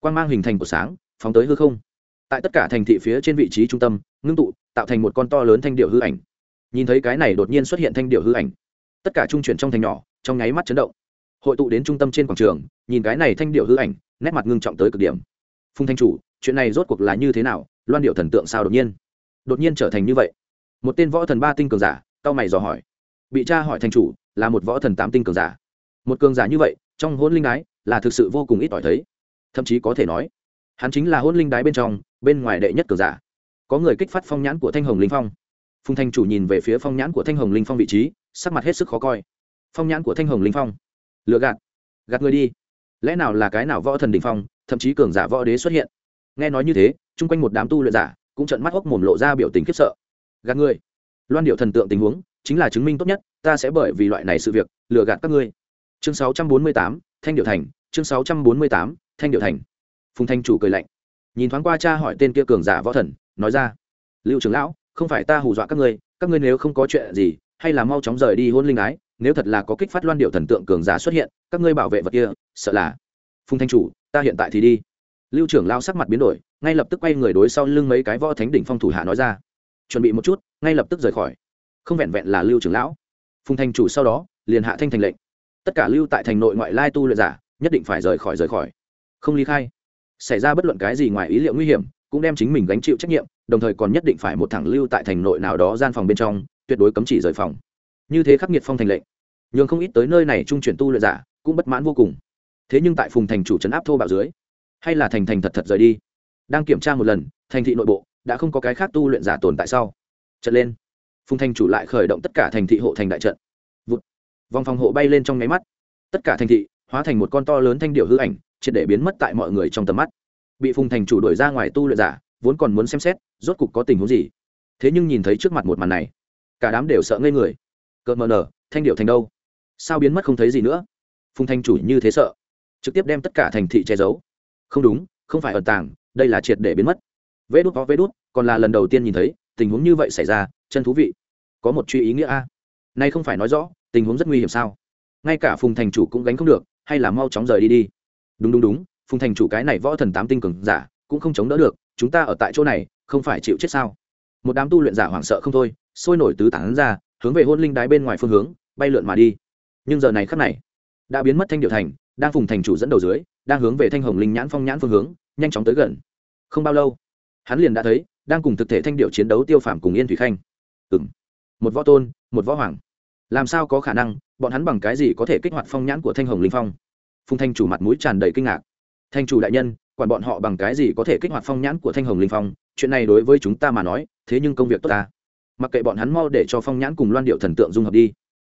Quang mang hình thành của sáng, phóng tới hư không. Tại tất cả thành thị phía trên vị trí trung tâm, ngưng tụ, tạo thành một con to lớn thanh điệu hư ảnh. Nhìn thấy cái này đột nhiên xuất hiện thanh điệu hư ảnh tất cả trung chuyển trong thành nhỏ, trong nháy mắt chấn động. Hội tụ đến trung tâm trên quảng trường, nhìn cái này thanh điệu hư ảnh, nét mặt ngưng trọng tới cực điểm. Phùng thanh chủ, chuyện này rốt cuộc là như thế nào? Loan điệu thần tượng sao đột nhiên? Đột nhiên trở thành như vậy. Một tên võ thần ba tinh cường giả tao mày dò hỏi. Bị cha hỏi thanh chủ, là một võ thần tám tinh cường giả. Một cường giả như vậy, trong hôn linh đái là thực sự vô cùng ít ỏi thấy. Thậm chí có thể nói, hắn chính là hôn linh đái bên trong, bên ngoài đệ nhất cường giả. Có người kích phát phong nhãn của thanh hồng linh phong. Phùng thanh chủ nhìn về phía phong nhãn của thanh hồng linh phong vị trí sắc mặt hết sức khó coi. Phong nhãn của thanh hồng linh phong. Lựa gạt. Gạt người đi. Lẽ nào là cái nào võ thần đình phong thậm chí cường giả võ đế xuất hiện? Nghe nói như thế chung quanh một đám tu luyện giả cũng trận mắt hốc mồm lộ ra biểu tình khiếp sợ. Gạt ngươi loan điệu thần tượng tình huống chính là chứng minh tốt nhất ta sẽ bởi vì loại này sự việc lừa gạt các ngươi. Chương 648, thanh điệu thành. Chương 648, thanh điệu thành. Phùng thanh chủ cười lạnh. Nhìn thoáng qua cha hỏi tên kia cường giả võ thần nói ra. Lưu trưởng lão không phải ta hù dọa các ngươi các ngươi nếu không có chuyện gì hay là mau chóng rời đi hôn linh ái, nếu thật là có kích phát loan điệu thần tượng cường giả xuất hiện, các ngươi bảo vệ vật kia, sợ là. Phùng thanh chủ, ta hiện tại thì đi. Lưu trưởng lao sắc mặt biến đổi, ngay lập tức quay người đối sau lưng mấy cái võ thánh đỉnh phong thủ hạ nói ra. Chuẩn bị một chút, ngay lập tức rời khỏi. Không vẹn vẹn là lưu trưởng lão. Phùng Thanh chủ sau đó, liền hạ thanh thành lệnh. Tất cả lưu tại thành nội ngoại lai tu luyện giả, nhất định phải rời khỏi rời khỏi. Không ly khai. Xảy ra bất luận cái gì ngoài ý liệu nguy hiểm, cũng đem chính mình gánh chịu trách nhiệm, đồng thời còn nhất định phải một thẳng lưu tại thành nội nào đó gian phòng bên trong tuyệt đối cấm chỉ rời phòng. Như thế khắc nghiệt phong thành lệnh, nhường không ít tới nơi này trung chuyển tu luyện giả cũng bất mãn vô cùng. Thế nhưng tại phùng thành chủ trấn áp thô bạo dưới, hay là thành thành thật thật rời đi? Đang kiểm tra một lần, thành thị nội bộ đã không có cái khác tu luyện giả tồn tại sau, trận lên. Phùng thành chủ lại khởi động tất cả thành thị hộ thành đại trận. Vụt. vòng phòng hộ bay lên trong nháy mắt. Tất cả thành thị hóa thành một con to lớn thanh điệu hư ảnh, triệt để biến mất tại mọi người trong tầm mắt. Bị phùng thành chủ đuổi ra ngoài tu luyện giả, vốn còn muốn xem xét, rốt cục có tình huống gì. Thế nhưng nhìn thấy trước mặt một màn này cả đám đều sợ ngây người. Cợt mờ nở, thanh điệu thành đâu? Sao biến mất không thấy gì nữa? Phùng Thanh chủ như thế sợ. Trực tiếp đem tất cả thành thị che giấu. Không đúng, không phải ẩn tàng, đây là triệt để biến mất. Vê đút có vê đút còn là lần đầu tiên nhìn thấy, tình huống như vậy xảy ra, chân thú vị. Có một truy ý nghĩa a. Nay không phải nói rõ, tình huống rất nguy hiểm sao? Ngay cả phùng thành chủ cũng gánh không được, hay là mau chóng rời đi đi. Đúng đúng đúng, phùng thành chủ cái này võ thần tám tinh cường giả, cũng không chống đỡ được, chúng ta ở tại chỗ này, không phải chịu chết sao? Một đám tu luyện giả hoảng sợ không thôi sôi nổi tứ tán ra hướng về hôn linh đái bên ngoài phương hướng bay lượn mà đi. Nhưng giờ này khắc này đã biến mất thanh điệu thành đang phùng thành chủ dẫn đầu dưới đang hướng về thanh hồng linh nhãn phong nhãn phương hướng nhanh chóng tới gần. Không bao lâu hắn liền đã thấy đang cùng thực thể thanh điệu chiến đấu tiêu phàm cùng yên thủy khanh. Ừm, một võ tôn một võ hoàng. Làm sao có khả năng bọn hắn bằng cái gì có thể kích hoạt phong nhãn của thanh hồng linh phong? Phùng thanh chủ mặt mũi tràn đầy kinh ngạc. Thanh chủ đại nhân quản bọn họ bằng cái gì có thể kích hoạt phong nhãn của thanh hồng linh phong? Chuyện này đối với chúng ta mà nói thế nhưng công việc tốt ta mặc kệ bọn hắn mau để cho phong nhãn cùng loan điệu thần tượng dung hợp đi.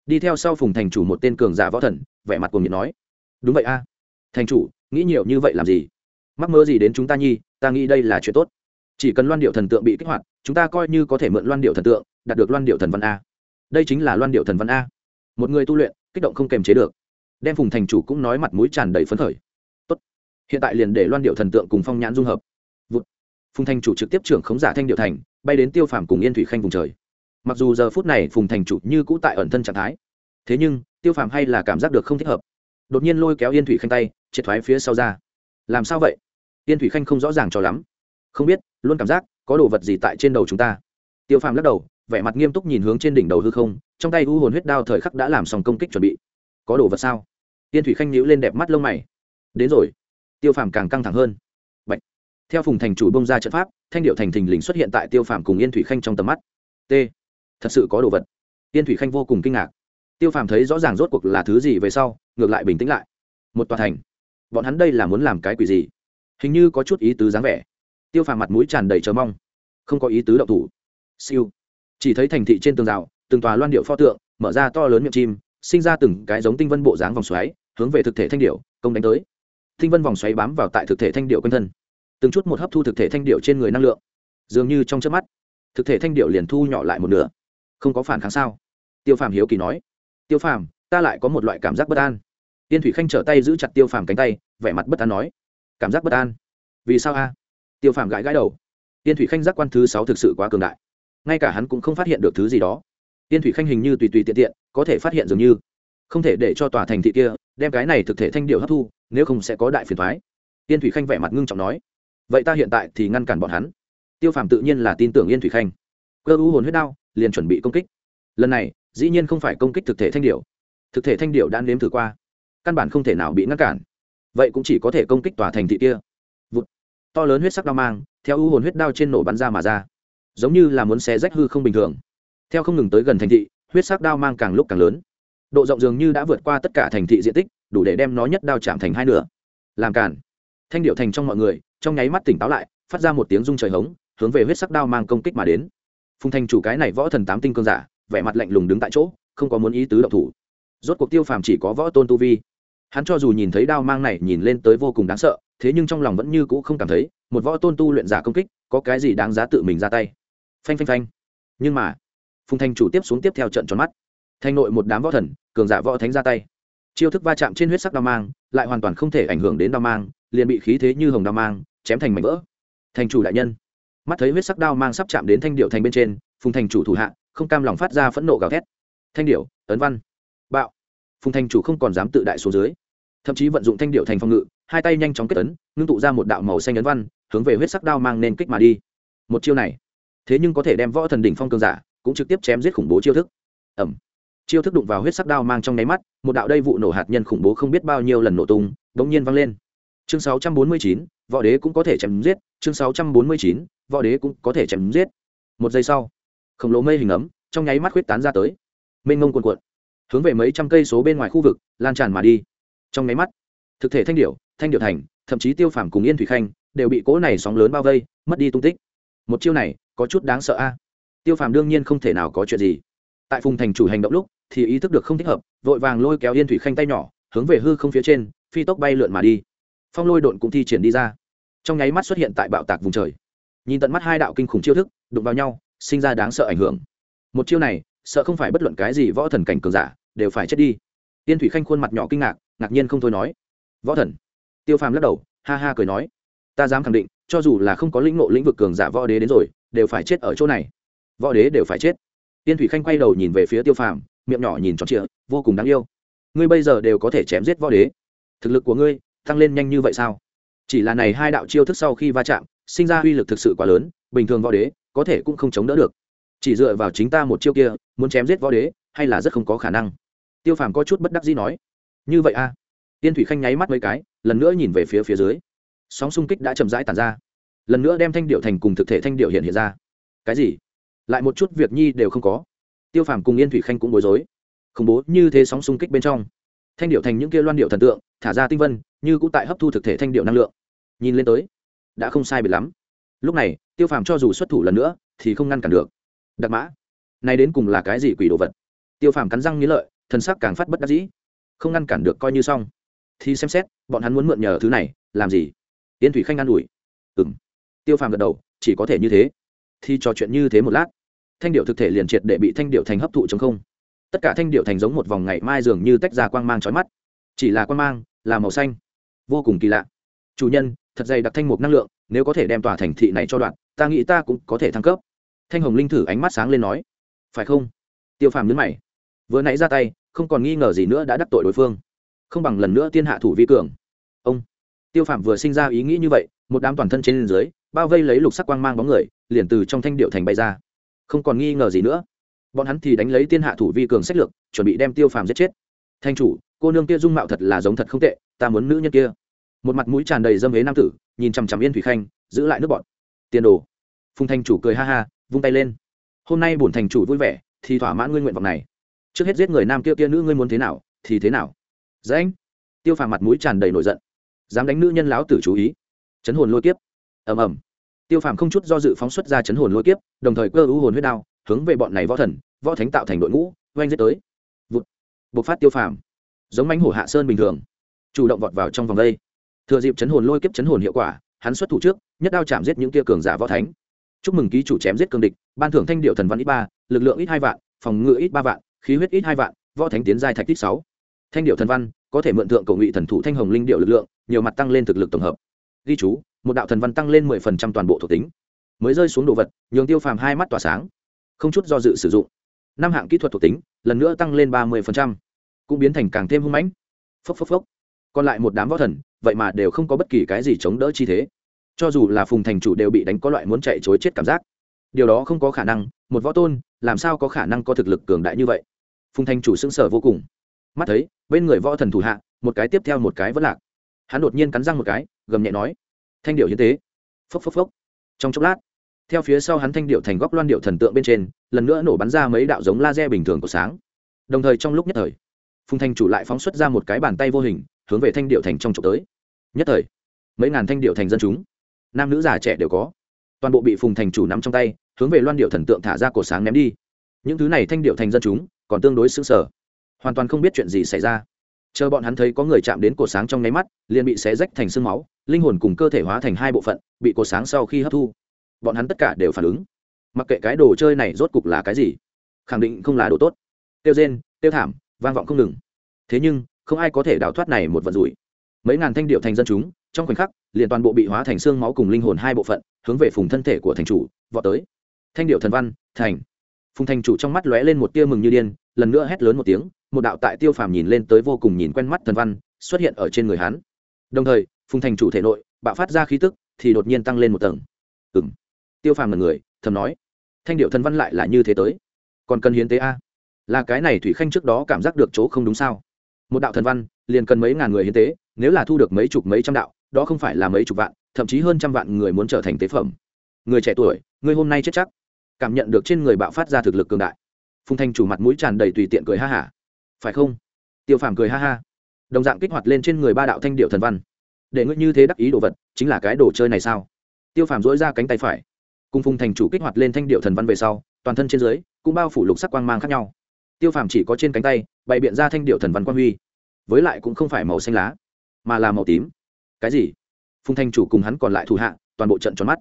Đi theo sau phùng thành chủ một tên cường giả võ thần, vẻ mặt cùng nhiệt nói, đúng vậy a. Thành chủ, nghĩ nhiều như vậy làm gì? Mắc mơ gì đến chúng ta nhi, ta nghĩ đây là chuyện tốt. Chỉ cần loan điệu thần tượng bị kích hoạt, chúng ta coi như có thể mượn loan điệu thần tượng, đạt được loan điệu thần văn a. Đây chính là loan điệu thần văn a. Một người tu luyện, kích động không kềm chế được. Đem phùng thành chủ cũng nói mặt mũi tràn đầy phấn khởi. Tốt. Hiện tại liền để loan điệu thần tượng cùng phong nhãn dung hợp. Vụt. phùng thành chủ trực tiếp trưởng khống giả thanh điệu thành bay đến tiêu phàm cùng yên thủy khanh vùng trời. Mặc dù giờ phút này phùng thành chủ như cũ tại ẩn thân trạng thái, thế nhưng, tiêu phàm hay là cảm giác được không thích hợp. Đột nhiên lôi kéo yên thủy khanh tay, triệt thoái phía sau ra. Làm sao vậy? Yên thủy khanh không rõ ràng cho lắm. Không biết, luôn cảm giác, có đồ vật gì tại trên đầu chúng ta. Tiêu phàm lắc đầu, vẻ mặt nghiêm túc nhìn hướng trên đỉnh đầu hư không, trong tay u hồn huyết đao thời khắc đã làm xong công kích chuẩn bị. Có đồ vật sao? Tiên thủy khanh nhíu lên đẹp mắt lông mày. Đến rồi. Tiêu phàm càng căng thẳng hơn. Bạch. theo phùng thành chủ bông ra trận pháp thanh điệu thành thình lình xuất hiện tại tiêu phàm cùng yên thủy khanh trong tầm mắt. T. Thật sự có đồ vật. Yên thủy khanh vô cùng kinh ngạc. Tiêu phàm thấy rõ ràng rốt cuộc là thứ gì về sau, ngược lại bình tĩnh lại. Một tòa thành. Bọn hắn đây là muốn làm cái quỷ gì? Hình như có chút ý tứ dáng vẻ. Tiêu phàm mặt mũi tràn đầy chờ mong. Không có ý tứ động thủ. Siêu. Chỉ thấy thành thị trên tường rào, từng tòa loan điệu pho tượng, mở ra to lớn miệng chim, sinh ra từng cái giống tinh vân bộ dáng vòng xoáy, hướng về thực thể thanh điệu, công đánh tới. Tinh vân vòng xoáy bám vào tại thực thể thanh điệu quanh thân từng chút một hấp thu thực thể thanh điệu trên người năng lượng. Dường như trong chớp mắt, thực thể thanh điệu liền thu nhỏ lại một nửa. Không có phản kháng sao? Tiêu phàm hiếu kỳ nói. Tiêu phàm, ta lại có một loại cảm giác bất an. Tiên thủy khanh trở tay giữ chặt tiêu phàm cánh tay, vẻ mặt bất an nói. Cảm giác bất an? Vì sao a? Tiêu phàm gãi gãi đầu. Tiên thủy khanh giác quan thứ sáu thực sự quá cường đại. Ngay cả hắn cũng không phát hiện được thứ gì đó. Tiên thủy khanh hình như tùy tùy tiện tiện, có thể phát hiện dường như. Không thể để cho tòa thành thị kia đem cái này thực thể thanh điệu hấp thu, nếu không sẽ có đại phiền thoái tiên thủy khanh vẻ mặt ngưng trọng nói vậy ta hiện tại thì ngăn cản bọn hắn. Tiêu phàm tự nhiên là tin tưởng yên thủy khanh. Cơ u hồn huyết đao liền chuẩn bị công kích. Lần này, dĩ nhiên không phải công kích thực thể thanh điệu thực thể thanh điệu đã nếm thử qua. Căn bản không thể nào bị ngăn cản. Vậy cũng chỉ có thể công kích tòa thành thị kia. Vụt. to lớn huyết sắc đao mang, theo u hồn huyết đao trên nổ bắn ra mà ra. Giống như là muốn xé rách hư không bình thường. Theo không ngừng tới gần thành thị, huyết sắc đao mang càng lúc càng lớn. Độ rộng dường như đã vượt qua tất cả thành thị diện tích, đủ để đem nó nhất đao chạm thành hai nửa. Làm cản. Thanh điệu thành trong mọi người trong nháy mắt tỉnh táo lại, phát ra một tiếng rung trời hống, hướng về huyết sắc đao mang công kích mà đến. Phùng thành chủ cái này võ thần tám tinh cương giả, vẻ mặt lạnh lùng đứng tại chỗ, không có muốn ý tứ động thủ. Rốt cuộc tiêu phàm chỉ có võ tôn tu vi. Hắn cho dù nhìn thấy đao mang này nhìn lên tới vô cùng đáng sợ, thế nhưng trong lòng vẫn như cũ không cảm thấy, một võ tôn tu luyện giả công kích, có cái gì đáng giá tự mình ra tay. Phanh phanh phanh. Nhưng mà, phùng thanh chủ tiếp xuống tiếp theo trận tròn mắt. Thanh nội một đám võ thần, cường giả võ thánh ra tay. Chiêu thức va chạm trên huyết sắc đao mang, lại hoàn toàn không thể ảnh hưởng đến đao mang liền bị khí thế như hồng đao mang, chém thành mảnh vỡ. Thành chủ đại nhân. Mắt thấy huyết sắc đao mang sắp chạm đến thanh điệu thành bên trên, phùng thành chủ thủ hạ, không cam lòng phát ra phẫn nộ gào thét. Thanh điệu ấn văn. Bạo. Phùng thành chủ không còn dám tự đại số dưới. Thậm chí vận dụng thanh điệu thành phòng ngự, hai tay nhanh chóng kết ấn, ngưng tụ ra một đạo màu xanh ấn văn, hướng về huyết sắc đao mang nên kích mà đi. Một chiêu này, thế nhưng có thể đem võ thần đỉnh phong cường giả cũng trực tiếp chém giết khủng bố chiêu thức. Ẩm. Chiêu thức đụng vào huyết sắc đao mang trong nháy mắt, một đạo đây vụ nổ hạt nhân khủng bố không biết bao nhiêu lần nổ tung đ ỗ n g nhiên vang lên chương 649, võ đế cũng có thể chém giết. Chương 649, võ đế cũng có thể chém giết. Một giây sau khổng lồ mây hình ấm trong nháy mắt khuyết tán ra tới. Mênh mông cuồn cuộn hướng về mấy trăm cây số bên ngoài khu vực lan tràn mà đi. Trong nháy mắt thực thể thanh điểu, thanh điểu thành thậm chí tiêu phàm cùng yên thủy khanh đều bị cỗ này sóng lớn bao vây mất đi tung tích. Một chiêu này có chút đáng sợ a. À? Tiêu phàm đương nhiên không thể nào có chuyện gì. Tại phùng thành chủ hành động lúc thì ý thức được không thích hợp vội vàng lôi kéo yên thủy khanh tay nhỏ hướng về hư không phía trên phi tốc bay lượn mà đi phong lôi độn cũng thi triển đi ra. Trong nháy mắt xuất hiện tại bạo tạc vùng trời. Nhìn tận mắt hai đạo kinh khủng chiêu thức, đụng vào nhau, sinh ra đáng sợ ảnh hưởng. Một chiêu này, sợ không phải bất luận cái gì võ thần cảnh cường giả, đều phải chết đi. Tiên thủy khanh khuôn mặt nhỏ kinh ngạc ngạc nhiên không thôi nói. Võ thần. Tiêu phàm lắc đầu, ha ha cười nói. Ta dám khẳng định, cho dù là không có lĩnh ngộ lĩnh vực cường giả võ đế đến rồi, đều phải chết ở chỗ này. Võ đế đều phải chết. Tiên thủy khanh quay đầu nhìn về phía tiêu phàm, miệng nhỏ nhìn tròn trịa, vô cùng đáng yêu. Ngươi bây giờ đều có thể chém giết võ đế. Thực lực của ngươi tăng lên nhanh như vậy sao? Chỉ là này hai đạo chiêu thức sau khi va chạm, sinh ra uy lực thực sự quá lớn, bình thường võ đế có thể cũng không chống đỡ được. Chỉ dựa vào chính ta một chiêu kia, muốn chém giết võ đế, hay là rất không có khả năng. Tiêu phàm có chút bất đắc dĩ nói. Như vậy a à? tiên thủy khanh nháy mắt mấy cái, lần nữa nhìn về phía phía dưới. Sóng xung kích đã chậm rãi tàn ra. Lần nữa đem thanh điệu thành cùng thực thể thanh điệu hiện hiện ra. Cái gì? Lại một chút việc nhi đều không có. Tiêu phàm cùng yên thủy khanh cũng bối rối. Khủng bố như thế sóng xung kích bên trong. Thanh điệu thành những kia loan điệu thần tượng, thả ra tinh vân như cũng tại hấp thu thực thể thanh điệu năng lượng. Nhìn lên tới, đã không sai biệt lắm. Lúc này, tiêu phàm cho dù xuất thủ lần nữa, thì không ngăn cản được. Đặc mã nay đến cùng là cái gì quỷ đồ vật? Tiêu phàm cắn răng nghĩ lợi, thần sắc càng phát bất đắc dĩ. Không ngăn cản được coi như xong. Thì xem xét, bọn hắn muốn mượn nhờ thứ này, làm gì? Yên thủy khanh an ủi. Ừng tiêu phàm gật đầu, chỉ có thể như thế. Thì trò chuyện như thế một lát, thanh điệu thực thể liền triệt để bị thanh điệu thành hấp thụ chống không. Tất cả thanh điệu thành giống một vòng ngày mai dường như tách ra quang mang trói mắt. Chỉ là quang mang, là màu xanh vô cùng kỳ lạ. Chủ nhân, thật dày đặc thanh mục năng lượng, nếu có thể đem tòa thành thị này cho đoạn, ta nghĩ ta cũng có thể thăng cấp. Thanh hồng linh thử ánh mắt sáng lên nói. Phải không? Tiêu phàm nhấn mày. Vừa nãy ra tay, không còn nghi ngờ gì nữa đã đắc tội đối phương. Không bằng lần nữa tiên hạ thủ vi cường. Ông. Tiêu phàm vừa sinh ra ý nghĩ như vậy, một đám toàn thân trên dưới, bao vây lấy lục sắc quang mang bóng người, liền từ trong thanh điệu thành bay ra. Không còn nghi ngờ gì nữa. Bọn hắn thì đánh lấy tiên hạ thủ vi cường sách lược, chuẩn bị đem tiêu phàm giết chết. Thanh chủ, cô nương kia dung mạo thật là giống thật không tệ ta muốn nữ nhân kia. Một mặt mũi tràn đầy dâm ế nam tử, nhìn chằm chằm yên thủy khanh, giữ lại nước bọn tiền đồ. Phùng thanh chủ cười ha ha, vung tay lên. Hôm nay bổn thành chủ vui vẻ, thì thỏa mãn ngươi nguyện vọng này. Trước hết giết người nam kia kia nữ ngươi muốn thế nào, thì thế nào. Dễ anh tiêu phàm mặt mũi tràn đầy nổi giận. Dám đánh nữ nhân láo tử chú ý. Chấn hồn lôi kiếp. Ầm ầm. Tiêu phàm không chút do dự phóng xuất ra chấn hồn lôi kiếp, đồng thời cơ ưu hồn huyết đao, hướng về bọn này võ thần, võ thánh tạo thành đội ngũ, oanh giết tới. Vụt. Bộc phát tiêu phàm. Giống mánh hổ hạ sơn bình thường chủ động vọt vào trong vòng đây. Thừa dịp chấn hồn lôi kiếp chấn hồn hiệu quả, hắn xuất thủ trước, nhất đao chạm giết những kia cường giả võ thánh. Chúc mừng ký chủ chém giết cường địch, ban thưởng thanh điệu thần văn ít ba, lực lượng ít hai vạn, phòng ngự ít ba vạn, khí huyết ít hai vạn, võ thánh tiến giai thạch ít sáu. Thanh điệu thần văn, có thể mượn thượng cầu ngụy thần thủ thanh hồng linh điệu lực lượng, nhiều mặt tăng lên thực lực tổng hợp. Ghi chú, một đạo thần văn tăng lên mười phần trăm toàn bộ thuộc tính. Mới rơi xuống đồ vật, nhường tiêu phàm hai mắt tỏa sáng. Không chút do dự sử dụng. Năm hạng kỹ thuật thuộc tính, lần nữa tăng lên ba mươi phần trăm, cũng biến thành càng thêm hung mãnh. Phốc phốc phốc còn lại một đám võ thần, vậy mà đều không có bất kỳ cái gì chống đỡ chi thế. Cho dù là phùng thành chủ đều bị đánh có loại muốn chạy chối chết cảm giác. Điều đó không có khả năng, một võ tôn, làm sao có khả năng có thực lực cường đại như vậy? Phùng thành chủ xưng sở vô cùng. Mắt thấy, bên người võ thần thủ hạ, một cái tiếp theo một cái vẫn lạc. Hắn đột nhiên cắn răng một cái, gầm nhẹ nói, thanh điệu hiến tế. Phốc phốc phốc. Trong chốc lát, theo phía sau hắn thanh điệu thành góc loan điệu thần tượng bên trên, lần nữa nổ bắn ra mấy đạo giống laser bình thường của sáng. Đồng thời trong lúc nhất thời, phùng thanh chủ lại phóng xuất ra một cái bàn tay vô hình hướng về thanh điệu thành trong trộm tới. Nhất thời, mấy ngàn thanh điệu thành dân chúng, nam nữ già trẻ đều có. Toàn bộ bị phùng thành chủ nắm trong tay, hướng về loan điệu thần tượng thả ra cổ sáng ném đi. Những thứ này thanh điệu thành dân chúng, còn tương đối xứng sở hoàn toàn không biết chuyện gì xảy ra. Chờ bọn hắn thấy có người chạm đến cổ sáng trong nháy mắt, liền bị xé rách thành sương máu, linh hồn cùng cơ thể hóa thành hai bộ phận, bị cổ sáng sau khi hấp thu. Bọn hắn tất cả đều phản ứng. Mặc kệ cái đồ chơi này rốt cục là cái gì, khẳng định không là đồ tốt. Tiêu rên tiêu thảm, vang vọng không ngừng. Thế nhưng không ai có thể đào thoát này một vận rủi. Mấy ngàn thanh điệu thành dân chúng, trong khoảnh khắc, liền toàn bộ bị hóa thành xương máu cùng linh hồn hai bộ phận, hướng về phùng thân thể của thành chủ, vọt tới. Thanh điệu thần văn, thành. Phùng thành chủ trong mắt lóe lên một tia mừng như điên, lần nữa hét lớn một tiếng, một đạo tại tiêu phàm nhìn lên tới vô cùng nhìn quen mắt thần văn, xuất hiện ở trên người hắn. Đồng thời, phùng thành chủ thể nội, bạo phát ra khí tức, thì đột nhiên tăng lên một tầng. Ừng tiêu phàm là người, thầm nói, thanh điệu thần văn lại là như thế tới. Còn cần hiến tế a? Là cái này thủy khanh trước đó cảm giác được chỗ không đúng sao? Một đạo thần văn, liền cần mấy ngàn người hiến tế, nếu là thu được mấy chục mấy trăm đạo, đó không phải là mấy chục vạn, thậm chí hơn trăm vạn người muốn trở thành tế phẩm. Người trẻ tuổi, người hôm nay chết chắc. Cảm nhận được trên người bạo phát ra thực lực cường đại. Phùng thanh chủ mặt mũi tràn đầy tùy tiện cười ha hả. Phải không? Tiêu phàm cười ha ha. Đồng dạng kích hoạt lên trên người ba đạo thanh điệu thần văn. Để ngươi như thế đắc ý đồ vật, chính là cái đồ chơi này sao? Tiêu phàm dỗi ra cánh tay phải. Cùng phùng thành chủ kích hoạt lên thanh điệu thần văn về sau, toàn thân trên dưới cũng bao phủ lục sắc quang mang khác nhau tiêu phàm chỉ có trên cánh tay, bày biện ra thanh điệu thần văn quang huy. Với lại cũng không phải màu xanh lá, mà là màu tím. Cái gì? Phùng thanh chủ cùng hắn còn lại thủ hạ, toàn bộ trận tròn mắt.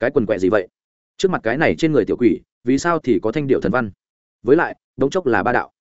Cái quần quẹ gì vậy? Trước mặt cái này trên người tiểu quỷ, vì sao thì có thanh điệu thần văn? Với lại, đống chốc là ba đạo.